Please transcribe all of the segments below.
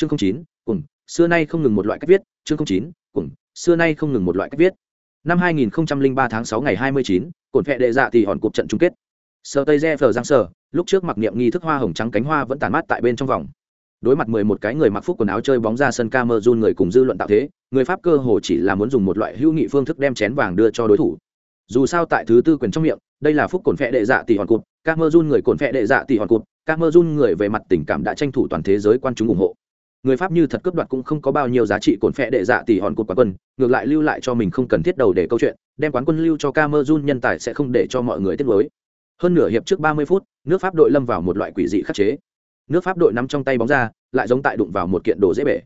chương chín cùng xưa nay không ngừng một loại cách viết chương chín cùng xưa nay không ngừng một loại cách viết. Năm 2003 tháng 6 ngày 29, cổn phệ đệ dạ thì hòn cuộc trận chung kết. Sơ tây re phờ giang sở lúc trước mặc niệm nghi thức hoa hồng trắng cánh hoa vẫn tàn mát tại bên trong vòng. Đối mặt 11 cái người mặc phúc quần áo chơi bóng ra sân Camerun người cùng dư luận tạo thế người pháp cơ hồ chỉ là muốn dùng một loại hữu nghị phương thức đem chén vàng đưa cho đối thủ. Dù sao tại thứ tư quyền trong miệng đây là phúc cổn phệ đệ dạ tỷ hòn cụt Camerun người cổn phệ đệ dạ tỷ hòn cụt Camerun người về mặt tình cảm đã tranh thủ toàn thế giới quan chúng ủng hộ người pháp như thật cướp đoạt cũng không có bao nhiêu giá trị cồn phẹ đệ dạ tỷ hòn cột quán quân, ngược lại lưu lại cho mình không cần thiết đầu để câu chuyện, đem quán quân lưu cho camerun nhân tài sẽ không để cho mọi người tiết mới hơn nửa hiệp trước 30 phút, nước pháp đội lâm vào một loại quỷ dị khắc chế. Nước pháp đội nắm trong tay bóng ra, lại giống tại đụng vào một kiện đồ dễ bể.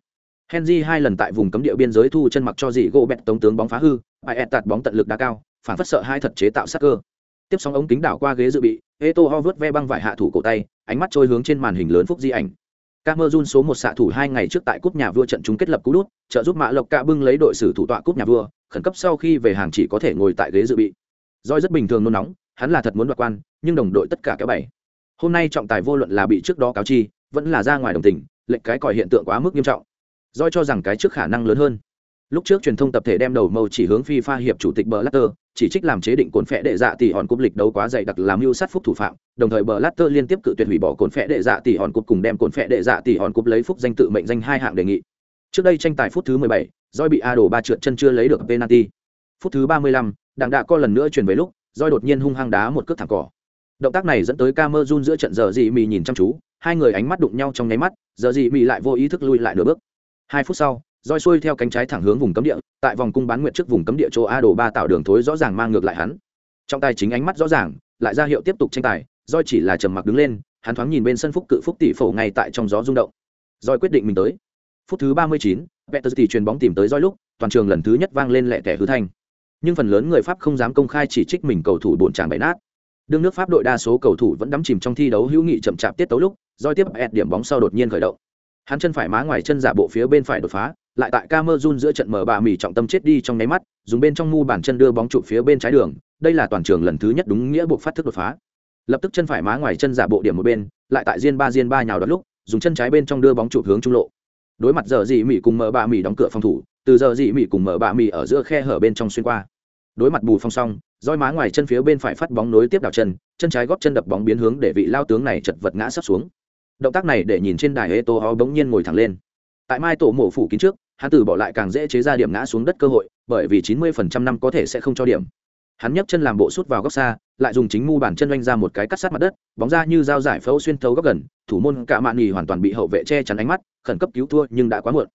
Henry hai lần tại vùng cấm địa biên giới thu chân mặc cho dị gỗ bẹt tống tướng bóng phá hư, ai ẹt tạt bóng tận lực đá cao, phản phất sợ hai thật chế tạo sắc cơ. Tiếp sóng ống kính đảo qua ghế dự bị, eto ho vớt ve băng vải hạ thủ cổ tay, ánh mắt trôi hướng trên màn hình lớn phúc di ảnh. Cameroon số một xạ thủ hai ngày trước tại cúp nhà vua trận chung kết lập cú đút, trợ giúp Mã Lộc cạ bưng lấy đội xử thủ tọa cúp nhà vua, khẩn cấp sau khi về hàng chỉ có thể ngồi tại ghế dự bị. Doi rất bình thường nôn nóng, hắn là thật muốn đoạt quan, nhưng đồng đội tất cả kéo bảy. Hôm nay trọng tài vô luận là bị trước đó cáo chi, vẫn là ra ngoài đồng tình, lệnh cái còi hiện tượng quá mức nghiêm trọng. Doi cho rằng cái trước khả năng lớn hơn. Lúc trước truyền thông tập thể đem đầu mâu chỉ hướng FIFA hiệp chủ tịch Blatter, chỉ trích làm chế định cồn phệ đệ dạ tỷ hòn cúp lịch đấu quá dày đặc làm mưu sát phúc thủ phạm đồng thời bờ latter liên tiếp cự tuyệt hủy bỏ cồn phệ đệ dạ tỷ hòn cúp cùng đem cồn phệ đệ dạ tỷ hòn cúp lấy phúc danh tự mệnh danh hai hạng đề nghị. Trước đây tranh tài phút thứ 17, Doi bị a đổ ba trượt chân chưa lấy được penalty. Phút thứ 35, đảng đạ co lần nữa chuyển về lúc Doi đột nhiên hung hăng đá một cước thẳng cỏ. Động tác này dẫn tới Camerun giữa trận giờ dị mì nhìn chăm chú hai người ánh mắt đụng nhau trong nháy mắt giờ dị mì lại vô ý thức lui lại nửa bước. Hai phút sau roi xuôi theo cánh trái thẳng hướng vùng cấm địa, tại vòng cung bán nguyện trước vùng cấm địa chỗ a đồ ba tạo đường thối rõ ràng mang ngược lại hắn. Trong tay chính ánh mắt rõ ràng, lại ra hiệu tiếp tục tranh tài, roi chỉ là trầm mặc đứng lên, hắn thoáng nhìn bên sân phúc cự phúc tỷ phổ ngay tại trong gió rung động. Roi quyết định mình tới. Phút thứ ba mươi chín Peter tỷ truyền bóng tìm tới roi lúc, toàn trường lần thứ nhất vang lên lẹ tẻ hư thanh. Nhưng phần lớn người pháp không dám công khai chỉ trích mình cầu thủ bổn tràng bậy nát. Đương nước pháp đội đa số cầu thủ vẫn đắm chìm trong thi đấu hữu nghị chậm chạp tiết tấu lúc, roi tiếp ẹt điểm bóng sau đột nhiên khởi động. Hắn chân phải má ngoài chân giả bộ phía bên phải đột phá lại tại Camerun giữa trận mở bà mì trọng tâm chết đi trong nháy mắt, dùng bên trong mu bàn chân đưa bóng trụ phía bên trái đường, đây là toàn trường lần thứ nhất đúng nghĩa buộc phát thức đột phá. Lập tức chân phải má ngoài chân giả bộ điểm một bên, lại tại Diên ba Diên ba nhào đón lúc, dùng chân trái bên trong đưa bóng trụ hướng trung lộ. Đối mặt giờ gì Mỹ cùng mở bà mì đóng cửa phòng thủ, từ giờ gì Mỹ cùng mở bà mì ở giữa khe hở bên trong xuyên qua. Đối mặt bù phong song, roi má ngoài chân phía bên phải phát bóng nối tiếp đảo chân, chân trái góp chân đập bóng biến hướng để vị lao tướng này chật vật ngã sắp xuống. Động tác này để nhìn trên đài Eto'o bỗng nhiên ngồi thẳng lên tại mai tổ mổ phủ kín trước, hắn từ bỏ lại càng dễ chế ra điểm ngã xuống đất cơ hội, bởi vì chín mươi phần trăm năm có thể sẽ không cho điểm. Hắn nhấc chân làm bộ sút vào góc xa, lại dùng chính mu bàn chân oanh ra một cái cắt sát mặt đất, bóng ra như dao giải phẫu xuyên thấu góc gần, thủ môn cả mạn nhì hoàn toàn bị hậu vệ che chắn ánh mắt, khẩn cấp cứu thua nhưng đã quá muộn.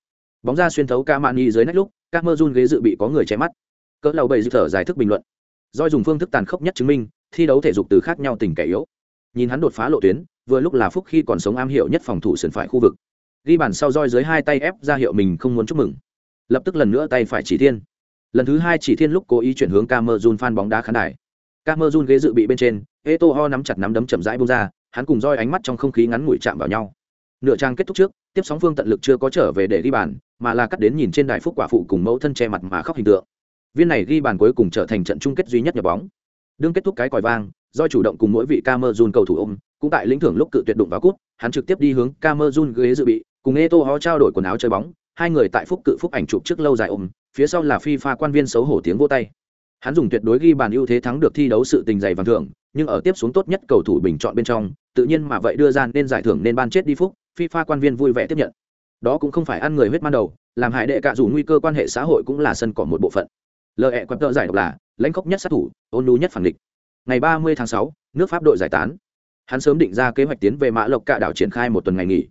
Bóng ra xuyên thấu cả mạn nhì dưới nách lúc, các mơ run ghế dự bị có người che mắt. Cỡ lầu bầy dự thở giải thức bình luận. Do dùng phương thức tàn khốc nhất chứng minh, thi đấu thể dục từ khác nhau tình kẻ yếu. Nhìn hắn đột phá lộ tuyến, vừa lúc là phúc khi còn sống am hiểu nhất phòng thủ sườn phải khu vực ghi bàn sau roi dưới hai tay ép ra hiệu mình không muốn chúc mừng. Lập tức lần nữa tay phải chỉ thiên. Lần thứ hai chỉ thiên lúc cố ý chuyển hướng camerun phan bóng đá khán đài. Camerun ghế dự bị bên trên, eto ho nắm chặt nắm đấm chậm rãi bông ra, hắn cùng roi ánh mắt trong không khí ngắn ngủi chạm vào nhau. Nửa trang kết thúc trước, tiếp sóng phương tận lực chưa có trở về để ghi bàn, mà là cắt đến nhìn trên đài phúc quả phụ cùng mẫu thân che mặt mà khóc hình tượng. Viên này ghi bàn cuối cùng trở thành trận chung kết duy nhất nhập bóng. Đương kết thúc cái còi vang do chủ động cùng mỗi vị Camerun cầu thủ ôm, cũng tại lĩnh thưởng lúc cự tuyệt đụng vào cút hắn trực tiếp đi hướng Camerun ghế dự bị cùng Eto ho trao đổi quần áo chơi bóng, hai người tại phúc cự phúc ảnh chụp trước lâu dài ôm, phía sau là FIFA quan viên xấu hổ tiếng vỗ tay. Hắn dùng tuyệt đối ghi bàn ưu thế thắng được thi đấu sự tình dày vàng thưởng, nhưng ở tiếp xuống tốt nhất cầu thủ bình chọn bên trong, tự nhiên mà vậy đưa ra nên giải thưởng nên ban chết đi phúc, FIFA quan viên vui vẻ tiếp nhận. Đó cũng không phải ăn người huyết man đầu, làm hại đệ cả dù nguy cơ quan hệ xã hội cũng là sân cỏ một bộ phận. Lợi ẹ quẹp tợ giải độc là lãnh khốc nhất sát thủ, ôn nhu nhất phản địch. Ngày 30 tháng 6, nước Pháp đội giải tán. Hắn sớm định ra kế hoạch tiến về Mã Lộc cả đảo triển khai một tuần ngày nghỉ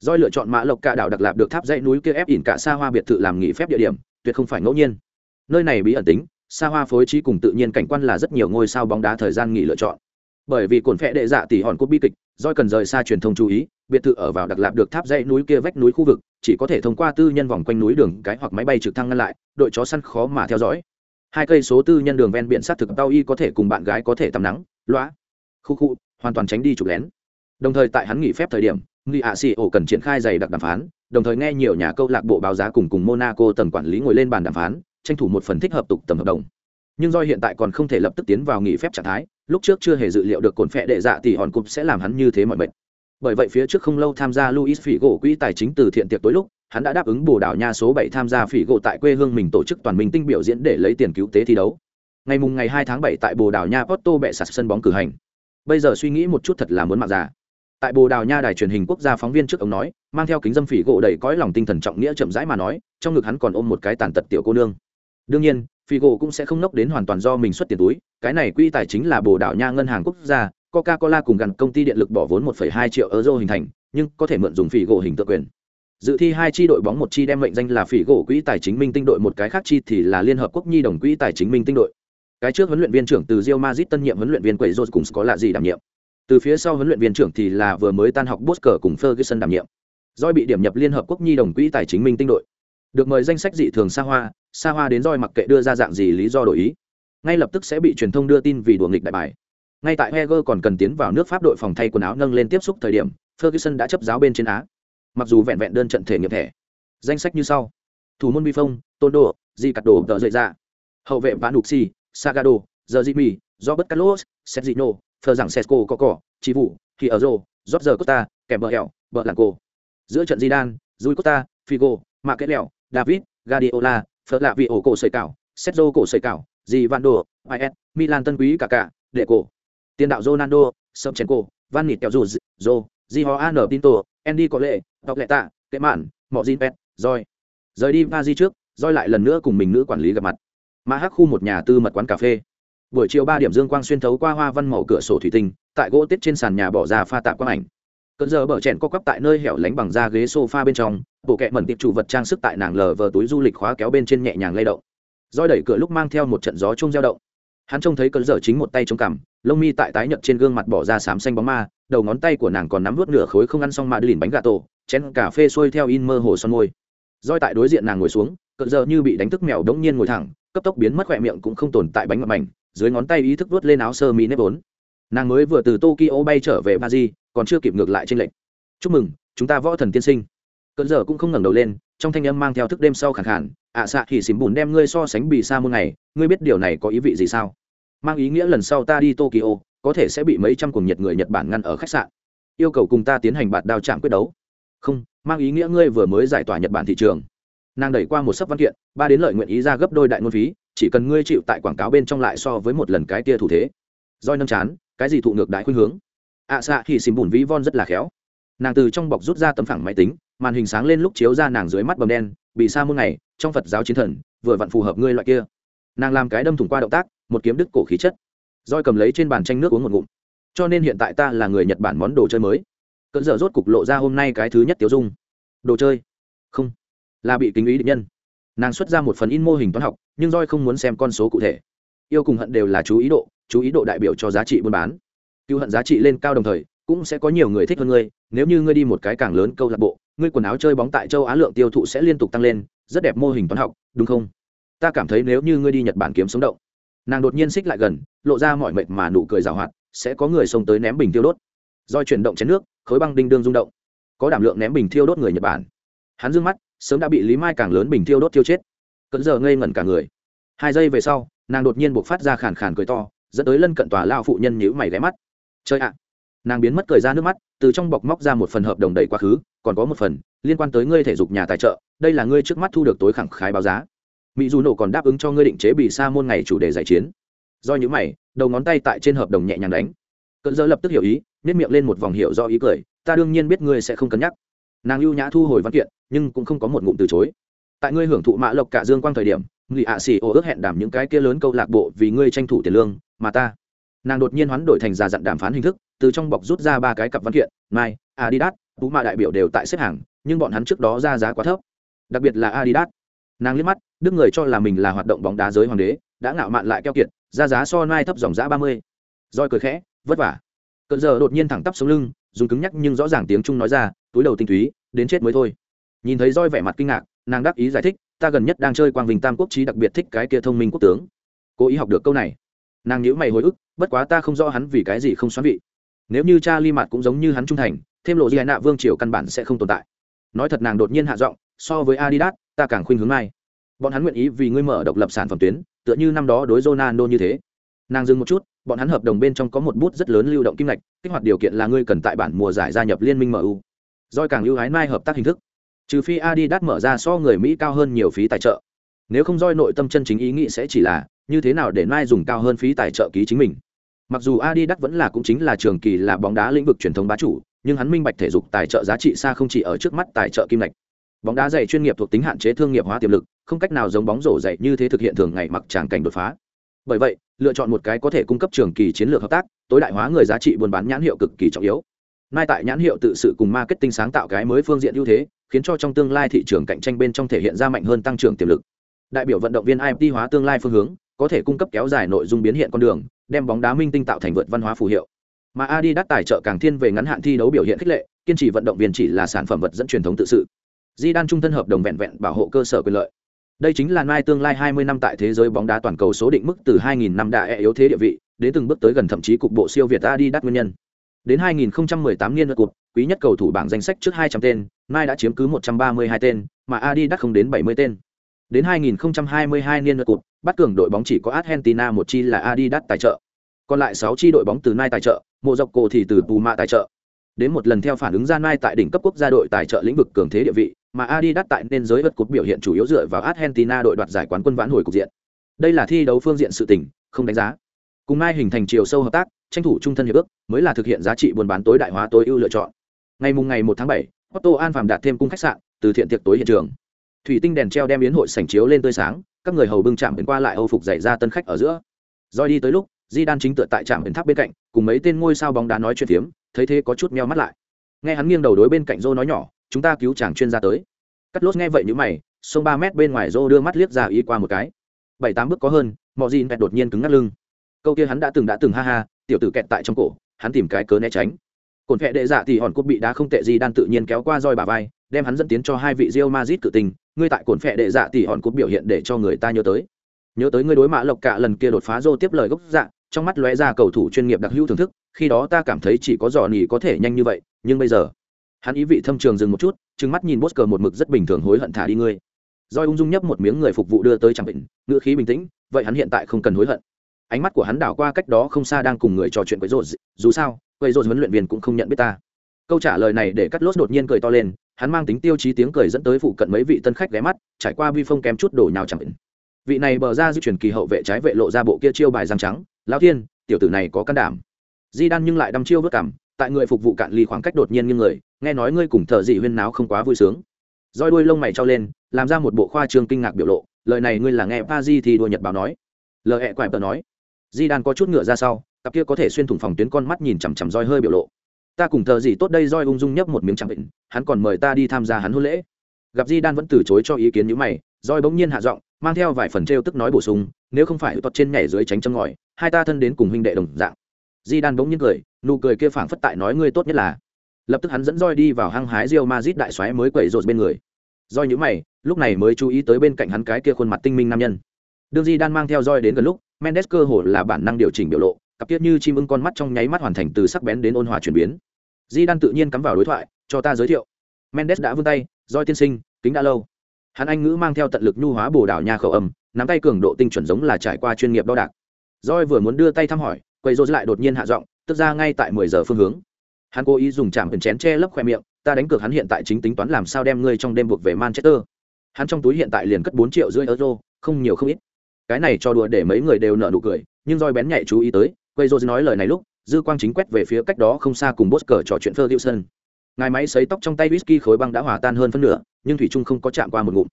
doi lựa chọn mã lộc cả đảo đặc lạp được tháp dãy núi kia ép ỉn cả xa hoa biệt thự làm nghỉ phép địa điểm, tuyệt không phải ngẫu nhiên. Nơi này bí ẩn tính, xa hoa phối trí cùng tự nhiên cảnh quan là rất nhiều ngôi sao bóng đá thời gian nghỉ lựa chọn. Bởi vì cồn phệ đệ dạ tỷ hòn cốt bi kịch doi cần rời xa truyền thông chú ý, biệt thự ở vào đặc lạp được tháp dãy núi kia vách núi khu vực, chỉ có thể thông qua tư nhân vòng quanh núi đường cái hoặc máy bay trực thăng ngăn lại, đội chó săn khó mà theo dõi. Hai cây số tư nhân đường ven biển sát thực tao y có thể cùng bạn gái có thể tắm nắng loã khu khu, hoàn toàn tránh đi chụp lén. Đồng thời tại hắn nghỉ phép thời điểm Nghị ạ xì ổ cần triển khai dày đặc đàm phán, đồng thời nghe nhiều nhà câu lạc bộ báo giá cùng cùng Monaco tầng quản lý ngồi lên bàn đàm phán, tranh thủ một phần thích hợp tục tầm hợp đồng. Nhưng do hiện tại còn không thể lập tức tiến vào nghỉ phép trạng thái, lúc trước chưa hề dự liệu được cồn phệ đệ dạ tỷ hòn cục sẽ làm hắn như thế mọi bệnh. bởi vậy phía trước không lâu tham gia luis phỉ gỗ quỹ tài chính từ thiện tiệc tối lúc hắn đã đáp ứng bồ đào nha số bảy tham gia phỉ gỗ tại quê hương mình tổ chức toàn minh tinh biểu diễn để lấy tiền cứu tế thi đấu ngày mùng ngày hai tháng bảy tại bồ đào nha porto bệ sạt sân bóng cử hành bây giờ suy nghĩ một chút thật là muốn mạng già tại bồ đào nha đài truyền hình quốc gia phóng viên trước ông nói mang theo kính dâm phỉ gỗ đầy cõi lòng tinh thần trọng nghĩa chậm rãi mà nói trong ngực hắn còn ôm một cái tàn tật tiểu cô nương. Đương nhiên phỉ gỗ cũng sẽ không nốc đến hoàn toàn do mình xuất tiền túi cái này quỹ tài chính là bồ đào nha ngân hàng quốc gia coca cola cùng gần công ty điện lực bỏ vốn 1,2 triệu euro hình thành nhưng có thể mượn dùng phỉ gỗ hình tượng quyền. Dự thi hai chi đội bóng một chi đem mệnh danh là phỉ gỗ quỹ tài chính minh tinh đội một cái khác chi thì là liên hợp quốc nhi đồng quỹ tài chính minh tinh đội. Cái trước huấn luyện viên trưởng từ Real Madrid tân nhiệm huấn luyện viên quầy Rose cùng có lạ gì đảm nhiệm từ phía sau huấn luyện viên trưởng thì là vừa mới tan học Bosker cùng Ferguson đảm nhiệm. Doi bị điểm nhập liên hợp quốc nhi đồng quỹ tài chính minh tinh đội. Được mời danh sách dị thường xa hoa xa hoa đến Doi mặc kệ đưa ra dạng gì lý do đổi ý. Ngay lập tức sẽ bị truyền thông đưa tin vì đùa nghịch đại bài. Ngay tại Heger còn cần tiến vào nước Pháp đội phòng thay quần áo nâng lên tiếp xúc thời điểm, Ferguson đã chấp giáo bên trên Á. Mặc dù vẹn vẹn đơn trận thể nghiệm thẻ. Danh sách như sau. Thủ môn bi phong tôn đồ di cắt đồ tờ dậy dạ. ra hậu vệ ván đục si sagado giờ jimmy do bất carlos sezino thờ rằng sesco có cỏ chi vụ thì ở rô rót giờ costa kèm bờ hẹo bờ làng cô giữa trận zidane rui costa figo mạ kết lẹo david guardiola phở lạ vị ổ cổ sợi cảo sergio cổ sợi cảo di van đồ is milan tân quý cả cả đệ cổ. Tiền đạo ronaldo Shevchenko, van nịt kẹo dù Dô, di ho an tinto andy có lệ đọc lệ tạ kệ mạn mọ jin pet roi rời đi va di trước roi lại lần nữa cùng mình nữ quản lý gặp mặt. Mã hắc khu một nhà tư mật quán cà phê buổi chiều ba điểm dương quang xuyên thấu qua hoa văn màu cửa sổ thủy tinh, tại gỗ tết trên sàn nhà bỏ ra pha tạp quang ảnh. Cơn giờ bở chèn co quắp tại nơi hẻo lánh bằng da ghế sofa bên trong, bộ kẹ mẩn tiệp chủ vật trang sức tại nàng lờ vờ túi du lịch khóa kéo bên trên nhẹ nhàng lay động. Roi đẩy cửa lúc mang theo một trận gió chung dao động. Hắn trông thấy cơn giờ chính một tay chống cằm, lông mi tại tái nhợt trên gương mặt bỏ ra xám xanh bóng ma, đầu ngón tay của nàng còn nắm vút nửa khối không ăn xong mà đi lìn bánh gà tổ, chén cà phê xuôi theo in mơ hồ son môi. Roi tại đối diện nàng ngồi xuống cận giờ như bị đánh thức mèo đống nhiên ngồi thẳng, cấp tốc biến mất khỏe miệng cũng không tồn tại bánh mặt mảnh dưới ngón tay ý thức vuốt lên áo sơ mi nếp vốn. Nàng mới vừa từ tokyo bay trở về paris còn chưa kịp ngược lại trên lệnh chúc mừng, chúng ta võ thần tiên sinh. Cơn giờ cũng không ngẩng đầu lên, trong thanh âm mang theo thức đêm sau khẳng khản ạ xạ thì xìm bùn đem ngươi so sánh bì xa muôn ngày ngươi biết điều này có ý vị gì sao? Mang ý nghĩa lần sau ta đi tokyo, có thể sẽ bị mấy trăm cuồng nhiệt người nhật bản ngăn ở khách sạn. Yêu cầu cùng ta tiến hành bạt đao chạm quyết đấu. Không, mang ý nghĩa ngươi vừa mới giải tỏa nhật bản thị trường. Nàng đẩy qua một sấp văn kiện, ba đến lợi nguyện ý ra gấp đôi đại ngôn phí chỉ cần ngươi chịu tại quảng cáo bên trong lại so với một lần cái kia thủ thế. Roi nâm chán cái gì thụ ngược đại khuynh hướng? Ạ à, xạ thì xìm bùn ví von rất là khéo. Nàng từ trong bọc rút ra tấm phẳng máy tính màn hình sáng lên lúc chiếu ra nàng dưới mắt bầm đen bị sa muôn ngày trong phật giáo chiến thần vừa vặn phù hợp ngươi loại kia. Nàng làm cái đâm thủng qua động tác một kiếm đứt cổ khí chất. Roi cầm lấy trên bàn tranh nước uống một ngụm. Cho nên hiện tại ta là người nhật bản món đồ chơi mới. Cỡ giờ rốt cục lộ ra hôm nay cái thứ nhất tiêu dung. Đồ chơi? Không. Là bị kính ý định nhân nàng xuất ra một phần in mô hình toán học, nhưng roi không muốn xem con số cụ thể. Yêu cùng hận đều là chú ý độ, chú ý độ đại biểu cho giá trị buôn bán. Cựu hận giá trị lên cao đồng thời, cũng sẽ có nhiều người thích hơn ngươi, nếu như ngươi đi một cái càng lớn câu lạc bộ, ngươi quần áo chơi bóng tại châu á lượng tiêu thụ sẽ liên tục tăng lên, rất đẹp mô hình toán học, đúng không? Ta cảm thấy nếu như ngươi đi nhật bản kiếm sống động, nàng đột nhiên xích lại gần, lộ ra mọi mệt mà nụ cười rào hoạt, sẽ có người xông tới ném bình tiêu đốt. Doi chuyển động chén nước, khối băng đinh đương rung động. Có đảm lượng ném bình thiêu đốt người nhật bản. Hắn d mắt sớm đã bị lý mai càng lớn bình thiêu đốt thiêu chết. Cận giờ ngây ngẩn cả người. Hai giây về sau, nàng đột nhiên buộc phát ra khàn khàn cười to, dẫn tới lân cận tòa lao phụ nhân nhữ mày ghé mắt. Chơi ạ! Nàng biến mất cười ra nước mắt, từ trong bọc móc ra một phần hợp đồng đầy quá khứ, còn có một phần liên quan tới ngươi thể dục nhà tài trợ, đây là ngươi trước mắt thu được tối khẳng khái báo giá. Mỹ dù nổ còn đáp ứng cho ngươi định chế bị sa môn ngày chủ đề giải chiến. Do những mày, đầu ngón tay tại trên hợp đồng nhẹ nhàng đánh. Cận giờ lập tức hiểu ý nếp miệng lên một vòng hiệu do ý cười, ta đương nhiên biết ngươi sẽ không cân nhắc nàng lưu nhã thu hồi văn kiện, nhưng cũng không có một ngụm từ chối. Tại ngươi hưởng thụ mã lộc cả dương quang thời điểm người ạ xì ô ước hẹn đảm những cái kia lớn câu lạc bộ vì ngươi tranh thủ tiền lương, mà ta. Nàng đột nhiên hoán đổi thành già dặn đàm phán hình thức, từ trong bọc rút ra ba cái cặp văn kiện mai adidas tú mạ đại biểu đều tại xếp hàng, nhưng bọn hắn trước đó ra giá quá thấp. Đặc biệt là adidas. Nàng liếc mắt, đức người cho là mình là hoạt động bóng đá giới hoàng đế, đã ngạo mạn lại keo kiệt, ra giá so mai thấp dòng giá ba mươi. Roi cười khẽ, vất vả cận giờ đột nhiên thẳng tắp xuống lưng, dùng cứng nhắc nhưng rõ ràng tiếng trung nói ra, túi đầu tinh túy, đến chết mới thôi. Nhìn thấy roi vẻ mặt kinh ngạc, nàng đáp ý giải thích, ta gần nhất đang chơi quang vinh tam quốc trí đặc biệt thích cái kia thông minh quốc tướng. Cố ý học được câu này. Nàng nhữ mày hồi ức, bất quá ta không rõ hắn vì cái gì không xoắn vị. Nếu như cha li mặt cũng giống như hắn trung thành, thêm lộ di nạ vương triều căn bản sẽ không tồn tại. Nói thật nàng đột nhiên hạ giọng, so với adidas, ta càng khuynh hướng mai bọn hắn nguyện ý vì ngươi mở độc lập sản phẩm tuyến, tựa như năm đó đối ronaldo như thế. Nàng dừng một chút bọn hắn hợp đồng bên trong có một bút rất lớn lưu động kim ngạch, kích hoạt điều kiện là ngươi cần tại bản mùa giải gia nhập liên minh mu doi càng ưu hái mai hợp tác hình thức. Trừ phi adidas mở ra so người mỹ cao hơn nhiều phí tài trợ. Nếu không doi nội tâm chân chính ý nghĩ sẽ chỉ là, như thế nào để mai dùng cao hơn phí tài trợ ký chính mình. Mặc dù adidas vẫn là cũng chính là trường kỳ là bóng đá lĩnh vực truyền thống bá chủ, nhưng hắn minh bạch thể dục tài trợ giá trị xa không chỉ ở trước mắt tài trợ kim ngạch. Bóng đá dày chuyên nghiệp thuộc tính hạn chế thương nghiệp hóa tiềm lực, không cách nào giống bóng rổ dày như thế thực hiện thường ngày mặc tràng cảnh đột phá. Bởi vậy lựa chọn một cái có thể cung cấp trường kỳ chiến lược hợp tác, tối đại hóa người giá trị buôn bán nhãn hiệu cực kỳ trọng yếu. Nay tại nhãn hiệu tự sự cùng marketing sáng tạo cái mới phương diện ưu thế, khiến cho trong tương lai thị trường cạnh tranh bên trong thể hiện ra mạnh hơn tăng trưởng tiềm lực. Đại biểu vận động viên imt hóa tương lai phương hướng, có thể cung cấp kéo dài nội dung biến hiện con đường, đem bóng đá minh tinh tạo thành vượt văn hóa phù hiệu. Mà adidas tài trợ càng thiên về ngắn hạn thi đấu biểu hiện khích lệ, kiên trì vận động viên chỉ là sản phẩm vật dẫn truyền thống tự sự. Di đan trung thân hợp đồng vẹn vẹn bảo hộ cơ sở quyền lợi đây chính là mai tương lai 20 năm tại thế giới bóng đá toàn cầu số định mức từ 2000 năm đã e yếu thế địa vị, đến từng bước tới gần thậm chí cục bộ siêu việt adidas nguyên nhân. Đến 2018 niên cuộc quý nhất cầu thủ bảng danh sách trước 200 tên mai đã chiếm cứ 132 tên, mà adidas không đến 70 tên. Đến 2022 niên cuộc bắt cường đội bóng chỉ có argentina một chi là adidas tài trợ. Còn lại 6 chi đội bóng từ nai tài trợ, mộ dọc cổ thì từ puma tài trợ. Đến một lần theo phản ứng ra mai tại đỉnh cấp quốc gia đội tài trợ lĩnh vực cường thế địa vị mà adidas tại nên giới vật cột biểu hiện chủ yếu dựa vào argentina đội đoạt giải quán quân vãn hồi cục diện. Đây là thi đấu phương diện sự tình, không đánh giá. Cùng mai hình thành chiều sâu hợp tác, tranh thủ trung thân hiệp ước, mới là thực hiện giá trị buôn bán tối đại hóa tối ưu lựa chọn. Ngày mùng ngày một tháng bảy otto an phàm đạt thêm cung khách sạn, từ thiện tiệc tối hiện trường. Thủy tinh đèn treo đem biến hội sảnh chiếu lên tươi sáng, các người hầu bưng chạm đến qua lại âu phục dày ra tân khách ở giữa. Rồi đi tới lúc di đan chính tựa tại trạm biển tháp bên cạnh, cùng mấy tên ngôi sao bóng đá nói chuyện phiếm, thấy thế có chút meo mắt lại. Nghe hắn nghiêng đầu đối bên cạnh rô nói nhỏ chúng ta cứu chàng chuyên gia tới. Cắt lốt nghe vậy như mày sông ba mét bên ngoài rô đưa mắt liếc ra ý qua một cái. Bảy tám bước có hơn mọi gì vẹt đột nhiên cứng ngắt lưng. Câu kia hắn đã từng đã từng ha ha tiểu tử kẹt tại trong cổ hắn tìm cái cớ né tránh. Cồn vẹ đệ dạ thì hòn cốt bị đá không tệ gì đan tự nhiên kéo qua roi bà vai đem hắn dẫn tiến cho hai vị Real Madrid cự tình, ngươi tại cồn phệ đệ dạ thì hòn cốt biểu hiện để cho người ta nhớ tới. Nhớ tới ngươi đối mã lộc cả lần kia đột phá rô tiếp lời gốc dạ, trong mắt lóe ra cầu thủ chuyên nghiệp đặc hữu thưởng thức, khi đó ta cảm thấy chỉ có giò nỉ có thể nhanh như vậy, nhưng bây giờ, hắn ý vị thâm trường dừng một chút, trừng mắt nhìn Bosker một mực rất bình thường hối hận thả đi ngươi. Rồi ung dung nhấp một miếng người phục vụ đưa tới chẳng bệnh, ngữ khí bình tĩnh, vậy hắn hiện tại không cần hối hận. Ánh mắt của hắn đảo qua cách đó không xa đang cùng người trò chuyện với rồ, dù sao, quầy rồ huấn luyện viên cũng không nhận biết ta. Câu trả lời này để cắt lốt đột nhiên cười to lên, hắn mang tính tiêu chí tiếng cười dẫn tới phụ cận mấy vị tân khách ghé mắt trải qua vi phong kém chút đổ nhào chẳng vị này bờ ra di chuyển kỳ hậu vệ trái vệ lộ ra bộ kia chiêu bài răng trắng lão thiên tiểu tử này có can đảm di đan nhưng lại đăm chiêu vất cảm tại người phục vụ cạn ly khoảng cách đột nhiên như người nghe nói ngươi cùng thợ dị huyên náo không quá vui sướng. Roi đuôi lông mày trao lên, làm ra một bộ khoa trương kinh ngạc biểu lộ, lời này ngươi là nghe pa di thì đua nhật báo nói. Lời hẹ quại tờ nói. Di đan có chút ngựa ra sau, cặp kia có thể xuyên thủng phòng tuyến con mắt nhìn chằm chằm roi hơi biểu lộ. Ta cùng thợ gì tốt đây, roi ung dung nhấp một miếng chẳng bệnh, hắn còn mời ta đi tham gia hắn hôn lễ. Gặp di đan vẫn từ chối cho ý kiến như mày, roi bỗng nhiên hạ giọng, mang theo vài phần trêu tức nói bổ sung, nếu không phải tọt trên nhảy dưới tránh châm ngòi, hai ta thân đến cùng huynh đệ đồng dạng. Di đan bỗng nhiên cười, nụ cười kia phảng phất tại nói ngươi tốt nhất là lập tức hắn dẫn roi đi vào hăng hái rio mazit đại xoáy mới quẩy rột bên người. Roi nhữ mày, lúc này mới chú ý tới bên cạnh hắn cái kia khuôn mặt tinh minh nam nhân. Đương di đan mang theo roi đến gần lúc, mendes cơ hồ là bản năng điều chỉnh biểu lộ, cặp tiết như chim ưng con mắt trong nháy mắt hoàn thành từ sắc bén đến ôn hòa chuyển biến. Di đan tự nhiên cắm vào đối thoại, cho ta giới thiệu. Mendes đã vươn tay, roi tiên sinh, kính đã lâu. Hắn anh ngữ mang theo tận lực nhu hóa bồ đảo nha khẩu âm, nắm tay cường độ tinh chuẩn giống là trải qua chuyên nghiệp đo đạc. Roi vừa muốn đưa tay thăm hỏi quầy rô lại đột nhiên hạ giọng, tức ra ngay tại mười giờ phương hướng hắn cố ý dùng chạm biển chén che lấp khoe miệng ta đánh cược hắn hiện tại chính tính toán làm sao đem ngươi trong đêm buộc về manchester hắn trong túi hiện tại liền cất bốn triệu rưỡi euro không nhiều không ít cái này cho đùa để mấy người đều nợ nụ cười nhưng roi bén nhạy chú ý tới quay rô nói lời này lúc dư quang chính quét về phía cách đó không xa cùng bốt cờ trò chuyện Ferguson. Ngài máy sấy tóc trong tay whisky khối băng đã hòa tan hơn phân nửa, nhưng thủy trung không có chạm qua một ngụm.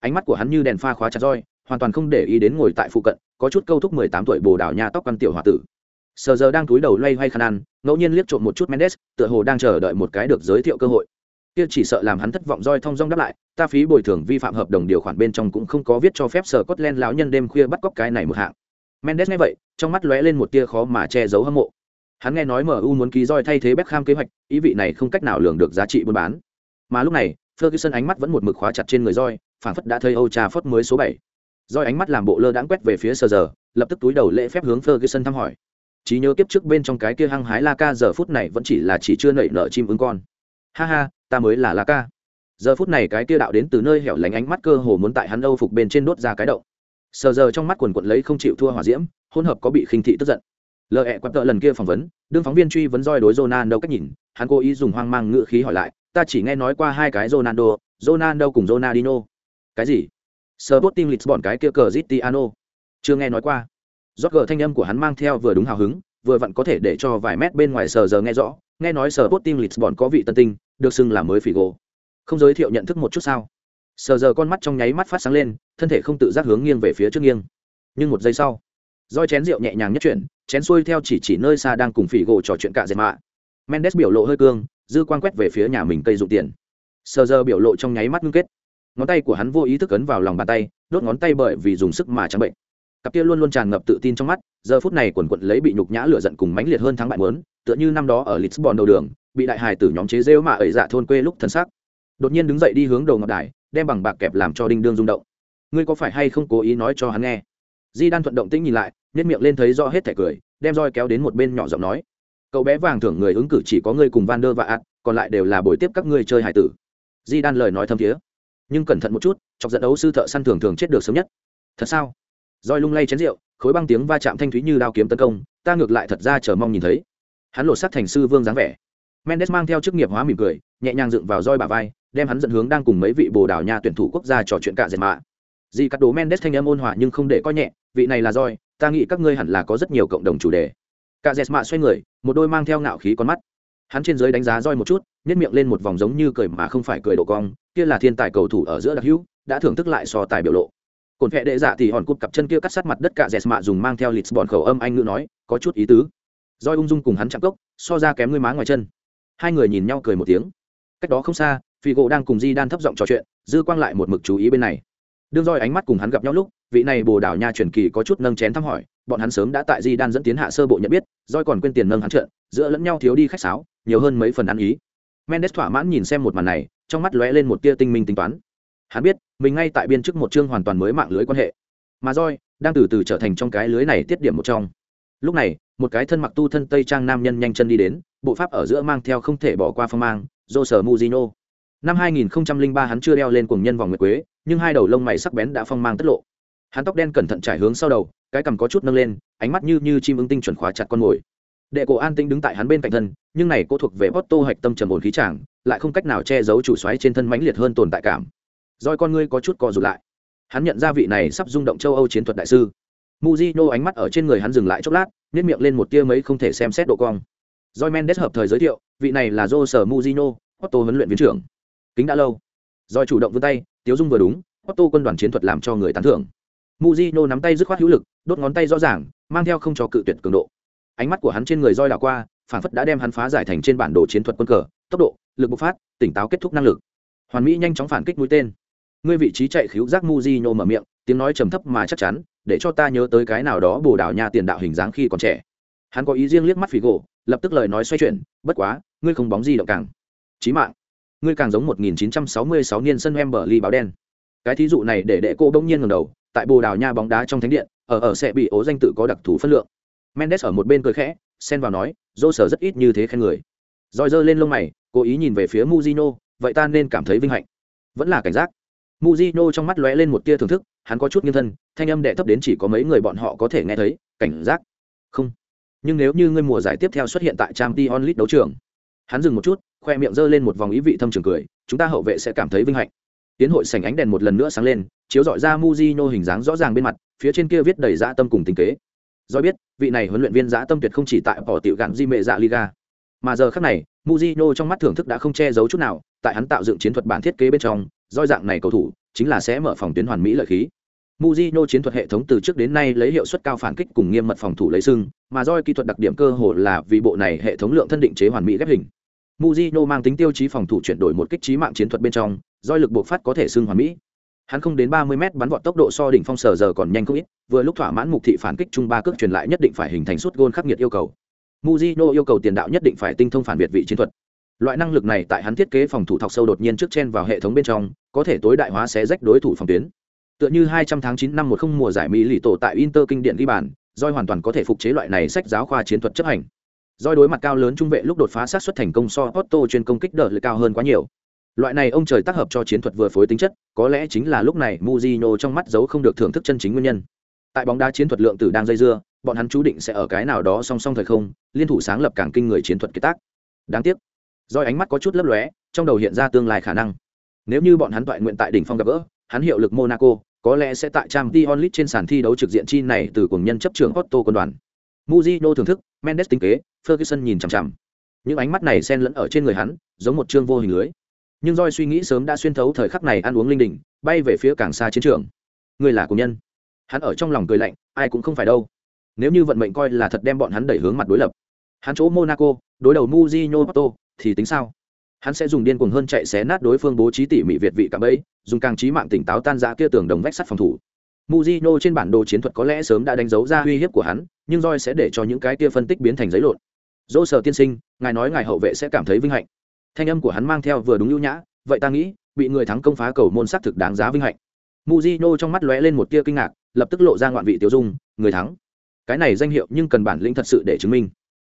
Ánh mắt của hắn như đèn pha khóa chặt roi, hoàn toàn không để ý đến ngồi tại phụ cận, có chút câu thúc mười tám tuổi bồ đào nha tóc căn tiểu hòa tử. Sờ giờ đang túi đầu loay hoay khăn ăn, ngẫu nhiên liếc trộm một chút Mendes, tựa hồ đang chờ đợi một cái được giới thiệu cơ hội. Kia chỉ sợ làm hắn thất vọng roi thông dong đáp lại, ta phí bồi thường vi phạm hợp đồng điều khoản bên trong cũng không có viết cho phép sở len lão nhân đêm khuya bắt cóc cái này một hạng. Mendes nghe vậy, trong mắt lóe lên một tia khó mà che giấu hâm mộ. Hắn nghe nói MU muốn ký roi thay thế Beckham kế hoạch, ý vị này không cách nào lường được giá trị buôn bán. Mà lúc này, Ferguson ánh mắt vẫn một mực khóa chặt trên người roi, phản phất đã thấy Âu Trà Phất mới số bảy. Roi ánh mắt làm bộ lơ đãng quét về phía sờ giờ, lập tức túi đầu lễ phép hướng Ferguson thăm hỏi trí nhớ kiếp trước bên trong cái kia hăng hái La Ca giờ phút này vẫn chỉ là chỉ chưa nảy nở chim ứng con. Ha ha, ta mới là La Ca. Giờ phút này cái kia đạo đến từ nơi hẻo lánh ánh mắt cơ hồ muốn tại hắn Âu phục bên trên đốt ra cái động. Sờ giờ trong mắt quần quận lấy không chịu thua hỏa diễm, hỗn hợp có bị khinh thị tức giận lờ ẹ quặp tợ lần kia phỏng vấn đương phóng viên truy vấn roi đối ronaldo cách nhìn hắn cố ý dùng hoang mang ngự khí hỏi lại ta chỉ nghe nói qua hai cái ronaldo ronaldo cùng ronaldinho cái gì sờ bốt tim lịch bọn cái kia cờ zitiano chưa nghe nói qua rót gờ thanh âm của hắn mang theo vừa đúng hào hứng, vừa vặn có thể để cho vài mét bên ngoài sờ giờ nghe rõ, nghe nói sờ sở Sporting Lisbon có vị tân tinh, được xưng là mới phỉ gỗ. Không giới thiệu nhận thức một chút sao? Sờ giờ con mắt trong nháy mắt phát sáng lên, thân thể không tự giác hướng nghiêng về phía trước nghiêng. Nhưng một giây sau, roi chén rượu nhẹ nhàng nhất chuyển, chén xuôi theo chỉ chỉ nơi xa đang cùng phỉ gỗ trò chuyện cả dệt mạ. Mendes biểu lộ hơi cương, dư quan quét về phía nhà mình cây dụng tiền. Sờ giờ biểu lộ trong nháy mắt ngưng kết. Ngón tay của hắn vô ý thức ấn vào lòng bàn tay, đốt ngón tay bởi vì dùng sức mà trắng bệnh cặp kia luôn luôn tràn ngập tự tin trong mắt, giờ phút này quần quận lấy bị nhục nhã lửa giận cùng mãnh liệt hơn thắng bại mớn tựa như năm đó ở lisbon đầu đường, bị đại hài tử nhóm chế rêu mà ẩy dạ thôn quê lúc thân xác. Đột nhiên đứng dậy đi hướng đầu ngọc đài, đem bằng bạc kẹp làm cho đinh đương rung động. Ngươi có phải hay không cố ý nói cho hắn nghe? Di đan thuận động tĩnh nhìn lại nhét miệng lên thấy rõ hết thẻ cười, đem roi kéo đến một bên nhỏ giọng nói. Cậu bé vàng thưởng người ứng cử chỉ có ngươi cùng Vander và ạt còn lại đều là buổi tiếp các ngươi chơi hải tử. Di đan lời nói thâm thiế. Nhưng cẩn thận một chút, chọc giận đấu sư thợ săn thường thường chết được sớm nhất. Thật sao? Roi lung lay chén rượu, khối băng tiếng va chạm thanh thúy như đao kiếm tấn công, ta ngược lại thật ra chờ mong nhìn thấy. Hắn lột sắt thành sư vương dáng vẻ. Mendes mang theo chức nghiệp hóa mỉm cười, nhẹ nhàng dựng vào roi bà vai, đem hắn dẫn hướng đang cùng mấy vị bồ đào nha tuyển thủ quốc gia trò chuyện cả dệt mạ. Dì cắt đố mendes thanh âm ôn hòa nhưng không để coi nhẹ, vị này là roi, ta nghĩ các ngươi hẳn là có rất nhiều cộng đồng chủ đề. Cả dệt mạ xoay người, một đôi mang theo ngạo khí con mắt. Hắn trên dưới đánh giá roi một chút nhét miệng lên một vòng giống như cười mà không phải cười độ cong, kia là thiên tài cầu thủ ở giữa đặc hữu, đã thưởng thức lại so tài biểu lộ cồn vẽ đệ dạ thì hòn cụt cặp chân kia cắt sát mặt đất cả dẹt mạ dùng mang theo lịch bọn khẩu âm anh ngữ nói, có chút ý tứ. Roi ung dung cùng hắn chạm cốc, so ra kém ngươi má ngoài chân. Hai người nhìn nhau cười một tiếng. Cách đó không xa phi gỗ đang cùng di đan thấp giọng trò chuyện, dư quang lại một mực chú ý bên này. Đương roi ánh mắt cùng hắn gặp nhau lúc, vị này bồ đảo nha truyền kỳ có chút nâng chén thăm hỏi, bọn hắn sớm đã tại di đan dẫn tiến hạ sơ bộ nhận biết roi còn quên tiền nâng hắn trợn giữa lẫn nhau thiếu đi khách sáo, nhiều hơn mấy phần ăn ý. Mendes thỏa mãn nhìn xem một màn này, trong mắt lóe lên một tia tinh minh tính toán hắn biết, mình ngay tại biên chức một chương hoàn toàn mới mạng lưới quan hệ. Mà roi đang từ từ trở thành trong cái lưới này tiết điểm một trong. Lúc này, một cái thân mặc tu thân tây trang nam nhân nhanh chân đi đến, bộ pháp ở giữa mang theo không thể bỏ qua phong mang dô sở muzino năm 2003 hắn chưa đeo lên cùng nhân vòng nguyệt quế, nhưng hai đầu lông mày sắc bén đã phong mang tất lộ. Hắn tóc đen cẩn thận trải hướng sau đầu, cái cằm có chút nâng lên, ánh mắt như như chim ưng tinh chuẩn khóa chặt con mồi. Đệ cổ an tĩnh đứng tại hắn bên cạnh thân, nhưng này cô thuộc về Porto hạch tâm trầm ổn khí chàng, lại không cách nào che giấu chủ xoáy trên thân mãnh liệt hơn tồn tại cảm roi con ngươi có chút co rụt lại. Hắn nhận ra vị này sắp rung động châu âu chiến thuật đại sư. Muzino ánh mắt ở trên người hắn dừng lại chốc lát nhét miệng lên một tia mấy không thể xem xét độ cong. Roi mendes hợp thời giới thiệu, vị này là joe sở muzino otto huấn luyện viên trưởng. Kính đã lâu. Roi chủ động vươn tay, tiếu dung vừa đúng otto quân đoàn chiến thuật làm cho người tán thưởng. Muzino nắm tay dứt khoát hữu lực, đốt ngón tay rõ ràng, mang theo không cho cự tuyệt cường độ. Ánh mắt của hắn trên người roi đảo qua, phản phất đã đem hắn phá giải thành trên bản đồ chiến thuật quân cờ, tốc độ, lực bộc phát, tỉnh táo kết thúc năng lực. Hoàn mỹ nhanh chóng phản kích mũi tên ngươi vị trí chạy khíu giác muzino mở miệng tiếng nói trầm thấp mà chắc chắn để cho ta nhớ tới cái nào đó bồ đào nha tiền đạo hình dáng khi còn trẻ. Hắn có ý riêng liếc mắt Figo, gỗ lập tức lời nói xoay chuyển bất quá ngươi không bóng gì động càng. Chí mạng. Ngươi càng giống 1966 niên sân Wembley báo đen. Cái thí dụ này để đệ cô bỗng nhiên ngẩng đầu tại bồ đào nha bóng đá trong thánh điện ở ở sẽ bị ố danh tự có đặc thù phân lượng. Mendes ở một bên cười khẽ xen vào nói dô sở rất ít như thế khen người. Rồi dơ lên lông mày cố ý nhìn về phía Mujino, vậy ta nên cảm thấy vinh hạnh. Vẫn là cảnh giác. Mujino trong mắt lóe lên một tia thưởng thức, hắn có chút nghiêng thân, thanh âm đệ thấp đến chỉ có mấy người bọn họ có thể nghe thấy, cảnh giác. Không. Nhưng nếu như ngươi mùa giải tiếp theo xuất hiện tại Champions League đấu trường, hắn dừng một chút, khoe miệng giơ lên một vòng ý vị thâm trường cười, chúng ta hậu vệ sẽ cảm thấy vinh hạnh. Tiến hội sảnh ánh đèn một lần nữa sáng lên, chiếu dọi ra Mujino hình dáng rõ ràng bên mặt, phía trên kia viết đầy dã tâm cùng tính kế. Do biết, vị này huấn luyện viên dã tâm tuyệt không chỉ tại bỏ tiểu gạn di mệ dạ liga. Mà giờ khắc này, Mujino trong mắt thưởng thức đã không che giấu chút nào, tại hắn tạo dựng chiến thuật bản thiết kế bên trong doi dạng này cầu thủ chính là sẽ mở phòng tuyến hoàn mỹ lợi khí Mujino chiến thuật hệ thống từ trước đến nay lấy hiệu suất cao phản kích cùng nghiêm mật phòng thủ lấy sưng, mà doi kỹ thuật đặc điểm cơ hồ là vì bộ này hệ thống lượng thân định chế hoàn mỹ ghép hình. Mujino mang tính tiêu chí phòng thủ chuyển đổi một kích trí mạng chiến thuật bên trong, doi lực buộc phát có thể sưng hoàn mỹ. Hắn không đến 30m bắn vọt tốc độ so đỉnh phong sở giờ còn nhanh không ít, vừa lúc thỏa mãn mục thị phản kích trung ba cước truyền lại nhất định phải hình thành suốt gôn khắc nghiệt yêu cầu. Mujino yêu cầu tiền đạo nhất định phải tinh thông phản biệt vị chiến thuật. Loại năng lực này tại hắn thiết kế phòng thủ thọc sâu đột nhiên trước chen vào hệ thống bên trong, có thể tối đại hóa xé rách đối thủ phòng tuyến tựa như 200 tháng 9 năm một không mùa giải mỹ lì tổ tại Inter kinh điển ghi bàn, Doi hoàn toàn có thể phục chế loại này sách giáo khoa chiến thuật chấp hành. Doi đối mặt cao lớn trung vệ lúc đột phá sát xuất thành công so Otto chuyên công kích đỡ lực cao hơn quá nhiều. Loại này ông trời tác hợp cho chiến thuật vừa phối tính chất, có lẽ chính là lúc này Mujino trong mắt giấu không được thưởng thức chân chính nguyên nhân. Tại bóng đá chiến thuật lượng tử đang dây dưa, bọn hắn chú định sẽ ở cái nào đó song song thời không liên thủ sáng lập càng kinh người chiến thuật kế tác đáng tiếc doi ánh mắt có chút lấp lóe, trong đầu hiện ra tương lai khả năng. Nếu như bọn hắn toại nguyện tại đỉnh phong gặp gỡ, hắn hiệu lực monaco, có lẽ sẽ tại trang t onlit trên sàn thi đấu trực diện chi này từ cùng nhân chấp trưởng otto quân đoàn. Muzino thưởng thức, mendes tính kế, ferguson nhìn chằm chằm. Những ánh mắt này xen lẫn ở trên người hắn, giống một chương vô hình lưới. Nhưng roi suy nghĩ sớm đã xuyên thấu thời khắc này ăn uống linh đình, bay về phía càng xa chiến trường. Người là cùng nhân. Hắn ở trong lòng cười lạnh, ai cũng không phải đâu. Nếu như vận mệnh coi là thật đem bọn hắn đẩy hướng mặt đối lập. Hắn chỗ monaco, đối đầu muzino Otto thì tính sao? Hắn sẽ dùng điên cuồng hơn chạy xé nát đối phương bố trí tỉ mỉ việt vị cạm ấy dùng càng trí mạng tỉnh táo tan giã kia tường đồng vách sắt phòng thủ. Muzino trên bản đồ chiến thuật có lẽ sớm đã đánh dấu ra uy hiếp của hắn, nhưng roi sẽ để cho những cái kia phân tích biến thành giấy lộn. Dỗ sở tiên sinh, ngài nói ngài hậu vệ sẽ cảm thấy vinh hạnh. Thanh âm của hắn mang theo vừa đúng lưu nhã, vậy ta nghĩ, bị người thắng công phá cầu môn sắc thực đáng giá vinh hạnh. Muzino trong mắt lóe lên một tia kinh ngạc, lập tức lộ ra ngoạn vị tiêu dung, người thắng. Cái này danh hiệu nhưng cần bản lĩnh thật sự để chứng minh.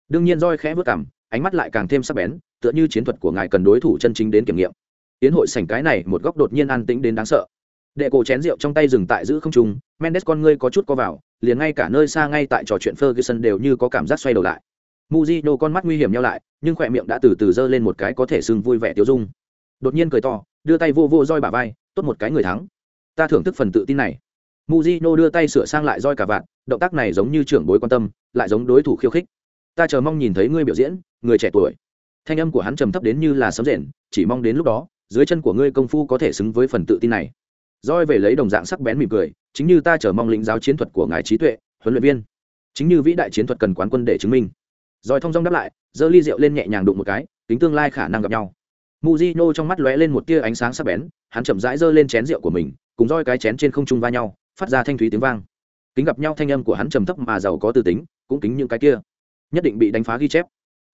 Đương nhiên roi khẽ vất cảm ánh mắt lại càng thêm sắc bén tựa như chiến thuật của ngài cần đối thủ chân chính đến kiểm nghiệm. Tiến hội sảnh cái này một góc đột nhiên an tĩnh đến đáng sợ. Đệ cổ chén rượu trong tay dừng tại giữ không trung, mendes con ngươi có chút co vào, liền ngay cả nơi xa ngay tại trò chuyện ferguson đều như có cảm giác xoay đầu lại. Muzino con mắt nguy hiểm nhau lại, nhưng khỏe miệng đã từ từ dơ lên một cái có thể sưng vui vẻ tiêu dung. Đột nhiên cười to, đưa tay vô vô roi bà vai, tốt một cái người thắng. Ta thưởng thức phần tự tin này. Muzino đưa tay sửa sang lại roi cả vạn động tác này giống như trưởng bối quan tâm, lại giống đối thủ khiêu khích. Ta chờ mong nhìn thấy ngươi biểu diễn, người trẻ tuổi thanh âm của hắn trầm thấp đến như là sấm rền, chỉ mong đến lúc đó, dưới chân của ngươi công phu có thể xứng với phần tự tin này. Roi về lấy đồng dạng sắc bén mỉm cười, chính như ta chờ mong lĩnh giáo chiến thuật của ngài trí tuệ, huấn luyện viên. Chính như vĩ đại chiến thuật cần quán quân để chứng minh. Roi thông dong đáp lại, giơ ly rượu lên nhẹ nhàng đụng một cái tính tương lai khả năng gặp nhau. Mujino trong mắt lóe lên một tia ánh sáng sắc bén, hắn chậm rãi giơ lên chén rượu của mình, cùng roi cái chén trên không trung va nhau, phát ra thanh thúy tiếng vang. Kính gặp nhau thanh âm của hắn trầm thấp mà giàu có tư tính, cũng kính những cái kia. Nhất định bị đánh phá ghi chép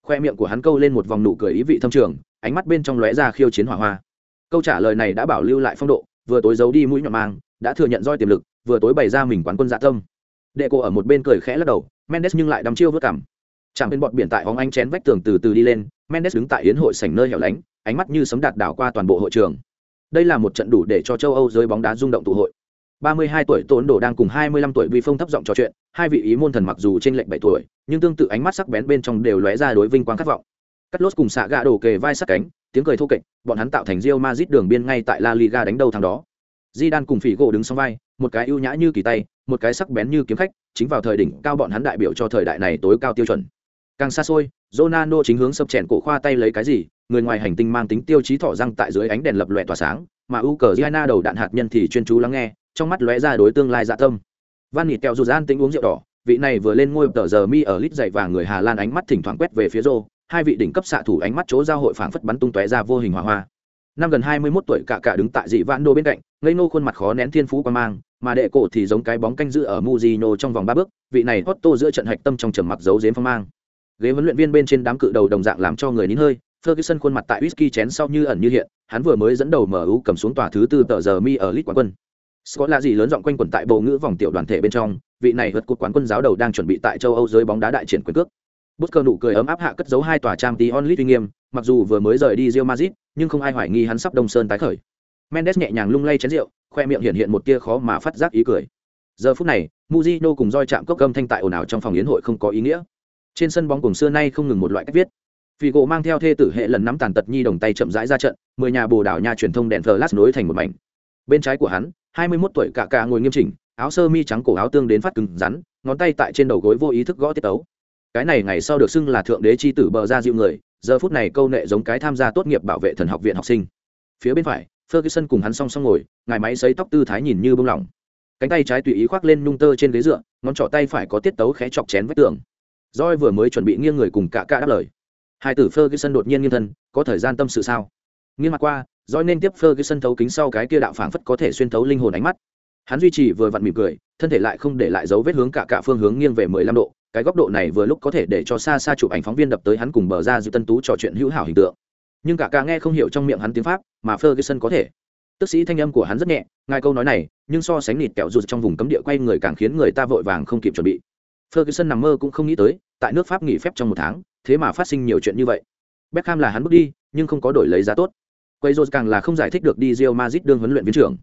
khoe miệng của hắn câu lên một vòng nụ cười ý vị thâm trường, ánh mắt bên trong lóe ra khiêu chiến hỏa hoa. Câu trả lời này đã bảo lưu lại phong độ, vừa tối giấu đi mũi nhọn mang, đã thừa nhận roi tiềm lực, vừa tối bày ra mình quán quân dạ tâm. Đệ cô ở một bên cười khẽ lắc đầu, mendes nhưng lại đắm chiêu vớt cảm. Chạm bên bọt biển tại hóng anh chén vách tường từ từ đi lên, mendes đứng tại yến hội sảnh nơi hẻo lánh, ánh mắt như sấm đạt đảo qua toàn bộ hội trường. Đây là một trận đủ để cho châu âu giới bóng đá rung động tụ hội. 32 tuổi Tốn Đồ đang cùng 25 tuổi Vi Phong thấp giọng trò chuyện, hai vị ý môn thần mặc dù trên lệnh 7 tuổi, nhưng tương tự ánh mắt sắc bén bên trong đều lóe ra đối vinh quang khát vọng. Cắt lốt cùng xạ gạ đổ kề vai sát cánh, tiếng cười thô kệch, bọn hắn tạo thành Real Madrid đường biên ngay tại La Liga đánh đầu thằng đó. Zidane cùng Phỉ gỗ đứng song vai, một cái ưu nhã như kỳ tay, một cái sắc bén như kiếm khách, chính vào thời đỉnh cao bọn hắn đại biểu cho thời đại này tối cao tiêu chuẩn. Càng xa xôi, Ronaldo chính hướng sập chèn cổ khoa tay lấy cái gì, người ngoài hành tinh mang tính tiêu chí thỏ răng tại dưới ánh đèn lập lòe tỏa sáng, mà Ukraine đầu đạn hạt nhân thì chuyên chú lắng nghe, trong mắt lóe ra đối tương lai dạ tâm. Van nịt kẹo dù gian tính uống rượu đỏ, vị này vừa lên ngôi tờ giờ mi ở lít dậy và người hà lan ánh mắt thỉnh thoảng quét về phía rô hai vị đỉnh cấp xạ thủ ánh mắt chỗ giao hội phảng phất bắn tung tóe ra vô hình hỏa hoa. Năm gần hai mươi 21 tuổi cả cả đứng tại dị vãn đô bên cạnh, ngây nô khuôn mặt khó nén thiên phú quan mang, mà đệ cổ thì giống cái bóng canh giữ ở Mujino trong vòng ba bước, vị này Otto giữa trận hạch tâm trong trầm mặc giấu giếm phong mang. Ghế huấn luyện viên bên trên đám cự đầu đồng dạng làm cho người nín hơi, Ferguson khuôn mặt tại whisky chén sau như ẩn như hiện, hắn vừa mới dẫn đầu MU cầm xuống tòa thứ tư tờ giờ mi ở League quán quân. Scott là gì lớn giọng quanh quẩn tại bộ ngữ vòng tiểu đoàn thể bên trong, vị này vượt cột quán quân giáo đầu đang chuẩn bị tại châu Âu giới bóng đá đại triển quyền cước. Butker nụ cười ấm áp hạ cất giấu hai tòa trang tí onlit uy nghiêm, mặc dù vừa mới rời đi Real Madrid, nhưng không ai hoài nghi hắn sắp Đông Sơn tái khởi. Mendes nhẹ nhàng lung lay chén rượu, khoe miệng hiện hiện một tia khó mà phát giác ý cười. Giờ phút này, Mujino cùng roi chạm cốc âm thanh tại ồn ào trong phòng yến hội không có ý nghĩa. Trên sân bóng cùng xưa nay không ngừng một loại cách viết. Figo mang theo thê tử hệ lần nắm tàn tật nhi đồng tay chậm rãi ra trận, mười nhà bồ đảo nhà truyền thông đèn flash nối thành một mảnh. Bên trái của hắn, hai mươi 21 tuổi cả cả ngồi nghiêm chỉnh, áo sơ mi trắng cổ áo tương đến phát cứng rắn, ngón tay tại trên đầu gối vô ý thức gõ tiết tấu. Cái này ngày sau được xưng là thượng đế chi tử bờ ra dịu người, giờ phút này câu nệ giống cái tham gia tốt nghiệp bảo vệ thần học viện học sinh. Phía bên phải, Ferguson cùng hắn song song ngồi, ngài máy sấy tóc tư thái nhìn như bông lỏng. Cánh tay trái tùy ý khoác lên nhung tơ trên ghế dựa, ngón trỏ tay phải có tiết tấu khẽ chọc chén vách tường. Joy vừa mới chuẩn bị nghiêng người cùng cả cả đáp lời. Hai tử Ferguson đột nhiên nghiêng thân, có thời gian tâm sự sao? Nghiêng mặt qua, Doi nên tiếp Ferguson thấu kính sau cái kia đạo phảng phất có thể xuyên thấu linh hồn ánh mắt. Hắn duy trì vừa vặn mỉm cười, thân thể lại không để lại dấu vết hướng cả cả phương hướng nghiêng về 15 độ, cái góc độ này vừa lúc có thể để cho xa xa chụp ảnh phóng viên đập tới hắn cùng bờ ra dư tân tú trò chuyện hữu hảo hình tượng. Nhưng cả cả nghe không hiểu trong miệng hắn tiếng Pháp, mà Ferguson có thể. Tức sĩ thanh âm của hắn rất nhẹ, ngài câu nói này, nhưng so sánh nịt kẹo rụt trong vùng cấm địa quay người càng khiến người ta vội vàng không kịp chuẩn bị. Ferguson nằm mơ cũng không nghĩ tới, tại nước Pháp nghỉ phép trong một tháng, thế mà phát sinh nhiều chuyện như vậy. Beckham là hắn bước đi, nhưng không có đổi lấy giá tốt. Quay Rose càng là không giải thích được đi Real Madrid đương huấn luyện viên trưởng.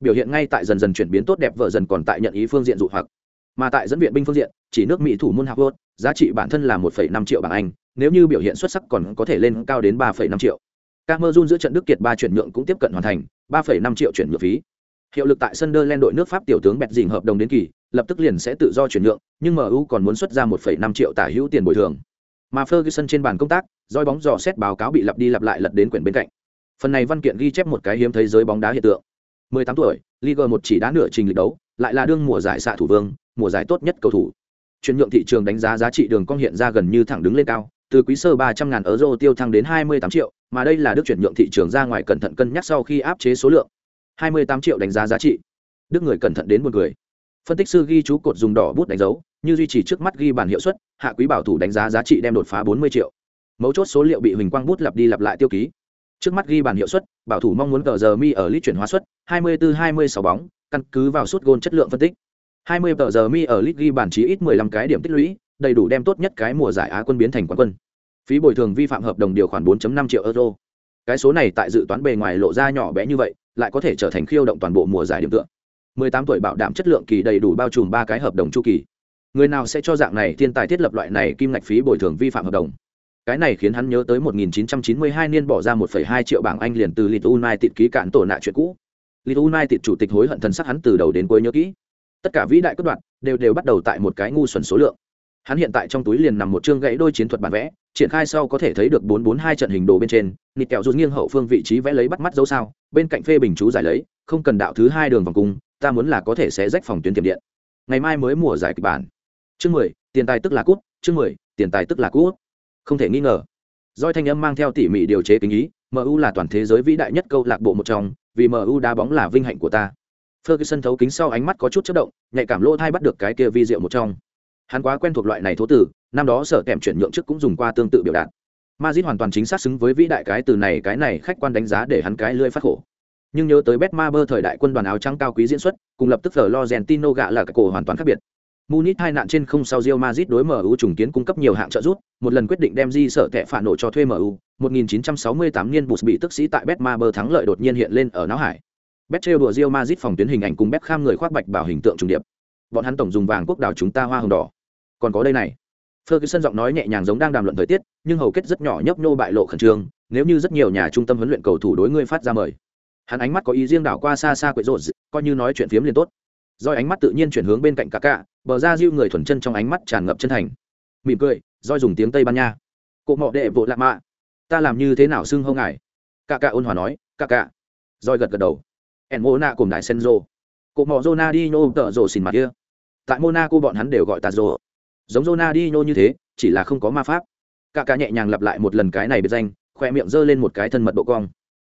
Biểu hiện ngay tại dần dần chuyển biến tốt đẹp vợ dần còn tại nhận ý phương diện dụ hoặc. mà tại dẫn viện binh phương diện chỉ nước mỹ thủ môn hạc giá trị bản thân là 1,5 triệu bảng anh nếu như biểu hiện xuất sắc còn có thể lên cao đến 3,5 triệu các mơ giữa trận đức kiệt ba chuyển nhượng cũng tiếp cận hoàn thành 3,5 triệu chuyển nhượng phí hiệu lực tại Sunderland đội nước Pháp tiểu tướng bẹt dình hợp đồng đến kỳ lập tức liền sẽ tự do chuyển nhượng nhưng MU còn muốn xuất ra 1,5 triệu tả hữu tiền bồi thường mà Ferguson trên bàn công tác roi bóng dò xét báo cáo bị lặp đi lặp lại lật đến quyển bên cạnh phần này văn kiện ghi chép một cái hiếm thấy giới bóng đá hiện tượng. 18 tuổi, Liga 1 chỉ đá nửa trình lịch đấu, lại là đương mùa giải xạ thủ vương, mùa giải tốt nhất cầu thủ. Chuyển nhượng thị trường đánh giá giá trị đường cong hiện ra gần như thẳng đứng lên cao, từ quý sơ 300 ngàn euro tiêu thăng đến 28 triệu, mà đây là đức chuyển nhượng thị trường ra ngoài cẩn thận cân nhắc sau khi áp chế số lượng. 28 triệu đánh giá giá trị. Đức người cẩn thận đến buồn cười. phân tích sư ghi chú cột dùng đỏ bút đánh dấu, như duy trì trước mắt ghi bản hiệu suất, hạ quý bảo thủ đánh giá giá trị đem đột phá 40 triệu. Mấu chốt số liệu bị huỳnh quang bút lặp đi lặp lại tiêu ký trước mắt ghi bàn hiệu suất, bảo thủ mong muốn cờ giờ mi ở lít chuyển hóa suất 24-26 bóng, căn cứ vào suất gôn chất lượng phân tích. 20 tờ giờ mi ở lit ghi bản chí ít 15 cái điểm tích lũy, đầy đủ đem tốt nhất cái mùa giải á quân biến thành quán quân. Phí bồi thường vi phạm hợp đồng điều khoản 4.5 triệu euro. Cái số này tại dự toán bề ngoài lộ ra nhỏ bé như vậy, lại có thể trở thành khiêu động toàn bộ mùa giải điểm tựa. 18 tuổi bảo đảm chất lượng kỳ đầy đủ bao trùm ba cái hợp đồng chu kỳ. Người nào sẽ cho dạng này thiên tài thiết lập loại này kim ngạch phí bồi thường vi phạm hợp đồng? Cái này khiến hắn nhớ tới 1992 niên bỏ ra 1,2 triệu bảng Anh liền từ Leeds United ký cản tổ nạ chuyện cũ. Leeds United chủ tịch hối hận thần sắc hắn từ đầu đến cuối nhớ kỹ. Tất cả vĩ đại cất đoạn đều đều bắt đầu tại một cái ngu xuẩn số lượng. Hắn hiện tại trong túi liền nằm một chương gãy đôi chiến thuật bản vẽ, triển khai sau có thể thấy được 442 trận hình đồ bên trên, nịt kẹo rút nghiêng hậu phương vị trí vẽ lấy bắt mắt dấu sao, bên cạnh phê bình chú giải lấy, không cần đạo thứ hai đường vòng cung, ta muốn là có thể sẽ rách phòng tuyến tiềm điện. Ngày mai mới mùa giải kịch bản. Chương 10, tiền tài tức là cút, chương 10, tiền tài tức là cút. Không thể nghi ngờ. Doi thanh âm mang theo tỉ mỉ điều chế kính ý, MU là toàn thế giới vĩ đại nhất câu lạc bộ một trong, vì MU đá bóng là vinh hạnh của ta. Ferguson thấu kính sau ánh mắt có chút chớp động, nhạy cảm lỗ thai bắt được cái kia vi diệu một trong. Hắn quá quen thuộc loại này thố tử, năm đó sở kèm chuyển nhượng trước cũng dùng qua tương tự biểu đạt. Madrid hoàn toàn chính xác xứng với vĩ đại cái từ này, cái này khách quan đánh giá để hắn cái lưỡi phát khổ. Nhưng nhớ tới Betmaber thời đại quân đoàn áo trắng cao quý diễn xuất, cùng lập tức Florentino gạ là cái cổ hoàn toàn khác biệt. Munich hai nạn trên không sau Real Madrid đối MU trùng kiến cung cấp nhiều hạng trợ giúp, một lần quyết định đem di sở tệ phản nổ cho thuê MU. 1968 niên Bus bị tức sĩ tại Betmaber thắng lợi đột nhiên hiện lên ở não hải. Bet trêu đùa Real Madrid phòng tuyến hình ảnh cùng Beckham người khoác bạch bảo hình tượng trùng điệp. Bọn hắn tổng dùng vàng quốc đảo chúng ta hoa hồng đỏ. Còn có đây này. Ferguson giọng nói nhẹ nhàng giống đang đàm luận thời tiết, nhưng hầu kết rất nhỏ nhấp nhô bại lộ khẩn trương, nếu như rất nhiều nhà trung tâm huấn luyện cầu thủ đối ngươi phát ra mời. Hắn ánh mắt có ý riêng đảo qua xa xa quậy rộn, coi như nói chuyện phiếm liền tốt. Roi ánh mắt tự nhiên chuyển hướng bên cạnh cả cả, bờ ra diêu người thuần chân trong ánh mắt tràn ngập chân thành. Mỉm cười, Roi dùng tiếng Tây Ban Nha. Cụ mọ đệ bộ lạ mạ. Ta làm như thế nào xưng hô ngài? Cả cả ôn hòa nói, cả cả. Roi gật gật đầu en mona cùng đại senzo cụ mò Ronaldinho tợ rồ xin mặt kia tại monaco bọn hắn đều gọi ta rồ giống Ronaldinho như thế chỉ là không có ma pháp cả cả nhẹ nhàng lặp lại một lần cái này biệt danh khoe miệng giơ lên một cái thân mật độ cong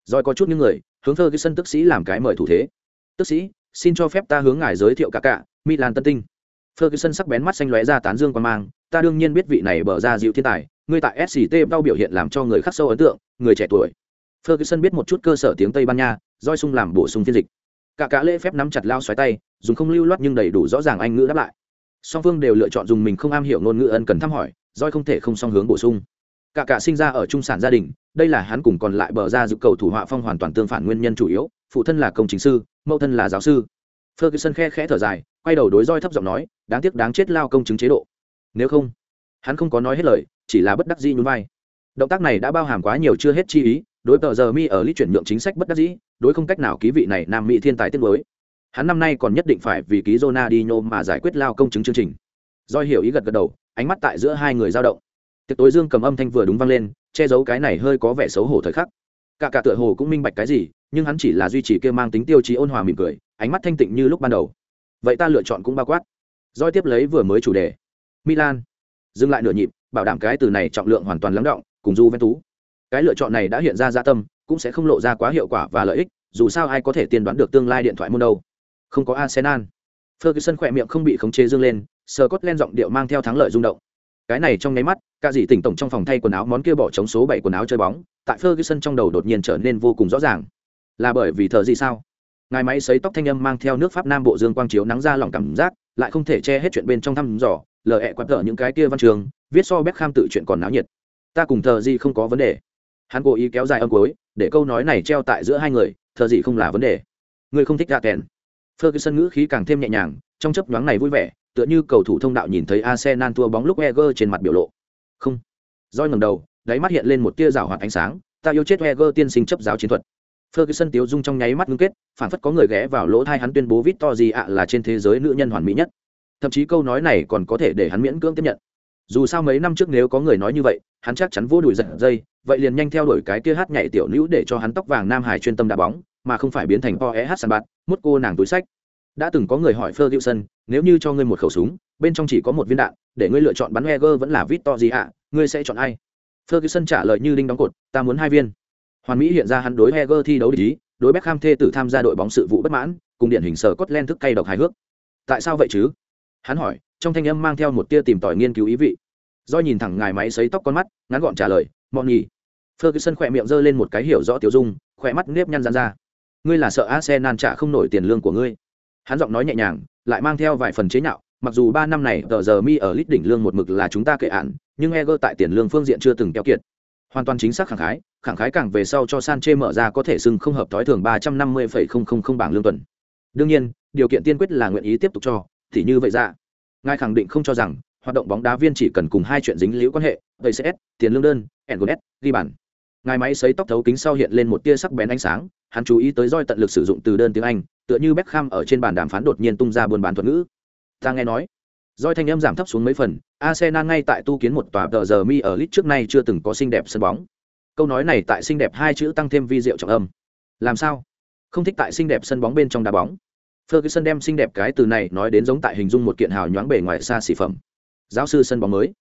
Roi có chút những người hướng thơ cái sân tức sĩ làm cái mời thủ thế tức sĩ xin cho phép ta hướng ngài giới thiệu cả cả, milan tân tinh. Ferguson sắc bén mắt xanh lóe ra tán dương quan mang, ta đương nhiên biết vị này bở ra dịu thiên tài, ngươi tại sct đau biểu hiện làm cho người khắc sâu ấn tượng, người trẻ tuổi. Ferguson biết một chút cơ sở tiếng tây ban nha, roi sung làm bổ sung phiên dịch. Cả cả lễ phép nắm chặt lao xoáy tay, dùng không lưu loát nhưng đầy đủ rõ ràng anh ngữ đáp lại. Song phương đều lựa chọn dùng mình không am hiểu ngôn ngữ ân cần thăm hỏi, roi không thể không song hướng bổ sung cả cả sinh ra ở trung sản gia đình, đây là hắn cùng còn lại bờ ra dự cầu thủ họa phong hoàn toàn tương phản nguyên nhân chủ yếu, phụ thân là công chính sư, mẫu thân là giáo sư. Ferguson khe khẽ thở dài, quay đầu đối roi thấp giọng nói, đáng tiếc đáng chết lao công chứng chế độ. Nếu không, hắn không có nói hết lời, chỉ là bất đắc dĩ nhún vai. Động tác này đã bao hàm quá nhiều chưa hết chi ý, đối tờ giờ mi ở lý chuyển nhượng chính sách bất đắc dĩ, đối không cách nào ký vị này nam mỹ thiên tài tiết mới. Hắn năm nay còn nhất định phải vì ký Ronaldinho mà giải quyết lao công chứng chương trình. Doi hiểu ý gật gật đầu, ánh mắt tại giữa hai người dao động tiệc tối dương cầm âm thanh vừa đúng vang lên, che giấu cái này hơi có vẻ xấu hổ thời khắc. Cả cả tựa hồ cũng minh bạch cái gì, nhưng hắn chỉ là duy trì kia mang tính tiêu chí ôn hòa mỉm cười, ánh mắt thanh tịnh như lúc ban đầu. Vậy ta lựa chọn cũng bao quát. Doi tiếp lấy vừa mới chủ đề. Milan. Dừng lại nửa nhịp, bảo đảm cái từ này trọng lượng hoàn toàn lắng động, cùng du ven tú cái lựa chọn này đã hiện ra gia tâm, cũng sẽ không lộ ra quá hiệu quả và lợi ích, dù sao ai có thể tiên đoán được tương lai điện thoại môn đâu. Không có arsenal. Ferguson khỏe miệng không bị khống chế dương lên sờ cốt len giọng điệu mang theo thắng lợi rung động cái này trong nháy mắt, cả dì tỉnh tổng trong phòng thay quần áo món kia bỏ trống số bảy quần áo chơi bóng, tại ferguson trong đầu đột nhiên trở nên vô cùng rõ ràng. Là bởi vì thợ gì sao? Ngài máy xấy tóc thanh âm mang theo nước pháp nam bộ dương quang chiếu nắng ra lòng cảm giác, lại không thể che hết chuyện bên trong thăm dò, lờ ẹ quạt tở những cái kia văn trường, viết so Beckham tự chuyện còn náo nhiệt. Ta cùng thợ gì không có vấn đề. Hắn cố ý kéo dài âm cuối, để câu nói này treo tại giữa hai người thờ gì không là vấn đề. Người không thích gạ kèn ferguson ngữ khí càng thêm nhẹ nhàng trong chấp nhoáng này vui vẻ tựa như cầu thủ thông đạo nhìn thấy arsenal thua bóng lúc eger trên mặt biểu lộ không roi ngầm đầu đáy mắt hiện lên một tia rào hoạt ánh sáng ta yêu chết eger tiên sinh chấp giáo chiến thuật Ferguson tiếu dung trong nháy mắt ngưng kết, phản phất có người ghé vào lỗ tai hắn tuyên bố Victory ạ là trên thế giới nữ nhân hoàn mỹ nhất. Thậm chí câu nói này còn có thể để hắn miễn cưỡng tiếp nhận. Dù sao mấy năm trước nếu có người nói như vậy, hắn chắc chắn vô đuổi giật dây, vậy liền nhanh theo đuổi cái kia hát nhảy tiểu nữ để cho hắn tóc vàng nam hải chuyên tâm đá bóng, mà không phải biến thành OEH sàn bạt, mút cô nàng túi sách. Đã từng có người hỏi Ferguson, nếu như cho ngươi một khẩu súng, bên trong chỉ có một viên đạn, để ngươi lựa chọn bắn Wenger vẫn là Victory ạ, ngươi sẽ chọn ai? Ferguson trả lời như đinh đóng cột, ta muốn hai viên. Hoàn Mỹ hiện ra hắn đối Heger thi đấu ý, đối Beckham thê tử tham gia đội bóng sự vụ bất mãn, cùng điển hình sở Scotland thức cay độc hài hước. Tại sao vậy chứ? Hắn hỏi, trong thanh âm mang theo một tia tìm tòi nghiên cứu ý vị. Do nhìn thẳng ngài máy sấy tóc con mắt, ngắn gọn trả lời, "Mọn nhỉ." Ferguson khỏe miệng giơ lên một cái hiểu rõ tiểu dung, khỏe mắt nếp nhăn giãn ra. "Ngươi là sợ Arsenal trả không nổi tiền lương của ngươi." Hắn giọng nói nhẹ nhàng, lại mang theo vài phần chế nhạo, mặc dù ba năm này tờ giờ mi ở lít đỉnh lương một mực là chúng ta kệ ạn nhưng Heger tại tiền lương phương diện chưa từng keo kiệt. Hoàn toàn chính xác khẳng khái, khẳng khái càng về sau cho san chê mở ra có thể sưng không hợp thói thường 350,000 bảng lương tuần. Đương nhiên, điều kiện tiên quyết là nguyện ý tiếp tục cho, thì như vậy ra. Ngài khẳng định không cho rằng, hoạt động bóng đá viên chỉ cần cùng hai chuyện dính liễu quan hệ, vậy VCS, tiền lương đơn, NGS, ghi bản. Ngài máy xấy tóc thấu kính sau hiện lên một tia sắc bén ánh sáng, hắn chú ý tới roi tận lực sử dụng từ đơn tiếng Anh, tựa như Beckham ở trên bàn đàm phán đột nhiên tung ra buôn bán thuật ngữ. Ta nghe nói, roi thanh âm giảm thấp xuống mấy phần, Arsenal ngay tại tu kiến một tòa tờ giờ mi ở lit trước nay chưa từng có xinh đẹp sân bóng. Câu nói này tại xinh đẹp hai chữ tăng thêm vi diệu trọng âm. Làm sao? Không thích tại xinh đẹp sân bóng bên trong đá bóng. Ferguson đem xinh đẹp cái từ này nói đến giống tại hình dung một kiện hào nhoáng bề ngoài xa xỉ phẩm. Giáo sư sân bóng mới.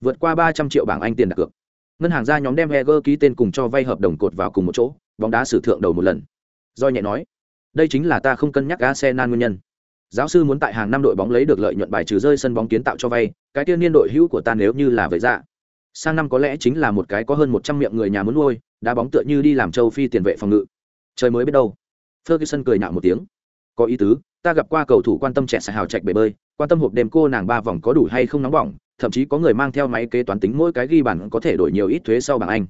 Vượt qua ba trăm triệu bảng anh tiền đặt cược. Ngân hàng ra nhóm đem heger ký tên cùng cho vay hợp đồng cột vào cùng một chỗ bóng đá sử thượng đầu một lần. Do nhẹ nói đây chính là ta không cân nhắc arsenal nguyên nhân. Giáo sư muốn tại hàng năm đội bóng lấy được lợi nhuận bài trừ rơi sân bóng kiến tạo cho vay, cái tiên niên đội hữu của ta nếu như là vậy ra sang năm có lẽ chính là một cái có hơn một trăm miệng người nhà muốn nuôi, đá bóng tựa như đi làm châu phi tiền vệ phòng ngự. Trời mới biết đâu. Ferguson cười nhạo một tiếng. Có ý tứ, ta gặp qua cầu thủ quan tâm trẻ xài hào chạy bể bơi, quan tâm hộp đêm cô nàng ba vòng có đủ hay không nóng bỏng, thậm chí có người mang theo máy kế toán tính mỗi cái ghi bản có thể đổi nhiều ít thuế sau bảng anh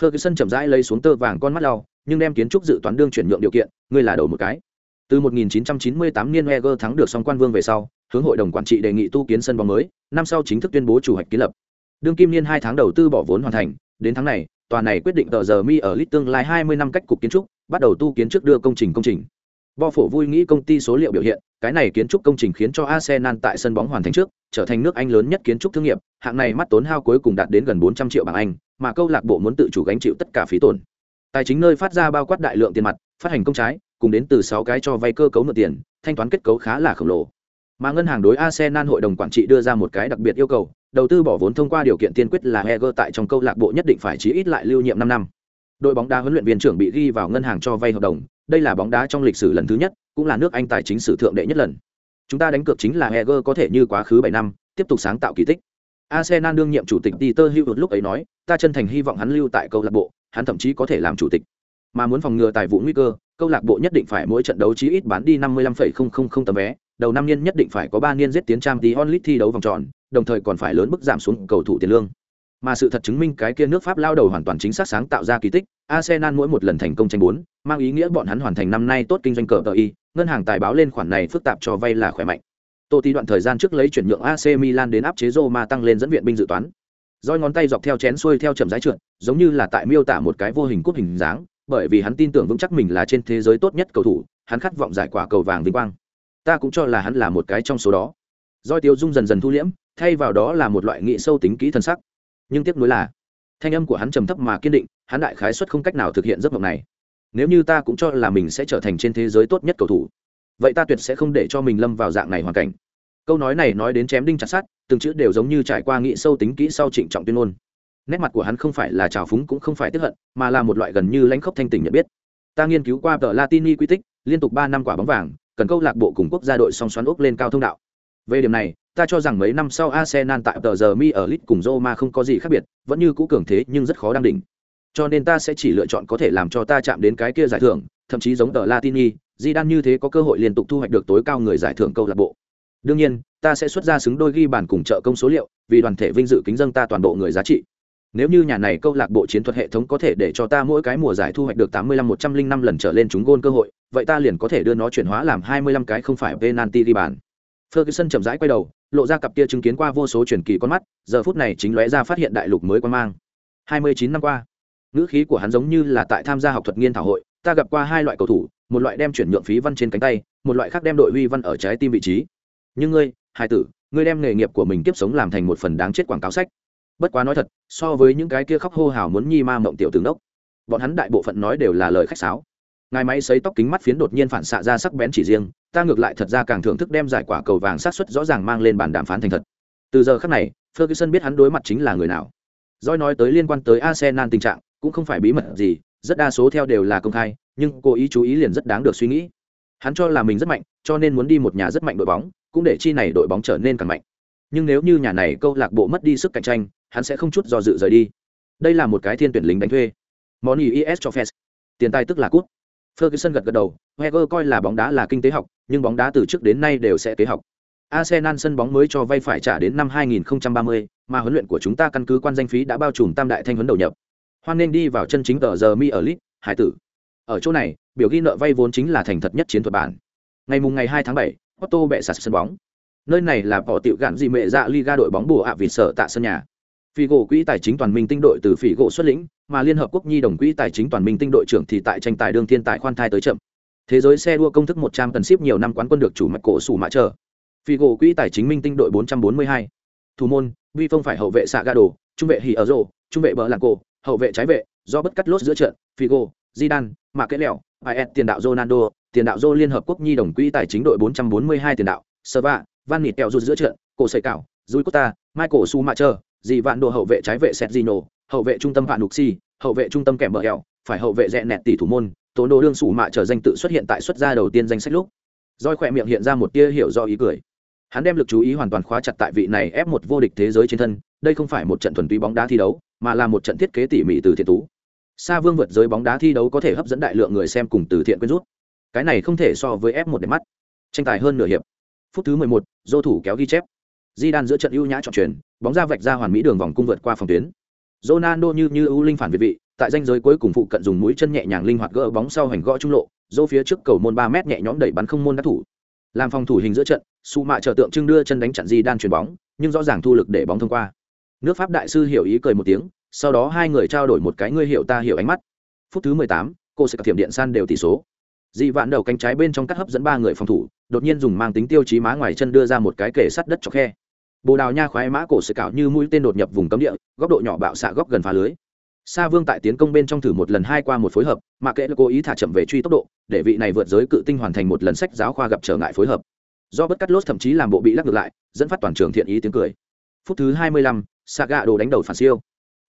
ferguson chậm rãi lấy xuống tơ vàng con mắt lau nhưng đem kiến trúc dự toán đương chuyển nhượng điều kiện ngươi là đầu một cái. Từ 1998 niên Wenger thắng được song quan vương về sau hướng hội đồng quản trị đề nghị tu kiến sân bóng mới năm sau chính thức tuyên bố chủ hoạch kiến lập. Đương kim niên hai tháng đầu tư bỏ vốn hoàn thành đến tháng này tòa này quyết định tờ giờ mi ở lít tương lai 20 năm cách cục kiến trúc bắt đầu tu kiến trước đưa công trình công trình. Bo phổ vui nghĩ công ty số liệu biểu hiện, cái này kiến trúc công trình khiến cho Arsenal tại sân bóng hoàn thành trước, trở thành nước Anh lớn nhất kiến trúc thương nghiệp, hạng này mắt tốn hao cuối cùng đạt đến gần 400 triệu bảng Anh, mà câu lạc bộ muốn tự chủ gánh chịu tất cả phí tổn. Tài chính nơi phát ra bao quát đại lượng tiền mặt, phát hành công trái, cùng đến từ 6 cái cho vay cơ cấu mượn tiền, thanh toán kết cấu khá là khổng lồ. Mà ngân hàng đối Arsenal hội đồng quản trị đưa ra một cái đặc biệt yêu cầu, đầu tư bỏ vốn thông qua điều kiện tiên quyết là Heger tại trong câu lạc bộ nhất định phải chí ít lại lưu nhiệm 5 năm. Đội bóng đá huấn luyện viên trưởng bị ghi vào ngân hàng cho vay hợp đồng, đây là bóng đá trong lịch sử lần thứ nhất, cũng là nước Anh tài chính sử thượng đệ nhất lần. Chúng ta đánh cược chính là Heger có thể như quá khứ 7 năm, tiếp tục sáng tạo kỳ tích. Arsenal đương nhiệm chủ tịch Peter Hughes lúc ấy nói, ta chân thành hy vọng hắn lưu tại câu lạc bộ, hắn thậm chí có thể làm chủ tịch. Mà muốn phòng ngừa tài vụ nguy cơ, câu lạc bộ nhất định phải mỗi trận đấu chí ít bán đi 55,000 tấm vé, đầu năm niên nhất định phải có 3 niên giết tiến trang tí onlit thi đấu vòng tròn, đồng thời còn phải lớn mức giảm xuống cầu thủ tiền lương. Mà sự thật chứng minh cái kia nước Pháp lao đầu hoàn toàn chính xác sáng tạo ra kỳ tích, Arsenal mỗi một lần thành công tranh bốn, mang ý nghĩa bọn hắn hoàn thành năm nay tốt kinh doanh cờ tờ y, ngân hàng tài báo lên khoản này phức tạp cho vay là khỏe mạnh. Tô Tí đoạn thời gian trước lấy chuyển nhượng AC Milan đến áp chế Roma tăng lên dẫn viện binh dự toán. Rồi ngón tay dọc theo chén xuôi theo chậm rãi trượt, giống như là tại miêu tả một cái vô hình cúp hình dáng, bởi vì hắn tin tưởng vững chắc mình là trên thế giới tốt nhất cầu thủ, hắn khát vọng giải quả cầu vàng vinh quang. Ta cũng cho là hắn là một cái trong số đó. Rồi Tiêu Dung dần dần thu liễm, thay vào đó là một loại nghị sâu tính kỹ thân sắc. Nhưng tiếc nuối là, thanh âm của hắn trầm thấp mà kiên định, hắn đại khái suất không cách nào thực hiện giấc mộng này. Nếu như ta cũng cho là mình sẽ trở thành trên thế giới tốt nhất cầu thủ, vậy ta tuyệt sẽ không để cho mình lâm vào dạng này hoàn cảnh. Câu nói này nói đến chém đinh chặt sắt, từng chữ đều giống như trải qua nghị sâu tính kỹ sau trịnh trọng tuyên ngôn. Nét mặt của hắn không phải là trào phúng cũng không phải tức hận mà là một loại gần như lãnh khốc thanh tỉnh nhận biết. Ta nghiên cứu qua tờ latini quy tích liên tục ba năm quả bóng vàng cần câu lạc bộ cùng quốc gia đội song xoắn ốc lên cao thông đạo. Về điểm này ta cho rằng mấy năm sau arsenal tại tờ giờ mi ở lit cùng roma không có gì khác biệt vẫn như cũ cường thế nhưng rất khó đang đỉnh. Cho nên ta sẽ chỉ lựa chọn có thể làm cho ta chạm đến cái kia giải thưởng thậm chí giống tờ latini di đan như thế có cơ hội liên tục thu hoạch được tối cao người giải thưởng câu lạc bộ. Đương nhiên ta sẽ xuất ra xứng đôi ghi bàn cùng trợ công số liệu vì đoàn thể vinh dự kính dân ta toàn bộ người giá trị. Nếu như nhà này câu lạc bộ chiến thuật hệ thống có thể để cho ta mỗi cái mùa giải thu hoạch được 85 105 lần trở lên trúng gôn cơ hội, vậy ta liền có thể đưa nó chuyển hóa làm 25 cái không phải penalty ghi bàn. ferguson chậm rãi quay đầu lộ ra cặp kia chứng kiến qua vô số truyền kỳ con mắt giờ phút này chính lóe ra phát hiện đại lục mới quan mang. 29 năm qua ngữ khí của hắn giống như là tại tham gia học thuật nghiên thảo hội ta gặp qua hai loại cầu thủ một loại đem chuyển nhượng phí văn trên cánh tay, một loại khác đem đội huy văn ở trái tim vị trí. Nhưng ngươi, hai tử, ngươi đem nghề nghiệp của mình tiếp sống làm thành một phần đáng chết quảng cáo sách. Bất quá nói thật, so với những cái kia khóc hô hào muốn nhi ma mộng tiểu tướng đốc, bọn hắn đại bộ phận nói đều là lời khách sáo. Ngài máy xấy tóc kính mắt phiến đột nhiên phản xạ ra sắc bén chỉ riêng, ta ngược lại thật ra càng thưởng thức đem giải quả cầu vàng sát xuất rõ ràng mang lên bàn đàm phán thành thật. Từ giờ khác này, ferguson biết hắn đối mặt chính là người nào. Doi nói tới liên quan tới arsenal tình trạng, cũng không phải bí mật gì, rất đa số theo đều là công khai nhưng cố ý chú ý liền rất đáng được suy nghĩ. Hắn cho là mình rất mạnh cho nên muốn đi một nhà rất mạnh đội bóng cũng để chi này đội bóng trở nên càng mạnh. Nhưng nếu như nhà này câu lạc bộ mất đi sức cạnh tranh hắn sẽ không chút do dự rời đi. Đây là một cái thiên tuyển lính đánh thuê. Món is cho fest tiền tài tức là cút. Ferguson gật gật đầu heger coi là bóng đá là kinh tế học nhưng bóng đá từ trước đến nay đều sẽ kế học. Arsenal sân bóng mới cho vay phải trả đến năm 2030, mà huấn luyện của chúng ta căn cứ quan danh phí đã bao trùm tam đại thanh huấn đầu nhập. Hoan nên đi vào chân chính tờ giờ mi ở lit hải tử ở chỗ này biểu ghi nợ vay vốn chính là thành thật nhất chiến thuật bản ngày mùng ngày 2 tháng 7, Otto bệ sạt sân bóng nơi này là bỏ tiểu gạn dị mẹ dạ liga đội bóng bùa ạ vì sợ tạ sân nhà Phi gỗ quỹ tài chính toàn minh tinh đội từ phỉ gỗ xuất lĩnh, mà Liên hợp quốc nhi đồng quỹ tài chính toàn minh tinh đội trưởng thì tại tranh tài đương thiên tài khoan thai tới chậm. Thế giới xe đua công thức 100 tần ship nhiều năm quán quân được chủ mạch cổ sủ mã chờ. Phi gỗ quỹ tài chính minh tinh đội 442. Thủ môn, Vi Phong phải hậu vệ xạ ga đồ, trung vệ hỉ ở rồ, trung vệ bờ lạc cổ, hậu vệ trái vệ, do bất cắt lốt giữa trận, Figo, Zidane, Mạc Kế lẹo, AS tiền đạo Ronaldo, tiền đạo Zô Liên hợp quốc nhi đồng quỹ tài chính đội 442 tiền đạo, Serva, Van Nịt kẹo rụt giữa trận, cổ sợi cảo, Rui Costa, Michael Schumacher, dì vạn đồ hậu vệ trái vệ Sergino, hậu vệ trung tâm Vạn Nuxi, hậu vệ trung tâm kèm bờ hẹo, phải hậu vệ rẽ nẹt tỷ thủ môn, tố đồ đương sủ mạ trở danh tự xuất hiện tại xuất gia đầu tiên danh sách lúc. Roi khỏe miệng hiện ra một tia hiểu do ý cười. Hắn đem lực chú ý hoàn toàn khóa chặt tại vị này ép một vô địch thế giới trên thân, đây không phải một trận thuần túy bóng đá thi đấu, mà là một trận thiết kế tỉ mỉ từ thiện tú. Sa Vương vượt giới bóng đá thi đấu có thể hấp dẫn đại lượng người xem cùng từ thiện quyên rút. Cái này không thể so với F1 để mắt. Tranh tài hơn nửa hiệp. Phút thứ 11, Dô thủ kéo ghi chép. Di đan giữa trận ưu nhã chọn chuyển, bóng ra vạch ra hoàn mỹ đường vòng cung vượt qua phòng tuyến. Ronaldo như như ưu linh phản việt vị, tại danh giới cuối cùng phụ cận dùng mũi chân nhẹ nhàng linh hoạt gỡ bóng sau hành gõ trung lộ, dô phía trước cầu môn 3 mét nhẹ nhõm đẩy bắn không môn đá thủ. Làm phòng thủ hình giữa trận, Su Mạ chờ tượng trưng đưa chân đánh chặn Di đan chuyền bóng, nhưng rõ ràng thu lực để bóng thông qua. Nước Pháp đại sư hiểu ý cười một tiếng, sau đó hai người trao đổi một cái ngươi hiểu ta hiểu ánh mắt. Phút thứ 18, cô sẽ thiểm điện san đều tỷ số. dị vạn đầu cánh trái bên trong cắt hấp dẫn ba người phòng thủ, đột nhiên dùng mang tính tiêu chí má ngoài chân đưa ra một cái kể sắt đất cho khe. Bồ đào nha khoái mã cổ sự cạo như mũi tên đột nhập vùng cấm địa góc độ nhỏ bạo xạ góc gần phá lưới. Sa vương tại tiến công bên trong thử một lần hai qua một phối hợp mà kệ là cố ý thả chậm về truy tốc độ để vị này vượt giới cự tinh hoàn thành một lần sách giáo khoa gặp trở ngại phối hợp. Do bất cắt lốt thậm chí làm bộ bị lắc ngược lại dẫn phát toàn trường thiện ý tiếng cười. Phút thứ hai mươi lăm, saga đồ đánh đầu phản siêu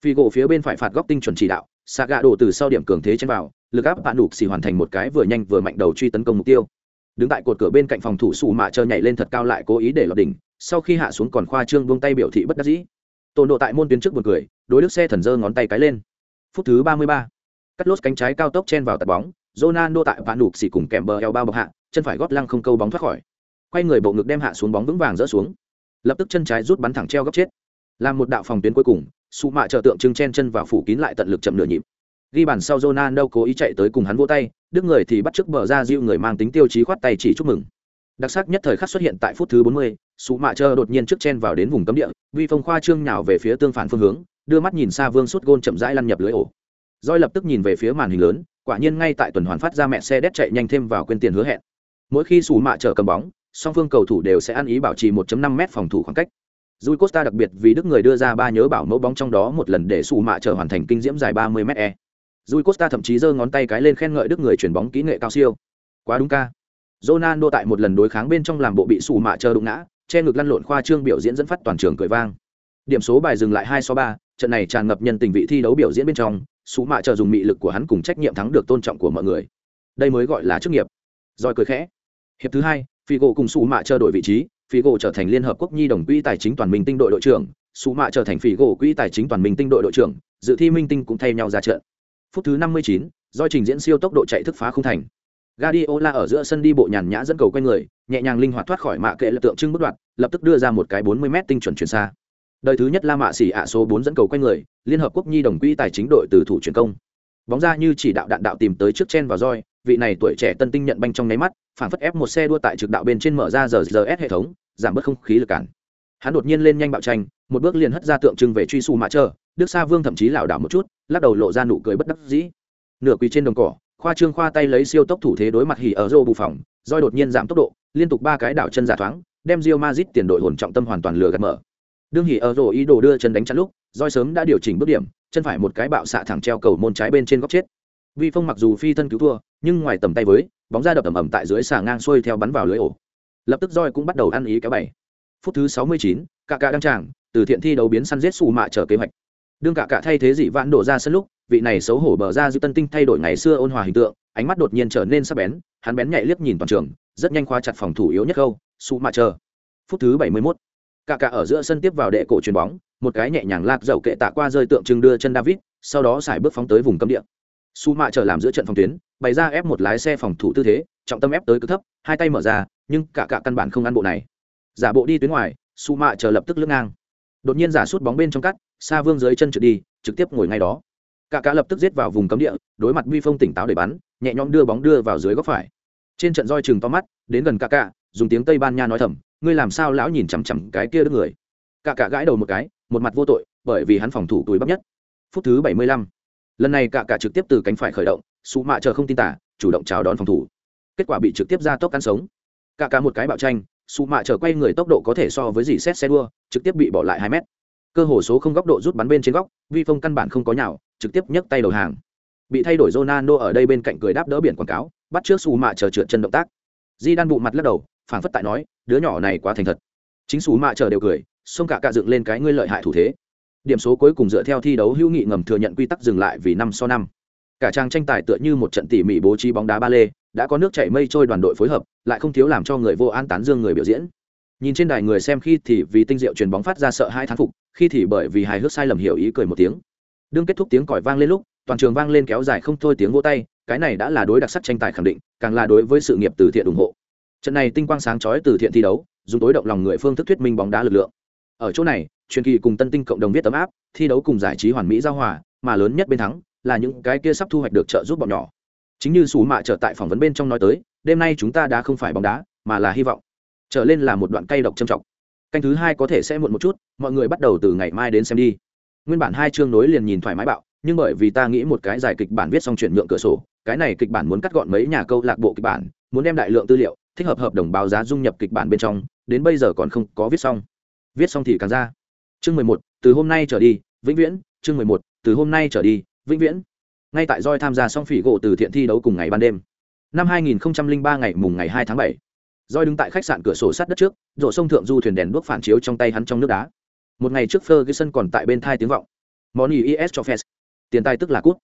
phi gỗ phía bên phải phạt góc tinh chuẩn chỉ đạo sạ gạ đổ từ sau điểm cường thế chen vào, lực áp bạn đủ xì hoàn thành một cái vừa nhanh vừa mạnh đầu truy tấn công mục tiêu. Đứng tại cột cửa bên cạnh phòng thủ sủ mạ chờ nhảy lên thật cao lại cố ý để lọt đỉnh, sau khi hạ xuống còn khoa trương buông tay biểu thị bất đắc dĩ. Tồn độ tại môn tuyến trước một cười, đối đức xe thần dơ ngón tay cái lên. Phút thứ ba mươi ba, cắt lốt cánh trái cao tốc chen vào tạt bóng, Ronaldo tại vạn đục xì cùng kèm bờ eo bao bọc hạ, chân phải gót lăng không câu bóng thoát khỏi. Quay người bộ ngực đem hạ xuống bóng vững vàng rỡ xuống. Lập tức chân trái rút bắn thẳng treo góc chết. Làm một đạo phòng tuyến cuối cùng sụ mạ trợ tượng trưng chen chân vào phủ kín lại tận lực chậm nửa nhịp. Ghi bàn sau Ronaldo cố ý chạy tới cùng hắn vỗ tay đức người thì bắt chước bờ ra dịu người mang tính tiêu chí khoát tay chỉ chúc mừng. Đặc sắc nhất thời khắc xuất hiện tại phút thứ 40, sụ mạ chờ đột nhiên trước chen vào đến vùng cấm địa vi phong khoa trương nhào về phía tương phản phương hướng đưa mắt nhìn xa vương sút gôn chậm rãi lăn nhập lưới ổ. Roi lập tức nhìn về phía màn hình lớn quả nhiên ngay tại tuần hoàn phát ra mẹ xe đét chạy nhanh thêm vào quên tiền hứa hẹn. Mỗi khi sủ mạ chờ cầm bóng song phương cầu thủ đều sẽ ăn ý bảo trì 1.5 m phòng thủ khoảng cách. Rui Costa đặc biệt vì Đức người đưa ra ba nhớ bảo mẫu bóng trong đó một lần để sủ mạ chờ hoàn thành kinh diễm dài 30 m e. Rui Costa thậm chí giơ ngón tay cái lên khen ngợi Đức người chuyển bóng kỹ nghệ cao siêu. Quá đúng ca. Ronaldo tại một lần đối kháng bên trong làm bộ bị sủ mạ chờ đụng ngã, che ngực lăn lộn khoa trương biểu diễn dẫn phát toàn trường cười vang. Điểm số bài dừng lại 2 so 3, trận này tràn ngập nhân tình vị thi đấu biểu diễn bên trong, sủ mạ chờ dùng mị lực của hắn cùng trách nhiệm thắng được tôn trọng của mọi người. Đây mới gọi là chức nghiệp. Rồi cười khẽ. Hiệp thứ hai, Figo cùng sủ mạ chờ đổi vị trí, Figo trở thành Liên hợp quốc nhi đồng quỹ tài chính toàn minh tinh đội đội trưởng, sủ mạ trở thành Figo quỹ tài chính toàn minh tinh đội đội trưởng, dự thi minh tinh cũng thay nhau ra trận. Phút thứ 59, do trình diễn siêu tốc độ chạy thức phá không thành Guardiola ở giữa sân đi bộ nhàn nhã dẫn cầu quanh người, nhẹ nhàng linh hoạt thoát khỏi mạ kệ lập tượng trưng bất đoạn, lập tức đưa ra một cái 40m tinh chuẩn chuyển xa. Đời thứ nhất La Mạ xỉ ạ số 4 dẫn cầu quanh người, Liên hợp quốc nhi đồng quỹ tài chính đội từ thủ chuyển công. Bóng ra như chỉ đạo đạn đạo tìm tới trước chen vào roi, vị này tuổi trẻ tân tinh nhận banh trong nháy mắt, phản phất ép một xe đua tại trực đạo bên trên mở ra giờ giờ S hệ thống, giảm bớt không khí lực cản. Hắn đột nhiên lên nhanh bạo tranh một bước liền hất ra tượng trưng về truy xù mạ chờ đức sa vương thậm chí lảo đảo một chút lắc đầu lộ ra nụ cười bất đắc dĩ. Nửa quỳ trên đồng cỏ khoa trương khoa tay lấy siêu tốc thủ thế đối mặt hỉ ở rô bù phòng roi đột nhiên giảm tốc độ liên tục ba cái đảo chân giả thoáng đem rio mazit tiền đội hồn trọng tâm hoàn toàn lừa gạt mở. Đương hỉ ở rô ý đồ đưa chân đánh chắn lúc roi sớm đã điều chỉnh bước điểm chân phải một cái bạo xạ thẳng treo cầu môn trái bên trên góc chết vi phong mặc dù phi thân cứu thua nhưng ngoài tầm tay với bóng ra đập ẩm ẩm tại dưới xà ngang xuôi theo bắn vào lưới ổ. Lập tức roi cũng bắt đầu ăn ý kéo bảy phút thứ sáu mươi chín, cả cả đăng tràng từ thiện thi đấu biến săn giết xù mạ trở kế hoạch. Đương cả cả thay thế dị vãn đổ ra sân lúc vị này xấu hổ bờ ra dư tân tinh thay đổi ngày xưa ôn hòa hình tượng ánh mắt đột nhiên trở nên sắc bén hắn bén nhạy liếc nhìn toàn trường rất nhanh khóa chặt phòng thủ yếu nhất khâu xù mạ chờ. Phút thứ bảy mươi 71. cả cả ở giữa sân tiếp vào đệ cổ chuyền bóng một cái nhẹ nhàng lạc dầu kệ tạ qua rơi tượng trưng đưa chân david sau đó xài bước phóng tới vùng cấm địa su mạ chờ làm giữa trận phòng tuyến, bày ra ép một lái xe phòng thủ tư thế, trọng tâm ép tới cực thấp, hai tay mở ra, nhưng cả cả căn bản không ăn bộ này. Giả bộ đi tuyến ngoài, su mạ chờ lập tức lướt ngang. Đột nhiên giả sút bóng bên trong cắt xa vương dưới chân trượt đi, trực tiếp ngồi ngay đó. Cả cả lập tức giết vào vùng cấm địa, đối mặt vi phong tỉnh táo để bắn, nhẹ nhõm đưa bóng đưa vào dưới góc phải. Trên trận roi chừng to mắt, đến gần cả cả, dùng tiếng tây ban nha nói thầm, ngươi làm sao lão nhìn chằm chằm cái kia đứa người? Cả cả gãi đầu một cái, một mặt vô tội, bởi vì hắn phòng thủ túi bắp nhất. Phút thứ bảy mươi lăm lần này cả cả trực tiếp từ cánh phải khởi động su mạ chờ không tin tả, chủ động chào đón phòng thủ. Kết quả bị trực tiếp ra tốc ăn sống. Cả cả một cái bạo tranh su mạ chờ quay người tốc độ có thể so với gì xét xe đua, trực tiếp bị bỏ lại hai mét. Cơ hồ số không góc độ rút bắn bên trên góc, vi phong căn bản không có nhào, trực tiếp nhấc tay đầu hàng. Bị thay đổi Ronaldo ở đây bên cạnh cười đáp đỡ biển quảng cáo, bắt trước su mạ chờ trượt chân động tác. Di đan bụ mặt lắc đầu phản phất tại nói, đứa nhỏ này quá thành thật. Chính su mạ chờ đều cười, xông cả cả dựng lên cái ngươi lợi hại thủ thế điểm số cuối cùng dựa theo thi đấu hữu nghị ngầm thừa nhận quy tắc dừng lại vì năm so năm. Cả trang tranh tài tựa như một trận tỉ mỉ bố trí bóng đá ba lê, đã có nước chảy mây trôi đoàn đội phối hợp, lại không thiếu làm cho người vô an tán dương người biểu diễn. Nhìn trên đài người xem khi thì vì tinh diệu truyền bóng phát ra sợ hai thán phục, khi thì bởi vì hài hước sai lầm hiểu ý cười một tiếng. Đương kết thúc tiếng còi vang lên lúc, toàn trường vang lên kéo dài không thôi tiếng vỗ tay, cái này đã là đối đặc sắc tranh tài khẳng định, càng là đối với sự nghiệp từ thiện ủng hộ. Trận này tinh quang sáng chói từ thiện thi đấu, dùng tối động lòng người phương thức thuyết minh bóng đá lực lượng ở chỗ này, truyền kỳ cùng tân tinh cộng đồng viết tấm áp, thi đấu cùng giải trí hoàn mỹ giao hòa, mà lớn nhất bên thắng là những cái kia sắp thu hoạch được trợ giúp bọn nhỏ. Chính như xù mạ trở tại phỏng vấn bên trong nói tới, đêm nay chúng ta đã không phải bóng đá, mà là hy vọng. Trở lên là một đoạn cay độc trầm trọng. Canh thứ hai có thể sẽ muộn một chút, mọi người bắt đầu từ ngày mai đến xem đi. Nguyên bản hai chương nối liền nhìn thoải mái bạo, nhưng bởi vì ta nghĩ một cái giải kịch bản viết xong chuyển nhượng cửa sổ, cái này kịch bản muốn cắt gọn mấy nhà câu lạc bộ kịch bản, muốn đem đại lượng tư liệu, thích hợp hợp đồng báo giá dung nhập kịch bản bên trong, đến bây giờ còn không có viết xong viết xong thì càng ra. Chương mười một từ hôm nay trở đi vĩnh viễn. Chương mười một từ hôm nay trở đi vĩnh viễn. Ngay tại roi tham gia xong phỉ gỗ từ thiện thi đấu cùng ngày ban đêm. Năm hai nghìn ba ngày mùng ngày hai tháng bảy roi đứng tại khách sạn cửa sổ sát đất trước rổ sông thượng du thuyền đèn đuốc phản chiếu trong tay hắn trong nước đá. Một ngày trước ferguson còn tại bên thai tiếng vọng. Món ý is cho fest tiền tài tức là cút.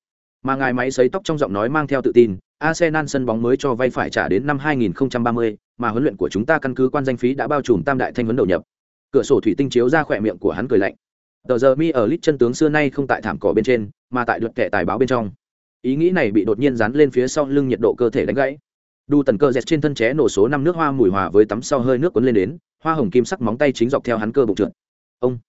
Mà ngài máy sấy tóc trong giọng nói mang theo tự tin arsenal sân bóng mới cho vay phải trả đến năm 2030, mà huấn luyện của chúng ta căn cứ quan danh phí đã bao trùm tam đại thanh huấn đầu nhập cửa sổ thủy tinh chiếu ra khỏe miệng của hắn cười lạnh. Tờ giờ mi ở lít chân tướng xưa nay không tại thảm cỏ bên trên, mà tại luật kẻ tài báo bên trong. Ý nghĩ này bị đột nhiên dán lên phía sau lưng nhiệt độ cơ thể đánh gãy. Đu tần cơ dẹt trên thân ché nổ số năm nước hoa mùi hòa với tắm sau hơi nước cuốn lên đến, hoa hồng kim sắc móng tay chính dọc theo hắn cơ bụng trượt. Ông.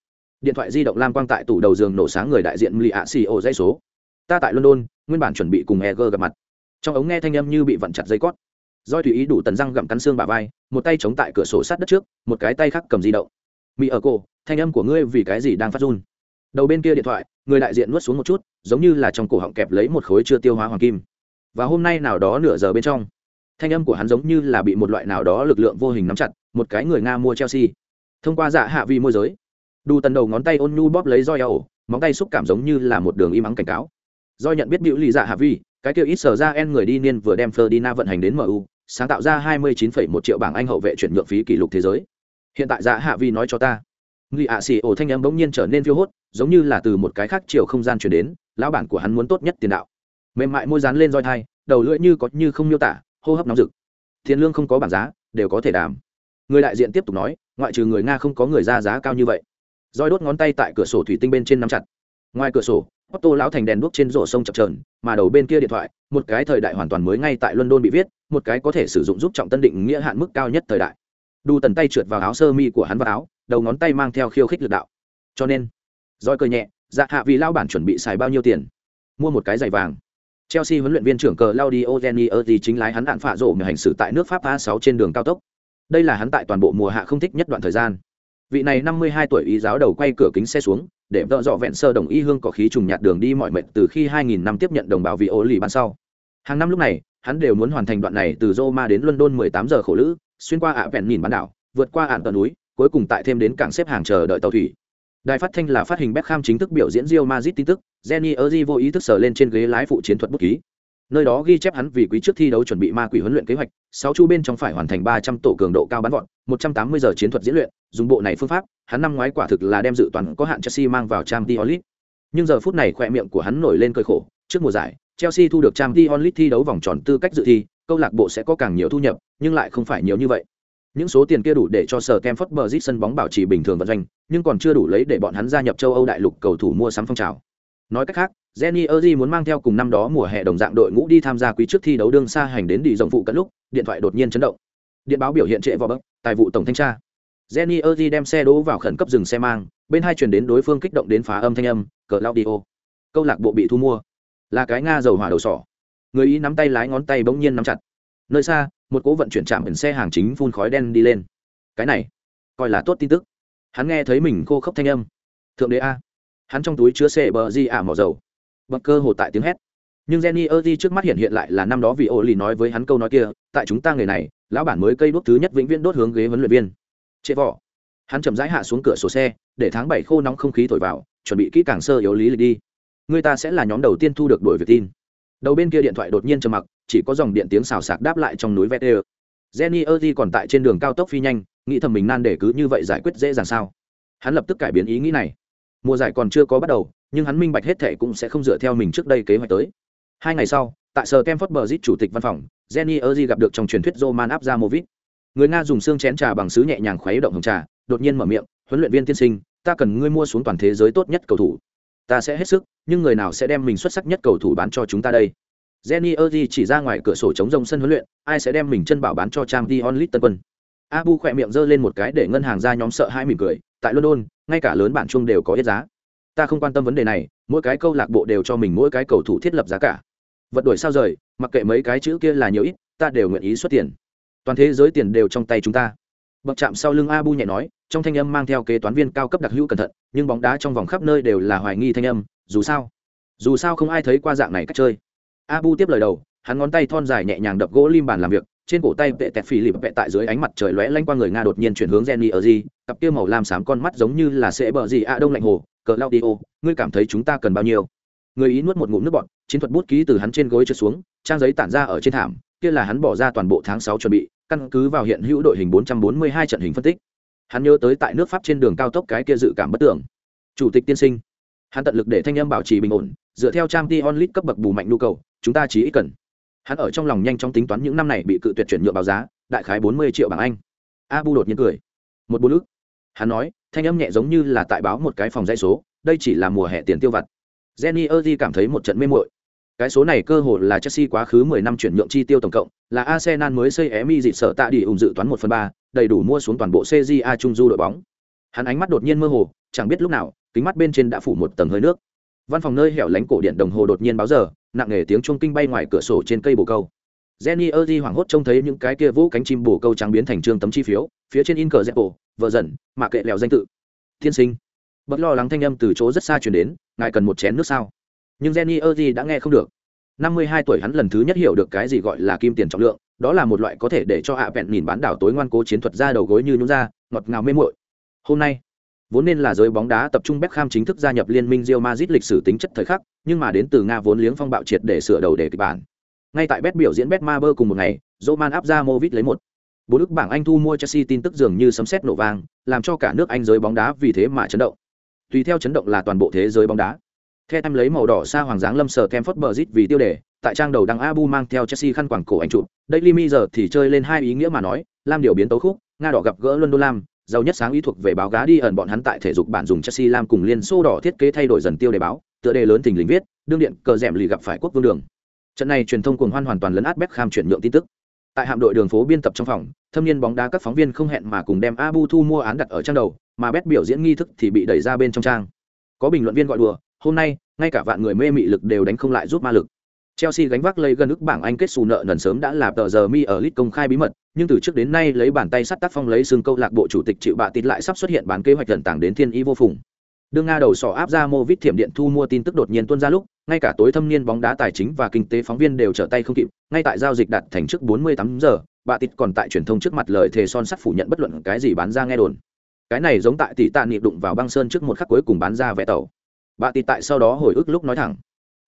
Điện thoại di động lam quang tại tủ đầu giường nổ sáng người đại diện lì ạ xì ổ dãy số. Ta tại london, nguyên bản chuẩn bị cùng e g gặp mặt. Trong ống nghe thanh âm như bị vặn chặt dây cót. Doi tùy ý đủ tần răng gặm cắn xương bà vai, một tay chống tại cửa sổ sát đất trước, một cái tay khác cầm di động mỹ ở cổ thanh âm của ngươi vì cái gì đang phát run? Đầu bên kia điện thoại người đại diện nuốt xuống một chút giống như là trong cổ họng kẹp lấy một khối chưa tiêu hóa hoàng kim. Và hôm nay nào đó nửa giờ bên trong thanh âm của hắn giống như là bị một loại nào đó lực lượng vô hình nắm chặt một cái người nga mua chelsea. Thông qua dạ hạ vi môi giới đủ tần đầu ngón tay ôn nhu bóp lấy roi ẩu móng tay xúc cảm giống như là một đường im ắng cảnh cáo. Do nhận biết biểu lì dạ hạ vi cái kia ít sở ra en người đi niên vừa đem Ferdinand vận hành đến MU, sáng tạo ra 29,1 triệu bảng Anh hậu vệ chuyển nhượng phí kỷ lục thế giới. Hiện tại dạ hạ vi nói cho ta, người ạ xì ổ thanh em bỗng nhiên trở nên phiêu hốt, giống như là từ một cái khác chiều không gian chuyển đến, lão bản của hắn muốn tốt nhất tiền đạo. Mềm mại môi dán lên roi thai, đầu lưỡi như có như không miêu tả, hô hấp nóng rực. Tiền lương không có bảng giá, đều có thể đàm. Người đại diện tiếp tục nói, ngoại trừ người Nga không có người ra giá cao như vậy. Roi đốt ngón tay tại cửa sổ thủy tinh bên trên nắm chặt. Ngoài cửa sổ, Otto lão thành đèn đuốc trên rổ sông chập chờn, mà đầu bên kia điện thoại, một cái thời đại hoàn toàn mới ngay tại London bị viết, một cái có thể sử dụng giúp trọng tân định nghĩa hạn mức cao nhất thời đại. Đu tần tay trượt vào áo sơ mi của hắn vào áo, đầu ngón tay mang theo khiêu khích lực đạo. Cho nên, roi cười nhẹ, dạ hạ vì lao bản chuẩn bị xài bao nhiêu tiền? Mua một cái giày vàng. Chelsea huấn luyện viên trưởng cờ Claudio Ranieri chính lái hắn đạn phạ rổ người hành xử tại nước Pháp A6 trên đường cao tốc. đây là hắn tại toàn bộ mùa hạ không thích nhất đoạn thời gian vị này năm mươi hai tuổi ý giáo đầu quay cửa kính xe xuống để vợ dọ vẹn sơ đồng y hương có khí trùng nhạt đường đi mọi mệnh từ khi 2000 năm tiếp nhận đồng bào vị ô lì ban sau hàng năm lúc này hắn đều muốn hoàn thành đoạn này từ Roma đến London 18 giờ khổ lữ xuyên qua ạ vẹn nhìn bán đảo, vượt qua ạn tờ núi, cuối cùng tại thêm đến cảng xếp hàng chờ đợi tàu thủy. Đài phát thanh là phát hình Beckham chính thức biểu diễn Real Madrid tin tức, Jenny Erzi vô ý thức sờ lên trên ghế lái phụ chiến thuật bút ký. Nơi đó ghi chép hắn vì quý trước thi đấu chuẩn bị ma quỷ huấn luyện kế hoạch, sáu chu bên trong phải hoàn thành ba trăm tổ cường độ cao bắn vọt, một trăm tám mươi giờ chiến thuật diễn luyện, dùng bộ này phương pháp, hắn năm ngoái quả thực là đem dự toán có hạn chelsea mang vào trang t onlit nhưng giờ phút này khoe miệng của hắn nổi lên cơi khổ, trước mùa giải, chelsea thu được trang t onlit thi đấu vòng tròn tư cách dự thi câu lạc bộ sẽ có càng nhiều thu nhập nhưng lại không phải nhiều như vậy những số tiền kia đủ để cho sở kem phất bờ sân bóng bảo trì bình thường vận doanh nhưng còn chưa đủ lấy để bọn hắn gia nhập châu âu đại lục cầu thủ mua sắm phong trào nói cách khác Jenny erdi muốn mang theo cùng năm đó mùa hè đồng dạng đội ngũ đi tham gia quý trước thi đấu đương xa hành đến đi rộng vụ cận lúc, điện thoại đột nhiên chấn động. Điện báo biểu hiện trệ vào bậc, tài vụ tổng thanh tra. Jenny erdi đem xe đỗ vào khẩn cấp dừng xe mang, bên hai truyền đến đối phương kích động đến phá âm thanh âm, Claudio. Câu lạc bộ bị thu mua. Là cái Nga dầu hỏa đầu sỏ. Người ý nắm tay lái ngón tay bỗng nhiên nắm chặt. Nơi xa, một cố vận chuyển chạm ẩn xe hàng chính phun khói đen đi lên. Cái này, coi là tốt tin tức. Hắn nghe thấy mình khô khốc thanh âm. Thượng đế a. Hắn trong túi chứa xe bờ di ả mỏ dầu bậc cơ hồ tại tiếng hét nhưng jenny ơ trước mắt hiện hiện lại là năm đó vì ô lì nói với hắn câu nói kia tại chúng ta người này lão bản mới cây đốt thứ nhất vĩnh viễn đốt hướng ghế huấn luyện viên chệ vỏ hắn chậm rãi hạ xuống cửa sổ xe để tháng bảy khô nóng không khí thổi vào chuẩn bị kỹ càng sơ yếu lý lịch đi người ta sẽ là nhóm đầu tiên thu được đổi việc tin đầu bên kia điện thoại đột nhiên trầm mặc, chỉ có dòng điện tiếng xào sạc đáp lại trong núi vét ê jenny ơ còn tại trên đường cao tốc phi nhanh, nghĩ thầm mình nan để cứ như vậy giải quyết dễ dàng sao. Hắn lập tức cải biến ý nghĩ này. Mùa giải còn chưa có bắt đầu, nhưng hắn minh bạch hết thể cũng sẽ không dựa theo mình trước đây kế hoạch tới. Hai ngày sau, tại sở kem phất bờ zit chủ tịch văn phòng, jenny erzi gặp được trong truyền thuyết roman abzamovic người nga dùng xương chén trà bằng sứ nhẹ nhàng khuấy động hồng trà, đột nhiên mở miệng, huấn luyện viên tiên sinh, ta cần ngươi mua xuống toàn thế giới tốt nhất cầu thủ ta sẽ hết sức, nhưng người nào sẽ đem mình xuất sắc nhất cầu thủ bán cho chúng ta đây? Jenny erdi chỉ ra ngoài cửa sổ chống rông sân huấn luyện, ai sẽ đem mình chân bảo bán cho trang t onlit tân quân? Abu khỏe miệng giơ lên một cái để ngân hàng ra nhóm sợ hai mỉm cười, tại london, ngay cả lớn bản chung đều có ít giá. Ta không quan tâm vấn đề này, mỗi cái câu lạc bộ đều cho mình mỗi cái cầu thủ thiết lập giá cả. Vật đổi sao rời, mặc kệ mấy cái chữ kia là nhiều ít, ta đều nguyện ý xuất tiền. Toàn thế giới tiền đều trong tay chúng ta. Bậc chạm sau lưng abu nhẹ nói trong thanh âm mang theo kế toán viên cao cấp đặc hữu cẩn thận, nhưng bóng đá trong vòng khắp nơi đều là hoài nghi thanh âm, dù sao dù sao không ai thấy qua dạng này cách chơi. Abu tiếp lời đầu, hắn ngón tay thon dài nhẹ nhàng đập gỗ lim bàn làm việc, trên cổ tay vệ tẹt phì lịp vệ tại dưới ánh mặt trời lóe lanh qua người nga đột nhiên chuyển hướng jenny ở gì, cặp kia màu lam xám con mắt giống như là sẽ bờ gì a đông lạnh hồ cờ lao đi ô ngươi cảm thấy chúng ta cần bao nhiêu? Người ý nuốt một ngụm nước bọt, chiến thuật bút ký từ hắn trên gối trượt xuống, trang giấy tản ra ở trên thảm, kia là hắn bỏ ra toàn bộ tháng sáu chuẩn bị, căn cứ vào hiện hữu đội hình 442 trận hình phân tích hắn nhớ tới tại nước pháp trên đường cao tốc cái kia dự cảm bất tưởng. Chủ tịch tiên sinh, hắn tận lực để thanh âm bảo trì bình ổn, dựa theo trang t onlit cấp bậc bù mạnh nhu cầu, chúng ta chỉ ít cần. Hắn ở trong lòng nhanh chóng tính toán những năm này bị cự tuyệt chuyển nhượng báo giá, đại khái 40 triệu bảng anh. Abu đột nhiên cười. Một bốn ước hắn nói, thanh âm nhẹ giống như là tại báo một cái phòng dây số, đây chỉ là mùa hè tiền tiêu vặt. Jenny erdi cảm thấy một trận mê mội cái số này cơ hội là chelsea quá khứ 10 năm chuyển nhượng chi tiêu tổng cộng, là arsenal mới xây emi dị sợ tạ đi ủng dự toán một phần ba, đầy đủ mua xuống toàn bộ cja trung du đội bóng. Hắn ánh mắt đột nhiên mơ hồ, chẳng biết lúc nào, kính mắt bên trên đã phủ một tầng hơi nước. Văn phòng nơi hẻo lánh cổ điện đồng hồ đột nhiên báo giờ, nặng nề tiếng chuông kinh bay ngoài cửa sổ trên cây bồ câu. Jenny erdi hoảng hốt trông thấy những cái kia vũ cánh chim bồ câu trắng biến thành trương tấm chi phiếu, phía trên in cờ dẹp bộ vợ dần mà kệ lèo danh tự. Thiên sinh. Bất lo lắng thanh âm từ chỗ rất xa truyền đến, ngài cần một chén nước sao? Nhưng jenny erdi đã nghe không được năm mươi hai tuổi hắn lần thứ nhất hiểu được cái gì gọi là kim tiền trọng lượng đó là một loại có thể để cho hạ vẹn nhìn bán đảo tối ngoan cố chiến thuật ra đầu gối như nhún ra ngọt ngào mê muội hôm nay vốn nên là giới bóng đá tập trung Beckham chính thức gia nhập liên minh Real Madrid lịch sử tính chất thời khắc, nhưng mà đến từ Nga vốn liếng phong bạo triệt để sửa đầu để kịch bản. Ngay tại Bet biểu diễn Bet Maber cùng một ngày, Roman Abramovich lấy một. Bố đức bảng Anh thu mua Chelsea tin tức dường như sấm sét nổ vang, làm cho cả nước Anh giới bóng đá vì thế mà chấn động. Tùy theo chấn động là toàn bộ thế giới bóng đá. Theo em lấy màu đỏ sa hoàng dáng lâm sờ Kemford Bridge vì tiêu đề, tại trang đầu đăng Abu mang theo Chelsea khăn quàng cổ ảnh chụp. Daily Mirror thì chơi lên hai ý nghĩa mà nói, Lam điều biến tấu khúc, Nga đỏ gặp gỡ London Lam, giàu nhất sáng ý thuộc về báo gá đi ẩn bọn hắn tại thể dục bản dùng Chelsea Lam cùng liên xô đỏ thiết kế thay đổi dần tiêu đề báo, tựa đề lớn thình lình viết, đương điện cờ rệm lì gặp phải quốc vương đường. Trận này truyền thông cuồng hoan hoàn toàn lấn át Beckham chuyển nhượng tin tức. Tại hạm đội đường phố biên tập trong phòng, thâm niên bóng đá các phóng viên không hẹn mà cùng đem Abu thu mua án đặt ở trang đầu, mà Bet biểu diễn nghi thức thì bị đẩy ra bên trong trang. Có bình luận viên gọi đùa, hôm nay, ngay cả vạn người mê mị lực đều đánh không lại giúp ma lực. Chelsea gánh vác lấy gần ức bảng Anh kết xù nợ nần sớm đã là tờ giờ mi ở lit công khai bí mật, nhưng từ trước đến nay lấy bàn tay sắt tác phong lấy xương câu lạc bộ chủ tịch chịu bạ tịt lại sắp xuất hiện bán kế hoạch lần tàng đến thiên ý vô phùng. Đương nga đầu sỏ áp ra mô vít thiểm điện thu mua tin tức đột nhiên tuôn ra lúc ngay cả tối thâm niên bóng đá tài chính và kinh tế phóng viên đều trở tay không kịp ngay tại giao dịch đặt thành trước 48 giờ bạ tịt còn tại truyền thông trước mặt lời thề son sắt phủ nhận bất luận cái gì bán ra nghe đồn. Cái này giống tại tỷ tạ niệm đụng vào băng sơn trước một khắc cuối cùng bán ra vé tàu bà tị tại sau đó hồi ức lúc nói thẳng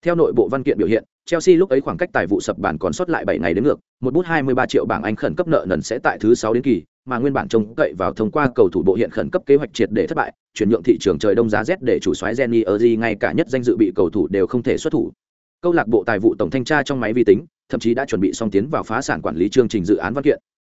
theo nội bộ văn kiện biểu hiện, Chelsea lúc ấy khoảng cách tài vụ sập bản còn sót lại bảy ngày đến ngược, một bút 23 triệu bảng Anh khẩn cấp nợ nần sẽ tại thứ 6 đến kỳ, mà nguyên bản trông cậy vào thông qua cầu thủ bộ hiện khẩn cấp kế hoạch triệt để thất bại, chuyển nhượng thị trường trời đông giá rét để chủ soái Jenny Erzi ngay cả nhất danh dự bị cầu thủ đều không thể xuất thủ. Câu lạc bộ tài vụ tổng thanh tra trong máy vi tính, thậm chí đã chuẩn bị xong tiến vào phá sản quản lý chương trình dự án văn kiện.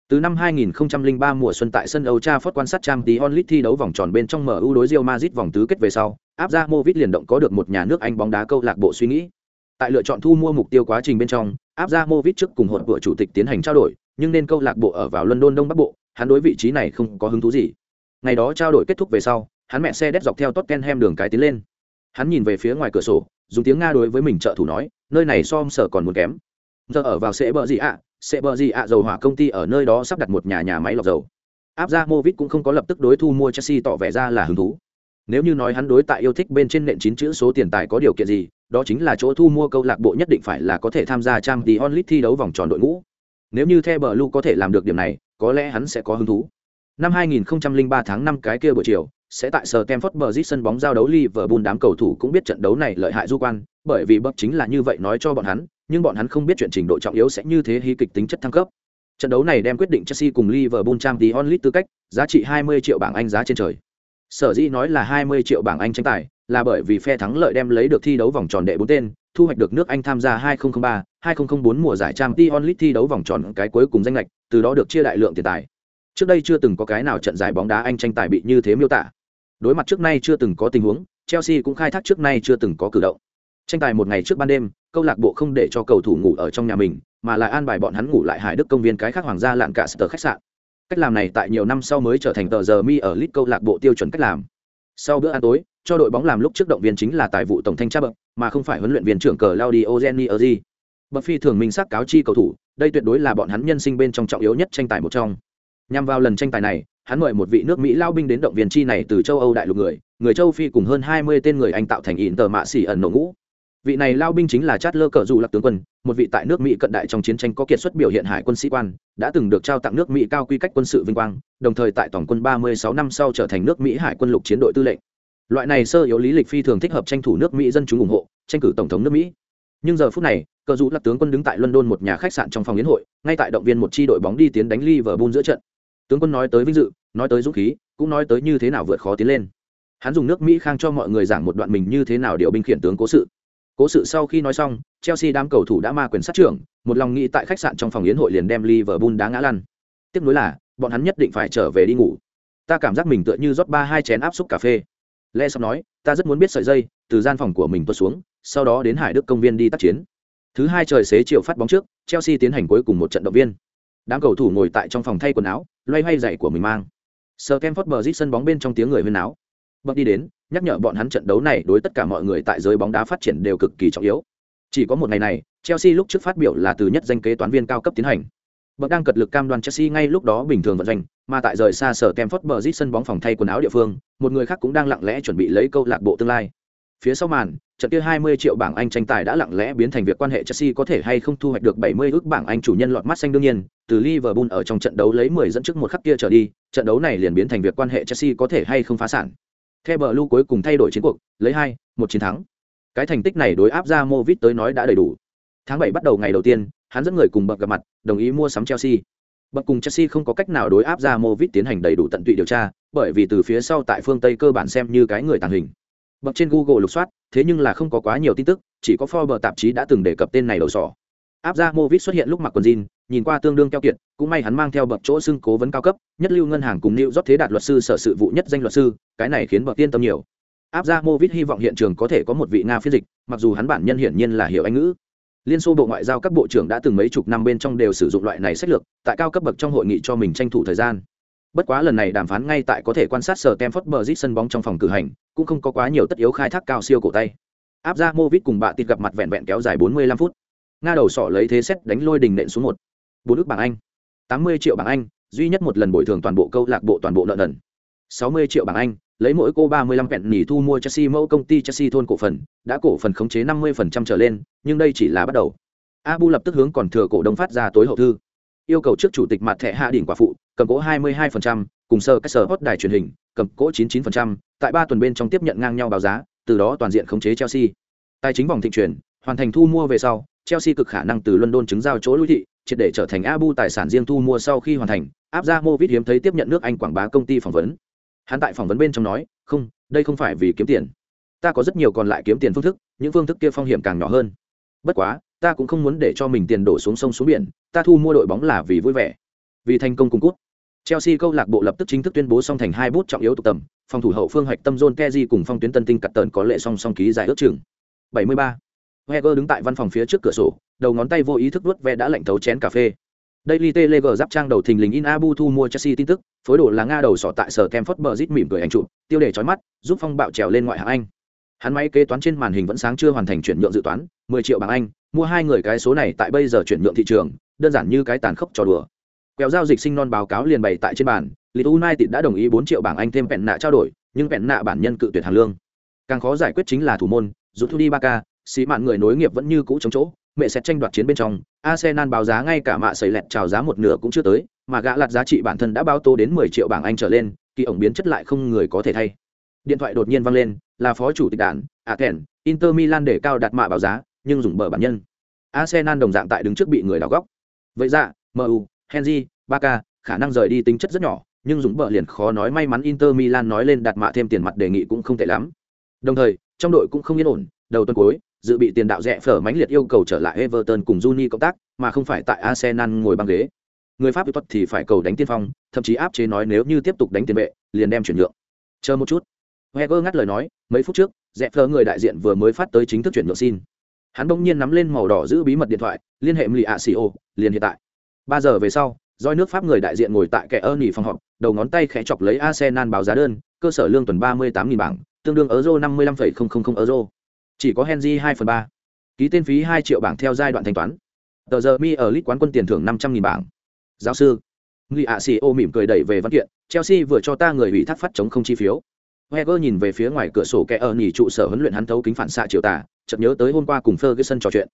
Từ năm 2003 mùa xuân tại sân Old Trafford quan sát Champions League thi đấu vòng tròn bên trong MU đối Real Madrid vòng tứ kết về sau, Abramovich liền động có được một nhà nước Anh bóng đá câu lạc bộ suy nghĩ. Tại lựa chọn thu mua mục tiêu quá trình bên trong, Abramovich trước cùng hội của chủ tịch tiến hành trao đổi, nhưng nên câu lạc bộ ở vào London Đông Bắc Bộ, hắn đối vị trí này không có hứng thú gì. Ngày đó trao đổi kết thúc về sau, hắn mẹ xe đét dọc theo Tottenham đường cái tiến lên. Hắn nhìn về phía ngoài cửa sổ, dùng tiếng Nga đối với mình trợ thủ nói, nơi này so sở còn muốn kém. Giờ ở vào sẽ bợ gì ạ, sẽ bờ gì ạ dầu hỏa công ty ở nơi đó sắp đặt một nhà nhà máy lọc dầu. Áp ra Movit cũng không có lập tức đối thu mua Chelsea tỏ vẻ ra là hứng thú. Nếu như nói hắn đối tại yêu thích bên trên nền chín chữ số tiền tài có điều kiện gì, đó chính là chỗ thu mua câu lạc bộ nhất định phải là có thể tham gia trang tí onlit thi đấu vòng tròn đội ngũ. Nếu như The Blue có thể làm được điểm này, có lẽ hắn sẽ có hứng thú. Năm 2003 tháng 5 cái kia buổi chiều, sẽ tại Stamford Bridge sân bóng giao đấu Liverpool đám cầu thủ cũng biết trận đấu này lợi hại du quan, bởi vì bậc chính là như vậy nói cho bọn hắn, nhưng bọn hắn không biết chuyện trình độ trọng yếu sẽ như thế hí kịch tính chất thăng cấp. Trận đấu này đem quyết định Chelsea cùng Liverpool Champions League tư cách, giá trị 20 triệu bảng Anh giá trên trời. Sở dĩ nói là 20 triệu bảng Anh tranh tài, là bởi vì phe thắng lợi đem lấy được thi đấu vòng tròn đệ bốn tên, thu hoạch được nước Anh tham gia 2003, 2004 mùa giải Champions League thi đấu vòng tròn cái cuối cùng danh lệch, từ đó được chia đại lượng tiền tài. Trước đây chưa từng có cái nào trận giải bóng đá Anh tranh tài bị như thế miêu tả. Đối mặt trước nay chưa từng có tình huống, Chelsea cũng khai thác trước nay chưa từng có cử động. Tranh tài một ngày trước ban đêm, câu lạc bộ không để cho cầu thủ ngủ ở trong nhà mình, mà là an bài bọn hắn ngủ lại Hải Đức công viên cái khác hoàng gia lạn cả sở khách sạn. Cách làm này tại nhiều năm sau mới trở thành tờ giờ mi ở lit câu lạc bộ tiêu chuẩn cách làm. Sau bữa ăn tối, cho đội bóng làm lúc trước động viên chính là tài vụ tổng thanh tra bậc, mà không phải huấn luyện viên trưởng cờ Claudio Ranieri. Bậc phi thường minh xác cáo chi cầu thủ, đây tuyệt đối là bọn hắn nhân sinh bên trong trọng yếu nhất tranh tài một trong. Nhằm vào lần tranh tài này, hắn mời một vị nước Mỹ lao binh đến động viên chi này từ châu Âu đại lục người, người châu Phi cùng hơn 20 tên người Anh tạo thành ỉn tờ mạ xỉ ẩn nổ ngũ. Vị này lao binh chính là Chát Lơ Cờ Dù Lạc tướng quân, một vị tại nước Mỹ cận đại trong chiến tranh có kiệt xuất biểu hiện hải quân sĩ quan, đã từng được trao tặng nước Mỹ cao quy cách quân sự vinh quang, đồng thời tại tổng quân 36 năm sau trở thành nước Mỹ hải quân lục chiến đội tư lệnh. Loại này sơ yếu lý lịch phi thường thích hợp tranh thủ nước mỹ dân chúng ủng hộ tranh cử tổng thống nước mỹ. Nhưng giờ phút này cờ dụ Lạc tướng quân đứng tại london một nhà khách sạn trong phòng yến hội ngay tại động viên một chi đội bóng đi tiến đánh liverpool giữa trận. Tướng quân nói tới vinh dự nói tới dũng khí cũng nói tới như thế nào vượt khó tiến lên. Hắn dùng nước mỹ khang cho mọi người giảng một đoạn mình như thế nào điều binh khiển tướng cố sự cố sự sau khi nói xong, chelsea đám cầu thủ đã ma quyền sát trưởng, một lòng nghĩ tại khách sạn trong phòng yến hội liền đem liverpool đá ngã lăn. Tiếp nối là, bọn hắn nhất định phải trở về đi ngủ. Ta cảm giác mình tựa như rót ba hai chén áp suất cà phê. Lẽ sắp nói, ta rất muốn biết sợi dây, từ gian phòng của mình tuột xuống, sau đó đến hải đức công viên đi tác chiến. Thứ hai trời xế chiều phát bóng trước, chelsea tiến hành cuối cùng một trận động viên. Đám cầu thủ ngồi tại trong phòng thay quần áo, loay hoay giày của mình mang. Sir kem phớt sân bóng bên trong tiếng người huyên áo bậc đi đến nhắc nhở bọn hắn trận đấu này đối tất cả mọi người tại giới bóng đá phát triển đều cực kỳ trọng yếu. Chỉ có một ngày này chelsea lúc trước phát biểu là từ nhất danh kế toán viên cao cấp tiến hành. Bậc đang cật lực cam đoan chelsea ngay lúc đó bình thường vận doanh mà tại rời xa sở kem phớt bờ rít sân bóng phòng thay quần áo địa phương một người khác cũng đang lặng lẽ chuẩn bị lấy câu lạc bộ tương lai. Phía sau màn trận kia 20 triệu bảng Anh tranh tài đã lặng lẽ biến thành việc quan hệ Chelsea có thể hay không thu hoạch được 70 ước bảng Anh chủ nhân lọt mắt xanh đương nhiên, từ Liverpool ở trong trận đấu lấy 10 dẫn trước một khắc kia trở đi, trận đấu này liền biến thành việc quan hệ Chelsea có thể hay không phá sản. Theo bờ cuối cùng thay đổi chiến cuộc, lấy 2, một chiến thắng. Cái thành tích này đối áp ra Movit tới nói đã đầy đủ. Tháng 7 bắt đầu ngày đầu tiên, hắn dẫn người cùng bậc gặp mặt, đồng ý mua sắm Chelsea. Bậc cùng Chelsea không có cách nào đối áp ra Movit tiến hành đầy đủ tận tụy điều tra, bởi vì từ phía sau tại phương Tây cơ bản xem như cái người tàng hình. Bậc trên Google lục soát, thế nhưng là không có quá nhiều tin tức, chỉ có Forbes tạp chí đã từng đề cập tên này đầu sỏ. Áp ra Movit xuất hiện lúc mặc quần jean, nhìn qua tương đương keo kiệt, cũng may hắn mang theo bậc chỗ xưng cố vấn cao cấp, nhất lưu ngân hàng cùng New rót thế đạt luật sư sở sự vụ nhất danh luật sư, cái này khiến bậc tiên tâm nhiều. Áp ra Movit hy vọng hiện trường có thể có một vị Nga phiên dịch, mặc dù hắn bản nhân hiển nhiên là hiểu Anh ngữ. Liên xô bộ ngoại giao các bộ trưởng đã từng mấy chục năm bên trong đều sử dụng loại này sách lược tại cao cấp bậc trong hội nghị cho mình tranh thủ thời gian. Bất quá lần này đàm phán ngay tại có thể quan sát sở tem phất bờ rít sân bóng trong phòng cử hành cũng không có quá nhiều tất yếu khai thác cao siêu cổ tay. Áp ra mô vít cùng bạ tịt gặp mặt vẹn vẹn kéo dài 45 phút. Nga đầu sỏ lấy thế xét đánh lôi đình nện xuống một bốn ước bảng anh 80 triệu bảng Anh, duy nhất một lần bồi thường toàn bộ câu lạc bộ toàn bộ nợ nần. 60 triệu bảng Anh, lấy mỗi cô 35 vẹn nỉ thu mua Chelsea mẫu công ty Chelsea thôn cổ phần, đã cổ phần khống chế 50% trở lên, nhưng đây chỉ là bắt đầu. Abu lập tức hướng còn thừa cổ đông phát ra tối hậu thư, yêu cầu trước chủ tịch mặt thẻ hạ đỉnh quả phụ, cầm cố 22%, cùng sơ các sở hot đài truyền hình, cầm cố 99%, tại ba tuần bên trong tiếp nhận ngang nhau báo giá, từ đó toàn diện khống chế Chelsea. Tài chính vòng thịnh chuyển, hoàn thành thu mua về sau, Chelsea cực khả năng từ London chứng giao chỗ lui thị, triệt để trở thành Abu tài sản riêng thu mua sau khi hoàn thành, áp ra Movit hiếm thấy tiếp nhận nước Anh quảng bá công ty phỏng vấn. Hắn tại phỏng vấn bên trong nói, "Không, đây không phải vì kiếm tiền. Ta có rất nhiều còn lại kiếm tiền phương thức, những phương thức kia phong hiểm càng nhỏ hơn. Bất quá, ta cũng không muốn để cho mình tiền đổ xuống sông xuống biển, ta thu mua đội bóng là vì vui vẻ, vì thành công cùng cút." Chelsea câu lạc bộ lập tức chính thức tuyên bố song thành hai bút trọng yếu tụ tầm, phòng thủ hậu phương hoạch tâm John Kezi cùng phong tuyến tân tinh cật tận có lệ song song ký giải ước chừng. 73. Heger đứng tại văn phòng phía trước cửa sổ, đầu ngón tay vô ý thức vuốt ve đã lạnh thấu chén cà phê. Daily Telegraph giáp trang đầu thình lình in Abu thu mua Chelsea tin tức, phối đồ là Nga đầu sọ tại sở Kemford Bridge mỉm cười ảnh chụp, tiêu đề chói mắt, giúp phong bạo trèo lên ngoại hạng Anh. Hắn máy kế toán trên màn hình vẫn sáng chưa hoàn thành chuyển nhượng dự toán, 10 triệu bảng Anh, mua hai người cái số này tại bây giờ chuyển nhượng thị trường, đơn giản như cái tàn khốc trò đùa. Quẹo giao dịch sinh non báo cáo liền bày tại trên bàn, Leeds United đã đồng ý 4 triệu bảng Anh thêm vẹn nạ trao đổi, nhưng vẹn nạ bản nhân cự tuyệt hàng lương. Càng khó giải quyết chính là thủ môn, rút thu đi Barca, xì mạn người nối nghiệp vẫn như cũ chống chỗ, mẹ sẽ tranh đoạt chiến bên trong, Arsenal báo giá ngay cả mạ sấy lẹt chào giá một nửa cũng chưa tới, mà gã lạt giá trị bản thân đã bao tô đến 10 triệu bảng Anh trở lên, kỳ ổng biến chất lại không người có thể thay. Điện thoại đột nhiên vang lên, là phó chủ tịch đảng, thèn Inter Milan để cao đặt mạ báo giá, nhưng dùng bờ bản nhân. Arsenal đồng dạng tại đứng trước bị người đào góc. Vậy dạ, ra, MU, Henry, Barca, khả năng rời đi tính chất rất nhỏ, nhưng dùng bờ liền khó nói may mắn Inter Milan nói lên đặt mạ thêm tiền mặt đề nghị cũng không tệ lắm. Đồng thời, trong đội cũng không yên ổn, đầu tuần cuối, dự bị tiền đạo rẻ phở mãnh liệt yêu cầu trở lại Everton cùng Juni cộng tác, mà không phải tại Arsenal ngồi băng ghế. Người Pháp tuất thì phải cầu đánh tiên phong, thậm chí áp chế nói nếu như tiếp tục đánh tiền vệ, liền đem chuyển nhượng. Chờ một chút. Wenger ngắt lời nói, mấy phút trước, rẻ phở người đại diện vừa mới phát tới chính thức chuyển nhượng xin. Hắn bỗng nhiên nắm lên màu đỏ giữ bí mật điện thoại, liên hệ Mli Asio, liền hiện tại. 3 giờ về sau, doi nước Pháp người đại diện ngồi tại kẻ ơn nghỉ phòng họp, đầu ngón tay khẽ chọc lấy Arsenal báo giá đơn, cơ sở lương tuần 38.000 bảng, tương đương euro 55,000 euro chỉ có henry hai phần ba ký tên phí hai triệu bảng theo giai đoạn thanh toán tờ giờ mi ở lit quán quân tiền thưởng năm trăm nghìn bảng giáo sư người ạ xì ô mỉm cười đẩy về văn kiện chelsea vừa cho ta người ủy thác phát chống không chi phiếu Heger nhìn về phía ngoài cửa sổ kẻ ở nhì trụ sở huấn luyện hắn thấu kính phản xạ triều tả. chợt nhớ tới hôm qua cùng Ferguson trò chuyện.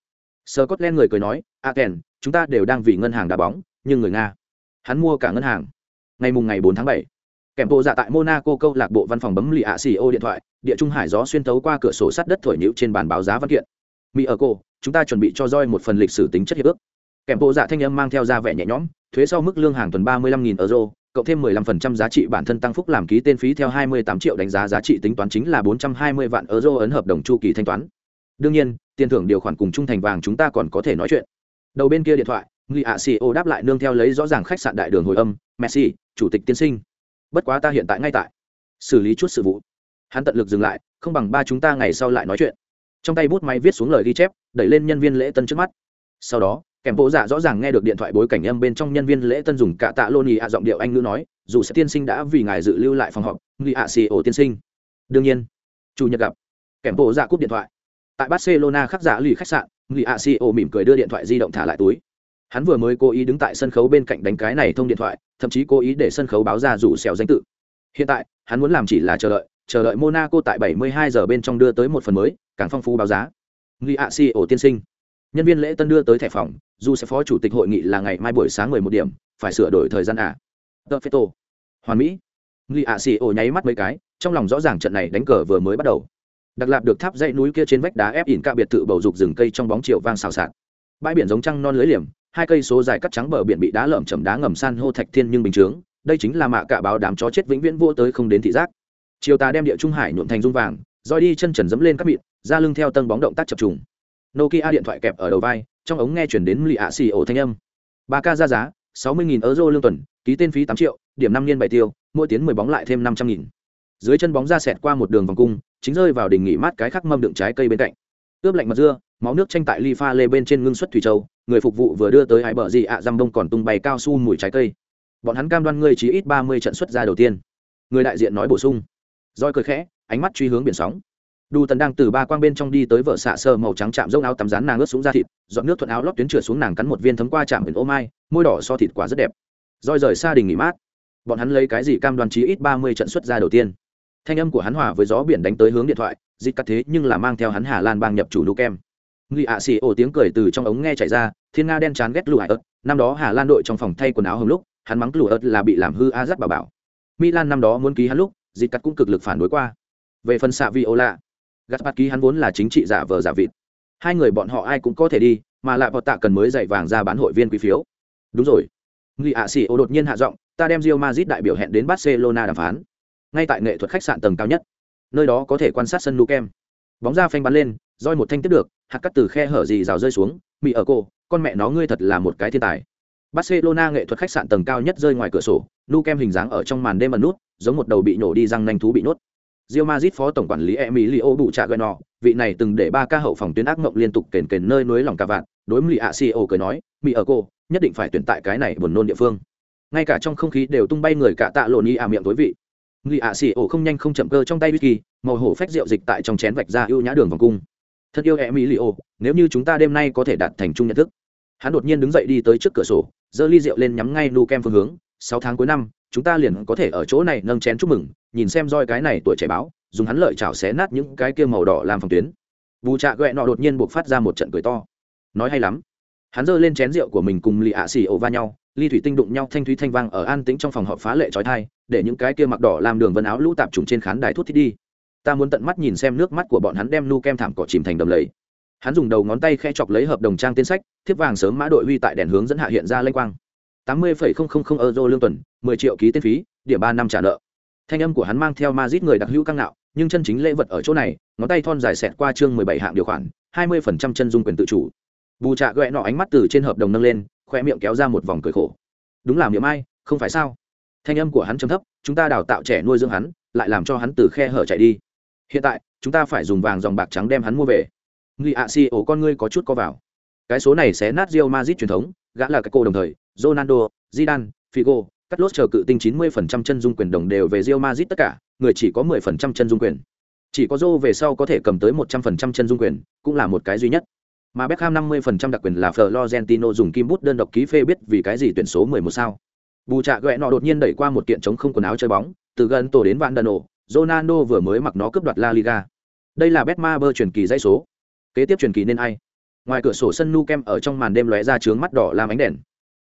Scotland người cười nói, "Aken, chúng ta đều đang vì ngân hàng đá bóng, nhưng người Nga, hắn mua cả ngân hàng." Ngày mùng ngày bốn tháng bảy, kèm bộ dạ tại Monaco câu lạc bộ văn phòng bấm lì ạ xì ô điện thoại, địa trung hải gió xuyên tấu qua cửa sổ sắt đất thổi nhũ trên bàn báo giá văn kiện. Mỹ ở cô, chúng ta chuẩn bị cho roi một phần lịch sử tính chất hiệp ước. Kèm bộ dạ thanh âm mang theo ra vẻ nhẹ nhõm, thuế sau mức lương hàng tuần ba mươi lăm nghìn euro, cộng thêm mười lăm phần trăm giá trị bản thân tăng phúc làm ký tên phí theo hai mươi tám triệu đánh giá giá trị tính toán chính là bốn trăm hai mươi vạn euro ấn hợp đồng chu kỳ thanh toán. Đương nhiên, tiền thưởng điều khoản cùng trung thành vàng chúng ta còn có thể nói chuyện. Đầu bên kia điện thoại người ạ xì đáp lại nương theo lấy rõ ràng khách sạn đại đường hồi âm, messi, chủ tịch tiên sinh. Bất quá ta hiện tại ngay tại xử lý chút sự vụ hắn tận lực dừng lại, không bằng ba chúng ta ngày sau lại nói chuyện. Trong tay bút máy viết xuống lời ghi chép, đẩy lên nhân viên lễ tân trước mắt. Sau đó, kèm bộ dạ rõ ràng nghe được điện thoại bối cảnh âm bên trong nhân viên lễ tân dùng cả tạ lô nhì ạ giọng điệu anh ngữ nói, dù sẽ tiên sinh đã vì ngài dự lưu lại phòng họp nghị ạ xì ổ tiên sinh. Đương nhiên. Chủ nhật gặp, kèm bộ dạ cúp điện thoại. Tại barcelona khắc giả lì khách sạn nghị ạ xì ổ mỉm cười đưa điện thoại di động thả lại túi. Hắn vừa mới cố ý đứng tại sân khấu bên cạnh đánh cái này thông điện thoại, thậm chí cố ý để sân khấu báo ra rủ xèo danh tự. Hiện tại, hắn muốn làm chỉ là chờ đợi chờ đợi Monaco tại 72 giờ bên trong đưa tới một phần mới, càng phong phú báo giá. Nghi ạ si ổ tiên sinh. Nhân viên lễ tân đưa tới thẻ phòng, dù sẽ phó chủ tịch hội nghị là ngày mai buổi sáng 11 điểm, phải sửa đổi thời gian à. Perfecto. Hoàn mỹ. Nghi ạ si ổ nháy mắt mấy cái, trong lòng rõ ràng trận này đánh cờ vừa mới bắt đầu. Đặc lạp được tháp dãy núi kia trên vách đá ép ỉn cả biệt thự bầu dục rừng cây trong bóng chiều vang xào xạc. Bãi biển giống trăng non lưới liềm, hai cây số dài cắt trắng bờ biển bị đá lởm chầm đá ngầm san hô thạch thiên nhưng bình chướng, đây chính là mạ cả báo đám chó chết vĩnh viễn vô tới không đến thị giác chiều tà đem địa trung hải nhuộm thành dung vàng, roi đi chân trần dẫm lên các mịn ra lưng theo tân bóng động tác chập trùng. Nokia điện thoại kẹp ở đầu vai, trong ống nghe chuyển đến lì ạ xì ổ thanh âm. Ba k ra giá, sáu mươi nghìn euro lương tuần, ký tên phí tám triệu, điểm năm niên bảy tiêu, mỗi tiến mười bóng lại thêm năm trăm nghìn. Dưới chân bóng ra xẹt qua một đường vòng cung, chính rơi vào đỉnh nghỉ mát cái khắc mâm đựng trái cây bên cạnh. Ướp lạnh mật dưa, máu nước tranh tại ly pha lê bên trên ngưng xuất thủy châu, người phục vụ vừa đưa tới hải bờ gì ạ à răm đông còn tung bay cao su mùi trái cây. Bọn hắn cam đoan ngươi chỉ ít ba mươi trận xuất ra đầu tiên. Người đại diện nói bổ sung roi cười khẽ, ánh mắt truy hướng biển sóng. Đu tần đang từ ba quang bên trong đi tới vợ xạ sơ màu trắng chạm rông áo tắm rán nàng ướt xuống da thịt dọn nước thuận áo lót tuyến trượt xuống nàng cắn một viên thấm qua chạm biển ô mai, môi đỏ so thịt quả rất đẹp. Roi rời xa đình nghỉ mát. Bọn hắn lấy cái gì cam đoan chí ít ba mươi trận xuất ra đầu tiên. Thanh âm của hắn hòa với gió biển đánh tới hướng điện thoại, dịch cắt thế nhưng là mang theo hắn hà lan bang nhập chủ nu kem. Người ạ xì ổ tiếng cười từ trong ống nghe chạy ra, thiên nga đen chán ghét lụa ớt năm đó hà lan đội trong phòng thay quần áo hồng lúc, hắn mắng lụa ớt là bị làm hư a dắt bà bảo. Milan năm đó muốn ký hắn lúc dịt cắt cũng cực lực phản đối qua. Về phần xạ vi ô lạ gắt bắt ký hắn vốn là chính trị giả vờ giả vịt. Hai người bọn họ ai cũng có thể đi, mà lại bọn tạ cần mới dạy vàng ra bán hội viên quý phiếu. Đúng rồi. Nghị ạ xỉ ô đột nhiên hạ giọng, ta đem rio mazit đại biểu hẹn đến barcelona đàm phán. Ngay tại nghệ thuật khách sạn tầng cao nhất, nơi đó có thể quan sát sân lu kem bóng ra phanh bắn lên, roi một thanh tiếp được, hạt cắt từ khe hở gì rào rơi xuống, mị ở cô, con mẹ nó ngươi thật là một cái thiên tài. Barcelona nghệ thuật khách sạn tầng cao nhất rơi ngoài cửa sổ nu kem hình dáng ở trong màn đêm ẩn nút giống một đầu bị nổ đi răng nanh thú bị nhốt Real Madrid phó tổng quản lý Emilio Butragueno, vị này từng để ba ca hậu phòng tuyến ác mộng liên tục kền kền nơi núi lòng cả vạn, đối Mli Asio cười nói, "Mị ở cô, nhất định phải tuyển tại cái này buồn nôn địa phương." Ngay cả trong không khí đều tung bay người cả tạ lộn y à miệng tối vị. Mli Asio không nhanh không chậm cơ trong tay whisky, màu hổ phách rượu dịch tại trong chén vạch ra ưu nhã đường vòng cung. Thật yêu Emilio, nếu như chúng ta đêm nay có thể đạt thành chung nhận thức. Hắn đột nhiên đứng dậy đi tới trước cửa sổ, giơ ly rượu lên nhắm ngay Nu Kem phương hướng, Sáu tháng cuối năm, chúng ta liền có thể ở chỗ này nâng chén chúc mừng, nhìn xem roi cái này tuổi trẻ báo, dùng hắn lợi chảo xé nát những cái kia màu đỏ làm phòng tuyến. Bù trạ ghẹ nọ đột nhiên buộc phát ra một trận cười to. Nói hay lắm. Hắn giơ lên chén rượu của mình cùng lì ạ xì ổ va nhau ly thủy tinh đụng nhau thanh thúy thanh vang ở an tĩnh trong phòng họp phá lệ trói thai để những cái kia mặc đỏ làm đường vân áo lũ tạp trùng trên khán đài thuốc thích đi. Ta muốn tận mắt nhìn xem nước mắt của bọn hắn đem nu kem thảm cỏ chìm thành đầm lầy. Hắn dùng đầu ngón tay khe chọc lấy hợp đồng trang tên sách thiếp vàng sớm mã đội huy tại đèn hướng dẫn hạ hiện ra lênh quang tám mươi euro lương tuần, mười triệu ký tên phí, điểm ba năm trả nợ. Thanh âm của hắn mang theo ma người đặc hữu căng nạo, nhưng chân chính lễ vật ở chỗ này, ngón tay thon dài xẹt qua chương mười bảy hạng điều khoản, hai mươi phần trăm chân dung quyền tự chủ. Bù trạ ghẹ nọ ánh mắt từ trên hợp đồng nâng lên khoe miệng kéo ra một vòng cười khổ. Đúng là miệng ai, không phải sao? Thanh âm của hắn chấm thấp, chúng ta đào tạo trẻ nuôi dưỡng hắn, lại làm cho hắn từ khe hở chạy đi. Hiện tại, chúng ta phải dùng vàng dòng bạc trắng đem hắn mua về. Người ạ xì ổ con ngươi có chút có vào. Cái số này sẽ nát rio mazit truyền thống, gã là cái cô đồng thời ronaldo zidane figo cắt lốt chờ cự tinh 90% chân dung quyền đồng đều về Real Madrid tất cả, người chỉ có 10% chân dung quyền. Chỉ có Zô về sau có thể cầm tới 100% chân dung quyền, cũng là một cái duy nhất. Mà Beckham 50% đặc quyền là Florentino dùng kim bút đơn độc ký phê biết vì cái gì tuyển số 11 sao. Bù trạ gẹ nọ đột nhiên đẩy qua một kiện chống không quần áo chơi bóng, từ gần tổ đến vạn đần ổ, Ronaldo vừa mới mặc nó cướp đoạt La Liga. Đây là Betmaber truyền kỳ dãy số. Kế tiếp truyền kỳ nên ai? Ngoài cửa sổ sân Nou ở trong màn đêm lóe ra chướng mắt đỏ làm ánh đèn.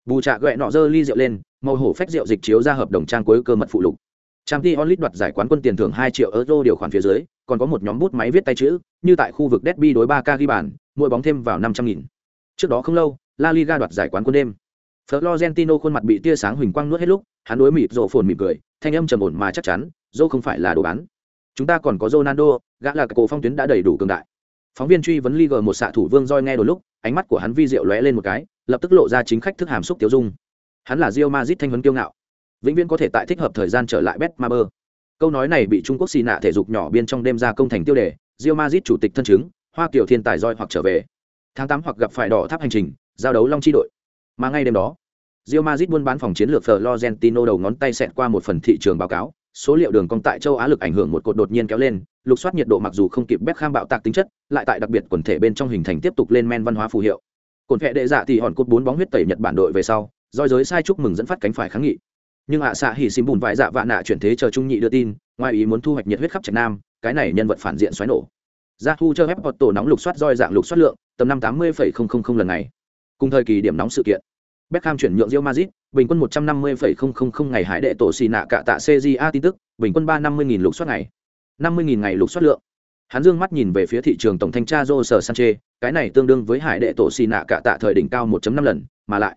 Bù trạ gẹ nọ dơ ly rượu lên, màu hổ phách rượu dịch chiếu ra hợp đồng trang cuối cơ mật phụ lục. Trang t onlit đoạt giải quán quân tiền thưởng hai triệu euro điều khoản phía dưới còn có một nhóm bút máy viết tay chữ như tại khu vực derby đối ba k ghi bàn mỗi bóng thêm vào năm trăm nghìn. Trước đó không lâu la liga đoạt giải quán quân đêm. Florentino khuôn mặt bị tia sáng huỳnh quang nuốt hết lúc hắn đối mịt rộ phồn mỉm cười thanh âm trầm ổn mà chắc chắn dô không phải là đồ bán. Chúng ta còn có ronaldo gã là cổ phong tuyến đã đầy đủ cường đại. Phóng viên truy vấn liga một xạ thủ vương roi nghe đôi lúc ánh mắt của hắn vi diệu lóe lên một cái lập tức lộ ra chính khách thức hàm xúc tiêu dung Hắn là Real Madrid thanh huấn kiêu ngạo, vĩnh viễn có thể tại thích hợp thời gian trở lại Betmaber. Câu nói này bị Trung Quốc xì nạ thể dục nhỏ biên trong đêm ra công thành tiêu đề, Real Madrid chủ tịch thân chứng, Hoa Kiều thiên tài roi hoặc trở về. Tháng 8 hoặc gặp phải đỏ tháp hành trình, giao đấu Long chi đội. Mà ngay đêm đó, Real Madrid buôn bán phòng chiến lược Florentino đầu ngón tay xẹt qua một phần thị trường báo cáo, số liệu đường cong tại châu Á lực ảnh hưởng một cột đột nhiên kéo lên, lục soát nhiệt độ mặc dù không kịp Beckham bạo tạc tính chất, lại tại đặc biệt quần thể bên trong hình thành tiếp tục lên men văn hóa phù hiệu cồn vẽ đệ dạ thì hòn cốt bốn bóng huyết tẩy Nhật Bản đội về sau, roi giới sai chúc mừng dẫn phát cánh phải kháng nghị nhưng ạ xạ hỉ xìm bùn vải dạ vạ nạ chuyển thế chờ trung nhị đưa tin ngoài ý muốn thu hoạch nhiệt huyết khắp trạch nam cái này nhân vật phản diện xoáy nổ ra thu cho phép hoạt tổ nóng lục soát roi dạng lục soát lượng tầm năm tám mươi lần này cùng thời kỳ điểm nóng sự kiện Beckham chuyển nhượng Real Madrid, bình quân 150,000 ngày hải đệ tổ xì nạ cả tạ CJA tin tức, bình quân 350.000 lục soát ngày. 50.000 ngày lục soát lượng. Hắn dương mắt nhìn về phía thị trường tổng thanh tra Joe Sanchez, cái này tương đương với hải đệ tổ xì nạ cả tạ thời đỉnh cao 1.5 lần, mà lại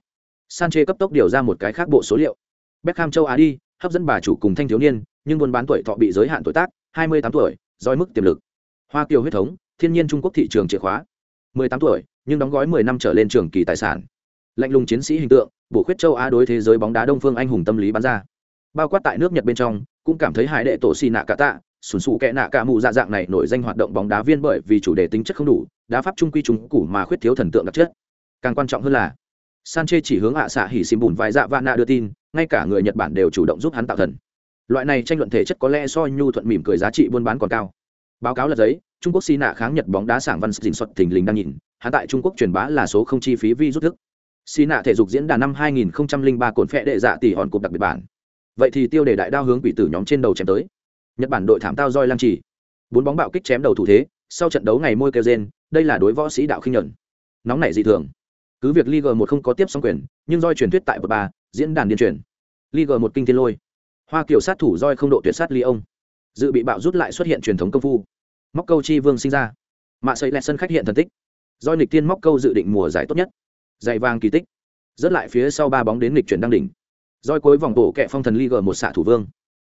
Sanche cấp tốc điều ra một cái khác bộ số liệu. Beckham châu Á đi, hấp dẫn bà chủ cùng thanh thiếu niên, nhưng buôn bán tuổi thọ bị giới hạn tuổi tác, 28 tuổi, dõi mức tiềm lực. Hoa Kiều huyết thống, thiên nhiên Trung Quốc thị trường chìa khóa. 18 tuổi, nhưng đóng gói 10 năm trở lên trường kỳ tài sản. Lạnh lùng chiến sĩ hình tượng, bổ khuyết châu Á đối thế giới bóng đá Đông phương anh hùng tâm lý bán ra. Bao quát tại nước Nhật bên trong, cũng cảm thấy hải đệ tổ xì nạ cả tạ, sùn sụ kẽ nạ cả mù dạ dạng này nổi danh hoạt động bóng đá viên bởi vì chủ đề tính chất không đủ, đá pháp trung quy trung củ mà khuyết thiếu thần tượng đặc chất. Càng quan trọng hơn là, Sanche chỉ hướng ạ xạ hỉ xìm bùn vài dạ vạn nạ đưa tin, ngay cả người Nhật Bản đều chủ động giúp hắn tạo thần. Loại này tranh luận thể chất có lẽ so nhu thuận mỉm cười giá trị buôn bán còn cao. Báo cáo là giấy, Trung Quốc xi nạ kháng Nhật bóng đá sảng văn dình xuất thình lình đang nhìn, hắn tại Trung Quốc truyền bá là số không chi phí vi rút thức. xi nạ thể dục diễn đàn năm 2003 cồn phẹ đệ dạ tỷ hòn cục đặc biệt bản vậy thì tiêu đề đại đao hướng quỷ tử nhóm trên đầu chém tới nhật bản đội thảm tao roi lăng trì. Bốn bóng bạo kích chém đầu thủ thế, sau trận đấu ngày môi kêu gen đây là đối võ sĩ đạo khinh nhuận. Nóng nảy dị thường. Cứ việc Liga một không có tiếp sóng quyền, nhưng roi truyền thuyết tại bậc ba, diễn đàn điên truyền. Liga một kinh thiên lôi. Hoa kiểu sát thủ roi không độ tuyệt sát ly ông. Dự bị bạo rút lại xuất hiện truyền thống công phu. Móc câu chi vương sinh ra. Mạ xây lẹ sân khách hiện thần tích. Roi nịch tiên móc câu dự định mùa giải tốt nhất. Giày vàng kỳ tích. Rớt lại phía sau ba bóng đến nịch chuyển đăng đỉnh. Roi cuối vòng tổ kẹ phong thần Liga một xạ thủ vương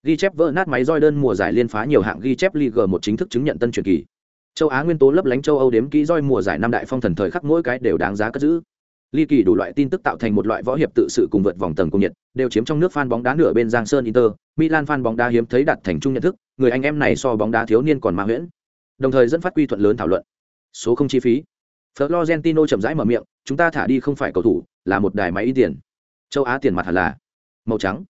ghi chép vỡ nát máy roi đơn mùa giải liên phá nhiều hạng ghi chép league một chính thức chứng nhận tân truyền kỳ. Châu á nguyên tố lấp lánh châu âu đếm kỹ roi mùa giải năm đại phong thần thời khắc mỗi cái đều đáng giá cất giữ. Ly kỳ đủ loại tin tức tạo thành một loại võ hiệp tự sự cùng vượt vòng tầng cung nhiệt, đều chiếm trong nước fan bóng đá nửa bên giang sơn inter, milan fan bóng đá hiếm thấy đặt thành chung nhận thức, người anh em này so bóng đá thiếu niên còn ma huyễn. Đồng thời dẫn phát quy thuận lớn thảo luận. Số không chi phí. Florentino chậm rãi mở miệng, chúng ta thả đi không phải cầu thủ, là một đài máy in tiền. Châu á tiền mặt hẳn là màu trắng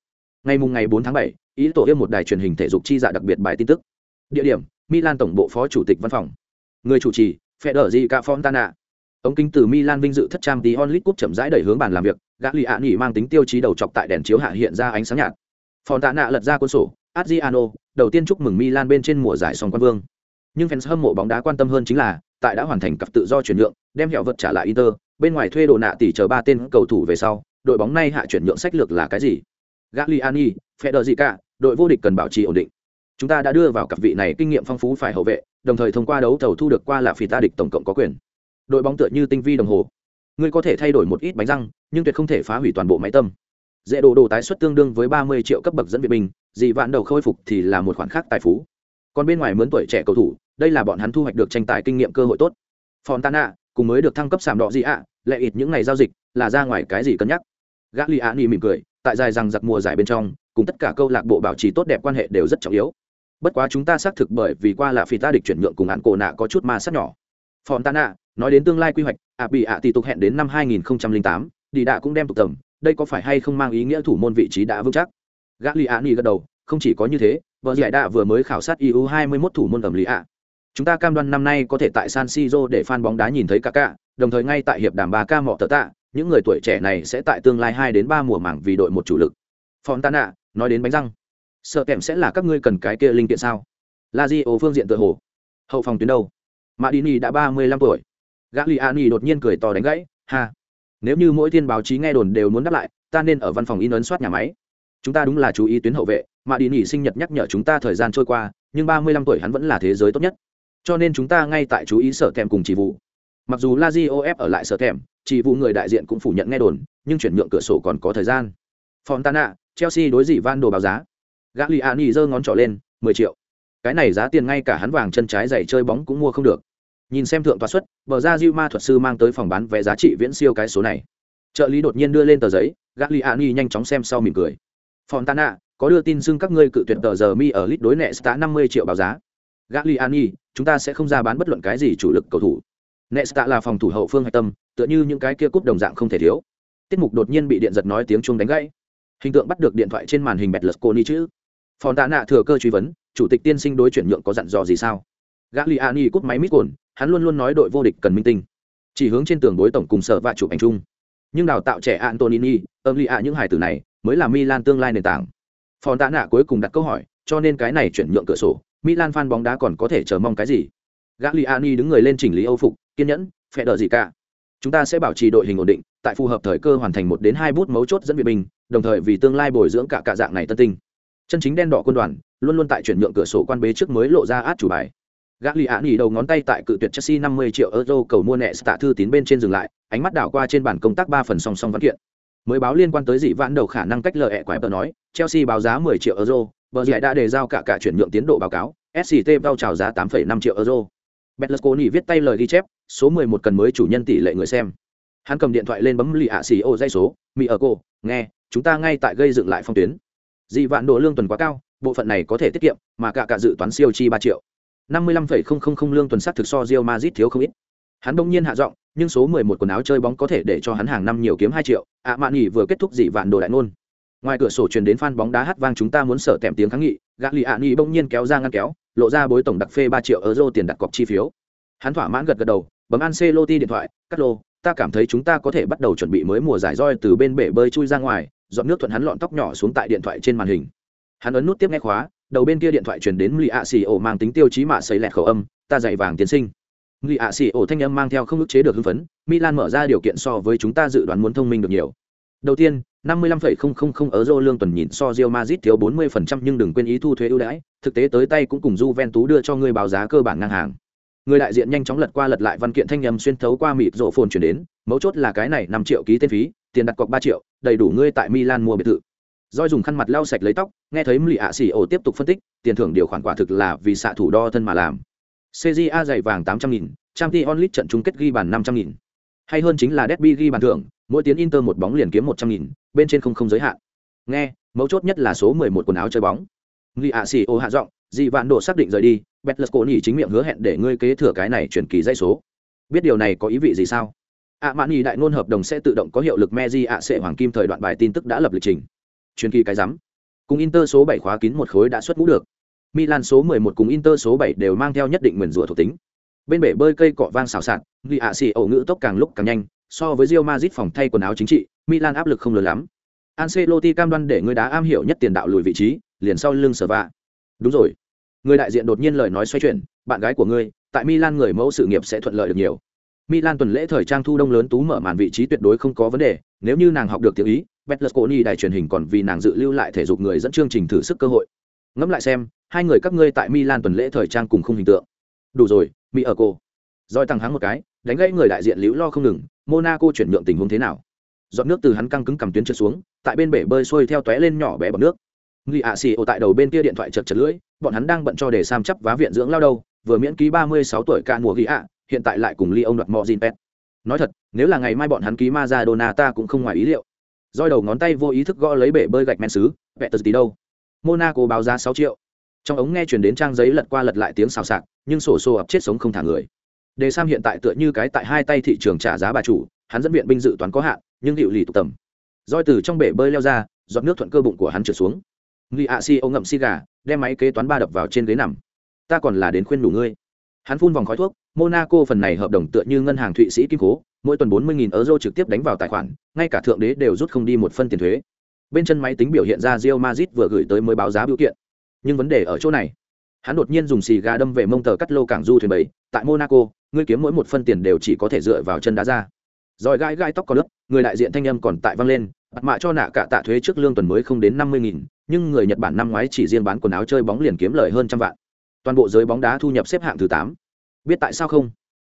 ngày mùng ngày 4 tháng 7, ý tổ yêu một đài truyền hình thể dục chi dạ đặc biệt bài tin tức địa điểm milan tổng bộ phó chủ tịch văn phòng người chủ trì Federica Fontana ống kính từ Milan vinh dự thất trang tí onlit cúp chậm rãi đẩy hướng bàn làm việc, gã mang tính tiêu chí đầu chọc tại đèn chiếu hạ hiện ra ánh sáng nhạt. Fontana lật ra cuốn sổ, Adriano, đầu tiên chúc mừng Milan bên trên mùa giải song quan vương. Nhưng fans hâm mộ bóng đá quan tâm hơn chính là, tại đã hoàn thành cặp tự do chuyển nhượng, đem hẹo vật trả lại Inter, bên ngoài thuê đồ nạ tỷ chờ ba tên cầu thủ về sau, đội bóng này hạ chuyển nhượng sách lược là cái gì? Gagliani, Federica, đội vô địch cần bảo trì ổn định. Chúng ta đã đưa vào cặp vị này kinh nghiệm phong phú phải hậu vệ, đồng thời thông qua đấu thầu thu được qua là phỉ ta địch tổng cộng có quyền. Đội bóng tựa như tinh vi đồng hồ. Ngươi có thể thay đổi một ít bánh răng nhưng tuyệt không thể phá hủy toàn bộ máy tâm. Dễ đồ đồ tái xuất tương đương với ba mươi triệu cấp bậc dẫn viện bình, gì vạn đầu khôi phục thì là một khoản khác tài phú. Còn bên ngoài mướn tuổi trẻ cầu thủ đây là bọn hắn thu hoạch được tranh tài kinh nghiệm cơ hội tốt. Fontana cùng mới được thăng cấp sàm đỏ gì ạ lệ ít những ngày giao dịch là ra ngoài cái gì cân nhắc. Gagliani mỉm cười tại dài rằng giặc mùa giải bên trong cùng tất cả câu lạc bộ bảo trì tốt đẹp quan hệ đều rất trọng yếu. Bất quá chúng ta xác thực bởi vì qua là phi ta địch chuyển nhượng cùng án cổ nạ có chút ma sát nhỏ. Fontana nói đến tương lai quy hoạch ạ bị ạ tỷ tục hẹn đến năm 2008, đi đạ cũng đem tục tầm đây có phải hay không mang ý nghĩa thủ môn vị trí đã vững chắc? Gã lì ạ gật đầu không chỉ có như thế vợ giải đạ vừa mới khảo sát iu 21 thủ môn ẩm lý ạ. Chúng ta cam đoan năm nay có thể tại san siro để fan bóng đá nhìn thấy cả cả đồng thời ngay tại hiệp đàm ba ca mọ tờ tạ những người tuổi trẻ này sẽ tại tương lai hai đến ba mùa mảng vì đội một chủ lực fontana nói đến bánh răng sợ kèm sẽ là các ngươi cần cái kia linh kiện sao Lazio phương diện tự hồ hậu phòng tuyến đâu Madini đã ba mươi lăm tuổi Gagliani đột nhiên cười to đánh gãy, "Ha, nếu như mỗi thiên báo chí nghe đồn đều muốn đáp lại, ta nên ở văn phòng in ấn soát nhà máy. Chúng ta đúng là chú ý tuyến hậu vệ, Madini sinh nhật nhắc nhở chúng ta thời gian trôi qua, nhưng ba mươi lăm tuổi hắn vẫn là thế giới tốt nhất. Cho nên chúng ta ngay tại chú ý sở kèm cùng chỉ vụ. Mặc dù la di of ở lại sở thèm, chỉ vụ người đại diện cũng phủ nhận nghe đồn, nhưng chuyển nhượng cửa sổ còn có thời gian. Fontana, Chelsea đối dị Van đồ báo giá. Gagliani giơ ngón trỏ lên, mười triệu. Cái này giá tiền ngay cả hắn vàng chân trái giày chơi bóng cũng mua không được nhìn xem thượng tòa xuất bờ ra diêu ma thuật sư mang tới phòng bán vé giá trị viễn siêu cái số này trợ lý đột nhiên đưa lên tờ giấy gagliani nhanh chóng xem sau mỉm cười fontana có đưa tin xưng các ngươi cự tuyệt tờ giờ mi ở lít đối nẹ stá năm mươi triệu báo giá gagliani chúng ta sẽ không ra bán bất luận cái gì chủ lực cầu thủ nesta là phòng thủ hậu phương hạch tâm, tựa như những cái kia cúp đồng dạng không thể thiếu. Tiết mục đột nhiên bị điện giật nói tiếng chuông đánh gãy. Hình tượng bắt được điện thoại trên màn hình bẹt lật cô ni chữ nạ thừa cơ truy vấn, chủ tịch tiên sinh đối chuyển nhượng có dặn dò gì sao? Gagliani cúp máy mít cồn, hắn luôn luôn nói đội vô địch cần minh tinh. Chỉ hướng trên tường đối tổng cùng sở và chụp ảnh chung. Nhưng đào tạo trẻ antonini âm lì ạ những hải tử này, mới là milan tương lai nền tảng. Phòn tạ nạ cuối cùng đặt câu hỏi, cho nên cái này chuyển nhượng cửa sổ, milan fan bóng đá còn có thể chờ mong cái gì? Gagliani đứng người lên chỉnh lý âu phục kiên nhẫn phe đợi gì cả. Chúng ta sẽ bảo trì đội hình ổn định tại phù hợp thời cơ hoàn thành một đến hai bút mấu chốt dẫn viện binh đồng thời vì tương lai bồi dưỡng cả cả dạng này tân tinh. Chân chính đen đỏ quân đoàn luôn luôn tại chuyển nhượng cửa sổ quan bế trước mới lộ ra át chủ bài. Gã lì ạ nghỉ đầu ngón tay tại cự tuyệt chelsea 50 triệu euro cầu mua nẹ tạ thư tín bên trên dừng lại ánh mắt đảo qua trên bản công tác ba phần song song văn kiện. Mới báo liên quan tới dị vãn đầu khả năng cách lời ẹ quái bờ nói chelsea báo giá 10 triệu euro bờ giải đã đề giao cả cả chuyển nhượng tiến độ báo cáo sct bao trào giá 8,5 triệu euro. Betlesconi viết tay lời ghi chép số 11 cần mới chủ nhân tỷ lệ người xem hắn cầm điện thoại lên bấm lì ạ xì ô dây số mỹ ở cô nghe chúng ta ngay tại gây dựng lại phong tuyến dị vạn độ lương tuần quá cao bộ phận này có thể tiết kiệm mà cả cả dự toán siêu chi ba triệu năm mươi lăm phẩy không không không lương tuần sát thực so Real Madrid thiếu không ít. Hắn đông nhiên hạ giọng, nhưng số mười một quần áo chơi bóng có thể để cho hắn hàng năm nhiều kiếm hai triệu. ạ mạn nghỉ vừa kết thúc dị vạn đồ đại ngôn. Ngoài cửa sổ truyền đến fan bóng đá hát vang chúng ta muốn sợ tèm tiếng kháng nghị, Gagliani bỗng nhiên kéo ra ngăn kéo, lộ ra bối tổng đặc phê ba triệu euro tiền đặt cọc chi phiếu. Hắn thỏa mãn gật gật đầu, bấm Ancelotti điện thoại, cắt lô, ta cảm thấy chúng ta có thể bắt đầu chuẩn bị mới mùa giải roi từ bên bể bơi chui ra ngoài dọn nước thuận hắn lọn tóc nhỏ xuống tại điện thoại trên màn hình. Hắn ấn nút tiếp nghe khóa đầu bên kia điện thoại truyền đến Lý ạ xì ổ mang tính tiêu chí mạ sấy lẹt khẩu âm ta dạy vàng tiến sinh. Lý ạ xì ổ thanh âm mang theo không ức chế được hưng phấn milan mở ra điều kiện so với chúng ta dự đoán muốn thông minh được nhiều. Đầu tiên 55,000 euro lương tuần nhìn so Real Madrid thiếu 40% nhưng đừng quên ý thu thuế ưu đãi, thực tế tới tay cũng cùng Juventus đưa cho ngươi báo giá cơ bản ngang hàng. Người đại diện nhanh chóng lật qua lật lại văn kiện thanh nhầm xuyên thấu qua mịt rộ phồn chuyển đến, mấu chốt là cái này năm triệu ký tên phí, tiền đặt cọc ba triệu, đầy đủ ngươi tại Milan mua biệt thự. Doi dùng khăn mặt lau sạch lấy tóc, nghe thấy mỹ ạ xì ổ tiếp tục phân tích, tiền thưởng điều khoản quả thực là vì xạ thủ đo thân mà làm. CJA dày vàng tám trăm nghìn trang t onlit trận chung kết ghi bàn 500 000 Hay hơn chính là Derby ghi bàn thưởng, mỗi tiếng Inter một bóng liền kiếm 100 000 bên trên không không giới hạn. Nghe, mấu chốt nhất là số 11 quần áo chơi bóng. Mli ạ ổ hạ giọng, dị vạn độ xác định rời đi, Betlesconi chính miệng hứa hẹn để ngươi kế thừa cái này chuyển kỳ dây số. Biết điều này có ý vị gì sao? ạ mạn nhì đại ngôn hợp đồng sẽ tự động có hiệu lực meji ạ sẽ hoàng kim thời đoạn bài tin tức đã lập lịch trình. Truyền kỳ cái rắm. Cùng inter số bảy khóa kín một khối đã xuất ngũ được. Milan số 11 cùng inter số bảy đều mang theo nhất định nguyền rủa thuộc tính. Bên bể bơi cây cọ vang xào xạc ghi ạ xì ẩu ngữ tốc càng lúc càng nhanh so với Real Madrid phòng thay quần áo chính trị milan áp lực không lớn lắm. Ancelotti cam đoan để người đá am hiểu nhất tiền đạo lùi vị trí liền sau lưng sở vạ đúng rồi người đại diện đột nhiên lời nói xoay chuyển bạn gái của ngươi tại milan người mẫu sự nghiệp sẽ thuận lợi được nhiều Milan tuần lễ thời trang thu đông lớn tú mở màn vị trí tuyệt đối không có vấn đề, nếu như nàng học được tiếng Ý, Betlesconi đài truyền hình còn vì nàng dự lưu lại thể dục người dẫn chương trình thử sức cơ hội. Ngẫm lại xem, hai người các ngươi tại Milan tuần lễ thời trang cùng không hình tượng. Đủ rồi, Mỹ ở cô. roi tăng hắn một cái, đánh gãy người đại diện liễu lo không ngừng, Monaco chuyển nhượng tình huống thế nào? Giọt nước từ hắn căng cứng cầm tuyến trượt xuống, tại bên bể bơi xuôi theo tóe lên nhỏ bé bọt nước. Ngụy ạ xì ô tại đầu bên kia điện thoại chật chật lưỡi, bọn hắn đang bận cho để sam chấp vá viện dưỡng lao đâu, vừa miễn ký 36 tuổi cạn mùa ghi ạ, hiện tại lại cùng ly ông đoạt mò gin pet. Nói thật nếu là ngày mai bọn hắn ký Maradona ta cũng không ngoài ý liệu. Roi đầu ngón tay vô ý thức gõ lấy bể bơi gạch men xứ vẹ tờ tí đâu? Monaco báo giá sáu triệu. Trong ống nghe chuyển đến trang giấy lật qua lật lại tiếng xào xạc nhưng sổ sổ ập chết sống không thả người. Đề sam hiện tại tựa như cái tại hai tay thị trường trả giá bà chủ hắn dẫn viện binh dự toán có hạn nhưng hiệu lì tục tầm. Roi từ trong bể bơi leo ra giọt nước thuận cơ bụng của hắn trượt xuống người ạ si ngậm si gà đem máy kế toán ba đập vào trên ghế nằm ta còn là đến khuyên đủ ngươi hắn phun vòng khói thuốc Monaco phần này hợp đồng tựa như ngân hàng Thụy Sĩ kim cố, mỗi tuần 40.000 euro trực tiếp đánh vào tài khoản, ngay cả thượng đế đều rút không đi một phân tiền thuế. Bên chân máy tính biểu hiện ra Real Madrid vừa gửi tới mới báo giá biểu kiện. Nhưng vấn đề ở chỗ này, hắn đột nhiên dùng xì gà đâm về mông tờ cắt lô cảng du thuyền bảy. tại Monaco, ngươi kiếm mỗi một phân tiền đều chỉ có thể dựa vào chân đá ra. Rồi gai gai tóc có lớp, người đại diện thanh âm còn tại vang lên, mặt mạ cho nạ cả tạ thuế trước lương tuần mới không đến 50.000, nhưng người Nhật Bản năm ngoái chỉ riêng bán quần áo chơi bóng liền kiếm lời hơn trăm vạn. Toàn bộ giới bóng đá thu nhập xếp hạng thứ 8 biết tại sao không?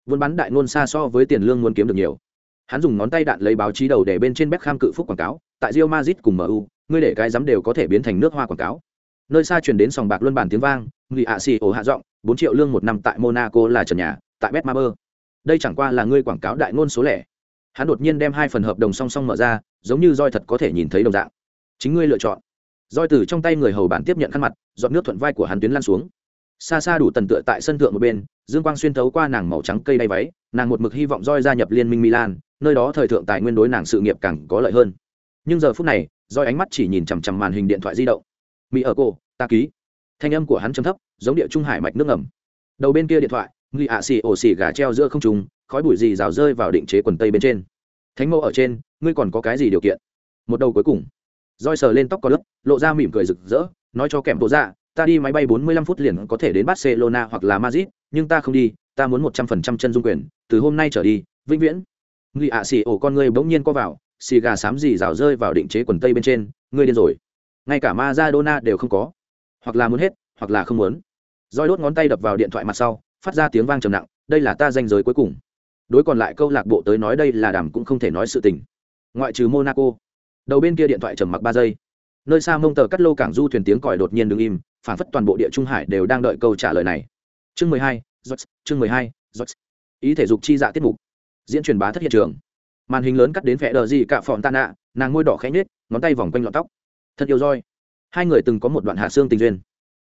Buôn bán đại ngôn xa so với tiền lương muốn kiếm được nhiều. Hắn dùng ngón tay đạn lấy báo chí đầu để bên trên Beckham cự phúc quảng cáo, tại Real Madrid cùng MU ngươi để cái giấm đều có thể biến thành nước hoa quảng cáo. Nơi xa truyền đến sòng bạc luân bản tiếng vang người ạ xì ổ hạ giọng, bốn triệu lương một năm tại Monaco là trần nhà, tại Betmaber đây chẳng qua là ngươi quảng cáo đại ngôn số lẻ. Hắn đột nhiên đem hai phần hợp đồng song song mở ra, giống như roi thật có thể nhìn thấy đồng dạng. Chính ngươi lựa chọn roi từ trong tay người hầu bản tiếp nhận khăn mặt dọn nước thuận vai của hắn tuyến lan xuống. Xa xa đủ tần tựa tại sân thượng một bên, dương quang xuyên thấu qua nàng màu trắng cây đay váy, nàng một mực hy vọng roi gia nhập liên minh milan, nơi đó thời thượng tài nguyên đối nàng sự nghiệp càng có lợi hơn. Nhưng giờ phút này, roi ánh mắt chỉ nhìn chằm chằm màn hình điện thoại di động. Mỹ ở cô, ta ký. Thanh âm của hắn chấm thấp, giống địa trung hải mạch nước ngầm. Đầu bên kia điện thoại người ạ xì ổ xì gà treo giữa không trùng khói bụi gì rào rơi vào định chế quần tây bên trên. Thánh mẫu ở trên, ngươi còn có cái gì điều kiện? Một đầu cuối cùng roi sờ lên tóc có lớp lộ ra mỉm cười rực rỡ nói cho kèm bộ dạ. ta đi máy bay 45 phút liền có thể đến Barcelona hoặc là Madrid, nhưng ta không đi, ta muốn 100% chân dung quyền, từ hôm nay trở đi, vĩnh viễn. Người ạ xì ổ con ngươi bỗng nhiên co vào, xì gà xám gì rào rơi vào định chế quần tây bên trên, ngươi điên rồi. Ngay cả Maradona đều không có. Hoặc là muốn hết, hoặc là không muốn. Rồi đốt ngón tay đập vào điện thoại mặt sau, phát ra tiếng vang trầm nặng, đây là ta danh giới cuối cùng. Đối còn lại câu lạc bộ tới nói đây là đàm cũng không thể nói sự tình. Ngoại trừ Monaco. Đầu bên kia điện thoại trầm mặc ba giây. Nơi xa mông tờ cắt lô cảng du thuyền tiếng còi đột nhiên đứng im, phản phất toàn bộ địa trung hải đều đang đợi câu trả lời này. Chương mười hai chương mười hai ý thể dục chi dạ tiết mục. Diễn truyền bá thất hiện trường. Màn hình lớn cắt đến vẻ đờ gì cả phòn tan nạ nàng ngôi đỏ khẽ nhếch, ngón tay vòng quanh lọn tóc. Thật yêu roi hai người từng có một đoạn hạ xương tình duyên.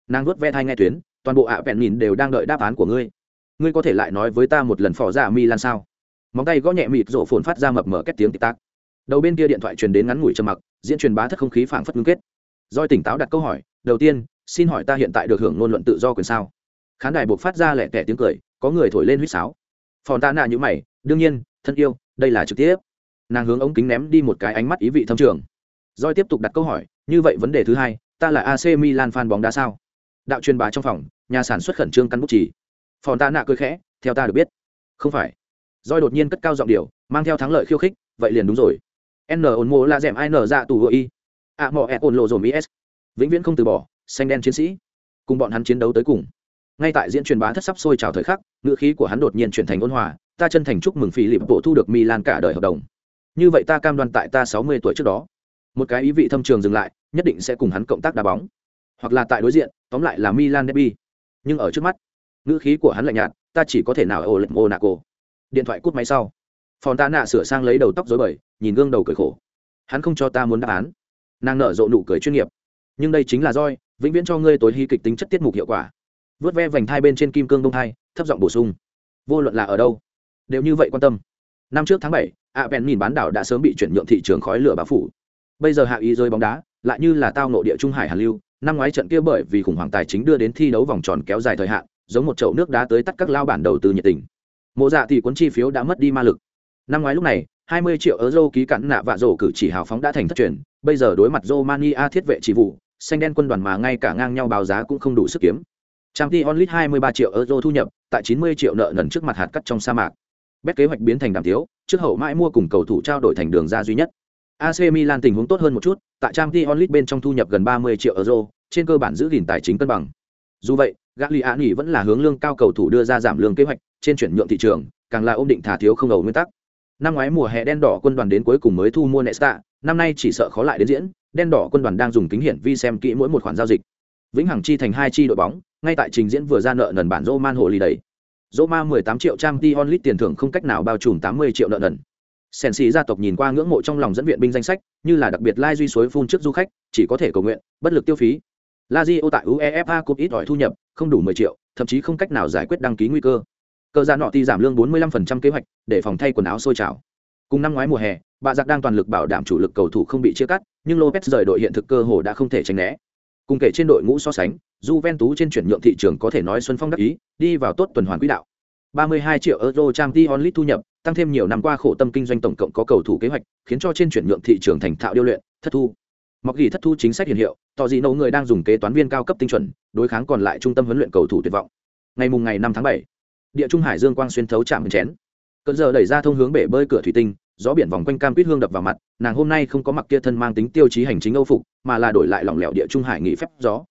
Nàng nuốt ve thai nghe tuyến toàn bộ ạ à vẹn nhìn đều đang đợi đáp án của ngươi. Ngươi có thể lại nói với ta một lần phỏ ra dạ mi lan sao? Móng tay gõ nhẹ mịt rổ phồn phát ra mập mở két tiếng tít tác đầu bên kia điện thoại truyền đến ngắn ngủi trầm mặc diễn truyền bá thất không khí phảng phất ngưng kết. Doi tỉnh táo đặt câu hỏi đầu tiên xin hỏi ta hiện tại được hưởng ngôn luận tự do quyền sao? Khán đài buộc phát ra lẹ tẻ tiếng cười có người thổi lên huýt sáo. Phòn ta nạ như mày đương nhiên thân yêu đây là trực tiếp. Nàng hướng ống kính ném đi một cái ánh mắt ý vị thâm trường. Doi tiếp tục đặt câu hỏi như vậy vấn đề thứ hai ta là ac milan fan bóng đá sao? Đạo truyền bá trong phòng nhà sản xuất khẩn trương căn bút chỉ. Phòn ta nạ cười khẽ theo ta được biết. Không phải. Doi đột nhiên cất cao giọng điều, mang theo thắng lợi khiêu khích vậy liền đúng rồi n ổn mộ là dẻm ai nở dạ tù y. Ạm mò e ổn lộ dồn is vĩnh viễn không từ bỏ, xanh đen chiến sĩ. Cùng bọn hắn chiến đấu tới cùng. Ngay tại diễn truyền bá thất sắp sôi trào thời khắc, ngữ khí của hắn đột nhiên chuyển thành ôn hòa, ta chân thành chúc mừng phi lịp bộ thu được milan cả đời hợp đồng. Như vậy ta cam đoan tại ta sáu mươi tuổi trước đó, một cái ý vị thâm trường dừng lại, nhất định sẽ cùng hắn cộng tác đá bóng. Hoặc là tại đối diện, tóm lại là milan derby. Nhưng ở trước mắt, ngữ khí của hắn lạnh nhạt, ta chỉ có thể nào ô lệch monaco. Điện thoại cút máy sau phòn ta nạ sửa sang lấy đầu tóc dối bời, nhìn gương đầu cười khổ. Hắn không cho ta muốn đáp án. Nàng nở rộ nụ cười chuyên nghiệp. Nhưng đây chính là roi, vĩnh viễn cho ngươi tối hy kịch tính chất tiết mục hiệu quả. Vớt ve vành thai bên trên kim cương đông thai, thấp giọng bổ sung. Vô luận là ở đâu, đều như vậy quan tâm. Năm trước tháng bảy ạ vẹn nhìn bán đảo đã sớm bị chuyển nhượng thị trường khói lửa báo phủ. Bây giờ hạ ý rơi bóng đá, lại như là tao nộ địa trung hải hàn lưu. Năm ngoái trận kia bởi vì khủng hoảng tài chính đưa đến thi đấu vòng tròn kéo dài thời hạn, giống một chậu nước đá tới tắt các lao bản đầu tư nhiệt tình. Mộ dạ thì cuốn chi phiếu đã mất đi ma lực năm ngoái lúc này 20 triệu euro ký cản nạ vạ rổ cử chỉ hào phóng đã thành thất truyền, bây giờ đối mặt Romania thiết vệ chỉ vụ, xanh đen quân đoàn mà ngay cả ngang nhau báo giá cũng không đủ sức kiếm. Champions League 23 triệu euro thu nhập, tại 90 triệu nợ nần trước mặt hạt cắt trong sa mạc. Bét kế hoạch biến thành đàm thiếu trước hậu mãi mua cùng cầu thủ trao đổi thành đường ra duy nhất. AC Milan tình huống tốt hơn một chút, tại Champions League bên trong thu nhập gần 30 triệu euro, trên cơ bản giữ gìn tài chính cân bằng. Dù vậy, Gagliani vẫn là hướng lương cao cầu thủ đưa ra giảm lương kế hoạch, trên chuyển nhượng thị trường, càng là ổn định thả thiếu không đầu nguyên tắc năm ngoái mùa hè đen đỏ quân đoàn đến cuối cùng mới thu mua nesta năm nay chỉ sợ khó lại đến diễn đen đỏ quân đoàn đang dùng kính hiển vi xem kỹ mỗi một khoản giao dịch. Vĩnh hằng chi thành hai chi đội bóng ngay tại trình diễn vừa ra nợ nần bản roman hồ lì đầy Roma 18 triệu trang t onlit tiền thưởng không cách nào bao trùm 80 triệu nợ nần. Sen sĩ gia tộc nhìn qua ngưỡng mộ trong lòng dẫn viện binh danh sách như là đặc biệt lai duy suối phun trước du khách chỉ có thể cầu nguyện bất lực tiêu phí. Lazio tại UEFA Cup ít ỏi thu nhập, không đủ 10 triệu, thậm chí không cách nào giải quyết đăng ký nguy cơ. Cơ gia dạ nọ ti giảm lương 45% kế hoạch, để phòng thay quần áo sôi trào. Cùng năm ngoái mùa hè, bà giặc đang toàn lực bảo đảm chủ lực cầu thủ không bị chia cắt, nhưng Lopez rời đội hiện thực cơ hồ đã không thể tránh né. Cùng kể trên đội ngũ so sánh, Juventus trên chuyển nhượng thị trường có thể nói xuân phong đắc ý, đi vào tốt tuần hoàn quỹ đạo. 32 triệu euro Champions League thu nhập, tăng thêm nhiều năm qua khổ tâm kinh doanh tổng cộng có cầu thủ kế hoạch, khiến cho trên chuyển nhượng thị trường thành thạo điêu luyện, thất thu. Mọc ghi thất thu chính sách hiển hiệu, tỏ gì nấu người đang dùng kế toán viên cao cấp tinh chuẩn, đối kháng còn lại trung tâm huấn luyện cầu thủ tuyệt vọng. Ngày mùng ngày 5 tháng 7, địa trung hải dương quang xuyên thấu chạm chén. Cơn giờ đẩy ra thông hướng bể bơi cửa thủy tinh, gió biển vòng quanh cam quýt hương đập vào mặt, nàng hôm nay không có mặc kia thân mang tính tiêu chí hành chính Âu phục, mà là đổi lại lỏng lẻo địa trung hải nghỉ phép gió.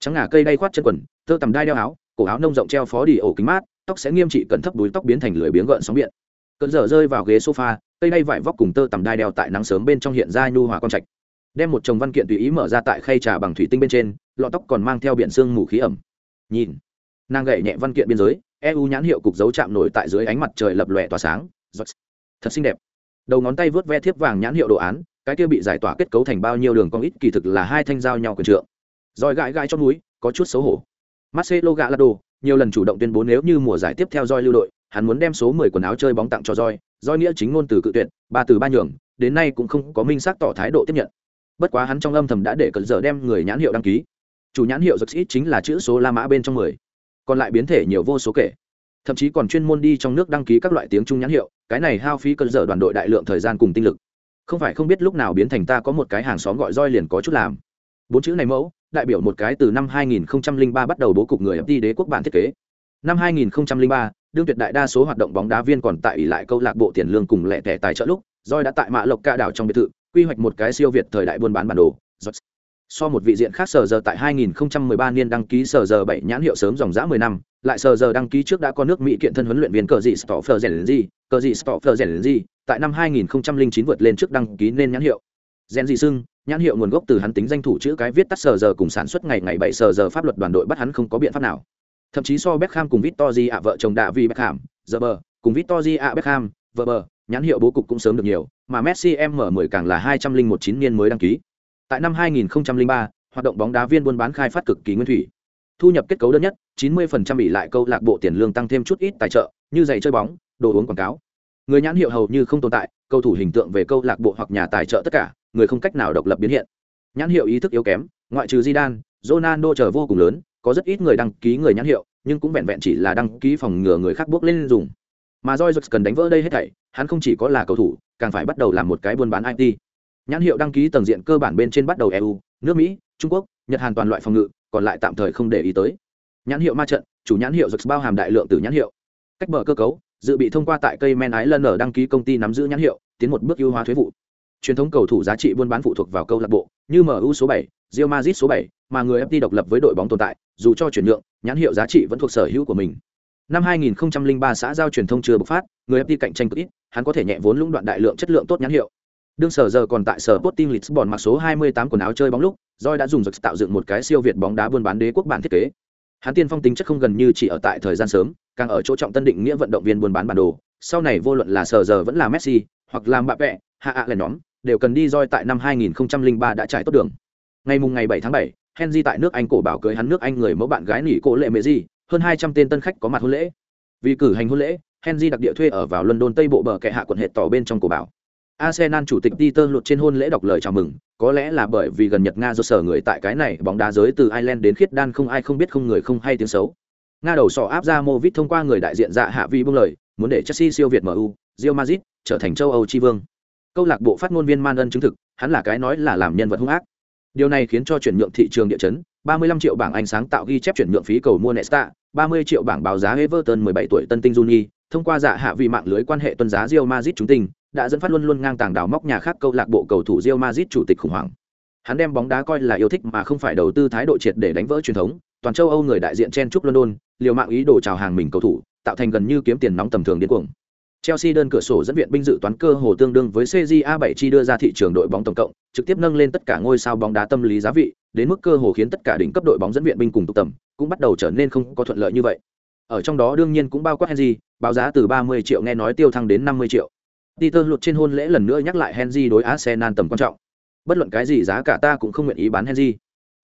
Trắng ngà cây đay khoát chân quần, tơ tầm đai đeo áo, cổ áo nông rộng treo phó đi ổ kính mát, tóc sẽ nghiêm trị cẩn thấp đuôi tóc biến thành lưỡi biếng gợn sóng biển. Cơn giờ rơi vào ghế sofa, cây đay vải vóc cùng tơ tầm đai đeo tại nắng sớm bên trong hiện ra nhu hòa con trạch đem một chồng văn kiện tùy ý mở ra tại khay trà bằng thủy tinh bên trên lọ tóc còn mang theo biển sương mù khí ẩm nhìn nàng gậy nhẹ văn kiện biên giới eu nhãn hiệu cục dấu chạm nổi tại dưới ánh mặt trời lập lòe tỏa sáng. Thật xinh đẹp. Đầu ngón tay vớt ve thiếp vàng nhãn hiệu đồ án, cái kia bị giải tỏa kết cấu thành bao nhiêu đường cong ít kỳ thực là hai thanh dao nhau quyền trượng. Rồi gãi gãi trong núi có chút xấu hổ. Marcelo gallardo, nhiều lần chủ động tuyên bố nếu như mùa giải tiếp theo roi lưu đội, hắn muốn đem số mười quần áo chơi bóng tặng cho roi roi nghĩa chính ngôn từ cự tuyệt, ba từ ba nhường, đến nay cũng không có minh xác tỏ thái độ tiếp nhận. Bất quá hắn trong âm thầm đã để cẩn giờ đem người nhãn hiệu đăng ký. Chủ nhãn hiệu rất ít chính là chữ số la mã bên trong mười còn lại biến thể nhiều vô số kể. Thậm chí còn chuyên môn đi trong nước đăng ký các loại tiếng trung nhãn hiệu, cái này hao phí cơn dở đoàn đội đại lượng thời gian cùng tinh lực. Không phải không biết lúc nào biến thành ta có một cái hàng xóm gọi roi liền có chút làm. Bốn chữ này mẫu, đại biểu một cái từ năm 2003 bắt đầu bố cục người FT đế quốc bản thiết kế. Năm 2003 đương tuyệt đại đa số hoạt động bóng đá viên còn tại ỷ lại câu lạc bộ tiền lương cùng lẻ tẻ tài trợ lúc, roi đã tại mạ lộc ca đảo trong biệt thự, quy hoạch một cái siêu việt thời đại buôn bán bản đồ so một vị diện khác sở giờ tại 2013 niên đăng ký sở giờ bảy nhãn hiệu sớm dòng dã 10 năm, lại sở giờ đăng ký trước đã có nước mỹ kiện thân huấn luyện viên cờ dị stoffer zenzi cờ dị stoffer zenzi tại năm 2009 vượt lên trước đăng ký nên nhãn hiệu zenzi sưng, nhãn hiệu nguồn gốc từ hắn tính danh thủ chữ cái viết tắt sở giờ cùng sản xuất ngày ngày bảy sở giờ pháp luật đoàn đội bắt hắn không có biện pháp nào thậm chí so Beckham cùng Victory ạ vợ chồng đạ vi Beckham giờ bờ cùng Victory ạ Beckham vợ bờ nhãn hiệu bố cục cũng sớm được nhiều, mà Messi M10 càng là 201 chín niên mới đăng ký. Tại năm 2003, hoạt động bóng đá viên buôn bán khai phát cực kỳ nguyên thủy. Thu nhập kết cấu đơn nhất, 90% bị lại câu lạc bộ tiền lương tăng thêm chút ít tài trợ, như giày chơi bóng, đồ uống quảng cáo. Người nhãn hiệu hầu như không tồn tại, cầu thủ hình tượng về câu lạc bộ hoặc nhà tài trợ tất cả, người không cách nào độc lập biến hiện. Nhãn hiệu ý thức yếu kém, ngoại trừ Zidane, Ronaldo trở vô cùng lớn, có rất ít người đăng ký người nhãn hiệu, nhưng cũng vẹn vẹn chỉ là đăng ký phòng ngừa người khác bước lên dùng. mà roi cần đánh vỡ đây hết thảy hắn không chỉ có là cầu thủ càng phải bắt đầu làm một cái buôn bán it nhãn hiệu đăng ký tầng diện cơ bản bên trên bắt đầu eu nước mỹ trung quốc nhật hàn toàn loại phòng ngự còn lại tạm thời không để ý tới. Nhãn hiệu ma trận chủ nhãn hiệu giật bao hàm đại lượng từ nhãn hiệu. Cách bờ cơ cấu dự bị thông qua tại cây men ái lần ở đăng ký công ty nắm giữ nhãn hiệu tiến một bước ưu hóa thuế vụ. Truyền thống cầu thủ giá trị buôn bán phụ thuộc vào câu lạc bộ như mu số 7, Real Madrid số 7, mà người FT độc lập với đội bóng tồn tại dù cho chuyển nhượng nhãn hiệu giá trị vẫn thuộc sở hữu của mình. Năm 2003 xã giao truyền thông chưa bộc phát người FT cạnh tranh cực ít hắn có thể nhẹ vốn lũng đoạn đại lượng chất lượng tốt nhãn hiệu đương sở giờ còn tại sở Sporting Lisbon mặc số 28 quần áo chơi bóng lúc Joy đã dùng giật tạo dựng một cái siêu việt bóng đá buôn bán đế quốc bản thiết kế. Hắn tiên phong tính chất không gần như chỉ ở tại thời gian sớm càng ở chỗ trọng tân định nghĩa vận động viên buôn bán bản đồ. Sau này vô luận là sở giờ vẫn là messi hoặc làm bạ hạ ạ lên nhóm đều cần đi roi tại năm 2003 đã trải tốt đường. Ngày mùng ngày 7 tháng 7, henry tại nước anh cổ bảo cưới hắn nước anh người mẫu bạn gái nỉ cổ lệ mẹ gì hơn 200 tên tân khách có mặt hôn lễ. Vì cử hành hôn lễ henry đặc địa thuê ở vào london tây bộ bờ kệ hạ quận hệ tỏ bên trong cổ bảo. Arsenal chủ tịch Peter lột trên hôn lễ đọc lời chào mừng, có lẽ là bởi vì gần Nhật Nga do sở người tại cái này bóng đá giới từ Ireland đến khiết đan không ai không biết không người không hay tiếng xấu. Nga đầu sọ áp ra Movit thông qua người đại diện dạ hạ vi bưng lời, muốn để Chelsea siêu việt MU, Real Madrid trở thành châu Âu chi vương. Câu lạc bộ phát ngôn viên Man Ân chứng thực, hắn là cái nói là làm nhân vật hung ác. Điều này khiến cho chuyển nhượng thị trường địa chấn, 35 triệu bảng Anh sáng tạo ghi chép chuyển nhượng phí cầu mua Nesta, 30 triệu bảng báo giá Everton 17 tuổi tân tinh Juni, thông qua dạ hạ vì mạng lưới quan hệ tuân giá Real Madrid chúng tình, đã dẫn phát luôn luôn ngang tàng đào móc nhà khác câu lạc bộ cầu thủ Real Madrid chủ tịch khủng hoảng. Hắn đem bóng đá coi là yêu thích mà không phải đầu tư thái độ triệt để đánh vỡ truyền thống, toàn châu Âu người đại diện chen chúc London, liều mạng ý đồ chào hàng mình cầu thủ, tạo thành gần như kiếm tiền nóng tầm thường điên cuồng. Chelsea đơn cửa sổ dẫn viện binh dự toán cơ hồ tương đương với CJA 7 chi đưa ra thị trường đội bóng tổng cộng, trực tiếp nâng lên tất cả ngôi sao bóng đá tâm lý giá vị, đến mức cơ hồ khiến tất cả đỉnh cấp đội bóng dẫn viện binh cùng tụ tầm, cũng bắt đầu trở nên không có thuận lợi như vậy. Ở trong đó đương nhiên cũng bao quát Henry, báo giá từ 30 triệu nghe nói tiêu thăng đến 50 triệu. Peter lụt trên hôn lễ lần nữa nhắc lại Henry đối Arsenal tầm quan trọng. Bất luận cái gì giá cả ta cũng không nguyện ý bán Henry.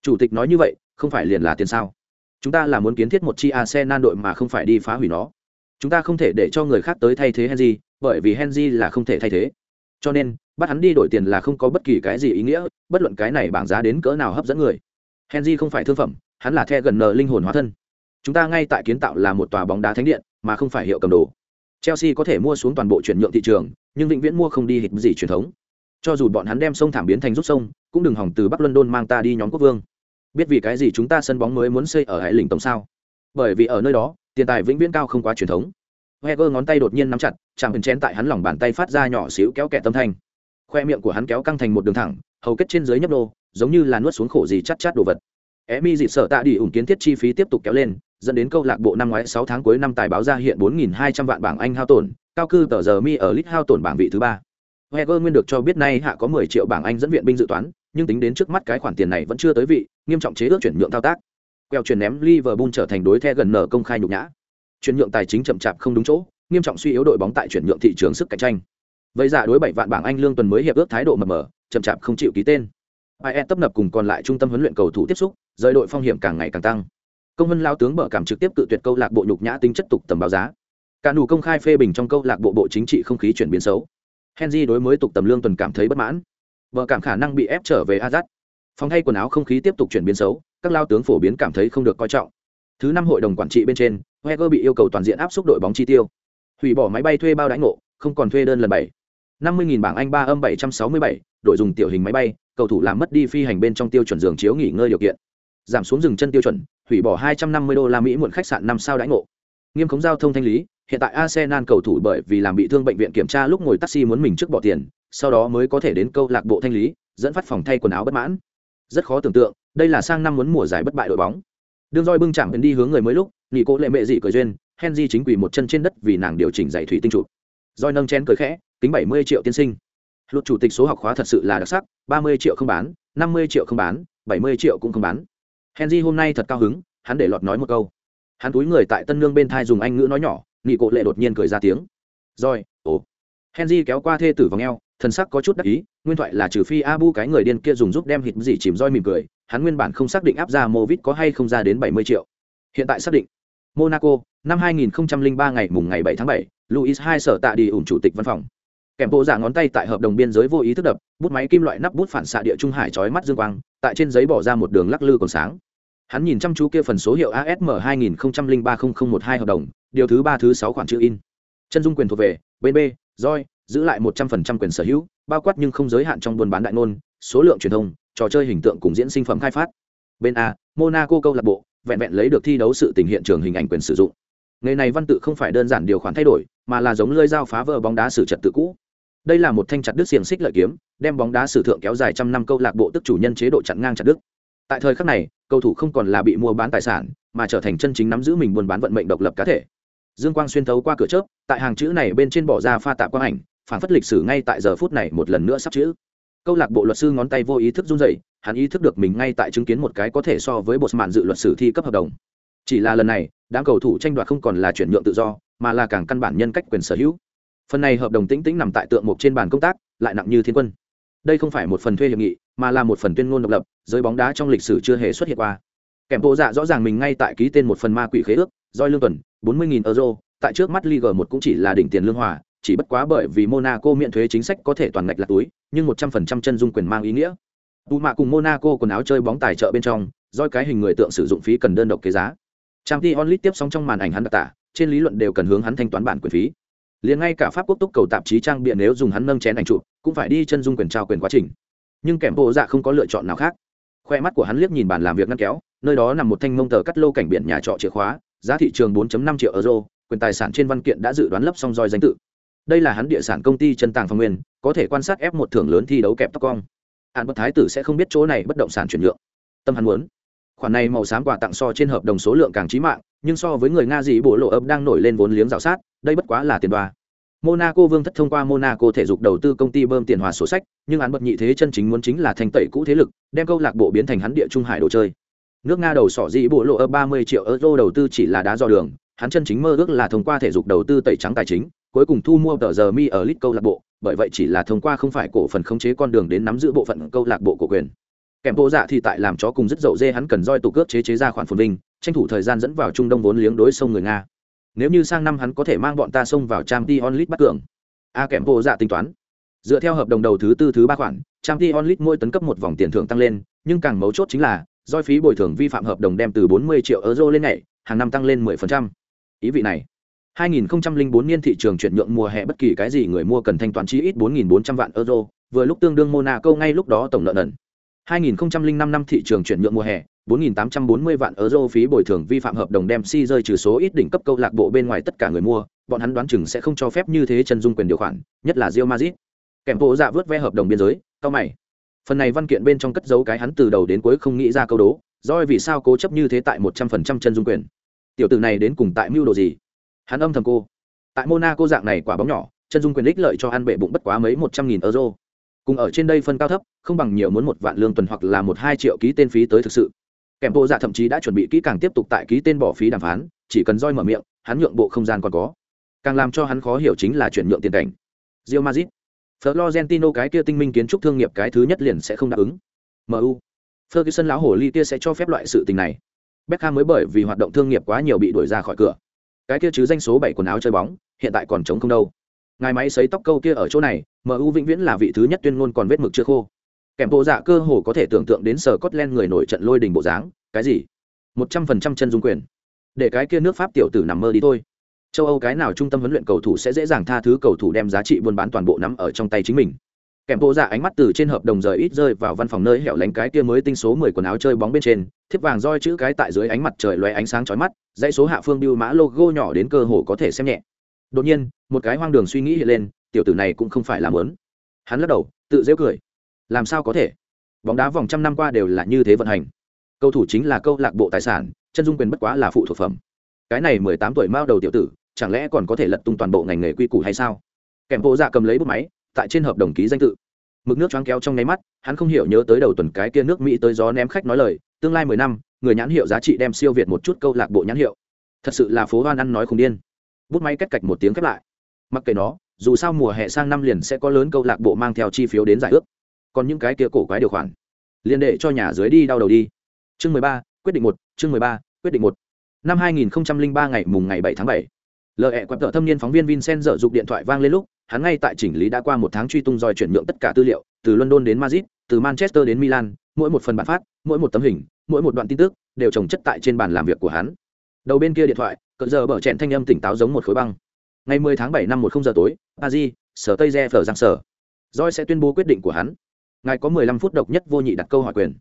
Chủ tịch nói như vậy, không phải liền là tiền sao? Chúng ta là muốn kiến thiết một chi Arsenal đội mà không phải đi phá hủy nó. Chúng ta không thể để cho người khác tới thay thế Henry, bởi vì Henry là không thể thay thế. Cho nên, bắt hắn đi đổi tiền là không có bất kỳ cái gì ý nghĩa, bất luận cái này bảng giá đến cỡ nào hấp dẫn người. Henry không phải thương phẩm, hắn là the gần nợ linh hồn hóa thân. Chúng ta ngay tại kiến tạo là một tòa bóng đá thánh điện, mà không phải hiệu cầm đồ. Chelsea có thể mua xuống toàn bộ chuyển nhượng thị trường, nhưng vĩnh viễn mua không đi hịch gì truyền thống. Cho dù bọn hắn đem sông thảm biến thành rút sông, cũng đừng hỏng từ Bắc London mang ta đi nhóm quốc vương. Biết vì cái gì chúng ta sân bóng mới muốn xây ở Hải Lĩnh tổng sao? Bởi vì ở nơi đó, tiền tài vĩnh viễn cao không quá truyền thống. Heger ngón tay đột nhiên nắm chặt, chạm hình chén tại hắn lòng bàn tay phát ra nhỏ xíu kéo kẹt tâm thanh. Khoe miệng của hắn kéo căng thành một đường thẳng, hầu kết trên dưới nhấp nô, giống như là nuốt xuống khổ gì chát chát đồ vật. Emi dịp sợ tạ đi ủng kiến thiết chi phí tiếp tục kéo lên, dẫn đến câu lạc bộ năm ngoái 6 tháng cuối năm tài báo ra hiện 4.200 vạn bảng Anh hao tổn, cao cư tờ giờ mi ở lit hao tổn bảng vị thứ ba. Wenger nguyên được cho biết nay hạ có 10 triệu bảng Anh dẫn viện binh dự toán, nhưng tính đến trước mắt cái khoản tiền này vẫn chưa tới vị, nghiêm trọng chế ước chuyển nhượng thao tác. Queo chuyển ném Liverpool trở thành đối the gần nở công khai nhục nhã. Chuyển nhượng tài chính chậm chạp không đúng chỗ, nghiêm trọng suy yếu đội bóng tại chuyển nhượng thị trường sức cạnh tranh. Vậy giả đối 7 vạn bảng Anh lương tuần mới hiệp ước thái độ mờ mờ, chậm chạp không chịu ký tên. IE tấp nập cùng còn lại trung tâm huấn luyện cầu thủ tiếp xúc, rời đội phong hiểm càng ngày càng tăng công vân lao tướng bở cảm trực tiếp cự tuyệt câu lạc bộ nhục nhã tính chất tục tầm báo giá. Cả nù công khai phê bình trong câu lạc bộ bộ chính trị không khí chuyển biến xấu. Henry đối mới tục tầm lương tuần cảm thấy bất mãn. Vợ cảm khả năng bị ép trở về azad. Phòng thay quần áo không khí tiếp tục chuyển biến xấu, các lao tướng phổ biến cảm thấy không được coi trọng. Thứ năm hội đồng quản trị bên trên heger bị yêu cầu toàn diện áp suất đội bóng chi tiêu. Hủy bỏ máy bay thuê bao đãi ngộ, không còn thuê đơn lần bảy. năm mươi bảng anh ba âm bảy trăm sáu mươi bảy đội dùng tiểu hình máy bay, cầu thủ làm mất đi phi hành bên trong tiêu chuẩn giường chiếu nghỉ ngơi điều kiện giảm xuống dừng chân tiêu chuẩn hủy bỏ 250 đô la Mỹ muộn khách sạn năm sao đãi ngộ. Nghiêm khống giao thông thanh lý, hiện tại Arsenal cầu thủ bởi vì làm bị thương bệnh viện kiểm tra lúc ngồi taxi muốn mình trước bỏ tiền, sau đó mới có thể đến câu lạc bộ thanh lý, dẫn phát phòng thay quần áo bất mãn. Rất khó tưởng tượng, đây là sang năm muốn mùa giải bất bại đội bóng. Đường roi bưng chẳng đi hướng người mới lúc, nhị cô lệ mẹ dị cười duyên, Henry chính quỳ một chân trên đất vì nàng điều chỉnh giải thủy tinh trụ. Roi nâng chén cười khẽ, tính 70 triệu tiên sinh. Luật chủ tịch số học khóa thật sự là đặc sắc, 30 triệu không bán, 50 triệu không bán, 70 triệu cũng không bán henry hôm nay thật cao hứng hắn để lọt nói một câu. Hắn túi người tại tân nương bên thai dùng anh ngữ nói nhỏ nghị cộ lệ đột nhiên cười ra tiếng. Rồi ồ. Henry kéo qua thê tử vòng eo thần sắc có chút đắc ý nguyên thoại là trừ phi abu cái người điên kia dùng giúp đem hít gì chìm roi mỉm cười hắn nguyên bản không xác định áp ra movit có hay không ra đến bảy mươi triệu. Hiện tại xác định. Monaco năm 2003 ngày mùng ngày 7 tháng 7, Louis hai sở tạ đi ủng chủ tịch văn phòng. Kèm bộ giả ngón tay tại hợp đồng biên giới vô ý thức đập bút máy kim loại nắp bút phản xạ địa trung hải chói mắt dương quang tại trên giấy bỏ ra một đường lắc lư còn sáng hắn nhìn chăm chú kia phần số hiệu asm 20030012 hợp đồng, điều thứ ba, thứ sáu khoản chữ in. Chân dung quyền thuộc về, bên b roi giữ lại một trăm phần trăm quyền sở hữu, bao quát nhưng không giới hạn trong buôn bán đại ngôn, số lượng truyền thông, trò chơi hình tượng cùng diễn sinh phẩm khai phát. Bên a, monaco câu lạc bộ, vẹn vẹn lấy được thi đấu sự tình hiện trường hình ảnh quyền sử dụng. Nghề này văn tự không phải đơn giản điều khoản thay đổi, mà là giống lơi dao phá vỡ bóng đá sử trật tự cũ. Đây là một thanh chặt đứt xiềng xích lợi kiếm, đem bóng đá sử thượng kéo dài trăm năm câu lạc bộ tức chủ nhân chế độ chặn ngang chặt đứt. Tại thời khắc này cầu thủ không còn là bị mua bán tài sản, mà trở thành chân chính nắm giữ mình buôn bán vận mệnh độc lập cá thể. Dương quang xuyên thấu qua cửa chớp, tại hàng chữ này bên trên bỏ ra pha tạ quang ảnh, phản phất lịch sử ngay tại giờ phút này một lần nữa sắp chữ. Câu lạc bộ luật sư ngón tay vô ý thức run dậy hắn ý thức được mình ngay tại chứng kiến một cái có thể so với bột mạn dự luật sử thi cấp hợp đồng. Chỉ là lần này, đám cầu thủ tranh đoạt không còn là chuyển nhượng tự do, mà là càng căn bản nhân cách quyền sở hữu. Phần này hợp đồng tĩnh tĩnh nằm tại tượng mục trên bàn công tác, lại nặng như thiên quân. Đây không phải một phần thuê hiệp nghị mà là một phần tuyên ngôn độc lập, giới bóng đá trong lịch sử chưa hề xuất hiện qua. Kèm bộ dạ rõ ràng mình ngay tại ký tên một phần ma quỷ khế ước doi lương tuần, bốn mươi euro, tại trước mắt Ligue một cũng chỉ là đỉnh tiền lương hòa, chỉ bất quá bởi vì Monaco miễn thuế chính sách có thể toàn ngạch là túi, nhưng một trăm phần trăm chân dung quyền mang ý nghĩa. Tụ mạ cùng Monaco quần áo chơi bóng tài trợ bên trong doi cái hình người tượng sử dụng phí cần đơn độc kế giá. Trang t onlit tiếp sóng trong màn ảnh hắn đặc tả, trên lý luận đều cần hướng hắn thanh toán bản quyền phí. Liền ngay cả pháp quốc túc cầu tạp chí trang bịa nếu dùng hắn nâng chén ảnh trụ cũng phải đi chân dung quyền trao quyền quá trình nhưng kèm bộ dạ không có lựa chọn nào khác. Khoe mắt của hắn liếc nhìn bàn làm việc ngăn kéo, nơi đó nằm một thanh mông tờ cắt lô cảnh biển nhà trọ chìa khóa, giá thị trường 4.5 triệu euro, quyền tài sản trên văn kiện đã dự đoán lấp xong roi danh tự. Đây là hắn địa sản công ty chân tàng phong nguyên, có thể quan sát ép một thưởng lớn thi đấu kẹp tóc cong. Hạn bất thái tử sẽ không biết chỗ này bất động sản chuyển nhượng. Tâm hắn muốn. Khoản này màu xám quà tặng so trên hợp đồng số lượng càng trí mạng, nhưng so với người nga gì bộ lộ ấp đang nổi lên vốn liếng rào sát, đây bất quá là tiền đoa monaco vương thất thông qua monaco thể dục đầu tư công ty bơm tiền hòa sổ sách, nhưng án bật nhị thế chân chính muốn chính là thành tẩy cũ thế lực, đem câu lạc bộ biến thành hắn địa trung hải đồ chơi. Nước nga đầu sỏ dĩ bộ lộ ở 30 triệu euro đầu tư chỉ là đá dò đường, hắn chân chính mơ ước là thông qua thể dục đầu tư tẩy trắng tài chính, cuối cùng thu mua tờ giờ mi ở lit câu lạc bộ, bởi vậy chỉ là thông qua không phải cổ phần khống chế con đường đến nắm giữ bộ phận câu lạc bộ cổ quyền. Kèm bộ dạ thì tại làm chó cùng rất dậu dê hắn cần roi tụ cướp chế chế ra khoản phồn vinh, tranh thủ thời gian dẫn vào trung đông vốn liếng đối sông người nga nếu như sang năm hắn có thể mang bọn ta xông vào trang t onlit bắt cường a kèm bộ dạ tính toán dựa theo hợp đồng đầu thứ tư thứ ba khoản trang t onlit mỗi tấn cấp một vòng tiền thưởng tăng lên nhưng càng mấu chốt chính là doi phí bồi thường vi phạm hợp đồng đem từ 40 triệu euro lên ngày hàng năm tăng lên 10%. ý vị này 2004 niên thị trường chuyển nhượng mùa hè bất kỳ cái gì người mua cần thanh toán chi ít 4.400 vạn euro, vừa lúc tương đương Monaco ngay lúc đó tổng nợ nần. 2005 năm thị trường chuyển nhượng mùa hè, 4.840 vạn euro phí bồi thường vi phạm hợp đồng đem si rơi trừ số ít đỉnh cấp câu lạc bộ bên ngoài tất cả người mua, bọn hắn đoán chừng sẽ không cho phép như thế chân dung quyền điều khoản, nhất là Real Madrid. Kèm bộ dạ vớt ve hợp đồng biên giới, cao mày. Phần này văn kiện bên trong cất giấu cái hắn từ đầu đến cuối không nghĩ ra câu đố, rồi vì sao cố chấp như thế tại 100% chân dung quyền. Tiểu tử này đến cùng tại mưu đồ gì? Hắn âm thầm cô. Tại Monaco dạng này quả bóng nhỏ, chân dung quyền ích lợi cho ăn bệ bụng bất quá mấy 100 nghìn euro cùng ở trên đây phân cao thấp, không bằng nhiều muốn một vạn lương tuần hoặc là một hai triệu ký tên phí tới thực sự. Kèm bộ dạ thậm chí đã chuẩn bị kỹ càng tiếp tục tại ký tên bỏ phí đàm phán, chỉ cần roi mở miệng, hắn nhượng bộ không gian còn có. Càng làm cho hắn khó hiểu chính là chuyển nhượng tiền cảnh. Rio mazit florentino cái kia tinh minh kiến trúc thương nghiệp cái thứ nhất liền sẽ không đáp ứng. Mu ferguson lão hồ ly kia sẽ cho phép loại sự tình này. Beckham mới bởi vì hoạt động thương nghiệp quá nhiều bị đuổi ra khỏi cửa. Cái kia chứ danh số bảy quần áo chơi bóng, hiện tại còn chống không đâu ngài máy xấy tóc câu kia ở chỗ này mu vĩnh viễn là vị thứ nhất tuyên ngôn còn vết mực chưa khô kèm bộ dạ cơ hồ có thể tưởng tượng đến sở Scotland người nổi trận lôi đình bộ dáng, cái gì? một trăm phần trăm chân dung quyền. Để cái kia nước Pháp tiểu tử nằm mơ đi thôi. Châu Âu cái nào trung tâm huấn luyện cầu thủ sẽ dễ dàng tha thứ cầu thủ đem giá trị buôn bán toàn bộ nắm ở trong tay chính mình. Kèm bộ dạ ánh mắt từ trên hợp đồng rời ít rơi vào văn phòng nơi hẻo lánh cái kia mới tinh số mười quần áo chơi bóng bên trên, thiếp vàng roi chữ cái tại dưới ánh mặt trời lóe ánh sáng chói mắt, dãy số hạ phương biêu mã logo nhỏ đến cơ hồ có thể xem nhẹ. Đột nhiên, một cái hoang đường suy nghĩ hiện lên, tiểu tử này cũng không phải là muốn. Hắn lắc đầu, tự dễ cười. Làm sao có thể? bóng đá vòng trăm năm qua đều là như thế vận hành cầu thủ chính là câu lạc bộ tài sản chân dung quyền bất quá là phụ thuộc phẩm cái này mười tám tuổi mao đầu tiểu tử chẳng lẽ còn có thể lật tung toàn bộ ngành nghề quy củ hay sao kèm bộ dạ cầm lấy bút máy tại trên hợp đồng ký danh tự mực nước choáng kéo trong nháy mắt hắn không hiểu nhớ tới đầu tuần cái kia nước mỹ tới gió ném khách nói lời tương lai mười năm người nhãn hiệu giá trị đem siêu việt một chút câu lạc bộ nhãn hiệu thật sự là phố hoan ăn nói không điên bút máy cách cạch một tiếng khép lại. Mặc kệ nó, dù sao mùa hè sang năm liền sẽ có lớn câu lạc bộ mang theo chi phiếu đến giải ước. Còn những cái kia cổ quái điều khoản, liền để cho nhà dưới đi đau đầu đi. Chương mười ba, quyết định một, chương mười ba, quyết định một. Năm hai nghìn ba ngày mùng ngày bảy tháng bảy lợi hẹ quẹp tợ thâm niên phóng viên vincent dở dụng điện thoại vang lên lúc, hắn ngay tại chỉnh lý đã qua một tháng truy tung dòi chuyển nhượng tất cả tư liệu, từ london đến madrid, từ manchester đến milan, mỗi một phần bản phát, mỗi một tấm hình, mỗi một đoạn tin tức, đều trồng chất tại trên bàn làm việc của hắn đầu bên kia điện thoại cỡ giờ bở chẹn thanh âm tỉnh táo giống một khối băng. Ngày 10 tháng 7 năm 10 giờ tối paris sở tây re phở giang sở. Roi sẽ tuyên bố quyết định của hắn. Ngài có 15 phút độc nhất vô nhị đặt câu hỏi quyền.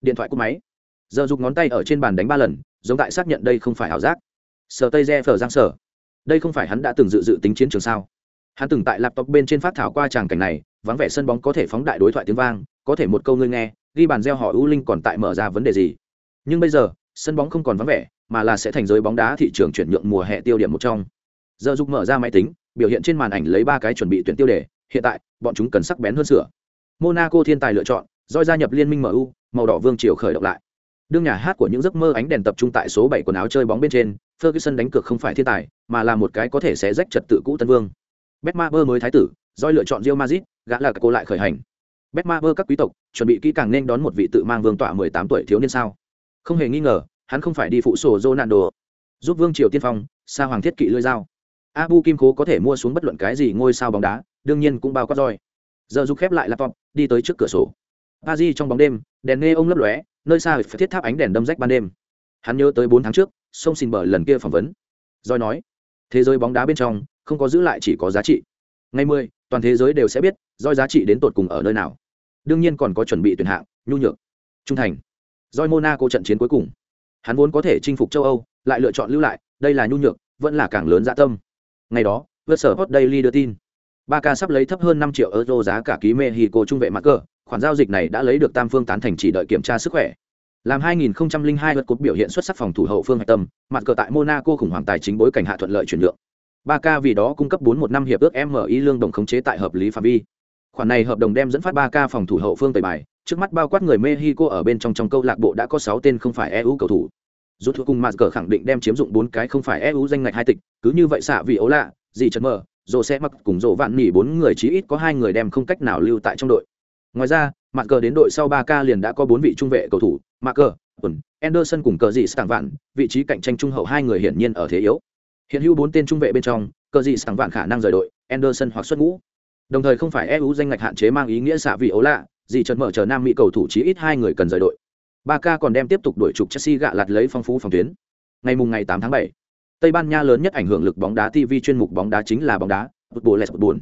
Điện thoại cúp máy. Giờ dục ngón tay ở trên bàn đánh ba lần, giống tại xác nhận đây không phải ảo giác. Sở tây re phở giang sở. Đây không phải hắn đã từng dự dự tính chiến trường sao? Hắn từng tại laptop bên trên phát thảo qua tràng cảnh này, vắng vẻ sân bóng có thể phóng đại đối thoại tiếng vang, có thể một câu ngươi nghe, ghi bàn gieo họ ưu linh còn tại mở ra vấn đề gì. Nhưng bây giờ, sân bóng không còn vắng vẻ mà là sẽ thành giới bóng đá thị trường chuyển nhượng mùa hè tiêu điểm một trong. Giờ dục mở ra máy tính biểu hiện trên màn ảnh lấy ba cái chuẩn bị tuyển tiêu đề hiện tại bọn chúng cần sắc bén hơn sửa. Monaco thiên tài lựa chọn doi gia nhập liên minh mu màu đỏ vương triều khởi động lại. Đương nhà hát của những giấc mơ ánh đèn tập trung tại số bảy quần áo chơi bóng bên trên ferguson đánh cược không phải thiên tài mà là một cái có thể sẽ rách trật tự cũ tân vương. Betmaber mới thái tử doi lựa chọn Real Madrid, gã là cô lại khởi hành. Betmaber các quý tộc chuẩn bị kỹ càng nên đón một vị tự mang vương tọa mười tám tuổi thiếu niên sao? Không hề nghi ngờ hắn không phải đi phụ sổ Ronaldo, giúp vương triều tiên phong sa hoàng thiết kỵ lưỡi dao. Abu kim khố có thể mua xuống bất luận cái gì ngôi sao bóng đá đương nhiên cũng bao quát roi. Giờ giúp khép lại laptop đi tới trước cửa sổ. Paris di trong bóng đêm đèn nghe ông lấp lóe nơi xa phải thiết tháp ánh đèn đâm rách ban đêm. Hắn nhớ tới bốn tháng trước sông xin bờ lần kia phỏng vấn. Roi nói thế giới bóng đá bên trong không có giữ lại chỉ có giá trị. Ngày mười toàn thế giới đều sẽ biết roi giá trị đến tột cùng ở nơi nào. Đương nhiên còn có chuẩn bị tuyển hạng nhu nhược trung thành. Roi monaco trận chiến cuối cùng hắn vốn có thể chinh phục châu âu, lại lựa chọn lưu lại, đây là nhu nhược, vẫn là càng lớn dạ tâm. Ngày đó vượt sở hot daily đưa tin. Ba ca sắp lấy thấp hơn năm triệu euro giá cả ký mexico trung vệ mắc cờ khoản giao dịch này đã lấy được tam phương tán thành chỉ đợi kiểm tra sức khỏe. Làm 2002 lượt cột biểu hiện xuất sắc phòng thủ hậu phương hạch tâm mặt cờ tại monaco khủng hoảng tài chính bối cảnh hạ thuận lợi chuyển nhượng. Ba ca vì đó cung cấp bốn một năm hiệp ước mi lương đồng khống chế tại hợp lý phạm vi. Khoản này hợp đồng đem dẫn phát ba ca phòng thủ hậu phương tẩy bài trước mắt bao quát người mexico ở bên trong trong câu lạc bộ đã có sáu tên không phải eu cầu thủ. Rút thuộc cùng mặt cờ khẳng định đem chiếm dụng bốn cái không phải eu danh ngạch hai tịch, cứ như vậy xạ vì ấu lạ, gì chật mờ, rồ sẽ mặc cùng rồ vạn nỉ bốn người chí ít có hai người đem không cách nào lưu tại trong đội. Ngoài ra mặt cờ đến đội sau ba k liền đã có bốn vị trung vệ cầu thủ mặt cờ tuần anderson cùng cờ dị sảng vạn, vị trí cạnh tranh trung hậu hai người hiển nhiên ở thế yếu. Hiện hữu bốn tên trung vệ bên trong, cờ dị sảng vạn khả năng rời đội, anderson hoặc xuất ngũ. Đồng thời không phải eu danh ngạch hạn chế mang ý nghĩa xạ vị ấu lạ dì trần mở chờ nam mỹ cầu thủ chí ít hai người cần rời đội ba k còn đem tiếp tục đuổi trục chelsea gạ lạt lấy phong phú phòng tuyến ngày mùng ngày 8 tháng 7, tây ban nha lớn nhất ảnh hưởng lực bóng đá tv chuyên mục bóng đá chính là bóng đá football lets buồn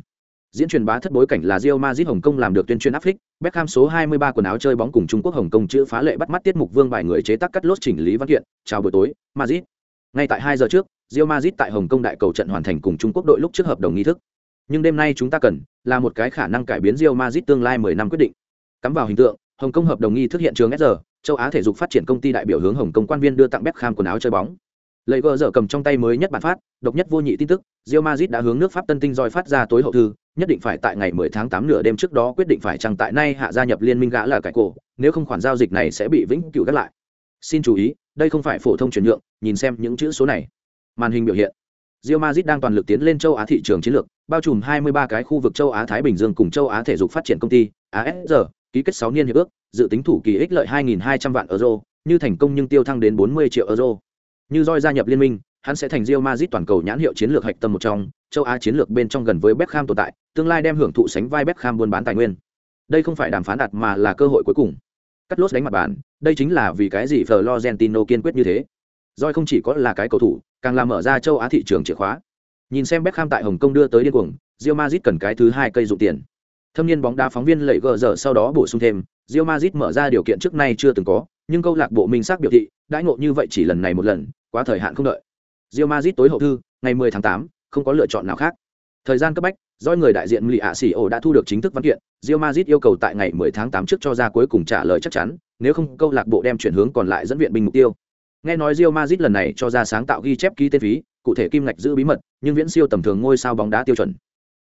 diễn truyền bá thất bối cảnh là Real Madrid Hồng Kông làm được tuyên truyền áp phích, Beckham số 23 quần áo chơi bóng cùng Trung Quốc Hồng Kông chữ phá lệ bắt mắt tiết mục vương bài người chế tác cắt lốt chỉnh lý văn kiện, chào buổi tối, Madrid. Ngay tại 2 giờ trước, Real Madrid tại Hồng Kông đại cầu trận hoàn thành cùng Trung Quốc đội lúc trước hợp đồng nghi thức. Nhưng đêm nay chúng ta cần là một cái khả năng cải biến Real Madrid tương lai 10 năm quyết định. Cắm vào hình tượng, Hồng Kông hợp đồng nghi thức hiện trường SR, châu Á thể dục phát triển công ty đại biểu hướng Hồng Kông quan viên đưa tặng Beckham quần áo chơi bóng. Lấy gờ dở cầm trong tay mới nhất bản phát, độc nhất vô nhị tin tức, rio mazit đã hướng nước Pháp Tân Tinh roi phát ra tối hậu thư, nhất định phải tại ngày 10 tháng 8 nửa đêm trước đó quyết định phải chăng tại nay hạ gia nhập liên minh gã là cải cổ, nếu không khoản giao dịch này sẽ bị vĩnh cửu gác lại. Xin chú ý, đây không phải phổ thông chuyển nhượng, nhìn xem những chữ số này. Màn hình biểu hiện. Real Madrid đang toàn lực tiến lên châu Á thị trường chiến lược, bao trùm 23 cái khu vực châu Á Thái Bình Dương cùng châu Á thể dục phát triển công ty, ASR, ký kết 6 niên hiệp ước, dự tính thủ kỳ ích lợi 2200 vạn euro, như thành công nhưng tiêu thăng đến 40 triệu euro. Như roi gia nhập liên minh, hắn sẽ thành Real Madrid toàn cầu nhãn hiệu chiến lược hạch tâm một trong, châu Á chiến lược bên trong gần với Beckham tồn tại, tương lai đem hưởng thụ sánh vai Beckham buôn bán tài nguyên. Đây không phải đàm phán đạt mà là cơ hội cuối cùng. Cắt lốt đánh mặt bàn, đây chính là vì cái gì Florentino kiên quyết như thế. Roi không chỉ có là cái cầu thủ, càng làm mở ra châu Á thị trường chìa khóa. Nhìn xem Beckham tại Hồng Kông đưa tới điên cuồng, Real Madrid cần cái thứ hai cây dụng tiền. Thâm niên bóng đá phóng viên lẩy gờ giờ sau đó bổ sung thêm, Real Madrid mở ra điều kiện trước nay chưa từng có, nhưng câu lạc bộ minh xác biểu thị, đãi ngộ như vậy chỉ lần này một lần, quá thời hạn không đợi. Real Madrid tối hậu thư, ngày 10 tháng 8, không có lựa chọn nào khác. Thời gian cấp bách, do người đại diện Lì ạ ổ đã thu được chính thức văn kiện, Real Madrid yêu cầu tại ngày 10 tháng 8 trước cho ra cuối cùng trả lời chắc chắn, nếu không câu lạc bộ đem chuyển hướng còn lại dẫn viện binh mục tiêu. Nghe nói Real Madrid lần này cho ra sáng tạo ghi chép ký tên phí, cụ thể kim ngạch giữ bí mật, nhưng viễn siêu tầm thường ngôi sao bóng đá tiêu chuẩn.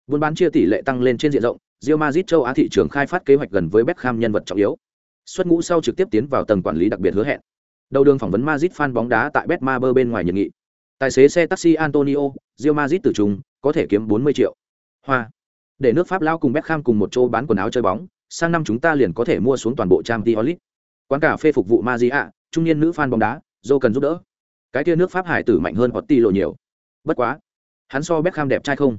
Buôn bán chia tỷ lệ tăng lên trên diện rộng, Real Madrid châu Á thị trường khai phát kế hoạch gần với Beckham nhân vật trọng yếu. Xuất ngũ sau trực tiếp tiến vào tầng quản lý đặc biệt hứa hẹn. Đầu đường phỏng vấn Madrid fan bóng đá tại Betmaber bên ngoài nhiệt nghị. Tài xế xe taxi Antonio, Real Madrid từ trùng, có thể kiếm 40 triệu. Hoa. Để nước Pháp lao cùng Beckham cùng một chỗ bán quần áo chơi bóng, sang năm chúng ta liền có thể mua xuống toàn bộ Champions League. Quán cà phê phục vụ Maria, trung niên nữ fan bóng đá, Dô cần giúp đỡ. Cái kia nước Pháp hải tử mạnh hơn Otti lộ nhiều. Bất quá, hắn so Beckham đẹp trai không?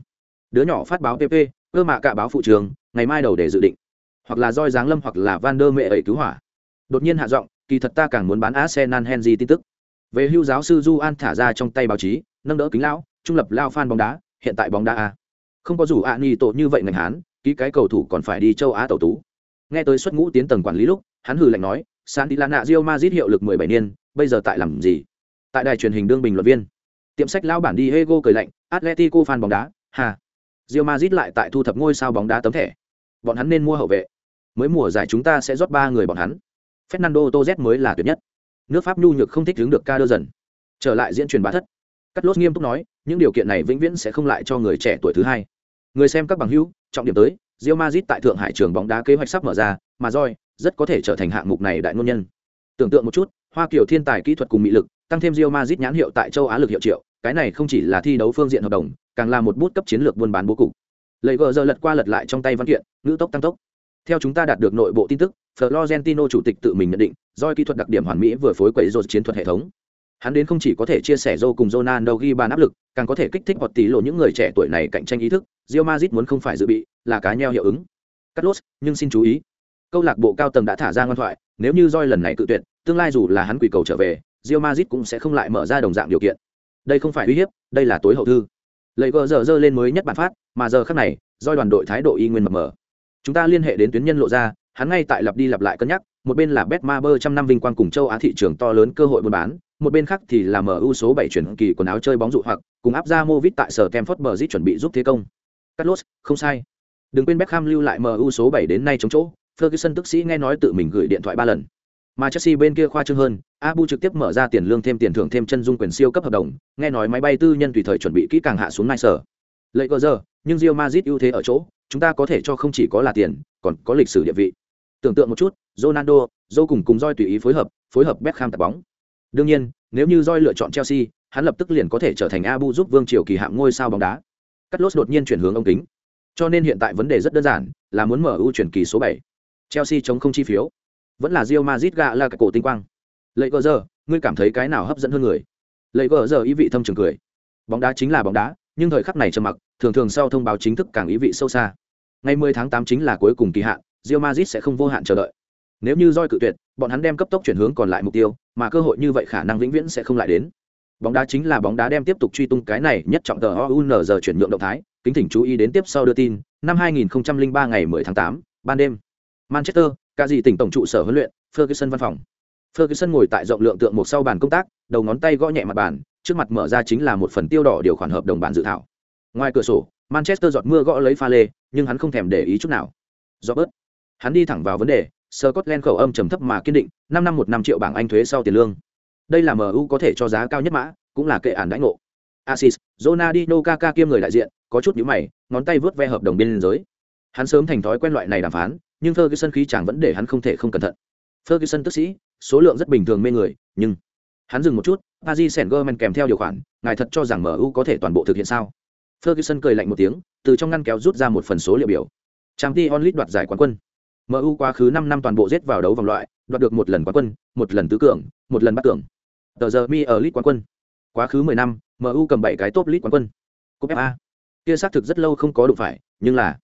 Đứa nhỏ phát báo PP, cơ mạ cả báo phụ trường, ngày mai đầu để dự định. Hoặc là roi dáng lâm hoặc là Van der Mẹ ẩy cứu hỏa. Đột nhiên hạ giọng, kỳ thật ta càng muốn bán Arsenal Henry tin tức. Về hưu giáo sư Du An thả ra trong tay báo chí, nâng đỡ kính lão, trung lập lao fan bóng đá, hiện tại bóng đá a không có dù ạ ni tổ như vậy ngành hán ký cái cầu thủ còn phải đi châu á tẩu tú nghe tới xuất ngũ tiến tầng quản lý lúc hắn hừ lạnh nói san đi lan nạ rio mazit hiệu lực mười bảy niên bây giờ tại làm gì tại đài truyền hình đương bình luận viên tiệm sách lao bản đi hego cười lạnh atletico fan bóng đá hà Real Madrid lại tại thu thập ngôi sao bóng đá tấm thẻ. Bọn hắn nên mua hậu vệ. Mới mùa giải chúng ta sẽ rót ba người bọn hắn. Fernando Torres mới là tuyệt nhất. Nước pháp nhu nhược không thích đứng được ca dần. Trở lại diễn truyền bá thất. Carlos lốt nghiêm túc nói, những điều kiện này vĩnh viễn sẽ không lại cho người trẻ tuổi thứ hai. Người xem các bằng hữu, trọng điểm tới, Real Madrid tại thượng hải trường bóng đá kế hoạch sắp mở ra, mà roi rất có thể trở thành hạng mục này đại ngôn nhân. Tưởng tượng một chút, hoa kiều thiên tài kỹ thuật cùng mỹ lực, tăng thêm Real Madrid nhãn hiệu tại châu á lực hiệu triệu, cái này không chỉ là thi đấu phương diện hợp đồng càng là một bút cấp chiến lược buôn bán bố cục. Lấy gờ giờ lật qua lật lại trong tay văn kiện, ngữ tốc tăng tốc. Theo chúng ta đạt được nội bộ tin tức, florentino chủ tịch tự mình nhận định do kỹ thuật đặc điểm hoàn mỹ vừa phối quẩy rồi chiến thuật hệ thống. Hắn đến không chỉ có thể chia sẻ dâu cùng Ronaldo ghi bàn áp lực, càng có thể kích thích hoặc tỷ lộ những người trẻ tuổi này cạnh tranh ý thức, Real Madrid muốn không phải dự bị, là cá nheo hiệu ứng. Carlos, nhưng xin chú ý. Câu lạc bộ cao tầng đã thả ra ngoan thoại, nếu như roi lần này cự tuyệt, tương lai dù là hắn quỷ cầu trở về, Real Madrid cũng sẽ không lại mở ra đồng dạng điều kiện. Đây không phải uy hiếp, đây là tối hậu thư lấy gờ giờ dơ lên mới nhất bản phát mà giờ khác này do đoàn đội thái độ y nguyên mập mờ chúng ta liên hệ đến tuyến nhân lộ ra hắn ngay tại lặp đi lặp lại cân nhắc một bên là betmaber trăm năm vinh quang cùng châu á thị trường to lớn cơ hội buôn bán một bên khác thì là MU số bảy chuyển kỳ quần áo chơi bóng dụ hoặc cùng áp ra Movit tại sở kem phớt bờ dít chuẩn bị giúp thế công. Carlos, không sai. Đừng quên Beckham lưu lại MU số bảy đến nay chống chỗ, Ferguson tức sĩ nghe nói tự mình gửi điện thoại ba lần. Mà Chelsea bên kia khoa trương hơn, Abu trực tiếp mở ra tiền lương thêm tiền thưởng thêm chân dung quyền siêu cấp hợp đồng, nghe nói máy bay tư nhân tùy thời chuẩn bị kỹ càng hạ xuống nai sở. Lợi cơ giờ, nhưng Real Madrid ưu thế ở chỗ, chúng ta có thể cho không chỉ có là tiền, còn có lịch sử địa vị. Tưởng tượng một chút, Ronaldo, Joe cùng cùng roi tùy ý phối hợp, phối hợp Beckham tập bóng. Đương nhiên, nếu như roi lựa chọn Chelsea, hắn lập tức liền có thể trở thành Abu giúp Vương Triều kỳ hạng ngôi sao bóng đá. Cắt lốt đột nhiên chuyển hướng ông kính. Cho nên hiện tại vấn đề rất đơn giản, là muốn mở ưu chuyển kỳ số 7. Chelsea chống không chi phiếu, vẫn là Real Madrid gạ là cái cổ tinh quang. Lợi Gở giờ, ngươi cảm thấy cái nào hấp dẫn hơn người? Lợi Gở giờ ý vị thâm trường cười. Bóng đá chính là bóng đá, nhưng thời khắc này trầm mặc, thường thường sau thông báo chính thức càng ý vị sâu xa. Ngày 10 tháng 8 chính là cuối cùng kỳ hạn, Real Madrid sẽ không vô hạn chờ đợi. Nếu như roi cự tuyệt, bọn hắn đem cấp tốc chuyển hướng còn lại mục tiêu, mà cơ hội như vậy khả năng vĩnh viễn sẽ không lại đến. Bóng đá chính là bóng đá đem tiếp tục truy tung cái này nhất trọng tờ OUN giờ chuyển nhượng động thái, kính thỉnh chú ý đến tiếp sau đưa tin, năm 2003 ngày 10 tháng 8, ban đêm. Manchester, cả gì tỉnh tổng trụ sở huấn luyện, Ferguson văn phòng. Ferguson ngồi tại rộng lượng tượng một sau bàn công tác, đầu ngón tay gõ nhẹ mặt bàn, trước mặt mở ra chính là một phần tiêu đỏ điều khoản hợp đồng bản dự thảo. Ngoài cửa sổ, Manchester giọt mưa gõ lấy pha lê, nhưng hắn không thèm để ý chút nào. Robert, hắn đi thẳng vào vấn đề, Scotland khẩu âm trầm thấp mà kiên định, năm năm một năm triệu bảng Anh thuế sau tiền lương. Đây là MU có thể cho giá cao nhất mã, cũng là kệ ản đãi ngộ. Asis, Ronaldinho Kaka kiêm người đại diện, có chút nhíu mày, ngón tay vướt ve hợp đồng biên giới. Hắn sớm thành thói quen loại này đàm phán, nhưng Ferguson khí chàng vẫn để hắn không thể không cẩn thận. Ferguson tức sĩ, số lượng rất bình thường mê người, nhưng hắn dừng một chút, Paris Saint-Germain kèm theo điều khoản, ngài thật cho rằng MU có thể toàn bộ thực hiện sao? Ferguson cười lạnh một tiếng, từ trong ngăn kéo rút ra một phần số liệu biểu. Champions League đoạt giải quán quân. MU quá khứ 5 năm toàn bộ giết vào đấu vòng loại, đoạt được một lần quán quân, một lần tứ cường, một lần bắt cường. Tờ giờ mi ở League quán quân. Quá khứ 10 năm, MU cầm 7 cái top League quán quân. Cúp FA. Kia xác thực rất lâu không có đụng phải, nhưng là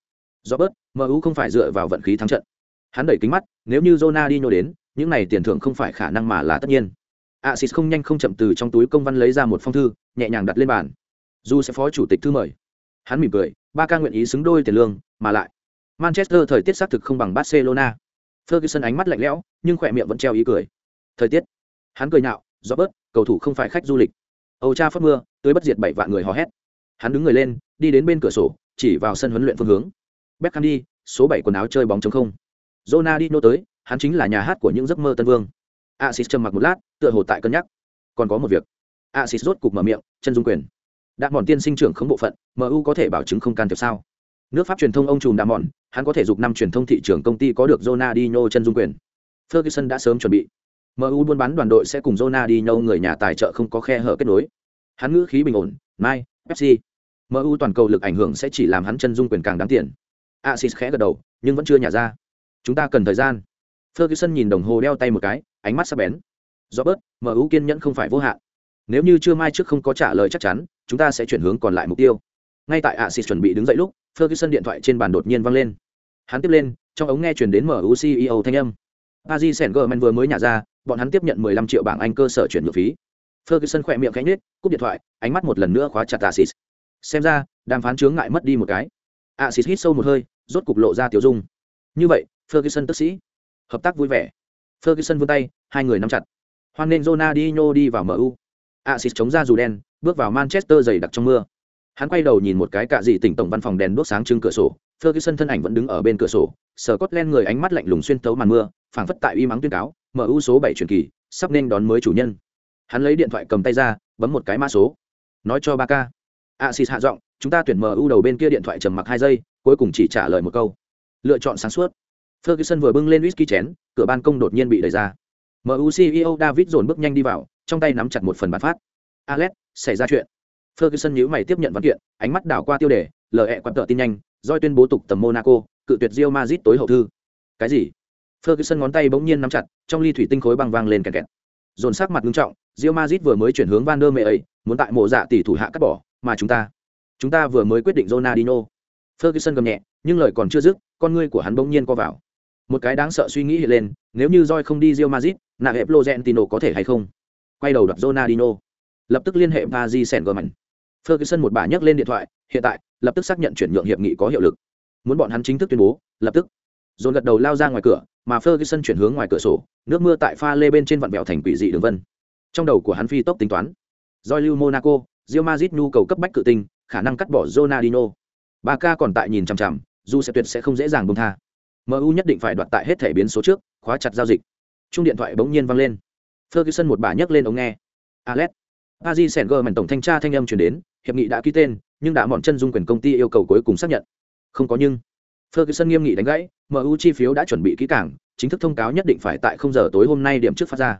Robert, MU không phải dựa vào vận khí thắng trận. Hắn đẩy kính mắt, nếu như Ronaldinho đến, những này tiền thưởng không phải khả năng mà là tất nhiên. Axis không nhanh không chậm từ trong túi công văn lấy ra một phong thư, nhẹ nhàng đặt lên bàn. Du sẽ phó chủ tịch thư mời. Hắn mỉm cười, ba ca nguyện ý xứng đôi tiền lương, mà lại Manchester thời tiết xác thực không bằng Barcelona. Ferguson ánh mắt lạnh lẽo, nhưng khỏe miệng vẫn treo ý cười. Thời tiết. Hắn cười nhạo, Robert, cầu thủ không phải khách du lịch. Âu cha phất mưa, tưới bất diệt bảy vạn người hò hét. Hắn đứng người lên, đi đến bên cửa sổ, chỉ vào sân huấn luyện phương hướng. Beckham đi, số 7 quần áo chơi bóng trống không. Ronaldinho tới, hắn chính là nhà hát của những giấc mơ tân vương. Axis trầm mặc một lát, tựa hồ tại cân nhắc. Còn có một việc. Axis rốt cục mở miệng, chân dung quyền. Đạt mòn tiên sinh trưởng không bộ phận, MU có thể bảo chứng không can thiệp sao? Nước Pháp truyền thông ông trùm đạt mòn, hắn có thể dục năm truyền thông thị trường công ty có được Ronaldinho chân dung quyền. Ferguson đã sớm chuẩn bị. MU buôn bán đoàn đội sẽ cùng Ronaldinho người nhà tài trợ không có khe hở kết nối. Hắn ngữ khí bình ổn, "Mai, Pepsi. MU toàn cầu lực ảnh hưởng sẽ chỉ làm hắn chân dung quyền càng đáng tiền." Asis khẽ gật đầu, nhưng vẫn chưa nhả ra. "Chúng ta cần thời gian." Ferguson nhìn đồng hồ đeo tay một cái, ánh mắt sắc bén. Robert, MU kiên nhẫn không phải vô hạn. Nếu như chưa mai trước không có trả lời chắc chắn, chúng ta sẽ chuyển hướng còn lại mục tiêu. Ngay tại Asis chuẩn bị đứng dậy lúc, Ferguson điện thoại trên bàn đột nhiên vang lên. Hắn tiếp lên, trong ống nghe truyền đến MU CEO thanh âm. Paris Saint-Germain vừa mới nhả ra, bọn hắn tiếp nhận 15 triệu bảng Anh cơ sở chuyển nhượng phí. Ferguson khỏe miệng khẽ nhếch, cúp điện thoại, ánh mắt một lần nữa khóa chặt Asis. xem ra đàm phán chướng ngại mất đi một cái a hít sâu một hơi rốt cục lộ ra tiểu dung. Như vậy, ferguson tức sĩ. Hợp tác vui vẻ. Ferguson vươn tay, hai người nắm chặt. Hoan nên Ronaldinho đi vào mu axis chống ra dù đen, bước vào manchester dày đặc trong mưa. Hắn quay đầu nhìn một cái cạ dị tỉnh tổng văn phòng đèn đuốc sáng trưng cửa sổ. Ferguson thân ảnh vẫn đứng ở bên cửa sổ. Scotland người ánh mắt lạnh lùng xuyên tấu màn mưa, phảng phất tại uy mắng tuyên cáo mu số bảy truyền kỳ, sắp nên đón mới chủ nhân. Hắn lấy điện thoại cầm tay ra, bấm một cái mã số. Nói cho ba ca a xịt hạ giọng, chúng ta tuyển mu đầu bên kia điện thoại trầm mặc hai giây, cuối cùng chỉ trả lời một câu. Lựa chọn sáng suốt. Ferguson vừa bưng lên whisky chén, cửa ban công đột nhiên bị đẩy ra. Mu ceo david dồn bước nhanh đi vào, trong tay nắm chặt một phần bản phát. Alex, xảy ra chuyện. Ferguson nhíu mày tiếp nhận văn kiện, ánh mắt đảo qua tiêu đề lờ hẹ quặn tợ tin nhanh doi tuyên bố tục tầm monaco, cự tuyệt rio mazit tối hậu thư. Cái gì? Ferguson ngón tay bỗng nhiên nắm chặt, trong ly thủy tinh khối băng vang lên kẹt kẹt. Dồn sắc mặt nghiêm trọng rio mazit vừa mới chuyển hướng van der mẹ ấy muốn tại mộ dạ tỷ thủ hạ cắt bỏ mà chúng ta chúng ta vừa mới quyết định Ronaldinho. Ferguson gầm nhẹ, nhưng lời còn chưa dứt, con ngươi của hắn bỗng nhiên co vào. Một cái đáng sợ suy nghĩ hiện lên, nếu như Joy không đi Real Madrid, nạ hẹp Florentino có thể hay không? Quay đầu đập Ronaldinho, lập tức liên hệ Paris Saint-Germain. Ferguson một bà nhấc lên điện thoại, hiện tại, lập tức xác nhận chuyển nhượng hiệp nghị có hiệu lực. Muốn bọn hắn chính thức tuyên bố, lập tức. Dồn gật đầu lao ra ngoài cửa, mà Ferguson chuyển hướng ngoài cửa sổ, nước mưa tại pha lê bên trên vặn vẹo thành quỷ dị đường vân. Trong đầu của hắn phi tốc tính toán. Joy lưu Monaco, Real Madrid nhu cầu cấp bách cự tinh, khả năng cắt bỏ Ronaldinho. Barca còn tại nhìn chằm chằm, dù sẽ tuyệt sẽ không dễ dàng buông tha. MU nhất định phải đoạt tại hết thể biến số trước, khóa chặt giao dịch. Chung điện thoại bỗng nhiên vang lên. Ferguson một bà nhấc lên ống nghe. Alex. Paris Saint-Germain tổng thanh tra thanh âm truyền đến, hiệp nghị đã ký tên, nhưng đã mọn chân dung quyền công ty yêu cầu cuối cùng xác nhận. Không có nhưng. Ferguson nghiêm nghị đánh gãy, MU chi phiếu đã chuẩn bị kỹ càng, chính thức thông cáo nhất định phải tại không giờ tối hôm nay điểm trước phát ra.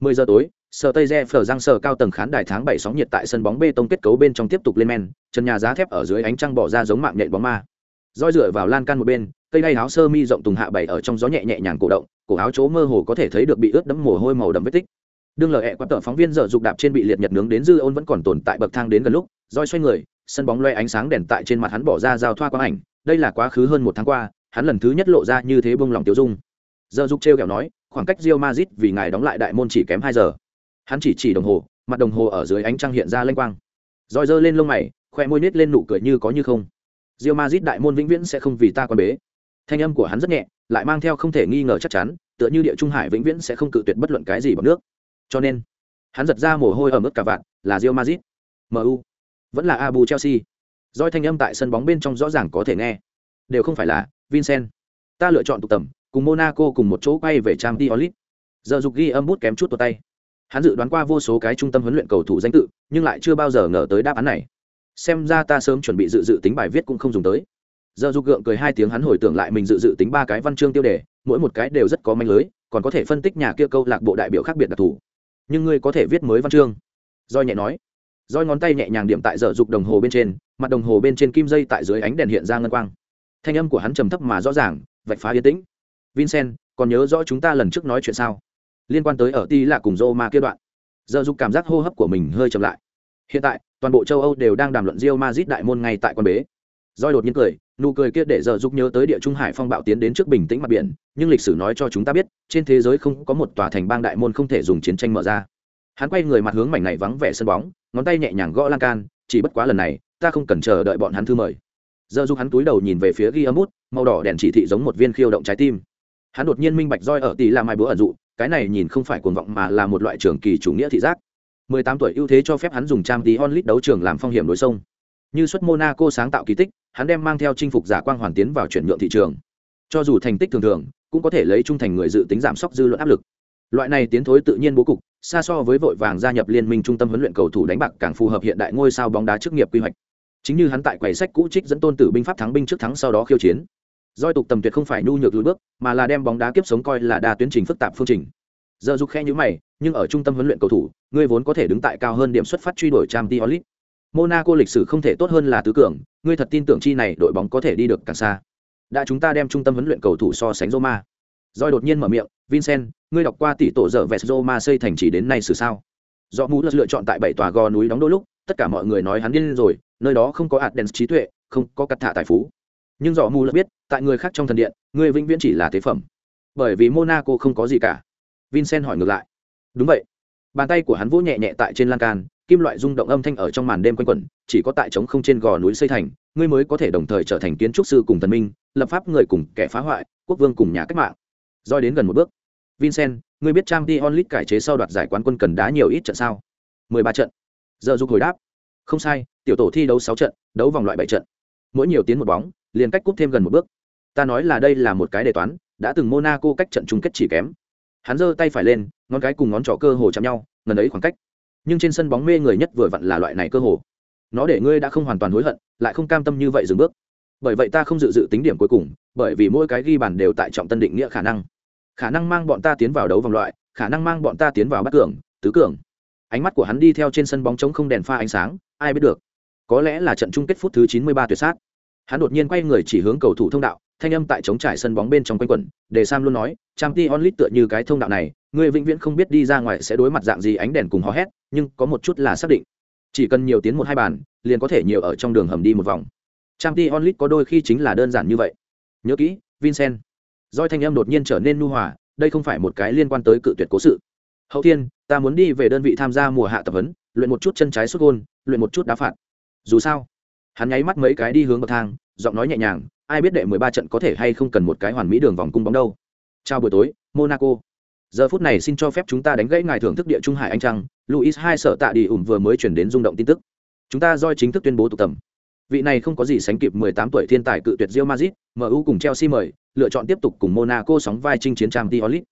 10 giờ tối, sở tây re phở giang sở cao tầng khán đài tháng bảy sóng nhiệt tại sân bóng bê tông kết cấu bên trong tiếp tục lên men trần nhà giá thép ở dưới ánh trăng bỏ ra giống mạng nhện bóng ma. Roi dựa vào lan can một bên, cây đay áo sơ mi rộng tùng hạ bảy ở trong gió nhẹ nhẹ nhàng cổ động, cổ áo chỗ mơ hồ có thể thấy được bị ướt đẫm mồ hôi màu đậm vết tích. Đương lời hẹ quạt tờ phóng viên dở dục đạp trên bị liệt nhật nướng đến dư ôn vẫn còn tồn tại bậc thang đến gần lúc, roi xoay người, sân bóng loe ánh sáng đèn tại trên mặt hắn bỏ ra giao thoa quang ảnh, đây là quá khứ hơn một tháng qua, hắn lần thứ nhất lộ ra như thế bông lòng tiêu dung. Dở dục treo kẹo nói, khoảng cách Real Madrid vì ngài đóng lại đại môn chỉ kém hai giờ hắn chỉ chỉ đồng hồ, mặt đồng hồ ở dưới ánh trăng hiện ra lênh quang. Roi giơ lên lông mày, khoe môi nít lên nụ cười như có như không. Rio mazit đại môn vĩnh viễn sẽ không vì ta quan bế. Thanh âm của hắn rất nhẹ, lại mang theo không thể nghi ngờ chắc chắn, tựa như địa trung hải vĩnh viễn sẽ không cự tuyệt bất luận cái gì bằng nước. Cho nên, hắn giật ra mồ hôi ở mức cả vạn, là rio mazit mu vẫn là abu chelsea. Roi thanh âm tại sân bóng bên trong rõ ràng có thể nghe. Đều không phải là vincent. Ta lựa chọn tụ tầm, cùng monaco cùng một chỗ quay về trang t giờ dục ghi âm bút kém chút tuột tay hắn dự đoán qua vô số cái trung tâm huấn luyện cầu thủ danh tự, nhưng lại chưa bao giờ ngờ tới đáp án này. Xem ra ta sớm chuẩn bị dự dự tính bài viết cũng không dùng tới. Giờ dục gượng cười hai tiếng hắn hồi tưởng lại mình dự dự tính ba cái văn chương tiêu đề, mỗi một cái đều rất có manh lưới, còn có thể phân tích nhà kia câu lạc bộ đại biểu khác biệt đặc thù. Nhưng ngươi có thể viết mới văn chương. Doi nhẹ nói. Doi ngón tay nhẹ nhàng điểm tại giờ dục đồng hồ bên trên, mặt đồng hồ bên trên kim dây tại dưới ánh đèn hiện ra ngân quang. Thanh âm của hắn trầm thấp mà rõ ràng, vạch phá yên tĩnh. Vincent, còn nhớ rõ chúng ta lần trước nói chuyện sao? Liên quan tới ở ti là cùng Roma kia đoạn. Giờ dục cảm giác hô hấp của mình hơi chậm lại. Hiện tại, toàn bộ châu Âu đều đang đàm luận Real Madrid đại môn ngay tại quan bế. Doi đột nhiên cười, nụ cười kia để giờ dục nhớ tới địa trung hải phong bạo tiến đến trước bình tĩnh mặt biển, nhưng lịch sử nói cho chúng ta biết, trên thế giới không có một tòa thành bang đại môn không thể dùng chiến tranh mở ra. Hắn quay người mặt hướng mảnh này vắng vẻ sân bóng, ngón tay nhẹ nhàng gõ lan can, chỉ bất quá lần này, ta không cần chờ đợi bọn hắn thư mời. Giờ dục hắn túi đầu nhìn về phía ghi âm màu đỏ đèn chỉ thị giống một viên khiêu động trái tim. Hắn đột nhiên minh bạch doi ở tỷ là mai bữa ẩn dụ, cái này nhìn không phải cuồng vọng mà là một loại trường kỳ chủ nghĩa thị giác. 18 tuổi ưu thế cho phép hắn dùng trang tí onlit đấu trường làm phong hiểm đối sông. Như xuất monaco sáng tạo kỳ tích, hắn đem mang theo chinh phục giả quang hoàn tiến vào chuyển nhượng thị trường. Cho dù thành tích thường thường, cũng có thể lấy trung thành người dự tính giảm sốc dư luận áp lực. Loại này tiến thối tự nhiên bố cục, xa so với vội vàng gia nhập liên minh trung tâm huấn luyện cầu thủ đánh bạc càng phù hợp hiện đại ngôi sao bóng đá chức nghiệp quy hoạch. Chính như hắn tại quầy sách cũ trích dẫn tôn tử binh pháp thắng binh trước thắng sau đó khiêu chiến doi tục tầm tuyệt không phải nhu nhược lùi bước, mà là đem bóng đá kiếp sống coi là đa tuyến trình phức tạp phương trình. Giờ dục khe nhữ mày, nhưng ở trung tâm huấn luyện cầu thủ, ngươi vốn có thể đứng tại cao hơn điểm xuất phát truy đuổi trang t olit monaco lịch sử không thể tốt hơn là tứ cường, ngươi thật tin tưởng chi này đội bóng có thể đi được càng xa. Đã chúng ta đem trung tâm huấn luyện cầu thủ so sánh roma. Doi đột nhiên mở miệng, vincent, ngươi đọc qua tỷ tổ dở vest roma xây thành chỉ đến nay xử sao? Do mũ lựa chọn tại bảy tòa gò núi đóng đôi lúc, tất cả mọi người nói hắn điên rồi, nơi đó không có hạt đèn trí tuệ, không có cắt thả tài phú nhưng dọ mù lật biết, tại người khác trong thần điện, người vĩnh viễn chỉ là tế phẩm. Bởi vì monaco không có gì cả. Vincent hỏi ngược lại. Đúng vậy. Bàn tay của hắn vỗ nhẹ nhẹ tại trên lan can, kim loại rung động âm thanh ở trong màn đêm quanh quẩn, chỉ có tại trống không trên gò núi xây thành, ngươi mới có thể đồng thời trở thành kiến trúc sư cùng thần minh, lập pháp người cùng kẻ phá hoại, quốc vương cùng nhà cách mạng. Roi đến gần một bước. Vincent, ngươi biết trang t onlit cải chế sau đoạt giải quán quân cần đá nhiều ít trận sao? Mười ba trận. Giờ dục hồi đáp. Không sai, tiểu tổ thi đấu sáu trận, đấu vòng loại bảy trận. Mỗi nhiều tiến một bóng liền cách cúp thêm gần một bước. Ta nói là đây là một cái đề toán, đã từng monaco cách trận chung kết chỉ kém. Hắn giơ tay phải lên, ngón cái cùng ngón trỏ cơ hồ chạm nhau, ngần ấy khoảng cách. Nhưng trên sân bóng mê người nhất vừa vặn là loại này cơ hồ. Nó để ngươi đã không hoàn toàn hối hận, lại không cam tâm như vậy dừng bước. Bởi vậy ta không dự dự tính điểm cuối cùng, bởi vì mỗi cái ghi bàn đều tại trọng tân định nghĩa khả năng. Khả năng mang bọn ta tiến vào đấu vòng loại, khả năng mang bọn ta tiến vào bắt cường, tứ cường. Ánh mắt của hắn đi theo trên sân bóng trống không đèn pha ánh sáng, ai biết được. Có lẽ là trận chung kết phút thứ chín mươi ba tuyệt sát hắn đột nhiên quay người chỉ hướng cầu thủ thông đạo, thanh âm tại chống trải sân bóng bên trong quanh quẩn để sam luôn nói trang t onlit tựa như cái thông đạo này người vĩnh viễn không biết đi ra ngoài sẽ đối mặt dạng gì ánh đèn cùng hò hét, nhưng có một chút là xác định. Chỉ cần nhiều tiến một hai bàn, liền có thể nhiều ở trong đường hầm đi một vòng. Trang t onlit có đôi khi chính là đơn giản như vậy. Nhớ kỹ, vincent. Doi thanh âm đột nhiên trở nên nu hòa, đây không phải một cái liên quan tới cự tuyệt cố sự. Hậu thiên, ta muốn đi về đơn vị tham gia mùa hạ tập huấn, luyện một chút chân trái xuất gôn, luyện một chút đá phạt. Dù sao hắn nháy mắt mấy cái đi hướng bậc thang giọng nói nhẹ nhàng ai biết đệ mười ba trận có thể hay không cần một cái hoàn mỹ đường vòng cung bóng đâu chào buổi tối monaco giờ phút này xin cho phép chúng ta đánh gãy ngài thưởng thức địa trung hải anh trăng luis hai sợ tạ đi ủng vừa mới chuyển đến rung động tin tức chúng ta doi chính thức tuyên bố tụ tầm vị này không có gì sánh kịp 18 tuổi thiên tài cự tuyệt Real Madrid, MU cùng Chelsea mời, lựa chọn tiếp tục cùng Monaco sóng vai chinh chiến Champions League.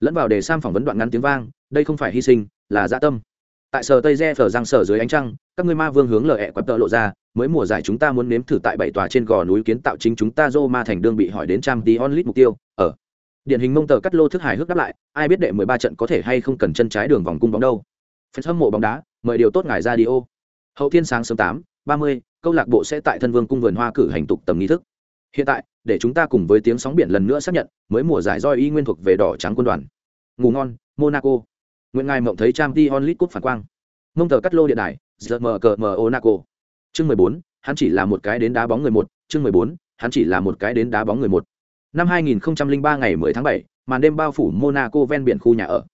Lẫn vào để Sam phỏng vấn đoạn ngắn tiếng vang, đây không phải hy sinh, là dạ tâm. Tại sở Tây Re phở răng sở dưới ánh trăng, các ngươi ma vương hướng lời ẹ quặp tợ lộ ra, mới mùa giải chúng ta muốn nếm thử tại bảy tòa trên gò núi kiến tạo chính chúng ta Roma thành đương bị hỏi đến trang tí onlit mục tiêu, ở điển hình mông tờ cắt lô thức hài hước đáp lại, ai biết đệ 13 trận có thể hay không cần chân trái đường vòng cung bóng đâu. phần hâm mộ bóng đá, mời điều tốt ngài ra đi ô. Hậu thiên sáng sớm 8, 30, câu lạc bộ sẽ tại thân vương cung vườn hoa cử hành tục tầm nghi thức hiện tại để chúng ta cùng với tiếng sóng biển lần nữa xác nhận mới mùa giải roi y nguyên thuộc về đỏ trắng quân đoàn ngủ ngon monaco nguyện ngài mộng thấy trang t onlit cúp phản quang. Mông tờ cắt lô điện đài giờ mờ cờ mờ monaco. Chương mười bốn, hắn chỉ là một cái đến đá bóng người một. Chương mười bốn, hắn chỉ là một cái đến đá bóng người một. Năm hai nghìn ba ngày mười tháng bảy, màn đêm bao phủ monaco ven biển khu nhà ở.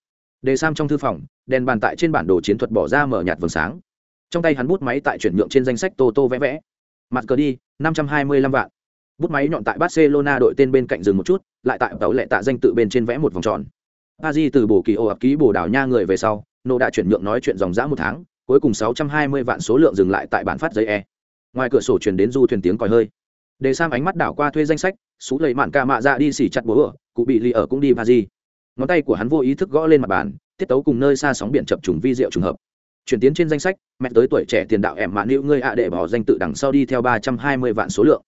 Đề sam trong thư phòng, đèn bàn tại trên bản đồ chiến thuật bỏ ra mở nhạt vầng sáng. Trong tay hắn bút máy tại chuyển nhượng trên danh sách tô tô vẽ vẽ. Mặt cờ đi, năm trăm hai mươi lăm vạn. Bút máy nhọn tại barcelona đội tên bên cạnh dừng một chút, lại tại tàu lệ tạ danh tự bên trên vẽ một vòng tròn. Paris từ bổ kỳ ô ập ký bổ đảo nha người về sau, nô đã chuyển nhượng nói chuyện dòng dã một tháng, cuối cùng sáu trăm hai mươi vạn số lượng dừng lại tại bản phát giấy e. Ngoài cửa sổ chuyển đến du thuyền tiếng còi hơi. Để sam ánh mắt đảo qua thuê danh sách, xú lầy mạn ca mạ ra dạ đi xỉ chặt bố ở, cụ bị lì ở cũng đi Paris. Ngón tay của hắn vô ý thức gõ lên mặt bàn, tiết tấu cùng nơi xa sóng biển chập trùng vi diệu trùng hợp. Chuyển tiến trên danh sách, mẹ tới tuổi trẻ tiền đạo ẻm mạn nữ ngươi ạ để bỏ danh tự đằng sau đi theo ba trăm hai mươi vạn số lượng.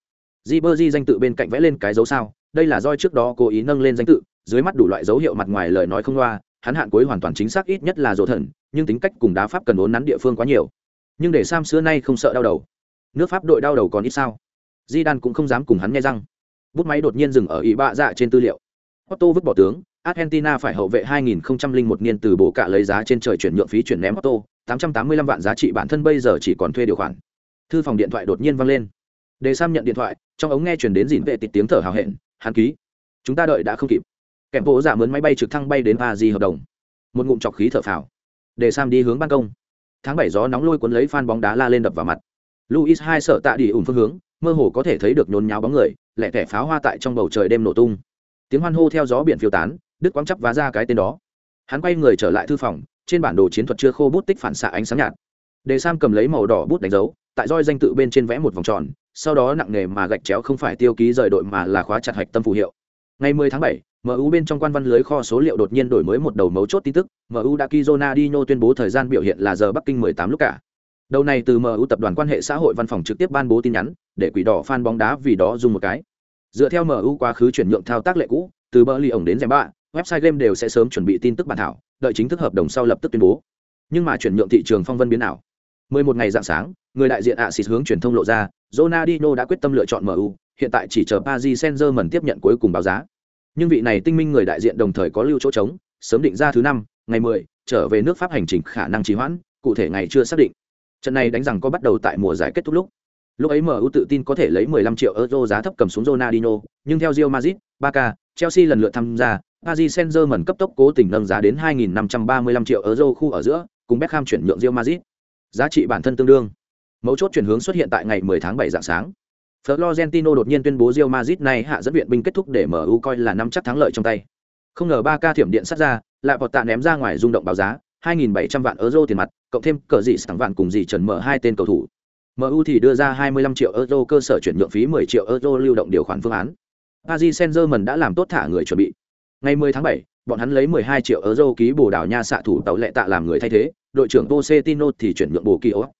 Di bơ di danh tự bên cạnh vẽ lên cái dấu sao, đây là do trước đó cố ý nâng lên danh tự dưới mắt đủ loại dấu hiệu mặt ngoài lời nói không loa, hắn hạn cuối hoàn toàn chính xác ít nhất là dỗ thần, nhưng tính cách cùng đá pháp cần vốn nắn địa phương quá nhiều. Nhưng để sam xưa nay không sợ đau đầu. Nước pháp đội đau đầu còn ít sao? Di đan cũng không dám cùng hắn nghe răng. Bút máy đột nhiên dừng ở ý bạ dạ trên tư liệu. Otto vứt bỏ tướng, argentina phải hậu vệ 2001 niên từ bộ cạ lấy giá trên trời chuyển nhượng phí chuyển ném otto 885 vạn giá trị bản thân bây giờ chỉ còn thuê điều khoản. Thư phòng điện thoại đột nhiên vang lên. Để sam nhận điện thoại, trong ống nghe chuyển đến dìn vệ tịt tiếng thở hào hẹn, hắn ký. Chúng ta đợi đã không kịp kèm bộ giả mướn máy bay trực thăng bay đến pa di hợp đồng. Một ngụm chọc khí thở phào. Để sam đi hướng ban công. Tháng bảy gió nóng lôi cuốn lấy phan bóng đá la lên đập vào mặt. Luis hai sợ tạ đi ủng phương hướng mơ hồ có thể thấy được nhốn nháo bóng người lẹ tẻ pháo hoa tại trong bầu trời đêm nổ tung. Tiếng hoan hô theo gió biển phiêu tán đức quang chắp vá ra cái tên đó. Hắn quay người trở lại thư phòng trên bản đồ chiến thuật chưa khô bút tích phản xạ ánh sáng nhạt. Đề sam cầm lấy màu đỏ bút đánh dấu tại roi danh tự bên trên vẽ một vòng tròn sau đó nặng nề mà gạch chéo không phải tiêu ký rời đội mà là khóa chặt hạch tâm phù hiệu. Ngày 10 tháng 7, MU bên trong quan văn lưới kho số liệu đột nhiên đổi mới một đầu mấu chốt tin tức, MU đã ký Ronaldinho tuyên bố thời gian biểu hiện là giờ Bắc Kinh 18 lúc cả. Đầu này từ MU tập đoàn quan hệ xã hội văn phòng trực tiếp ban bố tin nhắn, để quỷ đỏ fan bóng đá vì đó dùng một cái. Dựa theo MU quá khứ chuyển nhượng thao tác lệ cũ, từ Burnley ổng đến Zemba, website game đều sẽ sớm chuẩn bị tin tức bản thảo, đợi chính thức hợp đồng sau lập tức tuyên bố. Nhưng mà chuyển nhượng thị trường phong vân biến ảo. 11 ngày dạng sáng, người đại diện Axis hướng truyền thông lộ ra, Ronaldinho đã quyết tâm lựa chọn MU, hiện tại chỉ chờ Paris Saint-Germain tiếp nhận cuối cùng báo giá. Nhưng vị này tinh minh người đại diện đồng thời có lưu chỗ trống, sớm định ra thứ năm, ngày 10, trở về nước Pháp hành trình khả năng trì hoãn, cụ thể ngày chưa xác định. Trận này đánh rằng có bắt đầu tại mùa giải kết thúc lúc. Lúc ấy MU tự tin có thể lấy 15 triệu euro giá thấp cầm xuống Ronaldinho, nhưng theo Real Madrid, Barca, Chelsea lần lượt tham gia, Paris Saint-Germain cấp tốc cố tình nâng giá đến 2.535 triệu euro khu ở giữa, cùng Beckham chuyển nhượng Real Madrid. giá trị bản thân tương đương mấu chốt chuyển hướng xuất hiện tại ngày 10 tháng 7 dạng sáng Florentino đột nhiên tuyên bố Real Madrid này hạ dẫn viện binh kết thúc để MU coi là năm chắc thắng lợi trong tay. Không ngờ 3 ca thiểm điện sát ra lại vọt tạ ném ra ngoài rung động báo giá 2.700 vạn euro tiền mặt cộng thêm cờ dị sẵn vạn cùng gì trần mở hai tên cầu thủ. MU thì đưa ra 25 triệu euro cơ sở chuyển nhượng phí 10 triệu euro lưu động điều khoản phương án. Paris Saint-Germain đã làm tốt thả người chuẩn bị. Ngày 10 tháng 7 bọn hắn lấy 12 triệu euro ký bổ đảo nha xạ thủ tàu lệ tạ làm người thay thế đội trưởng Pochettino thì chuyển nhượng bổ kỳ ốc,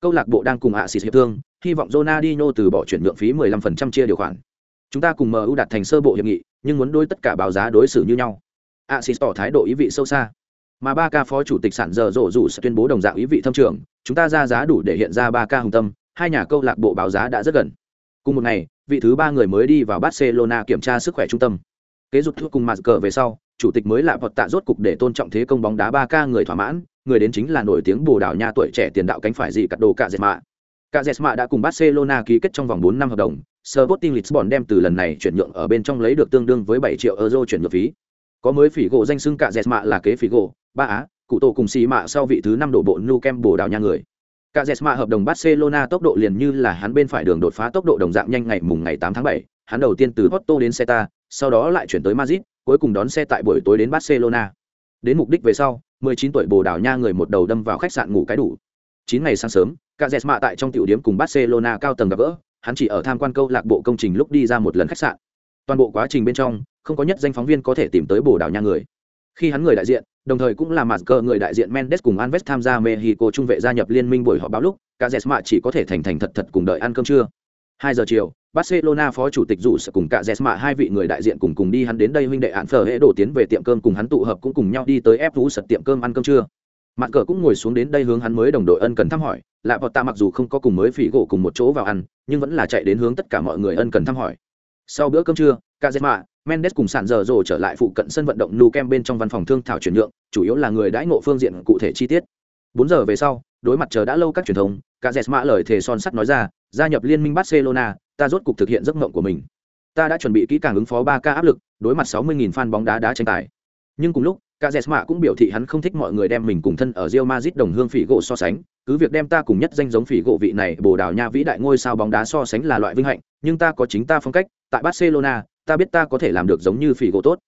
câu lạc bộ đang cùng ạ xịt hiệp thương, hy vọng Ronaldinho từ bỏ chuyển nhượng phí 15% chia điều khoản. Chúng ta cùng MU đạt thành sơ bộ hiệp nghị, nhưng muốn đối tất cả báo giá đối xử như nhau. ạ xịt tỏ thái độ ý vị sâu xa. Mà ba ca phó chủ tịch sản giờ rổ rủ sẽ tuyên bố đồng dạng ý vị thâm trường, chúng ta ra giá đủ để hiện ra ba ca hùng tâm, hai nhà câu lạc bộ báo giá đã rất gần. Cùng một ngày, vị thứ ba người mới đi vào barcelona kiểm tra sức khỏe trung tâm. Kế dục thuốc cùng mặt cờ về sau, chủ tịch mới lại vật tạ rốt cục để tôn trọng thế công bóng đá ba ca người thỏa mãn người đến chính là nổi tiếng bồ đào nha tuổi trẻ tiền đạo cánh phải gì cắt đồ cả dệt mạ. Cả dệt mạ đã cùng barcelona ký kết trong vòng bốn năm hợp đồng. Sporting Lisbon đem từ lần này chuyển nhượng ở bên trong lấy được tương đương với bảy triệu euro chuyển nhượng phí. Có mới phỉ gỗ danh xưng cả dệt mạ là kế phỉ gỗ, ba á, cụ tổ cùng xì mạ sau vị thứ năm đổ bộ nu kem bồ đào nha người. Cả jesma hợp đồng barcelona tốc độ liền như là hắn bên phải đường đột phá tốc độ đồng dạng nhanh ngày mùng ngày 8 tháng 7, hắn đầu tiên từ porto đến seta sau đó lại chuyển tới madrid cuối cùng đón xe tại buổi tối đến barcelona. Đến mục đích về sau 19 tuổi bồ đào nha người một đầu đâm vào khách sạn ngủ cái đủ. 9 ngày sáng sớm, cả tại trong tiểu điểm cùng barcelona cao tầng gặp gỡ, hắn chỉ ở tham quan câu lạc bộ công trình lúc đi ra một lần khách sạn. Toàn bộ quá trình bên trong, không có nhất danh phóng viên có thể tìm tới bồ đào nha người. Khi hắn người đại diện, đồng thời cũng là mặt cờ người đại diện mendes cùng alves tham gia mexico trung vệ gia nhập liên minh buổi họp báo lúc, cả chỉ có thể thành thành thật thật cùng đợi ăn cơm trưa. Hai giờ chiều barcelona phó chủ tịch dù sẽ cùng cả jesma hai vị người đại diện cùng cùng đi. Hắn đến đây huynh đệ án phở hễ đổ tiến về tiệm cơm cùng hắn tụ hợp cũng cùng nhau đi tới ép thú sật tiệm cơm ăn cơm trưa. Mạn cờ cũng ngồi xuống đến đây hướng hắn mới đồng đội ân cần thăm hỏi. Lạ vọt ta mặc dù không có cùng mới phỉ gỗ cùng một chỗ vào ăn nhưng vẫn là chạy đến hướng tất cả mọi người ân cần thăm hỏi. Sau bữa cơm trưa cả jesma Mendes cùng sản giờ rồ trở lại phụ cận sân vận động Nou Camp bên trong văn phòng thương thảo chuyển nhượng, chủ yếu là người đãi ngộ phương diện cụ thể chi tiết. 4 giờ về sau, đối mặt chờ đã lâu các truyền thông, cả Jesma lời thề son sắt nói ra, gia nhập liên minh Barcelona, ta rốt cục thực hiện giấc mộng của mình. Ta đã chuẩn bị kỹ càng ứng phó 3 ca áp lực, đối mặt 60.000 fan bóng đá đá tranh tài. Nhưng cùng lúc, Cazeema cũng biểu thị hắn không thích mọi người đem mình cùng thân ở Real Madrid đồng hương phỉ gỗ so sánh, cứ việc đem ta cùng nhất danh giống phỉ gỗ vị này Bồ Đào Nha vĩ đại ngôi sao bóng đá so sánh là loại vinh hạnh, nhưng ta có chính ta phong cách, tại Barcelona, ta biết ta có thể làm được giống như phỉ gỗ tốt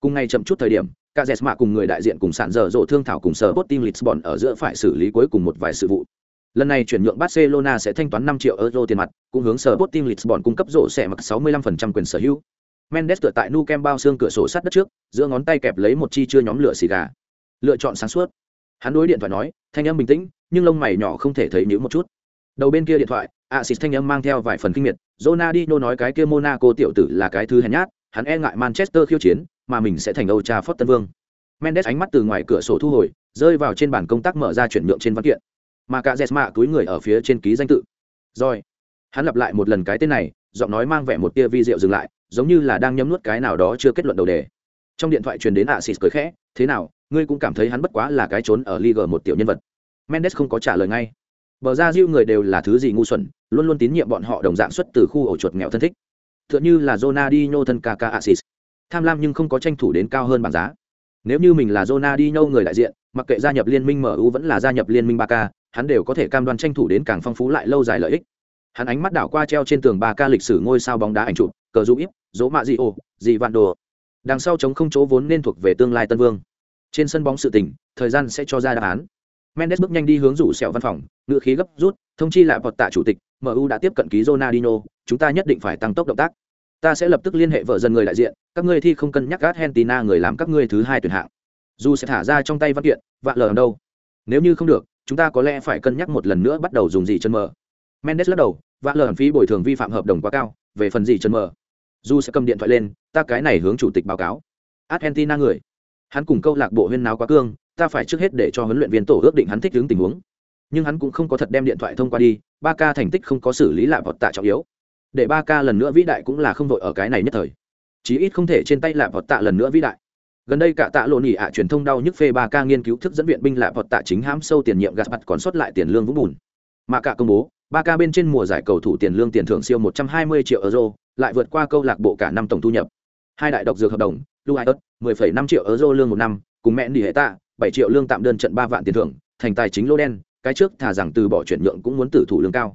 cùng ngày chậm chút thời điểm Cazeema cùng người đại diện cùng sản dở rộ thương thảo cùng sở bot team lisbon ở giữa phải xử lý cuối cùng một vài sự vụ lần này chuyển nhượng barcelona sẽ thanh toán 5 triệu euro tiền mặt cũng hướng sở Sporting lisbon cung cấp rổ sẽ mặc 65% quyền sở hữu mendes tựa tại nu kem bao xương cửa sổ sắt đất trước giữa ngón tay kẹp lấy một chi chưa nhóm lửa xì gà lựa chọn sáng suốt hắn đối điện thoại nói thanh âm bình tĩnh nhưng lông mày nhỏ không thể thấy nhíu một chút đầu bên kia điện thoại Axis thanh âm mang theo vài phần kinh miệt, Ronaldinho nói cái kia Monaco tiểu tử là cái thứ hèn nhát, hắn e ngại Manchester khiêu chiến, mà mình sẽ thành Old Trafford Tân Vương. Mendes ánh mắt từ ngoài cửa sổ thu hồi, rơi vào trên bàn công tác mở ra chuyển nhượng trên văn kiện. Mà cả Jesma túi người ở phía trên ký danh tự. Rồi, hắn lặp lại một lần cái tên này, giọng nói mang vẻ một tia vi diệu dừng lại, giống như là đang nhấm nuốt cái nào đó chưa kết luận đầu đề. Trong điện thoại truyền đến Axis cười khẽ, "Thế nào, ngươi cũng cảm thấy hắn bất quá là cái trốn ở Liga một tiểu nhân vật?" Mendes không có trả lời ngay bờ ra diêu người đều là thứ gì ngu xuẩn luôn luôn tín nhiệm bọn họ đồng dạng xuất từ khu ổ chuột nghèo thân thích t h ư ợ n h ư là Ronaldinho thân Kaka Asis tham lam nhưng không có tranh thủ đến cao hơn bảng giá nếu như mình là Ronaldinho người đại diện mặc kệ gia nhập liên minh MU vẫn là gia nhập liên minh ba k hắn đều có thể cam đoan tranh thủ đến càng phong phú lại lâu dài lợi ích. Hắn ánh mắt đảo qua treo trên tường 3K lịch sử ngôi sao bóng đá ảnh chụp cờ dụ íp dỗ mạ gì ồ, dị vạn đồ. Đằng sau chống không chỗ vốn nên thuộc về tương lai tân vương. Trên sân bóng sự tình thời gian sẽ cho ra đáp án. Mendes bước nhanh đi hướng rủ sẹo văn phòng ngựa khí gấp rút thông chi lại vọt tạ chủ tịch mu đã tiếp cận ký ronaldinho chúng ta nhất định phải tăng tốc động tác. Ta sẽ lập tức liên hệ vợ dân người đại diện các ngươi thi không cân nhắc argentina người làm các ngươi thứ hai tuyển hạng. Dù sẽ thả ra trong tay văn kiện vạ lờ đâu? Nếu như không được chúng ta có lẽ phải cân nhắc một lần nữa bắt đầu dùng gì chân mờ. Mendes lắc đầu, vã lờ phí bồi thường vi phạm hợp đồng quá cao, về phần gì chân mờ. Du sẽ cầm điện thoại lên, ta cái này hướng chủ tịch báo cáo. Argentina người. Hắn cùng câu lạc bộ huyên náo quá cương, ta phải trước hết để cho huấn luyện viên tổ ước định hắn thích ứng tình huống. Nhưng hắn cũng không có thật đem điện thoại thông qua đi ba ca thành tích không có xử lý lại vọt tạ trọng yếu. Để ba ca lần nữa vĩ đại cũng là không đội ở cái này nhất thời. Chí ít không thể trên tay lại vọt tạ lần nữa vĩ đại gần đây cả tạ lộ nỉ ạ truyền thông đau nhức phê ba ca nghiên cứu thức dẫn viện binh lại vọt tạ chính hãm sâu tiền nhiệm gạt mặt còn sót lại tiền lương vũng bùn. Mà cả công bố ba ca bên trên mùa giải cầu thủ tiền lương tiền thưởng siêu 120 triệu euro lại vượt qua câu lạc bộ cả năm tổng thu nhập. Hai đại độc dược hợp đồng Luiot 10,5 triệu euro lương một năm cùng mẹ đi hệ tạ bảy triệu lương tạm đơn trận ba vạn tiền thưởng thành tài chính lô đen cái trước thả rằng từ bỏ chuyển nhượng cũng muốn tử thủ lương cao.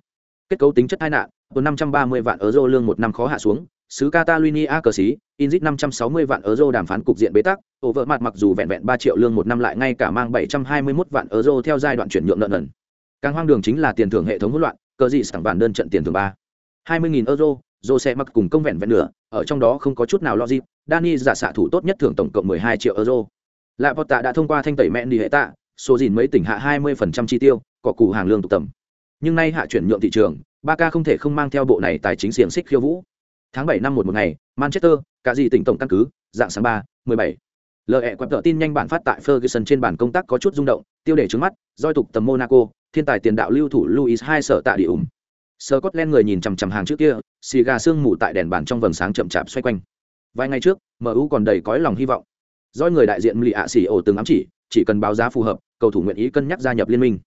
Kết cấu tính chất tai nạn từ 530 vạn euro lương một năm khó hạ xuống sứ Catalonia cờ xí, Inzit 560 vạn euro đàm phán cục diện bế tắc, ổ vợ mặt mặc dù vẹn vẹn 3 triệu lương một năm lại ngay cả mang 721 vạn euro theo giai đoạn chuyển nhượng nợ nần. Càng hoang đường chính là tiền thưởng hệ thống hỗn loạn, cờ gì sẵn bản đơn trận tiền thưởng 3. 20.000 euro, Jose mặc cùng công vẹn vẹn nửa, ở trong đó không có chút nào logic, Dani giả xạ thủ tốt nhất thưởng tổng cộng 12 triệu euro. Lạ Potta đã thông qua thanh tẩy mẹn đi hệ tạ, số gìn mấy tỉnh hạ 20% chi tiêu, có cụ hàng lương tụ tầm. Nhưng nay hạ chuyển nhượng thị trường, Barca không thể không mang theo bộ này tài chính xiển xích khiêu vũ tháng bảy năm một một ngày, manchester, cả gì tỉnh tổng căn cứ, dạng sáng ba, mười bảy. Lợi ẹ quẹp tợ tin nhanh bản phát tại ferguson trên bản công tác có chút rung động, tiêu đề trứng mắt doi tục tầm monaco, thiên tài tiền đạo lưu thủ luis hai sở tạ địa ủng. Scotland người nhìn chằm chằm hàng trước kia, xì gà sương mù tại đèn bàn trong vầng sáng chậm chạp xoay quanh. Vài ngày trước mu còn đầy cõi lòng hy vọng. Doi người đại diện lì ạ xỉ ổ từng ám chỉ chỉ cần báo giá phù hợp, cầu thủ nguyện ý cân nhắc gia nhập liên minh.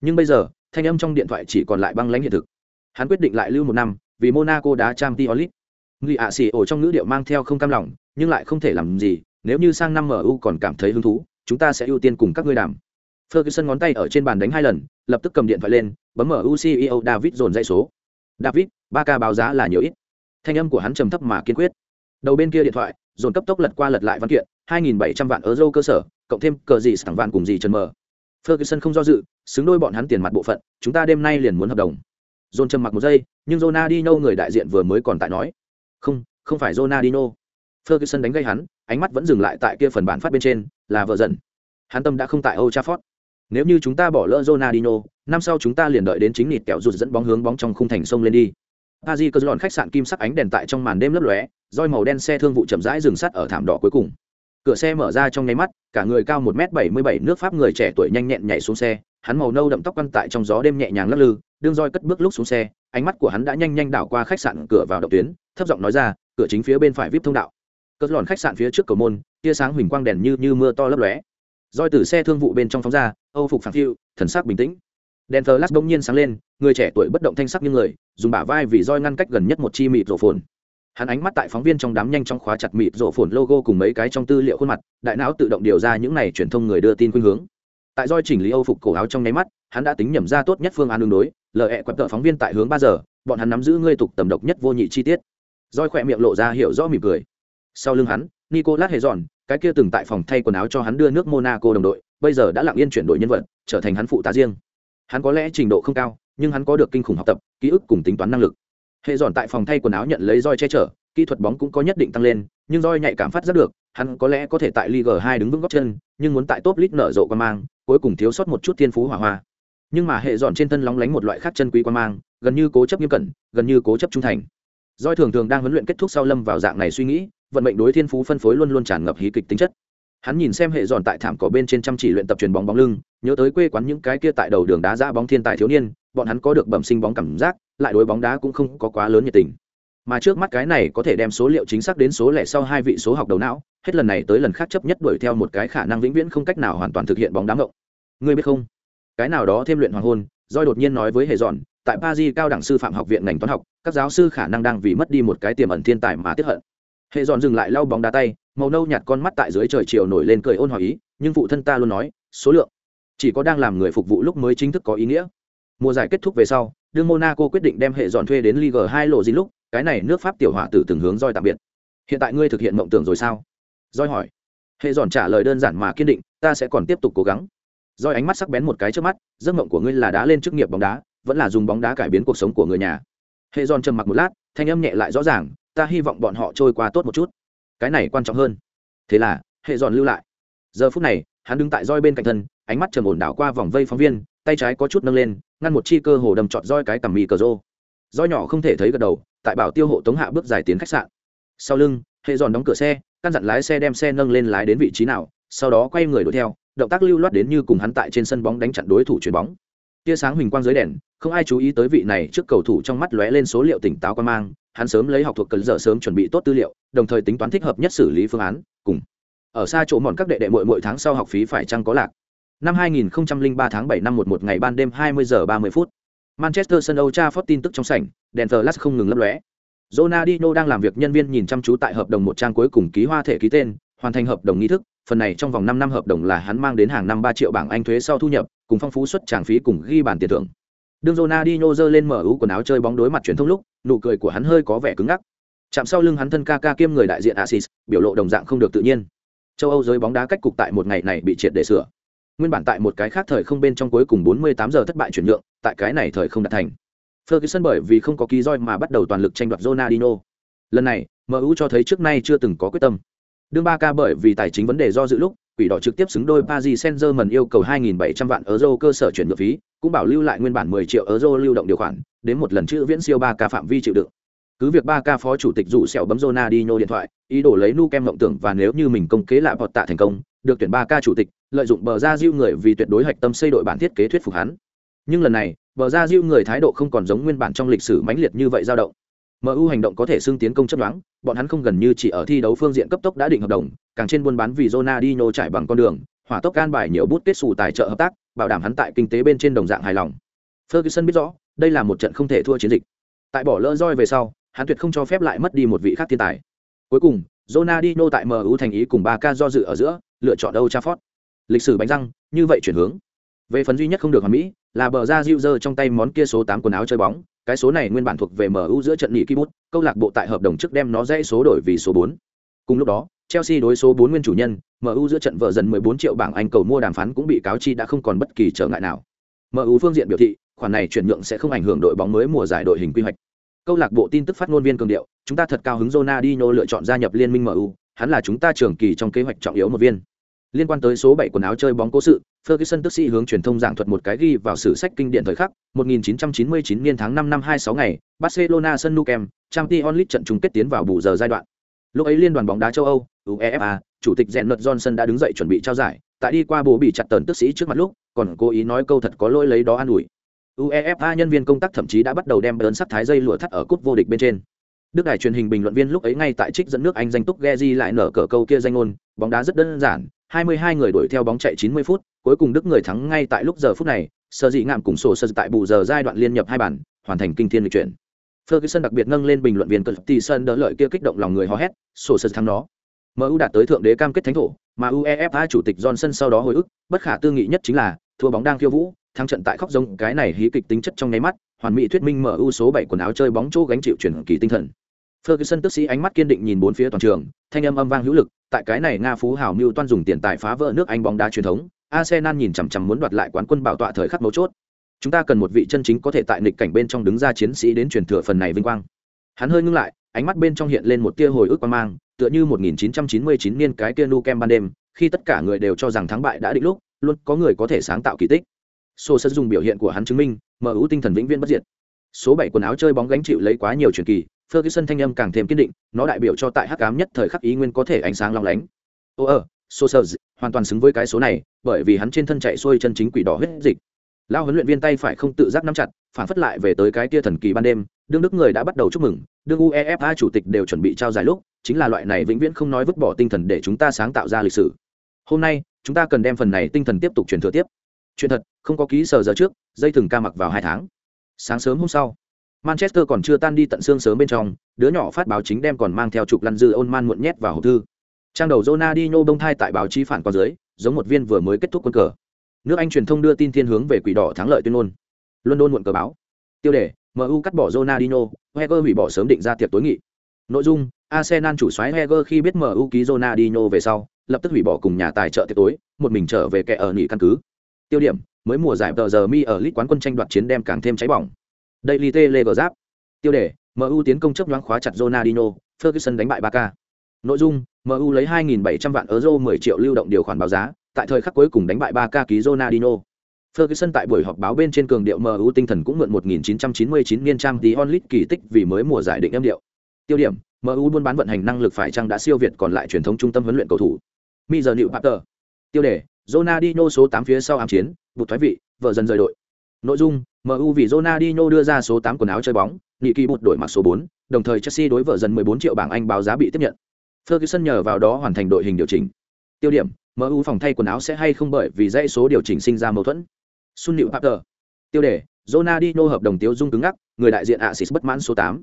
Nhưng bây giờ, thanh âm trong điện thoại chỉ còn lại băng lãnh hiện thực. Hắn quyết định lại lưu một năm, vì monaco đá trang t Người ạ xì ổ trong ngữ điệu mang theo không cam lòng, nhưng lại không thể làm gì, nếu như sang năm MU còn cảm thấy hứng thú, chúng ta sẽ ưu tiên cùng các ngươi đàm. Ferguson ngón tay ở trên bàn đánh hai lần, lập tức cầm điện thoại lên, bấm MU CEO David dồn dây số. David, ba ca báo giá là nhiều ít. Thanh âm của hắn trầm thấp mà kiên quyết. Đầu bên kia điện thoại, dồn cấp tốc lật qua lật lại văn kiện, 2700 vạn euro cơ sở, cộng thêm cờ gì sẵn vạn cùng gì chân mờ. Ferguson không do dự, xứng đôi bọn hắn tiền mặt bộ phận, chúng ta đêm nay liền muốn hợp đồng. Dồn trầm mặc một giây, nhưng Ronaldinho người đại diện vừa mới còn tại nói, không không phải Ronaldinho. Ferguson đánh gây hắn, ánh mắt vẫn dừng lại tại kia phần bản phát bên trên, là vợ dần hắn tâm đã không tại Old Trafford. Nếu như chúng ta bỏ lỡ Ronaldinho, năm sau chúng ta liền đợi đến chính nịt kẹo rụt dẫn bóng hướng bóng trong khung thành sông lên đi. Paris cơ dọn khách sạn kim sắc ánh đèn tại trong màn đêm lấp lóe, roi màu đen xe thương vụ chậm rãi dừng sắt ở thảm đỏ cuối cùng. Cửa xe mở ra trong nháy mắt, cả người cao một m bảy mươi bảy nước pháp người trẻ tuổi nhanh nhẹn nhảy xuống xe, hắn màu nâu đậm tóc quăn tại trong gió đêm nhẹ nhàng lắc lư, đương roi cất bước lúc xuống xe, ánh mắt của hắn đã nhanh nhanh đảo qua khách sạn cửa vào động tuyến thấp giọng nói ra, cửa chính phía bên phải vip thông đạo. Cất lòn khách sạn phía trước cầu môn, tia sáng huỳnh quang đèn như như mưa to lấp lóe. Roi từ xe thương vụ bên trong phóng ra, âu phục phản phiu, thần sắc bình tĩnh. Đèn thờ lát bỗng nhiên sáng lên, người trẻ tuổi bất động thanh sắc như người, dùng bả vai vì roi ngăn cách gần nhất một chi mịt rổ phồn. Hắn ánh mắt tại phóng viên trong đám nhanh trong khóa chặt mịt rổ phồn logo cùng mấy cái trong tư liệu khuôn mặt, đại não tự động điều ra những này truyền thông người đưa tin khuynh hướng. Tại roi chỉnh lý âu phục cổ áo trong nháy mắt, hắn đã tính nhẩm ra tốt nhất phương án đường đối, lờ hẹ quẹp tợ phóng viên tại hướng ba giờ, bọn hắn nắm giữ ngươi tục tầm độc nhất vô nhị chi tiết roi khỏe miệng lộ ra hiểu rõ mỉm cười. Sau lưng hắn, nicolas hề giòn cái kia từng tại phòng thay quần áo cho hắn đưa nước monaco đồng đội, bây giờ đã lặng yên chuyển đổi nhân vật, trở thành hắn phụ tá riêng. Hắn có lẽ trình độ không cao, nhưng hắn có được kinh khủng học tập, ký ức cùng tính toán năng lực. Hệ giòn tại phòng thay quần áo nhận lấy roi che chở, kỹ thuật bóng cũng có nhất định tăng lên, nhưng roi nhạy cảm phát rất được, hắn có lẽ có thể tại League 2 đứng vững góc chân, nhưng muốn tại top league nở rộ quan mang, cuối cùng thiếu sót một chút thiên phú hỏa hoa. Nhưng mà hệ dọn trên thân lóng lánh một loại khác chân quý quan mang, gần như cố chấp nghiêm cẩn, gần như cố chấp trung thành doi thường thường đang huấn luyện kết thúc sau lâm vào dạng này suy nghĩ, vận mệnh đối thiên phú phân phối luôn luôn tràn ngập hí kịch tính chất. Hắn nhìn xem hệ dọn tại thảm cỏ bên trên chăm chỉ luyện tập truyền bóng bóng lưng, nhớ tới quê quán những cái kia tại đầu đường đá ra bóng thiên tài thiếu niên, bọn hắn có được bẩm sinh bóng cảm giác, lại đối bóng đá cũng không có quá lớn nhiệt tình. Mà trước mắt cái này có thể đem số liệu chính xác đến số lẻ sau hai vị số học đầu não, hết lần này tới lần khác chấp nhất đuổi theo một cái khả năng vĩnh viễn không cách nào hoàn toàn thực hiện bóng đá ngộng. Ngươi biết không? Cái nào đó thêm luyện hoàng hôn doi đột nhiên nói với hệ dọn tại paris cao đẳng sư phạm học viện ngành toán học, các giáo sư khả năng đang vì mất đi một cái tiềm ẩn thiên tài mà tiếp hận. Hệ dọn dừng lại lau bóng đá tay, màu nâu nhạt con mắt tại dưới trời chiều nổi lên cười ôn hỏi ý, nhưng phụ thân ta luôn nói, số lượng chỉ có đang làm người phục vụ lúc mới chính thức có ý nghĩa. Mùa giải kết thúc về sau, đương monaco quyết định đem hệ dọn thuê đến ligue hai lộ gì lúc, cái này nước pháp tiểu hỏa tử từng hướng roi tạm biệt. Hiện tại ngươi thực hiện mộng tưởng rồi sao? Roi hỏi. Hệ dọn trả lời đơn giản mà kiên định, ta sẽ còn tiếp tục cố gắng. Roi ánh mắt sắc bén một cái trước mắt, giấc mộng của ngươi là đá lên chức nghiệp bóng đá vẫn là dùng bóng đá cải biến cuộc sống của người nhà. Hệ giòn trầm mặc một lát, thanh âm nhẹ lại rõ ràng, ta hy vọng bọn họ trôi qua tốt một chút. Cái này quan trọng hơn. Thế là hệ giòn lưu lại. Giờ phút này, hắn đứng tại roi bên cạnh thân, ánh mắt trầm ổn đảo qua vòng vây phóng viên, tay trái có chút nâng lên, ngăn một chi cơ hồ đầm trọt roi cái cằm mì cờ rô. Roi nhỏ không thể thấy gật đầu, tại bảo tiêu hộ tống hạ bước dài tiến khách sạn. Sau lưng hệ giòn đóng cửa xe, căn dặn lái xe đem xe nâng lên lái đến vị trí nào, sau đó quay người đuổi theo, động tác lưu loát đến như cùng hắn tại trên sân bóng đánh chặn đối thủ chuyền bóng tia sáng huỳnh quang dưới đèn, không ai chú ý tới vị này trước cầu thủ trong mắt lóe lên số liệu tỉnh táo quan mang, hắn sớm lấy học thuộc cần giờ sớm chuẩn bị tốt tư liệu, đồng thời tính toán thích hợp nhất xử lý phương án, cùng ở xa chỗ mòn các đệ đệ mỗi mỗi tháng sau học phí phải chăng có lạc. Năm 2003 tháng 7 năm 11 ngày ban đêm 20 giờ 30 phút, Manchester sân Old Trafford tin tức trong sảnh, đèn flash không ngừng lấp lóe. Ronaldinho đang làm việc, nhân viên nhìn chăm chú tại hợp đồng một trang cuối cùng ký hoa thể ký tên, hoàn thành hợp đồng nghi thức phần này trong vòng năm năm hợp đồng là hắn mang đến hàng năm ba triệu bảng Anh thuế sau thu nhập, cùng phong phú suất tràng phí cùng ghi bàn tiền thưởng. Đường Ronaldinho giơ lên mở ưu quần áo chơi bóng đối mặt truyền thông lúc, nụ cười của hắn hơi có vẻ cứng ngắc. Chạm sau lưng hắn thân ca ca kiêm người đại diện Asis, biểu lộ đồng dạng không được tự nhiên. Châu Âu giới bóng đá cách cục tại một ngày này bị triệt để sửa. Nguyên bản tại một cái khác thời không bên trong cuối cùng 48 giờ thất bại chuyển nhượng, tại cái này thời không đạt thành. Ferguson bởi vì không có ký roi mà bắt đầu toàn lực tranh đoạt Ronaldinho. Lần này, MU cho thấy trước nay chưa từng có quyết tâm. Đương Barca bởi vì tài chính vấn đề do dự lúc, quỷ đỏ trực tiếp xứng đôi Paris Saint-Germain yêu cầu 2.700 vạn euro cơ sở chuyển nhượng phí, cũng bảo lưu lại nguyên bản 10 triệu euro lưu động điều khoản, đến một lần chữ viễn siêu ba ca phạm vi chịu đựng. Cứ việc ba ca phó chủ tịch rủ sẹo bấm Ronaldinho điện thoại, ý đồ lấy nu kem mộng tưởng và nếu như mình công kế lại bọt tạ thành công, được tuyển ba ca chủ tịch, lợi dụng bờ ra diêu người vì tuyệt đối hạch tâm xây đội bản thiết kế thuyết phục hắn. Nhưng lần này, bờ ra diêu người thái độ không còn giống nguyên bản trong lịch sử mãnh liệt như vậy dao động. MU hành động có thể xưng tiến công chấp đoán, bọn hắn không gần như chỉ ở thi đấu phương diện cấp tốc đã định hợp đồng, càng trên buôn bán vì Ronaldinho trải bằng con đường, hỏa tốc can bài nhiều bút kết sủ tài trợ hợp tác, bảo đảm hắn tại kinh tế bên trên đồng dạng hài lòng. Ferguson biết rõ, đây là một trận không thể thua chiến dịch. Tại bỏ lỡ roi về sau, hắn tuyệt không cho phép lại mất đi một vị khác thiên tài. Cuối cùng, Ronaldinho tại MU thành ý cùng 3K do dự ở giữa, lựa chọn Old Trafford. Lịch sử bánh răng, như vậy chuyển hướng. Về phần duy nhất không được hoàn mỹ, là bờ ra Diu trong tay món kia số 8 quần áo chơi bóng, cái số này nguyên bản thuộc về MU giữa trận nghỉ Kibut, câu lạc bộ tại hợp đồng trước đem nó dãy số đổi vì số 4. Cùng lúc đó, Chelsea đối số 4 nguyên chủ nhân, MU giữa trận vợ dần 14 triệu bảng Anh cầu mua đàm phán cũng bị cáo chi đã không còn bất kỳ trở ngại nào. MU phương diện biểu thị, khoản này chuyển nhượng sẽ không ảnh hưởng đội bóng mới mùa giải đội hình quy hoạch. Câu lạc bộ tin tức phát ngôn viên cường điệu, chúng ta thật cao hứng Ronaldinho lựa chọn gia nhập liên minh MU, hắn là chúng ta trưởng kỳ trong kế hoạch trọng yếu một viên. Liên quan tới số 7 quần áo chơi bóng cố sự, Ferguson tức sĩ hướng truyền thông giảng thuật một cái ghi vào sử sách kinh điển thời khắc, 1999 niên tháng 5 năm 26 ngày, Barcelona sân Nou Camp, Champions League trận chung kết tiến vào bù giờ giai đoạn. Lúc ấy liên đoàn bóng đá châu Âu, UEFA, chủ tịch Jennert Johnson đã đứng dậy chuẩn bị trao giải, tại đi qua bố bị chặt tần tức sĩ trước mặt lúc, còn cố ý nói câu thật có lỗi lấy đó an ủi. UEFA nhân viên công tác thậm chí đã bắt đầu đem bớn sắt thái dây lụa thắt ở cúp vô địch bên trên. Đức đài truyền hình bình luận viên lúc ấy ngay tại trích dẫn nước Anh danh túc Geji lại nở cờ câu kia danh ngôn, bóng đá rất đơn giản, 22 người đuổi theo bóng chạy 90 phút, cuối cùng Đức người thắng ngay tại lúc giờ phút này, sở dĩ ngạm cùng sổ sơ tại bù giờ giai đoạn liên nhập hai bản, hoàn thành kinh thiên lịch chuyển. Ferguson đặc biệt nâng lên bình luận viên Cật Tỷ Sơn đỡ lợi kia kích động lòng người hò hét, sổ sơ thắng nó. MU đạt tới thượng đế cam kết thánh thổ, mà UEFA chủ tịch Johnson sau đó hồi ức, bất khả tư nghị nhất chính là thua bóng đang khiêu vũ, thắng trận tại khóc rông, cái này hí kịch tính chất trong nháy mắt, hoàn mỹ thuyết minh MU số 7 quần áo chơi bóng chỗ gánh chịu chuyển kỳ tinh thần. Ferguson tức sĩ ánh mắt kiên định nhìn bốn phía toàn trường, thanh âm âm vang hữu lực, tại cái này Nga phú hào mưu toan dùng tiền tài phá vỡ nước Anh bóng đá truyền thống, Arsenal nhìn chằm chằm muốn đoạt lại quán quân bảo tọa thời khắc mấu chốt. Chúng ta cần một vị chân chính có thể tại nghịch cảnh bên trong đứng ra chiến sĩ đến truyền thừa phần này vinh quang. Hắn hơi ngưng lại, ánh mắt bên trong hiện lên một tia hồi ức quan mang, tựa như 1999 niên cái kia Nukem ban đêm, khi tất cả người đều cho rằng thắng bại đã định lúc, luôn có người có thể sáng tạo kỳ tích. Sô sẽ dùng biểu hiện của hắn chứng minh, mở ưu tinh thần vĩnh viễn bất diệt. Số 7 quần áo chơi bóng gánh chịu lấy quá nhiều truyền kỳ, Ferguson thanh âm càng thêm kiên định, nó đại biểu cho tại hắc ám nhất thời khắc ý nguyên có thể ánh sáng long lánh. Ô ơ, Solskjaer hoàn toàn xứng với cái số này, bởi vì hắn trên thân chạy xuôi chân chính quỷ đỏ huyết dịch. Lao huấn luyện viên tay phải không tự giác nắm chặt, phản phất lại về tới cái kia thần kỳ ban đêm, đương đức người đã bắt đầu chúc mừng, đương UEFA chủ tịch đều chuẩn bị trao giải lúc, chính là loại này vĩnh viễn không nói vứt bỏ tinh thần để chúng ta sáng tạo ra lịch sử. Hôm nay, chúng ta cần đem phần này tinh thần tiếp tục truyền thừa tiếp. Chuyện thật, không có ký sở giờ trước, dây thừng ca mặc vào hai tháng. Sáng sớm hôm sau, Manchester còn chưa tan đi tận xương sớm bên trong, đứa nhỏ phát báo chính đem còn mang theo chụp lăn dư ôn man muộn nhét vào hộp thư. Trang đầu Ronaldinho bông thai tại báo chí phản qua dưới, giống một viên vừa mới kết thúc quân cờ. Nước Anh truyền thông đưa tin thiên hướng về quỷ đỏ thắng lợi tuyên ngôn. London muộn cờ báo. Tiêu đề: MU cắt bỏ Ronaldinho, Wenger hủy bỏ sớm định ra tiệc tối nghị. Nội dung: Arsenal chủ soái Wenger khi biết MU ký Ronaldinho về sau, lập tức hủy bỏ cùng nhà tài trợ tiệc tối, một mình trở về kẻ ở nghỉ căn cứ. Tiêu điểm: mới mùa giải tờ giờ mi ở League quán quân tranh đoạt chiến đem càng thêm cháy bỏng. Daily Giáp. Tiêu đề: MU tiến công chấp nhoáng khóa chặt Ronaldinho, Ferguson đánh bại Barca. Nội dung: MU lấy 2.700 vạn euro 10 triệu lưu động điều khoản báo giá, tại thời khắc cuối cùng đánh bại Barca ký Ronaldinho. Ferguson tại buổi họp báo bên trên cường điệu MU tinh thần cũng mượn 1999 niên trang tí onlit kỳ tích vì mới mùa giải định âm điệu. Tiêu điểm: MU buôn bán vận hành năng lực phải chăng đã siêu việt còn lại truyền thống trung tâm huấn luyện cầu thủ. Mi giờ Nữu Tiêu đề: Ronaldinho số 8 phía sau ám chiến, vụ thoái vị, vợ dần rời đội. Nội dung: MU vì Ronaldinho đưa ra số 8 quần áo chơi bóng, nghị kỳ bụt đổi mặc số 4, đồng thời Chelsea đối vợ dần 14 triệu bảng Anh báo giá bị tiếp nhận. Ferguson nhờ vào đó hoàn thành đội hình điều chỉnh. Tiêu điểm: MU phòng thay quần áo sẽ hay không bởi vì dãy số điều chỉnh sinh ra mâu thuẫn. Sun Liu Papter. Tiêu đề: Ronaldinho hợp đồng tiêu dung cứng ngắc, người đại diện Axis bất mãn số 8.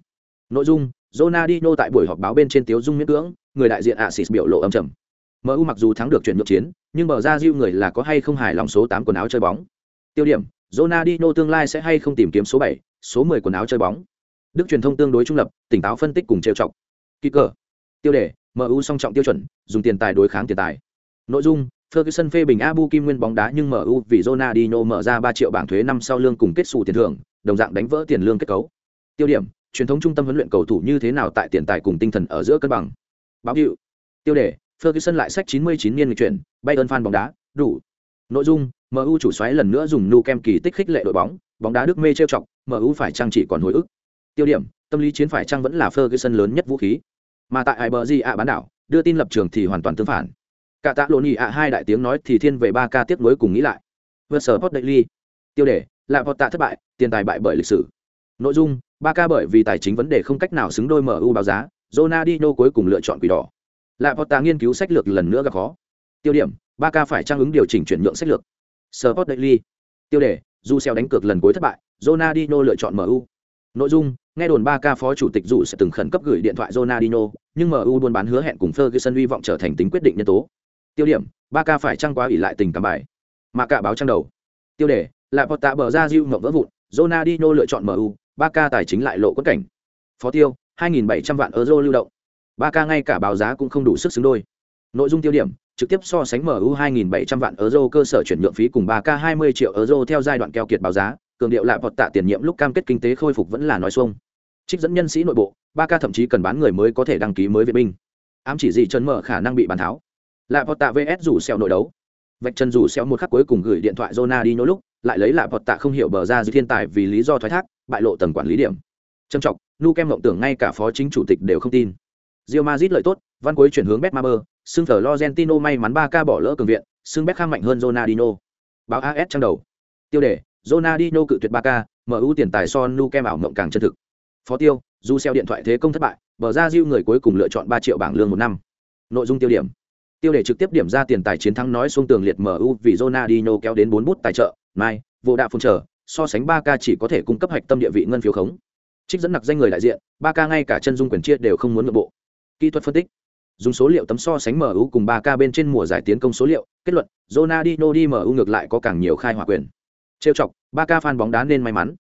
Nội dung: Ronaldinho tại buổi họp báo bên trên tiêu dung miễn cưỡng, người đại diện Axis biểu lộ âm trầm. MU mặc dù thắng được chuyển nhượng chiến, nhưng bờ ra Diu người là có hay không hài lòng số 8 quần áo chơi bóng. Tiêu điểm, Ronaldinho tương lai sẽ hay không tìm kiếm số 7, số 10 quần áo chơi bóng. Đức truyền thông tương đối trung lập, tỉnh táo phân tích cùng trêu chọc. Kỳ cờ. Tiêu đề, MU song trọng tiêu chuẩn, dùng tiền tài đối kháng tiền tài. Nội dung, Ferguson phê bình Abu Kim nguyên bóng đá nhưng MU vì Ronaldinho mở ra 3 triệu bảng thuế năm sau lương cùng kết sủ tiền thưởng, đồng dạng đánh vỡ tiền lương kết cấu. Tiêu điểm, truyền thống trung tâm huấn luyện cầu thủ như thế nào tại tiền tài cùng tinh thần ở giữa cân bằng. Báo hiệu. Tiêu đề, Ferguson lại sách 99 niên lịch chuyển, Bayern fan bóng đá, đủ. Nội dung, MU chủ xoáy lần nữa dùng nu kem kỳ tích khích lệ đội bóng, bóng đá Đức mê trêu chọc, MU phải chăng chỉ còn hồi ức. Tiêu điểm, tâm lý chiến phải chăng vẫn là Ferguson lớn nhất vũ khí. Mà tại Iberia bán đảo, đưa tin lập trường thì hoàn toàn tương phản. Cả tạ lộn ạ hai đại tiếng nói thì thiên về ba ca tiếp nối cùng nghĩ lại. Vượt sở Daily. Tiêu đề, là tạ thất bại, tiền tài bại bởi lịch sử. Nội dung, ba ca bởi vì tài chính vấn đề không cách nào xứng đôi MU báo giá, Ronaldinho cuối cùng lựa chọn quỷ đỏ. Lại Porta nghiên cứu sách lược lần nữa gặp khó. Tiêu điểm, ba ca phải trang ứng điều chỉnh chuyển nhượng sách lược. Sport Daily. Tiêu đề, Du Xeo đánh cược lần cuối thất bại, Ronaldinho lựa chọn MU. Nội dung, nghe đồn 3K phó chủ tịch dù sẽ từng khẩn cấp gửi điện thoại Ronaldinho, nhưng MU buôn bán hứa hẹn cùng Ferguson hy vọng trở thành tính quyết định nhân tố. Tiêu điểm, 3K phải trang quá ủy lại tình cảm bài. Mà cả báo trang đầu. Tiêu đề, lại Potta bờ ra Rio ngậm vỡ vụn, Ronaldinho lựa chọn MU, 3K tài chính lại lộ quất cảnh. Phó tiêu, 2.700 vạn euro lưu động 3K ngay cả báo giá cũng không đủ sức xứng đôi nội dung tiêu điểm trực tiếp so sánh MU 2.700 vạn euro cơ sở chuyển nhượng phí cùng 3K 20 triệu euro theo giai đoạn keo kiệt báo giá, cường điệu lại vọt tạ tiền nhiệm lúc cam kết kinh tế khôi phục vẫn là nói xuông. Trích dẫn nhân sĩ nội bộ, 3K thậm chí cần bán người mới có thể đăng ký mới viện binh. Ám chỉ gì chân mở khả năng bị bàn tháo. Lại vọt tạ VS rủ xèo nội đấu. Vạch chân rủ xèo một khắc cuối cùng gửi điện thoại Ronaldinho lúc, lại lấy lại vọt tạ không hiểu bờ ra dư thiên tài vì lý do thoái thác, bại lộ tầng quản lý điểm. Trầm trọng, Nu Kem ngậm tưởng ngay cả phó chính chủ tịch đều không tin. Real Madrid lợi tốt, văn cuối chuyển hướng Betmaber, xưng Florentino may mắn 3K bỏ lỡ cường viện, xương Beckham mạnh hơn Ronaldinho. Báo AS trang đầu. Tiêu đề: Ronaldinho cự tuyệt 3K, MU tiền tài Son nu kem ảo mộng càng chân thực. Phó tiêu: Du xeo điện thoại thế công thất bại, bờ ra Diu người cuối cùng lựa chọn 3 triệu bảng lương một năm. Nội dung tiêu điểm: Tiêu đề trực tiếp điểm ra tiền tài chiến thắng nói xuống tường liệt MU vì Ronaldinho kéo đến 4 bút tài trợ, mai, vô đạ phun trở, so sánh 3K chỉ có thể cung cấp hạch tâm địa vị ngân phiếu khống. Trích dẫn nặc danh người đại diện, 3K ngay cả chân dung quyền chia đều không muốn nội bộ kỹ thuật phân tích dùng số liệu tấm so sánh MU cùng 3K bên trên mùa giải tiến công số liệu, kết luận, Ronaldinho đi MU ngược lại có càng nhiều khai hỏa quyền. Trêu chọc, 3K fan bóng đá nên may mắn.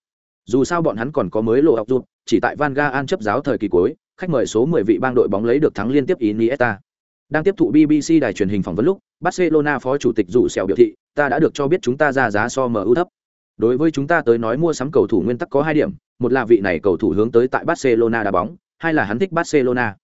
Dù sao bọn hắn còn có mới lộ học dụng, chỉ tại Van Gaal chấp giáo thời kỳ cuối, khách mời số 10 vị bang đội bóng lấy được thắng liên tiếp Iniesta. Đang tiếp thụ BBC đài truyền hình phỏng vấn lúc, Barcelona phó chủ tịch rủ xèo biểu thị, ta đã được cho biết chúng ta ra giá so MU thấp. Đối với chúng ta tới nói mua sắm cầu thủ nguyên tắc có hai điểm, một là vị này cầu thủ hướng tới tại Barcelona đá bóng, hai là hắn thích Barcelona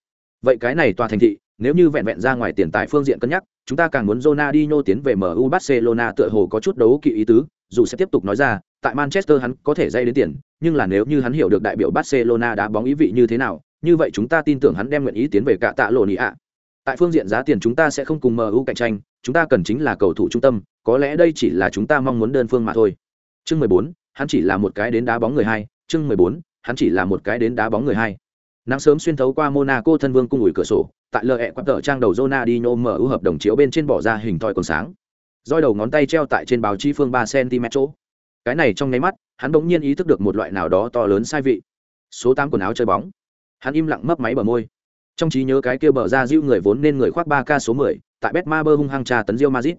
vậy cái này tòa thành thị nếu như vẹn vẹn ra ngoài tiền tài phương diện cân nhắc chúng ta càng muốn Ronaldinho tiến về MU Barcelona tựa hồ có chút đấu kỵ ý tứ dù sẽ tiếp tục nói ra tại Manchester hắn có thể dây đến tiền nhưng là nếu như hắn hiểu được đại biểu Barcelona đá bóng ý vị như thế nào như vậy chúng ta tin tưởng hắn đem nguyện ý tiến về cả tạ lộ nị ạ. Tại phương diện giá tiền chúng ta sẽ không cùng MU cạnh tranh chúng ta cần chính là cầu thủ trung tâm có lẽ đây chỉ là chúng ta mong muốn đơn phương mà thôi. Chương 14, hắn chỉ là một cái đến đá bóng người hai chương 14, hắn chỉ là một cái đến đá bóng người hai nắng sớm xuyên thấu qua monaco thân vương cung ủi cửa sổ, tại lờ hẹ quắp tờ trang đầu Ronaldinho mở ưu hợp đồng chiếu bên trên bỏ ra hình thoi còn sáng. Roi đầu ngón tay treo tại trên báo chi phương ba cm chỗ. Cái này trong nháy mắt, hắn bỗng nhiên ý thức được một loại nào đó to lớn sai vị. Số tám quần áo chơi bóng. Hắn im lặng mấp máy bờ môi. Trong trí nhớ cái kia bờ ra diêu người vốn nên người khoác ba k số mười, tại betmaber hung hăng trà tấn diêu mazit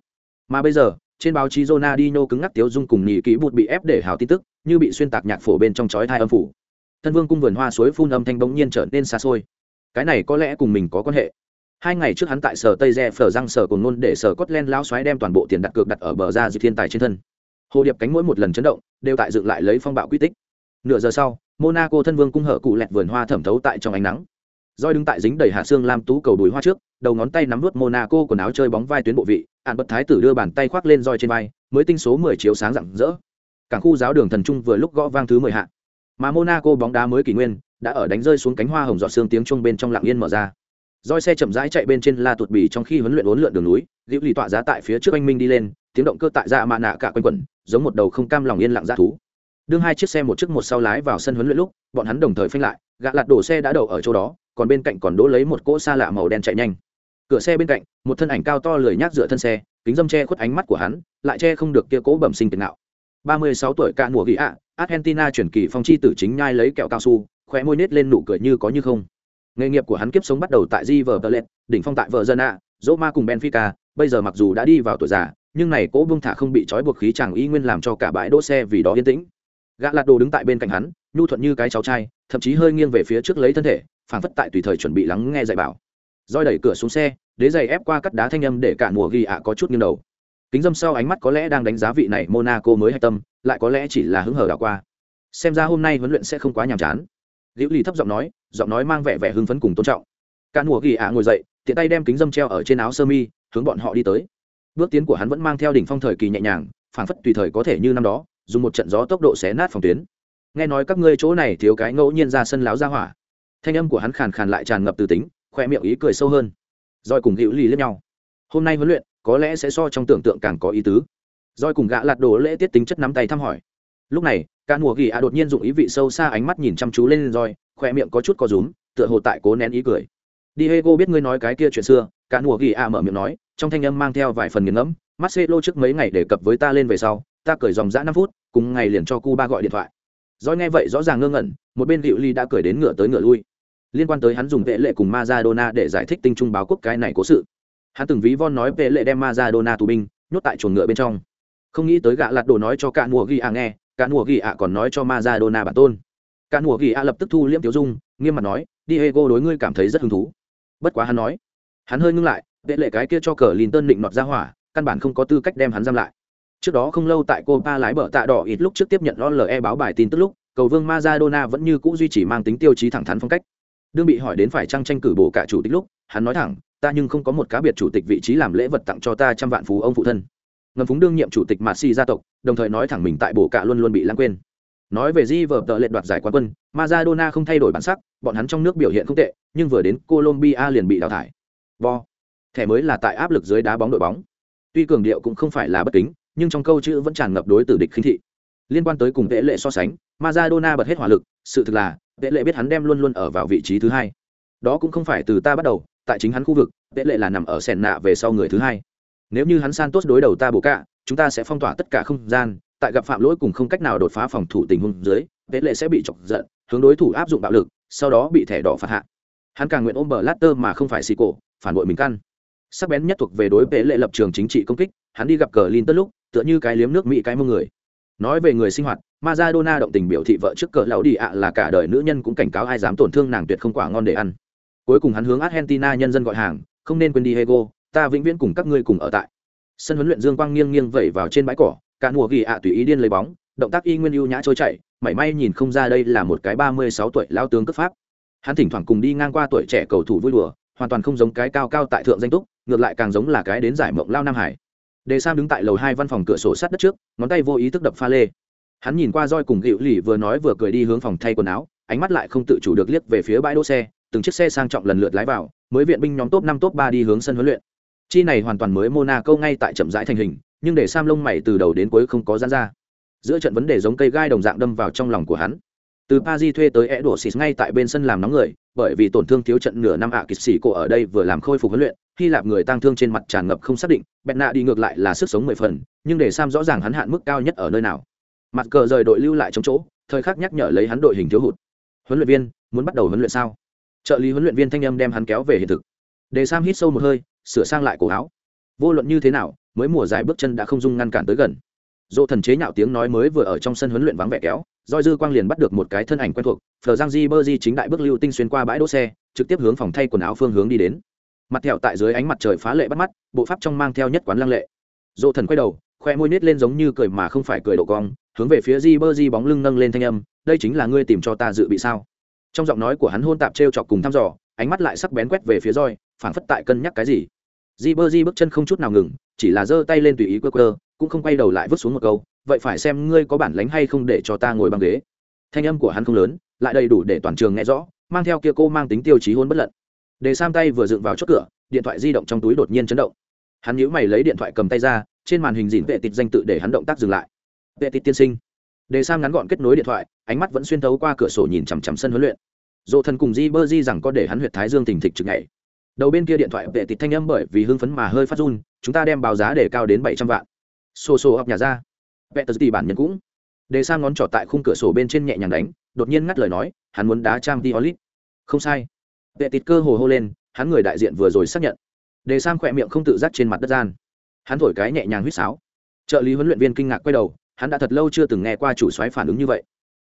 mà bây giờ, trên báo chí Ronaldinho cứng ngắc tiếu dung cùng nhị kỹ bụt bị ép để hào tin tức, như bị xuyên tạc nhạc phổ bên trong chói thai âm phủ thân vương cung vườn hoa suối phun âm thanh bỗng nhiên trở nên xa xôi. Cái này có lẽ cùng mình có quan hệ. Hai ngày trước hắn tại sở tây re phở răng sở cùng nôn để sở cốt len lao xoáy đem toàn bộ tiền đặt cược đặt ở bờ ra dịp thiên tài trên thân. Hồ điệp cánh mỗi một lần chấn động, đều tại dựng lại lấy phong bạo quy tích. Nửa giờ sau, monaco thân vương cung hở cụ lẹt vườn hoa thẩm thấu tại trong ánh nắng. Roi đứng tại dính đầy hạ xương lam tú cầu đùi hoa trước, đầu ngón tay nắm vớt monaco quần áo chơi bóng vai tuyến bộ vị ạn bật thái tử đưa bàn tay khoác lên roi trên vai, mới tinh số mười chiếu sáng rạng rỡ. Cảng khu giáo đường thần trung vừa lúc gõ vang thứ mười hạ mà Monaco bóng đá mới kỷ nguyên đã ở đánh rơi xuống cánh hoa hồng giọt xương tiếng chuông bên trong lặng yên mở ra. Roi xe chậm rãi chạy bên trên la tuột bì trong khi huấn luyện uốn lượn đường núi, Diệu Lì tọa giá tại phía trước anh minh đi lên, tiếng động cơ tại dạ mạ nạ cả quanh quẩn, giống một đầu không cam lòng yên lặng ra thú. Đương hai chiếc xe một chiếc một sau lái vào sân huấn luyện lúc, bọn hắn đồng thời phanh lại, gã lạt đổ xe đã đậu ở chỗ đó, còn bên cạnh còn đỗ lấy một cỗ xa lạ màu đen chạy nhanh. Cửa xe bên cạnh, một thân ảnh cao to lười nhác dựa thân xe, kính dâm che khuất ánh mắt của hắn, lại che không được kia cỗ bẩm sinh tiền nạo. 36 tuổi cả mùa gỉ ạ, Argentina chuyển kỳ phong chi tử chính nhai lấy kẹo cao su, khóe môi nết lên nụ cười như có như không. Nghề nghiệp của hắn kiếp sống bắt đầu tại River Plate, đỉnh phong tại Virginia, Roma cùng Benfica, bây giờ mặc dù đã đi vào tuổi già, nhưng này cố vương thả không bị trói buộc khí chàng y nguyên làm cho cả bãi đỗ xe vì đó yên tĩnh. Gã lạt đồ đứng tại bên cạnh hắn, nhu thuận như cái cháu trai, thậm chí hơi nghiêng về phía trước lấy thân thể, phảng phất tại tùy thời chuẩn bị lắng nghe dạy bảo. Roi đẩy cửa xuống xe, đế giày ép qua cắt đá thanh âm để cả mùa ghi ạ có chút nghiêng đầu. Kính dâm sau ánh mắt có lẽ đang đánh giá vị này Monaco mới hay tâm, lại có lẽ chỉ là hứng hờ đảo qua. Xem ra hôm nay huấn luyện sẽ không quá nhàm chán. Liễu Ly thấp giọng nói, giọng nói mang vẻ vẻ hưng phấn cùng tôn trọng. Cả mùa ghi ạ ngồi dậy, tiện tay đem kính dâm treo ở trên áo sơ mi, hướng bọn họ đi tới bước tiến của hắn vẫn mang theo đỉnh phong thời kỳ nhẹ nhàng phảng phất tùy thời có thể như năm đó dùng một trận gió tốc độ xé nát phòng tuyến nghe nói các ngươi chỗ này thiếu cái ngẫu nhiên ra sân láo ra hỏa thanh âm của hắn khàn khàn lại tràn ngập từ tính khoe miệng ý cười sâu hơn rồi cùng hữu lì lẫn nhau hôm nay huấn luyện có lẽ sẽ so trong tưởng tượng càng có ý tứ roi cùng gã lạt đồ lễ tiết tính chất nắm tay thăm hỏi lúc này ca mùa ghi a đột nhiên dụng ý vị sâu xa ánh mắt nhìn chăm chú lên roi khoe miệng có chút có rúm tựa hồ tại cố nén ý cười Diego biết ngươi nói cái kia chuyện xưa, cả mùa ghi a mở miệng nói, trong thanh âm mang theo vài phần nghiền ngẫm, Marcelo trước mấy ngày đề cập với ta lên về sau, ta cười dòng dã năm phút, cùng ngày liền cho Cuba gọi điện thoại. Roi nghe vậy rõ ràng ngơ ngẩn, một bên liệu Ly đã cười đến ngựa tới ngựa lui. Liên quan tới hắn dùng vệ lệ cùng Maradona để giải thích tinh trung báo quốc cái này cố sự. Hắn từng ví von nói về lệ đem Maradona tù binh, nhốt tại chuồng ngựa bên trong. Không nghĩ tới gạ lạt đồ nói cho cả mùa ghi Ạ nghe, cả mùa ghi Ạ còn nói cho Maradona bản tôn. Cả mùa ghi Ạ lập tức thu liễm tiểu dung, nghiêm mặt nói, Diego đối ngươi cảm thấy rất hứng thú bất quá hắn nói hắn hơi ngưng lại vệ lệ cái kia cho cờ lìn định nọt ra hỏa căn bản không có tư cách đem hắn giam lại trước đó không lâu tại Copa lái bờ tạ đỏ ít lúc trước tiếp nhận lo le báo bài tin tức lúc cầu vương Maradona vẫn như cũ duy trì mang tính tiêu chí thẳng thắn phong cách đương bị hỏi đến phải trang tranh cử bổ cả chủ tịch lúc hắn nói thẳng ta nhưng không có một cá biệt chủ tịch vị trí làm lễ vật tặng cho ta trăm vạn phú ông phụ thân. Ngầm phúng đương nhiệm chủ tịch mạt xì gia tộc, đồng thời nói thẳng mình tại bổ cạ luôn luôn bị lãng quên. Nói về di vợ tợ lệ đoạt giải quán quân, Maradona không thay đổi bản sắc, bọn hắn trong nước biểu hiện không tệ, nhưng vừa đến colombia liền bị đào thải. Vo thẻ mới là tại áp lực dưới đá bóng đội bóng. Tuy cường điệu cũng không phải là bất kính, nhưng trong câu chữ vẫn tràn ngập đối tử địch khinh thị. Liên quan tới cùng vệ lệ so sánh, Maradona bật hết hỏa lực, sự thực là vệ lệ biết hắn đem luôn luôn ở vào vị trí thứ hai. Đó cũng không phải từ ta bắt đầu tại chính hắn khu vực, tệ lệ là nằm ở sẻn nạ về sau người thứ hai. Nếu như hắn Santos đối đầu ta bổ cả chúng ta sẽ phong tỏa tất cả không gian, tại gặp phạm lỗi cùng không cách nào đột phá phòng thủ tình huống dưới, tệ lệ sẽ bị chọc giận, hướng đối thủ áp dụng bạo lực, sau đó bị thẻ đỏ phạt hạ. Hắn càng nguyện ôm bờ latter mà không phải xì cổ phản bội mình căn. Sắc bén nhất thuộc về đối tệ lệ lập trường chính trị công kích, hắn đi gặp cờ lin tất lúc, tựa như cái liếm nước mỹ cái mông người. Nói về người sinh hoạt, Maradona động tình biểu thị vợ trước cờ lão đi ạ là cả đời nữ nhân cũng cảnh cáo ai dám tổn thương nàng tuyệt không quả ngon để ăn cuối cùng hắn hướng argentina nhân dân gọi hàng, không nên quên đi hego ta vĩnh viễn cùng các ngươi cùng ở tại. Sân huấn luyện dương quang nghiêng nghiêng vẩy vào trên bãi cỏ, cả mùa ghi ạ tùy ý điên lấy bóng, động tác y nguyên ưu nhã trôi chạy mảy may nhìn không ra đây là một cái ba mươi sáu tuổi lao tướng cấp pháp. Hắn thỉnh thoảng cùng đi ngang qua tuổi trẻ cầu thủ vui đùa, hoàn toàn không giống cái cao cao tại thượng danh túc, ngược lại càng giống là cái đến giải mộng lao nam hải. Đề sam đứng tại lầu hai văn phòng cửa sổ sát đất trước, ngón tay vô ý thức đập pha lê. Hắn nhìn qua roi cùng gịu lì vừa nói vừa cười đi hướng phòng thay quần áo, ánh mắt lại không tự chủ được liếc về phía bãi đỗ xe từng chiếc xe sang trọng lần lượt lái vào mới viện binh nhóm top năm top ba đi hướng sân huấn luyện chi này hoàn toàn mới monaco ngay tại chậm rãi thành hình nhưng để sam lông mày từ đầu đến cuối không có giãn ra giữa trận vấn đề giống cây gai đồng dạng đâm vào trong lòng của hắn từ Paris thuê tới Edo Sis ngay tại bên sân làm nóng người, bởi vì tổn thương thiếu trận nửa năm ạ à kịch sĩ cô ở đây vừa làm khôi phục huấn luyện, Hy Lạp người tăng thương trên mặt tràn ngập không xác định, Bernat đi ngược lại là sức sống mười phần, nhưng để Sam rõ ràng hắn hạn mức cao nhất ở nơi nào. Mặt cờ rời đội lưu lại trong chỗ, thời khắc nhắc nhở lấy hắn đội hình thiếu hụt. Huấn luyện viên, muốn bắt đầu huấn luyện sao? Trợ lý huấn luyện viên thanh âm đem hắn kéo về hiện thực. Để Sam hít sâu một hơi, sửa sang lại cổ áo. Vô luận như thế nào, mới mùa giải bước chân đã không dung ngăn cản tới gần dỗ thần chế nhạo tiếng nói mới vừa ở trong sân huấn luyện vắng vẻ kéo doi dư quang liền bắt được một cái thân ảnh quen thuộc phờ giang di bơ di chính đại bước lưu tinh xuyên qua bãi đỗ xe trực tiếp hướng phòng thay quần áo phương hướng đi đến mặt thẹo tại dưới ánh mặt trời phá lệ bắt mắt bộ pháp trong mang theo nhất quán lăng lệ dỗ thần quay đầu khoe môi nít lên giống như cười mà không phải cười độ cong hướng về phía di bơ di bóng lưng nâng lên thanh âm đây chính là ngươi tìm cho ta dự bị sao trong giọng nói của hắn hôn tạp t chọc cùng thăm dò, ánh mắt lại sắc bén quét về phía roi, phảng phất tại cân nhắc cái gì. Di bơ di bước chân không chút nào ngừng, chỉ là giơ tay lên tùy ý quơ quơ, cũng không quay đầu lại vứt xuống một câu, vậy phải xem ngươi có bản lánh hay không để cho ta ngồi băng ghế. Thanh âm của hắn không lớn, lại đầy đủ để toàn trường nghe rõ, mang theo kia cô mang tính tiêu chí hôn bất lận. Để sam tay vừa dựng vào chốt cửa, điện thoại di động trong túi đột nhiên chấn động. Hắn nhíu mày lấy điện thoại cầm tay ra, trên màn hình dìn vệ tịt danh tự để hắn động tác dừng lại. Vệ tịt tiên sinh. Để sam ngắn gọn kết nối điện thoại ánh mắt vẫn xuyên thấu qua cửa sổ nhìn chằm chằm sân huấn luyện. Dỗ thần cùng di bơ di rằng có để hắn huyệt thái dương tình thịch trực ngày. Đầu bên kia điện thoại vệ tịch thanh âm bởi vì hưng phấn mà hơi phát run, chúng ta đem báo giá để cao đến bảy trăm vạn. Xô xô ập nhà ra. Vệ tờ tỷ bản nhân cũng. Đề sang ngón trỏ tại khung cửa sổ bên trên nhẹ nhàng đánh, đột nhiên ngắt lời nói, hắn muốn đá trang đi olit không sai. Vệ tịt cơ hồ hô lên, hắn người đại diện vừa rồi xác nhận. Đề Sang khỏe miệng không tự giác trên mặt đất gian. Hắn thổi cái nhẹ nhàng huýt sáo. Trợ lý huấn luyện viên kinh ngạc quay đầu, hắn đã thật lâu chưa từng nghe qua chủ xoáy phản ứng như vậy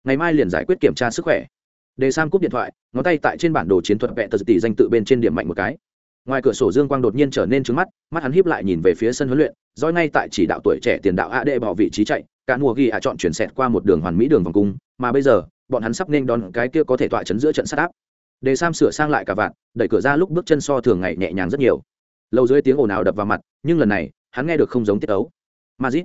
ngày mai liền giải quyết kiểm tra sức khỏe. Đề sam cúp điện thoại, ngón tay tại trên bản đồ chiến thuật vẽ tờ tỷ danh tự bên trên điểm mạnh một cái. Ngoài cửa sổ dương quang đột nhiên trở nên trứng mắt mắt hắn híp lại nhìn về phía sân huấn luyện roi ngay tại chỉ đạo tuổi trẻ tiền đạo ad bỏ vị trí chạy, cả mùa ghi hạ chọn chuyển xẹt qua một đường hoàn mỹ đường vòng cung, mà bây giờ, bọn hắn sắp nên đón cái kia có thể tọa chấn giữa trận sát áp. Đề sam sửa sang lại cả vạn đẩy cửa ra lúc bước chân so thường ngày nhẹ nhàng rất nhiều. Lâu dưới tiếng ồn ào đập vào mặt, nhưng lần này, hắn nghe được không giống tiết ấu. Mazit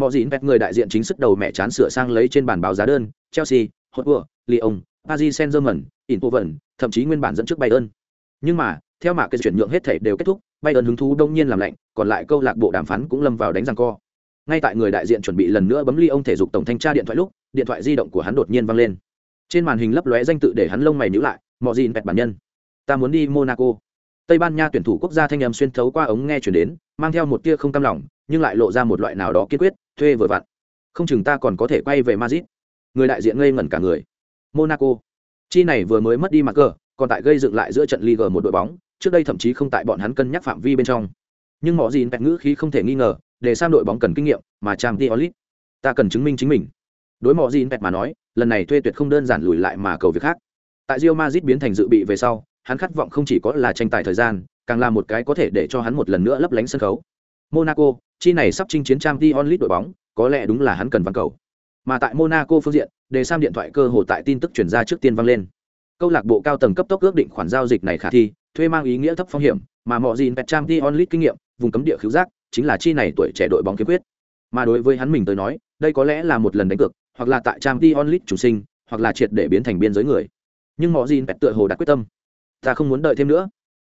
mọi dịn vẹt người đại diện chính sức đầu mẹ chán sửa sang lấy trên bàn báo giá đơn, chelsea hốt vừa lyon, paris saint germain inpoven thậm chí nguyên bản dẫn trước bayern. Nhưng mà, theo mạc cái chuyển nhượng hết thể đều kết thúc, bayern hứng thú đông nhiên làm lạnh, còn lại câu lạc bộ đàm phán cũng lâm vào đánh răng co. Ngay tại người đại diện chuẩn bị lần nữa bấm ly ông thể dục tổng thanh tra điện thoại lúc, điện thoại di động của hắn đột nhiên vang lên. Trên màn hình lấp lóe danh tự để hắn lông mày nhữ lại mọi gì vẹt bản nhân. Ta muốn đi monaco. Tây ban nha tuyển thủ quốc gia thanh em xuyên thấu qua ống nghe chuyển đến, mang theo một tia không cam lòng, nhưng lại lộ ra một loại nào đó kiên quyết thuê vừa vặn không chừng ta còn có thể quay về mazit người đại diện ngây ngẩn cả người monaco chi này vừa mới mất đi mặt cờ còn tại gây dựng lại giữa trận Liga một đội bóng, trước đây thậm chí không tại bọn hắn cân nhắc phạm vi bên trong. Nhưng mọi gì bẹt ngữ khí không thể nghi ngờ, để sang đội bóng cần kinh nghiệm, mà trang Diolit, ta cần chứng minh chính mình. Đối mọi gì bẹt mà nói, lần này thuê tuyệt không đơn giản lùi lại mà cầu việc khác. Tại Real Madrid biến thành dự bị về sau, hắn khát vọng không chỉ có là tranh tài thời gian, càng là một cái có thể để cho hắn một lần nữa lấp lánh sân khấu. Monaco, chi này sắp chinh chiến trang Diolit đội bóng, có lẽ đúng là hắn cần văn cầu. Mà tại Monaco phương diện, đề Sam điện thoại cơ hội tại tin tức truyền ra trước tiên vang lên. Câu lạc bộ cao tầng cấp tốc ước định khoản giao dịch này khả thi thuê mang ý nghĩa thấp phong hiểm mà mọi gìn pet trang kinh nghiệm vùng cấm địa khiếu giác chính là chi này tuổi trẻ đội bóng kiên quyết. Mà đối với hắn mình tới nói đây có lẽ là một lần đánh cược hoặc là tại trang t chủ sinh hoặc là triệt để biến thành biên giới người. Nhưng mọi gìn pet tựa hồ đã quyết tâm. Ta không muốn đợi thêm nữa.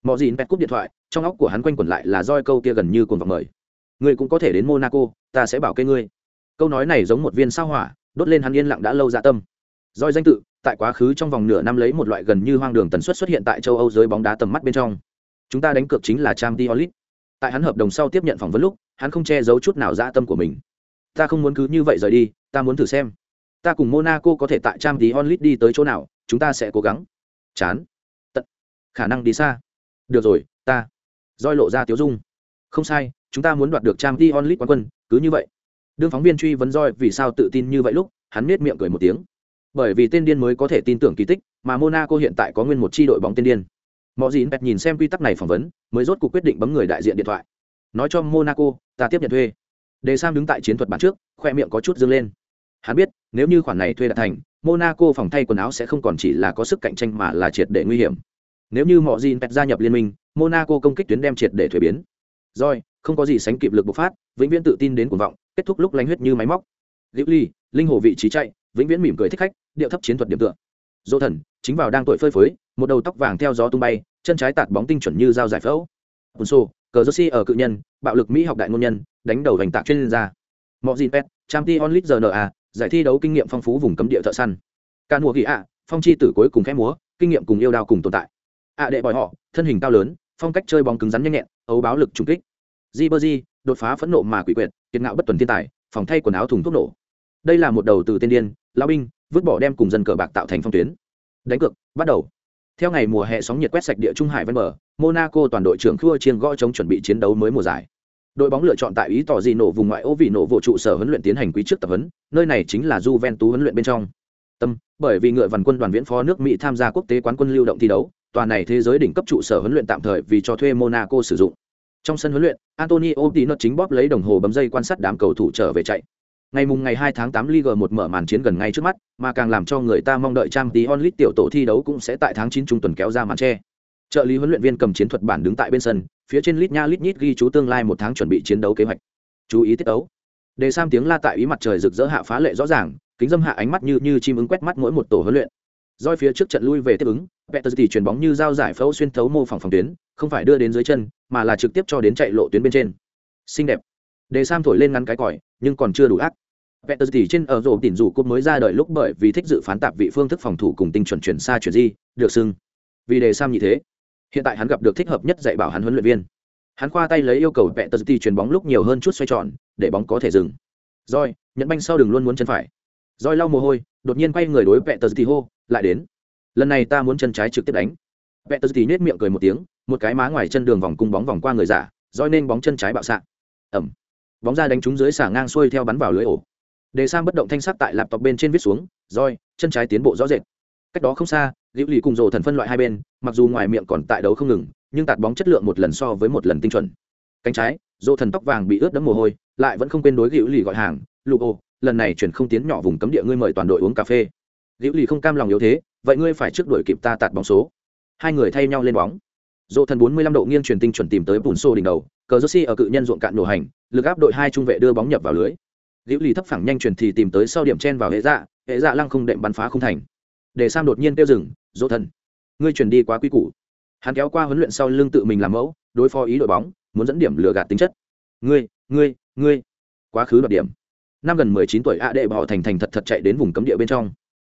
Mọi gìn pet cúp điện thoại trong óc của hắn quanh quẩn lại là roi câu kia gần như cuồng vọng mời ngươi cũng có thể đến monaco ta sẽ bảo kê ngươi câu nói này giống một viên sao hỏa đốt lên hắn yên lặng đã lâu dạ tâm roi danh tự tại quá khứ trong vòng nửa năm lấy một loại gần như hoang đường tần suất xuất hiện tại châu Âu dưới bóng đá tầm mắt bên trong. Chúng ta đánh cược chính là Champions Diolit Tại hắn hợp đồng sau tiếp nhận phỏng vấn lúc, hắn không che giấu chút nào dạ tâm của mình. Ta không muốn cứ như vậy rời đi, ta muốn thử xem. Ta cùng Monaco có thể tại Champions Diolit đi tới chỗ nào, chúng ta sẽ cố gắng. Chán. Tận. Khả năng đi xa. Được rồi, ta. Roi lộ ra tiếu dung. Không sai, chúng ta muốn đoạt được Champions League quán quân, cứ như vậy. Đương phóng viên truy vấn Roi vì sao tự tin như vậy lúc, hắn nết miệng cười một tiếng. Bởi vì tên điên mới có thể tin tưởng kỳ tích mà monaco hiện tại có nguyên một chi đội bóng tên điên. Mọi gì pet nhìn xem quy tắc này phỏng vấn mới rốt cuộc quyết định bấm người đại diện điện thoại. Nói cho monaco ta tiếp nhận thuê. Đề sam đứng tại chiến thuật bản trước khoe miệng có chút dâng lên. Hắn biết nếu như khoản này thuê đã thành monaco phòng thay quần áo sẽ không còn chỉ là có sức cạnh tranh mà là triệt để nguy hiểm. Nếu như mọi gì pet gia nhập liên minh monaco công kích tuyến đem triệt để thuế biến. Rồi không có gì sánh kịp lực bộc phát vĩnh viễn tự tin đến cuồng vọng kết thúc lúc lánh huyết như máy móc. Liễu ly linh hồ vị trí chạy vĩnh viễn mỉm cười thích khách điệu thấp chiến thuật điểm tựa. Dỗ thần chính vào đang tuổi phơi phới một đầu tóc vàng theo gió tung bay chân trái tạt bóng tinh chuẩn như dao giải phẫu. Unso, cờ Jersey ở cự nhân bạo lực mỹ học đại ngôn nhân đánh đầu vành tạc chuyên gia. Mọ Jin pet trang League onlit rna giải thi đấu kinh nghiệm phong phú vùng cấm địa thợ săn. Ca mùa kỳ ạ phong chi tử cuối cùng khẽ múa kinh nghiệm cùng yêu đao cùng tồn tại. Ạ đệ bòi họ thân hình cao lớn phong cách chơi bóng cứng rắn nhanh nhẹn, ấu báo lực trung kích. Di bơ di, đột phá phẫn nộ mà quỷ quyệt, kiệt ngạo bất tuần thiên tài, phòng thay quần áo thùng thuốc nổ. Đây là một đầu từ tiên điên, lao binh, vứt bỏ đem cùng dân cờ bạc tạo thành phong tuyến. Đánh cược, bắt đầu. Theo ngày mùa hè sóng nhiệt quét sạch địa trung hải ven bờ, monaco toàn đội trưởng khua chiên gõ chống chuẩn bị chiến đấu mới mùa giải. Đội bóng lựa chọn tại ý tỏ gì nổ vùng ngoại ô vì nổ vụ trụ sở huấn luyện tiến hành quý trước tập huấn, nơi này chính là Juventus huấn luyện bên trong. Tâm, bởi vì ngựa vằn quân đoàn viễn phó nước mỹ tham gia quốc tế quán quân lưu động thi đấu tòa này thế giới đỉnh cấp trụ sở huấn luyện tạm thời vì cho thuê monaco sử dụng trong sân huấn luyện antonio tino chính bóp lấy đồng hồ bấm dây quan sát đám cầu thủ trở về chạy Ngày mùng ngày 2 tháng 8 Liga 1 mở màn chiến gần ngay trước mắt, mà càng làm cho người ta mong đợi trang tí onlit tiểu tổ thi đấu cũng sẽ tại tháng 9 trung tuần kéo ra màn che. Trợ lý huấn luyện viên cầm chiến thuật bản đứng tại bên sân, phía trên lít nha lít nhít ghi chú tương lai một tháng chuẩn bị chiến đấu kế hoạch. Chú ý tiết đấu. Đề Sam tiếng la tại ý mặt trời rực rỡ hạ phá lệ rõ ràng, kính dâm hạ ánh mắt như như chim ứng quét mắt mỗi một tổ huấn luyện. Doi phía trước trận lui về tiếp ứng, Peterzi chuyển bóng như dao giải phẫu xuyên thấu mô phỏng phòng tuyến, không phải đưa đến dưới chân, mà là trực tiếp cho đến chạy lộ tuyến bên trên. Xinh đẹp. Đề Sam thổi lên ngắn cái còi, nhưng còn chưa đủ ác. Peter tỷ trên ở rổ tỉnh rủ cúp mới ra đời lúc bởi vì thích dự phán tạp vị phương thức phòng thủ cùng tinh chuẩn chuyển xa chuyển di, được xưng. Vì đề Sam như thế, hiện tại hắn gặp được thích hợp nhất dạy bảo hắn huấn luyện viên. Hắn khoa tay lấy yêu cầu Peter tỷ chuyền bóng lúc nhiều hơn chút xoay tròn, để bóng có thể dừng. Rồi, nhận banh sau đường luôn muốn chân phải. Rồi lau mồ hôi, đột nhiên quay người đối Peter tỷ hô, lại đến. Lần này ta muốn chân trái trực tiếp đánh. vẹn tờ tí nết miệng cười một tiếng, một cái má ngoài chân đường vòng cung bóng vòng qua người giả roi nên bóng chân trái bạo xạ. Ẩm. Bóng ra đánh trúng dưới xả ngang xuôi theo bắn vào lưới ổ. Đề sang bất động thanh sắc tại lạp tộc bên trên viết xuống roi chân trái tiến bộ rõ rệt. Cách đó không xa, liễu lì cùng rồ thần phân loại hai bên, mặc dù ngoài miệng còn tại đấu không ngừng, nhưng tạt bóng chất lượng một lần so với một lần tinh chuẩn. Cánh trái, rồ thần tóc vàng bị ướt đẫm mồ hôi, lại vẫn không quên đối liễu lì gọi hàng lục ô lần này chuyển không tiến nhỏ vùng cấm địa ngươi mời toàn đội uống cà phê. Liễu lì không cam lòng yếu thế vậy ngươi phải trước đuổi kịp ta tạt bóng số. Hai người thay nhau lên bóng. Dỗ thần 45 độ nghiêng truyền tinh chuẩn tìm tới bùn xô đỉnh đầu, cờ josi ở cự nhân ruộng cạn nổ hành, lực áp đội hai trung vệ đưa bóng nhập vào lưới. Liễu lì thấp phẳng nhanh truyền thì tìm tới sau điểm chen vào hệ dạ hệ dạ lăng không đệm bắn phá không thành. Để sam đột nhiên tiêu dừng, dỗ thần, ngươi truyền đi quá quy củ. Hắn kéo qua huấn luyện sau lưng tự mình làm mẫu, đối phó ý đội bóng, muốn dẫn điểm lừa gạt tính chất. Ngươi ngươi ngươi. Quá khứ đoạt điểm. Năm gần 19 tuổi a đệ bỏ thành thành thật thật chạy đến vùng cấm địa bên trong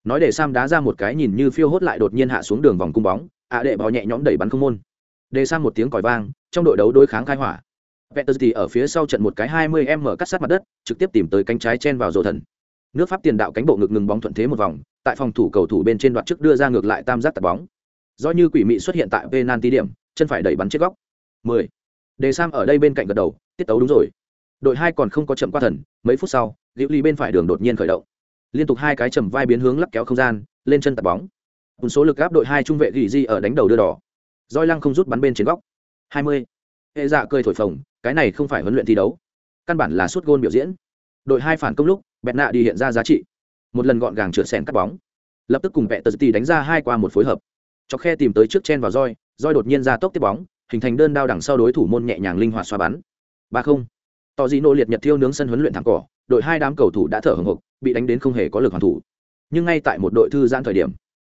nói để sam đá ra một cái nhìn như phiêu hốt lại đột nhiên hạ xuống đường vòng cung bóng, ạ đệ bò nhẹ nhõm đẩy bắn không môn. Đề Sam một tiếng còi vang, trong đội đấu đối kháng khai hỏa. Peterti ở phía sau trận một cái 20 m cắt sát mặt đất, trực tiếp tìm tới cánh trái chen vào rổ thần. Nước pháp tiền đạo cánh bộ ngực ngừng bóng thuận thế một vòng, tại phòng thủ cầu thủ bên trên đoạt trước đưa ra ngược lại tam giác tạt bóng. Do như quỷ mị xuất hiện tại penalty điểm, chân phải đẩy bắn chết góc. 10. đề sam ở đây bên cạnh gật đầu, tiết tấu đúng rồi. Đội hai còn không có chậm qua thần, mấy phút sau, liễu ly bên phải đường đột nhiên khởi động liên tục hai cái chầm vai biến hướng lắc kéo không gian, lên chân tạt bóng. Một số lực áp đội hai trung vệ gỉ di ở đánh đầu đưa đỏ. Roi lăng không rút bắn bên trên góc. Hai mươi. Hệ dạ cười thổi phồng, cái này không phải huấn luyện thi đấu. Căn bản là suốt gôn biểu diễn. Đội hai phản công lúc, bẹt nạ đi hiện ra giá trị. Một lần gọn gàng trượt sèn cắt bóng. Lập tức cùng vẹt tờ tì đánh ra hai qua một phối hợp. Cho khe tìm tới trước chen vào roi roi đột nhiên ra tốc tiếp bóng, hình thành đơn đao đằng sau đối thủ môn nhẹ nhàng linh hoạt xoa bắn. Ba không tỏ dị nô liệt nhật thiêu nướng sân huấn luyện thẳng cỏ, đội hai đám cầu thủ đã thở hồng hộc, bị đánh đến không hề có lực hoàn thủ. Nhưng ngay tại một đội thư giãn thời điểm,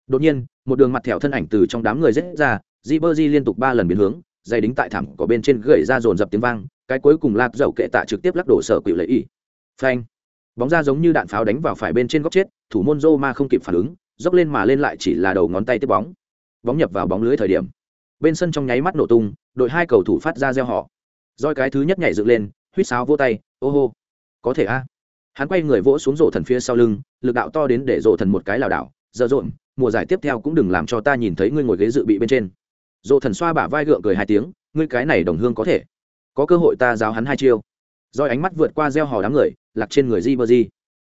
đột nhiên, một đường mặt thẹo thân ảnh từ trong đám người rết ra di bơ di liên tục ba lần biến hướng, dày đính tại thảm cỏ bên trên gậy ra dồn dập tiếng vang, cái cuối cùng lạp dậu kệ tạ trực tiếp lắc đổ sở quỷ lấy y. Phanh. Bóng ra giống như đạn pháo đánh vào phải bên trên góc chết, thủ môn rô ma không kịp phản ứng, dốc lên mà lên lại chỉ là đầu ngón tay tiếp bóng. Bóng nhập vào bóng lưới thời điểm, bên sân trong nháy mắt nổ tung, đội hai cầu thủ phát ra gieo họ roi cái thứ nhất nhảy dựng lên huýt sáo vỗ tay, ô hô, có thể a. Hắn quay người vỗ xuống rổ thần phía sau lưng, lực đạo to đến để rổ thần một cái lảo đảo, dở dộn, mùa giải tiếp theo cũng đừng làm cho ta nhìn thấy ngươi ngồi ghế dự bị bên trên. Rổ thần xoa bả vai gượng cười hai tiếng, ngươi cái này đồng hương có thể. Có cơ hội ta giáo hắn hai chiêu. Roi ánh mắt vượt qua gieo hò đám người, lạc trên người di bơ di.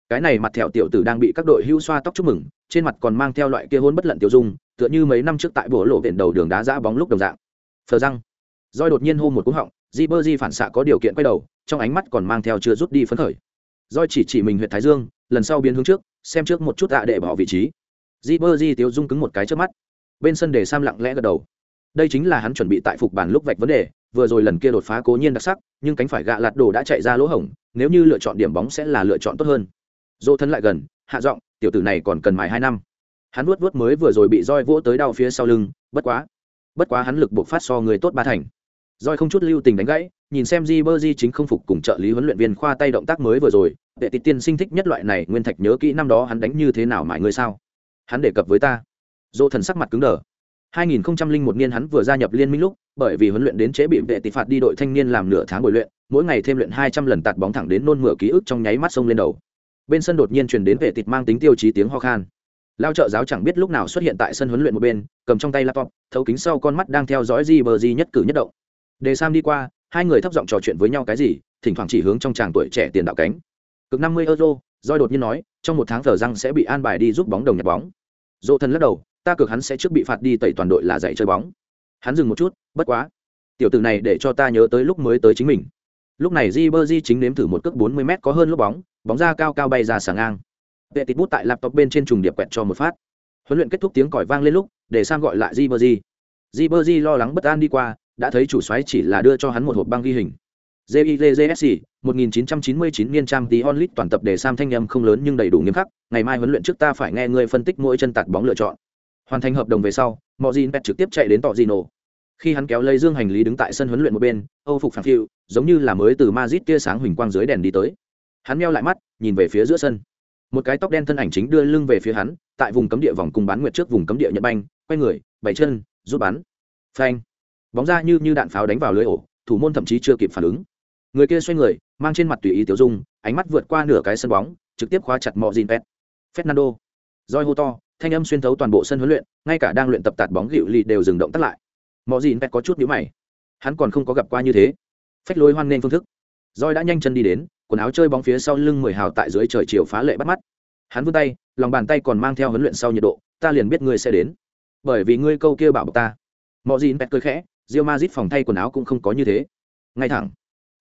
Cái này mặt thẹo tiểu tử đang bị các đội hưu xoa tóc chúc mừng, trên mặt còn mang theo loại kia hôn bất lận tiểu dung, tựa như mấy năm trước tại bổ lộ viện đầu đường đá giã bóng lúc đồng dạng. Phờ răng. Roi đột nhiên hô một cú họng di bơ di phản xạ có điều kiện quay đầu, trong ánh mắt còn mang theo chưa rút đi phấn khởi. Roi chỉ chỉ mình huyện thái dương, lần sau biến hướng trước, xem trước một chút tạ để bỏ vị trí. Di bơ di tiêu dung cứng một cái trước mắt. Bên sân để sam lặng lẽ gật đầu. Đây chính là hắn chuẩn bị tại phục bàn lúc vạch vấn đề, vừa rồi lần kia đột phá cố nhiên đặc sắc, nhưng cánh phải gạ lạt đồ đã chạy ra lỗ hổng, nếu như lựa chọn điểm bóng sẽ là lựa chọn tốt hơn. Dỗ thân lại gần, hạ giọng, tiểu tử này còn cần mài hai năm. Hắn vuốt vuốt mới vừa rồi bị roi vỗ tới đau phía sau lưng, bất quá bất quá hắn lực buộc phát so người tốt ba thành. Rồi không chút lưu tình đánh gãy nhìn xem di bơ chính không phục cùng trợ lý huấn luyện viên khoa tay động tác mới vừa rồi đệ tịt tiên sinh thích nhất loại này nguyên thạch nhớ kỹ năm đó hắn đánh như thế nào mãi người sao hắn đề cập với ta dỗ thần sắc mặt cứng đờ 2001 niên hắn vừa gia nhập liên minh lúc, bởi vì huấn luyện đến chế bị vệ tỷ phạt đi đội thanh niên làm nửa tháng buổi luyện, mỗi ngày thêm luyện 200 lần tạt bóng thẳng đến nôn mửa ký ức trong nháy mắt sông lên đầu. Bên sân đột nhiên truyền đến vệ tịt mang tính tiêu chí tiếng ho khan. Lao trợ giáo chẳng biết lúc nào xuất hiện tại sân huấn luyện một bên, cầm trong tay laptop, thấu kính sau con mắt đang theo dõi gì bờ nhất cử nhất động. Đề Sam đi qua, hai người thấp giọng trò chuyện với nhau cái gì, thỉnh thoảng chỉ hướng trong chàng tuổi trẻ tiền đạo cánh. Cực 50 euro, Joy đột nhiên nói, trong một tháng giờ răng sẽ bị an bài đi giúp bóng đồng nhặt bóng. Dỗ thần lắc đầu, ta cược hắn sẽ trước bị phạt đi tẩy toàn đội là dạy chơi bóng. Hắn dừng một chút bất quá. Tiểu tử này để cho ta nhớ tới lúc mới tới chính mình. Lúc này di bơ di chính nếm thử một cước bốn mươi m có hơn lúc bóng bóng ra cao cao bay ra sàng ngang. Vệ tịt bút tại laptop bên trên trùng điệp quẹt cho một phát. Huấn luyện kết thúc tiếng còi vang lên lúc để sang gọi lại di bơ di di bơ di lo lắng bất an đi qua đã thấy chủ xoáy chỉ là đưa cho hắn một hộp băng ghi hình. JILJSC 1999 niên trang tí onlit toàn tập để Sam thanh âm không lớn nhưng đầy đủ nghiêm khắc, ngày mai huấn luyện trước ta phải nghe ngươi phân tích mỗi chân tạt bóng lựa chọn. Hoàn thành hợp đồng về sau Mojin pet trực tiếp chạy đến tọ gì khi hắn kéo lấy dương hành lý đứng tại sân huấn luyện một bên âu phục phản phiu giống như là mới từ Madrid tia sáng huỳnh quang dưới đèn đi tới. Hắn meo lại mắt nhìn về phía giữa sân. Một cái tóc đen thân ảnh chính đưa lưng về phía hắn tại vùng cấm địa vòng cung bán nguyệt trước vùng cấm địa nhật banh quay người bảy chân rút bắn. Phanh bóng ra như như đạn pháo đánh vào lưới ổ, thủ môn thậm chí chưa kịp phản ứng. Người kia xoay người, mang trên mặt tùy ý tiểu dung, ánh mắt vượt qua nửa cái sân bóng, trực tiếp khóa chặt mọi gin pet fernando. Roi hô to, thanh âm xuyên thấu toàn bộ sân huấn luyện, ngay cả đang luyện tập tạt bóng gịu lì đều dừng động tắt lại. Mọi gì pet có chút nhíu mày. Hắn còn không có gặp qua như thế. Phách lối hoan nghênh phương thức. Roi đã nhanh chân đi đến, quần áo chơi bóng phía sau lưng mười hào tại dưới trời chiều phá lệ bắt mắt. Hắn vươn tay, lòng bàn tay còn mang theo huấn luyện sau nhiệt độ, ta liền biết ngươi sẽ đến. Bởi vì ngươi câu kia bảo bọc ta. Mọi gì pet cười khẽ Real Madrid phòng thay quần áo cũng không có như thế. Ngay thẳng.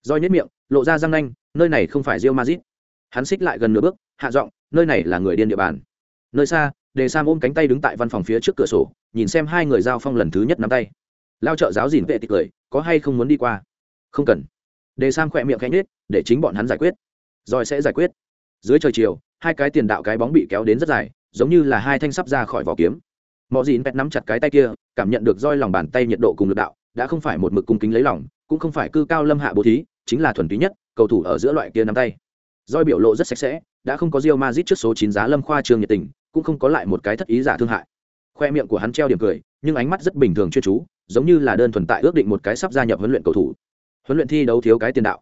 Roi nhếch miệng lộ ra răng nanh nơi này không phải Real Madrid. hắn xích lại gần nửa bước hạ giọng nơi này là người điên địa bàn. Nơi xa đề sam ôm cánh tay đứng tại văn phòng phía trước cửa sổ nhìn xem hai người giao phong lần thứ nhất nắm tay. Lao trợ giáo dìn vệ tịch cười có hay không muốn đi qua? Không cần. Đề sam khỏe miệng khẽ nhếch, để chính bọn hắn giải quyết. Rồi sẽ giải quyết. Dưới trời chiều hai cái tiền đạo cái bóng bị kéo đến rất dài giống như là hai thanh sắp ra khỏi vỏ kiếm mọi Dịn pet nắm chặt cái tay kia, cảm nhận được roi lòng bàn tay nhiệt độ cùng lực đạo, đã không phải một mực cung kính lấy lòng, cũng không phải cư cao lâm hạ bố thí, chính là thuần túy nhất, cầu thủ ở giữa loại kia nắm tay. Roi biểu lộ rất sạch sẽ, đã không có rio mazit trước số chín giá lâm khoa trường nhiệt tình, cũng không có lại một cái thất ý giả thương hại. Khoe miệng của hắn treo điểm cười, nhưng ánh mắt rất bình thường chuyên chú, giống như là đơn thuần tại ước định một cái sắp gia nhập huấn luyện cầu thủ. Huấn luyện thi đấu thiếu cái tiền đạo.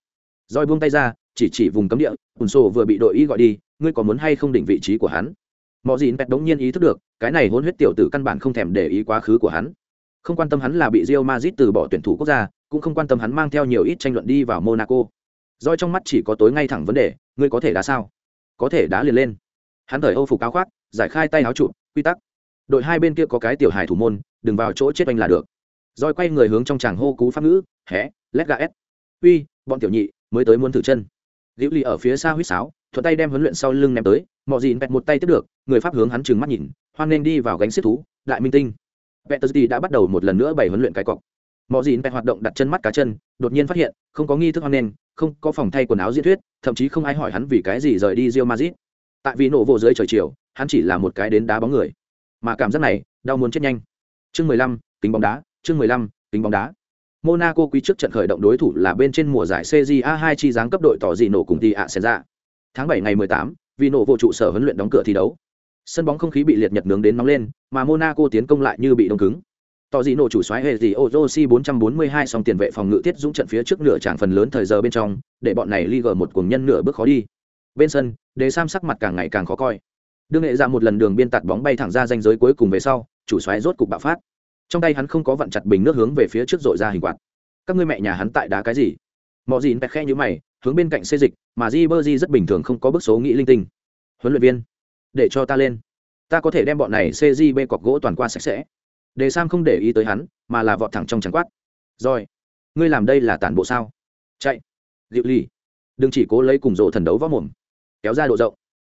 Roi buông tay ra, chỉ chỉ vùng cấm địa ùn sổ vừa bị đội y gọi đi, ngươi có muốn hay không định vị trí của hắn? Mọi gì pet đống nhiên ý thức được, cái này hôn huyết tiểu tử căn bản không thèm để ý quá khứ của hắn. Không quan tâm hắn là bị Real Madrid từ bỏ tuyển thủ quốc gia, cũng không quan tâm hắn mang theo nhiều ít tranh luận đi vào Monaco. Rồi trong mắt chỉ có tối ngay thẳng vấn đề, ngươi có thể đá sao? Có thể đá liền lên. Hắn thời âu phục áo khoác, giải khai tay áo trụ, quy tắc. Đội hai bên kia có cái tiểu hài thủ môn, đừng vào chỗ chết anh là được. Rồi quay người hướng trong chàng hô cú pháp ngữ, hé let's gà s uy, bọn tiểu nhị, mới tới muốn thử chân. Liễu ly ở phía xa huýt sáo thuận tay đem huấn luyện sau lưng ném tới mọi gì vẹt một tay tiếp được, người pháp hướng hắn trừng mắt nhìn, hoan nên đi vào gánh xếp thú, đại minh tinh. Peterzi đã bắt đầu một lần nữa bày huấn luyện cái cọc. Mọi gì vẹt hoạt động đặt chân mắt cá chân, đột nhiên phát hiện, không có nghi thức hoan nên không có phòng thay quần áo diễn thuyết, thậm chí không ai hỏi hắn vì cái gì rời đi Real Madrid. Tại vì nổ vô dưới trời chiều, hắn chỉ là một cái đến đá bóng người. Mà cảm giác này, đau muốn chết nhanh. Chương mười lăm, kính bóng đá, chương mười lăm, kính bóng đá. Monaco quý trước trận khởi động đối thủ là bên trên mùa giải CJA 2 chi dáng cấp đội tỏ gì nổ cùng tỷ ạ ra. Tháng 7 ngày 18, vì nổ vô trụ sở huấn luyện đóng cửa thi đấu. Sân bóng không khí bị liệt nhật nướng đến nóng lên, mà Monaco tiến công lại như bị đông cứng. Tỏ gì nổ chủ soái hệ gì Orochi 442 song tiền vệ phòng ngự tiết dũng trận phía trước nửa tràng phần lớn thời giờ bên trong, để bọn này Liga một cuồng nhân nửa bước khó đi. Bên sân, Đề Sam sắc mặt càng ngày càng khó coi. Đương nghệ ra một lần đường biên tạt bóng bay thẳng ra ranh giới cuối cùng về sau, chủ soái rốt cục bạo phát trong tay hắn không có vặn chặt bình nước hướng về phía trước dội ra hình quạt các ngươi mẹ nhà hắn tại đá cái gì mọi gì bẹt khe như mày hướng bên cạnh xê dịch mà di bơ di rất bình thường không có bước số nghĩ linh tinh. Huấn luyện viên để cho ta lên. Ta có thể đem bọn này cg bê cọc gỗ toàn qua sạch sẽ. Đề sam không để ý tới hắn mà là vọt thẳng trong trắng quát. Rồi ngươi làm đây là tản bộ sao? Chạy. Dịu ly đừng chỉ cố lấy cùng rộ thần đấu võ mồm. Kéo ra độ rộng.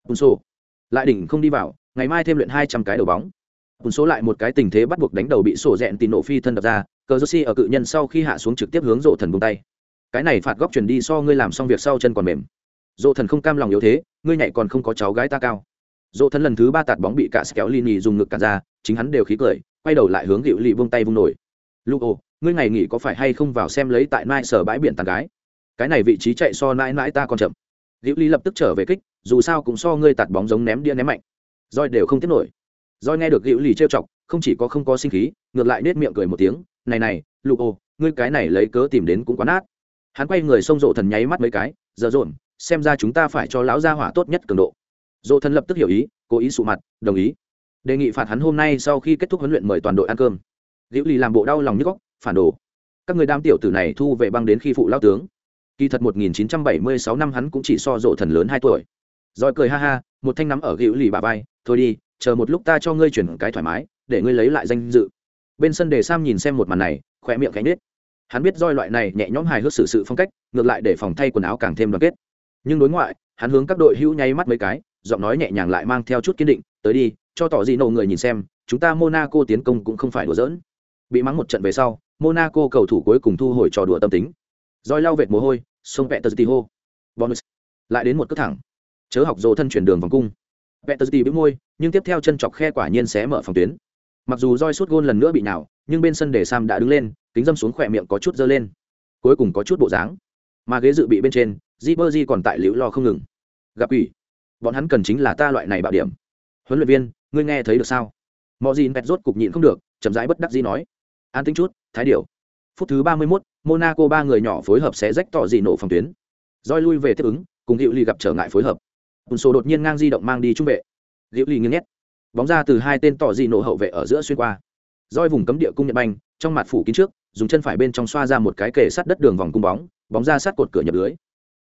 Bùn sổ lại đỉnh không đi vào ngày mai thêm luyện hai trăm cái đầu bóng. Bùn số lại một cái tình thế bắt buộc đánh đầu bị sổ rẹn tì nổ phi thân đập ra, cờ joshi ở cự nhân sau khi hạ xuống trực tiếp hướng rộ thần buông tay. Cái này phạt góc chuyển đi so ngươi làm xong việc sau chân còn mềm. dỗ thần không cam lòng yếu thế, ngươi nhảy còn không có cháu gái ta cao. dỗ thần lần thứ ba tạt bóng bị cả kéo Lini dùng ngực cả ra, chính hắn đều khí cười, quay đầu lại hướng Diệu Lị vung tay vung nổi. Lugo, ngươi ngày nghỉ có phải hay không vào xem lấy tại Nai sở bãi biển tàn gái? Cái này vị trí chạy so nãi nãi ta còn chậm. Diệu Lị lập tức trở về kích, dù sao cũng so ngươi tạt bóng giống ném đĩa ném mạnh. roi đều không tiếp nổi roi nghe được Hữu Lì trêu chọc, không chỉ có không có sinh khí, ngược lại nết miệng cười một tiếng, "Này này, Lục ô, ngươi cái này lấy cớ tìm đến cũng quá nát." Hắn quay người xông rộ thần nháy mắt mấy cái, "Giờ rộn, xem ra chúng ta phải cho lão gia hỏa tốt nhất cường độ." Rộ thần lập tức hiểu ý, cố ý sụ mặt, đồng ý. Đề nghị phạt hắn hôm nay sau khi kết thúc huấn luyện mời toàn đội ăn cơm. liễu Lì làm bộ đau lòng nhức góc phản đồ. Các người đám tiểu tử này thu về băng đến khi phụ lão tướng. Kỳ thật 1976 năm hắn cũng chỉ so rộ thần lớn 2 tuổi. Rồi cười ha ha, một thanh nắm ở liễu Lì bà vai, "Thôi đi, chờ một lúc ta cho ngươi chuyển cái thoải mái để ngươi lấy lại danh dự bên sân đề sam nhìn xem một màn này khỏe miệng cánh nết hắn biết roi loại này nhẹ nhõm hài hước xử sự phong cách ngược lại để phòng thay quần áo càng thêm đoàn kết. Nhưng đối ngoại hắn hướng các đội hữu nháy mắt mấy cái giọng nói nhẹ nhàng lại mang theo chút kiên định tới đi cho tỏ gì nổ người nhìn xem chúng ta monaco tiến công cũng không phải đùa giỡn. Bị mắng một trận về sau monaco cầu thủ cuối cùng thu hồi trò đùa tâm tính. Roi lau vệt mồ hôi sông vẹt tờ hô. Bonus. Lại đến một cước thẳng. Chớ học dỗ thân chuyển đường vòng cung. Peterzi bĩu môi, nhưng tiếp theo chân chọc khe quả nhiên xé mở phòng tuyến. Mặc dù roi sút gôn lần nữa bị nào, nhưng bên sân để Sam đã đứng lên, kính dâm xuống khỏe miệng có chút dơ lên. Cuối cùng có chút bộ dáng. Mà ghế dự bị bên trên, Ribery còn tại liễu lo không ngừng. Gặp ủy, bọn hắn cần chính là ta loại này bạo điểm. Huấn luyện viên, ngươi nghe thấy được sao? Mojin Pet rốt cục nhịn không được, chậm rãi bất đắc dĩ nói: "An tĩnh chút, thái điểu." Phút thứ 31, Monaco ba người nhỏ phối hợp sẽ rách tỏ gì nổ phòng tuyến. Roi lui về tiếp ứng, cùng hiệu Ly gặp trở ngại phối hợp. ùn sổ đột nhiên ngang di động mang đi trung vệ. hiệu Ly nghiêng nhét. bóng ra từ hai tên tỏ dị nổ hậu vệ ở giữa xuyên qua roi vùng cấm địa cung nhận banh trong mặt phủ kín trước dùng chân phải bên trong xoa ra một cái kề sát đất đường vòng cung bóng bóng ra sát cột cửa nhập lưới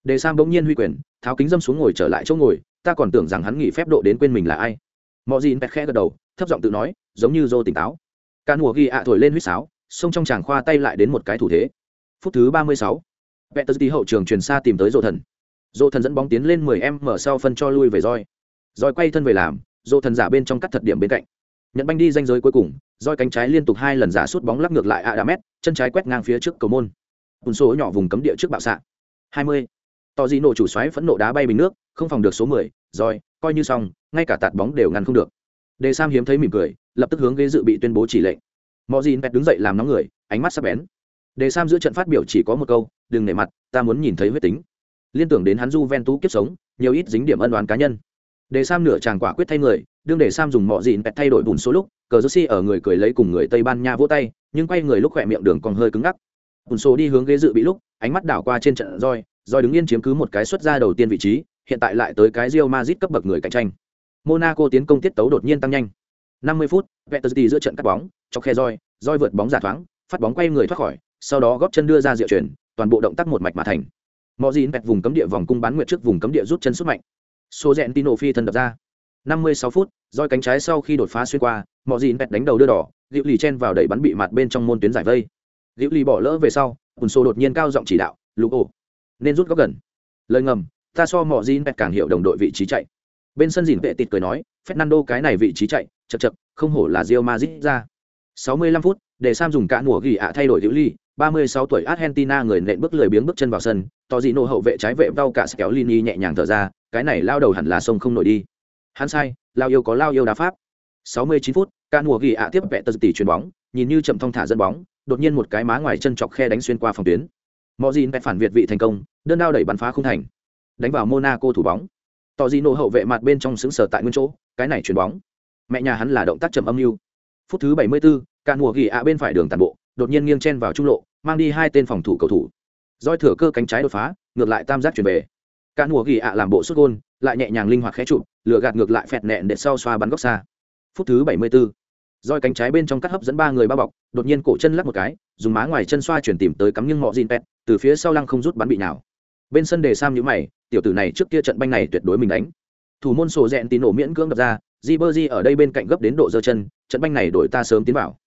đề sam bỗng nhiên huy quyền tháo kính dâm xuống ngồi trở lại chỗ ngồi ta còn tưởng rằng hắn nghỉ phép độ đến quên mình là ai mọi gì pet khẽ gật đầu thấp giọng tự nói giống như dô tỉnh táo can mùa ghi ạ thổi lên huýt sáo xông trong chàng khoa tay lại đến một cái thủ thế phút thứ ba mươi sáu Peter tí hậu trường truyền xa tìm tới Dô Thần. Dô Thần dẫn bóng tiến lên mười em mở sau phân cho lui về roi. Roi quay thân về làm, Dô Thần giả bên trong cắt thật điểm bên cạnh. Nhận banh đi danh giới cuối cùng, roi cánh trái liên tục hai lần giả sút bóng lắc ngược lại Adamet, chân trái quét ngang phía trước cầu môn. Bùn số nhỏ vùng cấm địa trước bạo xạ. 20. Tò gì nổ chủ xoáy phẫn nộ đá bay bình nước, không phòng được số 10, roi, coi như xong, ngay cả tạt bóng đều ngăn không được. Đề Sam hiếm thấy mỉm cười, lập tức hướng ghế dự bị tuyên bố chỉ lệnh. Mọ Dìn Pet đứng dậy làm nóng người, ánh mắt sắc bén. Đề Sam giữa trận phát biểu chỉ có một câu, đừng nể mặt, ta muốn nhìn thấy huyết tính. Liên tưởng đến hắn Juventus kiếp sống, nhiều ít dính điểm ân oán cá nhân. Đề Sam nửa chàng quả quyết thay người, đương Đề Sam dùng mọ dịn Pet thay đổi bùn số lúc, cờ Jersey ở người cười lấy cùng người Tây Ban Nha vỗ tay, nhưng quay người lúc khỏe miệng đường còn hơi cứng ngắc. Bùn số đi hướng ghế dự bị lúc, ánh mắt đảo qua trên trận roi, roi đứng yên chiếm cứ một cái xuất ra đầu tiên vị trí, hiện tại lại tới cái Real Madrid cấp bậc người cạnh tranh. Monaco tiến công tiết tấu đột nhiên tăng nhanh. 50 phút, Vettelty giữa trận cắt bóng, chọc khe roi, roi vượt bóng giả thoáng, phát bóng quay người thoát khỏi, sau đó góp chân đưa ra diệu chuyển, toàn bộ động tác một mạch mà thành. Mọ dịn bẹt vùng cấm địa vòng cung bán nguyệt trước vùng cấm địa rút chân xuất mạnh. Số rèn Tino phi thân đập ra. 56 phút, roi cánh trái sau khi đột phá xuyên qua, Mọ gì bẹt đánh đầu đưa đỏ, Diệu Lì chen vào đẩy bắn bị mặt bên trong môn tuyến giải vây. Diệu Lì bỏ lỡ về sau, ùn Sô đột nhiên cao giọng chỉ đạo, "Lục ổ, nên rút góc gần." Lời ngầm, ta so Mọ gì bẹt càng hiểu đồng đội vị trí chạy. Bên sân dìn vệ tịt cười nói, Fernando cái này vị trí chạy, chật chật không hổ là Real Madrid ra. 65 phút, để Sam dùng cả mùa ghi ạ thay đổi Diệu Ly, 36 tuổi Argentina người nện bước lười biếng bước chân vào sân, tỏ gì hậu vệ trái vệ Vau cả kéo Lini nhẹ nhàng thở ra, cái này lao đầu hẳn là sông không nổi đi. Hắn sai, lao yêu có lao yêu đá pháp. 69 phút, cả ghi ạ tiếp vệ tật tỷ chuyền bóng, nhìn như chậm thông thả dẫn bóng, đột nhiên một cái má ngoài chân chọc khe đánh xuyên qua phòng tuyến. Mojin bẹt phản việt vị thành công, đơn đao đẩy bắn phá không thành. Đánh vào Monaco thủ bóng. Tỏ gì hậu vệ mặt bên trong sững sờ tại nguyên chỗ, cái này chuyền bóng. Mẹ nhà hắn là động tác chậm âm mưu. Phút thứ 74, cả mùa ghi ạ bên phải đường tàn bộ, đột nhiên nghiêng chen vào trung lộ, mang đi hai tên phòng thủ cầu thủ. Roi thừa cơ cánh trái đột phá ngược lại tam giác chuyển về. Cả mùa ghi ạ làm bộ xuất gôn lại nhẹ nhàng linh hoạt khẽ chụp lửa gạt ngược lại phẹt nẹn để sau xoa bắn góc xa. Phút thứ 74. roi cánh trái bên trong cắt hấp dẫn ba người bao bọc đột nhiên cổ chân lắc một cái dùng má ngoài chân xoa chuyển tìm tới cắm nghiêng mọ gin pet từ phía sau lăng không rút bắn bị nào bên sân đề sam nhíu mày tiểu tử này trước kia trận banh này tuyệt đối mình đánh. Thủ môn sổ rẹn tín nổ miễn cưỡng đập ra di ở đây bên cạnh gấp đến độ giơ chân trận banh này đổi ta sớm tiến vào.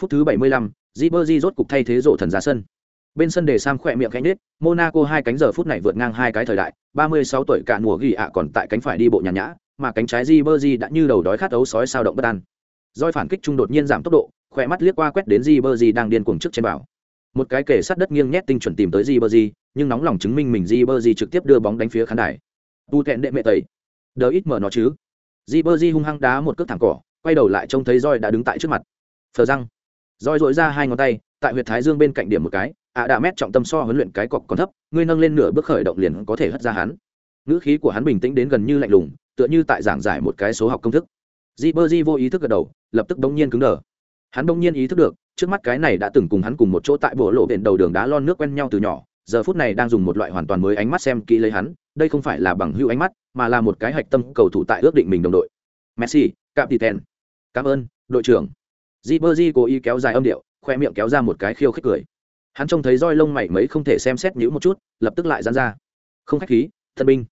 Phút thứ 75, Ribery rốt cục thay thế rộ thần ra sân. Bên sân để Sam khỏe miệng khẽ nết, Monaco hai cánh giờ phút này vượt ngang hai cái thời đại, 36 tuổi cả mùa ghi ạ còn tại cánh phải đi bộ nhàn nhã, mà cánh trái Ribery đã như đầu đói khát ấu sói sao động bất an. Doi phản kích trung đột nhiên giảm tốc độ, khỏe mắt liếc qua quét đến Ribery đang điên cuồng trước trên bảo. Một cái kẻ sát đất nghiêng nhét tinh chuẩn tìm tới Ribery, nhưng nóng lòng chứng minh mình Ribery trực tiếp đưa bóng đánh phía khán đài. Tu thẹn đệ mẹ tẩy. Đỡ ít mở nó chứ. Ribery hung hăng đá một cước thẳng cỏ, quay đầu lại trông thấy Doi đã đứng tại trước mặt. Phờ răng roi dội ra hai ngón tay, tại huyệt thái dương bên cạnh điểm một cái ạ đạ mét trọng tâm so huấn luyện cái cọc còn thấp, ngươi nâng lên nửa bước khởi động liền có thể hất ra hắn. Ngữ khí của hắn bình tĩnh đến gần như lạnh lùng, tựa như tại giảng giải một cái số học công thức. Di bơ di vô ý thức gật đầu, lập tức bỗng nhiên cứng đờ. Hắn bỗng nhiên ý thức được, trước mắt cái này đã từng cùng hắn cùng một chỗ tại bộ lộ biển đầu đường đá lon nước quen nhau từ nhỏ, giờ phút này đang dùng một loại hoàn toàn mới ánh mắt xem kỹ lấy hắn, đây không phải là bằng hữu ánh mắt, mà là một cái hạch tâm cầu thủ tại ước định mình đồng đội. Messi, captain. Cảm ơn, đội trưởng di bơ di cố ý kéo dài âm điệu, khoe miệng kéo ra một cái khiêu khích cười. Hắn trông thấy roi lông mày mấy không thể xem xét nhữ một chút, lập tức lại dán ra. Không khách khí, thân binh.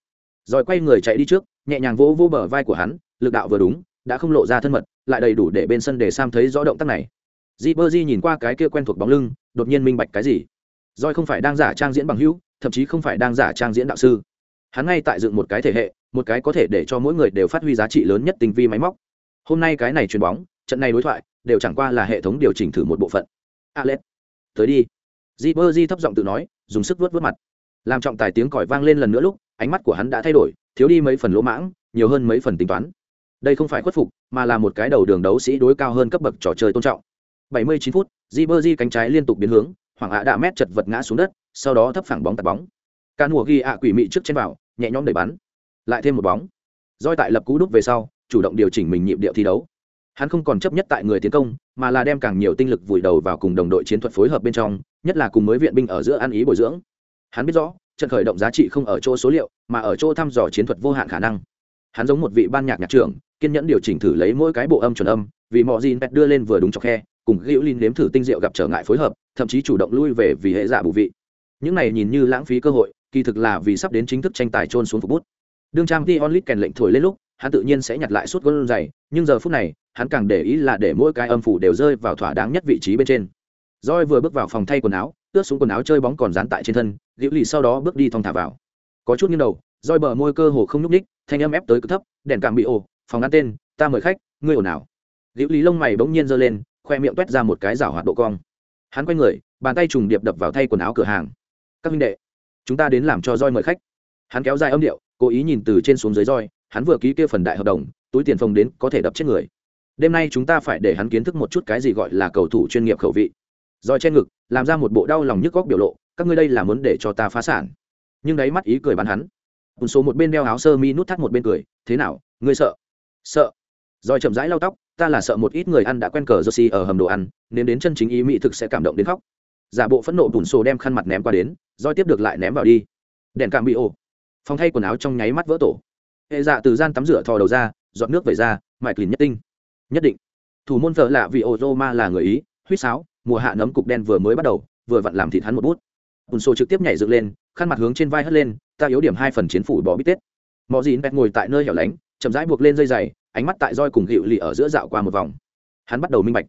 Rồi quay người chạy đi trước, nhẹ nhàng vỗ vỗ bờ vai của hắn, lực đạo vừa đúng, đã không lộ ra thân mật, lại đầy đủ để bên sân để sam thấy rõ động tác này. Di bơ di nhìn qua cái kia quen thuộc bóng lưng, đột nhiên minh bạch cái gì. Roi không phải đang giả trang diễn bằng hữu, thậm chí không phải đang giả trang diễn đạo sư. Hắn ngay tại dựng một cái thể hệ, một cái có thể để cho mỗi người đều phát huy giá trị lớn nhất tình vi máy móc. Hôm nay cái này chuyền bóng trận này đối thoại đều chẳng qua là hệ thống điều chỉnh thử một bộ phận. Alex, tới đi. Di bơ di thấp giọng tự nói, dùng sức vớt vớt mặt. Làm trọng tài tiếng còi vang lên lần nữa lúc, ánh mắt của hắn đã thay đổi, thiếu đi mấy phần lỗ mãng, nhiều hơn mấy phần tính toán. Đây không phải khuất phục, mà là một cái đầu đường đấu sĩ đối cao hơn cấp bậc trò chơi tôn trọng. 79 phút di bơ di cánh trái liên tục biến hướng, hoàng ạ đã mét chật vật ngã xuống đất, sau đó thấp phẳng bóng tạt bóng. Ca mùa ghi ạ quỷ mị trước trên vào, nhẹ nhõm đẩy bắn. Lại thêm một bóng. Roi tại lập cú đúc về sau, chủ động điều chỉnh mình nhịp điệu thi đấu hắn không còn chấp nhất tại người tiến công, mà là đem càng nhiều tinh lực vùi đầu vào cùng đồng đội chiến thuật phối hợp bên trong, nhất là cùng mới viện binh ở giữa ăn ý bồi dưỡng. Hắn biết rõ, trận khởi động giá trị không ở chỗ số liệu, mà ở chỗ thăm dò chiến thuật vô hạn khả năng. Hắn giống một vị ban nhạc nhạc trưởng, kiên nhẫn điều chỉnh thử lấy mỗi cái bộ âm chuẩn âm, vì mọi gì pet đưa lên vừa đúng cho khe, cùng hữu linh nếm thử tinh diệu gặp trở ngại phối hợp, thậm chí chủ động lui về vì hệ giả bù vị. Những này nhìn như lãng phí cơ hội, kỳ thực là vì sắp đến chính thức tranh tài trôn xuống phục bút. Đương trang t onlit kèn lệnh thổi lên lúc hắn tự nhiên sẽ nhặt lại suốt gôn dày nhưng giờ phút này, hắn càng để ý là để mỗi cái âm phủ đều rơi vào thỏa đáng nhất vị trí bên trên. Roi vừa bước vào phòng thay quần áo, ướt xuống quần áo chơi bóng còn dán tại trên thân liễu lì sau đó bước đi thong thả vào. Có chút như đầu roi bờ môi cơ hồ không nhúc ních thanh âm ép tới cực thấp, đèn càng bị ồ, phòng ăn tên, ta mời khách, ngươi ồn nào liễu lì lông mày bỗng nhiên giơ lên, khoe miệng toét ra một cái rảo hoạt độ cong. Hắn quay người, bàn tay trùng điệp đập vào thay quần áo cửa hàng. Các huynh đệ, chúng ta đến làm cho roi mời khách. Hắn kéo dài âm điệu, cố ý nhìn từ trên xuống dưới roi hắn vừa ký kia phần đại hợp đồng, túi tiền phòng đến có thể đập chết người. Đêm nay chúng ta phải để hắn kiến thức một chút cái gì gọi là cầu thủ chuyên nghiệp khẩu vị. Rồi trên ngực, làm ra một bộ đau lòng nhức góc biểu lộ, các ngươi đây là muốn để cho ta phá sản. Nhưng đấy mắt ý cười bắn hắn. Một số một bên đeo áo sơ mi nút thắt một bên cười, thế nào, ngươi sợ? Sợ. Rồi chậm rãi lau tóc, ta là sợ một ít người ăn đã quen cờ jersey ở hầm đồ ăn, nên đến chân chính ý mỹ thực sẽ cảm động đến khóc. Giả bộ phẫn nộ bùn xô đem khăn mặt ném qua đến roi tiếp được lại ném vào đi. Đèn cảm bị ồ. Phòng thay quần áo trong nháy mắt vỡ tổ hệ dạ từ gian tắm rửa thò đầu ra dọn nước về ra mại lìn nhất tinh. Nhất định. Thủ môn vợ lạ vì ô roma là người ý huýt sáo, mùa hạ nấm cục đen vừa mới bắt đầu, vừa vặn làm thịt hắn một bút. Ùn sô trực tiếp nhảy dựng lên, khăn mặt hướng trên vai hất lên, ta yếu điểm hai phần chiến phủ bỏ bít tết. Mọi dìn bẹt ngồi tại nơi hẻo lánh, chậm rãi buộc lên dây dày ánh mắt tại roi cùng hiệu lì ở giữa dạo qua một vòng. Hắn bắt đầu minh bạch.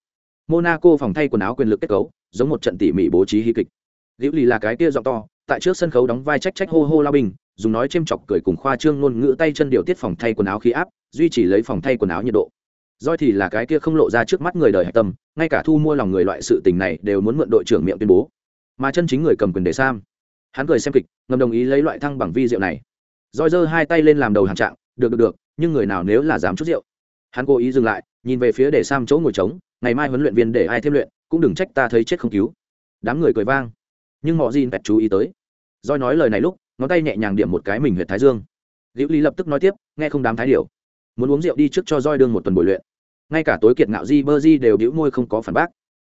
Monaco phòng thay quần áo quyền lực kết cấu, giống một trận tỉ mỉ bố trí hy kịch. Hiệu lì là cái kia giọng to, tại trước sân khấu đóng vai trách trách hô hô lao binh dùng nói chêm chọc cười cùng khoa trương ngôn ngữ tay chân điều tiết phòng thay quần áo khí áp, duy trì lấy phòng thay quần áo nhiệt độ. Doi thì là cái kia không lộ ra trước mắt người đời hạch tâm, ngay cả thu mua lòng người loại sự tình này đều muốn mượn đội trưởng miệng tuyên bố. Mà chân chính người cầm quyền để sam. Hắn cười xem kịch, ngầm đồng ý lấy loại thăng bằng vi rượu này. Roi giơ hai tay lên làm đầu hàng trạng, được được được, nhưng người nào nếu là dám chút rượu? Hắn cố ý dừng lại, nhìn về phía để sam chỗ ngồi trống, ngày mai huấn luyện viên để ai thêm luyện, cũng đừng trách ta thấy chết không cứu. Đám người cười vang, nhưng họ gì bẹt chú ý tới. Roi nói lời này lúc ngón tay nhẹ nhàng điểm một cái mình huyệt thái dương liễu lý lập tức nói tiếp nghe không đám thái điều muốn uống rượu đi trước cho roi đương một tuần bồi luyện ngay cả tối kiệt ngạo di bơ di đều đĩu môi không có phản bác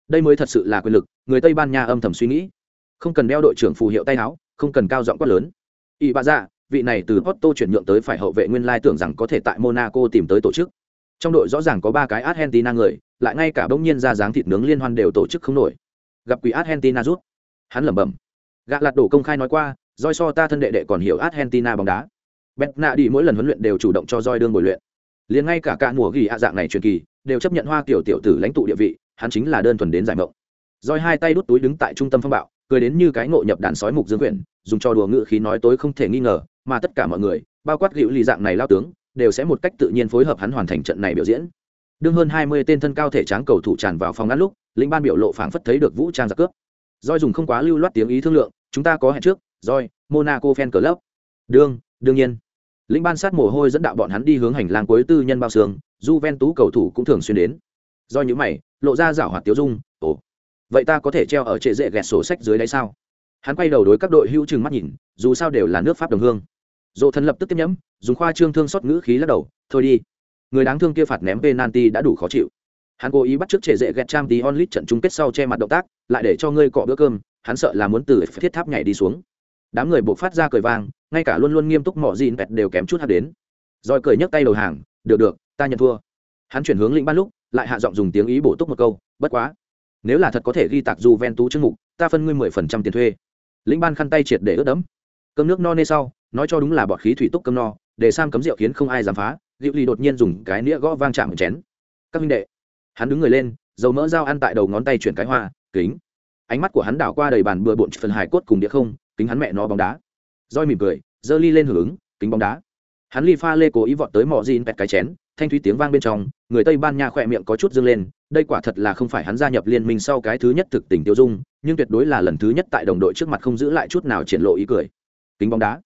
đây mới thật sự là quyền lực người tây ban nha âm thầm suy nghĩ không cần đeo đội trưởng phù hiệu tay áo không cần cao giọng quát lớn ỵ bà dạ vị này từ Porto chuyển nhượng tới phải hậu vệ nguyên lai tưởng rằng có thể tại Monaco tìm tới tổ chức. Trong đội rõ ràng có ba cái Argentina người, lại ngay cả bỗng nhiên ra dáng thịt nướng liên hoan đều tổ chức không nổi. Gặp quỷ Argentina rút. Hắn lẩm bẩm. Gạ lạt đổ công khai nói qua, Joy so ta thân đệ đệ còn hiểu Argentina bóng đá. Betna đi mỗi lần huấn luyện đều chủ động cho Joy đương bồi luyện. Liền ngay cả cả mùa ghi ạ dạng này truyền kỳ, đều chấp nhận hoa kiểu tiểu tử lãnh tụ địa vị, hắn chính là đơn thuần đến giải mộng. Joy hai tay đút túi đứng tại trung tâm phong bạo, cười đến như cái ngộ nhập đàn sói mục dương quyển, dùng cho đùa ngựa khí nói tối không thể nghi ngờ, mà tất cả mọi người bao quát hữu lì dạng này lao tướng đều sẽ một cách tự nhiên phối hợp hắn hoàn thành trận này biểu diễn đương hơn hai mươi tên thân cao thể tráng cầu thủ tràn vào phòng ngắt lúc lĩnh ban biểu lộ phảng phất thấy được vũ trang giặc cướp doi dùng không quá lưu loát tiếng ý thương lượng chúng ta có hẹn trước roi monaco fan club. Đương đương nhiên. Lĩnh ban sát mồ hôi dẫn đạo bọn hắn đi hướng hành lang cuối tư nhân bao xương tú cầu thủ cũng thường xuyên đến. Do những mày, lộ ra rảo hoạt tiêu dung, ồ, vậy ta có thể treo ở trệ dễ ghẹt sổ sách dưới đáy sao? Hắn quay đầu đối các đội hữu chừng mắt nhìn, dù sao đều là nước pháp đồng hương. Dỗ thần lập tức tiếp nhẫm, dùng khoa trương thương xót ngữ khí lắc đầu, thôi đi. Người đáng thương kia phạt ném penalty đã đủ khó chịu. Hắn cố ý bắt trước trệ dễ ghét trang tí onlit trận chung kết sau che mặt động tác, lại để cho ngươi cọ bữa cơm, hắn sợ là muốn từ thiết tháp nhảy đi xuống đám người buộc phát ra cười vang, ngay cả luôn luôn nghiêm túc mỏ gìn vẹt đều kém chút hát đến. Rồi cười nhấc tay đầu hàng, được được, ta nhận thua. Hắn chuyển hướng lĩnh ban lúc, lại hạ giọng dùng tiếng ý bổ túc một câu, bất quá, nếu là thật có thể ghi tạc dù ven tú chương mục, ta phân ngươi mười phần trăm tiền thuê. Lĩnh ban khăn tay triệt để ướt đẫm. Cơm nước no nê sau, nói cho đúng là bọt khí thủy túc cơm no, để sam cấm rượu khiến không ai dám phá, Diệu ly đột nhiên dùng cái nĩa gõ vang chạm một chén. Các huynh đệ. Hắn đứng người lên, dầu mỡ dao ăn tại đầu ngón tay chuyển cái hoa, kính. Ánh mắt của hắn đảo qua đầy bàn bừa bộn phần hải cốt cùng địa không kính hắn mẹ nó bóng đá. Roi mỉm cười, giơ ly lên hưởng ứng, kính bóng đá. Hắn ly pha lê cố ý vọt tới mỏ gin pẹt cái chén, thanh thúy tiếng vang bên trong, người tây ban nha khỏe miệng có chút dâng lên, đây quả thật là không phải hắn gia nhập liên minh sau cái thứ nhất thực tình tiêu dung, nhưng tuyệt đối là lần thứ nhất tại đồng đội trước mặt không giữ lại chút nào triển lộ ý cười. Kính bóng đá.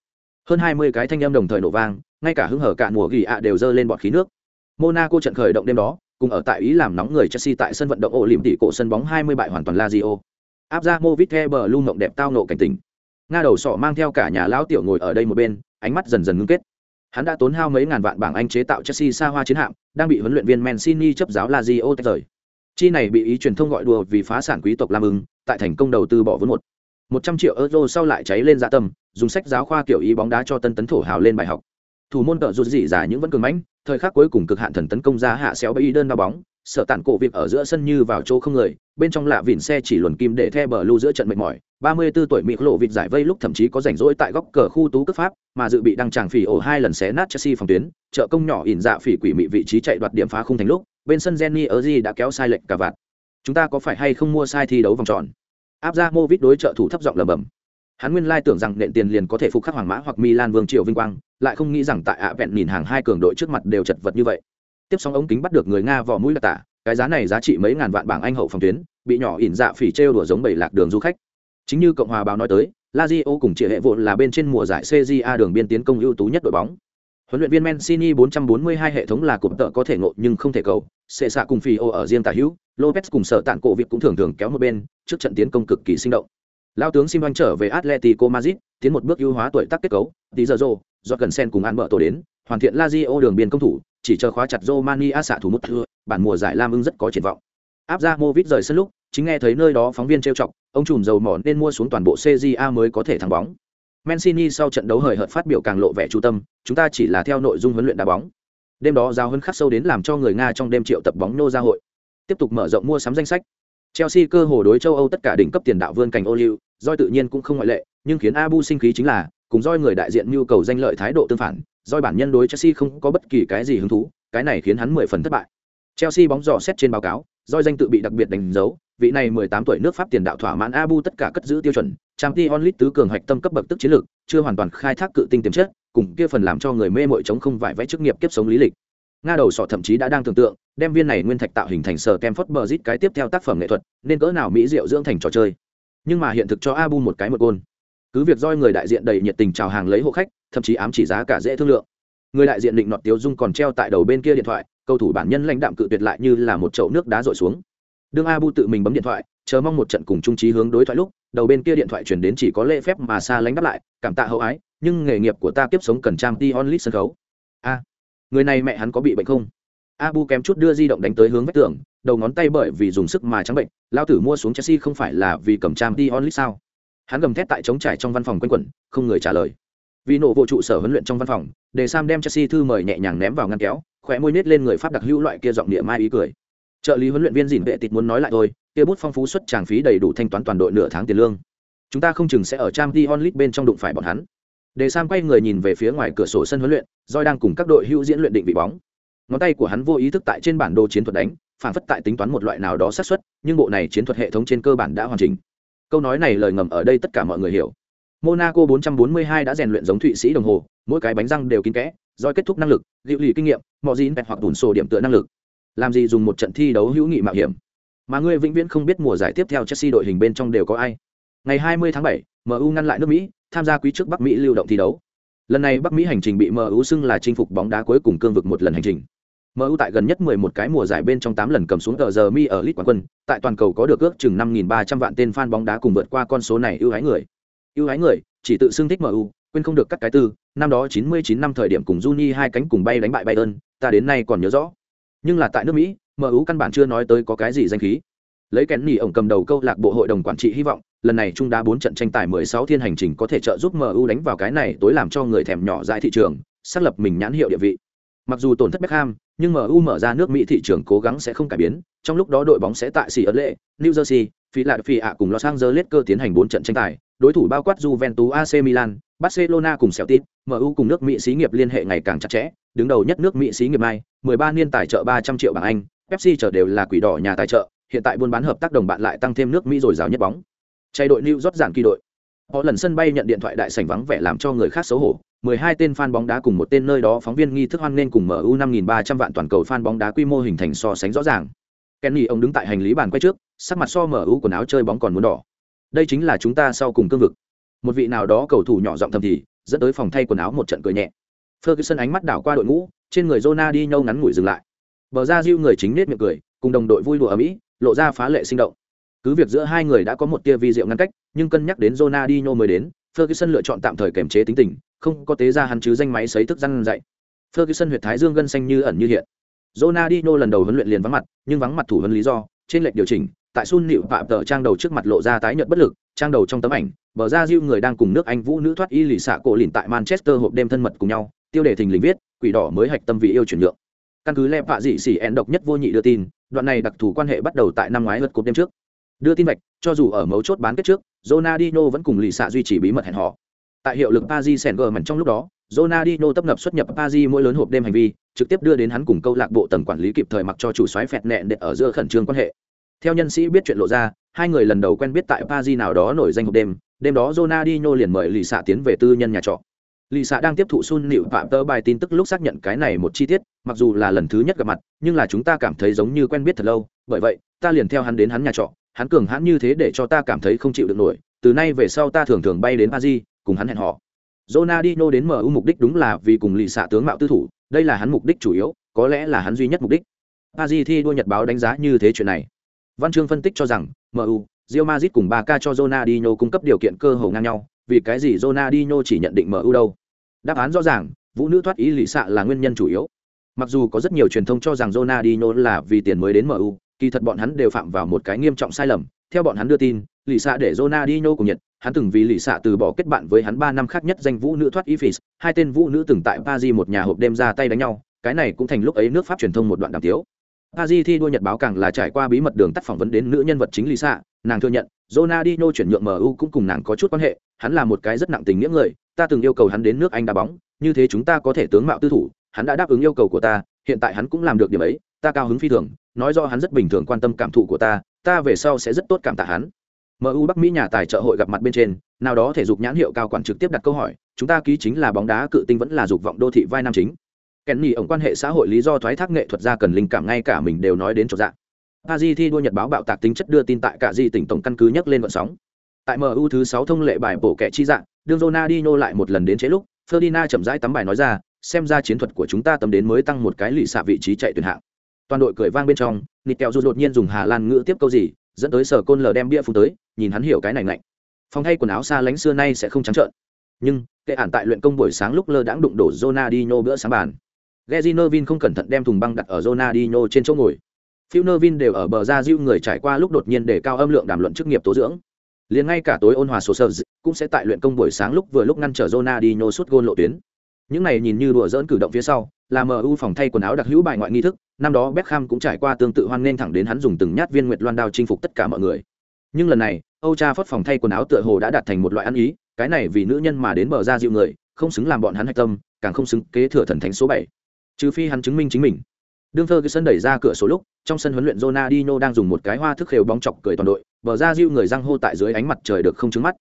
Hơn hai mươi cái thanh âm đồng thời nổ vang, ngay cả hứng hở cạn mùa ghi ạ đều dơ lên bọt khí nước. Monaco trận khởi động đêm đó, cùng ở tại ý làm nóng người chelsea tại sân vận động ổ liềm tỉ cổ sân bóng hai mươi bại hoàn toàn lazio. Áp ra movit the bờ lưu mộng đẹp tao nộ cảnh tình nga đầu sọ mang theo cả nhà lão tiểu ngồi ở đây một bên, ánh mắt dần dần ngưng kết. Hắn đã tốn hao mấy ngàn vạn bảng anh chế tạo chelsea xa hoa chiến hạm, đang bị huấn luyện viên mancini chấp giáo lazio tách rời. Chi này bị ý truyền thông gọi đùa vì phá sản quý tộc lam ưng, tại thành công đầu tư bỏ vốn một. Một trăm triệu euro sau lại cháy lên dạ tâm, dùng sách giáo khoa kiểu ý bóng đá cho tân tấn thổ hào lên bài học. Thủ môn cỡ rụt dị giả những vẫn cường mãnh, thời khắc cuối cùng cực hạn thần tấn công ra hạ xéo bẫy đơn đao bóng, sợ tản cổ việc ở giữa sân như vào chỗ không người, bên trong lạ vỉn xe chỉ luồn kim để the bờ lưu giữa trận mệt mỏi 34 tuổi mỹ lộ vịt giải vây lúc thậm chí có rảnh rỗi tại góc cờ khu tú cấp pháp, mà dự bị đăng tràng phỉ ổ hai lần xé nát chelsea phòng tuyến, trợ công nhỏ ỉn dạ phỉ quỷ mị vị trí chạy đoạt điểm phá khung thành lúc, bên sân jenny ở đã kéo sai lệnh cả vạn chúng ta có phải hay không mua sai thi đấu vòng tròn? Áp ra mô đối trợ thủ thấp giọng lẩm bẩm. hắn nguyên lai tưởng rằng nện tiền liền có thể phục khắc hoàng mã hoặc milan vương triều vinh quang, lại không nghĩ rằng tại ạ vẹn nhìn hàng hai cường đội trước mặt đều chật vật như vậy. Tiếp sóng ống kính bắt được người nga vỏ mũi là tả, cái giá này giá trị mấy ngàn vạn bảng anh hậu phòng tuyến, bị nhỏ ỉn dạ phỉ trêu đùa giống bảy lạc đường du khách chính như cộng hòa báo nói tới, lazio cùng chị hệ vội là bên trên mùa giải cja đường biên tiến công ưu tú nhất đội bóng. Huấn luyện viên mancini 442 hệ thống là cụm tợ có thể ngộ nhưng không thể cầu. Sệ xạ cùng phi ô ở riêng tả hữu, lopez cùng sở tạng cổ việc cũng thường thường kéo một bên, trước trận tiến công cực kỳ sinh động. Lao tướng sim trở về atletico madrid, tiến một bước ưu hóa tuổi tác kết cấu. Tí giờ rô do cần sen cùng ăn mở tổ đến, hoàn thiện lazio đường biên công thủ, chỉ chờ khóa chặt romania xạ thủ một thưa bản mùa giải lam ưng rất có triển vọng. Áp ra movit rời sân lúc, chính nghe thấy nơi đó phóng viên trêu chọc ông trùm dầu mỏ nên mua xuống toàn bộ cja mới có thể thắng bóng. Mancini sau trận đấu hời hợt phát biểu càng lộ vẻ chú tâm, chúng ta chỉ là theo nội dung huấn luyện đá bóng. Đêm đó giao hấn khắc sâu đến làm cho người nga trong đêm triệu tập bóng nô ra hội. Tiếp tục mở rộng mua sắm danh sách. Chelsea cơ hồ đối châu âu tất cả đỉnh cấp tiền đạo vươn cành ô liu doi tự nhiên cũng không ngoại lệ, nhưng khiến abu sinh khí chính là, cùng doi người đại diện nhu cầu danh lợi thái độ tương phản doi bản nhân đối chelsea không có bất kỳ cái gì hứng thú, cái này khiến hắn mười phần thất bại. Chelsea bóng dò xét trên báo cáo doi danh tự bị đặc biệt đánh dấu vị này 18 tuổi nước Pháp tiền đạo thỏa mãn Abu tất cả cất giữ tiêu chuẩn, Champions League tứ cường hạch tâm cấp bậc tức chiến lược, chưa hoàn toàn khai thác cự tinh tiềm chất, cùng kia phần làm cho người mê mội chống không vải vẽ chức nghiệp kiếp sống lý lịch. Nga đầu sọ thậm chí đã đang tưởng tượng, đem viên này nguyên thạch tạo hình thành sở Kemford Bridge cái tiếp theo tác phẩm nghệ thuật, nên cỡ nào mỹ diệu dưỡng thành trò chơi. Nhưng mà hiện thực cho Abu một cái một gôn. Cứ việc roi người đại diện đầy nhiệt tình chào hàng lấy hộ khách, thậm chí ám chỉ giá cả dễ thương lượng. Người đại diện định nọt tiêu dung còn treo tại đầu bên kia điện thoại, cầu thủ bản nhân lãnh đạm cự tuyệt lại như là một chậu nước đá rội xuống đương abu tự mình bấm điện thoại, chờ mong một trận cùng trung trí hướng đối thoại lúc, đầu bên kia điện thoại chuyển đến chỉ có lễ phép mà xa lánh đáp lại, cảm tạ hậu ái, nhưng nghề nghiệp của ta tiếp sống cần trang t onlit sân khấu. A, người này mẹ hắn có bị bệnh không? Abu kém chút đưa di động đánh tới hướng vách tường, đầu ngón tay bởi vì dùng sức mà trắng bệnh, lao tử mua xuống chelsea không phải là vì cầm trang t onlit sao? Hắn gầm thét tại trống trải trong văn phòng quanh quẩn, không người trả lời. Vì nổ vô trụ sở huấn luyện trong văn phòng, để sam đem chelsea thư mời nhẹ nhàng ném vào ngăn kéo khỏe môi nết lên người pháp đặc hữu loại kia giọng địa mai ý cười trợ lý huấn luyện viên dìn vệ tịt muốn nói lại thôi, kia bút phong phú xuất tràng phí đầy đủ thanh toán toàn đội nửa tháng tiền lương. Chúng ta không chừng sẽ ở trang t onlit bên trong đụng phải bọn hắn. Để sam quay người nhìn về phía ngoài cửa sổ sân huấn luyện doi đang cùng các đội hữu diễn luyện định vị bóng. Ngón tay của hắn vô ý thức tại trên bản đồ chiến thuật đánh, phản phất tại tính toán một loại nào đó xác suất, nhưng bộ này chiến thuật hệ thống trên cơ bản đã hoàn chỉnh. Câu nói này lời ngầm ở đây tất cả mọi người hiểu. Monaco 442 đã rèn luyện giống thụy sĩ đồng hồ, mỗi cái bánh răng đều kín kẽ doi kết thúc năng lực, liệu lì kinh nghiệm, mọi dín hoặc tủn sổ điểm tựa năng lực làm gì dùng một trận thi đấu hữu nghị mạo hiểm mà ngươi vĩnh viễn không biết mùa giải tiếp theo chelsea đội hình bên trong đều có ai ngày 20 tháng 7, mu ngăn lại nước mỹ tham gia quý trước bắc mỹ lưu động thi đấu lần này bắc mỹ hành trình bị mu xưng là chinh phục bóng đá cuối cùng cương vực một lần hành trình MU tại gần nhất 11 cái mùa giải bên trong 8 lần cầm xuống tờ giờ mi ở League quán quân, tại toàn cầu có được ước chừng 5300 vạn tên fan bóng đá cùng vượt qua con số này ưu ái người. Ưu ái người, chỉ tự xưng thích MU, quên không được các cái từ. năm đó 99 năm thời điểm cùng Juni hai cánh cùng bay đánh bại Bayern, ta đến nay còn nhớ rõ nhưng là tại nước mỹ mu căn bản chưa nói tới có cái gì danh khí. Lấy kén nỉ ổng cầm đầu câu lạc bộ hội đồng quản trị hy vọng lần này trung đá bốn trận tranh tài 16 thiên hành trình có thể trợ giúp mu đánh vào cái này tối làm cho người thèm nhỏ dại thị trường xác lập mình nhãn hiệu địa vị. Mặc dù tổn thất Beckham, nhưng mu mở ra nước mỹ thị trường cố gắng sẽ không cải biến trong lúc đó đội bóng sẽ tại xỉ ấn lệ new jersey philadelphia cùng los angeles cơ tiến hành bốn trận tranh tài đối thủ bao quát juventus ac milan barcelona cùng celtic mu cùng nước mỹ xí nghiệp liên hệ ngày càng chặt chẽ đứng đầu nhất nước mỹ xí nghiệp mai 13 niên tài trợ 300 triệu bảng Anh, Pepsi chờ đều là quỷ đỏ nhà tài trợ, hiện tại buôn bán hợp tác đồng bạn lại tăng thêm nước Mỹ rồi rào nhất bóng. Chạy đội New York giản kỳ đội. Họ lần sân bay nhận điện thoại đại sảnh vắng vẻ làm cho người khác xấu hổ. 12 tên fan bóng đá cùng một tên nơi đó phóng viên nghi thức hoan nên cùng MU 5300 vạn toàn cầu fan bóng đá quy mô hình thành so sánh rõ ràng. Kenny ông đứng tại hành lý bàn quay trước, sắc mặt so MU quần áo chơi bóng còn muốn đỏ. Đây chính là chúng ta sau cùng cương vực. Một vị nào đó cầu thủ nhỏ giọng thầm thì, dẫn tới phòng thay quần áo một trận cười nhẹ. Ferguson ánh mắt đảo qua đội ngũ, trên người jona đi nhâu ngắn ngủi dừng lại. Bờ ra diêu người chính nết miệng cười, cùng đồng đội vui đùa ở mỹ, lộ ra phá lệ sinh động. Cứ việc giữa hai người đã có một tia vi diệu ngăn cách, nhưng cân nhắc đến jona đi nhô mới đến, Ferguson lựa chọn tạm thời kiềm chế tính tình, không có tế ra hắn chứ danh máy sấy thức răng dậy. Ferguson huyệt thái dương gân xanh như ẩn như hiện. Ronaldinho lần đầu huấn luyện liền vắng mặt, nhưng vắng mặt thủ huấn lý do, trên lệch điều chỉnh, tại Sun nịu phạm tờ trang đầu trước mặt lộ ra tái nhợt bất lực, trang đầu trong tấm ảnh, bờ ra Diu người đang cùng nước Anh vũ nữ thoát y lì xạ cổ lìn tại Manchester hộp đêm thân mật cùng nhau, tiêu đề thình lình viết quỷ đỏ mới hạch tâm vị yêu chuyển nhượng. Căn cứ lẽ vạ dị xỉ ẹn độc nhất vô nhị đưa tin đoạn này đặc thù quan hệ bắt đầu tại năm ngoái lượt cột đêm trước. Đưa tin vạch cho dù ở mấu chốt bán kết trước Ronaldinho vẫn cùng lì xạ duy trì bí mật hẹn họ tại hiệu lực Paris Saint-Germain trong lúc đó Ronaldinho tập nập xuất nhập Paris mỗi lớn hộp đêm hành vi trực tiếp đưa đến hắn cùng câu lạc bộ tầng quản lý kịp thời mặc cho chủ soái phẹt nẹn để ở giữa khẩn trương quan hệ. Theo nhân sĩ biết chuyện lộ ra hai người lần đầu quen biết tại Paris nào đó nổi danh hộp đêm đêm đó Ronaldinho liền mời lì xạ tiến về tư nhân nhà trọ. Lì xạ đang tiếp thụ sun Liễu phạm tơ bài tin tức lúc xác nhận cái này một chi tiết, mặc dù là lần thứ nhất gặp mặt, nhưng là chúng ta cảm thấy giống như quen biết thật lâu, bởi vậy, ta liền theo hắn đến hắn nhà trọ, hắn cường hãn như thế để cho ta cảm thấy không chịu được nổi, từ nay về sau ta thường thường bay đến paris, cùng hắn hẹn họ Ronaldinho đến MU mục đích đúng là vì cùng lì xạ tướng mạo tư thủ, đây là hắn mục đích chủ yếu, có lẽ là hắn duy nhất mục đích. Paris thi đua nhật báo đánh giá như thế chuyện này. Văn chương phân tích cho rằng MU Real Madrid cùng Barca cho Ronaldinho cung cấp điều kiện cơ hội ngang nhau vì cái gì Ronaldinho chỉ nhận định MU đâu? Đáp án rõ ràng, vũ nữ thoát ý lì xạ là nguyên nhân chủ yếu. Mặc dù có rất nhiều truyền thông cho rằng Ronaldinho là vì tiền mới đến MU, kỳ thật bọn hắn đều phạm vào một cái nghiêm trọng sai lầm. Theo bọn hắn đưa tin, lì xạ để Ronaldinho cùng nhận, hắn từng vì lì xạ từ bỏ kết bạn với hắn ba năm khác nhất danh vũ nữ thoát ý Phis, hai tên vũ nữ từng tại Paris một nhà hộp đêm ra tay đánh nhau, cái này cũng thành lúc ấy nước Pháp truyền thông một đoạn đàm tiếu. Paris thi đua nhật báo càng là trải qua bí mật đường tắt phỏng vấn đến nữ nhân vật chính Lisa. xạ, nàng thừa nhận, Ronaldinho chuyển nhượng MU cũng cùng nàng có chút quan hệ, hắn là một cái rất nặng tình nghĩa người, ta từng yêu cầu hắn đến nước Anh đá bóng, như thế chúng ta có thể tướng mạo tư thủ, hắn đã đáp ứng yêu cầu của ta, hiện tại hắn cũng làm được điểm ấy, ta cao hứng phi thường, nói rõ hắn rất bình thường quan tâm cảm thụ của ta, ta về sau sẽ rất tốt cảm tạ hắn. MU Bắc Mỹ nhà tài trợ hội gặp mặt bên trên, nào đó thể dục nhãn hiệu cao quản trực tiếp đặt câu hỏi, chúng ta ký chính là bóng đá cự tinh vẫn là dục vọng đô thị vai nam chính. Kenny ổng quan hệ xã hội lý do thoái thác nghệ thuật ra cần linh cảm ngay cả mình đều nói đến chỗ dạng. Paris thi đua nhật báo bạo tạc tính chất đưa tin tại cả di tỉnh tổng căn cứ nhắc lên vận sóng. Tại MU thứ 6 thông lệ bài bổ kẻ chi dạng, đương Ronaldinho lại một lần đến chế lúc, Ferdinand chậm rãi tắm bài nói ra, xem ra chiến thuật của chúng ta tầm đến mới tăng một cái lì xạ vị trí chạy tuyển hạng. Toàn đội cười vang bên trong, Nitel dù đột nhiên dùng Hà Lan ngữ tiếp câu gì, dẫn tới Sở Côn lờ đem bia phun tới, nhìn hắn hiểu cái này ngạnh Phòng thay quần áo xa lánh xưa nay sẽ không trắng trợn. Nhưng, kệ ản tại luyện công buổi sáng lúc lơ đãng đụng đổ Ronaldinho bữa sáng bàn. Gezinovin không cẩn thận đem thùng băng đặt ở Ronaldinho trên chỗ ngồi. Phil Nevin đều ở bờ ra giũ người trải qua lúc đột nhiên để cao âm lượng đàm luận chức nghiệp tố dưỡng. Liền ngay cả tối ôn hòa số sơ cũng sẽ tại luyện công buổi sáng lúc vừa lúc ngăn trở Ronaldinho sút gôn lộ tuyến. Những này nhìn như đùa giỡn cử động phía sau, là MU phòng thay quần áo đặc hữu bài ngoại nghi thức, năm đó Beckham cũng trải qua tương tự hoan nên thẳng đến hắn dùng từng nhát viên nguyệt loan đao chinh phục tất cả mọi người. Nhưng lần này, Âu Cha phất phòng thay quần áo tựa hồ đã đạt thành một loại ăn ý, cái này vì nữ nhân mà đến bờ ra dịu người, không xứng làm bọn hắn hạch tâm, càng không xứng kế thừa thần thánh số bảy. Trừ phi hắn chứng minh chính mình. Đương thơ cái sân đẩy ra cửa số lúc, trong sân huấn luyện Ronaldinho đang dùng một cái hoa thức khều bóng chọc cười toàn đội, bờ ra diêu người răng hô tại dưới ánh mặt trời được không trứng mắt.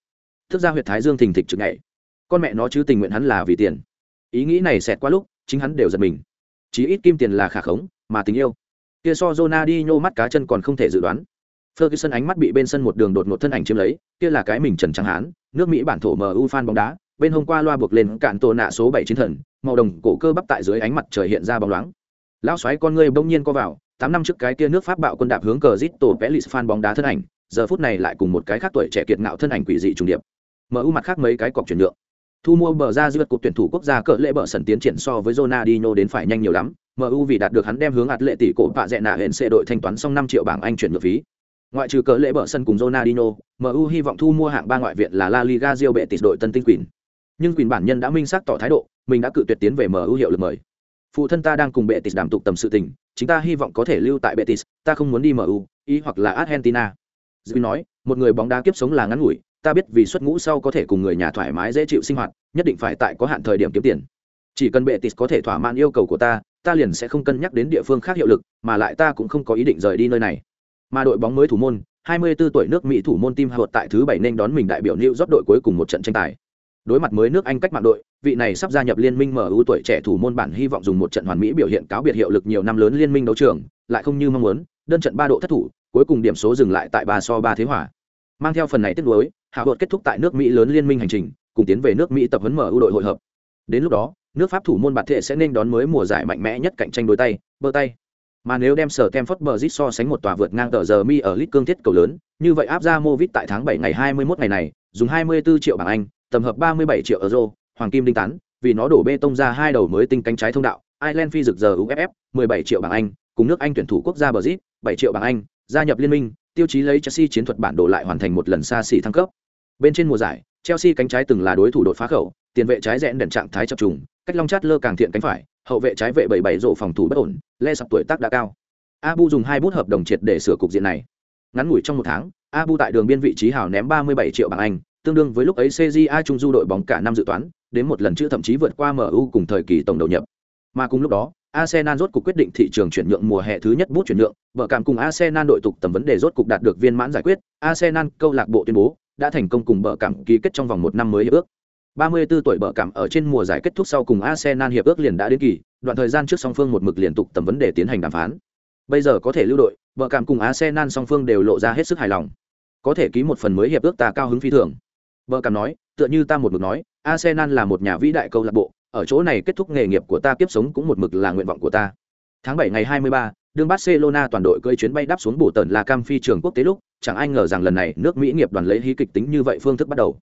Thức ra huyệt thái dương thình thịch trực nhảy. Con mẹ nó chứ tình nguyện hắn là vì tiền. Ý nghĩ này xẹt qua lúc, chính hắn đều giật mình. Chí ít kim tiền là khả khống, mà tình yêu. Kia so Ronaldinho mắt cá chân còn không thể dự đoán. Ferguson ánh mắt bị bên sân một đường đột ngột thân ảnh chiếm lấy, kia là cái mình Trần Trắng Hán, nước Mỹ bản thổ MU fan bóng đá, bên hôm qua loa buộc lên cạn tổ nạ số bảy chiến thần, màu đồng cổ cơ bắp tại dưới ánh mặt trời hiện ra bóng loáng lão xoáy con ngươi bỗng nhiên co vào tám năm trước cái kia nước pháp bạo quân đạp hướng cờ zit tổ pelis fan bóng đá thân ảnh giờ phút này lại cùng một cái khác tuổi trẻ kiệt ngạo thân ảnh quỷ dị trùng điệp mở mặt khác mấy cái cọc chuyển nhượng thu mua bờ ra giữa cục tuyển thủ quốc gia cỡ lễ bờ sần tiến triển so với Ronaldinho đến phải nhanh nhiều lắm MU vì đạt được hắn đem hướng ạt lệ tỷ cổ bạ rẽ nạ hẹn sẽ đội thanh toán xong năm triệu bảng Anh chuyển nhượng phí. Ngoại trừ cỡ lễ bờ sân cùng Ronaldinho, MU hy vọng thu mua hạng ba ngoại viện là La Liga Real Betis đội Tân Tinh Quỷ. Nhưng quyền bản nhân đã minh xác tỏ thái độ, mình đã cự tuyệt tiến về mở ưu hiệu lực mời. Phụ thân ta đang cùng bệ tịt đàm tục tầm sự tình chúng ta hy vọng có thể lưu tại betis ta không muốn đi mu ý hoặc là argentina. Dư nói một người bóng đá kiếp sống là ngắn ngủi ta biết vì xuất ngũ sau có thể cùng người nhà thoải mái dễ chịu sinh hoạt nhất định phải tại có hạn thời điểm kiếm tiền. Chỉ cần betis có thể thỏa mãn yêu cầu của ta ta liền sẽ không cân nhắc đến địa phương khác hiệu lực mà lại ta cũng không có ý định rời đi nơi này. Mà đội bóng mới thủ môn 24 tuổi nước Mỹ thủ môn Tim hợp tại thứ bảy nên đón mình đại biểu New job đội cuối cùng một trận tranh tài. Đối mặt mới nước Anh cách mạng đội, vị này sắp gia nhập liên minh MU tuổi trẻ thủ môn bản hy vọng dùng một trận hoàn mỹ biểu hiện cáo biệt hiệu lực nhiều năm lớn liên minh đấu trường, lại không như mong muốn, đơn trận ba độ thất thủ, cuối cùng điểm số dừng lại tại ba so ba thế hỏa. Mang theo phần này tiếp nối Hạ vợt kết thúc tại nước Mỹ lớn liên minh hành trình, cùng tiến về nước Mỹ tập huấn MU đội hội hợp. Đến lúc đó, nước Pháp thủ môn bạt thể sẽ nên đón mới mùa giải mạnh mẽ nhất cạnh tranh đối tay, bơ tay. Mà nếu đem sở Kemford Bridge so sánh một tòa vượt ngang tờ giờ mi ở lít cương thiết cầu lớn, như vậy áp ra Movit tại tháng 7 ngày 21 ngày này, dùng 24 triệu bảng Anh, tầm hợp 37 triệu euro, hoàng kim đinh tán, vì nó đổ bê tông ra hai đầu mới tinh cánh trái thông đạo, Ireland phi rực giờ UFF, 17 triệu bảng Anh, cùng nước Anh tuyển thủ quốc gia Brazil, 7 triệu bảng Anh, gia nhập liên minh, tiêu chí lấy Chelsea chiến thuật bản đồ lại hoàn thành một lần xa xỉ thăng cấp. Bên trên mùa giải, Chelsea cánh trái từng là đối thủ đột phá khẩu, tiền vệ trái rẽn đèn trạng thái chập trùng, cách long chát lơ càng thiện cánh phải, hậu vệ trái vệ bảy bảy rổ phòng thủ bất ổn, lê sập tuổi tác đã cao. Abu dùng hai bút hợp đồng triệt để sửa cục diện này. Ngắn ngủi trong một tháng, Abu tại đường biên vị trí hào ném 37 triệu bảng Anh, tương đương với lúc ấy CJA trung du đội bóng cả năm dự toán, đến một lần chữ thậm chí vượt qua MU cùng thời kỳ tổng đầu nhập. Mà cùng lúc đó, Arsenal rốt cục quyết định thị trường chuyển nhượng mùa hè thứ nhất bút chuyển nhượng, vợ cảm cùng Arsenal đội tục tầm vấn đề rốt cục đạt được viên mãn giải quyết, Arsenal câu lạc bộ tuyên bố đã thành công cùng bợ cảm ký kết trong vòng một năm mới hiệp ước. 34 tuổi bợ cảm ở trên mùa giải kết thúc sau cùng Arsenal hiệp ước liền đã đến kỳ, đoạn thời gian trước song phương một mực liên tục tầm vấn đề tiến hành đàm phán. Bây giờ có thể lưu đội, bợ cảm cùng Arsenal song phương đều lộ ra hết sức hài lòng. Có thể ký một phần mới hiệp ước ta cao hứng phi thường. Bơ cảm nói, tựa như ta một mực nói, Arsenal là một nhà vĩ đại câu lạc bộ, ở chỗ này kết thúc nghề nghiệp của ta kiếp sống cũng một mực là nguyện vọng của ta. Tháng 7 ngày 23, đường Barcelona toàn đội cưỡi chuyến bay đáp xuống bổ tần là cam phi trường quốc tế lúc, chẳng ai ngờ rằng lần này nước Mỹ nghiệp đoàn lấy hí kịch tính như vậy phương thức bắt đầu.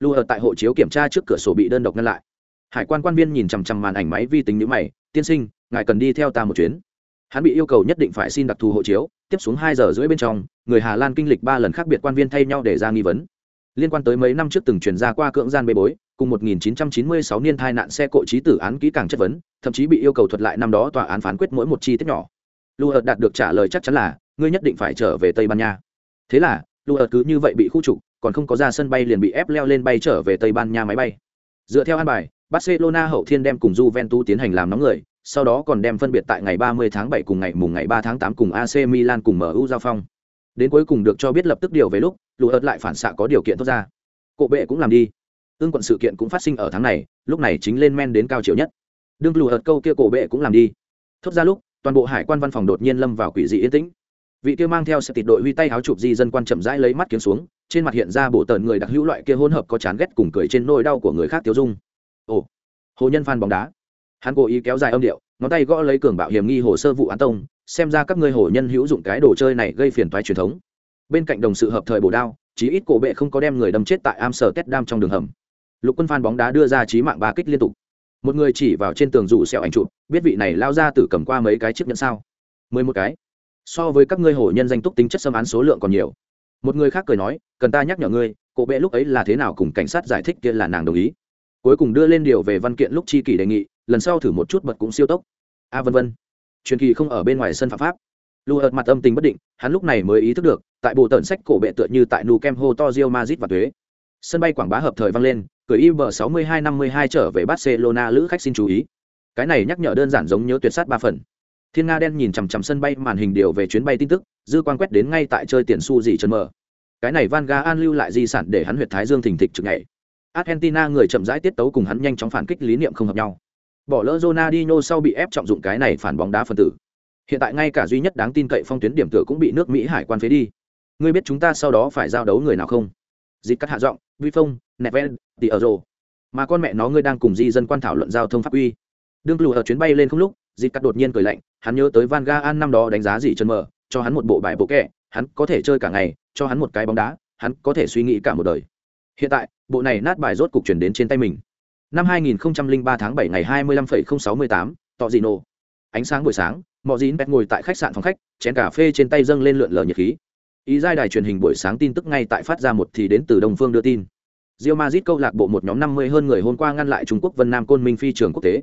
Lưu ở tại hộ chiếu kiểm tra trước cửa sổ bị đơn độc ngăn lại. Hải quan quan viên nhìn chằm chằm màn ảnh máy vi tính nhíu mày, "Tiên sinh, ngài cần đi theo ta một chuyến." Hắn bị yêu cầu nhất định phải xin đặc thù hộ chiếu, tiếp xuống 2 giờ rưỡi bên trong, người Hà Lan kinh lịch 3 lần khác biệt quan viên thay nhau để ra nghi vấn. Liên quan tới mấy năm trước từng truyền ra qua cưỡng gian bê bối, cùng 1996 niên thai nạn xe cộ trí tử án kỹ càng chất vấn, thậm chí bị yêu cầu thuật lại năm đó tòa án phán quyết mỗi một chi tiết nhỏ. lu ợt đạt được trả lời chắc chắn là, ngươi nhất định phải trở về Tây Ban Nha. Thế là, lu ợt cứ như vậy bị khu trục, còn không có ra sân bay liền bị ép leo lên bay trở về Tây Ban Nha máy bay. Dựa theo an bài, Barcelona hậu thiên đem cùng Juventus tiến hành làm nóng người, sau đó còn đem phân biệt tại ngày 30 tháng 7 cùng ngày mùng ngày 3 tháng 8 cùng AC Milan cùng MU giao phong. Đến cuối cùng được cho biết lập tức điều về lúc, Lưu ớt lại phản xạ có điều kiện thoát ra. Cộ bệ cũng làm đi. Ương quận sự kiện cũng phát sinh ở tháng này lúc này chính lên men đến cao chiều nhất. Đương lù ớt câu kia cổ bệ cũng làm đi. Thốt ra lúc toàn bộ hải quan văn phòng đột nhiên lâm vào quỷ dị yên tĩnh. Vị kia mang theo sẽ tịt đội huy tay áo chụp di dân quan chậm rãi lấy mắt kiếm xuống trên mặt hiện ra bộ tờn người đặc hữu loại kia hỗn hợp có chán ghét cùng cười trên nỗi đau của người khác tiêu dung. Ồ hồ nhân phan bóng đá. Hắn cố ý kéo dài âm điệu ngón tay gõ lấy cường bạo hiểm nghi hồ sơ vụ án tông xem ra các ngươi hổ nhân hữu dụng cái đồ chơi này gây phiền toái truyền thống. Bên cạnh đồng sự hợp thời bổ đao chí ít cổ bệ không có đem người đâm chết tại amsterdam đam trong đường hầm. Lục quân phan bóng đá đưa ra trí mạng ba kích liên tục. Một người chỉ vào trên tường rủ sẹo ảnh chụp biết vị này lao ra tử cầm qua mấy cái chiếc nhẫn sao? Mười một cái. So với các ngươi hổ nhân danh túc tính chất xâm án số lượng còn nhiều. Một người khác cười nói cần ta nhắc nhở ngươi cổ bệ lúc ấy là thế nào cùng cảnh sát giải thích kia là nàng đồng ý. Cuối cùng đưa lên điều về văn kiện lúc chi kỷ đề nghị lần sau thử một chút bật cũng siêu tốc. A à, vân vân truyền kỳ không ở bên ngoài sân phạm pháp. Lù ợt mặt âm tình bất định, hắn lúc này mới ý thức được, tại bộ tận sách cổ bệ tựa như tại nu kem hô to rio mazit và thuế. Sân bay quảng bá hợp thời vang lên cười ib 6252 trở về barcelona, lữ khách xin chú ý. Cái này nhắc nhở đơn giản giống nhớ tuyệt sát ba phần. Thiên nga đen nhìn chằm chằm sân bay màn hình điều về chuyến bay tin tức, dư quan quét đến ngay tại chơi tiền su gì chân mờ. Cái này van ga an lưu lại di sản để hắn huyệt thái dương thình thịch trực ngày argentina người chậm rãi tiết tấu cùng hắn nhanh chóng phản kích lý niệm không hợp nhau bỏ lỡ Ronaldinho sau bị ép trọng dụng cái này phản bóng đá phân tử. Hiện tại ngay cả duy nhất đáng tin cậy phong tuyến điểm tựa cũng bị nước mỹ hải quan phế đi. Ngươi biết chúng ta sau đó phải giao đấu người nào không? Dịch cắt hạ giọng, vi phong nevel tỉ ở rồ mà con mẹ nó ngươi đang cùng di dân quan thảo luận giao thông pháp uy. Đương lù ở chuyến bay lên không lúc, Dịch cắt đột nhiên cười lạnh, hắn nhớ tới van Gaal năm đó đánh giá gì chân mờ, cho hắn một bộ bài bộ kẹ, hắn có thể chơi cả ngày, cho hắn một cái bóng đá, hắn có thể suy nghĩ cả một đời. Hiện tại, bộ này nát bài rốt cục chuyển đến trên tay mình năm 2003 tháng 7 ngày 25,068, tọ dị nổ ánh sáng buổi sáng mọi dín bẹt ngồi tại khách sạn phòng khách chén cà phê trên tay dâng lên lượn lờ nhiệt khí. Ý giai đài truyền hình buổi sáng tin tức ngay tại phát ra một thì đến từ đông phương đưa tin. Rio mazit câu lạc bộ một nhóm năm mươi hơn người hôm qua ngăn lại trung quốc vân nam côn minh phi trường quốc tế.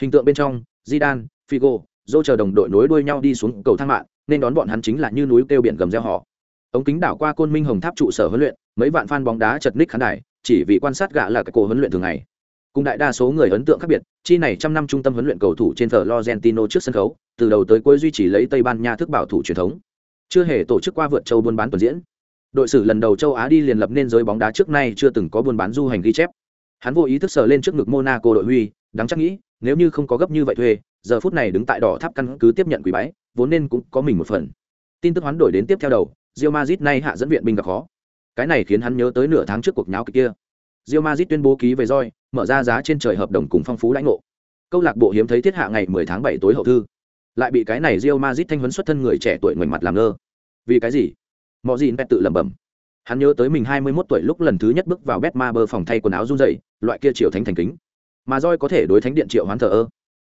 Hình tượng bên trong zidane figo dô chờ đồng đội nối đuôi nhau đi xuống cầu thang mạng nên đón bọn hắn chính là như núi kêu biển gầm reo họ ống kính đảo qua côn minh hồng tháp trụ sở huấn luyện mấy vạn fan bóng đá chật ních khán đài chỉ vì quan sát gã là cái cổ huấn luyện thường ngày cùng đại đa số người ấn tượng khác biệt, chi này trăm năm trung tâm huấn luyện cầu thủ trên florentino trước sân khấu, từ đầu tới cuối duy trì lấy tây ban nha thức bảo thủ truyền thống. Chưa hề tổ chức qua vượt châu buôn bán tuần diễn. Đội sử lần đầu châu á đi liền lập nên giới bóng đá trước nay chưa từng có buôn bán du hành ghi chép. Hắn vô ý thức sờ lên trước ngực monaco đội huy, đáng chắc nghĩ, nếu như không có gấp như vậy thuê, giờ phút này đứng tại đỏ tháp căn cứ tiếp nhận quỷ bái, vốn nên cũng có mình một phần. Tin tức hoán đổi đến tiếp theo đầu rio mazit nay hạ dẫn viện binh gặp khó. Cái này khiến hắn nhớ tới nửa tháng trước cuộc nháo kịch kia. Real Madrid tuyên bố ký về roi mở ra giá trên trời hợp đồng cùng phong phú lãnh ngộ. Câu lạc bộ hiếm thấy thiết hạ ngày 10 tháng 7 tối hậu thư. Lại bị cái này Real Madrid thanh huấn xuất thân người trẻ tuổi ngoảnh mặt làm ngơ. Vì cái gì? Mọ gì pet tự lẩm bẩm. Hắn nhớ tới mình 21 tuổi lúc lần thứ nhất bước vào Betmaber bơ phòng thay quần áo run rẩy, loại kia triệu thánh thành kính. Mà roi có thể đối thánh điện triệu hoán thờ ơ.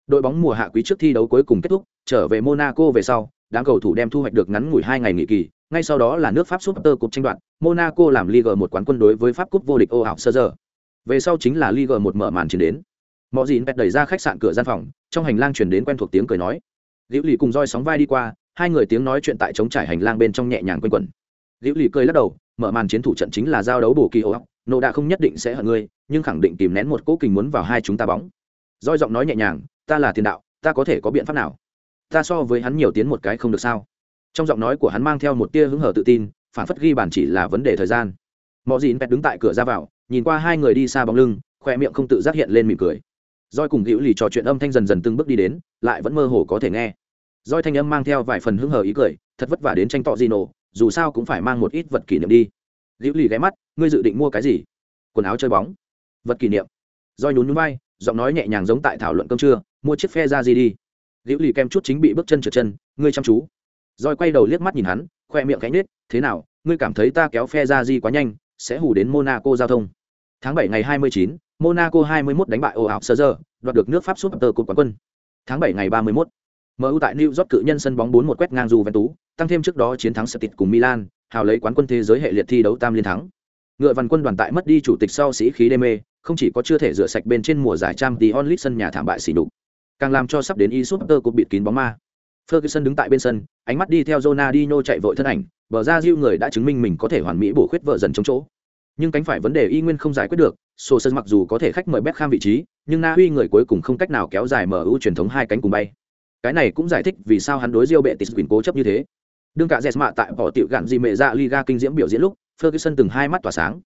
Đội bóng mùa hạ quý trước thi đấu cuối cùng kết thúc trở về monaco về sau đám cầu thủ đem thu hoạch được ngắn ngủi hai ngày nghỉ kỳ ngay sau đó là nước pháp super cup tranh đoạt Monaco làm Ligue 1 quán quân đối với Pháp cúp vô địch ô ảo sơ giờ. Về sau chính là Ligue 1 mở màn chiến đến. Mọ Dĩn Pet đẩy ra khách sạn cửa gian phòng, trong hành lang truyền đến quen thuộc tiếng cười nói. Liễu Lì cùng roi sóng vai đi qua, hai người tiếng nói chuyện tại trống trải hành lang bên trong nhẹ nhàng quanh quẩn. Liễu Lì cười lắc đầu, mở màn chiến thủ trận chính là giao đấu bổ kỳ ô nộ đã không nhất định sẽ hận ngươi nhưng khẳng định kìm nén một cố kình muốn vào hai chúng ta bóng roi giọng nói nhẹ nhàng ta là tiền đạo ta có thể có biện pháp nào ta so với hắn nhiều tiến một cái không được sao trong giọng nói của hắn mang theo một tia hứng hở tự tin, phản phất ghi bản chỉ là vấn đề thời gian. Mọi dìn pet đứng tại cửa ra vào, nhìn qua hai người đi xa bóng lưng khoe miệng không tự giác hiện lên mỉm cười. Roi cùng hữu lì trò chuyện âm thanh dần dần từng bước đi đến, lại vẫn mơ hồ có thể nghe. Roi thanh âm mang theo vài phần hứng hở ý cười, thật vất vả đến tranh tọ di nổ dù sao cũng phải mang một ít vật kỷ niệm đi. Hữu lì ghé mắt, ngươi dự định mua cái gì? Quần áo chơi bóng. Vật kỷ niệm. Doi nhún nhún vai, giọng nói nhẹ nhàng giống tại thảo luận cơm trưa, mua chiếc phe ra gì đi. Hữu lì kem chút chính bị bước chân trượt chân, ngươi chăm chú roi quay đầu liếc mắt nhìn hắn khoe miệng cánh nết thế nào ngươi cảm thấy ta kéo phe ra di quá nhanh sẽ hù đến monaco giao thông tháng bảy ngày hai mươi chín monaco hai mươi 21 đánh bại ồ ảo sơ giờ đoạt được nước pháp súp tờ cột quán quân tháng bảy ngày ba mươi 31 MU tại New York cự nhân sân bóng 4-1 quét ngang Juventus, tăng thêm trước đó chiến thắng Celtic cùng Milan, hào lấy quán quân thế giới hệ liệt thi đấu tam liên thắng. Ngựa văn quân đoàn tại mất đi chủ tịch sau sĩ khí đê mê, không chỉ có chưa thể rửa sạch bên trên mùa giải trang tí onlit sân nhà thảm bại xỉ nhục, càng làm cho sắp đến y cũng bị bịt kín bóng ma. Ferguson đứng tại bên sân, ánh mắt đi theo Ronaldinho chạy vội thân ảnh, bờ ra diêu người đã chứng minh mình có thể hoàn mỹ bổ khuyết vợ dần chống chỗ. Nhưng cánh phải vấn đề y nguyên không giải quyết được, Sô mặc dù có thể khách mời Beckham vị trí, nhưng Na Uy người cuối cùng không cách nào kéo dài mở ưu truyền thống hai cánh cùng bay. Cái này cũng giải thích vì sao hắn đối Real Betis quyền cố chấp như thế. Đương cả Jesma tại bỏ tiểu gạn gì mẹ ra Liga kinh diễm biểu diễn lúc, Ferguson từng hai mắt tỏa sáng.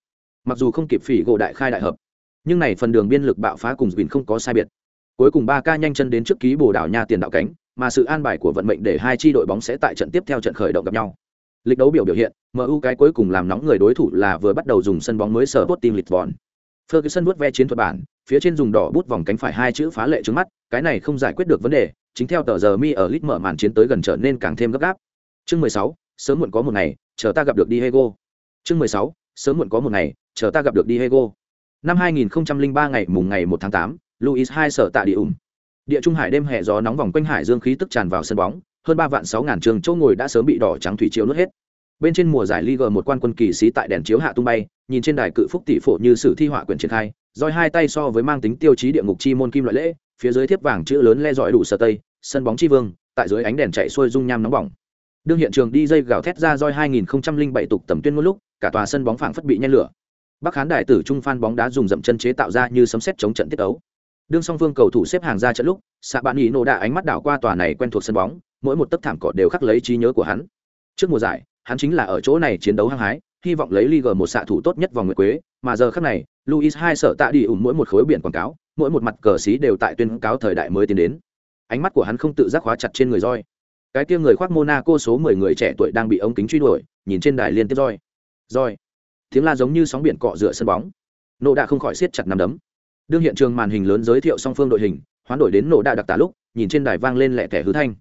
Mặc dù không kịp phỉ gỗ đại khai đại hợp, nhưng này phần đường biên lực bạo phá cùng Quỳnh không có sai biệt. Cuối cùng ba ca nhanh chân đến trước ký bồ đảo nha tiền đạo cánh, mà sự an bài của vận mệnh để hai chi đội bóng sẽ tại trận tiếp theo trận khởi động gặp nhau. Lịch đấu biểu biểu hiện, MU cái cuối cùng làm nóng người đối thủ là vừa bắt đầu dùng sân bóng mới sở Sporting Lisbon. Ferguson vuốt ve chiến thuật bản, phía trên dùng đỏ bút vòng cánh phải hai chữ phá lệ trước mắt, cái này không giải quyết được vấn đề, chính theo tờ giờ mi ở lit mở màn chiến tới gần trở nên càng thêm gấp gáp. Chương 16, sớm muộn có một ngày, chờ ta gặp được Diego. Chương 16, sớm muộn có một ngày, chờ ta gặp được Diego. Năm 2003 ngày mùng ngày 1 tháng 8, Luis hai sở tại địa ủng. Địa Trung Hải đêm hè gió nóng vòng quanh hải dương khí tức tràn vào sân bóng, hơn 3 vạn sáu ngàn trường chỗ ngồi đã sớm bị đỏ trắng thủy chiếu nuốt hết. Bên trên mùa giải Liga một quan quân kỳ sĩ tại đèn chiếu hạ tung bay, nhìn trên đài cự phúc tỷ phổ như sử thi họa quyển triển khai, roi hai tay so với mang tính tiêu chí địa ngục chi môn kim loại lễ, phía dưới thiếp vàng chữ lớn le dọi đủ sở tây, sân bóng chi vương, tại dưới ánh đèn chạy xuôi dung nham nóng bỏng. Đương hiện trường đi dây gào thét ra roi 2007 tục tầm tuyên ngôn lúc, cả tòa sân bóng phảng phất bị nhen lửa. Bắc Hán đại tử trung phan bóng đá dùng dậm chân chế tạo ra như sấm sét chống trận tiết đấu. Đương song phương cầu thủ xếp hàng ra trận lúc, Sạ Bạn Ý nổ đã ánh mắt đảo qua tòa này quen thuộc sân bóng, mỗi một tấc thảm cỏ đều khắc lấy trí nhớ của hắn. Trước mùa giải, hắn chính là ở chỗ này chiến đấu hăng hái, hy vọng lấy Liga một xạ thủ tốt nhất vòng nguyệt quế, mà giờ khắc này, Luis hai sợ tạ đi ủng mỗi một khối biển quảng cáo, mỗi một mặt cờ xí đều tại tuyên cáo thời đại mới tiến đến. Ánh mắt của hắn không tự giác khóa chặt trên người roi. Cái kia người khoác Monaco số 10 người trẻ tuổi đang bị ống kính truy đuổi, nhìn trên đài liên tiếp roi. Roi. Tiếng la giống như sóng biển cọ rửa sân bóng. Nộ đã không khỏi siết chặt nắm đấm. Đương hiện trường màn hình lớn giới thiệu song phương đội hình, hoán đổi đến nổ đại đặc tả lúc, nhìn trên đài vang lên lẹ thẻ hứ thanh.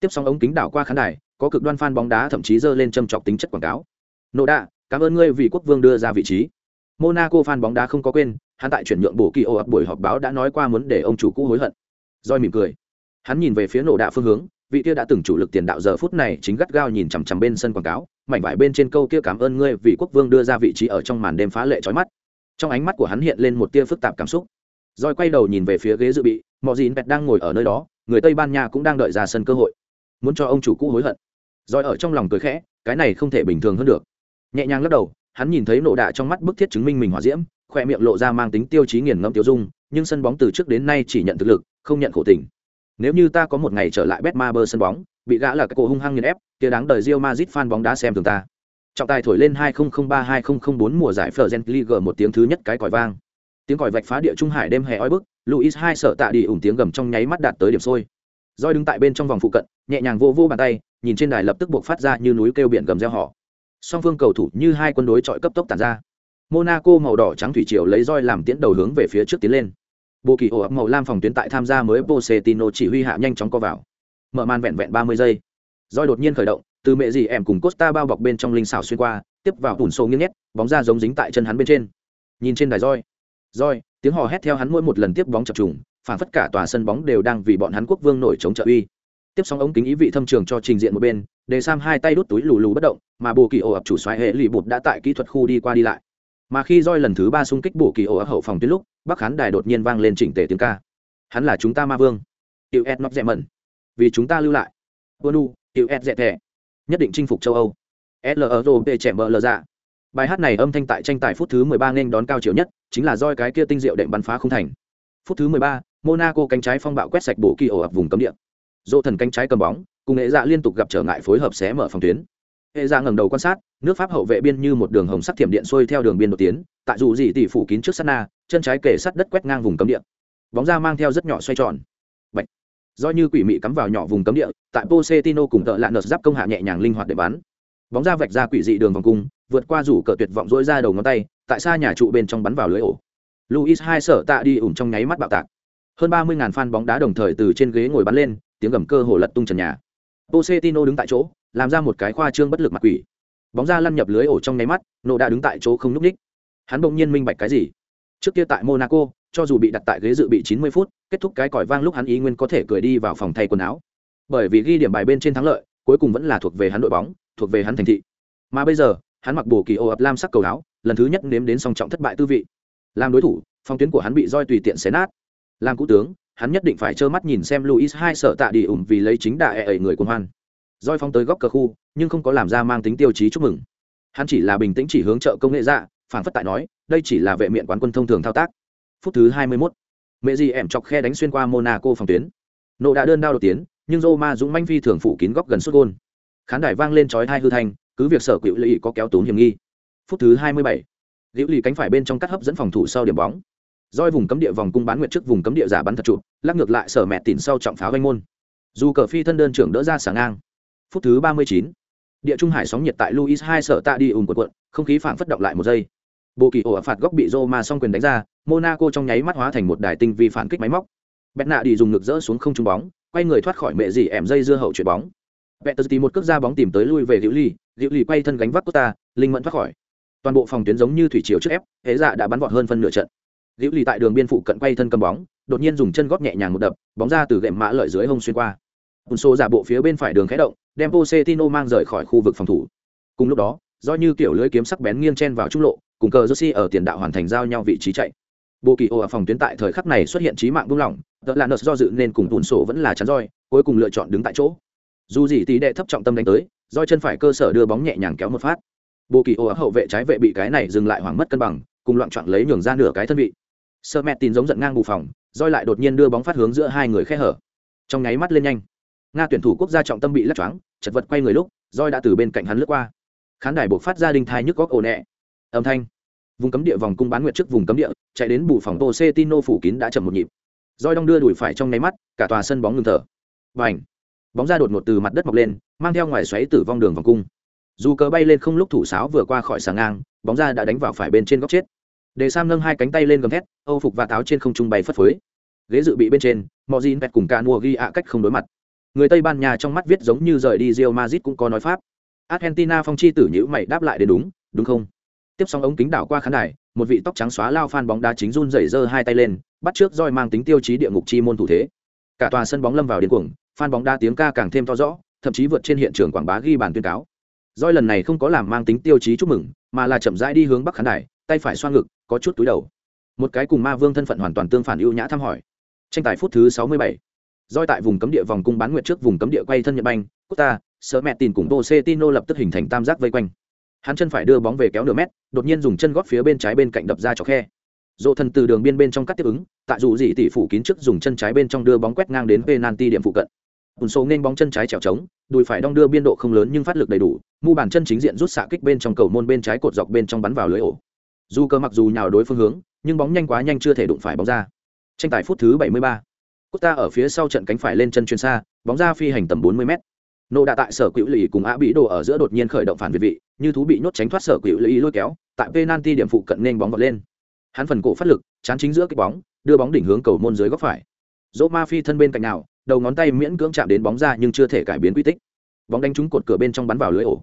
Tiếp sóng ống kính đảo qua khán đài, có cực đoan fan bóng đá thậm chí dơ lên châm chọc tính chất quảng cáo. nổ đạ cảm ơn ngươi vì quốc vương đưa ra vị trí. Monaco fan bóng đá không có quên, hắn tại chuyển nhượng bổ kỳ ô ập buổi họp báo đã nói qua muốn để ông chủ cũ hối hận. roi mỉm cười. Hắn nhìn về phía nổ đạ phương hướng, vị kia đã từng chủ lực tiền đạo giờ phút này chính gắt gao nhìn chằm chằm bên sân quảng cáo, mảnh vải bên trên câu kia cảm ơn ngươi vì quốc vương đưa ra vị trí ở trong màn đêm phá lệ chói mắt. Trong ánh mắt của hắn hiện lên một tia phức tạp cảm xúc. Rồi quay đầu nhìn về phía ghế dự bị, mọi gì Pẹt đang ngồi ở nơi đó, người Tây Ban Nha cũng đang đợi ra sân cơ hội. Muốn cho ông chủ cũ hối hận. Rồi ở trong lòng cười khẽ, cái này không thể bình thường hơn được. Nhẹ nhàng lắc đầu, hắn nhìn thấy nộ đạ trong mắt bức thiết chứng minh mình hỏa diễm khoe miệng lộ ra mang tính tiêu chí nghiền ngẫm tiêu dung nhưng sân bóng từ trước đến nay chỉ nhận thực lực không nhận khổ tình nếu như ta có một ngày trở lại Betmaber sân bóng bị gã là cái cổ hung hăng nghiền ép kia đáng đời Real Madrid fan bóng đá xem thường ta trọng tài thổi lên 2003-2004 mùa giải Fergen League một tiếng thứ nhất cái còi vang. Tiếng còi vạch phá địa trung hải đêm hè oi bức, Luis hai sợ tạ đi ủng tiếng gầm trong nháy mắt đạt tới điểm sôi. Roi đứng tại bên trong vòng phụ cận, nhẹ nhàng vô vô bàn tay, nhìn trên đài lập tức buộc phát ra như núi kêu biển gầm reo họ song phương cầu thủ như hai quân đối chọi cấp tốc tàn ra. Monaco màu đỏ trắng thủy triều lấy roi làm tiến đầu hướng về phía trước tiến lên. Bộ kỳ ổ ập màu lam phòng tuyến tại tham gia mới Pochettino chỉ huy hạ nhanh chóng co vào. Mở màn vẹn vẹn ba mươi giây. Roi đột nhiên khởi động từ mẹ gì em cùng costa bao bọc bên trong linh xảo xuyên qua, tiếp vào ủn sâu nghiêng nhét, bóng ra giống dính tại chân hắn bên trên. Nhìn trên đài roi. Roi, tiếng hò hét theo hắn mỗi một lần tiếp bóng chập trùng, phản phất cả tòa sân bóng đều đang vì bọn hắn quốc vương nổi chống trợ uy. Tiếp sóng ống kính ý vị thâm trường cho trình diện một bên, để sam hai tay đút túi lù lù bất động, mà bồ kỳ ổ ập chủ xoáy hệ lì bụt đã tại kỹ thuật khu đi qua đi lại. Mà khi roi lần thứ ba xung kích bổ kỳ ổ ập hậu phòng tuyến lúc, bắc khán đài đột nhiên vang lên chỉnh tề tiếng ca. Hắn là chúng ta ma vương. Yêu ed nóc dẹ mẩn. Vì chúng ta lưu lại. Bonu yêu ed dẹ thẻ nhất định chinh phục châu âu. Lrop trẻ mờ lờ dạ. Bài hát này âm thanh tại tranh tài phút thứ 13 nên đón cao chiều nhất chính là roi cái kia tinh diệu đệm bắn phá không thành. Phút thứ 13, monaco cánh trái phong bạo quét sạch bộ kỳ ổ ập vùng cấm địa. Dỗ thần cánh trái cầm bóng cùng hệ dạ liên tục gặp trở ngại phối hợp xé mở phòng tuyến. Hệ dạ ngẩng đầu quan sát nước pháp hậu vệ biên như một đường hồng sắc thiểm điện xuôi theo đường biên đột tiến tại dù gì tỷ phủ kín trước sát na chân trái kể sát đất quét ngang vùng cấm địa. Bóng ra mang theo rất nhỏ xoay tròn do như quỷ mị cắm vào nhỏ vùng cấm địa, tại Pochettino cùng tợ lạ nợt giáp công hạ nhẹ nhàng linh hoạt để bắn. Bóng ra vạch ra quỷ dị đường vòng cung, vượt qua rủ cờ tuyệt vọng dỗi ra đầu ngón tay, tại xa nhà trụ bên trong bắn vào lưới ổ. Luis hai sở tạ đi ủng trong nháy mắt bạo tạc. Hơn ba mươi ngàn fan bóng đá đồng thời từ trên ghế ngồi bắn lên, tiếng gầm cơ hồ lật tung trần nhà. Pochettino đứng tại chỗ, làm ra một cái khoa trương bất lực mặt quỷ. Bóng ra lăn nhập lưới ổ trong nháy mắt nộ đã đứng tại chỗ không n ú c ních hắn bỗng nhiên minh bạch cái gì? Trước kia tại monaco cho dù bị đặt tại ghế dự bị 90 phút, kết thúc cái còi vang lúc hắn ý nguyên có thể cười đi vào phòng thay quần áo. Bởi vì ghi điểm bài bên trên thắng lợi, cuối cùng vẫn là thuộc về hắn đội bóng, thuộc về hắn thành thị. Mà bây giờ, hắn mặc bổ kỳ ô ập lam sắc cầu áo, lần thứ nhất nếm đến song trọng thất bại tư vị. Làm đối thủ phong tuyến của hắn bị roi tùy tiện xé nát. Làm cũ tướng, hắn nhất định phải trơ mắt nhìn xem luis hai sợ tạ đi ủng vì lấy chính đại ệ e người quân hoan. Roi phong tới góc cờ khu, nhưng không có làm ra mang tính tiêu chí chúc mừng. Hắn chỉ là bình tĩnh chỉ hướng trợ công nghệ dạ phản phất tại nói, đây chỉ là vệ miện quán quân thông thường thao tác phút thứ 21. mẹ gì ẻm chọc khe đánh xuyên qua monaco phòng tuyến. Nộ đã đơn đao đột tiến, nhưng roma dũng manh phi thường phủ kín góc gần sút gôn. Khán đài vang lên chói tai hư thanh cứ việc sở quỷ lỵ có kéo tốn hiểm nghi. Phút thứ 27. liễu lì cánh phải bên trong cắt hấp dẫn phòng thủ sau điểm bóng. Roi vùng cấm địa vòng cung bán nguyệt trước vùng cấm địa giả bắn thật trụ lắc ngược lại sở mẹ tỉn sau trọng pháo vanh môn. Dù cờ phi thân đơn trưởng đỡ ra sáng ngang. Phút thứ 39. địa trung hải sóng nhiệt tại luis hai sở tạ đi ùn quần quận, không khí phảng phất động lại một giây bộ kỳ ổ ở phạt góc bị Roma song quyền đánh ra, Monaco trong nháy mắt hóa thành một đài tinh vi phản kích máy móc. Bẹt nạ đi dùng ngực rỡ xuống không trúng bóng, quay người thoát khỏi mẹ gì ẻm dây dưa hậu chuyển bóng. Betters một cước ra bóng tìm tới lui về Diệu Ly, Diệu Ly quay thân gánh vác Costa, linh mẫn thoát khỏi. Toàn bộ phòng tuyến giống như thủy triều trước ép, hễ dạ đã bắn vọt hơn phân nửa trận. Diệu Ly tại đường biên phụ cận quay thân cầm bóng, đột nhiên dùng chân góp nhẹ nhàng một đập, bóng ra từ gệm mã lợi dưới hông xuyên qua. Unso giả bộ phía bên phải đường khẽ động, đem Pochettino mang rời khỏi khu vực phòng thủ. Cùng lúc đó, do như kiểu lưới kiếm sắc bén nghiêng chen vào trung lộ, cùng cờ Josi ở tiền đạo hoàn thành giao nhau vị trí chạy. Bộ kỳ ô ở phòng tuyến tại thời khắc này xuất hiện trí mạng buông lỏng, tợ là nợ do dự nên cùng tùn sổ vẫn là chắn roi, cuối cùng lựa chọn đứng tại chỗ. Dù gì tí đệ thấp trọng tâm đánh tới, roi chân phải cơ sở đưa bóng nhẹ nhàng kéo một phát. Bộ kỳ ô ở hậu vệ trái vệ bị cái này dừng lại hoảng mất cân bằng, cùng loạn chọn lấy nhường ra nửa cái thân vị. Sơ mẹ tin giống giận ngang bù phòng, roi lại đột nhiên đưa bóng phát hướng giữa hai người khe hở. Trong nháy mắt lên nhanh, Nga tuyển thủ quốc gia trọng tâm bị lắc choáng, chật vật quay người lúc, roi đã từ bên cạnh hắn lướt qua. Khán đài buộc phát ra đinh thai nhức góc ồ nẹ. Âm thanh. Vùng cấm địa vòng cung bán nguyệt trước vùng cấm địa, chạy đến bù phòng Pochettino phủ kín đã chậm một nhịp. Roi đong đưa đuổi phải trong nháy mắt, cả tòa sân bóng ngừng thở. Và bóng ra đột ngột từ mặt đất mọc lên, mang theo ngoài xoáy tử vong đường vòng cung. Dù cờ bay lên không lúc thủ sáo vừa qua khỏi sàng ngang, bóng ra đã đánh vào phải bên trên góc chết. Để sam nâng hai cánh tay lên gầm thét, âu phục và táo trên không trung bay phất phới. Ghế dự bị bên trên, mọi gì pet cùng ca mua ghi ạ cách không đối mặt. Người tây ban nha trong mắt viết giống như rời đi rio mazit cũng có nói pháp argentina phong chi tử nhữ mày đáp lại đến đúng đúng không? Tiếp xong ống kính đảo qua khán đài, một vị tóc trắng xóa lao phan bóng đá chính run rẩy giơ hai tay lên, bắt trước roi mang tính tiêu chí địa ngục chi môn thủ thế. Cả tòa sân bóng lâm vào điên cuồng phan bóng đá tiếng ca càng thêm to rõ, thậm chí vượt trên hiện trường quảng bá ghi bàn tuyên cáo. Roi lần này không có làm mang tính tiêu chí chúc mừng, mà là chậm rãi đi hướng bắc khán đài, tay phải xoa ngực, có chút túi đầu. Một cái cùng ma vương thân phận hoàn toàn tương phản ưu nhã thăm hỏi. Tranh tài phút thứ sáu mươi bảy. Roi tại vùng cấm địa vòng cung bán nguyệt trước vùng cấm địa quay thân nhật banh costa sợ mẹ tin cùng Pochettino lập tức hình thành tam giác vây quanh. Hắn chân phải đưa bóng về kéo nửa mét, đột nhiên dùng chân góp phía bên trái bên cạnh đập ra cho khe. Dỗ thần từ đường biên bên trong cắt tiếp ứng, tại dù gì tỷ phủ kín trước dùng chân trái bên trong đưa bóng quét ngang đến penalty điểm phụ cận. Ùn số nên bóng chân trái trèo trống, đùi phải đong đưa biên độ không lớn nhưng phát lực đầy đủ, mu bàn chân chính diện rút xạ kích bên trong cầu môn bên trái cột dọc bên trong bắn vào lưới ổ. Dù cơ mặc dù nhào đối phương hướng, nhưng bóng nhanh quá nhanh chưa thể đụng phải bóng ra. Tranh tài phút thứ 73. Costa ở phía sau trận cánh phải lên chân chuyên xa, bóng ra phi hành tầm 40 m nô đã tại sở cựu lì cùng á bị đồ ở giữa đột nhiên khởi động phản việt vị, như thú bị nhốt tránh thoát sở cựu lì lôi kéo, tại penalty điểm phụ cận nên bóng vọt lên. Hắn phần cổ phát lực, chán chính giữa cái bóng, đưa bóng đỉnh hướng cầu môn dưới góc phải. Dỗ ma phi thân bên cạnh nào, đầu ngón tay miễn cưỡng chạm đến bóng ra nhưng chưa thể cải biến quy tích. Bóng đánh trúng cột cửa bên trong bắn vào lưới ổ.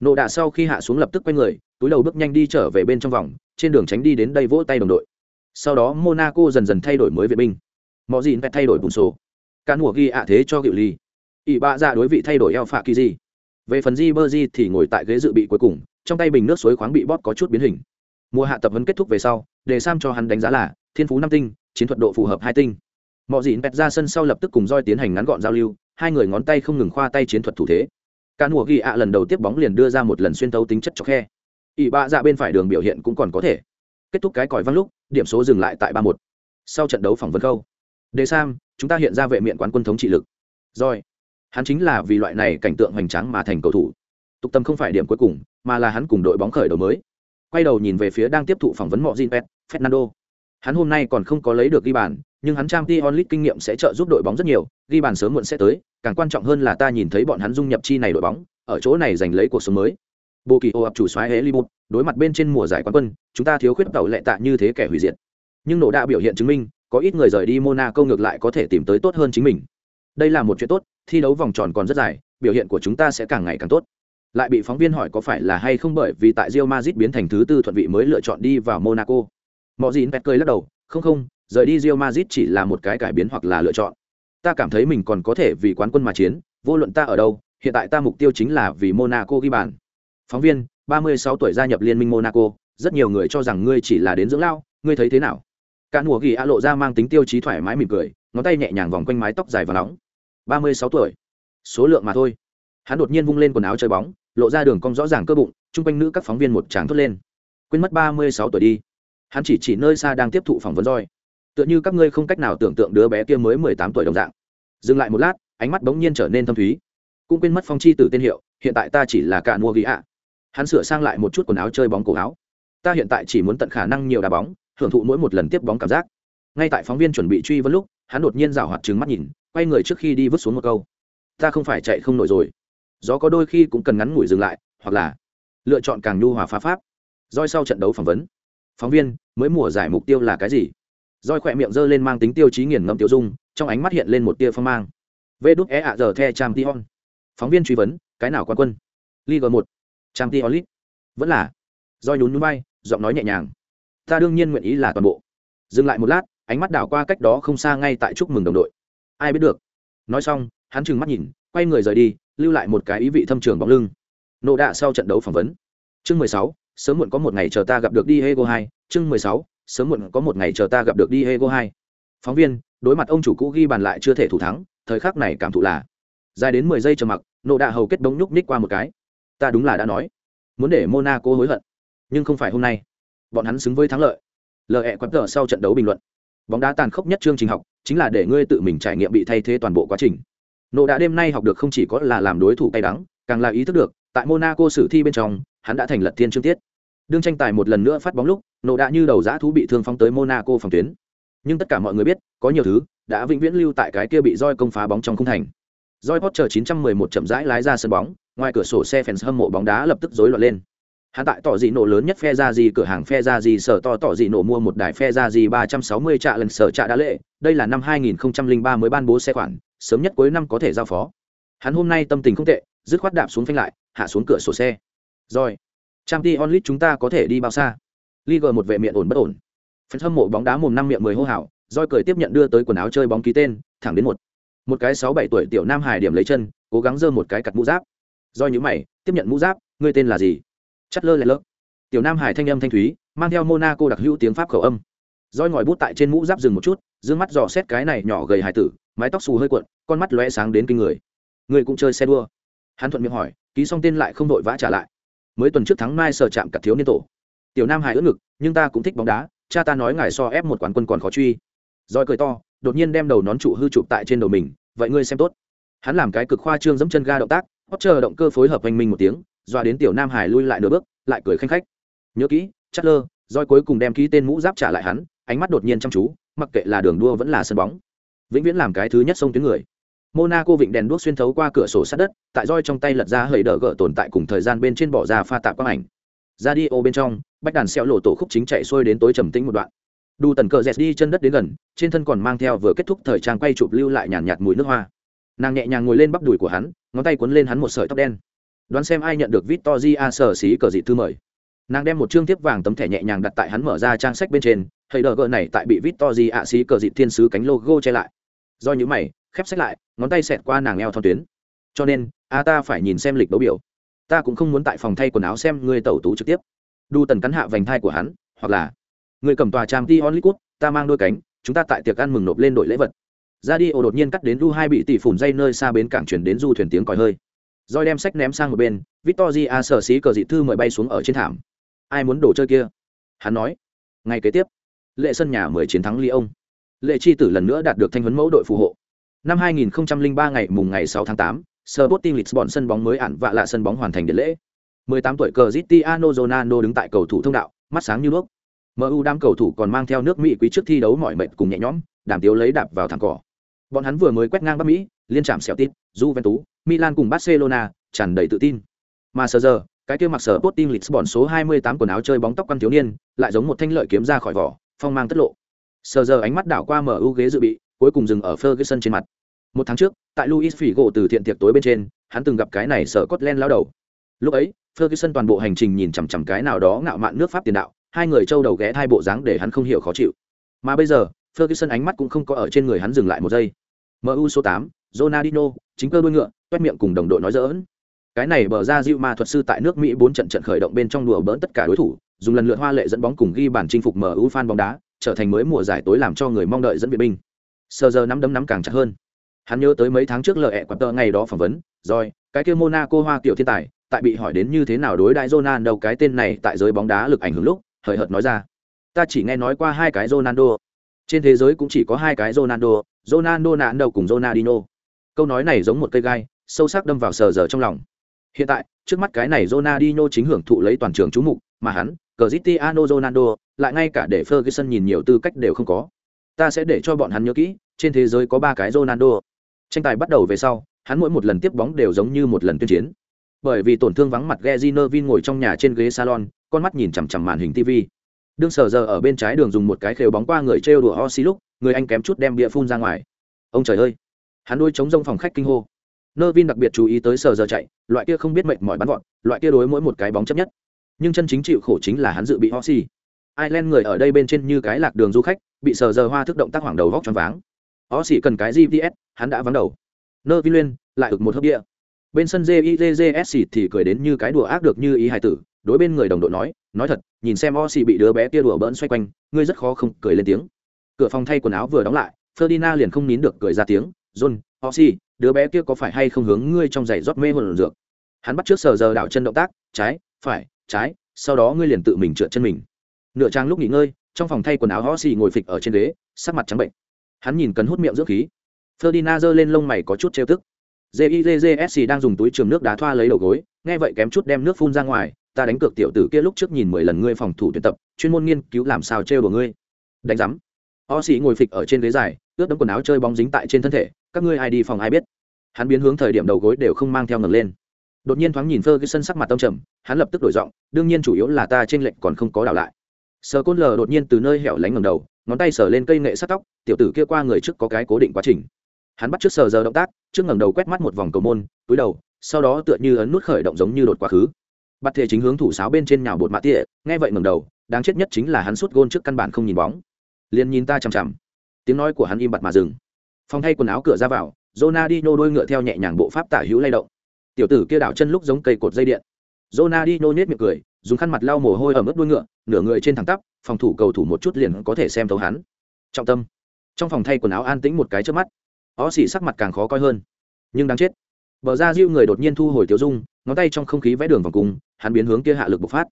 Nộ đạ sau khi hạ xuống lập tức quay người, túi đầu bước nhanh đi trở về bên trong vòng, trên đường tránh đi đến đây vỗ tay đồng đội. Sau đó monaco dần dần thay đổi mới vệ binh. Mọi gì phải thay đổi bùn số cả mùa ghi ạ thế cho cựu ly ỷ bạ Dạ đối vị thay đổi eo phạ kỳ di về phần di bơ di thì ngồi tại ghế dự bị cuối cùng, trong tay bình nước suối khoáng bị bóp có chút biến hình. Mùa hạ tập huấn kết thúc về sau, để sam cho hắn đánh giá là, thiên phú năm tinh, chiến thuật độ phù hợp hai tinh. Mọi dịn pẹt ra sân sau lập tức cùng roi tiến hành ngắn gọn giao lưu, hai người ngón tay không ngừng khoa tay chiến thuật thủ thế. Cả mùa ghi ạ lần đầu tiếp bóng liền đưa ra một lần xuyên tấu tính chất cho khe. Ỷ bạ dạ bên phải đường biểu hiện cũng còn có thể. Kết thúc cái còi văng lúc, điểm số dừng lại tại ba một. Sau trận đấu phỏng vấn câu. Đề sam, chúng ta hiện ra vệ miện quán quân thống trị lực. Rồi hắn chính là vì loại này cảnh tượng hoành tráng mà thành cầu thủ tục tâm không phải điểm cuối cùng mà là hắn cùng đội bóng khởi đầu mới quay đầu nhìn về phía đang tiếp thụ phỏng vấn mọi Pet, Fernando. Hắn hôm nay còn không có lấy được ghi bàn, nhưng hắn trang Champions League kinh nghiệm sẽ trợ giúp đội bóng rất nhiều, ghi bàn sớm muộn sẽ tới, càng quan trọng hơn là ta nhìn thấy bọn hắn dung nhập chi này đội bóng, ở chỗ này giành lấy cuộc sống mới. Bộ kỳ ô ập chủ soái Helibut, đối mặt bên trên mùa giải quán quân, chúng ta thiếu khuyết tàu lệ tạ như thế kẻ hủy diệt. Nhưng nổ đã biểu hiện chứng minh, có ít người rời đi Monaco ngược lại có thể tìm tới tốt hơn chính mình. Đây là một chuyện tốt, thi đấu vòng tròn còn rất dài, biểu hiện của chúng ta sẽ càng ngày càng tốt. Lại bị phóng viên hỏi có phải là hay không bởi vì tại Real Madrid biến thành thứ tư thuận vị mới lựa chọn đi vào Monaco. mọi gì Pet cười lắc đầu, không không, rời đi Real Madrid chỉ là một cái cải biến hoặc là lựa chọn. Ta cảm thấy mình còn có thể vì quán quân mà chiến, vô luận ta ở đâu, hiện tại ta mục tiêu chính là vì Monaco ghi bàn. Phóng viên, 36 tuổi gia nhập liên minh Monaco, rất nhiều người cho rằng ngươi chỉ là đến dưỡng lao, ngươi thấy thế nào? Cả mùa ghi a lộ ra mang tính tiêu chí thoải mái mỉm cười, ngón tay nhẹ nhàng vòng quanh mái tóc dài và nóng. 36 tuổi, số lượng mà thôi. Hắn đột nhiên vung lên quần áo chơi bóng, lộ ra đường cong rõ ràng cơ bụng, trung quanh nữ các phóng viên một tràng thốt lên. Quên mất 36 tuổi đi. Hắn chỉ chỉ nơi xa đang tiếp thụ phỏng vấn roi. Tựa như các ngươi không cách nào tưởng tượng đứa bé kia mới 18 tuổi đồng dạng. Dừng lại một lát, ánh mắt bỗng nhiên trở nên thâm thúy. Cũng quên mất phong chi tử tên hiệu, hiện tại ta chỉ là cả mua ghi ạ. Hắn sửa sang lại một chút quần áo chơi bóng cổ áo. Ta hiện tại chỉ muốn tận khả năng nhiều đá bóng, hưởng thụ mỗi một lần tiếp bóng cảm giác ngay tại phóng viên chuẩn bị truy vấn lúc hắn đột nhiên rảo hoạt trừng mắt nhìn, quay người trước khi đi vứt xuống một câu. Ta không phải chạy không nổi rồi. Gió có đôi khi cũng cần ngắn ngủi dừng lại, hoặc là lựa chọn càng nhu hòa phá pháp. Roi sau trận đấu phỏng vấn. Phóng viên, mới mùa giải mục tiêu là cái gì? Roi khỏe miệng giơ lên mang tính tiêu chí nghiền ngẫm tiêu dung, trong ánh mắt hiện lên một tia phong mang. Vê đúc é ạ giờ the trang tion phóng viên truy vấn, cái nào quan quân? League một. Trang tion lit vẫn là. Roi nhún núi bay giọng nói nhẹ nhàng. Ta đương nhiên nguyện ý là toàn bộ. Dừng lại một lát ánh mắt đảo qua cách đó không xa ngay tại chúc mừng đồng đội. Ai biết được? Nói xong, hắn trừng mắt nhìn, quay người rời đi, lưu lại một cái ý vị thâm trường bóng lưng. Nộ đạ sau trận đấu phỏng vấn. Chương mười sáu, sớm muộn có một ngày chờ ta gặp được đi hego hai. Chương mười sáu, sớm muộn có một ngày chờ ta gặp được đi hego hai. Phóng viên, đối mặt ông chủ cũ ghi bàn lại chưa thể thủ thắng, thời khắc này cảm thụ là dài đến mười giây chờ mặc, nộ đạ hầu kết đống nhúc ních qua một cái. Ta đúng là đã nói, muốn để monaco hối hận, nhưng không phải hôm nay. Bọn hắn xứng với thắng lợi. Lợi hẹ quặp tờ sau trận đấu bình luận bóng đá tàn khốc nhất chương trình học chính là để ngươi tự mình trải nghiệm bị thay thế toàn bộ quá trình. Nộ đã đêm nay học được không chỉ có là làm đối thủ cay đắng, càng là ý thức được, tại monaco sử thi bên trong, hắn đã thành lật thiên chương tiết. Đương tranh tài một lần nữa phát bóng lúc, nộ đã như đầu giã thú bị thương phóng tới monaco phòng tuyến. Nhưng tất cả mọi người biết, có nhiều thứ đã vĩnh viễn lưu tại cái kia bị roi công phá bóng trong khung thành. Roi potter 911 chậm rãi lái ra sân bóng, ngoài cửa sổ xe fans hâm mộ bóng đá lập tức rối loạn lên hắn tại tỏ dị nổ lớn nhất phe ra gì cửa hàng phe ra gì sở to tỏ dị nổ mua một đài phe ra gì ba trăm sáu mươi trạ lần sở trạ đã lệ. Đây là năm hai nghìn ba mới ban bố xe khoản, sớm nhất cuối năm có thể giao phó. Hắn hôm nay tâm tình không tệ, dứt khoát đạp xuống phanh lại, hạ xuống cửa sổ xe. Rồi trang t onlit chúng ta có thể đi bao xa? Liga một vệ miệng ổn bất ổn. Phần hâm mộ bóng đá mồm năm miệng mười hô hào roi cười tiếp nhận đưa tới quần áo chơi bóng ký tên, thẳng đến một. Một cái sáu bảy tuổi tiểu nam hải điểm lấy chân, cố gắng giơ một cái cặt mũ giáp. Roi nhíu mày, tiếp nhận mũ giáp, ngươi tên là gì? Chất lơ lẹ lơ. Tiểu nam hải thanh âm thanh thúy, mang theo monaco đặc hữu tiếng pháp khẩu âm. Roi ngòi bút tại trên mũ giáp dừng một chút d mắt dò xét cái này nhỏ gầy hải tử, mái tóc xù hơi cuộn, con mắt lóe sáng đến kinh người. Người cũng chơi xe đua. Hắn thuận miệng hỏi, ký xong tên lại không đội vã trả lại. Mới tuần trước thắng mai sở chạm cả thiếu niên tổ. Tiểu nam hải ướt ngực, nhưng ta cũng thích bóng đá, cha ta nói ngài so ép một quán quân còn khó truy. Roi cười to, đột nhiên đem đầu nón trụ hư chụp tại trên đầu mình, vậy ngươi xem tốt. Hắn làm cái cực khoa trương dẫm chân ga động tác, hót chờ động cơ phối hợp hành minh một tiếng doa đến tiểu nam hải lui lại nửa bước, lại cười khanh khách. Nhớ kỹ chất lơ roi cuối cùng đem ký tên mũ giáp trả lại hắn, ánh mắt đột nhiên chăm chú, mặc kệ là đường đua vẫn là sân bóng. Vĩnh viễn làm cái thứ nhất sông tuyến người. Monaco vịnh đèn đuốc xuyên thấu qua cửa sổ sát đất, tại roi trong tay lật ra hơi đỡ gỡ tồn tại cùng thời gian bên trên bỏ ra pha tạp quang ảnh. Ra đi ô bên trong, bách đàn xẹo lộ tổ khúc chính chạy xuôi đến tối trầm tĩnh một đoạn. Đu tần cờ dẹt đi chân đất đến gần, trên thân còn mang theo vừa kết thúc thời trang quay chụp lưu lại nhàn nhạt mùi nước hoa. Nàng nhẹ nhàng ngồi lên bắp đùi của hắn, ngón tay cuốn lên hắn một sợi tóc đen đoán xem ai nhận được Victoria sở xí cờ dị thư mời. Nàng đem một chương tiếp vàng tấm thẻ nhẹ nhàng đặt tại hắn mở ra trang sách bên trên, thấy đờ gờ này tại bị Victoria a xí cờ dị thiên sứ cánh logo che lại. Do những mày, khép sách lại, ngón tay xẹt qua nàng eo thon tuyến. Cho nên, a ta phải nhìn xem lịch đấu biểu. Ta cũng không muốn tại phòng thay quần áo xem ngươi tẩu tú trực tiếp. Đu tần cắn hạ vành thai của hắn, hoặc là người cầm tòa trang t onlit ta mang đôi cánh, chúng ta tại tiệc ăn mừng nộp lên đội lễ vật. Ra đi đột nhiên cắt đến du hai bị tỷ phủn dây nơi xa bến cảng chuyển đến du thuyền tiếng còi hơi roi đem sách ném sang một bên Victoria a sở xí cờ dị thư mời bay xuống ở trên thảm. Ai muốn đổ chơi kia? Hắn nói. Ngay kế tiếp. Lệ sân nhà mười chiến thắng ly ông lệ chi tử lần nữa đạt được thanh huấn mẫu đội phù hộ. Năm 2003 ngày mùng ngày 6 tháng 8, Sporting Lisbon sân bóng mới ản vạ lạ sân bóng hoàn thành điện lễ. 18 tuổi Cristiano Ronaldo đứng tại cầu thủ thông đạo mắt sáng như nước MU đám cầu thủ còn mang theo nước Mỹ quý trước thi đấu mỏi mệt cùng nhẹ nhõm đảm tiếu lấy đạp vào thẳng cỏ. Bọn hắn vừa mới quét ngang bắc Mỹ liên chạm xẻo tít Juventus Milan cùng Barcelona tràn đầy tự tin. Mà sờ giờ cái kia mặc sở Sporting Lisbon số 28 quần áo chơi bóng tóc quan thiếu niên lại giống một thanh lợi kiếm ra khỏi vỏ phong mang tất lộ. Sờ giờ ánh mắt đảo qua MU ghế dự bị cuối cùng dừng ở Ferguson trên mặt. Một tháng trước tại Luis Figo từ thiện tiệc tối bên trên hắn từng gặp cái này sở Scotland lao đầu. Lúc ấy Ferguson toàn bộ hành trình nhìn chằm chằm cái nào đó ngạo mạn nước Pháp tiền đạo hai người châu đầu ghé hai bộ dáng để hắn không hiểu khó chịu. Mà bây giờ Ferguson ánh mắt cũng không có ở trên người hắn dừng lại một giây. MU số 8, Ronaldinho, chính cơ đuôi ngựa, toét miệng cùng đồng đội nói dỡn. Cái này bờ ra Diu Ma thuật sư tại nước Mỹ bốn trận trận khởi động bên trong đùa bỡn tất cả đối thủ, dùng lần lượt hoa lệ dẫn bóng cùng ghi bàn chinh phục MU fan bóng đá, trở thành mới mùa giải tối làm cho người mong đợi dẫn viện binh. Sơ giờ nắm đấm nắm càng chặt hơn. Hắn nhớ tới mấy tháng trước lợi ẹ quạt tờ ngày đó phỏng vấn, rồi, cái kia Monaco hoa tiểu thiên tài, tại bị hỏi đến như thế nào đối đại Ronaldo cái tên này tại giới bóng đá lực ảnh hưởng lúc, hời hợt nói ra. Ta chỉ nghe nói qua hai cái Ronaldo. Trên thế giới cũng chỉ có hai cái Ronaldo, Ronaldo nạn đầu cùng Ronaldinho. Câu nói này giống một cây gai, sâu sắc đâm vào sờ giờ trong lòng. Hiện tại, trước mắt cái này Ronaldinho chính hưởng thụ lấy toàn trường chú mục, mà hắn, Cristiano Ronaldo, lại ngay cả để Ferguson nhìn nhiều tư cách đều không có. Ta sẽ để cho bọn hắn nhớ kỹ, trên thế giới có ba cái Ronaldo. Tranh tài bắt đầu về sau, hắn mỗi một lần tiếp bóng đều giống như một lần tuyên chiến. Bởi vì tổn thương vắng mặt Gezinervin ngồi trong nhà trên ghế salon, con mắt nhìn chằm chằm màn hình TV. Đương sở giờ ở bên trái đường dùng một cái khều bóng qua người trêu đùa Osi lúc, người anh kém chút đem bia phun ra ngoài. Ông trời ơi! Hắn đôi chống rông phòng khách kinh hô. Nơ Vin đặc biệt chú ý tới sở giờ chạy, loại kia không biết mệt mỏi bắn vọt, loại kia đối mỗi một cái bóng chấp nhất. Nhưng chân chính chịu khổ chính là hắn dự bị Osi. Ireland người ở đây bên trên như cái lạc đường du khách, bị sở giờ hoa thức động tác hoảng đầu vóc choáng váng. Oxy cần cái GPS, hắn đã vắng đầu. Nơ Vin lên, lại ực một hớp địa. Bên sân JIJJS thì cười đến như cái đùa ác được như ý hài tử, đối bên người đồng đội nói, nói thật, nhìn xem Oxy bị đứa bé kia đùa bỡn xoay quanh, ngươi rất khó không cười lên tiếng. Cửa phòng thay quần áo vừa đóng lại, Ferdinand liền không nín được cười ra tiếng, "John, Oxy đứa bé kia có phải hay không hướng ngươi trong giày rót mê hồn dược?" Hắn bắt trước sờ giờ đảo chân động tác, trái, phải, trái, sau đó ngươi liền tự mình trượt chân mình. Nửa trang lúc nghỉ ngơi, trong phòng thay quần áo Osi ngồi phịch ở trên ghế, sắc mặt trắng bệnh. Hắn nhìn cần hút miệng dưỡng khí. Ferdinand giơ lên lông mày có chút trêu tức. JIJJSC đang dùng túi trường nước đá thoa lấy đầu gối, nghe vậy kém chút đem nước phun ra ngoài, ta đánh cược tiểu tử kia lúc trước nhìn mười lần ngươi phòng thủ tuyển tập, chuyên môn nghiên cứu làm sao trêu của ngươi. Đánh rắm. O sĩ ngồi phịch ở trên ghế dài, ướt đẫm quần áo chơi bóng dính tại trên thân thể, các ngươi ai đi phòng ai biết. Hắn biến hướng thời điểm đầu gối đều không mang theo ngẩng lên. Đột nhiên thoáng nhìn vơ cái sân sắc mặt tâm trầm, hắn lập tức đổi giọng, đương nhiên chủ yếu là ta trên lệnh còn không có đảo lại. Sờ Côn Lờ đột nhiên từ nơi hẻo lánh ngẩng đầu, ngón tay sờ lên cây nghệ sắt tóc, tiểu tử kia qua người trước có cái cố định quá trình. Hắn bắt trước sờ giờ động tác, trước ngẩng đầu quét mắt một vòng cầu môn, túi đầu, sau đó tựa như ấn nút khởi động giống như đột quá khứ. Bắt thể chính hướng thủ sáo bên trên nhào bột mạ tỉa, nghe vậy ngẩng đầu, đáng chết nhất chính là hắn sút gôn trước căn bản không nhìn bóng. Liền nhìn ta chằm chằm. Tiếng nói của hắn im bặt mà dừng. Phòng thay quần áo cửa ra vào, Ronaldinho đôi ngựa theo nhẹ nhàng bộ pháp tả hữu lay động. Tiểu tử kia đảo chân lúc giống cây cột dây điện. Ronaldinho nhếch miệng cười, dùng khăn mặt lau mồ hôi ở mức đuôi ngựa, nửa người trên thẳng tắp, phòng thủ cầu thủ một chút liền có thể xem thấu hắn. Trọng tâm. Trong phòng thay quần áo an tĩnh một cái trước mắt. Ó xỉ sắc mặt càng khó coi hơn. Nhưng đáng chết. Bờ ra Diu người đột nhiên thu hồi tiểu dung, ngón tay trong không khí vẽ đường vòng cung, hắn biến hướng kia hạ lực bộc phát.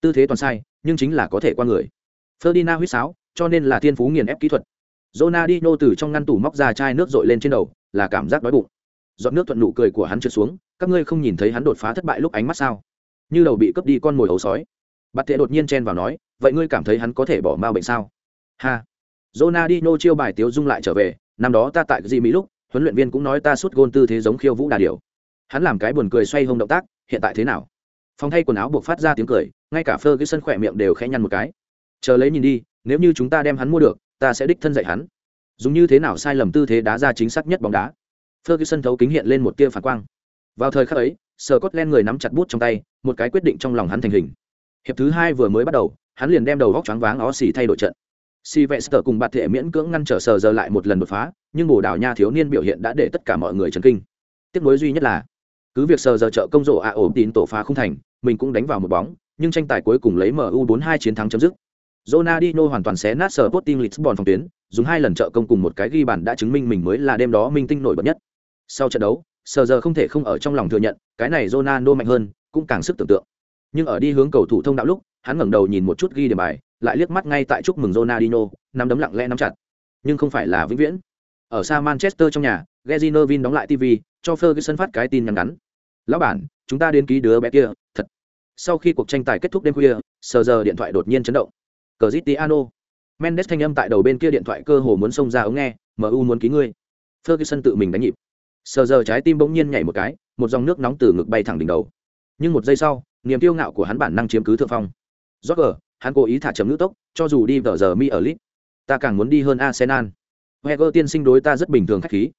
Tư thế toàn sai, nhưng chính là có thể qua người. Ferdinand huýt sáo, cho nên là thiên phú nghiền ép kỹ thuật. Ronaldinho từ trong ngăn tủ móc ra chai nước dội lên trên đầu, là cảm giác đói bụng. Giọt nước thuận nụ cười của hắn trượt xuống, các ngươi không nhìn thấy hắn đột phá thất bại lúc ánh mắt sao? Như đầu bị cướp đi con mồi ấu sói. Bạt Tệ đột nhiên chen vào nói, vậy ngươi cảm thấy hắn có thể bỏ ma bệnh sao? Ha. Ronaldinho chiêu bài tiếu dung lại trở về, năm đó ta tại gì Mỹ lúc, huấn luyện viên cũng nói ta sút gôn tư thế giống khiêu vũ đà điểu. Hắn làm cái buồn cười xoay hông động tác, hiện tại thế nào? Phòng thay quần áo buộc phát ra tiếng cười, ngay cả Ferguson khỏe miệng đều khẽ nhăn một cái. Chờ lấy nhìn đi, nếu như chúng ta đem hắn mua được, ta sẽ đích thân dạy hắn. Dùng như thế nào sai lầm tư thế đá ra chính xác nhất bóng đá. Ferguson thấu kính hiện lên một tia phản quang. Vào thời khắc ấy, Scotland người nắm chặt bút trong tay, một cái quyết định trong lòng hắn thành hình. Hiệp thứ hai vừa mới bắt đầu, hắn liền đem đầu góc choáng váng ó xì thay đổi trận. Sylvester cùng bạt thể miễn cưỡng ngăn trở sờ giờ lại một lần đột phá, nhưng Bồ Đào Nha thiếu niên biểu hiện đã để tất cả mọi người chấn kinh. tiếp nối duy nhất là cứ việc sờ giờ trợ công rộ a ổn tín tổ phá không thành mình cũng đánh vào một bóng nhưng tranh tài cuối cùng lấy mu 4-2 chiến thắng chấm dứt Ronaldinho hoàn toàn xé nát Sporting Lisbon phòng tuyến, dùng hai lần trợ công cùng một cái ghi bàn đã chứng minh mình mới là đêm đó minh tinh nổi bật nhất. Sau trận đấu, Sở giờ không thể không ở trong lòng thừa nhận, cái này Ronaldo mạnh hơn, cũng càng sức tưởng tượng. Nhưng ở đi hướng cầu thủ thông đạo lúc, hắn ngẩng đầu nhìn một chút ghi điểm bài, lại liếc mắt ngay tại chúc mừng Ronaldinho, nắm đấm lặng lẽ nắm chặt. Nhưng không phải là vĩnh viễn. Ở xa Manchester trong nhà, Gary đóng lại TV, cho Ferguson phát cái tin nhắn ngắn. "Lão bản, chúng ta đến ký đứa bé kia, thật." Sau khi cuộc tranh tài kết thúc đêm khuya, Sở giờ điện thoại đột nhiên chấn động. Cristiano. Mendes thanh âm tại đầu bên kia điện thoại cơ hồ muốn xông ra ống nghe, MU muốn ký ngươi. Ferguson tự mình đánh nhịp. Sờ giờ trái tim bỗng nhiên nhảy một cái, một dòng nước nóng từ ngực bay thẳng đỉnh đầu. Nhưng một giây sau, niềm kiêu ngạo của hắn bản năng chiếm cứ thượng phong. Roger, hắn cố ý thả chậm nước tốc, cho dù đi vào giờ mi ở lit, ta càng muốn đi hơn Arsenal. Wenger tiên sinh đối ta rất bình thường khách khí.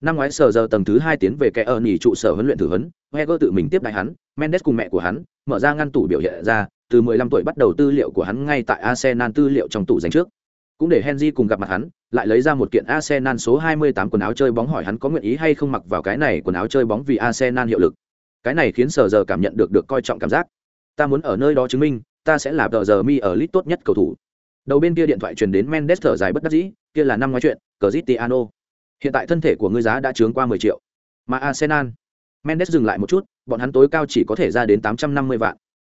Năm ngoái sở giờ tầng thứ hai tiến về kẻ ở nhì trụ sở huấn luyện thử huấn, heger tự mình tiếp đại hắn, Mendes cùng mẹ của hắn, mở ra ngăn tủ biểu hiện ra, từ 15 tuổi bắt đầu tư liệu của hắn ngay tại Arsenal tư liệu trong tủ dành trước. Cũng để Henry cùng gặp mặt hắn, lại lấy ra một kiện Arsenal số 28 quần áo chơi bóng hỏi hắn có nguyện ý hay không mặc vào cái này quần áo chơi bóng vì Arsenal hiệu lực. Cái này khiến Sở giờ cảm nhận được được coi trọng cảm giác. Ta muốn ở nơi đó chứng minh, ta sẽ là tờ giờ mi ở lit tốt nhất cầu thủ. Đầu bên kia điện thoại truyền đến Mendes thở dài bất đắc dĩ, kia là năm nói chuyện, Cristiano. Hiện tại thân thể của ngươi giá đã chướng qua 10 triệu. Mà Arsenal, Mendes dừng lại một chút, bọn hắn tối cao chỉ có thể ra đến 850 vạn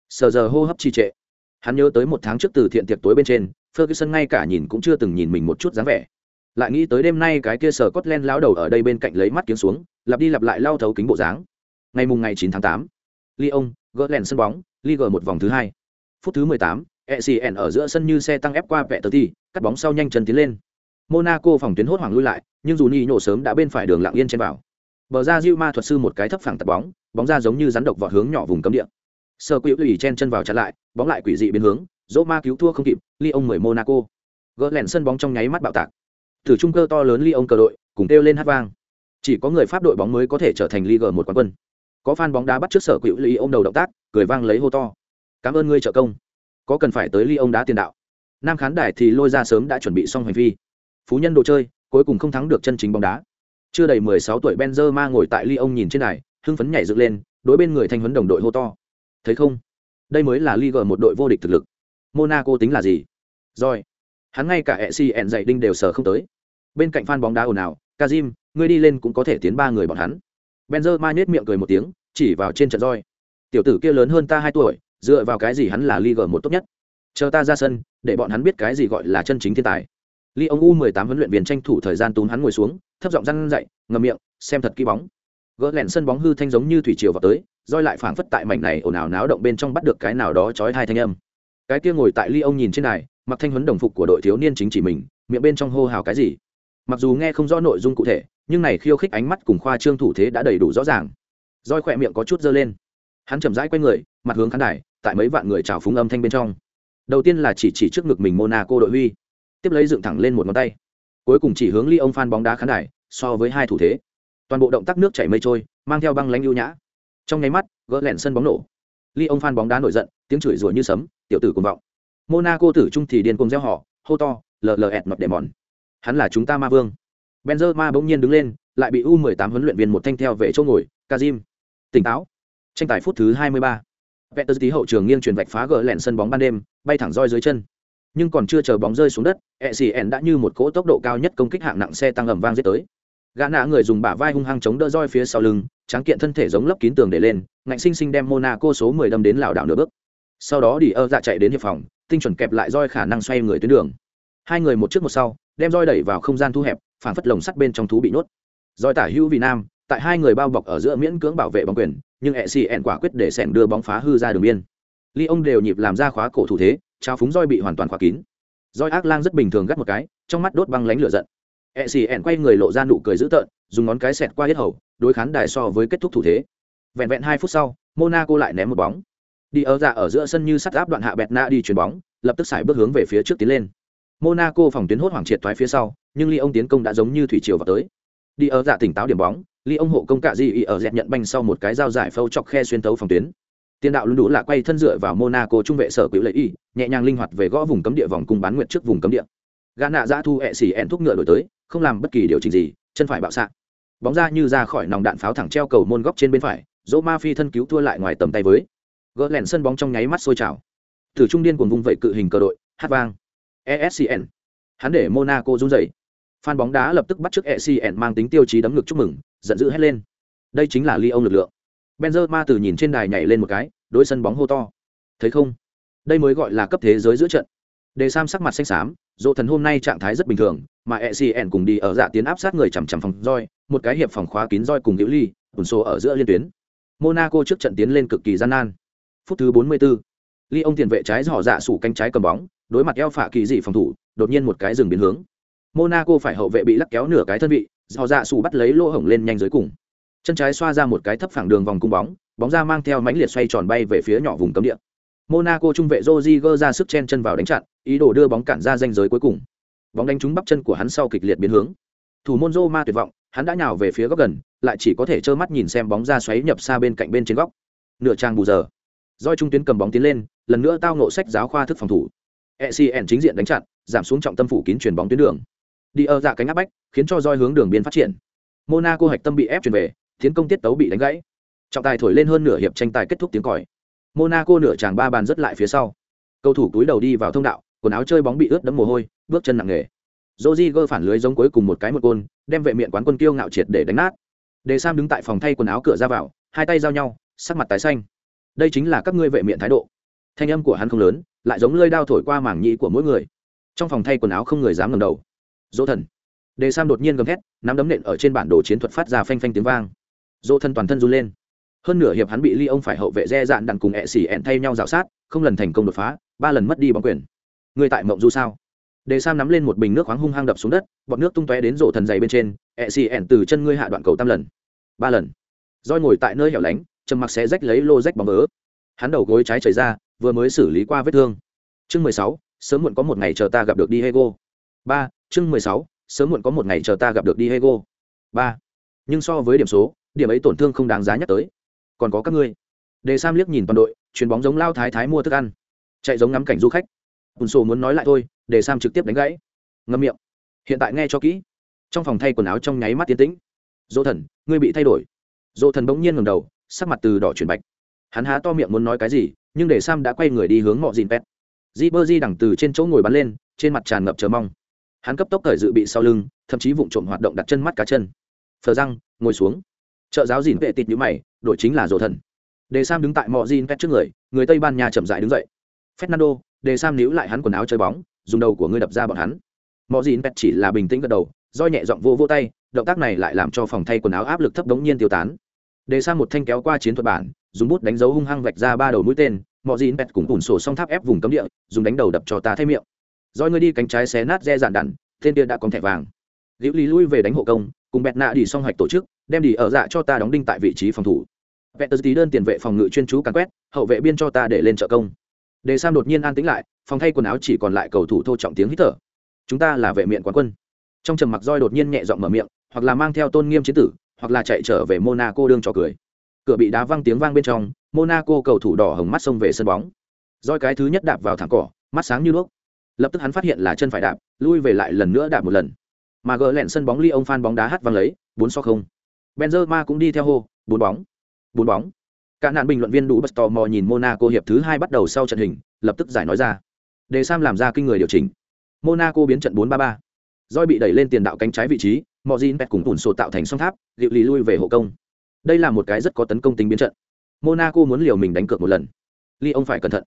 sờ giờ hô hấp trì trệ hắn nhớ tới một tháng trước từ thiện tiệc tối bên trên ferguson ngay cả nhìn cũng chưa từng nhìn mình một chút dáng vẻ lại nghĩ tới đêm nay cái kia sờ cốt len lao đầu ở đây bên cạnh lấy mắt kiếm xuống lặp đi lặp lại lau thấu kính bộ dáng ngày mùng ngày 9 tháng 8, Lyon, gỡ sân bóng, Ligue một vòng thứ hai. Phút thứ 18, ECN ở giữa sân như xe tăng ép qua vẹ tờ thì cắt bóng sau nhanh chân tiến lên. Monaco phòng tuyến hốt hoảng lui lại, nhưng dù nhổ sớm đã bên phải đường lặng yên trên vào. Bờ ra Diu Ma thuật sư một cái thấp phẳng tạt bóng, bóng ra giống như rắn độc vọt hướng nhỏ vùng cấm địa. Sơ quỷ ủy chen chân vào chặn lại bóng lại quỷ dị biến hướng dỗ ma cứu thua không kịp ly ông mười monaco. Gỡ lẻn sân bóng trong nháy mắt bạo tạc. Thử trung cơ to lớn ly ông cờ đội cùng kêu lên hát vang. Chỉ có người pháp đội bóng mới có thể trở thành liga một quán quân. Có fan bóng đá bắt trước sở quỷ ly ông đầu động tác cười vang lấy hô to. Cảm ơn ngươi trợ công. Có cần phải tới ly ông đá tiền đạo. Nam khán đài thì lôi ra sớm đã chuẩn bị xong hành vi phú nhân đồ chơi, cuối cùng không thắng được chân chính bóng đá. Chưa đầy mười sáu tuổi Benzema ngồi tại ly ông nhìn trên này hưng phấn nhảy dựng lên, đối bên người thanh huấn đồng đội hô to. Thấy không? Đây mới là liga một đội vô địch thực lực. Monaco tính là gì? Rồi, hắn ngay cả e dạy đinh đều sờ không tới. Bên cạnh fan bóng đá ồn ào, kazim, ngươi đi lên cũng có thể tiến ba người bọn hắn. Benzema nhếch miệng cười một tiếng, chỉ vào trên trận roi. Tiểu tử kia lớn hơn ta hai tuổi, dựa vào cái gì hắn là liga một tốt nhất? Chờ ta ra sân, để bọn hắn biết cái gì gọi là chân chính thiên tài. Ly ông U 18 huấn luyện viên tranh thủ thời gian tún hắn ngồi xuống, thấp giọng răn dậy, ngậm miệng, xem thật kỹ bóng. Gỡ lẹn sân bóng hư thanh giống như thủy triều vào tới, roi lại phảng phất tại mảnh này ồn ào náo động bên trong bắt được cái nào đó chói hai thanh âm. Cái kia ngồi tại ly ông nhìn trên này mặc thanh huấn đồng phục của đội thiếu niên chính chỉ mình miệng bên trong hô hào cái gì. Mặc dù nghe không rõ nội dung cụ thể nhưng này khiêu khích ánh mắt cùng khoa trương thủ thế đã đầy đủ rõ ràng. Roi khỏe miệng có chút dơ lên. Hắn chậm rãi quay người mặt hướng khán đài tại mấy vạn người chào phúng âm thanh bên trong. Đầu tiên là chỉ chỉ trước ngực mình monaco đội huy tiếp lấy dựng thẳng lên một ngón tay. Cuối cùng chỉ hướng ly ông phan bóng đá khán đài, so với hai thủ thế. Toàn bộ động tác nước chảy mây trôi, mang theo băng lánh ưu nhã. Trong nháy mắt, gỡ lẹn sân bóng nổ. Ly ông phan bóng đá nổi giận, tiếng chửi rủa như sấm, tiểu tử cùng vọng. Monaco tử trung thì điên cùng gieo họ hô to lờ lờ ẹt mập đẻ mòn. Hắn là chúng ta ma vương. Benzema bỗng nhiên đứng lên, lại bị u 18 huấn luyện viên một thanh theo về chỗ ngồi, kazim. Tỉnh táo. Tranh tài phút thứ 23. mươi ba. Hậu trường nghiêng truyền vạch phá gỡ lẹn sân bóng ban đêm, bay thẳng roi dưới chân nhưng còn chưa chờ bóng rơi xuống đất ecn đã như một cỗ tốc độ cao nhất công kích hạng nặng xe tăng ẩm vang giết tới. Gã nạ người dùng bả vai hung hăng chống đỡ roi phía sau lưng, tráng kiện thân thể giống lấp kín tường để lên, ngạnh sinh sinh đem monaco số 10 đâm đến lảo đảo nửa bước. Sau đó đi ơ dạ chạy đến hiệp phòng, tinh chuẩn kẹp lại roi khả năng xoay người tuyến đường. Hai người một trước một sau, đem roi đẩy vào không gian thu hẹp, phản phất lồng sắt bên trong thú bị nhốt. Roi tả hữu vì nam, tại hai người bao bọc ở giữa miễn cưỡng bảo vệ bóng quyền, nhưng e xì quả quyết để sẻn đưa bóng phá hư ra đường biên. Ly ông đều nhịp làm ra khóa cổ thủ thế trao phúng roi bị hoàn toàn khóa kín. Roi ác lang rất bình thường gắt một cái, trong mắt đốt băng lánh lửa giận. E xì quay người lộ ra nụ cười dữ tợn, dùng ngón cái xẹt qua hết hầu, đối khán đài so với kết thúc thủ thế. Vẹn vẹn hai phút sau, monaco lại ném một bóng. Đi ở ra ở giữa sân như sắt áp đoạn hạ bẹt na đi chuyền bóng, lập tức xài bước hướng về phía trước tiến lên. Monaco phòng tuyến hốt hoảng triệt thoái phía sau, nhưng ly ông tiến công đã giống như thủy triều vào tới. Đi ở dạ tỉnh táo điểm bóng ly ông hộ công cạ di ở dẹp nhận banh sau một cái dao giải phâu chọc khe xuyên tấu phòng tuyến tiền đạo luôn đủ là quay thân dựa vào monaco trung vệ sở quỷ lệ y, nhẹ nhàng linh hoạt về gõ vùng cấm địa vòng cung bán nguyệt trước vùng cấm địa. Gã nạ giã thu hẹ xỉ ẹn thúc ngựa đổi tới, không làm bất kỳ điều chỉnh gì, chân phải bạo xạ. Bóng ra như ra khỏi nòng đạn pháo thẳng treo cầu môn góc trên bên phải, dỗ ma phi thân cứu thua lại ngoài tầm tay với. Gỡ lẻn sân bóng trong nháy mắt sôi trào. Từ trung điên cuồng vung vẩy cự hình cờ đội, hát vang. Escn hắn để monaco run dậy phan bóng đá lập tức bắt chước escn mang tính tiêu chí đấm ngực chúc mừng, giận dữ hét lên. Đây chính là ly ông lực lượng benzema từ nhìn trên đài nhảy lên một cái đối sân bóng hô to. Thấy không? Đây mới gọi là cấp thế giới giữa trận. Đề sam sắc mặt xanh xám, dỗ thần hôm nay trạng thái rất bình thường, mà ecn cùng đi ở dạ tiến áp sát người chằm chằm phòng roi, một cái hiệp phòng khóa kín roi cùng hữu ly ổn số ở giữa liên tuyến. Monaco trước trận tiến lên cực kỳ gian nan. Phút thứ 44. ly ông tiền vệ trái dò dạ sủ cánh trái cầm bóng, đối mặt eo phạ kỳ dị phòng thủ, đột nhiên một cái dừng biến hướng. Monaco phải hậu vệ bị lắc kéo nửa cái thân vị, dò dạ sủ bắt lấy lỗ hổng lên nhanh dưới cùng chân trái xoa ra một cái thấp phẳng đường vòng cung bóng bóng ra mang theo mãnh liệt xoay tròn bay về phía nhỏ vùng cấm địa. Monaco trung vệ Rodriguez ra sức chen chân vào đánh chặn, ý đồ đưa bóng cản ra danh giới cuối cùng. Bóng đánh trúng bắp chân của hắn sau kịch liệt biến hướng. Thủ môn Roma tuyệt vọng, hắn đã nhào về phía góc gần, lại chỉ có thể trơ mắt nhìn xem bóng ra xoáy nhập xa bên cạnh bên trên góc. Nửa trang bù giờ. Doi trung tuyến cầm bóng tiến lên, lần nữa tao nộ sách giáo khoa thức phòng thủ. Ecn chính diện đánh chặn, giảm xuống trọng tâm phủ kín chuyển bóng tuyến đường. Đi ở dạ cánh áp bách, khiến cho roi hướng đường biên phát triển. Monaco hạch tâm bị ép chuyển về tiến công tiết tấu bị đánh gãy. Trọng tài thổi lên hơn nửa hiệp tranh tài kết thúc tiếng còi. Monaco nửa tràng ba bàn rất lại phía sau. Cầu thủ túi đầu đi vào thông đạo, quần áo chơi bóng bị ướt đẫm mồ hôi, bước chân nặng nề. Rodriguez phản lưới giống cuối cùng một cái một côn đem vệ miệng quán quân kiêu ngạo triệt để đánh nát. Đề sam đứng tại phòng thay quần áo cửa ra vào, hai tay giao nhau, sắc mặt tái xanh. Đây chính là các ngươi vệ miệng thái độ. Thanh âm của hắn không lớn, lại giống lơi đao thổi qua mảng nhĩ của mỗi người. Trong phòng thay quần áo không người dám ngẩng đầu. Dỗ thần. Đề sam đột nhiên gầm thét, nắm đấm nện ở trên bản đồ chiến thuật phát ra phanh phanh tiếng vang dô thân toàn thân run lên. Hơn nửa hiệp hắn bị ly ông phải hậu vệ re dạn đặng cùng ẹ xỉ ẹn thay nhau dạo sát, không lần thành công đột phá, ba lần mất đi bóng quyền. Người tại mộng du sao? Đề sam nắm lên một bình nước khoáng hung hăng đập xuống đất, bọt nước tung tóe đến rổ thần dày bên trên, ẹ xỉ ẹn từ chân ngươi hạ đoạn cầu tam lần. Ba lần. Roi ngồi tại nơi hẻo lánh, trầm mặc sẽ rách lấy lô rách bóng vỡ hắn đầu gối trái chảy ra, vừa mới xử lý qua vết thương. Chương mười sáu, sớm muộn có một ngày chờ ta gặp được Diego. ba, chương mười sáu, sớm muộn có một ngày chờ ta gặp được Diego. ba. Nhưng so với điểm số điểm ấy tổn thương không đáng giá nhắc tới. Còn có các ngươi. Đề sam liếc nhìn toàn đội, chuyền bóng giống lao thái thái mua thức ăn. Chạy giống ngắm cảnh du khách. Ùn sổ muốn nói lại thôi, đề sam trực tiếp đánh gãy. Ngâm miệng. Hiện tại nghe cho kỹ. Trong phòng thay quần áo trong nháy mắt tiến tĩnh. Dỗ thần, ngươi bị thay đổi. Dỗ thần bỗng nhiên ngầm đầu, sắc mặt từ đỏ chuyển bạch. Hắn há to miệng muốn nói cái gì, nhưng để sam đã quay người đi hướng mọi dìn pet di bơ di đẳng từ trên chỗ ngồi bắn lên, trên mặt tràn ngập chờ mong. Hắn cấp tốc thời dự bị sau lưng, thậm chí vụng trộm hoạt động đặt chân mắt cá chân. Phờ răng, ngồi xuống trợ giáo dìn vệ tịt nhữ mày đội chính là rồ thần. Đề sam đứng tại mọi dìn pet trước người người tây ban nha chậm dại đứng dậy. Fernando, đề sam níu lại hắn quần áo chơi bóng, dùng đầu của ngươi đập ra bọn hắn. Mọi dìn pet chỉ là bình tĩnh gật đầu, roi nhẹ giọng vô vô tay, động tác này lại làm cho phòng thay quần áo áp lực thấp đống nhiên tiêu tán. Đề sang một thanh kéo qua chiến thuật bản, dùng bút đánh dấu hung hăng vạch ra ba đầu mũi tên mọi gì pet cùng ủn sổ song tháp ép vùng cấm địa, dùng đánh đầu đập cho ta thay miệng. Roi ngươi đi cánh trái xé nát re dạn đặn tên kia đã có thẻ vàng. Liễu lý lui về đánh hộ công, cùng bẹt nạ đi song hoạch tổ chức đem đi ở dạ cho ta đóng đinh tại vị trí phòng thủ. Vệ tờ tí đơn tiền vệ phòng ngự chuyên chú càn quét, hậu vệ biên cho ta để lên trợ công. Đề sam đột nhiên an tĩnh lại, phòng thay quần áo chỉ còn lại cầu thủ thô trọng tiếng hít thở. Chúng ta là vệ miện quán quân. Trong trầm mặc roi đột nhiên nhẹ giọng mở miệng, hoặc là mang theo tôn nghiêm chiến tử, hoặc là chạy trở về monaco đương trò cười. Cửa bị đá văng tiếng vang bên trong, monaco cầu thủ đỏ hồng mắt xông về sân bóng. Roi cái thứ nhất đạp vào thẳng cỏ, mắt sáng như đuốc. Lập tức hắn phát hiện là chân phải đạp, lui về lại lần nữa đạp một lần. Mà gỡ lẹn sân bóng ly ông phan bóng đá hát văng lấy, bốn so không benzema cũng đi theo hô, bốn bóng bốn bóng. Cả nạn bình luận viên đủ bất tò mò nhìn monaco hiệp thứ hai bắt đầu sau trận hình, lập tức giải nói ra. Đề sam làm ra kinh người điều chỉnh. Monaco biến trận bốn ba ba. Roi bị đẩy lên tiền đạo cánh trái vị trí Mojin pet cùng tùn sổ tạo thành song tháp liệu lì lui về hộ công. Đây là một cái rất có tấn công tính biến trận. Monaco muốn liều mình đánh cược một lần. Ly ông phải cẩn thận.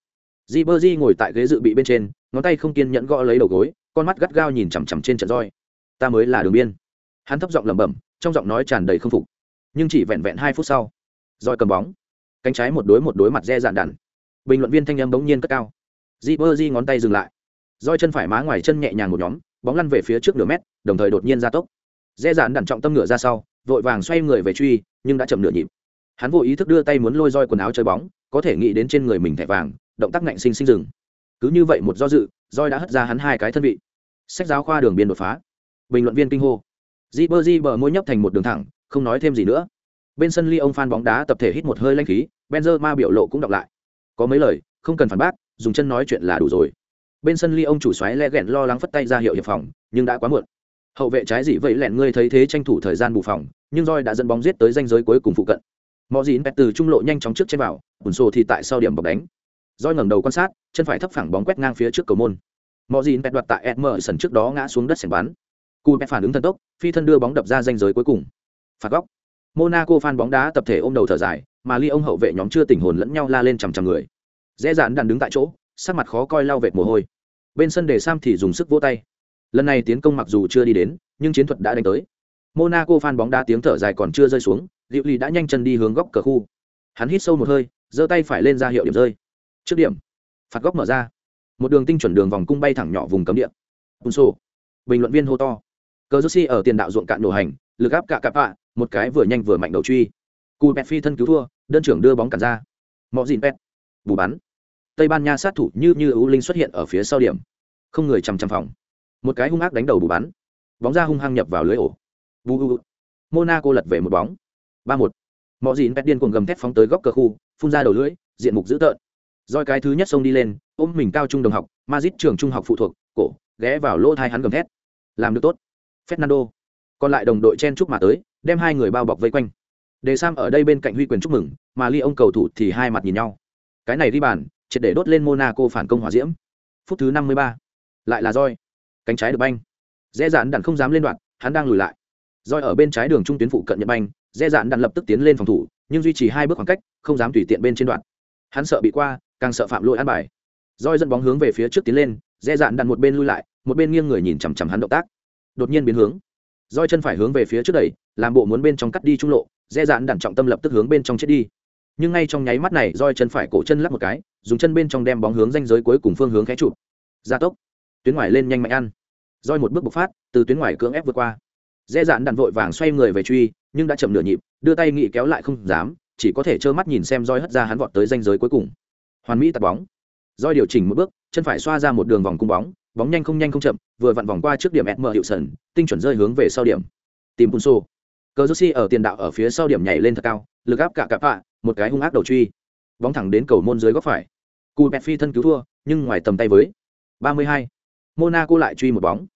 Di ngồi tại ghế dự bị bên trên, ngón tay không kiên nhẫn gõ lấy đầu gối, con mắt gắt gao nhìn chằm chằm trên trận roi. Ta mới là đường biên. Hắn thấp giọng lẩm bẩm trong giọng nói tràn đầy k phục. Nhưng chỉ vẹn vẹn hai phút sau, roi cầm bóng, cánh trái một đối một đối mặt re dạn đàn bình luận viên thanh âm bỗng nhiên cất cao. Di bơ di ngón tay dừng lại. Roi chân phải má ngoài chân nhẹ nhàng một nhóm, bóng lăn về phía trước nửa mét, đồng thời đột nhiên ra tốc. Dễ dạn đặn trọng tâm ngựa ra sau, vội vàng xoay người về truy, nhưng đã chậm nửa nhịp. Hắn vội ý thức đưa tay muốn lôi roi quần áo chơi bóng, có thể nghĩ đến trên người mình thẻ vàng, động tác ngạnh sinh sinh dừng. Cứ như vậy một do dự, roi đã hất ra hắn hai cái thân vị. Sách giáo khoa đường biên đột phá. Bình luận viên kinh hô di bơ di bờ môi nhấp thành một đường thẳng, không nói thêm gì nữa. Bên sân ly ông phan bóng đá tập thể hít một hơi lanh khí, Benzema biểu lộ cũng đọc lại. Có mấy lời, không cần phản bác, dùng chân nói chuyện là đủ rồi. Bên sân ly ông chủ xoáy le ghẹn lo lắng phất tay ra hiệu hiệp phòng, nhưng đã quá muộn. Hậu vệ trái dị vậy lẹn ngươi thấy thế tranh thủ thời gian bù phòng, nhưng roi đã dẫn bóng giết tới danh giới cuối cùng phụ cận. Mọi dịn pet từ trung lộ nhanh chóng trước trên vào ủn sổ thì tại sau điểm bọc đánh. Roi ngẩng đầu quan sát, chân phải thấp phẳng bóng quét ngang phía trước cầu môn. Mọi dịn pet đoạt tại edmer sân trước đó ngã xuống đất sẻng bắn cù mẹ phản ứng thần tốc, phi thân đưa bóng đập ra danh giới cuối cùng. Phạt góc. Monaco phan bóng đá tập thể ôm đầu thở dài, mà ly ông hậu vệ nhóm chưa tỉnh hồn lẫn nhau la lên chằm chằm người. Dễ dàng đàn đứng tại chỗ, sắc mặt khó coi lau vệt mồ hôi. Bên sân để sam thì dùng sức vỗ tay. Lần này tiến công mặc dù chưa đi đến, nhưng chiến thuật đã đánh tới. Monaco phan bóng đá tiếng thở dài còn chưa rơi xuống diệu ly đã nhanh chân đi hướng góc cờ khu. Hắn hít sâu một hơi, giơ tay phải lên ra hiệu điểm rơi. Trước điểm. Phạt góc mở ra. Một đường tinh chuẩn đường vòng cung bay thẳng nhỏ vùng cấm địa. Bùn sổ bình luận viên hô to cờ jersey ở tiền đạo ruộng cạn nổ hành, lực áp cả cặp ạ, một cái vừa nhanh vừa mạnh đầu truy. Cù pet phi thân cứu thua, đơn trưởng đưa bóng cản ra. Mọi dìn pet bù bắn. Tây ban nha sát thủ như như ưu linh xuất hiện ở phía sau điểm. Không người chằm chằm phòng. Một cái hung ác đánh đầu bù bắn. Bóng ra hung hăng nhập vào lưới ổ. Bù bù monaco lật về một bóng. Ba một. Mọi dìn pet điên cuồng gầm thép phóng tới góc cờ khu, phun ra đầu lưới diện mục dữ tợn. Roi cái thứ nhất xông đi lên, ôm mình cao trung đồng học mazit trường trung học phụ thuộc, cổ, ghé vào lỗ thai hắn gầm thét. Làm được tốt fernando. Còn lại đồng đội chen chúc mà tới, đem hai người bao bọc vây quanh. Đề sam ở đây bên cạnh huy quyền chúc mừng, mà ly ông cầu thủ thì hai mặt nhìn nhau. Cái này đi bàn, triệt để đốt lên monaco phản công hỏa diễm. Phút thứ năm mươi ba, lại là roi cánh trái được banh. Dễ dạn đạn không dám lên đoạn, hắn đang lùi lại. Roi ở bên trái đường trung tuyến phụ cận nhận banh dễ dạn đạn lập tức tiến lên phòng thủ, nhưng duy trì hai bước khoảng cách, không dám tùy tiện bên trên đoạn. Hắn sợ bị qua, càng sợ phạm lỗi ăn bài. Roi dẫn bóng hướng về phía trước tiến lên dễ dạn đạn một bên lui lại, một bên nghiêng người nhìn chằm chằm hắn động tác đột nhiên biến hướng. Roi chân phải hướng về phía trước đẩy, làm bộ muốn bên trong cắt đi trung lộ, dễ dạn đạn trọng tâm lập tức hướng bên trong chết đi. Nhưng ngay trong nháy mắt này, roi chân phải cổ chân lắc một cái, dùng chân bên trong đem bóng hướng danh giới cuối cùng phương hướng khé chụp. Gia tốc. Tuyến ngoài lên nhanh mạnh ăn. Roi một bước bộc phát, từ tuyến ngoài cưỡng ép vượt qua. Dễ dạn đạn vội vàng xoay người về truy, nhưng đã chậm nửa nhịp, đưa tay nghị kéo lại không dám, chỉ có thể trơ mắt nhìn xem roi hất ra hắn vọt tới danh giới cuối cùng. Hoàn mỹ tạt bóng. Roi điều chỉnh một bước, chân phải xoa ra một đường vòng cung bóng bóng nhanh không nhanh không chậm, vừa vặn vòng qua trước điểm Edmer hiệu sần tinh chuẩn rơi hướng về sau điểm. Tìm Punso. Cờ ở tiền đạo ở phía sau điểm nhảy lên thật cao, lực áp cả cặp hạ một cái hung ác đầu truy. Bóng thẳng đến cầu môn dưới góc phải. Cù pet phi thân cứu thua, nhưng ngoài tầm tay với 32. monaco lại truy một bóng.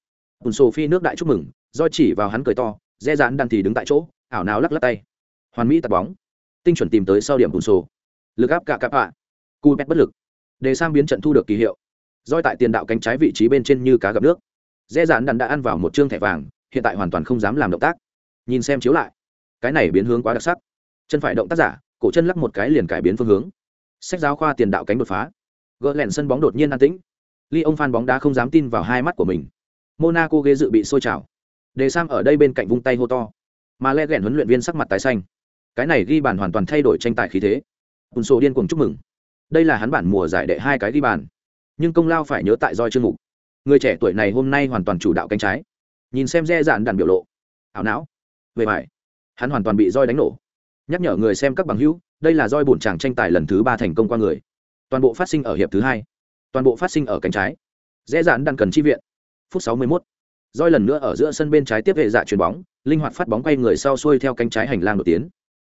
Punso phi nước đại chúc mừng, do chỉ vào hắn cười to, dễ dãn đàn thì đứng tại chỗ, ảo nào lắc lắc tay. Hoàn mỹ tạt bóng. Tinh chuẩn tìm tới sau điểm Punso. Lực áp cả cặp hạ cù pet bất lực. Để sang biến trận thu được kỳ hiệu roi tại tiền đạo cánh trái vị trí bên trên như cá gặp nước. Dễ dàng đàn đã ăn vào một chương thẻ vàng, hiện tại hoàn toàn không dám làm động tác. Nhìn xem chiếu lại. Cái này biến hướng quá đặc sắc. Chân phải động tác giả, cổ chân lắc một cái liền cải biến phương hướng. Sách giáo khoa tiền đạo cánh đột phá. Gỡ lẹn sân bóng đột nhiên an tĩnh. Ly ông phan bóng đá không dám tin vào hai mắt của mình. Monaco ghế dự bị sôi trào. Đề sam ở đây bên cạnh vung tay hô to. Mà le ghẹn huấn luyện viên sắc mặt tái xanh. Cái này ghi bàn hoàn toàn thay đổi tranh tài khí thế. Ùn sổ điên cuồng chúc mừng. Đây là hắn bản mùa giải đệ hai cái ghi bàn nhưng công lao phải nhớ tại roi chương mục. Người trẻ tuổi này hôm nay hoàn toàn chủ đạo cánh trái. Nhìn xem re dạn đàn biểu lộ. Ảo não. Về bài. Hắn hoàn toàn bị roi đánh nổ. Nhắc nhở người xem các bằng hữu, đây là roi bổn chàng tranh tài lần thứ ba thành công qua người. Toàn bộ phát sinh ở hiệp thứ hai. Toàn bộ phát sinh ở cánh trái. Dễ dạn đàn cần chi viện. Phút sáu mươi 61. roi lần nữa ở giữa sân bên trái tiếp hệ dạ chuyền bóng, linh hoạt phát bóng quay người sau xuôi theo cánh trái hành lang nổi tiến.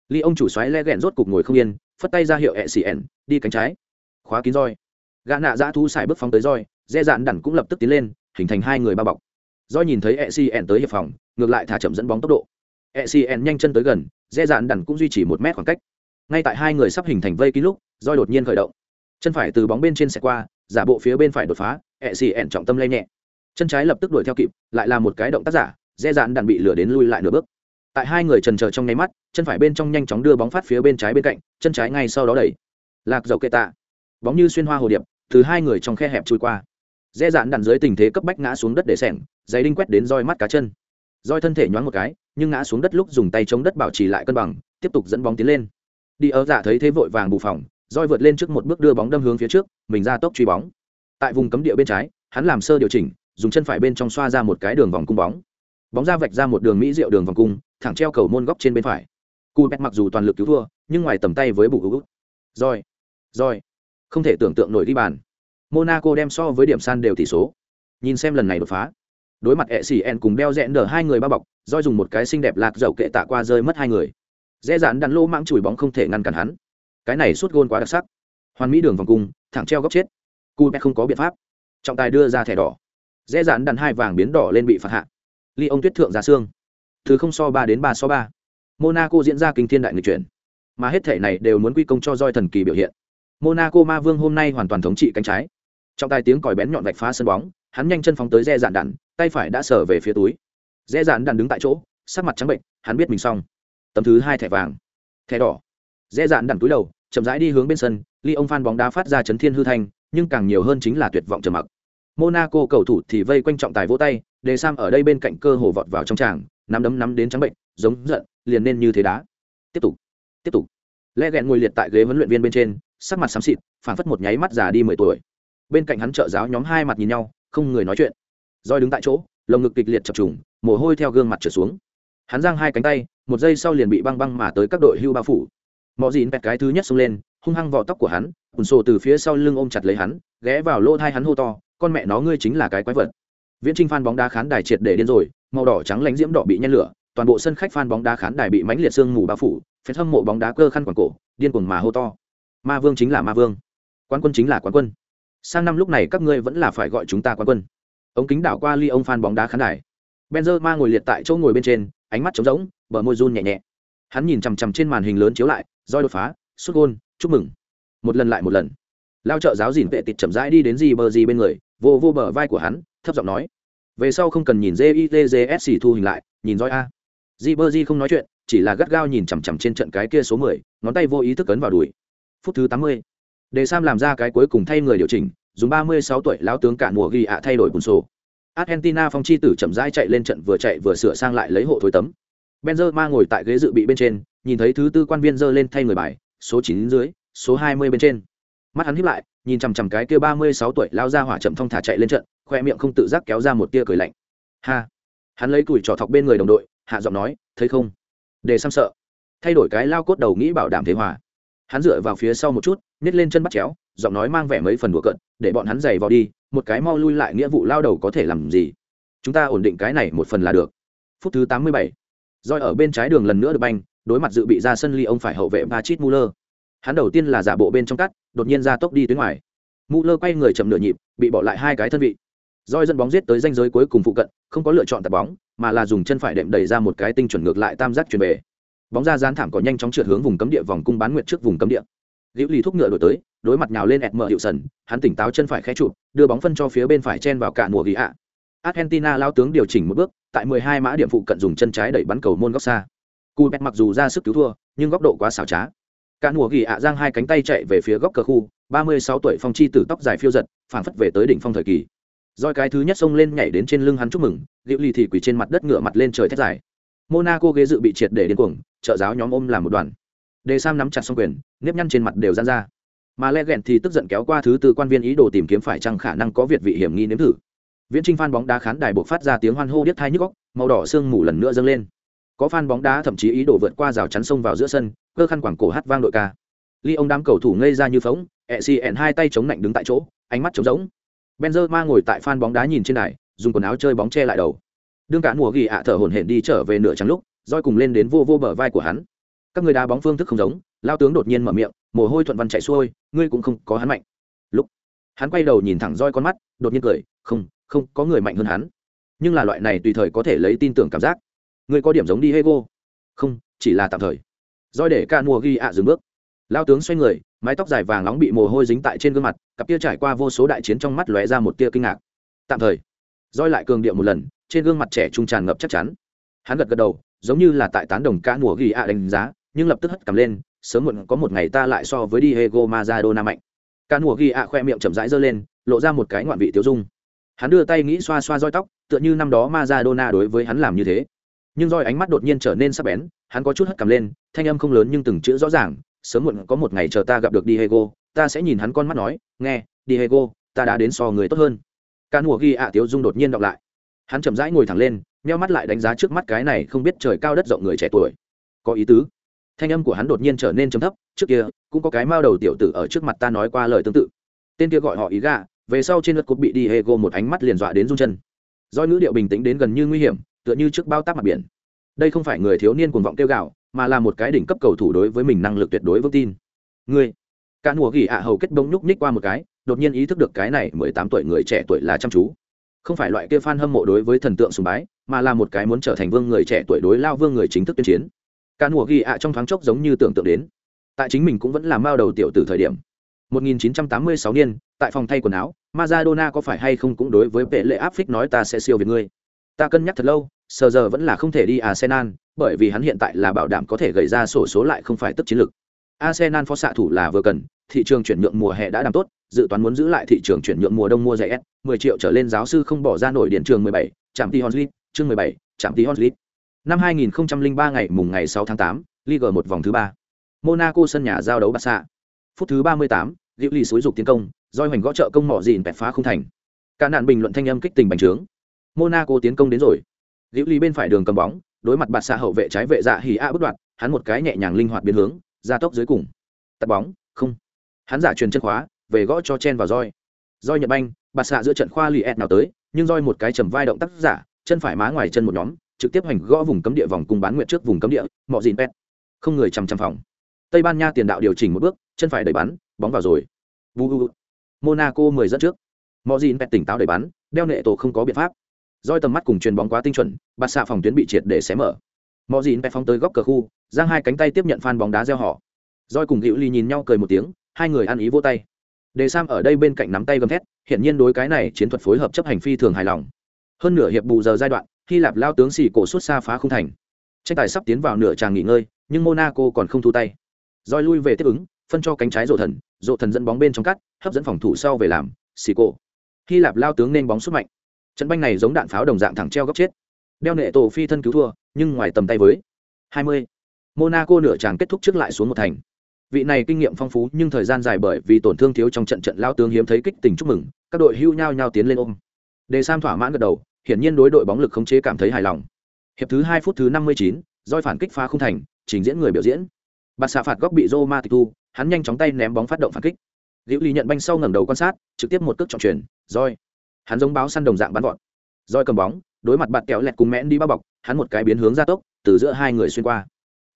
Ly ông chủ xoáy le ghẹn rốt cục ngồi không yên, phất tay ra hiệu ẹ xì ẻn đi cánh trái. Khóa kín roi gã nạ dã thu xài bước phóng tới roi dễ dạn đẳng cũng lập tức tiến lên, hình thành hai người bao bọc. Roi nhìn thấy ecn tới hiệp phòng, ngược lại thả chậm dẫn bóng tốc độ. Ecn nhanh chân tới gần dễ dạn đẳng cũng duy trì một mét khoảng cách. Ngay tại hai người sắp hình thành vây ký lúc, roi đột nhiên khởi động. Chân phải từ bóng bên trên xe qua, giả bộ phía bên phải đột phá ecn trọng tâm lay nhẹ. Chân trái lập tức đuổi theo kịp, lại là một cái động tác giả dễ dạn đàn bị lửa đến lui lại nửa bước. Tại hai người trần chờ trong nháy mắt, chân phải bên trong nhanh chóng đưa bóng phát phía bên trái bên cạnh, chân trái ngay sau đó đẩy. Lạc dầu kệ tạ. Bóng như xuyên hoa hồ điệp từ hai người trong khe hẹp trôi qua. Dễ dạn đạn dưới tình thế cấp bách ngã xuống đất để sẻng giày đinh quét đến roi mắt cá chân. Roi thân thể nhoáng một cái, nhưng ngã xuống đất lúc dùng tay chống đất bảo trì lại cân bằng, tiếp tục dẫn bóng tiến lên. Đi ở giả thấy thế vội vàng bù phòng, roi vượt lên trước một bước đưa bóng đâm hướng phía trước, mình ra tốc truy bóng. Tại vùng cấm địa bên trái, hắn làm sơ điều chỉnh, dùng chân phải bên trong xoa ra một cái đường vòng cung bóng. Bóng ra vạch ra một đường mỹ rượu đường vòng cung, thẳng treo cầu môn góc trên bên phải. Cu bét mặc dù toàn lực cứu thua, nhưng ngoài tầm tay với bù hữu. Roi roi không thể tưởng tượng nổi đi bàn. Monaco đem so với điểm san đều tỷ số. Nhìn xem lần này đột phá. Đối mặt e xì cùng đeo rẽn nở hai người bao bọc Doi dùng một cái xinh đẹp lạc dầu kệ tạ qua rơi mất hai người. Dễ dàng đắn lô mãng chùi bóng không thể ngăn cản hắn. Cái này suốt gôn quá đặc sắc. Hoàn mỹ đường vòng cung, thẳng treo góc chết. Cu không có biện pháp. Trọng tài đưa ra thẻ đỏ. Dễ dàng đắn hai vàng biến đỏ lên bị phạt hạ. Ly ông tuyết thượng ra xương. Thứ không so ba đến ba so ba. Monaco diễn ra kinh thiên đại nghịch chuyển. Mà hết thể này đều muốn quy công cho roi thần kỳ biểu hiện monaco ma vương hôm nay hoàn toàn thống trị cánh trái. Trong tai tiếng còi bén nhọn vạch phá sân bóng, hắn nhanh chân phóng tới re dạn đạn, tay phải đã sở về phía túi. Re dạn đạn đứng tại chỗ, sắc mặt trắng bệnh, hắn biết mình xong. Tấm thứ hai thẻ vàng. Thẻ đỏ. Re dạn đạn túi đầu, chậm rãi đi hướng bên sân, ly ông phan bóng đá phát ra chấn thiên hư thanh, nhưng càng nhiều hơn chính là tuyệt vọng trầm mặc. Monaco cầu thủ thì vây quanh trọng tài vỗ tay, đề sam ở đây bên cạnh cơ hồ vọt vào trong tràng, nắm đấm nắm đến trắng bệnh, giống giận, liền nên như thế đá. Tiếp tục. Tiếp tục. Lẽ ghẹn ngồi liệt tại ghế huấn luyện viên bên trên sắc mặt xám xịt, phảng phất một nháy mắt già đi mười tuổi. Bên cạnh hắn trợ giáo nhóm hai mặt nhìn nhau, không người nói chuyện. Roi đứng tại chỗ, lồng ngực kịch liệt chập trùng, mồ hôi theo gương mặt trở xuống. Hắn giang hai cánh tay, một giây sau liền bị băng băng mà tới các đội hưu bao phủ. Mọi dĩn bẹt cái thứ nhất xông lên, hung hăng vỏ tóc của hắn, ùn sổ từ phía sau lưng ôm chặt lấy hắn, ghé vào lỗ thai hắn hô to, con mẹ nó, ngươi chính là cái quái vật. Viễn trinh phan bóng đá khán đài triệt để điên rồi, màu đỏ trắng lánh diễm đỏ bị nhen lửa, toàn bộ sân khách phan bóng đá khán đài bị mánh liệt sương mù bao phủ, phép hâm mộ bóng đá cơ khăn quảng cổ, điên cuồng mà hô to ma vương chính là ma vương. Quán quân chính là quán quân. Sang năm lúc này các ngươi vẫn là phải gọi chúng ta quán quân. Ống kính đảo qua ly ông phan bóng đá khán đài. Ma ngồi liệt tại chỗ ngồi bên trên, ánh mắt trống rỗng, bờ môi run nhẹ nhẹ. Hắn nhìn chằm chằm trên màn hình lớn chiếu lại, roi đột phá xuất gôn, chúc mừng. Một lần lại một lần. Lao trợ giáo dìn vệ tịt chậm rãi đi đến gì bờ gì bên người, vô vô bờ vai của hắn, thấp giọng nói. Về sau không cần nhìn jizs thu hình lại, nhìn roi a. Di bơ di không nói chuyện, chỉ là gắt gao nhìn chằm chằm trên trận cái kia số mười, ngón tay vô ý thức cấn vào đùi phút thứ tám mươi. Để sam làm ra cái cuối cùng thay người điều chỉnh, dùng ba mươi sáu tuổi lão tướng cả mùa ghi ạ thay đổi bùn sổ. Argentina phong chi tử chậm rãi chạy lên trận vừa chạy vừa sửa sang lại lấy hộ thối tấm. Benzema ngồi tại ghế dự bị bên trên, nhìn thấy thứ tư quan viên dơ lên thay người bài, số chín dưới, số hai mươi bên trên. Mắt hắn híp lại, nhìn chằm chằm cái kia ba mươi sáu tuổi lao ra hỏa chậm thong thả chạy lên trận, khoe miệng không tự giác kéo ra một tia cười lạnh. Ha! Hắn lấy củi trò thọc bên người đồng đội, hạ giọng nói, thấy không? Để sam sợ. Thay đổi cái lao cốt đầu nghĩ bảo đảm thế hòa hắn dựa vào phía sau một chút nhét lên chân bắt chéo giọng nói mang vẻ mấy phần đùa cận để bọn hắn giày vào đi một cái mau lui lại nghĩa vụ lao đầu có thể làm gì chúng ta ổn định cái này một phần là được phút thứ tám mươi bảy roi ở bên trái đường lần nữa được banh đối mặt dự bị ra sân ly ông phải hậu vệ Patrick Muller. Hắn đầu tiên là giả bộ bên trong cắt, đột nhiên ra tốc đi tuyến ngoài. Muller quay người chậm nửa nhịp, bị bỏ lại hai cái thân vị. Roi dẫn bóng giết tới ranh giới cuối cùng phụ cận, không có lựa chọn tạt bóng, mà là dùng chân phải đệm đẩy ra một cái tinh chuẩn ngược lại tam giác chuyển về. Bóng ra dán thảm có nhanh chóng trượt hướng vùng cấm địa vòng cung bán nguyệt trước vùng cấm địa. Liễu Ly thúc ngựa đổi tới, đối mặt nhào lên ẹt mở hiệu sần, hắn tỉnh táo chân phải khẽ chụp, đưa bóng phân cho phía bên phải chen vào cả mùa ghi ạ. Argentina lao tướng điều chỉnh một bước, tại 12 mã điểm phụ cận dùng chân trái đẩy bắn cầu môn góc xa. Cú mặc dù ra sức cứu thua, nhưng góc độ quá xảo trá. Cả mùa ghi ạ giang hai cánh tay chạy về phía góc cờ khu, 36 tuổi phong chi tử tóc dài phiêu giật, phảng phất về tới đỉnh phong thời kỳ. roi cái thứ nhất xông lên nhảy đến trên lưng hắn chúc mừng, Liễu Ly thì quỳ trên mặt đất ngựa mặt lên trời thét dài. Monaco ghế dự bị triệt để điên cuồng, trợ giáo nhóm ôm làm một đoàn. Đề Sam nắm chặt song quyền, nếp nhăn trên mặt đều giãn ra. Mà Lệ Gẹn thì tức giận kéo qua thứ tư quan viên ý đồ tìm kiếm phải chăng khả năng có việt vị hiểm nghi nếm thử. Viễn Trinh phan bóng đá khán đài buộc phát ra tiếng hoan hô điếc tai nhức óc, màu đỏ sương mù lần nữa dâng lên. Có fan bóng đá thậm chí ý đồ vượt qua rào chắn sông vào giữa sân, cơ khăn quảng cổ hát vang đội ca. Ly ông đám cầu thủ ngây ra như phỗng, Essien hai tay chống lạnh đứng tại chỗ, ánh mắt trống rỗng. Benzema ngồi tại fan bóng đá nhìn trên đài, dùng quần áo chơi bóng che lại đầu. Đương cả mùa ghi ạ thở hổn hển đi trở về nửa trắng lúc, roi cùng lên đến vô vô bờ vai của hắn. Các người đá bóng phương thức không giống, lao tướng đột nhiên mở miệng, mồ hôi thuận văn chạy xuôi, ngươi cũng không có hắn mạnh. Lúc hắn quay đầu nhìn thẳng roi con mắt, đột nhiên cười, không, không có người mạnh hơn hắn. Nhưng là loại này tùy thời có thể lấy tin tưởng cảm giác. Ngươi có điểm giống đi hego không chỉ là tạm thời. Roi để ca mùa ghi ạ dừng bước. Lao tướng xoay người mái tóc dài vàng nóng bị mồ hôi dính tại trên gương mặt cặp kia trải qua vô số đại chiến trong mắt lóe ra một tia kinh ngạc. Tạm thời. Roi lại cường điệu một lần trên gương mặt trẻ trung tràn ngập chắc chắn. Hắn gật gật đầu giống như là tại tán đồng ca mùa ghi ạ đánh giá nhưng lập tức hất cầm lên sớm muộn có một ngày ta lại so với Diego Maradona mạnh. Ca mùa ghi ạ khoe miệng chậm rãi giơ lên, lộ ra một cái ngoạn vị tiêu dung. Hắn đưa tay nghĩ xoa xoa roi tóc tựa như năm đó Maradona đối với hắn làm như thế. Nhưng roi ánh mắt đột nhiên trở nên sắc bén hắn có chút hất cầm lên thanh âm không lớn nhưng từng chữ rõ ràng sớm muộn có một ngày chờ ta gặp được Diego ta sẽ nhìn hắn con mắt nói nghe Diego ta đã đến so người tốt hơn. Ca mùa ghi ạ tiêu dung đột nhiên đọc lại hắn chậm rãi ngồi thẳng lên neo mắt lại đánh giá trước mắt cái này không biết trời cao đất rộng người trẻ tuổi có ý tứ thanh âm của hắn đột nhiên trở nên trầm thấp trước kia cũng có cái mao đầu tiểu tử ở trước mặt ta nói qua lời tương tự tên kia gọi họ ý gà về sau trên đất cột bị đi hê gô một ánh mắt liền dọa đến run chân. Doi ngữ điệu bình tĩnh đến gần như nguy hiểm, tựa như trước bao tác mặt biển. Đây không phải người thiếu niên cuồng vọng kêu gạo, mà là một cái đỉnh cấp cầu thủ đối với mình năng lực tuyệt đối vững tin. Ngươi, cả mùa gỉ ạ hầu kết bông nhúc nhích qua một cái, đột nhiên ý thức được cái này mười tám tuổi người trẻ tuổi là chăm chú. Không phải loại kia fan hâm mộ đối với thần tượng sùng bái, mà là một cái muốn trở thành vương người trẻ tuổi đối lao vương người chính thức tuyên chiến. Cả mùa ghi ạ trong thoáng chốc giống như tưởng tượng đến. Tại chính mình cũng vẫn là mao đầu tiểu từ thời điểm. 1986 niên tại phòng thay quần áo Maradona có phải hay không cũng đối với vệ lệ áp phích nói ta sẽ siêu việt ngươi. Ta cân nhắc thật lâu sờ giờ vẫn là không thể đi Arsenal bởi vì hắn hiện tại là bảo đảm có thể gây ra sổ số lại không phải tức chiến lược Arsenal phó xạ thủ là vừa cần thị trường chuyển nhượng mùa hè đã đảm tốt dự toán muốn giữ lại thị trường chuyển nhượng mùa đông mua rẻ S, 10 triệu trở lên giáo sư không bỏ ra nổi điện trường 17, trạm Tion League, chương 17, trạm Tion League. Năm 2003 ngày mùng ngày 6 tháng 8, Ligue 1 vòng thứ 3. Monaco sân nhà giao đấu Barca. Phút thứ 38, Diệu Lì xúi dục tiến công, roi hoành gõ trợ công mỏ dìn bẹt phá không thành. Cả nạn bình luận thanh âm kích tình bành trướng. Monaco tiến công đến rồi. Diệu Lì bên phải đường cầm bóng, đối mặt Barca hậu vệ trái vệ dạ hỉ a bất đoạn, hắn một cái nhẹ nhàng linh hoạt biến hướng, ra tốc dưới cùng. Tạt bóng, không. Hắn giả truyền chân khóa, về gõ cho chen vào roi. Roi nhật banh bạt xạ giữa trận khoa lì ẹt nào tới, nhưng roi một cái trầm vai động tác giả, chân phải má ngoài chân một nhóm, trực tiếp hành gõ vùng cấm địa vòng cung bán nguyện trước vùng cấm địa mọi dìn pet không người chằm chằm phòng. Tây ban nha tiền đạo điều chỉnh một bước, chân phải đẩy bắn, bóng vào rồi. Bu monaco mười dẫn trước. Mọi dìn pet tỉnh táo đẩy bắn, đeo nệ tổ không có biện pháp. Roi tầm mắt cùng truyền bóng quá tinh chuẩn bạt xạ phòng tuyến bị triệt để xé mở. Mọi dìn pet phóng tới góc cờ khu, giang hai cánh tay tiếp nhận phan bóng đá gieo họ. Roi cùng hữu ly nhìn nhau cười một tiếng, hai người ăn ý vô tay đề sam ở đây bên cạnh nắm tay gầm thét hiện nhiên đối cái này chiến thuật phối hợp chấp hành phi thường hài lòng. Hơn nửa hiệp bù giờ giai đoạn, hy lạp lao tướng xì cổ suốt xa phá không thành. Tranh tài sắp tiến vào nửa tràng nghỉ ngơi, nhưng monaco còn không thu tay. Roi lui về tiếp ứng, phân cho cánh trái rộ thần rộ thần dẫn bóng bên trong cắt, hấp dẫn phòng thủ sau về làm, xì cổ. Hy lạp lao tướng nên bóng xuất mạnh. Trận banh này giống đạn pháo đồng dạng thẳng treo góc chết. Đeo nệ tổ phi thân cứu thua, nhưng ngoài tầm tay với 20. monaco nửa tràng kết thúc trước lại xuống một thành vị này kinh nghiệm phong phú nhưng thời gian dài bởi vì tổn thương thiếu trong trận trận lao tướng hiếm thấy kích tình chúc mừng, các đội hưu nhau nhau tiến lên ôm. Đề sam thỏa mãn gật đầu, hiển nhiên đối đội bóng lực khống chế cảm thấy hài lòng. Hiệp thứ hai phút thứ năm mươi chín doi phản kích phá không thành, trình diễn người biểu diễn. Bạt xạ phạt góc bị roma tịch thu, hắn nhanh chóng tay ném bóng phát động phản kích. Liễu ly nhận banh sau ngẩng đầu quan sát, trực tiếp một cước trọng truyền roi hắn giống báo săn đồng dạng bắn gọn roi cầm bóng, đối mặt bạt kéo lẹt cùng mẽn đi bao bọc, hắn một cái biến hướng ra tốc, từ giữa hai người xuyên qua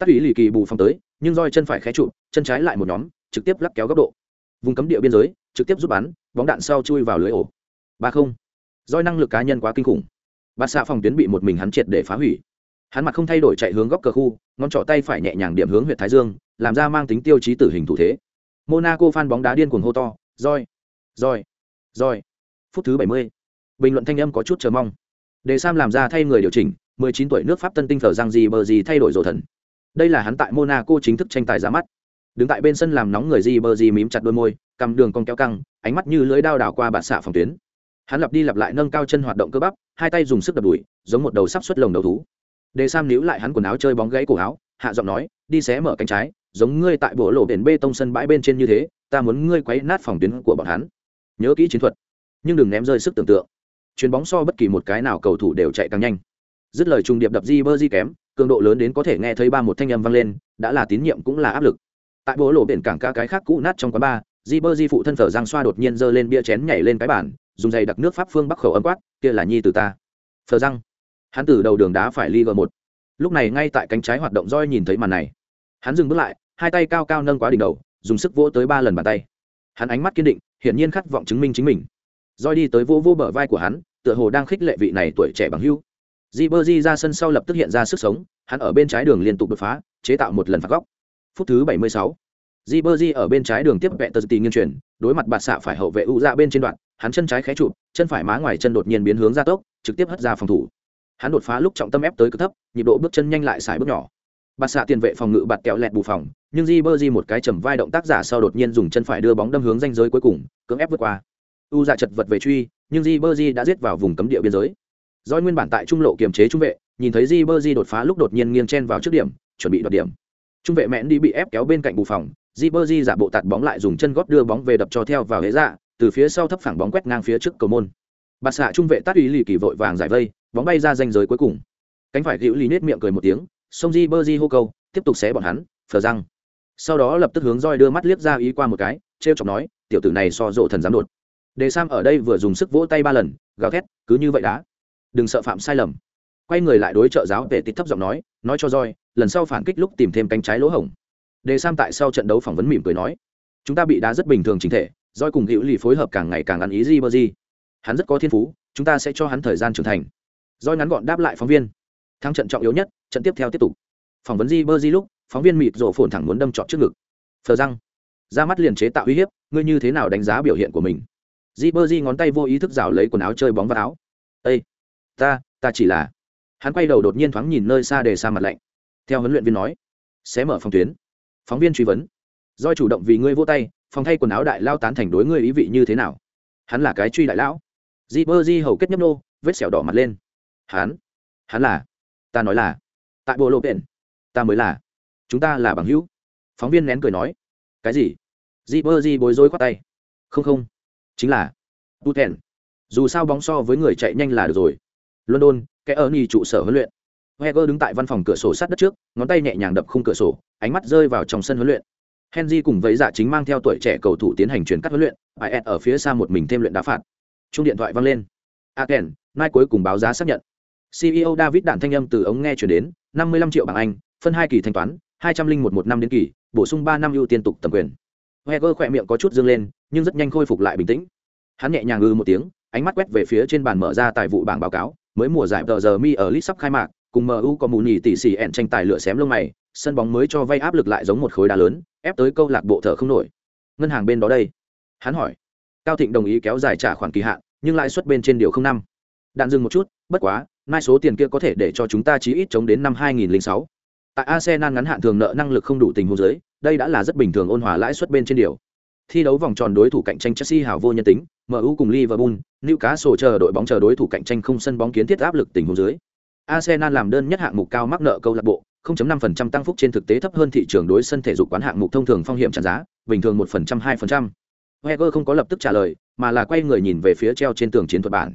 tắc ủy lì kỳ bù phòng tới, nhưng roi chân phải khé trụ chân trái lại một nhóm, trực tiếp lắc kéo góc độ. Vùng cấm địa biên giới, trực tiếp giúp bắn, bóng đạn sau chui vào lưới ổ. Ba không. Roi năng lực cá nhân quá kinh khủng. Bà xạ phòng tuyến bị một mình hắn triệt để phá hủy. Hắn mặt không thay đổi chạy hướng góc cờ khu, ngón trỏ tay phải nhẹ nhàng điểm hướng huyện thái dương, làm ra mang tính tiêu chí tử hình thủ thế. Monaco phan bóng đá điên cuồng hô to, roi! Roi! Roi! Phút thứ bảy mươi, bình luận thanh âm có chút chờ mong. Để sam làm ra thay người điều chỉnh 19 tuổi nước pháp tân tinh thờ giang gì bờ gì thay đổi rổ thần đây là hắn tại monaco chính thức tranh tài ra mắt. Đứng tại bên sân làm nóng người di bơ di mím chặt đôi môi, cầm đường cong kéo căng, ánh mắt như lưới đao đảo qua bạt xạ phòng tuyến. Hắn lặp đi lặp lại nâng cao chân hoạt động cơ bắp, hai tay dùng sức đập đùi, giống một đầu sắp xuất lồng đầu thú. Để sam níu lại hắn quần áo chơi bóng gãy cổ áo, hạ giọng nói, đi xé mở cánh trái, giống ngươi tại bộ lộ biển bê tông sân bãi bên trên như thế, ta muốn ngươi quấy nát phòng tuyến của bọn hắn. Nhớ kỹ chiến thuật, nhưng đừng ném rơi sức tưởng tượng. Chuyền bóng so bất kỳ một cái nào cầu thủ đều chạy càng nhanh. Dứt lời trùng điệp đập di bơ di kém cường độ lớn đến có thể nghe thấy ba một thanh âm vang lên, đã là tín nhiệm cũng là áp lực. Tại bố lộ biển cảng ca cái khác cũ nát trong quán bar di bơ di phụ thân thở giang xoa đột nhiên giơ lên bia chén nhảy lên cái bàn, dùng giày đặc nước pháp phương bắc khẩu âm quát, kia là nhi từ ta. Thở răng hắn từ đầu đường đá phải ly g một. Lúc này ngay tại cánh trái hoạt động roi nhìn thấy màn này. Hắn dừng bước lại, hai tay cao cao nâng quá đỉnh đầu, dùng sức vỗ tới ba lần bàn tay. Hắn ánh mắt kiên định, hiển nhiên khát vọng chứng minh chính mình. Roi đi tới vỗ vỗ bờ vai của hắn, tựa hồ đang khích lệ vị này tuổi trẻ bằng hưu di ra sân sau lập tức hiện ra sức sống, hắn ở bên trái đường liên tục đột phá, chế tạo một lần phạt góc. Phút thứ 76. di ở bên trái đường tiếp vẹ tờ tỉ nghiêng chuyển, đối mặt bạt xạ phải hậu vệ u Dạ bên trên đoạn, hắn chân trái khẽ chụp, chân phải má ngoài chân đột nhiên biến hướng ra tốc, trực tiếp hất ra phòng thủ. Hắn đột phá lúc trọng tâm ép tới cực thấp, nhịp độ bước chân nhanh lại xài bước nhỏ. Bạt xạ tiền vệ phòng ngự bạt kẹo lẹt bù phòng, nhưng di một cái chầm vai động tác giả sau đột nhiên dùng chân phải đưa bóng đâm hướng ranh giới cuối cùng, cưỡng ép vượt qua. U dạ chật vật về truy, nhưng di đã giết vào vùng cấm địa biên giới. Doi nguyên bản tại trung lộ kiềm chế trung vệ, nhìn thấy Di đột phá lúc đột nhiên nghiêng chen vào trước điểm, chuẩn bị đoạt điểm. Trung vệ mẹn đi bị ép kéo bên cạnh bù phòng, Di giả bộ tạt bóng lại dùng chân gót đưa bóng về đập cho theo vào hế dạ, từ phía sau thấp phẳng bóng quét ngang phía trước cầu môn. Bạt xạ trung vệ tát ý lì kỳ vội vàng giải vây, bóng bay ra danh giới cuối cùng. Cánh phải Diệu lì nết miệng cười một tiếng, xông di hô câu, tiếp tục xé bọn hắn, phờ răng. Sau đó lập tức hướng roi đưa mắt liếc ra ý qua một cái, trêu chọc nói, tiểu tử này so rộ thần dám đột. Đề Sam ở đây vừa dùng sức vỗ tay ba lần, gào thét, cứ như vậy đã đừng sợ phạm sai lầm quay người lại đối trợ giáo về tít thấp giọng nói nói cho roi lần sau phản kích lúc tìm thêm cánh trái lỗ hổng đề sam tại sau trận đấu phỏng vấn mỉm cười nói chúng ta bị đá rất bình thường chính thể roi cùng hữu lì phối hợp càng ngày càng ăn ý di bơ di hắn rất có thiên phú chúng ta sẽ cho hắn thời gian trưởng thành Roi ngắn gọn đáp lại phóng viên. Thắng trận trọng yếu nhất, trận tiếp theo tiếp tục. Phỏng vấn Di Bơ Di lúc, phóng viên mịt rổ phồn thẳng muốn đâm trọt trước ngực. Phờ răng, ra mắt liền chế tạo uy hiếp, ngươi như thế nào đánh giá biểu hiện của mình? Di Bơ Di ngón tay vô ý thức rào lấy quần áo chơi bóng vào áo. ây ta, ta chỉ là." Hắn quay đầu đột nhiên thoáng nhìn nơi xa để xa mặt lạnh. Theo huấn luyện viên nói, sẽ mở phòng tuyến. Phóng viên truy vấn, do chủ động vì ngươi vô tay, phòng thay quần áo đại lao tán thành đối ngươi ý vị như thế nào?" Hắn là cái truy đại lão. Di Bơ Di hầu kết nhấp nô, vết sẹo đỏ mặt lên. Hắn, hắn là, ta nói là, tại bộ lộ biển, ta mới là, chúng ta là bằng hữu. Phóng viên nén cười nói, cái gì? Di Bơ Di bối rối khoát tay. Không không, chính là, tu thẹn. Dù sao bóng so với người chạy nhanh là được rồi. London, cái ở nhì trụ sở huấn luyện. Heger đứng tại văn phòng cửa sổ sát đất trước, ngón tay nhẹ nhàng đập khung cửa sổ, ánh mắt rơi vào trong sân huấn luyện. Henry cùng với dạ chính mang theo tuổi trẻ cầu thủ tiến hành chuyển cắt huấn luyện, IS ở phía xa một mình thêm luyện đá phạt. Chung điện thoại vang lên. Aken, mai cuối cùng báo giá xác nhận. CEO David đạn thanh âm từ ống nghe chuyển đến, 55 triệu bảng Anh, phân hai kỳ thanh toán, 201 một năm đến kỳ, bổ sung 3 năm ưu tiên tục tầm quyền. Heger khỏe miệng có chút dương lên, nhưng rất nhanh khôi phục lại bình tĩnh. Hắn nhẹ nhàng ư một tiếng, ánh mắt quét về phía trên bàn mở ra tài vụ bảng báo cáo, mới mùa giải tờ giờ mi ở lit sắp khai mạc, cùng MU có mù nhì tỷ xỉ ẹn tranh tài lửa xém lông mày, sân bóng mới cho vay áp lực lại giống một khối đá lớn, ép tới câu lạc bộ thở không nổi. Ngân hàng bên đó đây. Hắn hỏi. Cao Thịnh đồng ý kéo dài trả khoản kỳ hạn, nhưng lãi suất bên trên điều không năm. Đạn dừng một chút, bất quá, mai số tiền kia có thể để cho chúng ta chí ít chống đến năm 2006. Tại Arsenal ngắn hạn thường nợ năng lực không đủ tình huống giới, đây đã là rất bình thường ôn hòa lãi suất bên trên điều. Thi đấu vòng tròn đối thủ cạnh tranh Chelsea hảo vô nhân tính, MU cùng Liverpool, Newcastle chờ đội bóng chờ đối thủ cạnh tranh không sân bóng kiến thiết áp lực tình huống dưới. Arsenal làm đơn nhất hạng mục cao mắc nợ câu lạc bộ, 0.5% tăng phúc trên thực tế thấp hơn thị trường đối sân thể dục quán hạng mục thông thường phong hiểm trả giá, bình thường 1% 2%. Wenger không có lập tức trả lời, mà là quay người nhìn về phía treo trên tường chiến thuật bản.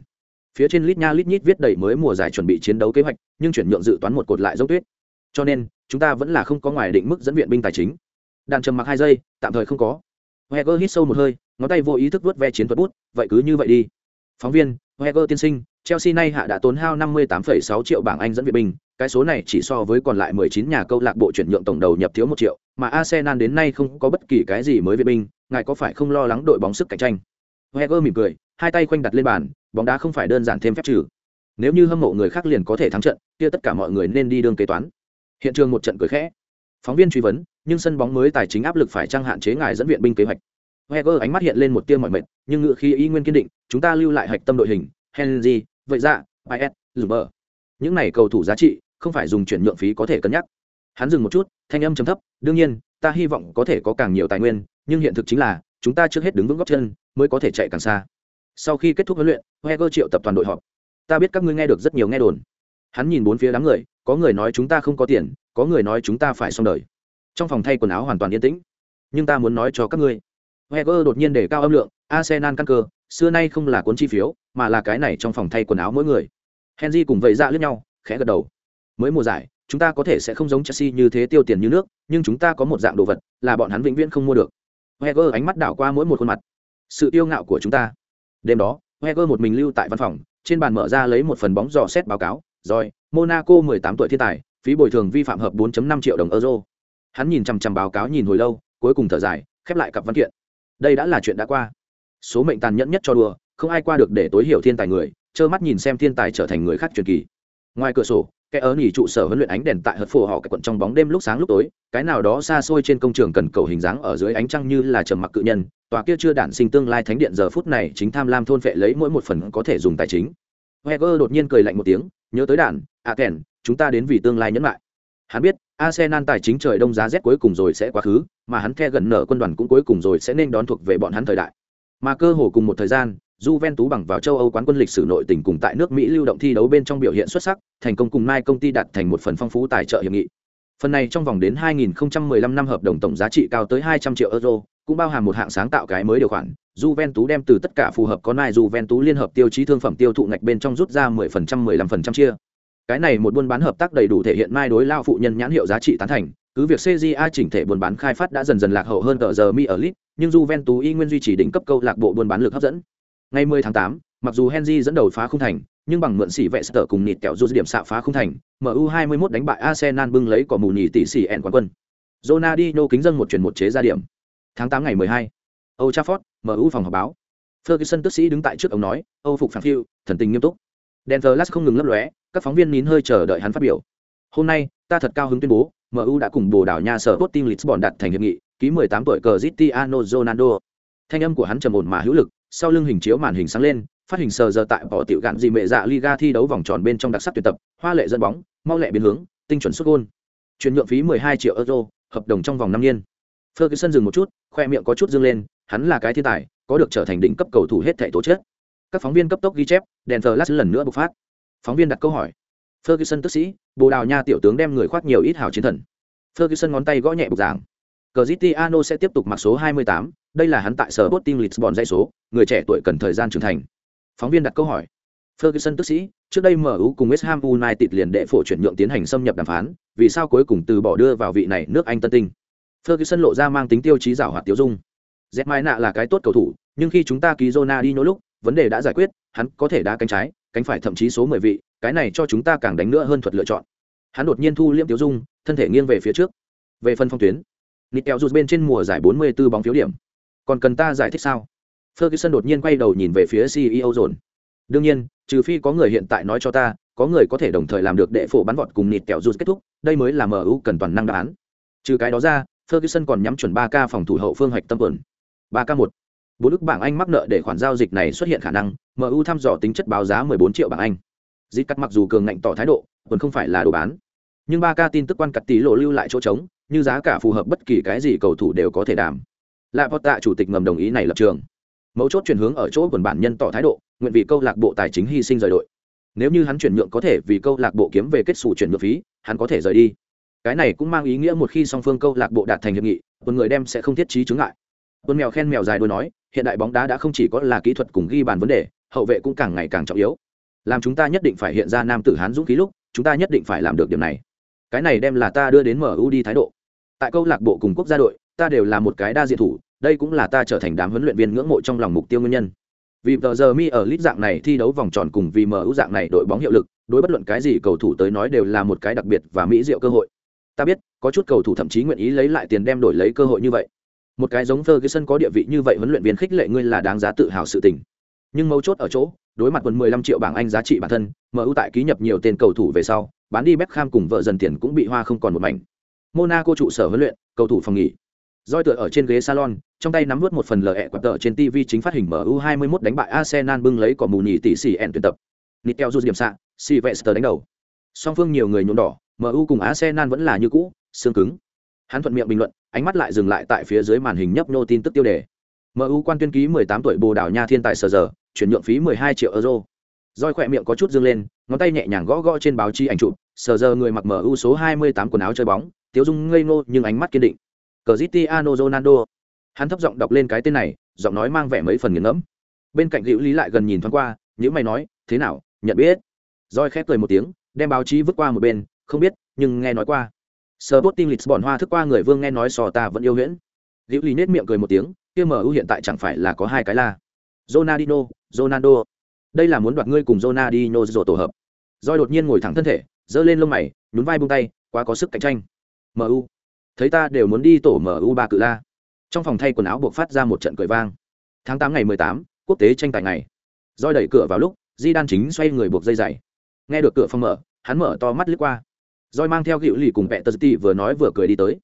Phía trên lít nha lít nhít viết đầy mới mùa giải chuẩn bị chiến đấu kế hoạch, nhưng chuyển nhượng dự toán một cột lại dấu tuyết. Cho nên, chúng ta vẫn là không có ngoài định mức dẫn viện binh tài chính. Đàn trầm mặc hai giây, tạm thời không có. Wenger hít sâu một hơi, ngón tay vô ý thức vuốt ve chiến thuật bút, vậy cứ như vậy đi. Phóng viên, Wenger tiên sinh, Chelsea nay hạ đã tốn hao 58,6 triệu bảng Anh dẫn viện binh, cái số này chỉ so với còn lại 19 nhà câu lạc bộ chuyển nhượng tổng đầu nhập thiếu 1 triệu, mà Arsenal đến nay không có bất kỳ cái gì mới viện binh, ngài có phải không lo lắng đội bóng sức cạnh tranh? Wenger mỉm cười, hai tay khoanh đặt lên bàn, bóng đá không phải đơn giản thêm phép trừ. Nếu như hâm mộ người khác liền có thể thắng trận, kia tất cả mọi người nên đi đường kế toán. Hiện trường một trận cười khẽ. Phóng viên truy vấn, nhưng sân bóng mới tài chính áp lực phải trang hạn chế ngài dẫn viện binh kế hoạch. Heger ánh mắt hiện lên một tia mỏi mệt, nhưng ngựa khí y nguyên kiên định, chúng ta lưu lại hạch tâm đội hình, Henry, vậy dạ, ra, IS, Lumber. Những này cầu thủ giá trị, không phải dùng chuyển nhượng phí có thể cân nhắc. Hắn dừng một chút, thanh âm trầm thấp, đương nhiên, ta hy vọng có thể có càng nhiều tài nguyên, nhưng hiện thực chính là, chúng ta trước hết đứng vững gót chân, mới có thể chạy càng xa. Sau khi kết thúc huấn luyện, Heger triệu tập toàn đội họp. Ta biết các ngươi nghe được rất nhiều nghe đồn. Hắn nhìn bốn phía đám người, có người nói chúng ta không có tiền, có người nói chúng ta phải xong đời. Trong phòng thay quần áo hoàn toàn yên tĩnh. Nhưng ta muốn nói cho các ngươi, Wenger đột nhiên đề cao âm lượng, Arsenal căn cơ, xưa nay không là cuốn chi phiếu, mà là cái này trong phòng thay quần áo mỗi người. Henry cùng vậy dạ lướt nhau, khẽ gật đầu. Mới mùa giải, chúng ta có thể sẽ không giống Chelsea như thế tiêu tiền như nước, nhưng chúng ta có một dạng đồ vật, là bọn hắn vĩnh viễn không mua được. Wenger ánh mắt đảo qua mỗi một khuôn mặt. Sự tiêu ngạo của chúng ta. Đêm đó, Wenger một mình lưu tại văn phòng, trên bàn mở ra lấy một phần bóng dò xét báo cáo, rồi, Monaco 18 tuổi thiên tài, phí bồi thường vi phạm hợp 4.5 triệu đồng euro. Hắn nhìn chằm chằm báo cáo nhìn hồi lâu, cuối cùng thở dài, khép lại cặp văn kiện đây đã là chuyện đã qua. Số mệnh tàn nhẫn nhất cho đùa, không ai qua được để tối hiểu thiên tài người, trơ mắt nhìn xem thiên tài trở thành người khác truyền kỳ. Ngoài cửa sổ cái ớ nghỉ trụ sở huấn luyện ánh đèn tại hớt phổ họ cái quận trong bóng đêm lúc sáng lúc tối, cái nào đó xa xôi trên công trường cần cầu hình dáng ở dưới ánh trăng như là trầm mặc cự nhân, tòa kia chưa đản sinh tương lai thánh điện giờ phút này chính tham lam thôn phệ lấy mỗi một phần có thể dùng tài chính. Heger đột nhiên cười lạnh một tiếng, nhớ tới đản a à kèn chúng ta đến vì tương lai nhẫn lại hắn biết Arsenal tài chính trời đông giá rét cuối cùng rồi sẽ quá khứ, mà hắn the gần nở quân đoàn cũng cuối cùng rồi sẽ nên đón thuộc về bọn hắn thời đại. Mà cơ hồ cùng một thời gian, Juventus bằng vào châu Âu quán quân lịch sử nội tình cùng tại nước Mỹ lưu động thi đấu bên trong biểu hiện xuất sắc, thành công cùng Mai công ty đạt thành một phần phong phú tài trợ hiệp nghị. Phần này trong vòng đến 2015 năm hợp đồng tổng giá trị cao tới 200 triệu euro, cũng bao hàm một hạng sáng tạo cái mới điều khoản. Juventus đem từ tất cả phù hợp có nai Juventus liên hợp tiêu chí thương phẩm tiêu thụ ngạch bên trong rút ra 10% 15% chia cái này một buôn bán hợp tác đầy đủ thể hiện mai đối lao phụ nhân nhãn hiệu giá trị tán thành cứ việc CJA chỉnh thể buôn bán khai phát đã dần dần lạc hậu hơn tờ giờ mi ở lit nhưng Juventus y nguyên duy trì đỉnh cấp câu lạc bộ buôn bán lực hấp dẫn. Ngày 10 tháng 8, mặc dù Henry dẫn đầu phá không thành nhưng bằng mượn xỉ vệ sở cùng nịt kẹo rút điểm xạ phá không thành MU 21 đánh bại Arsenal bưng lấy cỏ mù nhì tỷ xỉ ẹn quán quân. Ronaldinho kính dân một chuyển một chế ra điểm. Tháng 8 ngày 12 Old Trafford MU phòng họp báo. Ferguson tức sĩ đứng tại trước ông nói Âu phục phản phiu thần tình nghiêm túc. Denver Last không ngừng lấp lóe, các phóng viên nín hơi chờ đợi hắn phát biểu. Hôm nay, ta thật cao hứng tuyên bố mu đã cùng bồ đào nha sở tốt team lisbon đặt thành hiệp nghị, ký 18 tuổi cờ Cristiano Ronaldo. Thanh âm của hắn trầm ổn mà hữu lực, sau lưng hình chiếu màn hình sáng lên, phát hình sờ giờ tại bỏ tiểu gạn gì mẹ dạ Liga thi đấu vòng tròn bên trong đặc sắc tuyệt tập, hoa lệ dẫn bóng, mau lẹ biến hướng, tinh chuẩn xuất gôn. Chuyển nhượng phí 12 triệu euro, hợp đồng trong vòng năm niên. Ferguson dừng một chút, khoe miệng có chút dương lên, hắn là cái thiên tài, có được trở thành đỉnh cấp cầu thủ hết thảy tố chất. Các phóng viên cấp tốc ghi chép đèn thờ lát lần nữa bộc phát phóng viên đặt câu hỏi ferguson tức sĩ bồ đào nha tiểu tướng đem người khoác nhiều ít hào chiến thần ferguson ngón tay gõ nhẹ bục giảng Cristiano sẽ tiếp tục mặc số 28, đây là hắn tại sở Sporting Lisbon dãy số, người trẻ tuổi cần thời gian trưởng thành. Phóng viên đặt câu hỏi. Ferguson tức sĩ, trước đây MU cùng West Ham United liền đệ phổ chuyển nhượng tiến hành xâm nhập đàm phán, vì sao cuối cùng từ bỏ đưa vào vị này nước Anh tân tinh? Ferguson lộ ra mang tính tiêu chí giảo hoạt tiêu dung. Z Mai nạ là cái tốt cầu thủ, nhưng khi chúng ta ký Ronaldinho lúc, vấn đề đã giải quyết, hắn có thể đá cánh trái, cánh phải thậm chí số 10 vị, cái này cho chúng ta càng đánh nữa hơn thuật lựa chọn. Hắn đột nhiên thu liễm tiêu dung, thân thể nghiêng về phía trước. Về phân phong tuyến, Nitel rụt bên trên mùa giải 44 bóng phiếu điểm. Còn cần ta giải thích sao? Ferguson đột nhiên quay đầu nhìn về phía CEO dồn Đương nhiên, trừ phi có người hiện tại nói cho ta, có người có thể đồng thời làm được đệ phổ bắn vọt cùng Nitel rụt kết thúc, đây mới là MU cần toàn năng đáp án. Trừ cái đó ra, Ferguson còn nhắm chuẩn 3K phòng thủ hậu phương hoạch tâm ổn. 3K1. Bốn ức bảng Anh mắc nợ để khoản giao dịch này xuất hiện khả năng, MU thăm dò tính chất báo giá 14 triệu bảng Anh. Dịch cắt mặc dù cường ngạnh tỏ thái độ, vẫn không phải là đồ bán. Nhưng ba ca tin tức quan cặt tỷ lộ lưu lại chỗ trống, như giá cả phù hợp bất kỳ cái gì cầu thủ đều có thể đảm. Lạ tạ chủ tịch ngầm đồng ý này lập trường. Mấu chốt chuyển hướng ở chỗ quần bản nhân tỏ thái độ, nguyện vì câu lạc bộ tài chính hy sinh rời đội. Nếu như hắn chuyển nhượng có thể vì câu lạc bộ kiếm về kết xù chuyển nhượng phí, hắn có thể rời đi cái này cũng mang ý nghĩa một khi song phương câu lạc bộ đạt thành hiệp nghị một người đem sẽ không thiết trí chứng ngại quân mèo khen mèo dài đôi nói, hiện đại bóng đá đã không chỉ có là kỹ thuật cùng ghi bàn vấn đề, hậu vệ cũng càng ngày càng trọng yếu. Làm chúng ta nhất định phải hiện ra nam tử hán dũng khí lúc, chúng ta nhất định phải làm được điểm này. Cái này đem là ta đưa đến mu đi thái độ. Tại câu lạc bộ cùng quốc gia đội, ta đều là một cái đa diện thủ, đây cũng là ta trở thành đám huấn luyện viên ngưỡng mộ trong lòng mục tiêu nguyên nhân. Vì tờ giờ mi ở lít dạng này thi đấu vòng tròn cùng vì mu dạng này đội bóng hiệu lực, đối bất luận cái gì cầu thủ tới nói đều là một cái đặc biệt và mỹ diệu cơ hội. Ta biết, có chút cầu thủ thậm chí nguyện ý lấy lại tiền đem đổi lấy cơ hội như vậy một cái giống Ferguson có địa vị như vậy huấn luyện viên khích lệ ngươi là đáng giá tự hào sự tình. Nhưng mấu chốt ở chỗ đối mặt quần 15 triệu bảng Anh giá trị bản thân MU tại ký nhập nhiều tên cầu thủ về sau bán đi Beckham cùng vợ dần tiền cũng bị hoa không còn một mảnh. Monaco trụ sở huấn luyện cầu thủ phòng nghỉ. Doi tựa ở trên ghế salon trong tay nắm vớt một phần lờ ẹ quạt tờ trên tv chính phát hình mu 21 đánh bại arsenal bưng lấy cỏ mù nhì tỷ xỉ ẹn tuyển tập. Nitel du điểm xạ sylvester đánh đầu. Song phương nhiều người nhuộm đỏ MU cùng Arsenal vẫn là như cũ, xương cứng. Hắn thuận miệng bình luận, ánh mắt lại dừng lại tại phía dưới màn hình nhấp nô tin tức tiêu đề. MU quan tuyên ký 18 tuổi Bồ Đảo Nha thiên tài sở giờ, chuyển nhượng phí 12 triệu euro. Roi khỏe miệng có chút dương lên, ngón tay nhẹ nhàng gõ gõ trên báo chí ảnh chụp, sở giờ người mặc MU số 28 quần áo chơi bóng, Tiếu Dung ngây ngô nhưng ánh mắt kiên định. Cristiano Ronaldo. Hắn thấp giọng đọc lên cái tên này, giọng nói mang vẻ mấy phần nghiền ngẫm. Bên cạnh Hữu Lý lại gần nhìn thoáng qua, những mày nói, thế nào, nhận biết?" Roi khép cười một tiếng, đem báo chí vứt qua một bên, không biết nhưng nghe nói qua Sờ bốt tim lịch bọn hoa thức qua người vương nghe nói sò ta vẫn yêu huyễn liễu Ly nết miệng cười một tiếng kia mu hiện tại chẳng phải là có hai cái la Ronaldinho, Ronaldo. Đây là muốn đoạt ngươi cùng Ronaldinho rồ tổ hợp. Rồi đột nhiên ngồi thẳng thân thể, giơ lên lông mày, nhún vai buông tay, quá có sức cạnh tranh. MU. Thấy ta đều muốn đi tổ MU ba cự la. Trong phòng thay quần áo buộc phát ra một trận cười vang. Tháng 8 ngày 18, quốc tế tranh tài ngày. Rồi đẩy cửa vào lúc, Di Đan chính xoay người buộc dây giày. Nghe được cửa phòng mở, hắn mở to mắt liếc qua roi mang theo hữu lì cùng vẹt tờ vừa nói vừa cười đi tới.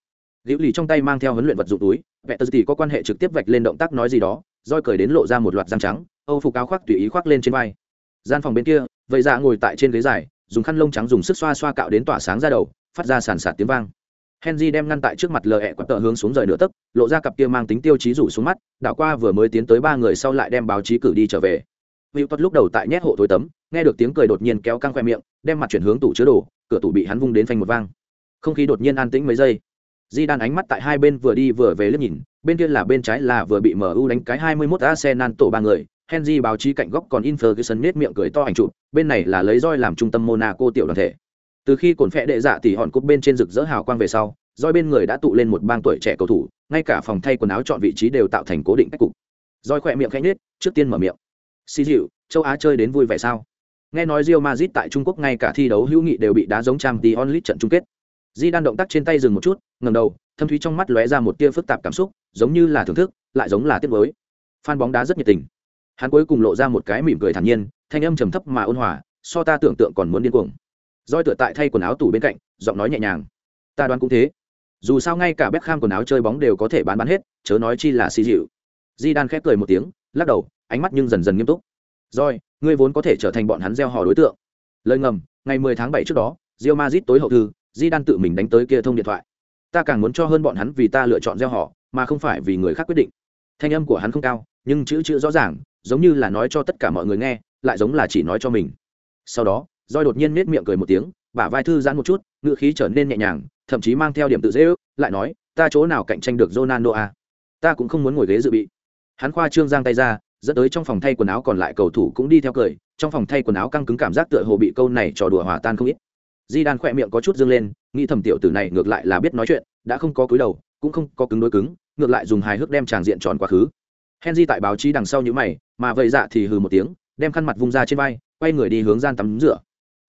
Hữu lì trong tay mang theo huấn luyện vật dụng túi, vẹt tờ có quan hệ trực tiếp vạch lên động tác nói gì đó, roi cười đến lộ ra một loạt răng trắng, âu phục áo khoác tùy ý khoác lên trên vai. Gian phòng bên kia, vậy dạ ngồi tại trên ghế dài, dùng khăn lông trắng dùng sức xoa xoa cạo đến tỏa sáng ra đầu, phát ra sàn sạt tiếng vang. Henry đem ngăn tại trước mặt lờ ẹ quặp tợ hướng xuống rời nửa tấc, lộ ra cặp kia mang tính tiêu chí rủ xuống mắt, đảo qua vừa mới tiến tới ba người sau lại đem báo chí cử đi trở về. Hữu tuất lúc đầu tại nhét hộ thối tấm nghe được tiếng cười đột nhiên kéo căng khoe miệng, đem mặt chuyển hướng tủ chứa đồ, cửa tủ bị hắn vung đến phanh một vang. Không khí đột nhiên an tĩnh mấy giây. Di đan ánh mắt tại hai bên vừa đi vừa về liếc nhìn, bên kia là bên trái là vừa bị mu đánh cái 21 arsenal tổ ba người, henry báo chí cạnh góc còn in ferguson nết miệng cười to ảnh chụp, bên này là lấy roi làm trung tâm monaco tiểu đoàn thể. Từ khi cồn phẹ đệ dạ tỉ hòn cúp bên trên rực rỡ hào quang về sau, roi bên người đã tụ lên một bang tuổi trẻ cầu thủ, ngay cả phòng thay quần áo chọn vị trí đều tạo thành cố định cách cục. Roi khỏe miệng khẽ nhếch, trước tiên mở miệng. Xì dịu, châu á chơi đến vui vẻ sao? Nghe nói Real Madrid tại Trung Quốc ngay cả thi đấu hữu nghị đều bị đá giống Champions League trận chung kết. Di đan động tác trên tay dừng một chút, ngẩng đầu, thâm thúy trong mắt lóe ra một tia phức tạp cảm xúc, giống như là thưởng thức, lại giống là tiếc nuối. Fan bóng đá rất nhiệt tình. Hắn cuối cùng lộ ra một cái mỉm cười thản nhiên, thanh âm trầm thấp mà ôn hòa, so ta tưởng tượng còn muốn điên cuồng roi tựa tại thay quần áo tủ bên cạnh giọng nói nhẹ nhàng ta đoán cũng thế dù sao ngay cả Beckham quần áo chơi bóng đều có thể bán bán hết chớ nói chi là xì dịu di đan khép cười một tiếng lắc đầu ánh mắt nhưng dần dần nghiêm túc roi ngươi vốn có thể trở thành bọn hắn gieo hò đối tượng. Lời ngầm, ngày 10 tháng 7 trước đó, Real Madrid tối hậu thư di đan tự mình đánh tới kia thông điện thoại. Ta càng muốn cho hơn bọn hắn vì ta lựa chọn gieo họ mà không phải vì người khác quyết định. Thanh âm của hắn không cao, nhưng chữ chữ rõ ràng, giống như là nói cho tất cả mọi người nghe, lại giống là chỉ nói cho mình. Sau đó roi đột nhiên nết miệng cười một tiếng, bả vai thư giãn một chút, ngữ khí trở nên nhẹ nhàng, thậm chí mang theo điểm tự dễ ước, lại nói, ta chỗ nào cạnh tranh được Ronaldo à? ta cũng không muốn ngồi ghế dự bị. Hắn khoa trương giang tay ra dẫn tới trong phòng thay quần áo còn lại cầu thủ cũng đi theo cười, trong phòng thay quần áo căng cứng cảm giác tựa hồ bị câu này trò đùa hòa tan không ít. Di đan khỏe miệng có chút dương lên, nghĩ thầm tiểu tử này ngược lại là biết nói chuyện, đã không có cúi đầu, cũng không có cứng đối cứng, ngược lại dùng hài hước đem tràng diện tròn quá khứ. Henry tại báo chí đằng sau những mày, mà vậy dạ thì hừ một tiếng, đem khăn mặt vung ra trên vai, quay người đi hướng gian tắm rửa.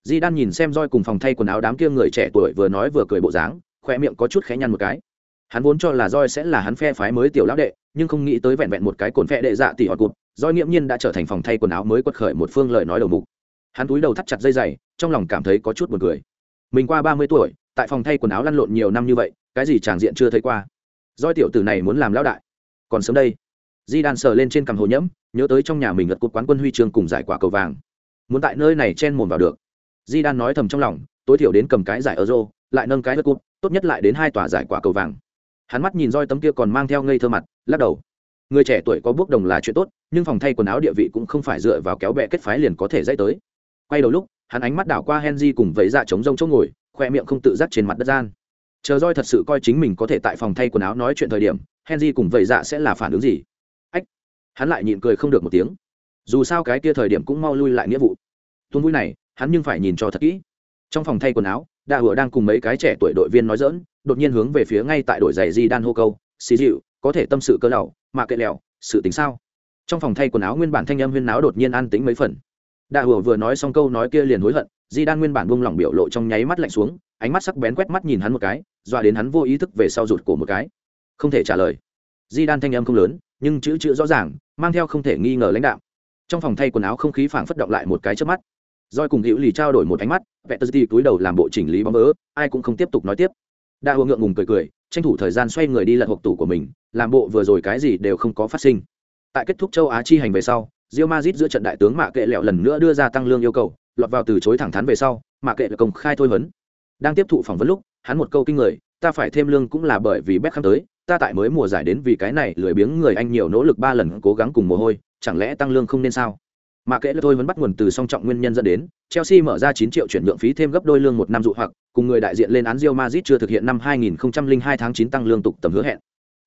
Di đan nhìn xem roi cùng phòng thay quần áo đám kia người trẻ tuổi vừa nói vừa cười bộ dáng, khỏe miệng có chút khẽ nhăn một cái hắn vốn cho là roi sẽ là hắn phe phái mới tiểu lão đệ, nhưng không nghĩ tới vẹn vẹn một cái cồn phe đệ dạ tỷ họ cụt roi nghiễm nhiên đã trở thành phòng thay quần áo mới quật khởi một phương lời nói đầu mục. Hắn túi đầu thắt chặt dây dày trong lòng cảm thấy có chút buồn cười. Mình qua ba mươi tuổi, tại phòng thay quần áo lăn lộn nhiều năm như vậy, cái gì tràng diện chưa thấy qua. Roi tiểu tử này muốn làm lão đại. Còn sớm đây. Di đan sờ lên trên cằm hồ nhẫm, nhớ tới trong nhà mình gật cột quán quân huy chương cùng giải quả cầu vàng. Muốn tại nơi này chen mồm vào được. Di đan nói thầm trong lòng, tối thiểu đến cầm cái giải euro, lại nâng cái gật cụt tốt nhất lại đến hai tòa giải quả cầu vàng hắn mắt nhìn roi tấm kia còn mang theo ngây thơ mặt, lắc đầu. Người trẻ tuổi có bước đồng là chuyện tốt, nhưng phòng thay quần áo địa vị cũng không phải dựa vào kéo bẹ kết phái liền có thể dây tới. Quay đầu lúc, hắn ánh mắt đảo qua henry cùng vẫy dạ chống rông chỗ ngồi, khoe miệng không tự giác trên mặt đất gian. Chờ roi thật sự coi chính mình có thể tại phòng thay quần áo nói chuyện thời điểm, henry cùng vẫy dạ sẽ là phản ứng gì? Ách! Hắn lại nhịn cười không được một tiếng. Dù sao cái kia thời điểm cũng mau lui lại nghĩa vụ. Tuôn vui này, hắn nhưng phải nhìn cho thật kỹ. Trong phòng thay quần áo, đa hùa đang cùng mấy cái trẻ tuổi đội viên nói dỡn đột nhiên hướng về phía ngay tại đổi giày di đan hô câu xì dịu có thể tâm sự cơ lầu mà kệ lèo sự tính sao? Trong phòng thay quần áo nguyên bản thanh âm huyên náo đột nhiên an tính mấy phần. Đạ hùa vừa nói xong câu nói kia liền hối hận di đan nguyên bản buông lỏng biểu lộ trong nháy mắt lạnh xuống ánh mắt sắc bén quét mắt nhìn hắn một cái dọa đến hắn vô ý thức về sau rụt cổ một cái. Không thể trả lời. Di đan thanh âm không lớn nhưng chữ chữ rõ ràng mang theo không thể nghi ngờ lãnh đạo trong phòng thay quần áo không khí phảng phất động lại một cái trước mắt. Roi cùng hữu lì trao đổi một ánh mắt vẹt tơ túi đầu làm bộ chỉnh lý bóng ớ, ai cũng không tiếp tục nói tiếp đa hùa ngượng ngùng cười cười, tranh thủ thời gian xoay người đi lật hộp tủ của mình, làm bộ vừa rồi cái gì đều không có phát sinh. Tại kết thúc châu á chi hành về sau rio mazit giữa trận đại tướng mạ kệ lẹo lần nữa đưa ra tăng lương yêu cầu, lọt vào từ chối thẳng thắn về sau, mạ kệ là công khai thôi vấn đang tiếp thụ phỏng vấn lúc, hắn một câu kinh người, ta phải thêm lương cũng là bởi vì Beckham tới, ta tại mới mùa giải đến vì cái này lười biếng người anh nhiều nỗ lực ba lần cố gắng cùng mồ hôi, chẳng lẽ tăng lương không nên sao? Mà kệ là tôi vẫn bắt nguồn từ song trọng nguyên nhân dẫn đến, chelsea mở ra 9 triệu chuyển nhượng phí thêm gấp đôi lương một năm dụ hoặc, cùng người đại diện lên án Real Madrid chưa thực hiện năm 2002 tháng 9 tăng lương tục tầm hứa hẹn.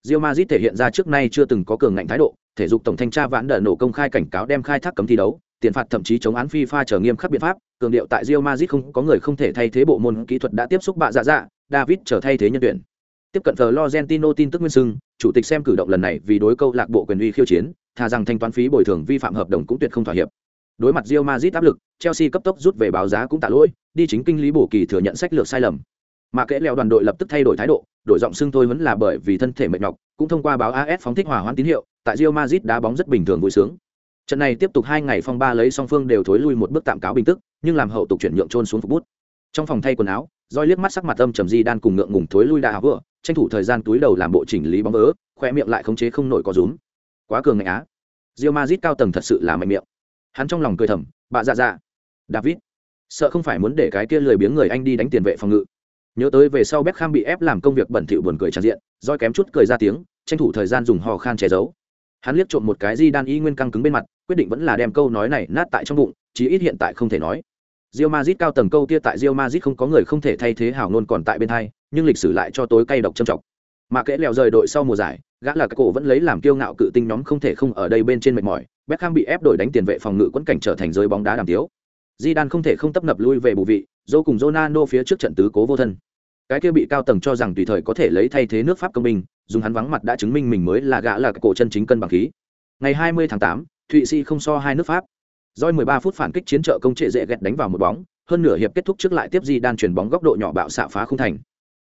Real Madrid thể hiện ra trước nay chưa từng có cường ngạnh thái độ, thể dục tổng thanh tra vãn đợn nổ công khai cảnh cáo đem khai thác cấm thi đấu, tiền phạt thậm chí chống án FIFA trở nghiêm khắc biện pháp, cường điệu tại Real Madrid không có người không thể thay thế bộ môn kỹ thuật đã tiếp xúc bạ dạ dạ David trở thay thế nhân tuyển. Tiếp cận Florentino tin tức nguyên sưng chủ tịch xem cử động lần này vì đối câu lạc bộ quyền uy khiêu chiến thà rằng thanh toán phí bồi thường vi phạm hợp đồng cũng tuyệt không thỏa hiệp. Đối mặt Real Madrid áp lực, Chelsea cấp tốc rút về báo giá cũng tạ lỗi, đi chính kinh lý bổ kỳ thừa nhận sách lược sai lầm. Mà kẽ leo đoàn đội lập tức thay đổi thái độ, đổi giọng xưng tôi vẫn là bởi vì thân thể mệt nhọc, cũng thông qua báo AS phóng thích hòa hoãn tín hiệu, tại Real Madrid đá bóng rất bình thường vui sướng. Trận này tiếp tục hai ngày phong ba lấy song phương đều thối lui một bước tạm cáo bình tức, nhưng làm hậu tục chuyển nhượng trôn xuống phục bút. Trong phòng thay quần áo roi liếc mắt sắc mặt âm trầm di đan cùng ngượng ngùng thối lui đà vừa, tranh thủ thời gian túi đầu làm bộ chỉnh lý bóng vỡ khoe miệng lại khống chế không nổi có rúm quá cường ngạnh á. Real Madrid cao tầng thật sự là mạnh miệng. Hắn trong lòng cười thầm bà dạ dạ. David sợ không phải muốn để cái kia lười biếng người anh đi đánh tiền vệ phòng ngự. Nhớ tới về sau Beckham bị ép làm công việc bẩn thỉu buồn cười tràn diện roi kém chút cười ra tiếng tranh thủ thời gian dùng hò khan che giấu. Hắn liếc trộm một cái di đan y nguyên căng cứng bên mặt quyết định vẫn là đem câu nói này nát tại trong bụng chí ít hiện tại không thể nói. Real Madrid cao tầng câu kia tại Real Madrid không có người không thể thay thế hảo ngôn còn tại bên hai, nhưng lịch sử lại cho tối cay độc châm trọng. Mà kẽ lèo rời đội sau mùa giải, gã là các cổ vẫn lấy làm kiêu ngạo cự tinh nhóm không thể không ở đây bên trên mệt mỏi, Beckham bị ép đổi đánh tiền vệ phòng ngự quẫn cảnh trở thành giới bóng đá đàm tiếu. Đan không thể không tấp nập lui về bù vị, dô cùng Ronaldo phía trước trận tứ cố vô thân. Cái kia bị cao tầng cho rằng tùy thời có thể lấy thay thế nước Pháp công minh, dùng hắn vắng mặt đã chứng minh mình mới là gã là cổ chân chính cân bằng khí. Ngày 20 tháng 8, Thụy Sĩ không so hai nước Pháp. Doi 13 phút phản kích chiến trợ công trệ dễ gẹt đánh vào một bóng, hơn nửa hiệp kết thúc trước lại tiếp Di Đan chuyển bóng góc độ nhỏ bạo xạ phá không thành.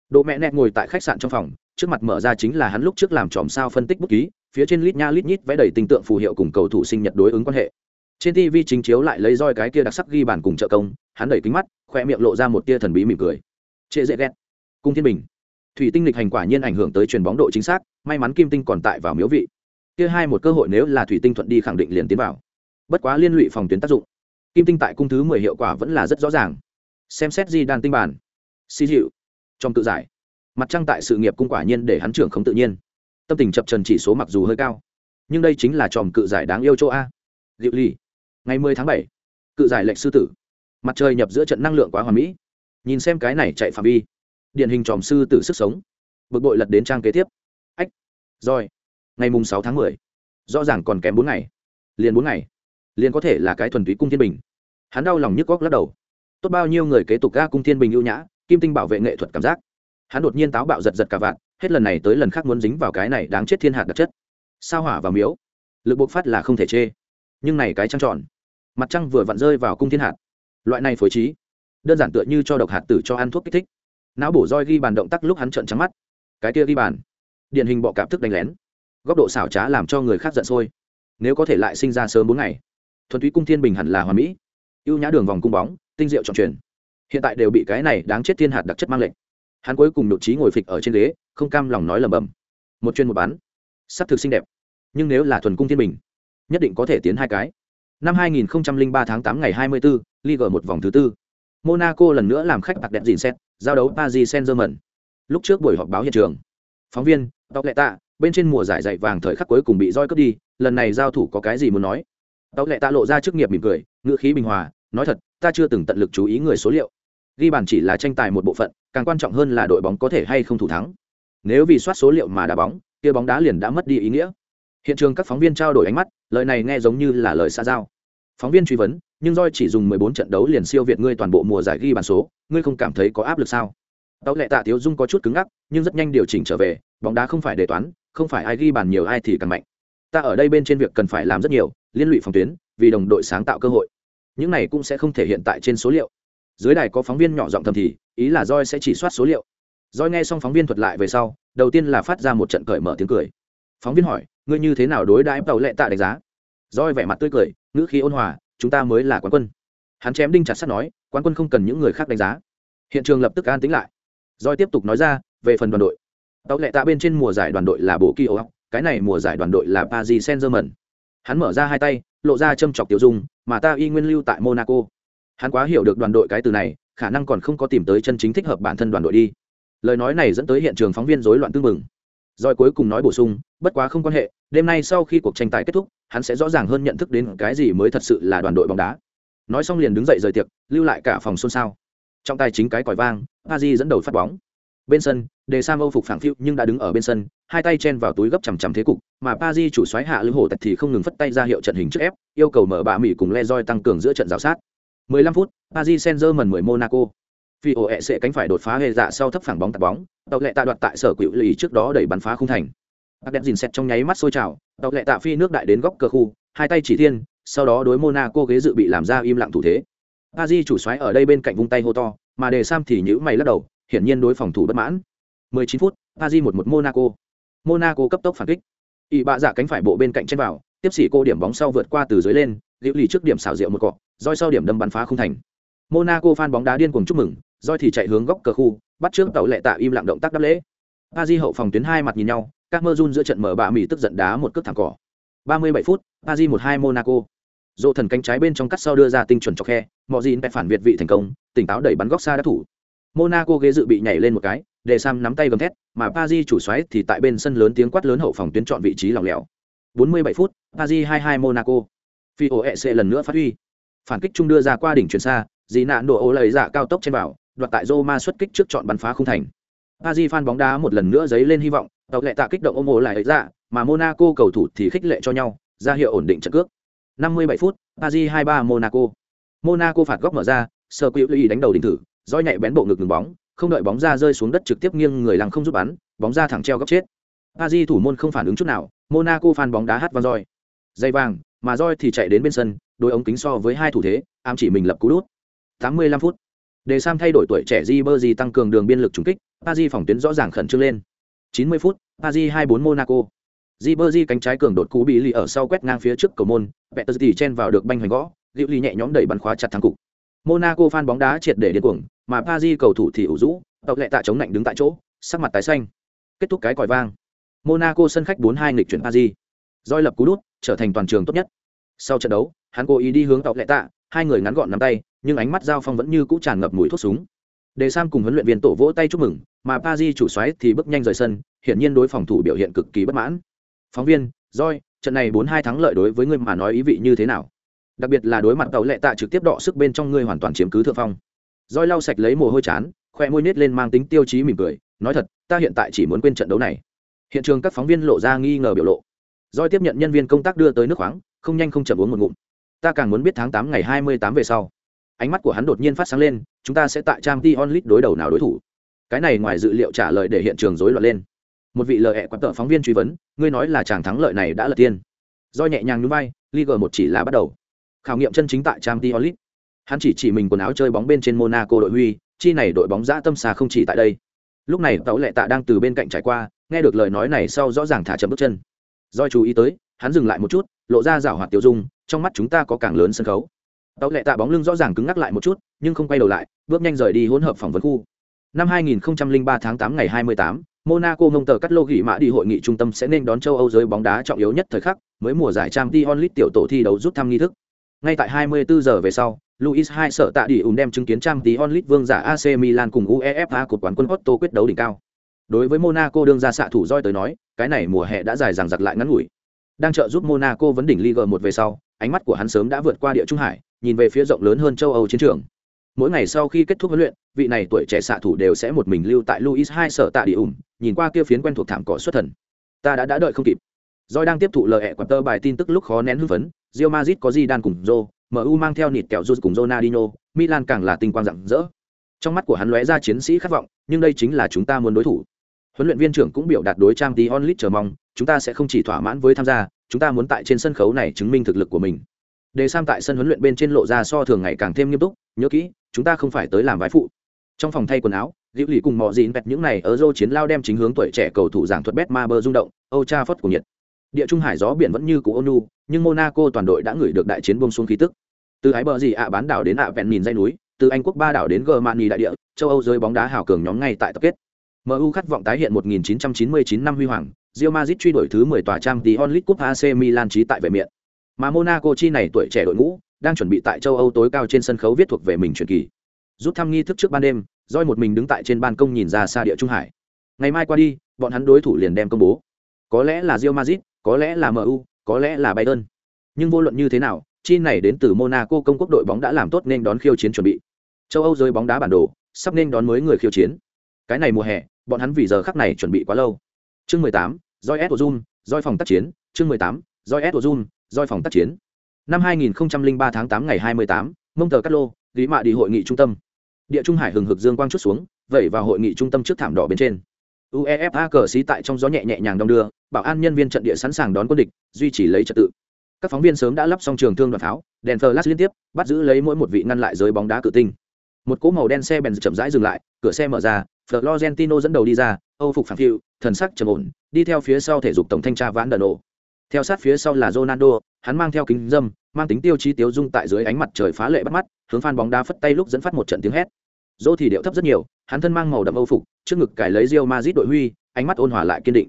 Đỗ mẹ nẹt ngồi tại khách sạn trong phòng, trước mặt mở ra chính là hắn lúc trước làm tròm sao phân tích bút ký, phía trên lít nha lít nhít vẽ đầy tình tượng phù hiệu cùng cầu thủ sinh nhật đối ứng quan hệ. Trên tv chính chiếu lại lấy roi cái kia đặc sắc ghi bàn cùng trợ công hắn đẩy kính mắt khoe miệng lộ ra một tia thần bí mỉm cười. Trệ dễ ghét. Cung thiên bình. Thủy tinh lịch hành quả nhiên ảnh hưởng tới truyền bóng độ chính xác may mắn kim tinh còn tại vào miếu vị. Kia hai một cơ hội nếu là thủy tinh thuận đi khẳng định liền tiến vào. Bất quá liên lụy phòng tuyến tác dụng. Kim tinh tại cung thứ mười hiệu quả vẫn là rất rõ ràng. Xem xét di đàn tinh bản. Xì dịu trong tự giải mặt trăng tại sự nghiệp cung quả nhiên để hắn trưởng không tự nhiên. Tâm tình chập trần chỉ số mặc dù hơi cao, nhưng đây chính là tròm cự giải đáng yêu châu a. Diệu ly, ngày mười tháng bảy, cự giải lệnh sư tử. Mặt trời nhập giữa trận năng lượng quá hoàn mỹ. Nhìn xem cái này chạy phạm vi, điển hình tròm sư tử sức sống. Bực bội lật đến trang kế tiếp. Ách, rồi. Ngày mùng sáu tháng mười, rõ ràng còn kém bốn ngày. Liền bốn ngày, liền có thể là cái thuần túy cung thiên bình. Hắn đau lòng nhức góc lắc đầu. Tốt bao nhiêu người kế tục ga cung thiên bình ưu nhã, kim tinh bảo vệ nghệ thuật cảm giác hắn đột nhiên táo bạo giật giật cả vạn, hết lần này tới lần khác muốn dính vào cái này đáng chết thiên hạt đặc chất. Sao hỏa và miếu? Lực bộc phát là không thể chê. Nhưng này cái trăng tròn, mặt trăng vừa vặn rơi vào cung thiên hạt. Loại này phối trí, đơn giản tựa như cho độc hạt tử cho ăn thuốc kích thích. Não bổ roi ghi bàn động tác lúc hắn trợn trắng mắt. Cái kia ghi bàn, điển hình bọ cảm thức đánh lén. Góc độ xảo trá làm cho người khác giận sôi. Nếu có thể lại sinh ra sớm bốn ngày, thuần túy cung thiên bình hẳn là hoàn mỹ. Ưu nhã đường vòng cung bóng, tinh diệu trọn truyền. Hiện tại đều bị cái này đáng chết thiên hạt đặc chất mang lệnh hắn cuối cùng nhục trí ngồi phịch ở trên ghế không cam lòng nói lầm bầm một chuyên một bán. Sắp thực xinh đẹp. Nhưng nếu là thuần cung thiên bình nhất định có thể tiến hai cái. Năm 2003 tháng 8 ngày 24, Ligue một vòng thứ tư. Monaco lần nữa làm khách bạc đẹp dìn xét giao đấu Paris Saint-Germain. Lúc trước buổi họp báo hiện trường. Phóng viên tóc lệ tạ bên trên mùa giải dạy vàng thời khắc cuối cùng bị roi cướp đi lần này giao thủ có cái gì muốn nói? Tóc lệ tạ lộ ra chức nghiệp mỉm cười ngữ khí bình hòa nói thật ta chưa từng tận lực chú ý người số liệu ghi bàn chỉ là tranh tài một bộ phận, càng quan trọng hơn là đội bóng có thể hay không thủ thắng. Nếu vì soát số liệu mà đá bóng, kia bóng đá liền đã mất đi ý nghĩa. Hiện trường các phóng viên trao đổi ánh mắt, lời này nghe giống như là lời xa giao. Phóng viên truy vấn, nhưng roi chỉ dùng 14 trận đấu liền siêu việt ngươi toàn bộ mùa giải ghi bàn số, ngươi không cảm thấy có áp lực sao? Tàu lệ tạ thiếu dung có chút cứng ngắc, nhưng rất nhanh điều chỉnh trở về, bóng đá không phải đề toán, không phải ai ghi bàn nhiều ai thì càng mạnh. Ta ở đây bên trên việc cần phải làm rất nhiều, liên lụy phòng tuyến, vì đồng đội sáng tạo cơ hội. Những này cũng sẽ không thể hiện tại trên số liệu dưới đài có phóng viên nhỏ giọng thầm thì, ý là roi sẽ chỉ soát số liệu. Roi nghe xong phóng viên thuật lại về sau, đầu tiên là phát ra một trận cởi mở tiếng cười. Phóng viên hỏi, ngươi như thế nào đối đãi tàu lệ tạ đánh giá? Roi vẻ mặt tươi cười, ngữ khí ôn hòa, chúng ta mới là quán quân. Hắn chém đinh chặt sắt nói, quán quân không cần những người khác đánh giá. Hiện trường lập tức an tính lại. Roi tiếp tục nói ra, về phần đoàn đội tàu lệ tạ bên trên mùa giải đoàn đội là bộ kỳ cái này mùa giải đoàn đội là paris saint germain hắn mở ra hai tay, lộ ra châm chọc tiểu dung, mà ta y nguyên lưu tại monaco hắn quá hiểu được đoàn đội cái từ này, khả năng còn không có tìm tới chân chính thích hợp bản thân đoàn đội đi. Lời nói này dẫn tới hiện trường phóng viên rối loạn tư mừng. Rồi cuối cùng nói bổ sung, bất quá không quan hệ, đêm nay sau khi cuộc tranh tài kết thúc, hắn sẽ rõ ràng hơn nhận thức đến cái gì mới thật sự là đoàn đội bóng đá. Nói xong liền đứng dậy rời tiệc, lưu lại cả phòng xôn xao. Trong tay chính cái còi vang a di dẫn đầu phát bóng. Bên sân đề sam âu phục phảng phiu nhưng đã đứng ở bên sân, hai tay chen vào túi gấp chằm chằm thế cục, mà pa di chủ xoáy hạ lưu hổ tật thì không ngừng phất tay ra hiệu trận hình trước ép, yêu cầu mở bạ mỹ cùng le roi tăng cường giữa trận giáo sát. 15 phút, paris saint germain 10 monaco. Phi ổ ẹ sẽ cánh phải đột phá hệ dạ sau thấp phẳng bóng tạt bóng, tàu lệ tạ đoạt tại sở quỹ lì trước đó đẩy bắn phá khung thành. Bác đẹp dìn xét trong nháy mắt sôi trào, tàu lệ tạ phi nước đại đến góc cờ khu, hai tay chỉ thiên, sau đó đối monaco ghế dự bị làm ra im lặng thủ thế. Paris chủ xoáy ở đây bên cạnh vung tay hô to, mà đề sam thì nhữ mày lắc đầu, hiển nhiên đối phòng thủ bất mãn. 19 phút, Paris 1-1 Monaco. Monaco cấp tốc phản kích. Ý bạ giả cánh phải bộ bên cạnh trên vào, tiếp xỉ cô điểm bóng sau vượt qua từ dưới lên liệu lì trước điểm xảo diệu một cọ, roi sau điểm đâm bắn phá không thành. Monaco phan bóng đá điên cuồng chúc mừng, roi thì chạy hướng góc cờ khu, bắt trước tàu lệ tạ im lặng động tác đáp lễ. A di hậu phòng tuyến hai mặt nhìn nhau các mơ run giữa trận mở bạ mỹ tức giận đá một cước thẳng cỏ. 37 phút a di một hai monaco. Dỗ thần cánh trái bên trong cắt sau đưa ra tinh chuẩn cho khe, mọi gì bẹt phản việt vị thành công, tỉnh táo đẩy bắn góc xa đã thủ. Monaco ghế dự bị nhảy lên một cái, để sam nắm tay gầm thét, mà paris chủ xoáy thì tại bên sân lớn tiếng quát lớn hậu phòng tuyến chọn vị trí lỏng lẻo. 47 phút, paris 22 monaco phi ổ ec lần nữa phát huy. Phản kích trung đưa ra qua đỉnh chuyển xa dì nạn đổ ô lầy dạ cao tốc trên bảo, đoạt tại Roma xuất kích trước chọn bắn phá không thành. Paris fan bóng đá một lần nữa dấy lên hy vọng, tàu lệ tạ kích động ôm ổ lại ấy dạ mà Monaco cầu thủ thì khích lệ cho nhau, ra hiệu ổn định trận cước. 57 phút, Paris 23 Monaco. Monaco phạt góc mở ra sơ quỹ lưu đánh đầu đỉnh thử roi nhạy bén bộ ngực ngừng bóng, không đợi bóng ra rơi xuống đất trực tiếp nghiêng người lăng không giúp bắn, bóng ra thẳng treo góc chết. Paris thủ môn không phản ứng chút nào, Monaco fan bóng đá hát vào roi. Dây vàng mà roi thì chạy đến bên sân đôi ống kính so với hai thủ thế ám chỉ mình lập cú đút 85 phút đề sam thay đổi tuổi trẻ di bơ di tăng cường đường biên lực trúng kích paris phòng tuyến rõ ràng khẩn trương lên 90 phút paris 24 monaco Di Ribery cánh trái cường đột cú bị lì ở sau quét ngang phía trước cầu môn, Peterzi chen vào được banh hoành gõ, Diệu lì nhẹ nhõm đẩy bắn khóa chặt thắng cục. Monaco fan bóng đá triệt để điên cuồng, mà Paris cầu thủ thì ủ rũ, tộc lệ tạ chống lạnh đứng tại chỗ, sắc mặt tái xanh. Kết thúc cái còi vang. Monaco sân khách 4-2 nghịch chuyển Paris. roi lập cú đút, trở thành toàn trường tốt nhất. Sau trận đấu, hắn cố ý đi hướng tộc lệ tạ, hai người ngắn gọn nắm tay, nhưng ánh mắt giao phong vẫn như cũ tràn ngập mùi thuốc súng. Đề Sam cùng huấn luyện viên tổ vỗ tay chúc mừng, mà Paris chủ soái thì bước nhanh rời sân, hiển nhiên đối phòng thủ biểu hiện cực kỳ bất mãn. Phóng viên, Joy, trận này 4-2 thắng lợi đối với ngươi mà nói ý vị như thế nào? Đặc biệt là đối mặt tàu lệ tạ trực tiếp đọ sức bên trong ngươi hoàn toàn chiếm cứ thượng phong. Joy lau sạch lấy mồ hôi chán, khoe môi nết lên mang tính tiêu chí mỉm cười, nói thật, ta hiện tại chỉ muốn quên trận đấu này. Hiện trường các phóng viên lộ ra nghi ngờ biểu lộ. Doi tiếp nhận nhân viên công tác đưa tới nước khoáng, không nhanh không chậm uống một ngụm. Ta càng muốn biết tháng 8 ngày 28 về sau. Ánh mắt của hắn đột nhiên phát sáng lên chúng ta sẽ tại trang t Lit đối đầu nào đối thủ. Cái này ngoài dự liệu trả lời để hiện trường rối loạn lên. Một vị lời hẹ quặn tợ phóng viên truy vấn ngươi nói là chàng thắng lợi này đã là tiên. Doi nhẹ nhàng nhún vai, liga một chỉ là bắt đầu. Khảo nghiệm chân chính tại trang t Lit, hắn chỉ chỉ mình quần áo chơi bóng bên trên monaco đội huy chi này đội bóng dã tâm xa không chỉ tại đây. Lúc này Tấu lệ tạ đang từ bên cạnh trải qua nghe được lời nói này sau rõ ràng thả chậm bước chân do chú ý tới hắn dừng lại một chút lộ ra rảo hoạt tiêu dung trong mắt chúng ta có càng lớn sân khấu tàu lệ tạ bóng lưng rõ ràng cứng ngắc lại một chút nhưng không quay đầu lại bước nhanh rời đi hỗn hợp phỏng vấn khu năm 2003 tháng 8 ngày 28, Monaco ngông tờ cắt lô gỉ mã đi hội nghị trung tâm sẽ nên đón châu Âu giới bóng đá trọng yếu nhất thời khắc, mới mùa giải Champions League tiểu tổ thi đấu rút thăm nghi thức. Ngay tại 24 giờ về sau, Luis hai sợ tạ đi ùn đem chứng kiến Champions League vương giả AC Milan cùng UEFA của quán quân Otto quyết đấu đỉnh cao. Đối với Monaco đương ra xạ thủ roi tới nói, cái này mùa hè đã dài dằng dặc lại ngắn ngủi. Đang trợ giúp Monaco vấn đỉnh Liga một về sau, ánh mắt của hắn sớm đã vượt qua địa trung hải, nhìn về phía rộng lớn hơn châu Âu chiến trường. Mỗi ngày sau khi kết thúc huấn luyện, vị này tuổi trẻ xạ thủ đều sẽ một mình lưu tại Luis hai sở tạ địa ủng, nhìn qua kia phiến quen thuộc thảm cỏ xuất thần. Ta đã đã đợi không kịp. Doi đang tiếp thụ lời hẹ quạt tơ bài tin tức lúc khó nén hưng phấn, Real Madrid có gì đan cùng Zô, MU mang theo nịt kẹo rút cùng Ronaldinho, Milan càng là tinh quang rạng rỡ. Trong mắt của hắn lóe ra chiến sĩ khát vọng, nhưng đây chính là chúng ta muốn đối thủ. Huấn luyện viên trưởng cũng biểu đạt đối trang tí onlit chờ mong, chúng ta sẽ không chỉ thỏa mãn với tham gia, chúng ta muốn tại trên sân khấu này chứng minh thực lực của mình. Đề Sam tại sân huấn luyện bên trên lộ ra so thường ngày càng thêm nghiêm túc, nhớ kỹ, chúng ta không phải tới làm vái phụ. Trong phòng thay quần áo, Diệu Lì cùng Mọ Dĩn bẹt những này ở Euro chiến lao đem chính hướng tuổi trẻ cầu thủ giảng thuật Betmaber rung động, Âu Cha phất của nhiệt. Địa Trung Hải gió biển vẫn như cũ ônu, nhưng Monaco toàn đội đã gửi được đại chiến buông xuống khí tức. Từ ái bờ gì ạ bán đảo đến ạ vẹn nhìn dây núi, từ Anh quốc ba đảo đến Germany đại địa, châu Âu rơi bóng đá hào cường nhóm ngay tại tập kết. MU khát vọng tái hiện 1999 năm huy hoàng, Real Madrid truy đuổi thứ 10 tòa trang tí Cup AC Milan trí tại vệ miệng. Mà Monaco chi này tuổi trẻ đội ngũ, đang chuẩn bị tại châu Âu tối cao trên sân khấu viết thuộc về mình truyền kỳ. Rút thăm nghi thức trước ban đêm, Joy một mình đứng tại trên ban công nhìn ra xa địa trung hải. Ngày mai qua đi, bọn hắn đối thủ liền đem công bố. Có lẽ là Real Madrid, có lẽ là MU, có lẽ là Bayern. Nhưng vô luận như thế nào, chi này đến từ Monaco công quốc đội bóng đã làm tốt nên đón khiêu chiến chuẩn bị. Châu Âu rơi bóng đá bản đồ, sắp nên đón mới người khiêu chiến. Cái này mùa hè, bọn hắn vì giờ khắc này chuẩn bị quá lâu. Chương 18, Joy Zoom, Joy phòng tác chiến, chương 18, Joy Zoom, Joy phòng tác chiến. Năm 2003 tháng 8 ngày 28, Mông Tờ Cát Lô, Lý Mạ đi hội nghị trung tâm. Địa Trung Hải hừng hực dương quang chút xuống, vẩy vào hội nghị trung tâm trước thảm đỏ bên trên. UEFA cờ xí tại trong gió nhẹ nhẹ nhàng đông đưa, bảo an nhân viên trận địa sẵn sàng đón quân địch, duy trì lấy trật tự. Các phóng viên sớm đã lắp xong trường thương đoàn pháo, đèn flash liên tiếp, bắt giữ lấy mỗi một vị ngăn lại giới bóng đá cự tinh. Một cỗ màu đen xe bèn chậm rãi dừng lại, cửa xe mở ra, Florentino dẫn đầu đi ra, Âu phục phản phiu, thần sắc trầm ổn, đi theo phía sau thể dục tổng thanh tra Vãn Đần Ổ. Theo sát phía sau là Ronaldo, hắn mang theo kính dâm, mang tính tiêu chí tiêu dung tại dưới ánh mặt trời phá lệ bắt mắt, hướng fan bóng đá phất tay lúc dẫn phát một trận tiếng hét. Dô thì điệu thấp rất nhiều, hắn thân mang màu đậm Âu phục, trước ngực cài lấy Real Madrid đội huy, ánh mắt ôn hòa lại kiên định.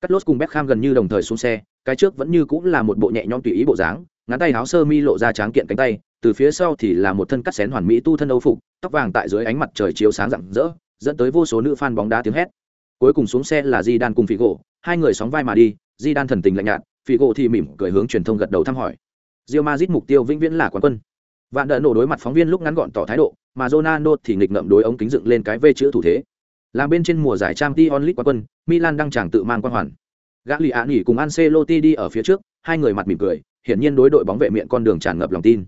Cắt lốt cùng Beckham gần như đồng thời xuống xe, cái trước vẫn như cũng là một bộ nhẹ nhõm tùy ý bộ dáng, ngắn tay áo sơ mi lộ ra tráng kiện cánh tay, từ phía sau thì là một thân cắt xén hoàn mỹ tu thân Âu phục, tóc vàng tại dưới ánh mặt trời chiếu sáng rạng rỡ, dẫn tới vô số nữ fan bóng đá tiếng hét. Cuối cùng xuống xe là Di Đan cùng Figo, hai người sóng vai mà đi, Di Đan thần tình lạnh nhạt, Figo thì mỉm cười hướng truyền thông gật đầu thăm hỏi. Real Madrid mục tiêu vĩnh viễn là quán quân. Vạn Đận nổ đối mặt phóng viên lúc ngắn gọn tỏ thái độ, mà Ronaldo thì nghịch ngợm đối ống kính dựng lên cái V chữ thủ thế. Làm bên trên mùa giải Champions League quán quân, Milan đang chẳng tự mang quan hoàn. Gagliani cùng Ancelotti đi ở phía trước, hai người mặt mỉm cười, hiển nhiên đối đội bóng vệ miệng con đường tràn ngập lòng tin.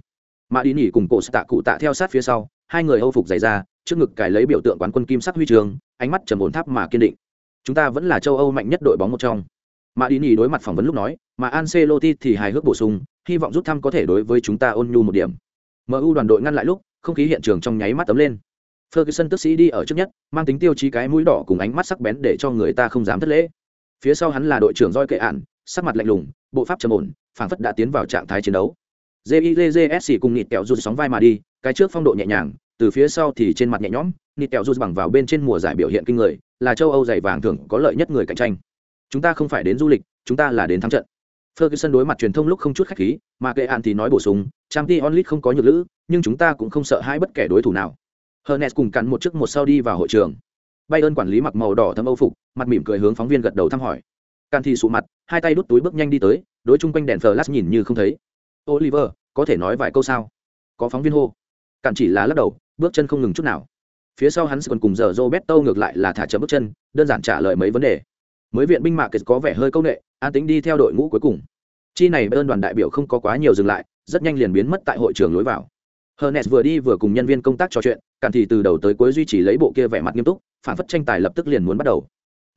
Madini nhỉ cùng cổ tạ cụ tạ theo sát phía sau, hai người Âu phục dày ra, trước ngực cài lấy biểu tượng quán quân kim sắc huy trường, ánh mắt trầm ổn tháp mà kiên định. Chúng ta vẫn là châu Âu mạnh nhất đội bóng một trong. Mà đi nhì đối mặt phỏng vấn lúc nói, mà Ancelotti thì hài hước bổ sung, hy vọng rút thăm có thể đối với chúng ta ôn nhu một điểm. MU đoàn đội ngăn lại lúc, không khí hiện trường trong nháy mắt tấm lên. Ferguson tức sĩ đi ở trước nhất, mang tính tiêu chí cái mũi đỏ cùng ánh mắt sắc bén để cho người ta không dám thất lễ. Phía sau hắn là đội trưởng roi Kệ Ản, sắc mặt lạnh lùng bộ pháp trầm ổn phảng phất đã tiến vào trạng thái chiến đấu jizsc cùng nịt kẹo rút sóng vai mà đi cái trước phong độ nhẹ nhàng từ phía sau thì trên mặt nhẹ nhõm nịt kẹo rút bằng vào bên trên mùa giải biểu hiện kinh người là châu âu giày vàng thường có lợi nhất người cạnh tranh chúng ta không phải đến du lịch chúng ta là đến thắng trận Ferguson đối mặt truyền thông lúc không chút khách khí, mà kệ hạn thì nói bổ sung, Champions League không có nhược lữ, nhưng chúng ta cũng không sợ hãi bất kể đối thủ nào. Hernes cùng cắn một chiếc một sau đi vào hội trường. Bayern quản lý mặc màu đỏ thâm âu phục, mặt mỉm cười hướng phóng viên gật đầu thăm hỏi. Can thì sụ mặt, hai tay đút túi bước nhanh đi tới, đối chung quanh đèn flash nhìn như không thấy. Oliver, có thể nói vài câu sao? Có phóng viên hô. Cản chỉ là lắc đầu, bước chân không ngừng chút nào. Phía sau hắn còn cùng giờ Roberto ngược lại là thả chậm bước chân, đơn giản trả lời mấy vấn đề. Mới viện binh mạc có vẻ hơi công nghệ, an tính đi theo đội ngũ cuối cùng. Chi này bên đoàn đại biểu không có quá nhiều dừng lại, rất nhanh liền biến mất tại hội trường lối vào. Hernes vừa đi vừa cùng nhân viên công tác trò chuyện, cản thì từ đầu tới cuối duy trì lấy bộ kia vẻ mặt nghiêm túc, phản phất tranh tài lập tức liền muốn bắt đầu.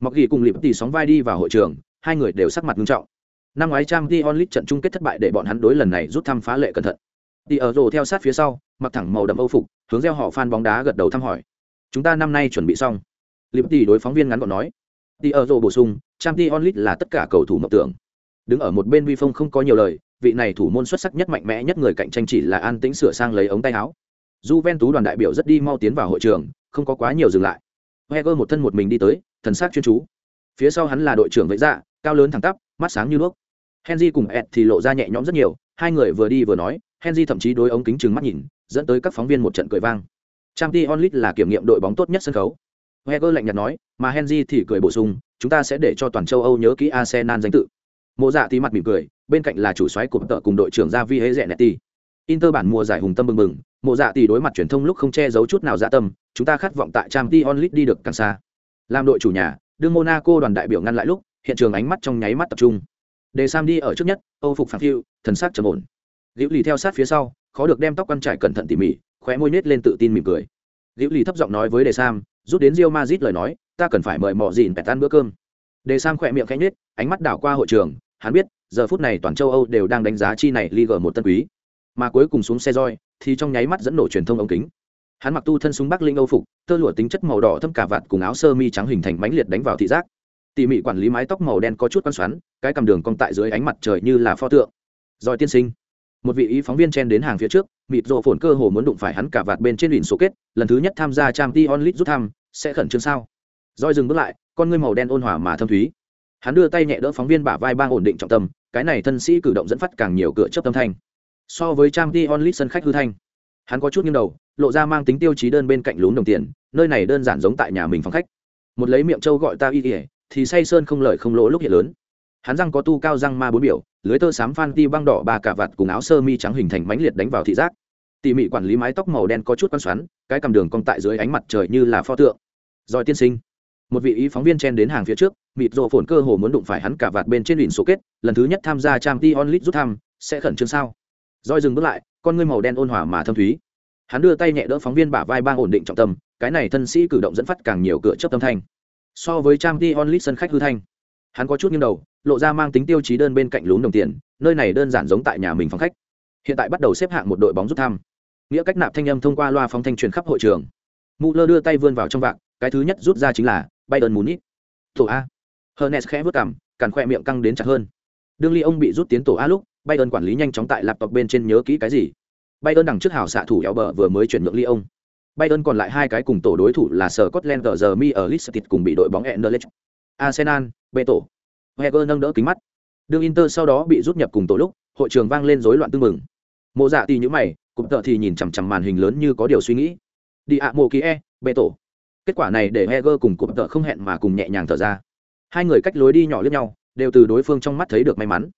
mặc ghi cùng lịp thì sóng vai đi vào hội trường, hai người đều sắc mặt nghiêm trọng. Năm ngoái trang Champions onlit trận chung kết thất bại để bọn hắn đối lần này rút thăm phá lệ cẩn thận. Đi ở rồ theo sát phía sau, mặc thẳng màu đậm âu phục, hướng gieo họ fan bóng đá gật đầu thăm hỏi. Chúng ta năm nay chuẩn bị xong. Liệp tỷ đối phóng viên ngắn gọn nói. Đi ở rồ bổ sung, Champions League là tất cả cầu thủ mộng tưởng. Đứng ở một bên Vi Phong không có nhiều lời, vị này thủ môn xuất sắc nhất mạnh mẽ nhất người cạnh tranh chỉ là an tĩnh sửa sang lấy ống tay áo. Juventus đoàn đại biểu rất đi mau tiến vào hội trường, không có quá nhiều dừng lại. Heger một thân một mình đi tới, thần sắc chuyên chú. Phía sau hắn là đội trưởng vậy dạ, cao lớn thẳng tắp, mắt sáng như đuốc. Henry cùng Ed thì lộ ra nhẹ nhõm rất nhiều, hai người vừa đi vừa nói, Henry thậm chí đối ống kính trừng mắt nhìn, dẫn tới các phóng viên một trận cười vang. Champions League là kiểm nghiệm đội bóng tốt nhất sân khấu. Wenger lạnh nhạt nói, mà Henry thì cười bổ sung, chúng ta sẽ để cho toàn châu Âu nhớ kỹ Arsenal danh tự. Mộ Dạ tí mặt mỉm cười, bên cạnh là chủ soái của tợ cùng đội trưởng Javi Hezenetti. Inter bản mùa giải hùng tâm bừng bừng, Mộ Dạ tỷ đối mặt truyền thông lúc không che giấu chút nào dạ tâm, chúng ta khát vọng tại Champions League đi được càng xa. Làm đội chủ nhà, đương Monaco đoàn đại biểu ngăn lại lúc, hiện trường ánh mắt trong nháy mắt tập trung. Đề Sam đi ở trước nhất, Âu phục phản phiu, thần sắc trầm ổn. Liễu Lì theo sát phía sau, khó được đem tóc quăn trải cẩn thận tỉ mỉ, khóe môi nết lên tự tin mỉm cười. Liễu Lì thấp giọng nói với Đề Sam, rút đến rio Madrid lời nói, ta cần phải mời mò dìn bẹt ăn bữa cơm. Đề Sam khỏe miệng khẽ nhếch, ánh mắt đảo qua hội trường, hắn biết, giờ phút này toàn châu Âu đều đang đánh giá chi này Liga một tân quý. Mà cuối cùng xuống xe roi, thì trong nháy mắt dẫn nổ truyền thông ống kính. Hắn mặc tu thân súng Bắc Linh Âu phục, tơ lụa tính chất màu đỏ thâm cả vạt cùng áo sơ mi trắng hình thành mãnh liệt đánh vào thị giác. Tỉ mỉ quản lý mái tóc màu đen có chút quan xoắn, cái cầm đường cong tại dưới ánh mặt trời như là pho tượng. Rồi tiên sinh, một vị ý phóng viên chen đến hàng phía trước, mịt rộ phồn cơ hồ muốn đụng phải hắn cả vạt bên trên đỉnh số kết, lần thứ nhất tham gia trang t onlit rút thăm, sẽ khẩn trương sao? roi dừng bước lại, con ngươi màu đen ôn hòa mà thâm thúy. Hắn đưa tay nhẹ đỡ phóng viên bả vai bang ổn định trọng tâm, cái này thân sĩ cử động dẫn phát càng nhiều cửa chớp tâm thanh. So với trang t onlit sân khách hư thanh, hắn có chút nghiêng đầu, lộ ra mang tính tiêu chí đơn bên cạnh lún đồng tiền, nơi này đơn giản giống tại nhà mình phòng khách. Một lấy miệng châu gọi ta y ỉa thì say sơn không lời không lỗ lúc hiện lớn hắn răng có tu cao răng ma bốn biểu lưới tơ xám phan ti băng đỏ ba cà vạt cùng áo sơ mi trắng hình thành mãnh liệt đánh vào thị giác. Tỉ mỉ quản lý mái tóc màu đen có chút con xoắn, cái cầm đường cong tại dưới ánh mặt trời như là pho tượng. Rồi tiên sinh, một vị ý phóng viên chen đến hàng phía trước, mịt rộ phồn cơ hồ muốn đụng phải hắn cả vạt bên trên đỉnh số kết, lần thứ nhất tham gia trang t onlit rút thăm, sẽ khẩn trương sao? Roi dừng bước lại, con ngươi màu đen ôn hòa mà thâm thúy. Hắn đưa tay nhẹ đỡ phóng viên bả vai bang ổn định trọng tâm, cái này thân sĩ cử động dẫn phát càng nhiều cửa chấp tâm thanh. So với trang t onlit sân khách hư thanh, hắn có chút nghiêng đầu lộ ra mang tính tiêu chí đơn bên cạnh lún đồng tiền, nơi này đơn giản giống tại nhà mình phòng khách. Hiện tại bắt đầu xếp hạng một đội bóng rút thăm. Nghĩa cách nạp thanh âm thông qua loa phóng thanh truyền khắp hội trường. Mù lơ đưa tay vươn vào trong vạc, cái thứ nhất rút ra chính là bayern munich. Tổ a. Hernes khẽ vớt cảm càn khoe miệng căng đến chặt hơn. Đương ly ông bị rút tiến tổ a lúc, bayern quản lý nhanh chóng tại laptop bên trên nhớ kỹ cái gì. Bayern đằng trước hào xạ thủ éo bờ vừa mới chuyển nhượng ly ông. Bayern còn lại hai cái cùng tổ đối thủ là sở scotland giờ mi ở listit cùng bị đội bóng Anderlecht. arsenal bê tổ heger nâng đỡ kính mắt. Đương inter sau đó bị rút nhập cùng tổ lúc hội trường vang lên rối loạn tương mừng mộ dạ thì nhíu mày cụm tợ thì nhìn chằm chằm màn hình lớn như có điều suy nghĩ. Đi ạ mộ ký e bệ tổ. Kết quả này để heger cùng cụm tợ không hẹn mà cùng nhẹ nhàng thở ra. Hai người cách lối đi nhỏ lướt nhau đều từ đối phương trong mắt thấy được may mắn.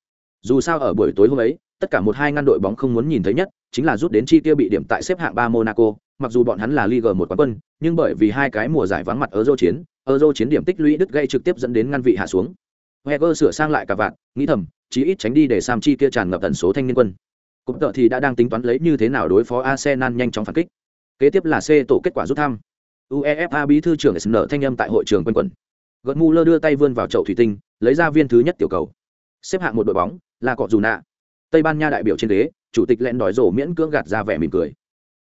Dù sao ở buổi tối hôm ấy tất cả một hai ngăn đội bóng không muốn nhìn thấy nhất chính là rút đến chi tiêu bị điểm tại xếp hạng ba monaco mặc dù bọn hắn là Ligue một quán quân, nhưng bởi vì hai cái mùa giải vắng mặt ở Euro chiến, Euro chiến điểm tích lũy đứt gây trực tiếp dẫn đến ngăn vị hạ xuống. Heger sửa sang lại cả vạn, nghĩ thầm, chí ít tránh đi để Sam Chi kia tràn ngập tần số thanh niên quân. Cũng tợ thì đã đang tính toán lấy như thế nào đối phó Arsenal nhanh chóng phản kích. Kế tiếp là C tổ kết quả rút thăm. UEFA bí thư trưởng SN thanh âm tại hội trường quanh quẩn. Gật lơ đưa tay vươn vào chậu thủy tinh, lấy ra viên thứ nhất tiểu cầu. Xếp hạng một đội bóng là cọ dù nạ. Tây Ban Nha đại biểu trên ghế, chủ tịch lẹn đòi rổ miễn cưỡng gạt ra vẻ mỉm cười.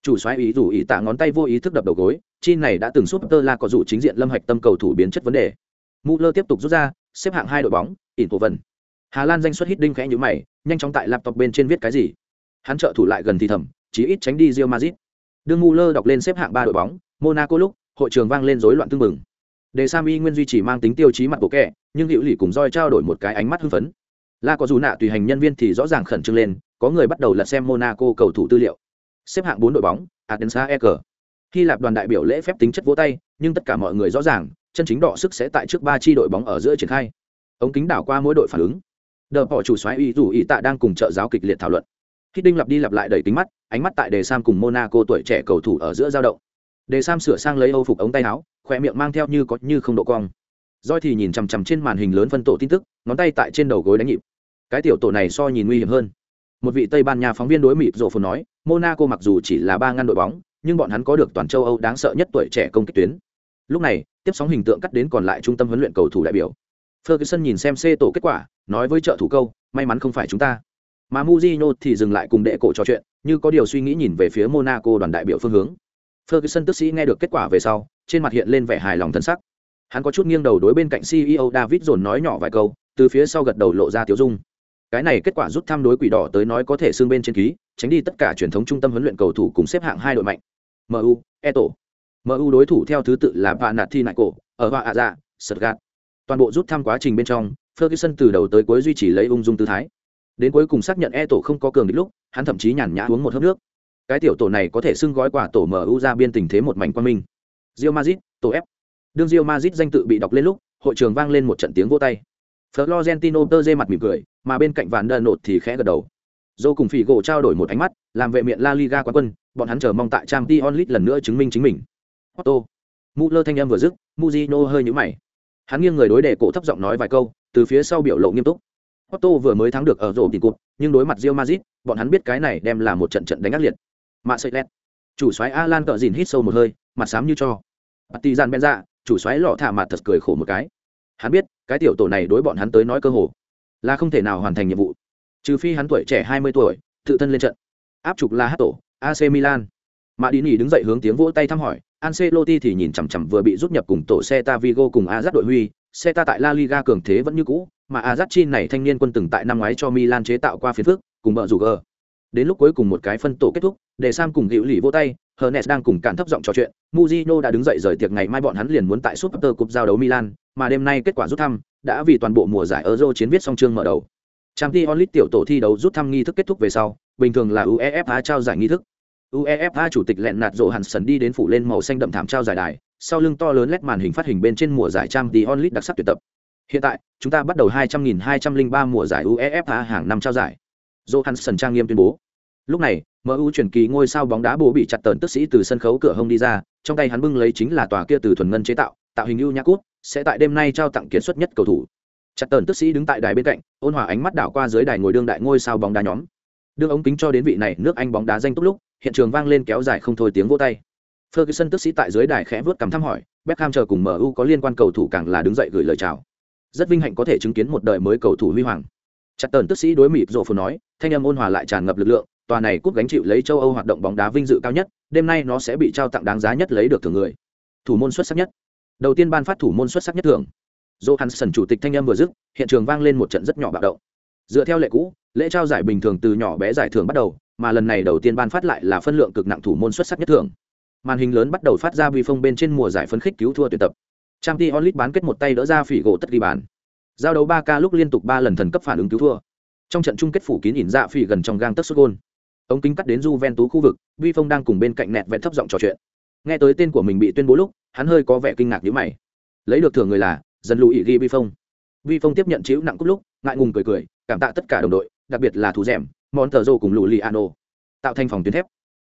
Chủ soái ý rủ ý tạ ngón tay vô ý thức đập đầu gối, chi này đã từng giúp Tơ La có dụ chính diện lâm hạch tâm cầu thủ biến chất vấn đề. Muller tiếp tục rút ra, xếp hạng hai đội bóng, ỉn cổ vần hà lan danh xuất hít đinh khẽ nhữ mày nhanh chóng tại laptop bên trên viết cái gì. Hắn trợ thủ lại gần thì thầm chí ít tránh đi rio mazit đương Muller đọc lên xếp hạng ba đội bóng monaco lúc hội trường vang lên rối loạn tương mừng đề sami nguyên duy trì mang tính tiêu chí mặt bộ kẹ nhưng hữu lì cùng roi trao đổi một cái ánh mắt hưng phấn. La có dù nạ tùy hành nhân viên thì rõ ràng khẩn trương lên có người bắt đầu lật xem monaco cầu thủ tư liệu. Xếp hạng bốn đội bóng adensa e hy lạp đoàn đại biểu lễ phép tính chất vỗ tay nhưng tất cả mọi người rõ ràng chân chính đỏ sức sẽ tại trước ba chi đội bóng ở giữa triển khai. Ống kính đảo qua mỗi đội phản ứng. Đờ bỏ chủ xoáy ý dù ý tạ đang cùng trợ giáo kịch liệt thảo luận. Khi đinh lặp đi lặp lại đẩy kính mắt, ánh mắt tại đề sam cùng monaco tuổi trẻ cầu thủ ở giữa giao động. Đề sam sửa sang lấy âu phục ống tay áo khỏe miệng mang theo như có như không độ cong. Roi thì nhìn chằm chằm trên màn hình lớn phân tổ tin tức, ngón tay tại trên đầu gối đánh nhịp. Cái tiểu tổ này so nhìn nguy hiểm hơn. Một vị tây ban nha phóng viên đối mịp rộ phồn nói, monaco mặc dù chỉ là ba ngăn đội bóng, nhưng bọn hắn có được toàn châu âu đáng sợ nhất tuổi trẻ công kích tuyến. Lúc này tiếp sóng hình tượng cắt đến còn lại trung tâm huấn luyện cầu thủ đại biểu. Ferguson nhìn xem c tổ kết quả, nói với trợ thủ câu, may mắn không phải chúng ta. Mà muzino thì dừng lại cùng đệ cổ trò chuyện, như có điều suy nghĩ nhìn về phía monaco đoàn đại biểu phương hướng. Ferguson tức sĩ nghe được kết quả về sau, trên mặt hiện lên vẻ hài lòng thân sắc. Hắn có chút nghiêng đầu đối bên cạnh ceo david dồn nói nhỏ vài câu, từ phía sau gật đầu lộ ra tiếu dung. Cái này kết quả rút thăm đối quỷ đỏ tới nói có thể xương bên trên ký, tránh đi tất cả truyền thống trung tâm huấn luyện cầu thủ cùng xếp hạng hai đội mạnh. Mu Eto mu đối thủ theo thứ tự là vạ nạt thi nại cổ ở hoa ạ dạ gạt toàn bộ rút thăm quá trình bên trong ferguson từ đầu tới cuối duy trì lấy ung dung tư thái. Đến cuối cùng xác nhận e tổ không có cường địch lúc hắn thậm chí nhàn nhã uống một hớp nước. Cái tiểu tổ này có thể xưng gói quả tổ mu ra biên tình thế một mảnh quan minh. Real Madrid, tổ f. Đương Real Madrid danh tự bị đọc lên lúc hội trường vang lên một trận tiếng vỗ tay. Florentino tơ mặt mỉm cười mà bên cạnh vạn đơn nột thì khẽ gật đầu. Dô cùng phỉ gỗ trao đổi một ánh mắt làm vệ miệng la liga quán quân bọn hắn chờ mong tại Champions League lần nữa chứng minh chính mình otto. Mu lơ thanh em vừa dứt Mujino hơi nhíu mày. Hắn nghiêng người đối đệ cổ thấp giọng nói vài câu từ phía sau biểu lộ nghiêm túc. Otto vừa mới thắng được ở rổ tỷ cột, nhưng đối mặt Real Madrid, bọn hắn biết cái này đem là một trận trận đánh ác liệt. Mạ sợi lẹt. chủ soái alan cờ dìn hít sâu một hơi mặt xám như cho. Partizan Benza, dạ, chủ soái lọ thả mặt thật cười khổ một cái. Hắn biết cái tiểu tổ này đối bọn hắn tới nói cơ hồ là không thể nào hoàn thành nhiệm vụ. Trừ phi hắn tuổi trẻ hai mươi tuổi tự thân lên trận. Áp trục là hát tổ ac milan. Mã đi Nghị đứng dậy hướng tiếng vỗ tay thăm hỏi Ancelotti thì nhìn chằm chằm vừa bị rút nhập cùng tổ Celta Vigo cùng Azat đội huy, Celta tại La Liga cường thế vẫn như cũ, mà Azat chi này thanh niên quân từng tại năm ngoái cho Milan chế tạo qua phiến phức, cùng bợ rủ gờ. Đến lúc cuối cùng một cái phân tổ kết thúc, để Sam cùng Hữu Lỷ vô tay, Hernes đang cùng cản thấp giọng trò chuyện, Mujino đã đứng dậy rời tiệc ngày mai bọn hắn liền muốn tại Super Cup giao đấu Milan, mà đêm nay kết quả rút thăm đã vì toàn bộ mùa giải Euro chiến viết xong chương mở đầu. Champions League tiểu tổ thi đấu rút thăm nghi thức kết thúc về sau, bình thường là UEFA trao giải nghi thức. UEFA chủ tịch lẹn nạt rộ Hansen đi đến phủ lên màu xanh đậm thảm trao giải đài, sau lưng to lớn lét màn hình phát hình bên trên mùa giải Champions League đặc sắc tuyệt tập. Hiện tại, chúng ta bắt đầu 200.203 mùa giải UEFA hàng năm trao giải. rộ hàn sần trang nghiêm tuyên bố. Lúc này, MU truyền kỳ ngôi sao bóng đá bố bị chặt tần tức sĩ từ sân khấu cửa hông đi ra, trong tay hắn bưng lấy chính là tòa kia từ thuần ngân chế tạo, tạo hình ưu nhã cút, sẽ tại đêm nay trao tặng kiến xuất nhất cầu thủ. Chặt tần tức sĩ đứng tại đài bên cạnh, ôn hòa ánh mắt đảo qua dưới đài ngồi đương đại ngôi sao bóng đá nhóm. Đương ống kính cho đến vị này nước Anh bóng đá danh túc lúc, hiện trường vang lên kéo dài không thôi tiếng vỗ tay. Ferguson tức sĩ tại dưới đài khẽ vớt cầm thăm hỏi, Beckham chờ cùng MU có liên quan cầu thủ càng là đứng dậy gửi lời chào. Rất vinh hạnh có thể chứng kiến một đời mới cầu thủ huy hoàng. Chặt tần tức sĩ đối mịp rộ phù nói, thanh âm ôn hòa lại tràn ngập lực lượng, tòa này cúp gánh chịu lấy châu Âu hoạt động bóng đá vinh dự cao nhất, đêm nay nó sẽ bị trao tặng đáng giá nhất lấy được thưởng người. Thủ môn xuất sắc nhất. Đầu tiên ban phát thủ môn xuất sắc nhất thưởng. Johansson chủ tịch thanh âm vừa dứt, hiện trường vang lên một trận rất nhỏ bạo động. Dựa theo lệ cũ, lễ trao giải bình thường từ nhỏ bé giải thưởng bắt đầu, mà lần này đầu tiên ban phát lại là phân lượng cực nặng thủ môn xuất sắc nhất thưởng. Màn hình lớn bắt đầu phát ra vi phong bên trên mùa giải phấn khích cứu thua tuyển tập. trang t onlit bán kết một tay đỡ ra phỉ gỗ tất ghi bàn. Giao đấu ba k lúc liên tục ba lần thần cấp phản ứng cứu thua. Trong trận chung kết phủ kín ỉn dạ phỉ gần trong gang tất xuất gôn Ống kính cắt đến Juventus khu vực, Vi Phong đang cùng bên cạnh nẹt vẹn thấp giọng trò chuyện. Nghe tới tên của mình bị tuyên bố lúc, hắn hơi có vẻ kinh ngạc nhíu mày. Lấy được thưởng người là dần lùi ghi Vi Phong. Vi Phong tiếp nhận chiếu nặng cúp lúc, ngại ngùng cười cười, cảm tạ tất cả đồng đội, đặc biệt là thủ rèm, món tờ rô cùng lù lì ano tạo thành phòng tuyến thép.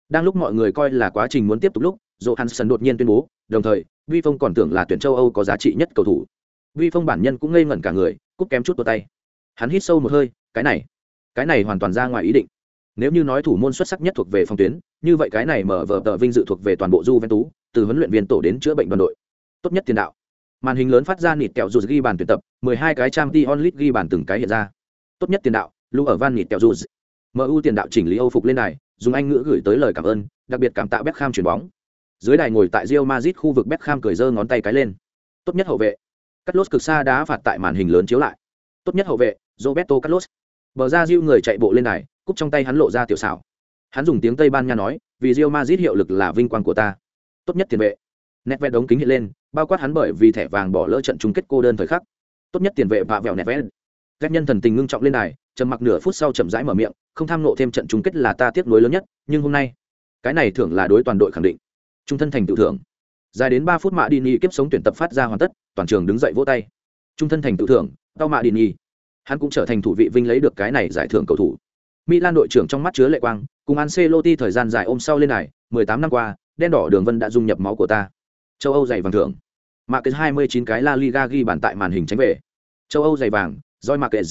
Đang lúc mọi người coi là quá trình muốn tiếp tục lúc dỗ hansen đột nhiên tuyên bố đồng thời vi phong còn tưởng là tuyển châu âu có giá trị nhất cầu thủ. Vi phong bản nhân cũng ngây ngẩn cả người cúp kém chút vào tay. Hắn hít sâu một hơi cái này cái này hoàn toàn ra ngoài ý định. Nếu như nói thủ môn xuất sắc nhất thuộc về phòng tuyến như vậy cái này mở vở tờ vinh dự thuộc về toàn bộ du văn tú, từ huấn luyện viên tổ đến chữa bệnh đoàn đội. Tốt nhất tiền đạo. Màn hình lớn phát ra nịt kẹo dù ghi bàn tuyển tập 12 cái trang t onlit ghi bàn từng cái hiện ra tốt nhất tiền đạo lu ở van nịt tèo dù MU tiền đạo chỉnh lý Âu phục lên đài, dùng Anh ngữ gửi tới lời cảm ơn, đặc biệt cảm tạ Beckham chuyển bóng. Dưới đài ngồi tại Real Madrid khu vực Beckham cười giơ ngón tay cái lên. Tốt nhất hậu vệ. Cắt lốt cực xa đá phạt tại màn hình lớn chiếu lại. tốt nhất hậu vệ roberto carlos bờ ra diêu người chạy bộ lên đài cúp trong tay hắn lộ ra tiểu xảo hắn dùng tiếng tây ban nha nói vì rio mazit hiệu lực là vinh quang của ta tốt nhất tiền vệ nét vẽ đống kính hiện lên bao quát hắn bởi vì thẻ vàng bỏ lỡ trận chung kết cô đơn thời khắc tốt nhất tiền vệ vạ vẹo nét vẽ ghét nhân thần tình ngưng trọng lên đài, trầm mặc nửa phút sau chậm rãi mở miệng, không tham nộ thêm trận chung kết là ta tiếc nuối lớn nhất, nhưng hôm nay, cái này thưởng là đối toàn đội khẳng định. Trung thân thành tự thưởng. Dài đến ba phút mạ đi nhi kiếp sống tuyển tập phát ra hoàn tất, toàn trường đứng dậy vỗ tay. Trung thân thành tự thưởng, tao mạ đi nhi. Hắn cũng trở thành thủ vị vinh lấy được cái này giải thưởng cầu thủ. Milan đội trưởng trong mắt chứa lệ quang, cùng ancelotti thời gian dài ôm sau lên này 18 năm qua, đen đỏ đường vân đã dung nhập máu của ta. Châu âu giày vàng thưởng. Mạ kết 29 cái la liga ghi bàn tại màn hình tránh về. Châu âu giày vàng roi mạ kết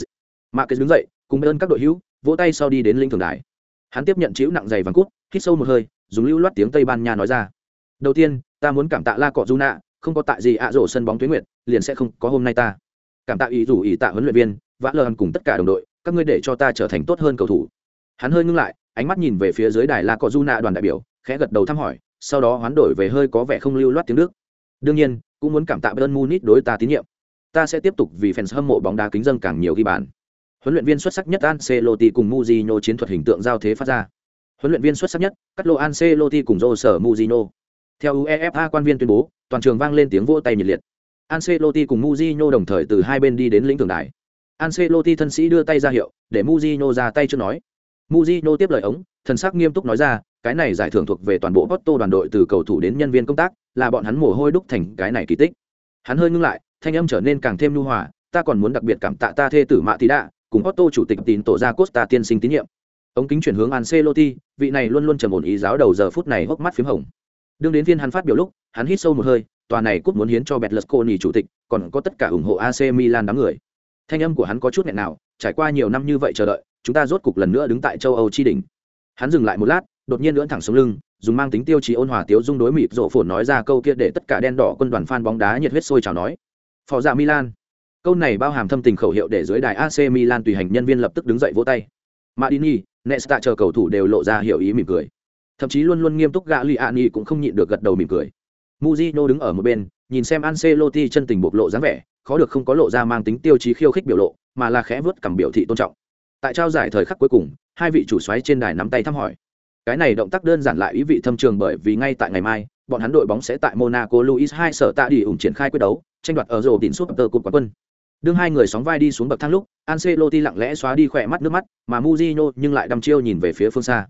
mạ kết đứng dậy, cùng ơn các đội hữu, vỗ tay sau đi đến linh thường đài. Hắn tiếp nhận chịu nặng dày vàng cút, hít sâu một hơi, dùng lưu loát tiếng tây ban nha nói ra. Đầu tiên, ta muốn cảm tạ la cọ du nạ, không có tại gì ạ rổ sân bóng tuyến nguyệt, liền sẽ không có hôm nay ta. Cảm tạ ý rủ ý tạ huấn luyện viên, vã lờ cùng tất cả đồng đội, các ngươi để cho ta trở thành tốt hơn cầu thủ. Hắn hơi ngưng lại, ánh mắt nhìn về phía dưới đài la cọ du nạ đoàn đại biểu, khẽ gật đầu thăm hỏi, sau đó hoán đổi về hơi có vẻ không lưu loát tiếng đức. Đương nhiên, cũng muốn cảm tạ bayern munich đối ta tín nhiệm ta sẽ tiếp tục vì fans hâm mộ bóng đá kính dân càng nhiều ghi bàn. Huấn luyện viên xuất sắc nhất Ancelotti cùng Mourinho chiến thuật hình tượng giao thế phát ra. Huấn luyện viên xuất sắc nhất Carlo Ancelotti cùng Jose Mourinho. Theo UEFA quan viên tuyên bố, toàn trường vang lên tiếng vỗ tay nhiệt liệt. Ancelotti cùng Mourinho đồng thời từ hai bên đi đến lĩnh thưởng đài. Ancelotti thân sĩ đưa tay ra hiệu, để Mourinho ra tay trước nói. Mourinho tiếp lời ống, thần sắc nghiêm túc nói ra, cái này giải thưởng thuộc về toàn bộ Porto đoàn đội từ cầu thủ đến nhân viên công tác, là bọn hắn mồ hôi đúc thành cái này kỳ tích. Hắn hơi ngưng lại thanh âm trở nên càng thêm nhu hòa ta còn muốn đặc biệt cảm tạ ta thê tử mạ tí đạ cùng Otto chủ tịch tín tổ ra Costa tiên sinh tín nhiệm. Ống kính chuyển hướng Ancelotti, vị này luôn luôn trầm ổn ý giáo đầu giờ phút này hốc mắt phím hồng. Đương đến viên hắn phát biểu lúc, hắn hít sâu một hơi, tòa này cúp muốn hiến cho Betlesconi chủ tịch, còn có tất cả ủng hộ AC Milan đám người. Thanh âm của hắn có chút nghẹn nào, trải qua nhiều năm như vậy chờ đợi, chúng ta rốt cục lần nữa đứng tại châu Âu chi đỉnh. Hắn dừng lại một lát, đột nhiên ưỡn thẳng sống lưng, dùng mang tính tiêu chí ôn hòa tiếu dung đối mịp rộ phồn nói ra câu kia để tất cả đen đỏ quân đoàn fan bóng đá nhiệt huyết sôi trào nói. Phò dạ Milan câu này bao hàm thâm tình khẩu hiệu để dưới đài AC Milan tùy hành nhân viên lập tức đứng dậy vỗ tay. Madini, Nesta chờ cầu thủ đều lộ ra hiểu ý mỉm cười. Thậm chí luôn luôn nghiêm túc gã Gagliani cũng không nhịn được gật đầu mỉm cười. muzino đứng ở một bên, nhìn xem Ancelotti chân tình bộc lộ dáng vẻ, khó được không có lộ ra mang tính tiêu chí khiêu khích biểu lộ, mà là khẽ vớt cảm biểu thị tôn trọng. Tại trao giải thời khắc cuối cùng, hai vị chủ soái trên đài nắm tay thăm hỏi. Cái này động tác đơn giản lại ý vị thâm trường bởi vì ngay tại ngày mai, bọn hắn đội bóng sẽ tại Monaco Luis hai sở tạ đi ủng triển khai quyết đấu, tranh đoạt ở rổ đỉnh suốt tờ cột quán quân. Đương hai người sóng vai đi xuống bậc thang lúc, Ancelotti lặng lẽ xóa đi khỏe mắt nước mắt, mà Mourinho nhưng lại đăm chiêu nhìn về phía phương xa.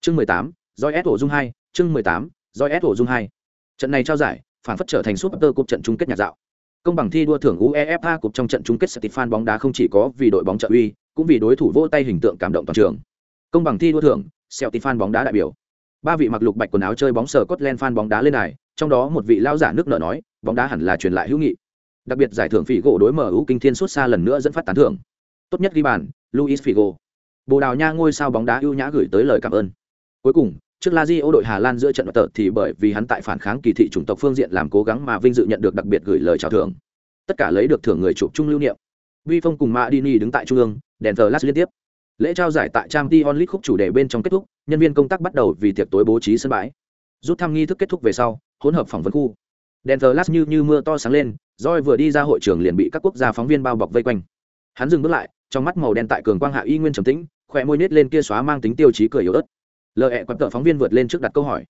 Chương 18, Joy S ổ dung 2, chương 18, Joy S ổ dung 2. Trận này trao giải, phản phất trở thành Super Cup trận chung kết nhà dạo. Công bằng thi đua thưởng UEFA Cup trong trận chung kết Stefan bóng đá không chỉ có vì đội bóng trợ uy, cũng vì đối thủ vỗ tay hình tượng cảm động toàn trường. Công bằng thi đua thưởng, Stefan bóng đá đại biểu. Ba vị mặc lục bạch quần áo chơi bóng sờ cốt len fan bóng đá lên này, trong đó một vị lão giả nước nợ nói, bóng đá hẳn là truyền lại hữu nghị đặc biệt giải thưởng Figo đối mở ưu kinh thiên suốt xa lần nữa dẫn phát tán thưởng. Tốt nhất ghi bàn, Luis Figo. Bồ Đào Nha ngôi sao bóng đá ưu nhã gửi tới lời cảm ơn. Cuối cùng, trước La Rio đội Hà Lan giữa trận tợ thì bởi vì hắn tại phản kháng kỳ thị chủng tộc phương diện làm cố gắng mà vinh dự nhận được đặc biệt gửi lời chào thưởng. Tất cả lấy được thưởng người chụp chung lưu niệm. Vi Phong cùng Madini đứng tại trung ương, đèn thờ lát liên tiếp. Lễ trao giải tại Champions League khúc chủ đề bên trong kết thúc, nhân viên công tác bắt đầu vì tiệc tối bố trí sân bãi. Rút thăm nghi thức kết thúc về sau, hỗn hợp phỏng vấn khu. Đèn thờ lát như như mưa to sáng lên, roi vừa đi ra hội trường liền bị các quốc gia phóng viên bao bọc vây quanh. Hắn dừng bước lại trong mắt màu đen tại cường quang hạ y nguyên trầm tĩnh khỏe môi nết lên kia xóa mang tính tiêu chí cười yếu ớt. Lợi hẹ quặp tợ phóng viên vượt lên trước đặt câu hỏi.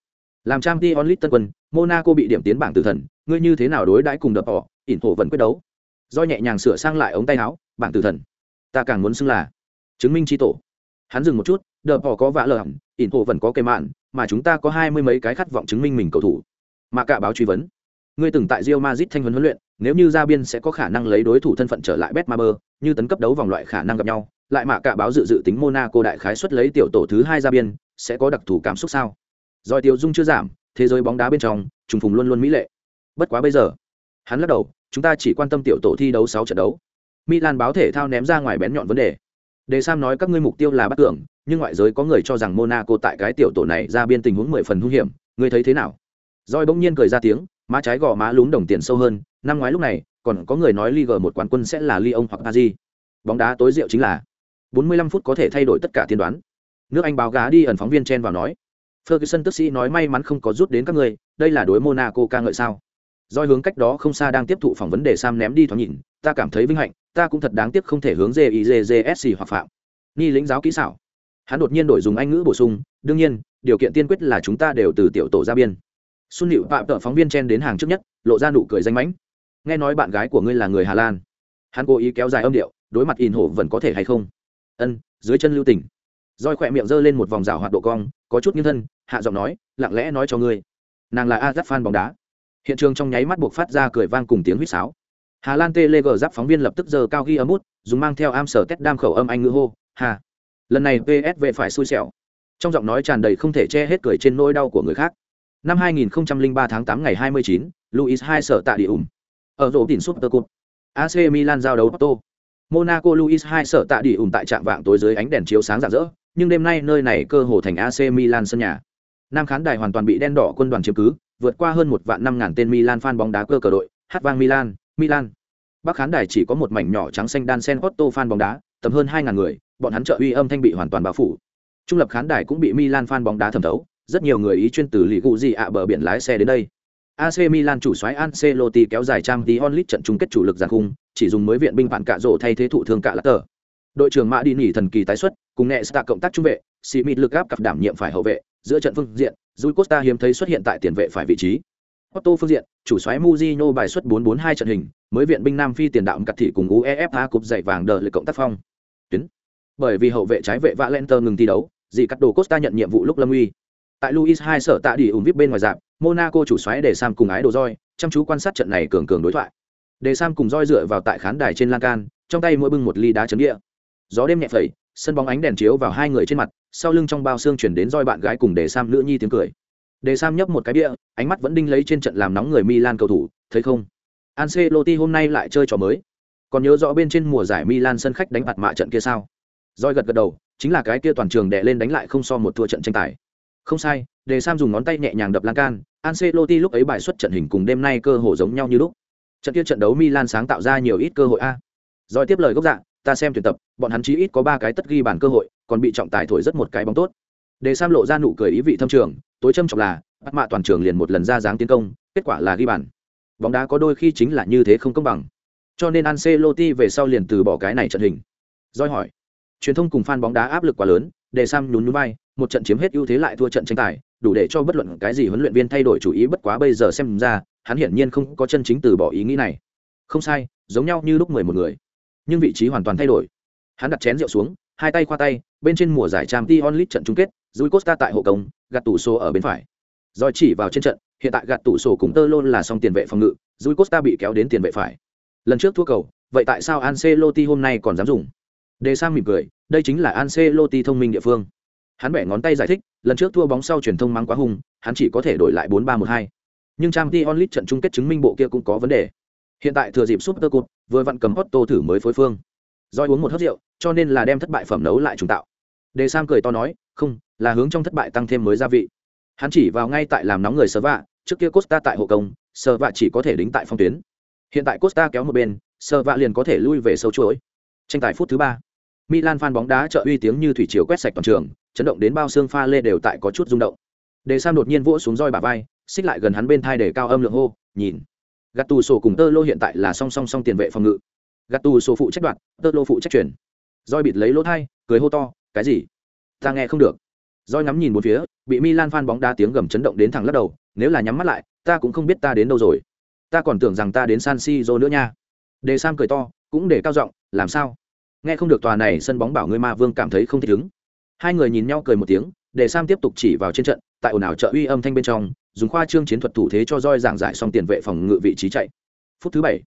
Làm trang t onlit tân quân monaco bị điểm tiến bảng tử thần ngươi như thế nào đối đãi cùng đập bỏ ỉn hộ vẫn quyết đấu? Do nhẹ nhàng sửa sang lại ống tay áo bảng tử thần. Ta càng muốn xưng là chứng minh tri tổ hắn dừng một chút đờ bỏ có vạ lờ hẳn ỉn hộ vẫn có cây mạn mà chúng ta có hai mươi mấy cái khát vọng chứng minh mình cầu thủ mà cả báo truy vấn ngươi từng tại Real Madrid thanh huấn huấn luyện, nếu như ra biên sẽ có khả năng lấy đối thủ thân phận trở lại Bet Maber như tấn cấp đấu vòng loại khả năng gặp nhau, lại mà cả báo dự dự tính Monaco đại khái suất lấy tiểu tổ thứ hai ra biên, sẽ có đặc thù cảm xúc sao? do Tiêu Dung chưa giảm, thế giới bóng đá bên trong, trùng phùng luôn luôn mỹ lệ. Bất quá bây giờ, hắn lắc đầu, chúng ta chỉ quan tâm tiểu tổ thi đấu sáu trận đấu. Milan báo thể thao ném ra ngoài bén nhọn vấn đề. Đề Sam nói các ngươi mục tiêu là bắt tưởng, nhưng ngoại giới có người cho rằng Monaco tại cái tiểu tổ này ra biên tình huống 10 phần hung hiểm, ngươi thấy thế nào? Rồi bỗng nhiên cười ra tiếng, má trái gò má lún đồng tiền sâu hơn năm ngoái lúc này còn có người nói Liga một quán quân sẽ là Lyon hoặc Paris. Bóng đá tối rượu chính là 45 phút có thể thay đổi tất cả tiên đoán. Nước Anh báo gá đi ẩn phóng viên chen vào nói. Ferguson tức sĩ nói may mắn không có rút đến các người, đây là đối Monaco ca ngợi sao? Doi hướng cách đó không xa đang tiếp thụ phỏng vấn đề sam ném đi thoáng nhìn, ta cảm thấy vinh hạnh, ta cũng thật đáng tiếc không thể hướng gizsc hoặc phạm. Ni lĩnh giáo kỹ xảo. Hắn đột nhiên đổi dùng anh ngữ bổ sung, đương nhiên, điều kiện tiên quyết là chúng ta đều từ tiểu tổ ra biên. Xuân nịu phạm tợ phóng viên chen đến hàng trước nhất, lộ ra nụ cười danh mãnh. Nghe nói bạn gái của ngươi là người hà lan. Hắn cố ý kéo dài âm điệu, đối mặt in hổ vẫn có thể hay không? Ân, dưới chân lưu tỉnh roi khỏe miệng giơ lên một vòng rào hoạt độ cong, có chút nghiêng thân, hạ giọng nói, lặng lẽ nói cho ngươi. Nàng là a dắt fan bóng đá hiện trường trong nháy mắt buộc phát ra cười vang cùng tiếng huýt sáo. Hà lan tê lê gờ giáp phóng viên lập tức giờ cao ghi âm út dùng mang theo am sở tét đam khẩu âm anh ngữ hô hà. Lần này psv phải xui xẻo. Trong giọng nói tràn đầy không thể che hết cười trên nỗi đau của người khác. Năm 2003 tháng 8 ngày 29, Luis hai sở tạ địa ủng ở rổ tỉnh tơ cụt AC Milan giao đấu Porto. Monaco Luis hai sở tạ địa ủng tại trạm vạng tối dưới ánh đèn chiếu sáng rạng rỡ nhưng đêm nay nơi này cơ hồ thành AC Milan sân nhà nam khán đài hoàn toàn bị đen đỏ quân đoàn chiếm cứ vượt qua hơn một vạn năm ngàn tên Milan fan bóng đá cơ cờ đội hát vang Milan Milan. Bắc khán đài chỉ có một mảnh nhỏ trắng xanh đan sen Otto fan bóng đá tầm hơn hai ngàn người bọn hắn trợ uy âm thanh bị hoàn toàn bao phủ. Trung lập khán đài cũng bị Milan fan bóng đá thẩm thấu rất nhiều người ý chuyên từ lì cụ gì ạ bờ biển lái xe đến đây. AC Milan chủ soái Ancelotti kéo dài trang tí onlit trận chung kết chủ lực giàn khung, chỉ dùng mới viện binh bạn cạ rổ thay thế thụ thương cả là tờ. Đội trưởng Mã đi Nhỉ thần kỳ tái xuất, cùng nghệ Sta cộng tác trung vệ, Smith lực áp cặp đảm nhiệm phải hậu vệ, giữa trận phương diện, Rui Costa hiếm thấy xuất hiện tại tiền vệ phải vị trí. Otto phương diện, chủ soái Mujinho bài xuất 442 trận hình, mới viện binh Nam Phi tiền đạo cắt thị cùng UEFA cúp giải vàng đờ lực cộng tác phong. Tuyến. Bởi vì hậu vệ trái vệ Valenter ngừng thi đấu, dì cắt đồ Costa nhận nhiệm vụ lúc lâm uy. Tại Luis hai sở tạ đi ủng vip bên ngoài dạng, Monaco chủ soái để Sam cùng ái đồ roi, chăm chú quan sát trận này cường cường đối thoại. Để Sam cùng roi dựa vào tại khán đài trên lan can, trong tay mỗi bưng một ly đá chấn địa. Gió đêm nhẹ phẩy, sân bóng ánh đèn chiếu vào hai người trên mặt, sau lưng trong bao xương chuyển đến roi bạn gái cùng Đề Sam nữ nhi tiếng cười. Đề Sam nhấp một cái bia, ánh mắt vẫn đinh lấy trên trận làm nóng người Milan cầu thủ, thấy không? Ancelotti hôm nay lại chơi trò mới. Còn nhớ rõ bên trên mùa giải Milan sân khách đánh bạt mạ trận kia sao? Roi gật gật đầu, chính là cái kia toàn trường đè lên đánh lại không so một thua trận tranh tài. Không sai, Đề Sam dùng ngón tay nhẹ nhàng đập lan can, Ancelotti lúc ấy bài xuất trận hình cùng đêm nay cơ hồ giống nhau như lúc. Trận kia trận đấu Milan sáng tạo ra nhiều ít cơ hội a. Rồi tiếp lời gốc dạ, ta xem tuyển tập, bọn hắn chí ít có ba cái tất ghi bàn cơ hội, còn bị trọng tài thổi rất một cái bóng tốt. để Sam lộ ra nụ cười ý vị thâm trường, tối châm trọng là, bắt mạ toàn trường liền một lần ra dáng tiến công, kết quả là ghi bàn. Bóng đá có đôi khi chính là như thế không công bằng. Cho nên Ancelotti về sau liền từ bỏ cái này trận hình. Doi hỏi, truyền thông cùng fan bóng đá áp lực quá lớn, để Sam nhún nhún vai, một trận chiếm hết ưu thế lại thua trận tranh tài, đủ để cho bất luận cái gì huấn luyện viên thay đổi chủ ý bất quá bây giờ xem ra, hắn hiển nhiên không có chân chính từ bỏ ý nghĩ này. Không sai, giống nhau như lúc mười một người, nhưng vị trí hoàn toàn thay đổi. Hắn đặt chén rượu xuống, hai tay qua tay, bên trên mùa giải Champions League trận chung kết, Rui Costa tại hộ công, gạt tủ số ở bên phải. Rồi chỉ vào trên trận, hiện tại gạt tủ sổ cùng Tơ Lôn là song tiền vệ phòng ngự, Rui Costa bị kéo đến tiền vệ phải. Lần trước thua cầu, vậy tại sao Ancelotti hôm nay còn dám dùng? Đề Sang mỉm cười, đây chính là Ancelotti thông minh địa phương hắn bẻ ngón tay giải thích lần trước thua bóng sau truyền thông mắng quá hung hắn chỉ có thể đổi lại bốn ba một hai nhưng trang t onlit trận chung kết chứng minh bộ kia cũng có vấn đề hiện tại thừa dịp súp tơ cụt vừa vặn cầm Otto thử mới phối phương. Doi uống một hớt rượu, cho nên là đem thất bại phẩm nấu lại trùng tạo. Đề sam cười to nói, không, là hướng trong thất bại tăng thêm mới gia vị. Hắn chỉ vào ngay tại làm nóng người sơ vạ trước kia costa tại hộ công sơ vạ chỉ có thể đính tại phong tuyến. Hiện tại costa kéo một bên sơ vạ liền có thể lui về sâu chuỗi. Tranh tài phút thứ ba, milan fan bóng đá trợ uy tiếng như thủy chiều quét sạch toàn trường, chấn động đến bao xương pha lê đều tại có chút rung động. Đề sam đột nhiên vỗ xuống roi bà vai, xích lại gần hắn bên thai để cao âm lượng hô, nhìn gạt tù sổ cùng tơ lô hiện tại là song song song tiền vệ phòng ngự. Gạt tù sổ phụ trách đoạt tơ lô phụ trách chuyển roi bịt lấy lỗ thai, cười hô to, cái gì? Ta nghe không được. Roi ngắm nhìn một phía, bị milan phan bóng đá tiếng gầm chấn động đến thẳng lắc đầu, nếu là nhắm mắt lại, ta cũng không biết ta đến đâu rồi. Ta còn tưởng rằng ta đến san siro nữa nha. Đề sam cười to, cũng để cao giọng, làm sao? Nghe không được tòa này sân bóng bảo ngươi ma vương cảm thấy không thích ứng. Hai người nhìn nhau cười một tiếng, để sam tiếp tục chỉ vào trên trận, tại ồn ào trợ uy âm thanh bên trong dùng khoa trương chiến thuật thủ thế cho roi giảng giải xong tiền vệ phòng ngự vị trí chạy. Phút thứ bảy,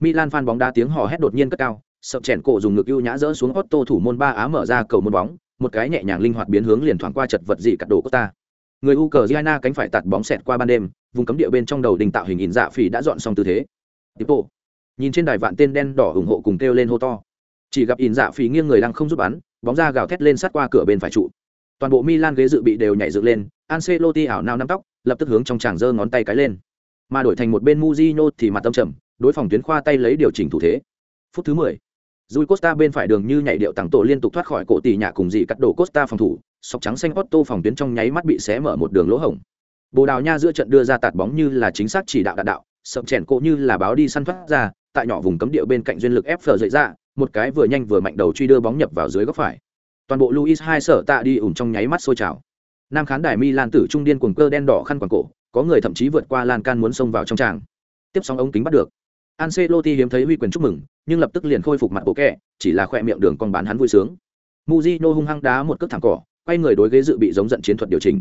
milan phan bóng đá tiếng hò hét đột nhiên cất cao, sập chèn cổ dùng ngực ưu nhã dỡ xuống otto thủ môn ba á mở ra cầu môn bóng, một cái nhẹ nhàng linh hoạt biến hướng liền thoảng qua chật vật dị cắt đồ costa. Người u cờ giana cánh phải tạt bóng xẹt qua ban đêm, vùng cấm địa bên trong đầu đình tạo hình in dạ phỉ đã dọn xong tư thế. Tipo nhìn trên đài vạn tên đen đỏ ủng hộ cùng kêu lên hô to. Chỉ gặp in dạ phỉ nghiêng người đang không giúp bắn, bóng ra gào thét lên sát qua cửa bên phải trụ. Toàn bộ milan ghế dự bị đều nhảy dựng lên, Ancelotti ảo nao nắm tóc lập tức hướng trong tràng giơ ngón tay cái lên mà đổi thành một bên Mujino thì mặt tâm trầm đối phòng tuyến khoa tay lấy điều chỉnh thủ thế phút thứ 10. Rui Costa bên phải đường như nhảy điệu tặng tổ liên tục thoát khỏi cổ tỷ nhà cùng dị cắt đổ Costa phòng thủ, sọc trắng xanh Otto phòng tuyến trong nháy mắt bị xé mở một đường lỗ hổng. Bồ Đào Nha giữa trận đưa ra tạt bóng như là chính xác chỉ đạo đạn đạo, sập chèn cộ như là báo đi săn thoát ra tại nhỏ vùng cấm địa bên cạnh duyên lực ép phở dậy ra một cái vừa nhanh vừa mạnh đầu truy đưa bóng nhập vào dưới góc phải toàn bộ luis hai sở tạ đi ủng trong nháy mắt sôi trào nam khán đài mi lan tử trung điên cuồng cơ đen đỏ khăn quàng cổ, có người thậm chí vượt qua lan can muốn xông vào trong tràng. Tiếp sóng ống kính bắt được. Ancelotti hiếm thấy huy quyền chúc mừng, nhưng lập tức liền khôi phục mặt bộ kẹ, chỉ là khoe miệng đường con bán hắn vui sướng. Mujino hung hăng đá một cước thẳng cỏ, quay người đối ghế dự bị giống giận chiến thuật điều chỉnh.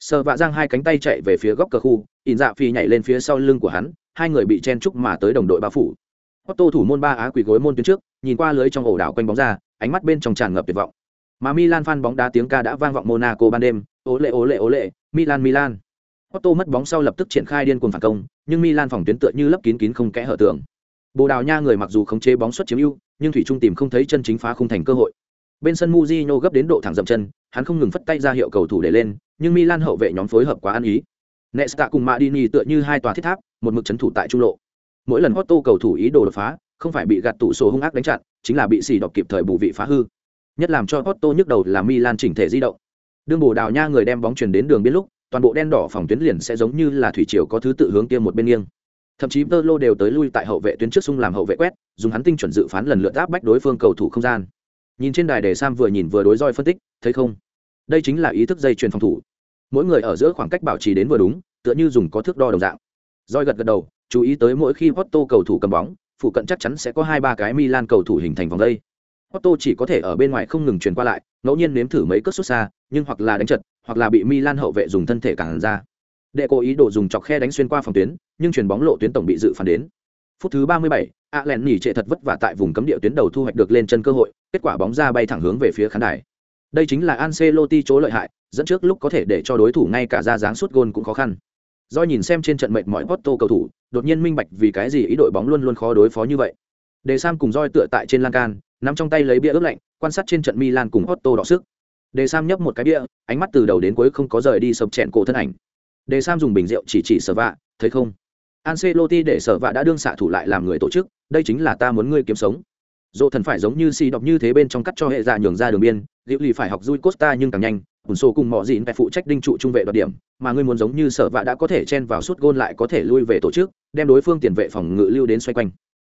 Sờ vạ giang hai cánh tay chạy về phía góc cờ khu in dạ phi nhảy lên phía sau lưng của hắn, hai người bị chen chúc mà tới đồng đội bao phủ. Otto thủ môn ba á quỳ gối môn tuyến trước, nhìn qua lưới trong ổ đảo quanh bóng ra, ánh mắt bên trong tràn ngập tuyệt vọng mà Milan fan bóng đá tiếng ca đã vang vọng Monaco ban đêm. Ố lệ ố lệ ố lệ Milan Milan. Otto mất bóng sau lập tức triển khai điên cuồng phản công, nhưng Milan phòng tuyến tựa như lấp kín kín không kẽ hở tường. Bồ Đào Nha người mặc dù khống chế bóng xuất chiếm ưu, nhưng thủy trung tìm không thấy chân chính phá khung thành cơ hội. Bên sân Mujinho gấp đến độ thẳng dậm chân, hắn không ngừng phất tay ra hiệu cầu thủ để lên, nhưng Milan hậu vệ nhóm phối hợp quá ăn ý. Nesta cùng Madini tựa như hai tòa thiết tháp, một mực trấn thủ tại trung lộ. Mỗi lần Otto cầu thủ ý đồ đột phá, không phải bị gạt tủ sổ hung ác đánh chặn, chính là bị xì đọc kịp thời bù vị phá hư nhất làm cho Otto nhức đầu là Milan chỉnh thể di động. Đương bồ đào nha người đem bóng truyền đến đường biên lúc, toàn bộ đen đỏ phòng tuyến liền sẽ giống như là thủy triều có thứ tự hướng kia một bên nghiêng. Thậm chí Verlo đều tới lui tại hậu vệ tuyến trước sung làm hậu vệ quét, dùng hắn tinh chuẩn dự phán lần lượt áp bách đối phương cầu thủ không gian. Nhìn trên đài đề sam vừa nhìn vừa đối roi phân tích, thấy không? Đây chính là ý thức dây chuyền phòng thủ. Mỗi người ở giữa khoảng cách bảo trì đến vừa đúng, tựa như dùng có thước đo đồng dạng. Roi gật gật đầu, chú ý tới mỗi khi Otto cầu thủ cầm bóng, phụ cận chắc chắn sẽ có hai ba cái Milan cầu thủ hình thành vòng đây. Otto chỉ có thể ở bên ngoài không ngừng truyền qua lại ngẫu nhiên nếm thử mấy cước xuất xa nhưng hoặc là đánh chật hoặc là bị Milan hậu vệ dùng thân thể cản ra. Đệ cố ý đồ dùng chọc khe đánh xuyên qua phòng tuyến nhưng chuyền bóng lộ tuyến tổng bị dự phản đến. Phút thứ 37, Allen nhỉ trệ thật vất vả tại vùng cấm địa tuyến đầu thu hoạch được lên chân cơ hội kết quả bóng ra bay thẳng hướng về phía khán đài. Đây chính là Ancelotti chỗ lợi hại dẫn trước lúc có thể để cho đối thủ ngay cả ra dáng suốt gôn cũng khó khăn. Do nhìn xem trên trận mệnh mọi Porto cầu thủ đột nhiên minh bạch vì cái gì ý đội bóng luôn luôn khó đối phó như vậy. Để sam cùng roi tựa tại trên lan can nắm trong tay lấy bia ướp lạnh, quan sát trên trận milan cùng otto đọ sức. Đề sam nhấp một cái bia, ánh mắt từ đầu đến cuối không có rời đi sập chẹn cổ thân ảnh. Đề sam dùng bình rượu chỉ chỉ sở vạ, thấy không? Ancelotti để sở vạ đã đương xạ thủ lại làm người tổ chức, đây chính là ta muốn ngươi kiếm sống. Dỗ thần phải giống như si đọc như thế bên trong cắt cho hệ dạ nhường ra đường biên, liệu lì phải học dui costa nhưng càng nhanh ủn Sô cùng mọi dịn phải phụ trách đinh trụ trung vệ đoạt điểm, mà ngươi muốn giống như sở vạ đã có thể chen vào suốt gôn lại có thể lui về tổ chức, đem đối phương tiền vệ phòng ngự lưu đến xoay quanh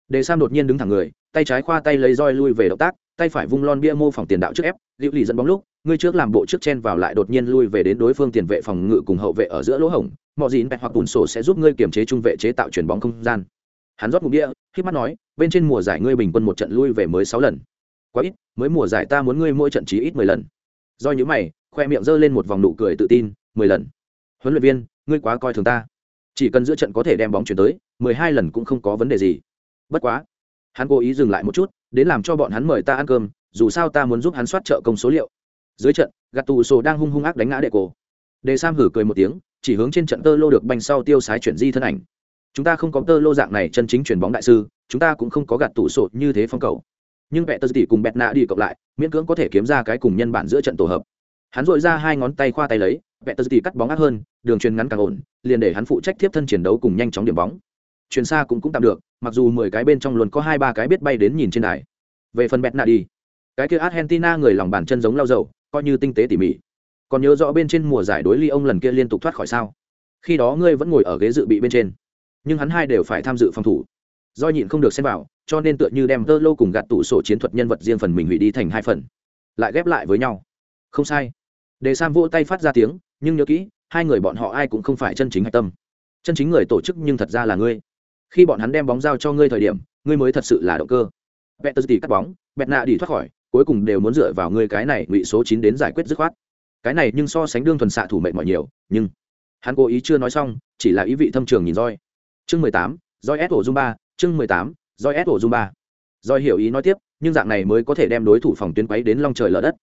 đề sam đột nhiên đứng thẳng người, tay trái khoa tay lấy roi lui về động tác, tay phải vung lon bia mô phòng tiền đạo trước ép liệu lì dẫn bóng lúc, ngươi trước làm bộ trước chen vào lại đột nhiên lui về đến đối phương tiền vệ phòng ngự cùng hậu vệ ở giữa lỗ hổng mọi gì hoặc bùn sổ sẽ giúp ngươi kiềm chế trung vệ chế tạo chuyển bóng không gian. Hắn rót một bia khi mắt nói, bên trên mùa giải ngươi bình quân một trận lui về mới sáu lần. Quá ít, mới mùa giải ta muốn ngươi mỗi trận chí ít mười lần. Do những mày, khoe miệng giơ lên một vòng nụ cười tự tin, mười lần. Huấn luyện viên, ngươi quá coi thường ta. Chỉ cần giữa trận có thể đem bóng chuyển tới, mười hai lần cũng không có vấn đề gì bất quá, hắn cố ý dừng lại một chút, đến làm cho bọn hắn mời ta ăn cơm, dù sao ta muốn giúp hắn soát trợ công số liệu. Dưới trận gạt tù sổ đang hung hung ác đánh ngã đệ cổ. Đề sam hử cười một tiếng, chỉ hướng trên trận tơ lô được banh sau tiêu sái chuyển di thân ảnh. Chúng ta không có tơ lô dạng này chân chính chuyển bóng đại sư, chúng ta cũng không có gạt tủ sổ như thế phong cầu. Nhưng vẽ tơ tỷ cùng bẹt nạ đi cộng lại, miễn cưỡng có thể kiếm ra cái cùng nhân bản giữa trận tổ hợp. Hắn dội ra hai ngón tay khoa tay lấy vẽ tơ tỷ cắt bóng ác hơn, đường truyền ngắn càng ổn, liền để hắn phụ trách tiếp thân chiến đấu cùng nhanh chóng điểm bóng truyền xa cũng cũng tạm được, mặc dù mười cái bên trong luôn có hai ba cái biết bay đến nhìn trên đài. Về phần bẹt nạ đi, cái kia argentina người lòng bàn chân giống lau dầu, coi như tinh tế tỉ mỉ. Còn nhớ rõ bên trên mùa giải đối ly ông lần kia liên tục thoát khỏi sao? Khi đó ngươi vẫn ngồi ở ghế dự bị bên trên, nhưng hắn hai đều phải tham dự phòng thủ. Do nhịn không được xem vào, cho nên tựa như đem tơ lô cùng gạt tủ sổ chiến thuật nhân vật riêng phần mình hủy đi thành hai phần. Lại ghép lại với nhau. Không sai. Đề sam vỗ tay phát ra tiếng, nhưng nhớ kỹ, hai người bọn họ ai cũng không phải chân chính hạch tâm. Chân chính người tổ chức nhưng thật ra là ngươi khi bọn hắn đem bóng giao cho ngươi thời điểm, ngươi mới thật sự là động cơ. Vẹt tờ tỉ cắt bóng, bẹt nạ đi thoát khỏi, cuối cùng đều muốn dựa vào ngươi cái này ngụy số chín đến giải quyết dứt khoát. Cái này nhưng so sánh đương thuần xạ thủ mệnh mọi nhiều, nhưng hắn cố ý chưa nói xong, chỉ là ý vị thâm trường nhìn roi chương mười tám roi s ổ dung ba chương mười tám roi s ổ dung ba roi hiểu ý nói tiếp, nhưng dạng này mới có thể đem đối thủ phòng tuyến quấy đến long trời lở đất.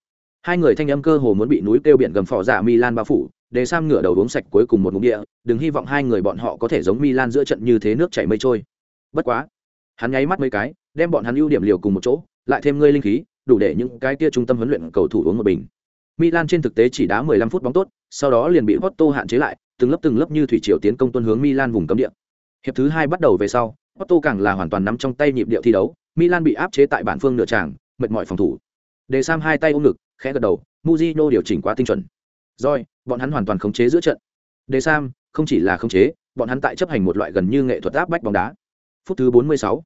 Hai người thanh âm cơ hồ muốn bị núi kêu biển gầm phò dạ milan bao phủ để sam ngửa đầu uống sạch cuối cùng một ngụm địa, đừng hy vọng hai người bọn họ có thể giống milan giữa trận như thế nước chảy mây trôi. Bất quá, hắn nháy mắt mấy cái, đem bọn hắn ưu điểm liều cùng một chỗ, lại thêm ngươi linh khí, đủ để những cái kia trung tâm huấn luyện cầu thủ uống một bình. Milan trên thực tế chỉ đá 15 phút bóng tốt, sau đó liền bị Otto hạn chế lại, từng lớp từng lớp như thủy triều tiến công tuân hướng milan vùng cấm địa. Hiệp thứ hai bắt đầu về sau Otto càng là hoàn toàn nắm trong tay nhịp điệu thi đấu, milan bị áp chế tại bản phương nửa tràng, mệt mỏi phòng thủ. Để sam hai tay ôm ngực, khẽ gật đầu muzino điều chỉnh quá tinh chuẩn rồi bọn hắn hoàn toàn khống chế giữa trận Đề sam không chỉ là khống chế bọn hắn tại chấp hành một loại gần như nghệ thuật áp bách bóng đá phút thứ 46.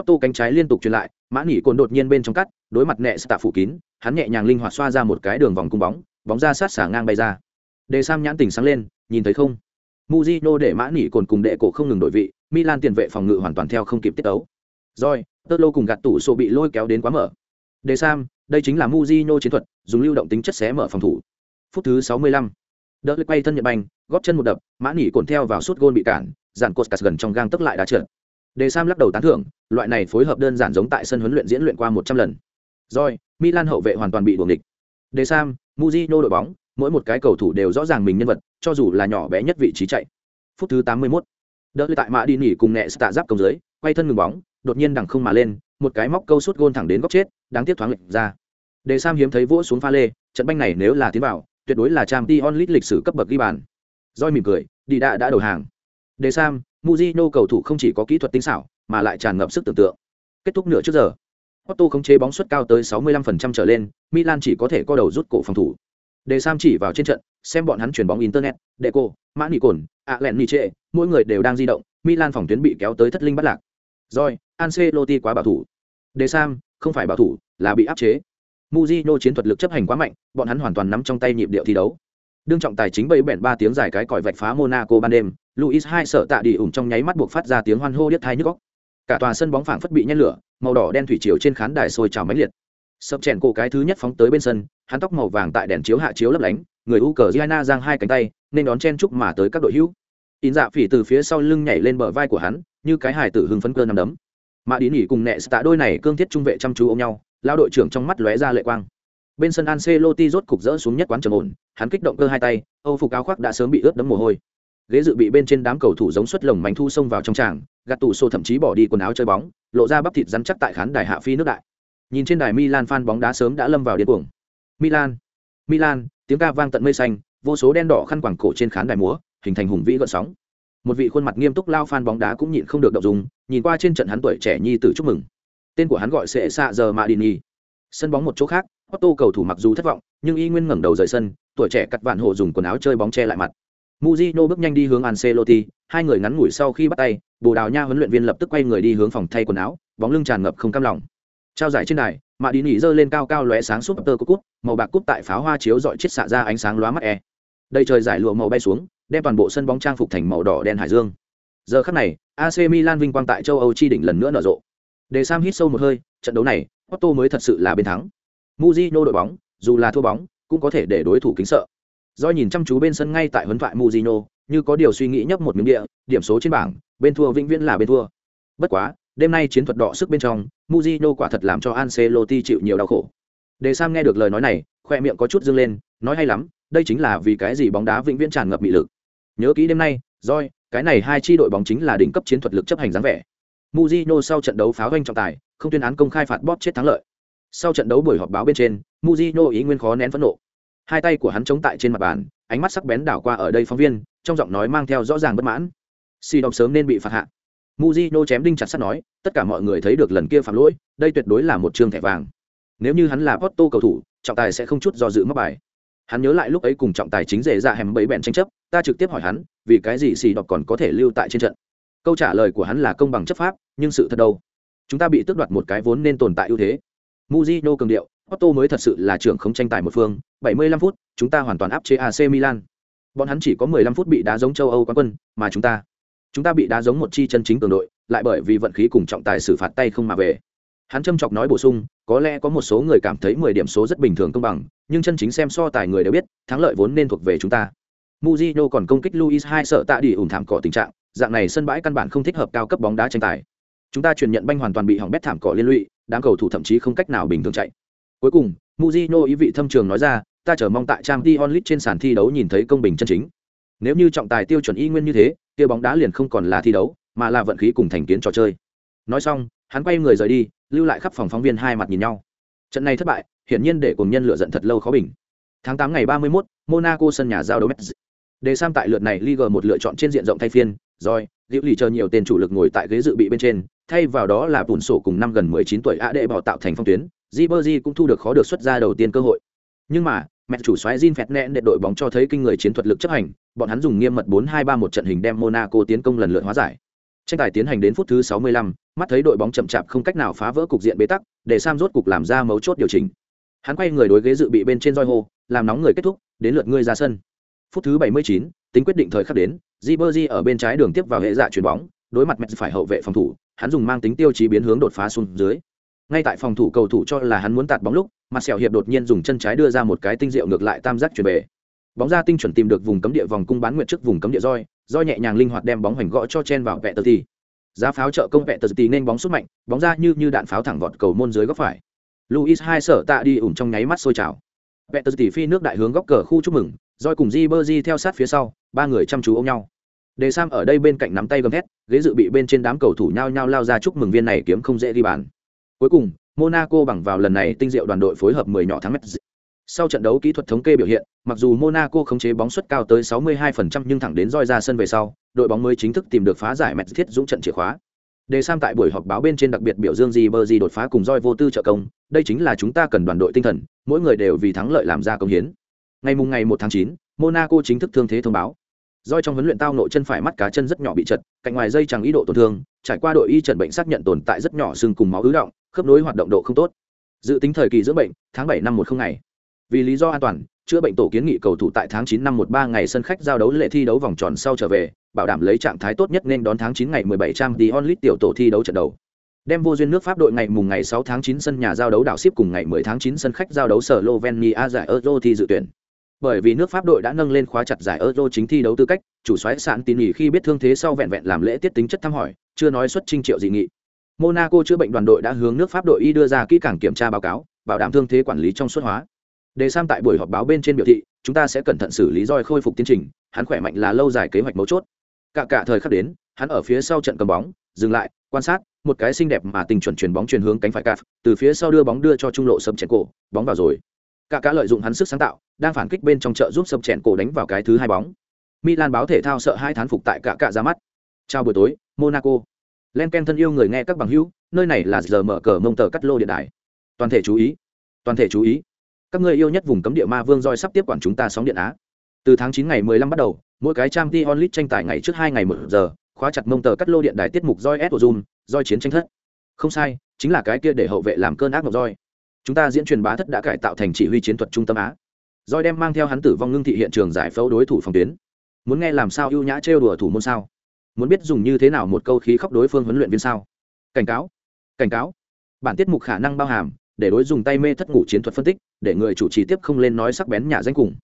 Otto cánh trái liên tục truyền lại, Mã Nghị cồn đột nhiên bên trong cắt, đối mặt nệ tạ phủ kín, hắn nhẹ nhàng linh hoạt xoa ra một cái đường vòng cung bóng, bóng ra sát xả ngang bay ra. Đề Sam nhãn tỉnh sáng lên, nhìn thấy không? Mujino để Mã Nghị cồn cùng đệ cổ không ngừng đổi vị, Milan tiền vệ phòng ngự hoàn toàn theo không kịp tiết tấu. Rồi, Totlo cùng gạt tủ sổ bị lôi kéo đến quá mở. Đề Sam, đây chính là Mujino chiến thuật, dùng lưu động tính chất xé mở phòng thủ. Phút thứ 65. Đỡ quay thân nhận banh, góp chân một đập, Mã nỉ cồn theo vào suốt gôn bị cản, dàn cột cắt gần trong gang tức lại đã trượt Đề Sam lắc đầu tán thưởng, loại này phối hợp đơn giản giống tại sân huấn luyện diễn luyện qua một trăm lần. Rồi, Milan hậu vệ hoàn toàn bị đuổi địch. Đề Sam, Mujino đội bóng, mỗi một cái cầu thủ đều rõ ràng mình nhân vật, cho dù là nhỏ bé nhất vị trí chạy. Phút thứ 81. Đỡ tại mã đi nỉ cùng nẹ tạ giáp công dưới, quay thân ngừng bóng, đột nhiên đằng không mà lên, một cái móc câu suốt gôn thẳng đến góc chết, đáng tiếc thoáng lệch ra. Đề Sam hiếm thấy vỗ xuống pha lê, trận banh này nếu là tiến vào, tuyệt đối là Champions League lịch sử cấp bậc ghi bàn. roi mỉm cười, đi đã đã đầu hàng. Đề Sam, Mujino cầu thủ không chỉ có kỹ thuật tinh xảo, mà lại tràn ngập sức tưởng tượng. Kết thúc nửa trước giờ, Otto khống chế bóng suất cao tới 65% trở lên, Milan chỉ có thể co đầu rút cổ phòng thủ. Đề Sam chỉ vào trên trận, xem bọn hắn chuyển bóng internet, Deco, Mã Nị Cồn, Alen trệ, mỗi người đều đang di động, Milan phòng tuyến bị kéo tới thất linh bắt lạc. roi, Ancelotti quá bảo thủ. Đề Sam, không phải bảo thủ, là bị áp chế. Mujino chiến thuật lực chấp hành quá mạnh, bọn hắn hoàn toàn nắm trong tay nhịp điệu thi đấu. Đương trọng tài chính bậy bẹn ba tiếng dài cái còi vạch phá Monaco ban đêm, Luis hai sợ tạ đi ủng trong nháy mắt buộc phát ra tiếng hoan hô điếc tai nhức óc. Cả tòa sân bóng phảng phất bị nhen lửa màu đỏ đen thủy chiều trên khán đài sôi trào mãnh liệt. Sập chèn cổ cái thứ nhất phóng tới bên sân hắn tóc màu vàng tại đèn chiếu hạ chiếu lấp lánh người u cờ giana giang hai cánh tay nên đón chen chúc mà tới các đội hữu. In dạ phỉ từ phía sau lưng nhảy lên bờ vai của hắn như cái hài tử hưng phấn cơ nằm đấm. Mã đi nghỉ cùng Nệ tạ đôi này cương thiết trung vệ chăm chú ôm nhau lao đội trưởng trong mắt lóe ra lệ quang. Bên sân Ancelotti rốt cục rỡ xuống nhất quán trầm ổn hắn kích động cơ hai tay âu phục áo khoác đã sớm bị ướt đẫm mồ hôi. Ghế dự bị bên trên đám cầu thủ giống suất lồng mảnh thu xông vào trong tràng gạt tủ xô thậm chí bỏ đi quần áo chơi bóng lộ ra bắp thịt rắn chắc tại khán đài hạ phi nước đại. Nhìn trên đài milan fan bóng đá sớm đã lâm vào điên cuồng. Milan milan tiếng ca vang tận mây xanh vô số đen đỏ khăn quàng cổ trên khán đài múa hình thành hùng vĩ gợn sóng. Một vị khuôn mặt nghiêm túc lao fan bóng đá cũng nhịn không được động dung, nhìn qua trên trận hắn tuổi trẻ nhi tử chúc mừng tên của hắn gọi sẽ xạ giờ madini sân bóng một chỗ khác Otto cầu thủ mặc dù thất vọng nhưng y nguyên ngẩng đầu rời sân tuổi trẻ cắt vạn hộ dùng quần áo chơi bóng che lại mặt Mujino bước nhanh đi hướng Ancelotti, hai người ngắn ngủi sau khi bắt tay, Bồ Đào Nha huấn luyện viên lập tức quay người đi hướng phòng thay quần áo, bóng lưng tràn ngập không cam lòng. Trao giải trên đài, Mạ Đi Nỉ giơ lên cao cao lóe sáng súp tơ cúp, màu bạc cúp tại pháo hoa chiếu rọi chết xạ ra ánh sáng lóa mắt e. Đây trời giải lụa màu bay xuống, đem toàn bộ sân bóng trang phục thành màu đỏ đen hải dương. Giờ khắc này, AC Milan vinh quang tại châu Âu chi đỉnh lần nữa nở rộ. Để Sam hít sâu một hơi, trận đấu này, Otto mới thật sự là bên thắng. Mujinho đội bóng, dù là thua bóng, cũng có thể để đối thủ kính sợ. Do nhìn chăm chú bên sân ngay tại huấn thoại Mujinho, như có điều suy nghĩ nhấp một miếng địa, điểm số trên bảng, bên thua vĩnh viễn là bên thua. Bất quá, đêm nay chiến thuật đỏ sức bên trong, Mujinho quả thật làm cho Ancelotti chịu nhiều đau khổ. Để Sam nghe được lời nói này, khoe miệng có chút dương lên, nói hay lắm, đây chính là vì cái gì bóng đá vĩnh viễn tràn ngập mị lực. Nhớ kỹ đêm nay, Joy, cái này hai chi đội bóng chính là đỉnh cấp chiến thuật lực chấp hành dáng vẻ. Mujino sau trận đấu pháo doanh trọng tài, không tuyên án công khai phạt bóp chết thắng lợi. Sau trận đấu buổi họp báo bên trên, Mujino ý nguyên khó nén phẫn nộ. Hai tay của hắn chống tại trên mặt bàn ánh mắt sắc bén đảo qua ở đây phóng viên trong giọng nói mang theo rõ ràng bất mãn. Si đọc sớm nên bị phạt hạ. Muzino chém đinh chặt sắt nói tất cả mọi người thấy được lần kia phạm lỗi đây tuyệt đối là một trường thẻ vàng. Nếu như hắn là porto cầu thủ trọng tài sẽ không chút do dự mất bài. Hắn nhớ lại lúc ấy cùng trọng tài chính rể ra dạ hẻm bẫy bẹn tranh chấp ta trực tiếp hỏi hắn vì cái gì xì đọc còn có thể lưu tại trên trận? Câu trả lời của hắn là công bằng chấp pháp nhưng sự thật đâu chúng ta bị tước đoạt một cái vốn nên tồn tại ưu thế muzino cường điệu Otto mới thật sự là trưởng không tranh tài một phương, 75 phút, chúng ta hoàn toàn áp chế AC Milan. Bọn hắn chỉ có 15 phút bị đá giống châu Âu quán quân, mà chúng ta, chúng ta bị đá giống một chi chân chính cường đội, lại bởi vì vận khí cùng trọng tài xử phạt tay không mà về. Hắn châm chọc nói bổ sung, có lẽ có một số người cảm thấy 10 điểm số rất bình thường công bằng, nhưng chân chính xem so tài người đều biết, thắng lợi vốn nên thuộc về chúng ta. muzino còn công kích Luis hai sợ tạ đi ủng thảm cỏ tình trạng, dạng này sân bãi căn bản không thích hợp cao cấp bóng đá tranh tài. Chúng ta truyền nhận banh hoàn toàn bị hỏng bét thảm cỏ liên lụy, đám cầu thủ thậm chí không cách nào bình thường chạy. Cuối cùng, muzino ý vị thâm trường nói ra, ta chờ mong tại trang t onlit trên sàn thi đấu nhìn thấy công bình chân chính. Nếu như trọng tài tiêu chuẩn y nguyên như thế, kia bóng đá liền không còn là thi đấu, mà là vận khí cùng thành kiến trò chơi. Nói xong, hắn quay người rời đi, lưu lại khắp phòng phóng viên hai mặt nhìn nhau. Trận này thất bại, hiển nhiên để cùng nhân lựa giận thật lâu khó bình. Tháng tám ngày 31, Monaco sân nhà giao đấu Metz. Đề Sam tại lượt này Ligue một lựa chọn trên diện rộng thay phiên, rồi, Diệu Lì chờ nhiều tên chủ lực ngồi tại ghế dự bị bên trên, thay vào đó là Bùn Sổ cùng năm gần 19 tuổi AD bỏ tạo thành phong tuyến, Ribery cũng thu được khó được xuất ra đầu tiên cơ hội. Nhưng mà, mẹ chủ xoáy Jin phẹt nẹn để đội bóng cho thấy kinh người chiến thuật lực chấp hành, bọn hắn dùng nghiêm mật 4-2-3 một trận hình đem Monaco tiến công lần lượt hóa giải. Tranh tài tiến hành đến phút thứ 65, mắt thấy đội bóng chậm chạp không cách nào phá vỡ cục diện bế tắc, để Sam rốt cục làm ra mấu chốt điều chỉnh. Hắn quay người đối ghế dự bị bên trên roi hô, làm nóng người kết thúc, đến lượt ngươi ra sân. Phút thứ 79, tính quyết định thời khắc đến, Ribery ở bên trái đường tiếp vào hệ dạ chuyển bóng, đối mặt mẹ phải hậu vệ phòng thủ, hắn dùng mang tính tiêu chí biến hướng đột phá xuống dưới. Ngay tại phòng thủ cầu thủ cho là hắn muốn tạt bóng lúc, mặt sẹo hiệp đột nhiên dùng chân trái đưa ra một cái tinh diệu ngược lại tam giác chuyển về. Bóng ra tinh chuẩn tìm được vùng cấm địa vòng cung bán nguyện trước vùng cấm địa roi, roi nhẹ nhàng linh hoạt đem bóng hoành gõ cho chen vào vẹt tờ tì. Giá pháo trợ công vẹt tờ tì nên bóng xuất mạnh, bóng ra như như đạn pháo thẳng vọt cầu môn dưới góc phải. Luis hai sở tạ đi ủn trong nháy mắt sôi trào. Vẹt tờ tì phi nước đại hướng góc cờ khu chúc mừng, roi cùng Ribery theo sát phía sau, ba người chăm chú ôm nhau. Đề Sam ở đây bên cạnh nắm tay gầm thét, ghế dự bị bên trên đám cầu thủ nhao nhao lao ra chúc mừng viên này kiếm không dễ đi bàn. Cuối cùng, Monaco bằng vào lần này tinh diệu đoàn đội phối hợp 10 nhỏ thắng Metz. Sau trận đấu kỹ thuật thống kê biểu hiện, mặc dù Monaco khống chế bóng suất cao tới 62% nhưng thẳng đến roi ra sân về sau, đội bóng mới chính thức tìm được phá giải Metz thiết dũng trận chìa khóa. Đề Sam tại buổi họp báo bên trên đặc biệt biểu dương Ribery đột phá cùng roi vô tư trợ công, đây chính là chúng ta cần đoàn đội tinh thần, mỗi người đều vì thắng lợi làm ra công hiến. Ngày mùng ngày 1 tháng 9, Monaco chính thức thương thế thông báo. Doi trong huấn luyện tao nội chân phải mắt cá chân rất nhỏ bị chật cạnh ngoài dây chẳng ý độ tổn thương trải qua đội y trần bệnh xác nhận tồn tại rất nhỏ xương cùng máu ứ động khớp nối hoạt động độ không tốt. Dự tính thời kỳ dưỡng bệnh tháng bảy năm một không ngày. Vì lý do an toàn chữa bệnh tổ kiến nghị cầu thủ tại tháng chín năm một ba ngày sân khách giao đấu lệ thi đấu vòng tròn sau trở về bảo đảm lấy trạng thái tốt nhất nên đón tháng chín ngày mười bảy trang tí onlit tiểu tổ thi đấu trận đầu. Đem vô duyên nước pháp đội ngày mùng ngày sáu tháng chín sân nhà giao đấu đảo ship cùng ngày mười tháng chín sân khách giao đấu sở Slovenia giải Euro thi dự tuyển bởi vì nước pháp đội đã nâng lên khóa chặt giải euro chính thi đấu tư cách, chủ xoáy sạn tin nghỉ khi biết thương thế sau vẹn vẹn làm lễ tiết tính chất thăm hỏi, chưa nói xuất trinh triệu dị nghị. Monaco chữa bệnh đoàn đội đã hướng nước pháp đội y đưa ra kỹ càng kiểm tra báo cáo, bảo đảm thương thế quản lý trong suốt hóa. Đề sam tại buổi họp báo bên trên biểu thị, chúng ta sẽ cẩn thận xử lý roi khôi phục tiến trình, hắn khỏe mạnh là lâu dài kế hoạch mấu chốt. Cả cả thời khắc đến, hắn ở phía sau trận cầm bóng, dừng lại, quan sát, một cái xinh đẹp mà tình chuẩn chuyền bóng chuyển hướng cánh phải cạp, từ phía sau đưa bóng đưa cho trung lộ sầm chèn cổ, bóng vào rồi cả cả lợi dụng hắn sức sáng tạo, đang phản kích bên trong chợ giúp sập chèn cổ đánh vào cái thứ hai bóng. Milan báo thể thao sợ hai thán phục tại cả cả ra mắt. Chào buổi tối, monaco. Len ken thân yêu người nghe các bằng hữu, nơi này là giờ mở cờ mông tờ cắt lô điện đài. Toàn thể chú ý, toàn thể chú ý. Các người yêu nhất vùng cấm địa ma vương roi sắp tiếp quản chúng ta sóng điện á. Từ tháng chín ngày 15 bắt đầu, mỗi cái trang t onlit tranh tài ngày trước hai ngày một giờ, khóa chặt mông tờ cắt lô điện đài tiết mục roi s zoom, roi chiến tranh thất. Không sai, chính là cái kia để hậu vệ làm cơn ác mộc roi chúng ta diễn truyền bá thất đã cải tạo thành chỉ huy chiến thuật trung tâm á. Roi đem mang theo hắn tử vong ngưng thị hiện trường giải phẫu đối thủ phòng tuyến. Muốn nghe làm sao ưu nhã trêu đùa thủ môn sao? Muốn biết dùng như thế nào một câu khí khóc đối phương huấn luyện viên sao? Cảnh cáo cảnh cáo. Bản tiết mục khả năng bao hàm, để đối dùng tay mê thất ngủ chiến thuật phân tích, để người chủ trì tiếp không lên nói sắc bén nhà danh cùng.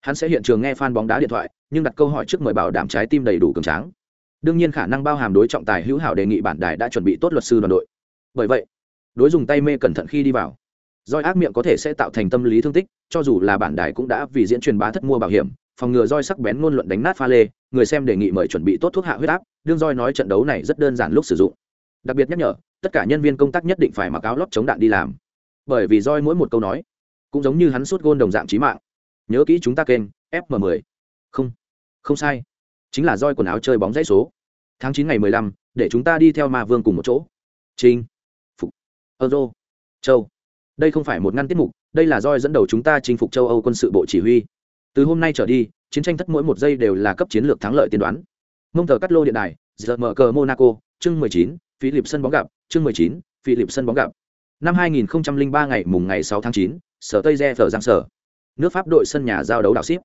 Hắn sẽ hiện trường nghe fan bóng đá điện thoại, nhưng đặt câu hỏi trước mời bảo đảm trái tim đầy đủ cường tráng. Đương nhiên khả năng bao hàm đối trọng tài hữu hảo đề nghị bản đài đã chuẩn bị tốt luật sư đoàn đội. Bởi vậy, đối dùng tay mê cẩn thận khi đi vào roi ác miệng có thể sẽ tạo thành tâm lý thương tích cho dù là bản đài cũng đã vì diễn truyền bá thất mua bảo hiểm phòng ngừa roi sắc bén ngôn luận đánh nát pha lê người xem đề nghị mời chuẩn bị tốt thuốc hạ huyết áp đương roi nói trận đấu này rất đơn giản lúc sử dụng. Đặc biệt nhắc nhở tất cả nhân viên công tác nhất định phải mặc áo lót chống đạn đi làm. Bởi vì roi mỗi một câu nói cũng giống như hắn suốt gôn đồng dạng trí mạng. Nhớ kỹ chúng ta kênh fm 10 không không sai. Chính là roi quần áo chơi bóng dãy số. Tháng chín ngày 15, để chúng ta đi theo ma vương cùng một chỗ. Trinh phục. Euro. Châu đây không phải một ngăn tiết mục đây là roi dẫn đầu chúng ta chinh phục châu âu quân sự bộ chỉ huy. Từ hôm nay trở đi chiến tranh thất mỗi một giây đều là cấp chiến lược thắng lợi tiên đoán. Mông thờ cắt lô điện đài giờ mở cờ monaco chương 19, philip sân bóng gặp chương 19, philip sân bóng gặp. Năm 2003 ngày mùng ngày 6 tháng 9, sở tây re phở giang sở. Nước pháp đội sân nhà giao đấu đảo ship.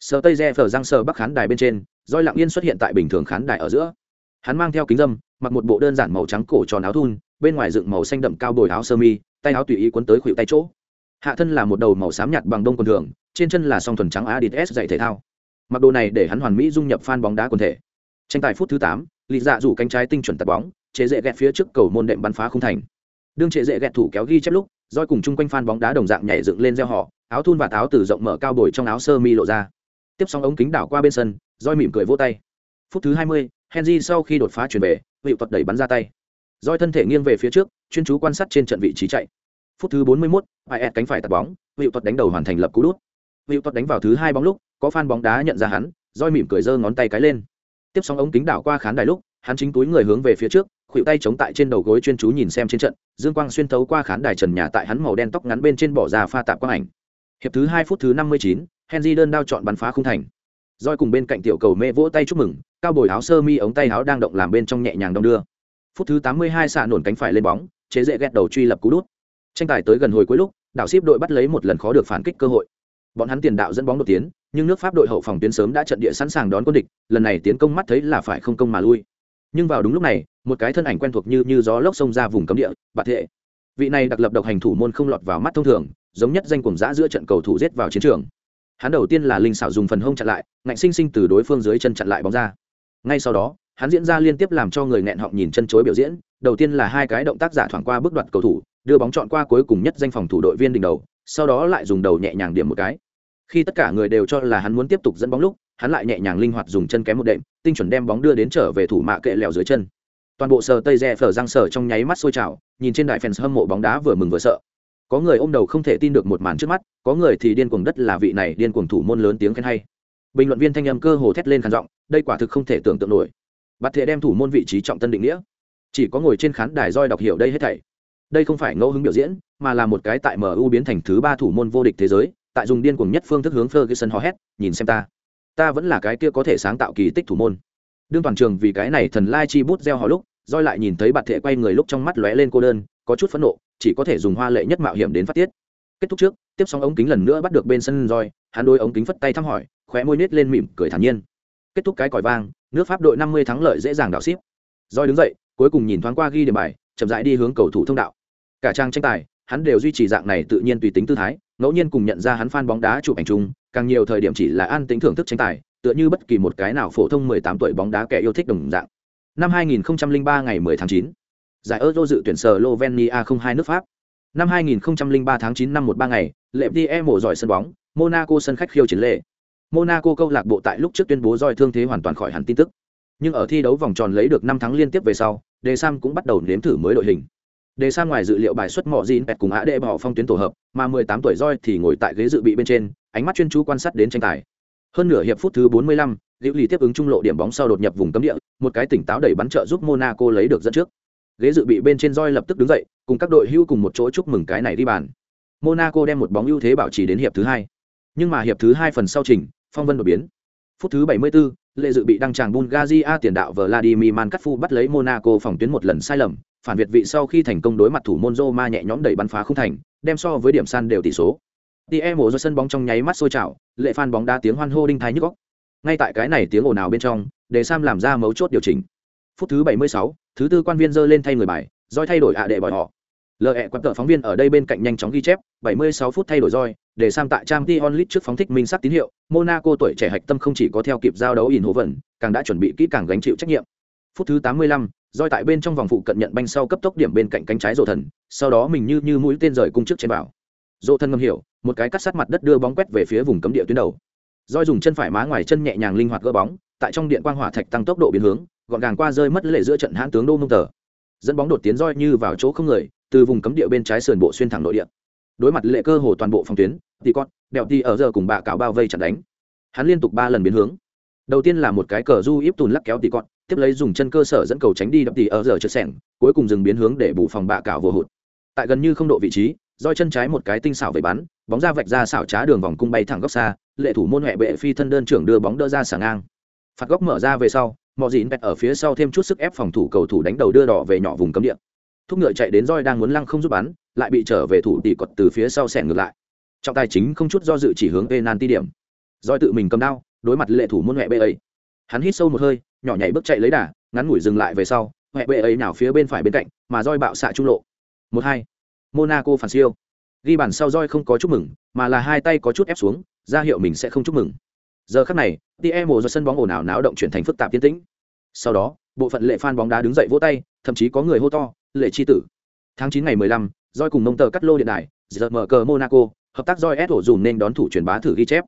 Sở tây re phở giang sở bắc khán đài bên trên roi lặng yên xuất hiện tại bình thường khán đài ở giữa. Hắn mang theo kính dâm mặc một bộ đơn giản màu trắng cổ tròn áo thun bên ngoài dựng màu xanh đậm cao bồi áo sơ mi tay áo tùy ý quấn tới khuỷu tay chỗ. Hạ thân là một đầu màu xám nhạt bằng đông quần thường, trên chân là song thuần trắng adidas dạy thể thao. Mặc đồ này để hắn hoàn mỹ dung nhập fan bóng đá quần thể. Tranh tài phút thứ tám lì dạ rủ cánh trái tinh chuẩn tạt bóng, chế dễ ghẹt phía trước cầu môn đệm bắn phá không thành. Đương chế dễ ghẹt thủ kéo ghi chép lúc, roi cùng chung quanh fan bóng đá đồng dạng nhảy dựng lên gieo họ, áo thun và áo từ rộng mở cao bồi trong áo sơ mi lộ ra. Tiếp xong ống kính đảo qua bên sân, roi mỉm cười vỗ tay. Phút thứ hai mươi, henry sau khi đột phá chuyển về hiệu thuật đẩy bắn ra tay. Roi thân thể nghiêng về phía trước chuyên chú quan sát trên trận vị trí chạy. Phút thứ 41, ai cánh phải tạt bóng hiệu thuật đánh đầu hoàn thành lập cú đút. Hiệu thuật đánh vào thứ hai bóng lúc có fan bóng đá nhận ra hắn roi mỉm cười giơ ngón tay cái lên. Tiếp sóng ống kính đảo qua khán đài lúc hắn chính túi người hướng về phía trước khuỷu tay chống tại trên đầu gối chuyên chú nhìn xem trên trận dương quang xuyên thấu qua khán đài trần nhà tại hắn màu đen tóc ngắn bên trên bỏ ra pha tạp quang ảnh. Hiệp thứ hai phút thứ năm mươi chín henry đơn đao chọn bắn phá khung thành. Roi cùng bên cạnh tiểu cầu mê vỗ tay chúc mừng cao bồi áo sơ mi ống tay áo đang động làm bên trong nhẹ nhàng đong đưa. Phút thứ tám mươi hai xạ nổn cánh phải lên bóng chế dễ ghét đầu truy lập cú đút. Tranh tài tới gần hồi cuối lúc, đảo ship đội bắt lấy một lần khó được phản kích cơ hội. Bọn hắn tiền đạo dẫn bóng đột tiến, nhưng nước pháp đội hậu phòng tuyến sớm đã trận địa sẵn sàng đón quân địch, lần này tiến công mắt thấy là phải không công mà lui. Nhưng vào đúng lúc này, một cái thân ảnh quen thuộc như như gió lốc xông ra vùng cấm địa, bạt thệ vị này đặc lập độc hành thủ môn không lọt vào mắt thông thường, giống nhất danh cùng giã giữa trận cầu thủ giết vào chiến trường. Hắn đầu tiên là linh xảo dùng phần hông chặn lại, ngạnh sinh sinh từ đối phương dưới chân chặn lại bóng ra. Ngay sau đó hắn diễn ra liên tiếp làm cho người nghẹn họng nhìn chân chối biểu diễn, đầu tiên là hai cái động tác giả thoảng qua bước đoạt cầu thủ, đưa bóng chọn qua cuối cùng nhất danh phòng thủ đội viên đỉnh đầu, sau đó lại dùng đầu nhẹ nhàng điểm một cái. Khi tất cả người đều cho là hắn muốn tiếp tục dẫn bóng lúc, hắn lại nhẹ nhàng linh hoạt dùng chân kém một đệm, tinh chuẩn đem bóng đưa đến trở về thủ mạ kệ lèo dưới chân. Toàn bộ sờ tây rẽ phở răng sờ trong nháy mắt sôi trào, nhìn trên đại fans hâm mộ bóng đá vừa mừng vừa sợ. Có người ôm đầu không thể tin được một màn trước mắt, có người thì điên cuồng đất là vị này điên cuồng thủ môn lớn tiếng khen hay. Bình luận viên thanh âm cơ hồ thét lên khàn giọng, đây quả thực không thể tưởng tượng nổi bạt Thệ đem thủ môn vị trí trọng tân định nghĩa. Chỉ có ngồi trên khán đài roi đọc hiểu đây hết thảy. Đây không phải ngẫu hứng biểu diễn, mà là một cái tại mu biến thành thứ ba thủ môn vô địch thế giới, tại dùng điên cuồng nhất phương thức hướng ferguson hò hét, nhìn xem ta. Ta vẫn là cái kia có thể sáng tạo kỳ tích thủ môn. Đương toàn trường vì cái này thần lai chi bút gieo họ lúc, roi lại nhìn thấy bạt Thệ quay người lúc trong mắt lóe lên cô đơn, có chút phẫn nộ, chỉ có thể dùng hoa lệ nhất mạo hiểm đến phát tiết. Kết thúc trước, tiếp xong ống kính lần nữa bắt được bên sân roi, hắn đôi ống kính phất tay thăm hỏi, khóe môi nết lên mỉm cười thản nhiên. Kết thúc cái còi vang nước pháp đội năm mươi thắng lợi dễ dàng đảo ship roi đứng dậy cuối cùng nhìn thoáng qua ghi điểm bài chậm rãi đi hướng cầu thủ thông đạo cả trang tranh tài hắn đều duy trì dạng này tự nhiên tùy tính tư thái ngẫu nhiên cùng nhận ra hắn fan bóng đá chụp ảnh chung càng nhiều thời điểm chỉ là an tính thưởng thức tranh tài tựa như bất kỳ một cái nào phổ thông 18 tuổi bóng đá kẻ yêu thích đồng dạng năm 2003 ngày 10 tháng 9 giải Euro dự tuyển Slovenia 02 nước Pháp. Năm 2003 tháng 9 năm 13 ngày, lễ đi mổ giỏi sân bóng, Monaco sân khách khiêu chiến lệ. Monaco câu lạc bộ tại lúc trước tuyên bố roi thương thế hoàn toàn khỏi hẳn tin tức. Nhưng ở thi đấu vòng tròn lấy được 5 thắng liên tiếp về sau, De Sam cũng bắt đầu nếm thử mới đội hình. De Sam ngoài dự liệu bài xuất mọ Jin Pet cùng Á Đệ bỏ phong tuyến tổ hợp, mà 18 tuổi roi thì ngồi tại ghế dự bị bên trên, ánh mắt chuyên chú quan sát đến tranh tài. Hơn nửa hiệp phút thứ 45, Liễu Lì tiếp ứng trung lộ điểm bóng sau đột nhập vùng cấm địa, một cái tỉnh táo đẩy bắn trợ giúp Monaco lấy được dẫn trước ghế dự bị bên trên roi lập tức đứng dậy cùng các đội hưu cùng một chỗ chúc mừng cái này đi bàn monaco đem một bóng ưu thế bảo trì đến hiệp thứ hai nhưng mà hiệp thứ hai phần sau trình phong vân đột biến. Phút thứ 74, lệ dự bị đăng tràng bulgaria tiền đạo vladimir mankatfu bắt lấy monaco phòng tuyến một lần sai lầm phản việt vị sau khi thành công đối mặt thủ môn roma nhẹ nhõm đẩy bắn phá không thành đem so với điểm san đều tỷ số. Tie mổ do sân bóng trong nháy mắt sôi trào lệ fan bóng đá tiếng hoan hô đinh thái nhức óc. ngay tại cái này tiếng ồn ào bên trong để sam làm ra mấu chốt điều chỉnh. Phút thứ 76, thứ tư quan viên giơ lên thay người bài doi thay đổi ạ đệ bỏi họ lờ ẹ quặn tờ phóng viên ở đây bên cạnh nhanh chóng ghi chép 76 phút thay đổi roi để sang tại trang t onlit trước phóng thích minh sắc tín hiệu monaco tuổi trẻ hạch tâm không chỉ có theo kịp giao đấu in hố vẩn càng đã chuẩn bị kỹ càng gánh chịu trách nhiệm. Phút thứ 85, roi tại bên trong vòng phụ cận nhận banh sau cấp tốc điểm bên cạnh cánh trái rộ thần sau đó mình như như mũi tên rời cung trước trên bảo. Rộ thần ngầm hiểu một cái cắt sát mặt đất đưa bóng quét về phía vùng cấm địa tuyến đầu. Roi dùng chân phải má ngoài chân nhẹ nhàng linh hoạt gỡ bóng tại trong điện quang hỏa thạch tăng tốc độ biến hướng gọn gàng qua rơi mất lệ giữa trận hãn tướng đô mông tờ. Dẫn bóng đột tiến roi như vào chỗ không người từ vùng cấm địa bên trái sườn bộ xuyên thẳng nội địa. Đối mặt lệ cơ hồ toàn bộ phòng tuyến, thì con đèo đi ở giờ cùng bạ cáo bao vây chặn đánh. Hắn liên tục ba lần biến hướng. Đầu tiên là một cái cờ du íp tùn lắc kéo tỉ con, tiếp lấy dùng chân cơ sở dẫn cầu tránh đi đập tỉ ở giờ chật sẻng, cuối cùng dừng biến hướng để bù phòng bạ cảo vừa hụt. Tại gần như không độ vị trí, roi chân trái một cái tinh xảo về bắn, bóng ra vạch ra xảo trá đường vòng cung bay thẳng góc xa, lệ thủ môn huệ bệ phi thân đơn trưởng đưa bóng đỡ ra sàng ngang. Phạt góc mở ra về sau mọi dịn bẹt ở phía sau thêm chút sức ép phòng thủ cầu thủ đánh đầu đưa đỏ về nhỏ vùng cấm địa thúc ngựa chạy đến roi đang muốn lăng không giúp bắn, lại bị trở về thủ tỷ cọt từ phía sau xẻng ngược lại. Trọng tài chính không chút do dự chỉ hướng penalty điểm. Roi tự mình cầm đao, đối mặt lệ thủ môn huệ bê ấy. Hắn hít sâu một hơi, nhỏ nhảy bước chạy lấy đà, ngắn ngủi dừng lại về sau, huệ bê ấy nào phía bên phải bên cạnh, mà roi bạo xạ trung lộ. Một hai. Monaco phản siêu. Ghi bàn sau roi không có chúc mừng, mà là hai tay có chút ép xuống, ra hiệu mình sẽ không chúc mừng. Giờ khắc này tie mồ do sân bóng ồn ào náo động chuyển thành phức tạp tiến tĩnh. Sau đó, bộ phận lệ fan bóng đá đứng dậy vỗ tay, thậm chí có người hô to lệ chi tử. Tháng chín ngày mười lăm, doi cùng mông tờ cắt lô điện đài giờ mở cờ monaco hợp tác doi s hổ dùng nên đón thủ truyền bá thử ghi chép.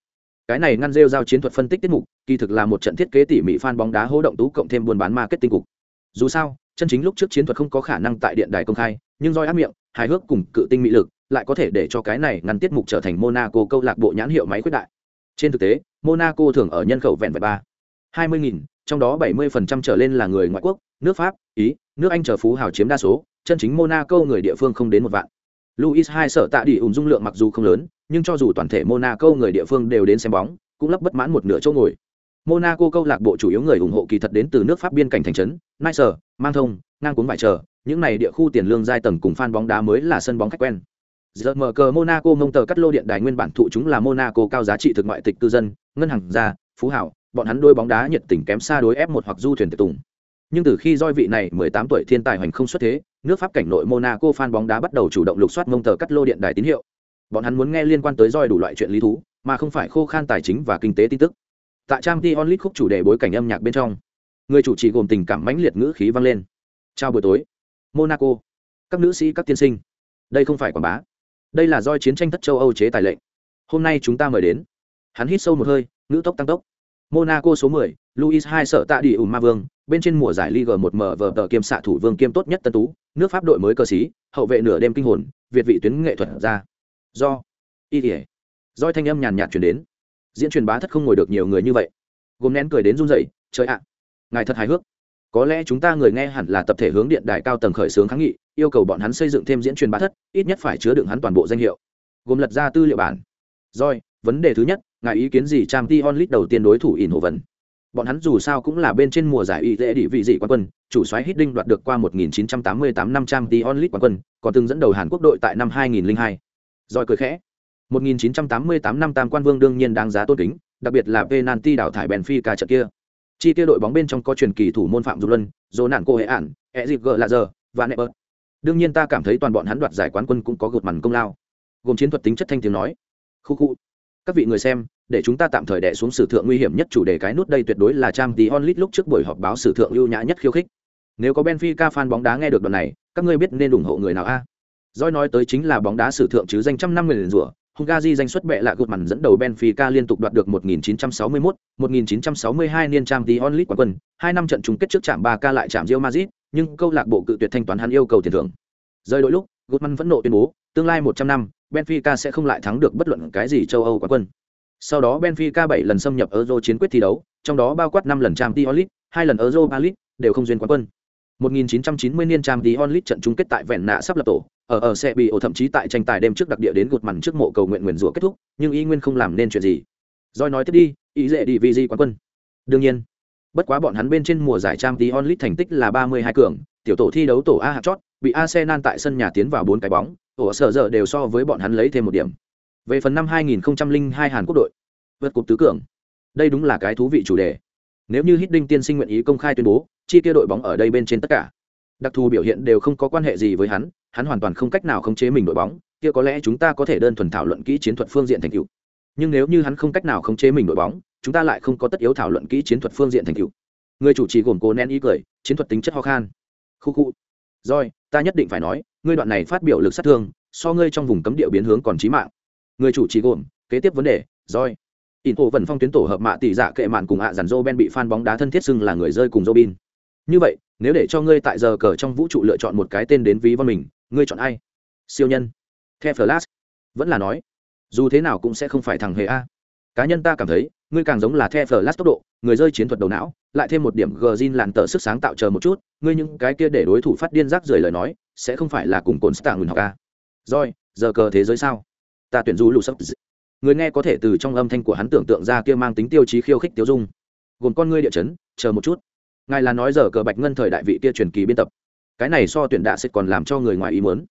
Cái này ngăn rêu giao chiến thuật phân tích tiết mục kỳ thực là một trận thiết kế tỉ mỉ fan bóng đá hỗ động tú cộng thêm buôn bán marketing cục. Dù sao chân chính lúc trước chiến thuật không có khả năng tại điện đài công khai nhưng roi áp miệng hài hước cùng cự tinh mỹ lực lại có thể để cho cái này ngăn tiết mục trở thành monaco câu lạc bộ nhãn hiệu máy quyết đại. Trên thực tế, Monaco thường ở nhân khẩu vẹn vẹn ba hai mươi nghìn, trong đó bảy mươi phần trăm trở lên là người ngoại quốc, nước Pháp, Ý, nước Anh chờ phú hào chiếm đa số, chân chính Monaco người địa phương không đến một vạn. Luis hai sở tạ đi ủng dung lượng mặc dù không lớn, nhưng cho dù toàn thể Monaco người địa phương đều đến xem bóng, cũng lấp bất mãn một nửa chỗ ngồi. Monaco câu lạc bộ chủ yếu người ủng hộ kỳ thật đến từ nước Pháp biên cảnh thành trấn, Nice, Mang Thông, ngang cuốn vải chờ, những này địa khu tiền lương giai tầng cùng fan bóng đá mới là sân bóng khách quen. Giờ mở cờ Monaco mông tờ cắt lô điện đài nguyên bản thụ chúng là Monaco cao giá trị thực ngoại tịch cư dân, ngân hàng gia, phú hảo, bọn hắn đôi bóng đá nhiệt tình kém xa đối ép một hoặc du thuyền tiệc tùng. Nhưng từ khi roi vị này 18 tuổi thiên tài hoành không xuất thế, nước Pháp cảnh nội Monaco fan bóng đá bắt đầu chủ động lục soát mông tờ cắt lô điện đài tín hiệu. Bọn hắn muốn nghe liên quan tới roi đủ loại chuyện lý thú, mà không phải khô khan tài chính và kinh tế tin tức. Tại trang Dion Lit khúc chủ đề bối cảnh âm nhạc bên trong, người chủ trì gồm tình cảm mãnh liệt ngữ khí vang lên. Chào buổi tối, Monaco. Các nữ sĩ các tiên sinh. Đây không phải quảng bá. Đây là roi chiến tranh thất châu Âu chế tài lệnh. Hôm nay chúng ta mời đến. Hắn hít sâu một hơi, ngữ tốc tăng tốc. Monaco số 10, Luis hai sợ tạ đi ủn ma vương, bên trên mùa giải Ligue 1 mở vở tờ kiêm xạ thủ vương kiêm tốt nhất tân tú, nước Pháp đội mới cơ sĩ, hậu vệ nửa đêm kinh hồn, việt vị tuyến nghệ thuật ra. Do y thể Doi thanh âm nhàn nhạt truyền đến. Diễn truyền bá thất không ngồi được nhiều người như vậy. Gồm nén cười đến run rẩy trời ạ ngài thật hài hước. Có lẽ chúng ta người nghe hẳn là tập thể hướng điện đài cao tầng khởi xướng kháng nghị yêu cầu bọn hắn xây dựng thêm diễn truyền bá thất ít nhất phải chứa đựng hắn toàn bộ danh hiệu. Gồm lật ra tư liệu bản. Rồi vấn đề thứ nhất ngài ý kiến gì trang t onlit đầu tiên đối thủ in hồ vận? bọn hắn dù sao cũng là bên trên mùa giải y dễ địa vị dị quán quân chủ soái hít đinh đoạt được qua 1988 năm trang t onlit quán quân còn từng dẫn đầu hàn quốc đội tại năm 2002. rồi cười khẽ 1988 năm tam quan vương đương nhiên đáng giá tôn kính, đặc biệt là penalty đảo thải Benfica trận kia. Chi tiêu đội bóng bên trong có truyền kỳ thủ môn Phạm dục Luân, Dỗ nạn cô hệ ản, e dịp gờ là giờ và Never. Đương nhiên ta cảm thấy toàn bọn hắn đoạt giải quán quân cũng có gột màn công lao. Gồm chiến thuật tính chất thanh tiếng nói. Khu khu. Các vị người xem, để chúng ta tạm thời đẻ xuống sử thượng nguy hiểm nhất chủ đề cái nút đây tuyệt đối là trang tí onlit lúc trước buổi họp báo sử thượng ưu nhã nhất khiêu khích. Nếu có Benfica fan bóng đá nghe được đoạn này, các ngươi biết nên ủng hộ người nào a? À? nói tới chính là bóng đá sử thượng chứ danh trăm năm người liền rủa, Hungary danh xuất bệ lạ gột màn dẫn đầu Benfica liên tục đoạt được 1961, 1962 niên Champions League quán quân, hai năm trận chung kết trước chạm 3K lại chạm Real Madrid, nhưng câu lạc bộ cự tuyệt thanh toán hắn yêu cầu tiền thưởng. Rơi đội lúc, Gutman vẫn nộ tuyên bố, tương lai 100 năm, Benfica sẽ không lại thắng được bất luận cái gì châu Âu quán quân. Sau đó Benfica 7 lần xâm nhập Euro chiến quyết thi đấu, trong đó bao quát 5 lần Champions League, 2 lần Europa League, đều không duyên quán quân. 1990 niên Champions League trận chung kết tại Vẹn Nạ sắp lập tổ, ở ở xe bị ổ thậm chí tại tranh tài đêm trước đặc địa đến gột mặn trước mộ cầu nguyện nguyền rủa kết thúc nhưng y nguyên không làm nên chuyện gì Rồi nói tiếp đi ý dễ đi vì gì quán quân đương nhiên bất quá bọn hắn bên trên mùa giải Champions League thành tích là ba mươi hai cường tiểu tổ thi đấu tổ a hạt chót bị arsenal tại sân nhà tiến vào bốn cái bóng ổ sở giờ đều so với bọn hắn lấy thêm một điểm. Về phần năm 2002 hàn quốc đội, vượt cục tứ cường. Đây đúng là cái thú vị chủ đề. Nếu như hít đinh tiên sinh nguyện ý công khai tuyên bố, chi kia đội bóng ở đây bên trên tất cả. Đặc thù biểu hiện đều không có quan hệ gì với hắn hắn hoàn toàn không cách nào khống chế mình đội bóng, kia có lẽ chúng ta có thể đơn thuần thảo luận kỹ chiến thuật phương diện thành tựu. Nhưng nếu như hắn không cách nào khống chế mình đội bóng, chúng ta lại không có tất yếu thảo luận kỹ chiến thuật phương diện thành tựu. Người chủ trì gồm cố nén ý cười, chiến thuật tính chất ho khan. Khu khu. Rồi ta nhất định phải nói, ngươi đoạn này phát biểu lực sát thương, so ngươi trong vùng cấm địa biến hướng còn chí mạng. Người chủ trì gồm, kế tiếp vấn đề rồi in hồ vần phong tuyến tổ hợp mạ tỷ dạ kệ mạn cùng hạ dàn dô ben bị fan bóng đá thân thiết xưng là người rơi cùng robin. Như vậy, nếu để cho ngươi tại giờ cờ trong vũ trụ lựa chọn một cái tên đến ví von mình, ngươi chọn ai? Siêu nhân. The flash. Vẫn là nói, dù thế nào cũng sẽ không phải thằng hề a. Cá nhân ta cảm thấy, ngươi càng giống là the flash tốc độ, người rơi chiến thuật đầu não lại thêm một điểm gờ zin làn tờ sức sáng tạo chờ một chút, ngươi những cái kia để đối thủ phát điên rác rời lời nói, sẽ không phải là cùng cồn stạng ngừng học ca rồi, giờ cờ thế giới sao? Ta tuyển du lù sấp người nghe có thể từ trong âm thanh của hắn tưởng tượng ra kia mang tính tiêu chí khiêu khích tiêu dung. Gồm con ngươi địa chấn, chờ một chút. Ngài là nói giờ cờ bạch ngân thời đại vị kia truyền kỳ biên tập. Cái này so tuyển đạ sẽ còn làm cho người ngoài ý muốn.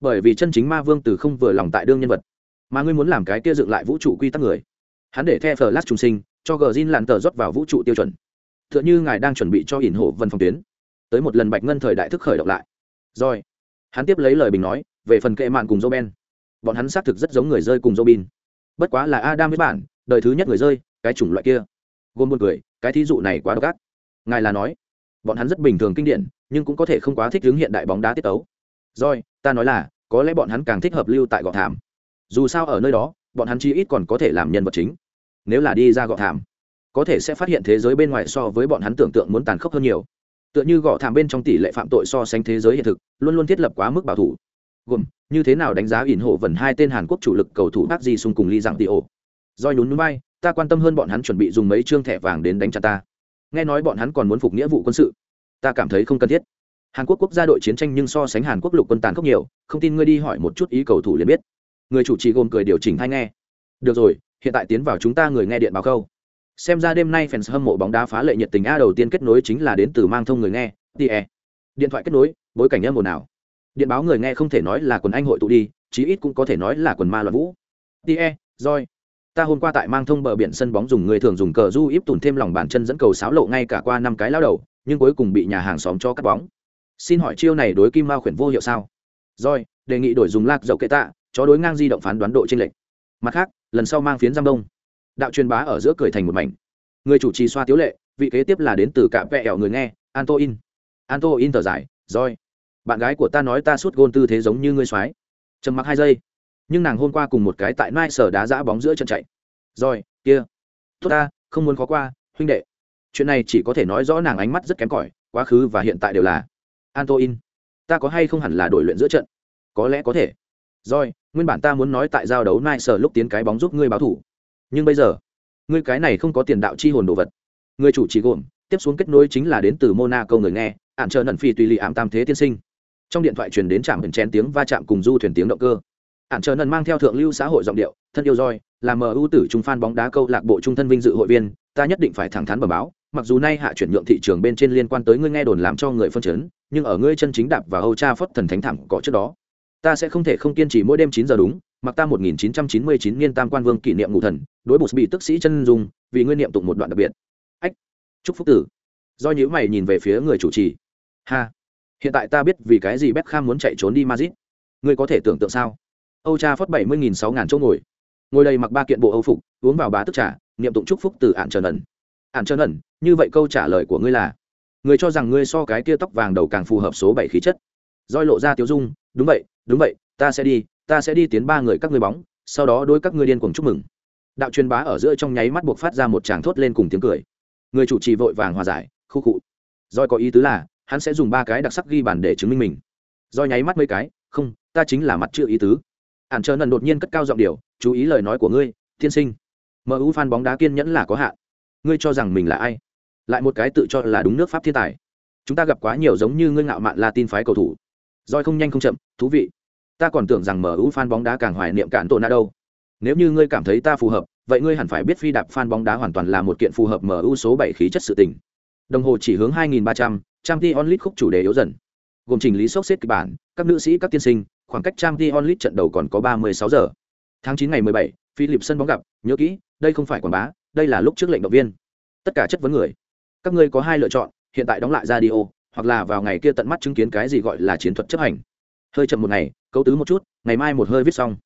Bởi vì chân chính ma vương từ không vừa lòng tại đương nhân vật, mà ngươi muốn làm cái kia dựng lại vũ trụ quy tắc người. Hắn để the phờ lát trung sinh, cho gờ zin lặn tờ rót vào vũ trụ tiêu chuẩn tựa như ngài đang chuẩn bị cho ỉn hộ vân phòng tuyến. Tới một lần bạch ngân thời đại thức khởi động lại. Rồi, hắn tiếp lấy lời bình nói, về phần kệ mạn cùng dô ben bọn hắn xác thực rất giống người rơi cùng dô bin bất quá là adam với bản đời thứ nhất người rơi, cái chủng loại kia. Gồm một người cái thí dụ này quá độc ác. Ngài là nói, bọn hắn rất bình thường kinh điển, nhưng cũng có thể không quá thích hướng hiện đại bóng đá tiết tấu. Rồi, ta nói là, có lẽ bọn hắn càng thích hợp lưu tại gọ thảm. Dù sao ở nơi đó, bọn hắn chi ít còn có thể làm nhân vật chính. Nếu là đi ra gọ thảm có thể sẽ phát hiện thế giới bên ngoài so với bọn hắn tưởng tượng muốn tàn khốc hơn nhiều. Tựa như gõ thảm bên trong tỷ lệ phạm tội so sánh thế giới hiện thực, luôn luôn thiết lập quá mức bảo thủ. Gồm, như thế nào đánh giá ỉn hộ vần hai tên hàn quốc chủ lực cầu thủ bác di xung cùng ly dạng tỷ ổ? Doi nhún núi bay ta quan tâm hơn bọn hắn chuẩn bị dùng mấy chương thẻ vàng đến đánh chặt ta. Nghe nói bọn hắn còn muốn phục nghĩa vụ quân sự. Ta cảm thấy không cần thiết. Hàn quốc quốc gia đội chiến tranh nhưng so sánh hàn quốc lục quân tàn khốc nhiều, không tin ngươi đi hỏi một chút ý cầu thủ liền biết. Người chủ trì gồm cười điều chỉnh hay nghe. Được rồi, hiện tại tiến vào chúng ta người nghe điện báo câu xem ra đêm nay fans hâm mộ bóng đá phá lệ nhiệt tình a đầu tiên kết nối chính là đến từ mang thông người nghe tie điện thoại kết nối, bối cảnh âm ồn nào điện báo người nghe không thể nói là quần anh hội tụ đi, chí ít cũng có thể nói là quần ma loạn vũ. Tie roi ta hôm qua tại mang thông bờ biển sân bóng dùng người thường dùng cờ du íp tùn thêm lòng bàn chân dẫn cầu sáo lộ ngay cả qua năm cái lao đầu, nhưng cuối cùng bị nhà hàng xóm cho cắt bóng. Xin hỏi chiêu này đối kim mao khuyển vô hiệu sao? Roi đề nghị đổi dùng lạc dậu kệ tạ, chó đối ngang di động phán đoán độ trên lệch. Mặt khác, lần sau mang phiến giam đông đạo truyền bá ở giữa cười thành một mảnh. Người chủ trì xoa tiếu lệ, vị kế tiếp là đến từ cả vẹ ẻo người nghe anto in anto in thở dài roi bạn gái của ta nói ta suốt gôn tư thế giống như ngươi soái trầm mặc hai giây, nhưng nàng hôm qua cùng một cái tại nai sở đá giã bóng giữa trận chạy. Rồi, kia, tốt ta, không muốn khó qua, huynh đệ. Chuyện này chỉ có thể nói rõ nàng ánh mắt rất kém cỏi, quá khứ và hiện tại đều là. Antoin ta có hay không hẳn là đổi luyện giữa trận? Có lẽ có thể. Rồi, nguyên bản ta muốn nói tại giao đấu nai sở lúc tiến cái bóng giúp ngươi báo thủ nhưng bây giờ, ngươi cái này không có tiền đạo chi hồn đồ vật. Người chủ chỉ gồm, tiếp xuống kết nối chính là đến từ monaco người nghe ạn chờ nần phi tùy lì ảm tam thế tiên sinh. Trong điện thoại truyền đến trạm hình chén tiếng va chạm cùng du thuyền tiếng động cơ. Ạn chờ nần mang theo thượng lưu xã hội giọng điệu, thân yêu roi, là mu tử trung phan bóng đá câu lạc bộ trung thân vinh dự hội viên, ta nhất định phải thẳng thắn bẩm báo, mặc dù nay hạ chuyển nhượng thị trường bên trên liên quan tới ngươi nghe đồn làm cho người phân chấn, nhưng ở ngươi chân chính đạp và âu cha phất thần thánh thẳng có trước đó, ta sẽ không thể không kiên trì mỗi đêm chín giờ đúng mặc ta một nghìn chín trăm chín mươi chín niên tam quan vương kỷ niệm ngụ thần, đối bụt bị tức sĩ chân dung, vì nguyên niệm tụng một đoạn đặc biệt. Ách, chúc phúc tử. Do nhữ mày nhìn về phía người chủ trì. Ha, hiện tại ta biết vì cái gì Beckham muốn chạy trốn đi Madrid. Ngươi có thể tưởng tượng sao? Âu cha phất bảy mươi nghìn sáu ngàn chỗ ngồi. Ngồi đây mặc ba kiện bộ âu phục, uống vào bá tức trà, niệm tụng chúc phúc từ ạn trần ẩn ạn trần ẩn như vậy câu trả lời của ngươi là, người cho rằng ngươi so cái kia tóc vàng đầu càng phù hợp số bảy khí chất. Roi lộ ra tiêu dung, đúng vậy đúng vậy, ta sẽ đi ta sẽ đi tiến ba người các ngươi bóng, sau đó đôi các ngươi điên cuồng chúc mừng. Đạo truyền bá ở giữa trong nháy mắt buộc phát ra một tràng thốt lên cùng tiếng cười. Người chủ trì vội vàng hòa giải, khu cụ roi có ý tứ là, hắn sẽ dùng ba cái đặc sắc ghi bàn để chứng minh mình. Roi nháy mắt mấy cái, không, ta chính là mặt chưa ý tứ. Ản chờ nần đột nhiên cất cao giọng điều chú ý lời nói của ngươi, tiên sinh. Mu fan bóng đá kiên nhẫn là có hạn. Ngươi cho rằng mình là ai? Lại một cái tự cho là đúng nước pháp thiên tài. Chúng ta gặp quá nhiều giống như ngươi ngạo mạn tin phái cầu thủ. Roi không nhanh không chậm, thú vị ta còn tưởng rằng mu fan bóng đá càng hoài niệm cản tổ na đâu. Nếu như ngươi cảm thấy ta phù hợp vậy ngươi hẳn phải biết phi đạp fan bóng đá hoàn toàn là một kiện phù hợp mu số bảy khí chất sự tình. Đồng hồ chỉ hướng 2.300, trang khúc chủ đề yếu dần. Gồm chỉnh lý sốc xếp kịch bản các nữ sĩ các tiên sinh khoảng cách trang League trận đầu còn có 36 giờ. Tháng 9 ngày 17, philip sân bóng gặp nhớ kỹ đây không phải quảng bá đây là lúc trước lệnh động viên. Tất cả chất vấn người. Các ngươi có hai lựa chọn hiện tại đóng lại radio hoặc là vào ngày kia tận mắt chứng kiến cái gì gọi là chiến thuật chấp hành hơi chậm một ngày cấu tứ một chút ngày mai một hơi viết xong.